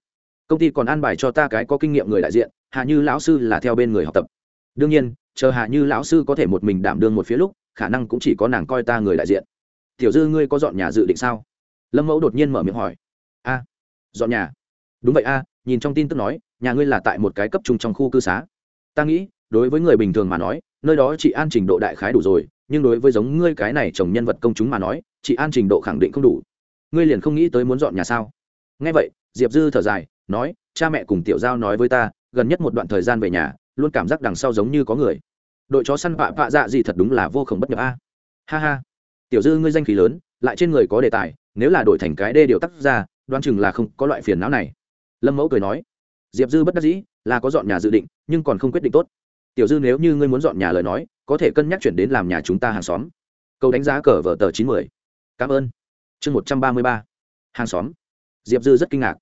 Công ty còn an bài cho ta cái có kinh nghiệm người đại diện, hạ như lão sư là theo bên người học tập. Đương nhiên chờ hạ như lão sư có thể một mình đảm đương một phía lúc, khả năng cũng chỉ có nàng coi ta người đại diện. Tiểu dư ngươi có dọn nhà dự định sao? Lâm mẫu đột nhiên mở miệng hỏi. A, dọn nhà? Đúng vậy a, nhìn trong tin tức nói, nhà ngươi là tại một cái cấp trung trong khu cư xá. Ta nghĩ, đối với người bình thường mà nói, nơi đó chị an trình độ đại khái đủ rồi, nhưng đối với giống ngươi cái này chồng nhân vật công chúng mà nói, chị an trình độ khẳng định không đủ. Ngươi liền không nghĩ tới muốn dọn nhà sao? Nghe vậy, diệp dư thở dài, nói, cha mẹ cùng tiểu giao nói với ta, gần nhất một đoạn thời gian về nhà luôn cảm giác đằng sau giống như có người. Đội chó săn vạ vạ dạ gì thật đúng là vô khổng bất nhập a. Ha ha. Tiểu dư ngươi danh khí lớn, lại trên người có đề tài, nếu là đổi thành cái đê điều tắt ra, đoán chừng là không có loại phiền não này. Lâm mẫu cười nói, diệp dư bất đắc dĩ, là có dọn nhà dự định, nhưng còn không quyết định tốt. Tiểu dư nếu như ngươi muốn dọn nhà lời nói, có thể cân nhắc chuyển đến làm nhà chúng ta hàng xóm. Câu đánh giá cờ vở tờ chín mươi cảm ơn. Chương một trăm ba mươi ba. Hàng xóm. Diệp dư rất kinh ngạc.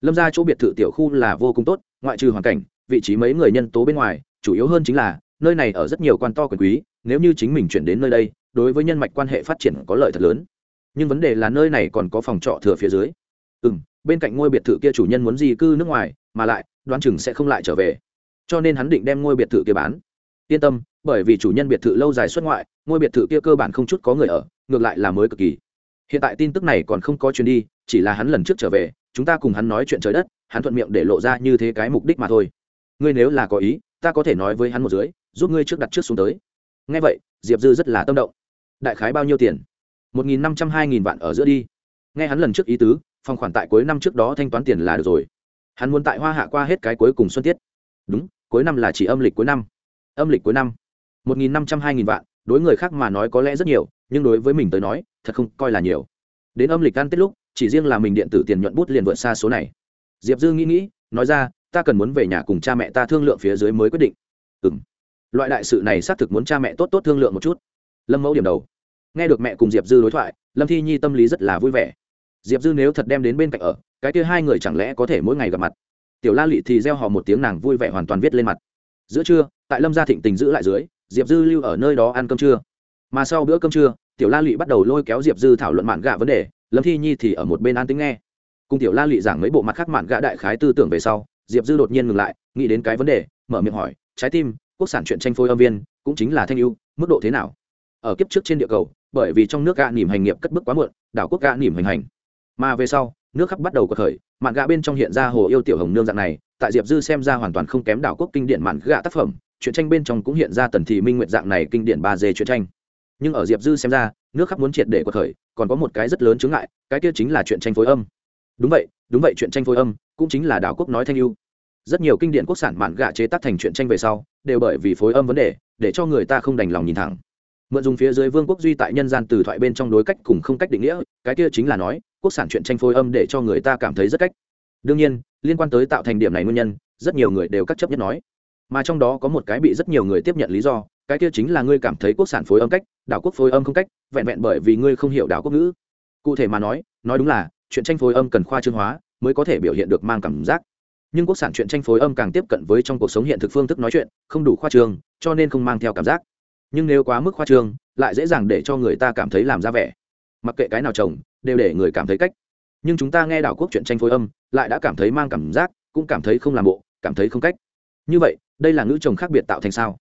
Lâm ra chỗ biệt thự tiểu khu là vô cùng tốt, ngoại trừ hoàn cảnh vị trí mấy người nhân tố bên ngoài, chủ yếu hơn chính là, nơi này ở rất nhiều quan to quyền quý, nếu như chính mình chuyển đến nơi đây, đối với nhân mạch quan hệ phát triển có lợi thật lớn. Nhưng vấn đề là nơi này còn có phòng trọ thừa phía dưới. Ừ m bên cạnh ngôi biệt thự kia chủ nhân muốn di cư nước ngoài, mà lại, đoán chừng sẽ không lại trở về. Cho nên hắn định đem ngôi biệt thự kia bán. Yên tâm, bởi vì chủ nhân biệt thự lâu dài xuất ngoại, ngôi biệt thự kia cơ bản không chút có người ở, ngược lại là mới cực kỳ. Hiện tại tin tức này còn không có chuyến đi, chỉ là hắn lần trước trở về, chúng ta cùng hắn nói chuyện trời đất, hắn thuận miệng để lộ ra như thế cái mục đích mà thôi ngươi nếu là có ý, ta có thể nói với hắn một dưới, giúp ngươi trước đặt trước xuống tới. Ngay vậy, diệp dư rất là tâm động. Đại khái bao nhiêu tiền? một nghìn năm trăm hai nghìn vạn ở giữa đi. Nghe hắn lần trước ý tứ, phòng khoản tại cuối năm trước đó thanh toán tiền là được rồi. Hắn muốn tại hoa hạ qua hết cái cuối cùng xuân tiết. Đúng, cuối năm là chỉ âm lịch cuối năm. Âm lịch cuối năm. một nghìn năm trăm hai nghìn vạn, đối người khác mà nói có lẽ rất nhiều, nhưng đối với mình tới nói, thật không coi là nhiều. Đến âm lịch ăn tết lúc, chỉ riêng là mình điện tử tiền nhuận bút liền vượt xa số này. Diệp dư nghĩ nghĩ, nói ra ta cần muốn về nhà cùng cha mẹ ta thương lượng phía dưới mới quyết định. Ừ m loại đại sự này xác thực muốn cha mẹ tốt tốt thương lượng một chút. Lâm mẫu điểm đầu. Nghe được mẹ cùng diệp dư đối thoại, lâm thi nhi tâm lý rất là vui vẻ. Diệp dư nếu thật đem đến bên cạnh ở, cái kia hai người chẳng lẽ có thể mỗi ngày gặp mặt? Tiểu la lị thì gieo họ một tiếng nàng vui vẻ hoàn toàn viết lên mặt. Giữa trưa, tại lâm gia thịnh tình giữ lại dưới, diệp dư lưu ở nơi đó ăn cơm trưa. Mà sau bữa cơm trưa, tiểu la lị bắt đầu lôi kéo diệp dư thảo luận mạn gạ vấn đề, lâm thi nhi thì ở một bên an tính nghe. Cùng tiểu la lị giảng mấy bộ mặt khác mạn gạ đại khái tư tưởng về sau diệp dư đột nhiên ngừng lại, nghĩ đến cái vấn đề, mở miệng hỏi, trái tim, quốc sản chuyện tranh phôi âm viên, cũng chính là thanh ưu, mức độ thế nào? Ở kiếp trước trên địa cầu, bởi vì trong nước gạ nỉm hành nghiệp cất bước quá muộn, đảo quốc gạ nỉm hành hành. Mà về sau, nước khắp bắt đầu có khởi, mạn gạ bên trong hiện ra hồ yêu tiểu hồng nương dạng này, tại diệp dư xem ra hoàn toàn không kém đảo quốc kinh điển mạn gạ tác phẩm, chuyện tranh bên trong cũng hiện ra tần thị minh nguyện dạng này kinh điển ba d chuyện tranh. Nhưng ở diệp dư xem ra, nước khắp muốn triệt để cuộc khởi, còn có một cái rất lớn chướng ngại, cái kia chính là chuyện tranh phối âm. Đúng vậy đúng vậy, chuyện tranh phối âm cũng chính là đảo quốc nói thanh ưu. Rất nhiều kinh điển quốc sản mạn gạ chế tác thành chuyện tranh về sau, đều bởi vì phối âm vấn đề, để cho người ta không đành lòng nhìn thẳng. Mượn dùng phía dưới vương quốc duy tại nhân gian từ thoại bên trong đối cách cùng không cách định nghĩa, cái kia chính là nói, quốc sản chuyện tranh phối âm để cho người ta cảm thấy rất cách. Đương nhiên, liên quan tới tạo thành điểm này nguyên nhân, rất nhiều người đều cắt chấp nhất nói. Mà trong đó có một cái bị rất nhiều người tiếp nhận lý do, cái kia chính là ngươi cảm thấy quốc sản phối âm cách, đảo quốc phối âm không cách, vẹn vẹn bởi vì ngươi không hiểu đảo quốc ngữ. Cụ thể mà nói nói đúng là, chuyện tranh phối âm cần khoa trương hóa mới có thể biểu hiện được mang cảm giác. Nhưng quốc sản chuyện tranh phối âm càng tiếp cận với trong cuộc sống hiện thực phương thức nói chuyện, không đủ khoa trương, cho nên không mang theo cảm giác. Nhưng nếu quá mức khoa trương, lại dễ dàng để cho người ta cảm thấy làm ra vẻ. Mặc kệ cái nào chồng, đều để người cảm thấy cách. Nhưng chúng ta nghe đảo quốc chuyện tranh phối âm, lại đã cảm thấy mang cảm giác, cũng cảm thấy không làm bộ, cảm thấy không cách. Như vậy, đây là ngữ chồng khác biệt tạo thành sao?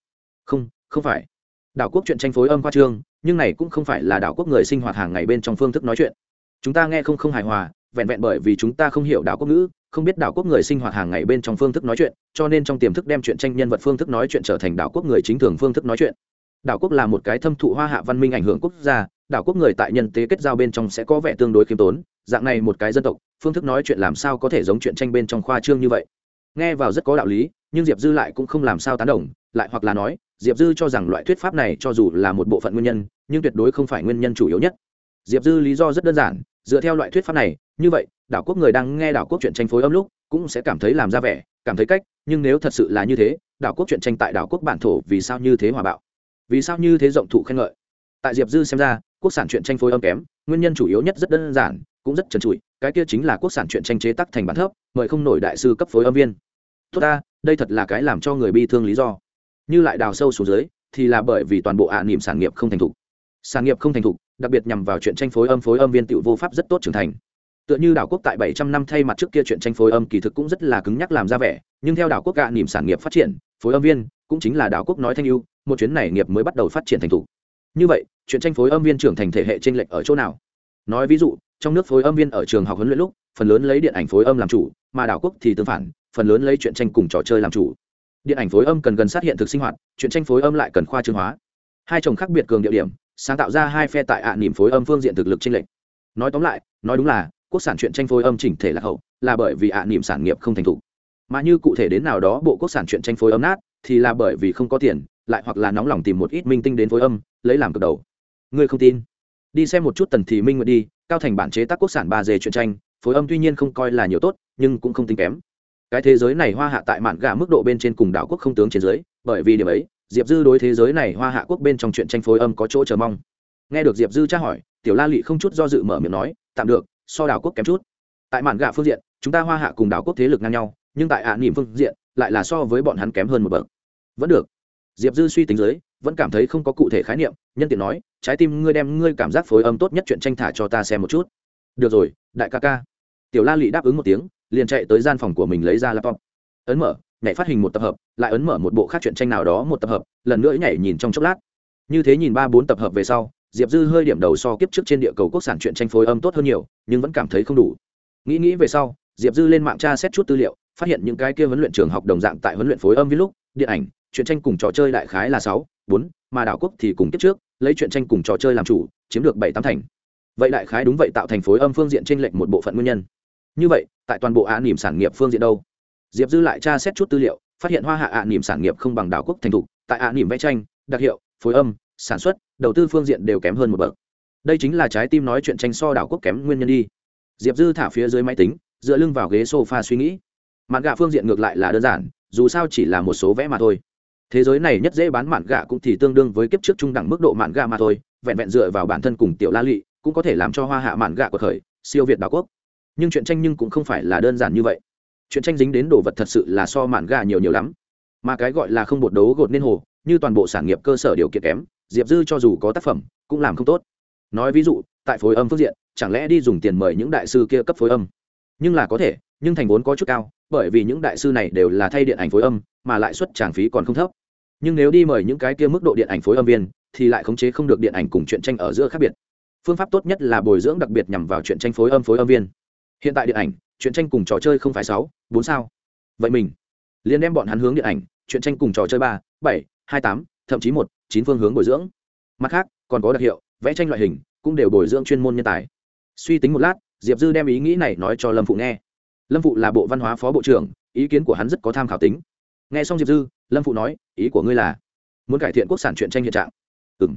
Không không phải. Đảo quốc chuyện tranh phối âm khoa trương, nhưng này cũng không phải là đảo quốc người sinh hoạt hàng ngày bên trong phương thức nói chuyện. Chúng ta nghe không không hài hòa vẹn vẹn bởi vì chúng ta không hiểu đảo quốc ngữ, không biết đảo quốc người sinh hoạt hàng ngày bên trong phương thức nói chuyện, cho nên trong tiềm thức đem chuyện tranh nhân vật phương thức nói chuyện trở thành đảo quốc người chính thường phương thức nói chuyện. Đảo quốc là một cái thâm thụ hoa hạ văn minh ảnh hưởng quốc gia, đảo quốc người tại nhân tế kết giao bên trong sẽ có vẻ tương đối khiêm tốn, dạng này một cái dân tộc, phương thức nói chuyện làm sao có thể giống chuyện tranh bên trong khoa trương như vậy? Nghe vào rất có đạo lý, nhưng diệp dư lại cũng không làm sao tán đồng, lại hoặc là nói, diệp dư cho rằng loại thuyết pháp này cho dù là một bộ phận nguyên nhân, nhưng tuyệt đối không phải nguyên nhân chủ yếu nhất diệp dư lý do rất đơn giản, dựa theo loại thuyết pháp này, như vậy, đảo quốc người đang nghe đảo quốc chuyện tranh phối âm lúc, cũng sẽ cảm thấy làm ra vẻ, cảm thấy cách, nhưng nếu thật sự là như thế, đảo quốc chuyện tranh tại đảo quốc bản thổ vì sao như thế hòa bạo? Vì sao như thế rộng thụ khen ngợi? Tại diệp dư xem ra, quốc sản chuyện tranh phối âm kém, nguyên nhân chủ yếu nhất rất đơn giản, cũng rất trần trụi, cái kia chính là quốc sản chuyện tranh chế tắc thành bản thấp, mời không nổi đại sư cấp phối âm viên. Tốt ta, đây thật là cái làm cho người bi thương lý do. Như lại đào sâu xuống dưới, thì là bởi vì toàn bộ ạ niệm sản nghiệp không thành thục. Sản nghiệp không thành thục đặc biệt nhằm vào chuyện tranh phối âm phối âm viên tiểu vô pháp rất tốt trưởng thành. Tựa như đảo quốc tại bảy trăm năm thay mặt trước kia chuyện tranh phối âm kỳ thực cũng rất là cứng nhắc làm ra vẻ, nhưng theo đảo quốc gạ niềm sản nghiệp phát triển, phối âm viên cũng chính là đảo quốc nói thanh ưu, một chuyến này nghiệp mới bắt đầu phát triển thành thủ. như vậy, chuyện tranh phối âm viên trưởng thành thể hệ trên lệch ở chỗ nào? Nói ví dụ, trong nước phối âm viên ở trường học huấn luyện lúc, phần lớn lấy điện ảnh phối âm làm chủ, mà đảo quốc thì tương phản, phần lớn lấy chuyện tranh cùng trò chơi làm chủ. Điện ảnh phối âm cần gần sát hiện thực sinh hoạt, chuyện tranh phối âm lại cần khoa trương hóa. Hai chồng khác biệt cường địa điểm sáng tạo ra hai phe tại ạ à phối âm phương diện thực lực chênh lệch. Nói tóm lại, nói đúng là, quốc sản chuyện tranh phối âm chỉnh thể là hậu, là bởi vì ạ à sản nghiệp không thành thục. Mà như cụ thể đến nào đó bộ quốc sản chuyện tranh phối âm nát, thì là bởi vì không có tiền, lại hoặc là nóng lòng tìm một ít minh tinh đến phối âm, lấy làm cực đầu. Ngươi không tin? Đi xem một chút tần thì minh nguyện đi, cao thành bản chế tác quốc sản ba dề chuyện tranh, phối âm tuy nhiên không coi là nhiều tốt, nhưng cũng không tính kém. Cái thế giới này hoa hạ tại mạn gà mức độ bên trên cùng đảo quốc không tướng trên dưới, bởi vì điểm ấy diệp dư đối thế giới này hoa hạ quốc bên trong chuyện tranh phối âm có chỗ chờ mong. Nghe được diệp dư tra hỏi, tiểu la lị không chút do dự mở miệng nói, tạm được, so đảo quốc kém chút. Tại mạn gà phương diện, chúng ta hoa hạ cùng đảo quốc thế lực ngang nhau, nhưng tại ạ à nỉm phương diện, lại là so với bọn hắn kém hơn một bậc. Vẫn được. Diệp dư suy tính dưới, vẫn cảm thấy không có cụ thể khái niệm, nhân tiện nói, trái tim ngươi đem ngươi cảm giác phối âm tốt nhất chuyện tranh thả cho ta xem một chút. Được rồi, đại ca ca. Tiểu la lị đáp ứng một tiếng, liền chạy tới gian phòng của mình lấy ra laptop. Ấn mở nhảy phát hình một tập hợp, lại ấn mở một bộ khác chuyện tranh nào đó một tập hợp, lần nữa nhảy nhìn trong chốc lát. Như thế nhìn ba bốn tập hợp về sau, diệp dư hơi điểm đầu so kiếp trước trên địa cầu quốc sản chuyện tranh phối âm tốt hơn nhiều, nhưng vẫn cảm thấy không đủ. Nghĩ nghĩ về sau, diệp dư lên mạng tra xét chút tư liệu, phát hiện những cái kia huấn luyện trường học đồng dạng tại huấn luyện phối âm viết lúc, điện ảnh chuyện tranh cùng trò chơi đại khái là sáu, bốn, mà đảo quốc thì cùng kiếp trước, lấy chuyện tranh cùng trò chơi làm chủ, chiếm được bảy tám thành. Vậy đại khái đúng vậy tạo thành phối âm phương diện trên lệch một bộ phận nguyên nhân. Như vậy, tại toàn bộ án nỉm sản nghiệp phương diện đâu? Diệp dư lại tra xét chút tư liệu, phát hiện hoa hạ ạ nỉm sản nghiệp không bằng đảo quốc thành thục, tại ạ nỉm vẽ tranh, đặc hiệu, phối âm, sản xuất, đầu tư phương diện đều kém hơn một bậc. Đây chính là trái tim nói chuyện tranh so đảo quốc kém nguyên nhân đi. Diệp dư thả phía dưới máy tính, dựa lưng vào ghế s o f a suy nghĩ. Mạn gạ phương diện ngược lại là đơn giản, dù sao chỉ là một số vẽ mà thôi. Thế giới này nhất dễ bán mạn gạ cũng thì tương đương với kiếp trước trung đẳng mức độ mạn gạ mà thôi, vẹn vẹn dựa vào bản thân cùng tiểu la lụy cũng có thể làm cho hoa hạ mạn gạ của khởi, siêu việt đảo quốc. Nhưng chuyện tranh nhưng cũng không phải là đơn giản như vậy chuyện tranh dính đến đồ vật thật sự là so mạn gà nhiều nhiều lắm. Mà cái gọi là không bột đấu gột nên hồ, như toàn bộ sản nghiệp cơ sở điều kiện kém, diệp dư cho dù có tác phẩm, cũng làm không tốt. Nói ví dụ, tại phối âm phương diện, chẳng lẽ đi dùng tiền mời những đại sư kia cấp phối âm? Nhưng là có thể, nhưng thành vốn có chút cao, bởi vì những đại sư này đều là thay điện ảnh phối âm, mà lãi suất tràng phí còn không thấp. Nhưng nếu đi mời những cái kia mức độ điện ảnh phối âm viên, thì lại khống chế không được điện ảnh cùng chuyện tranh ở giữa khác biệt. Phương pháp tốt nhất là bồi dưỡng đặc biệt nhằm vào chuyện tranh phối âm phối âm viên. Hiện tại điện ảnh chuyện tranh cùng trò chơi không phải sáu, bốn sao. Vậy mình liền đem bọn hắn hướng điện ảnh, chuyện tranh cùng trò chơi ba, bảy, hai tám, thậm chí một, chín phương hướng bồi dưỡng. Mặt khác, còn có đặc hiệu, vẽ tranh loại hình, cũng đều bồi dưỡng chuyên môn nhân tài. Suy tính một lát, diệp dư đem ý nghĩ này nói cho lâm phụ nghe. Lâm phụ là bộ văn hóa phó bộ trưởng, ý kiến của hắn rất có tham khảo tính. Nghe xong diệp dư, lâm phụ nói, ý của ngươi là muốn cải thiện quốc sản chuyện tranh hiện trạng. Ừ m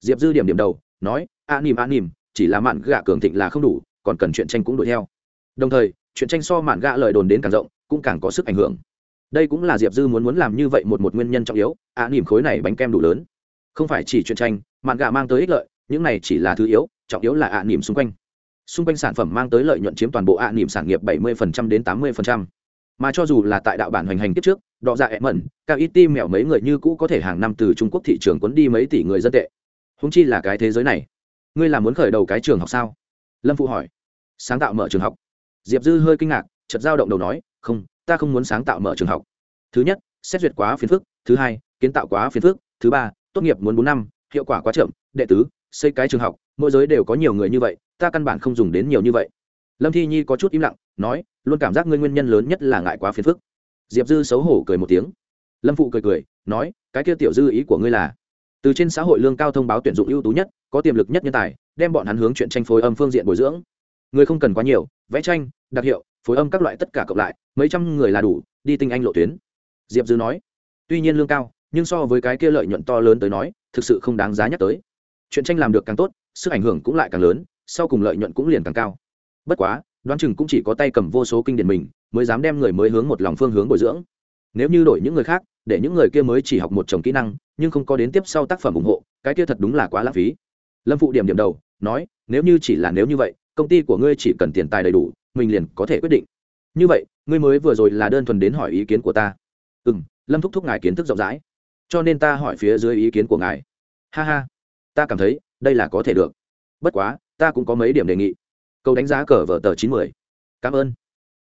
diệp dư điểm điểm đầu, nói, a nìm a nìm chỉ là mạn gạ cường thịnh là không đủ, còn cần chuyện tranh cũng đuổi theo đồng thời, chuyện tranh so mạn gạ lời đồn đến càng rộng, cũng càng có sức ảnh hưởng. Đây cũng là diệp dư muốn muốn làm như vậy một một nguyên nhân trọng yếu a nỉm khối này bánh kem đủ lớn. Không phải chỉ chuyện tranh, mạn gạ mang tới ích lợi, những này chỉ là thứ yếu, trọng yếu là ạ nỉm xung quanh. Xung quanh sản phẩm mang tới lợi nhuận chiếm toàn bộ ạ nỉm sản nghiệp 70% đến 80%. mà cho dù là tại đạo bản hoành hành tiếp trước, đọ dạ ẹ mẩn, cao ít tim mèo mấy người như cũ có thể hàng năm từ trung quốc thị trường quấn đi mấy tỷ người dân tệ. Húng chi là cái thế giới này. Ngươi là muốn khởi đầu cái trường học sao? Lâm phụ hỏi. Sáng tạo mở trường học diệp dư hơi kinh ngạc chật giao động đầu nói, không, ta không muốn sáng tạo mở trường học. Thứ nhất, xét duyệt quá phiền phức. Thứ hai, kiến tạo quá phiền phức. Thứ ba, tốt nghiệp muốn bốn năm, hiệu quả quá chậm. Đệ tứ, xây cái trường học, mỗi giới đều có nhiều người như vậy, ta căn bản không dùng đến nhiều như vậy. Lâm thi nhi có chút im lặng, nói, luôn cảm giác ngươi nguyên nhân lớn nhất là ngại quá phiền phức. Diệp dư xấu hổ cười một tiếng. Lâm phụ cười cười, nói, cái kia tiểu dư ý của ngươi là, từ trên xã hội lương cao thông báo tuyển dụng ưu tú nhất, có tiềm lực nhất nhân tài, đem bọn hắn hướng chuyện tranh phối âm phương diện bồi dưỡng người không cần quá nhiều, vẽ tranh, đặc hiệu, phối âm các loại tất cả cộng lại, mấy trăm người là đủ, đi tinh anh lộ tuyến. Diệp dư nói, tuy nhiên lương cao, nhưng so với cái kia lợi nhuận to lớn tới nói, thực sự không đáng giá nhắc tới. Chuyện tranh làm được càng tốt, sức ảnh hưởng cũng lại càng lớn, sau cùng lợi nhuận cũng liền càng cao. Bất quá, đoán chừng cũng chỉ có tay cầm vô số kinh điển mình, mới dám đem người mới hướng một lòng phương hướng bồi dưỡng. Nếu như đổi những người khác, để những người kia mới chỉ học một chồng kỹ năng, nhưng không có đến tiếp sau tác phẩm ủng hộ, cái kia thật đúng là quá lãng phí. Lâm phụ điểm điểm đầu, nói, nếu như chỉ là nếu như vậy công ty của ngươi chỉ cần tiền tài đầy đủ, mình liền có thể quyết định. Như vậy, ngươi mới vừa rồi là đơn thuần đến hỏi ý kiến của ta. Ừ m lâm thúc thúc ngài kiến thức rộng rãi. Cho nên ta hỏi phía dưới ý kiến của ngài. Ha ha, ta cảm thấy, đây là có thể được. Bất quá, ta cũng có mấy điểm đề nghị. Câu đánh giá cờ vở tờ chín mươi. Cảm ơn.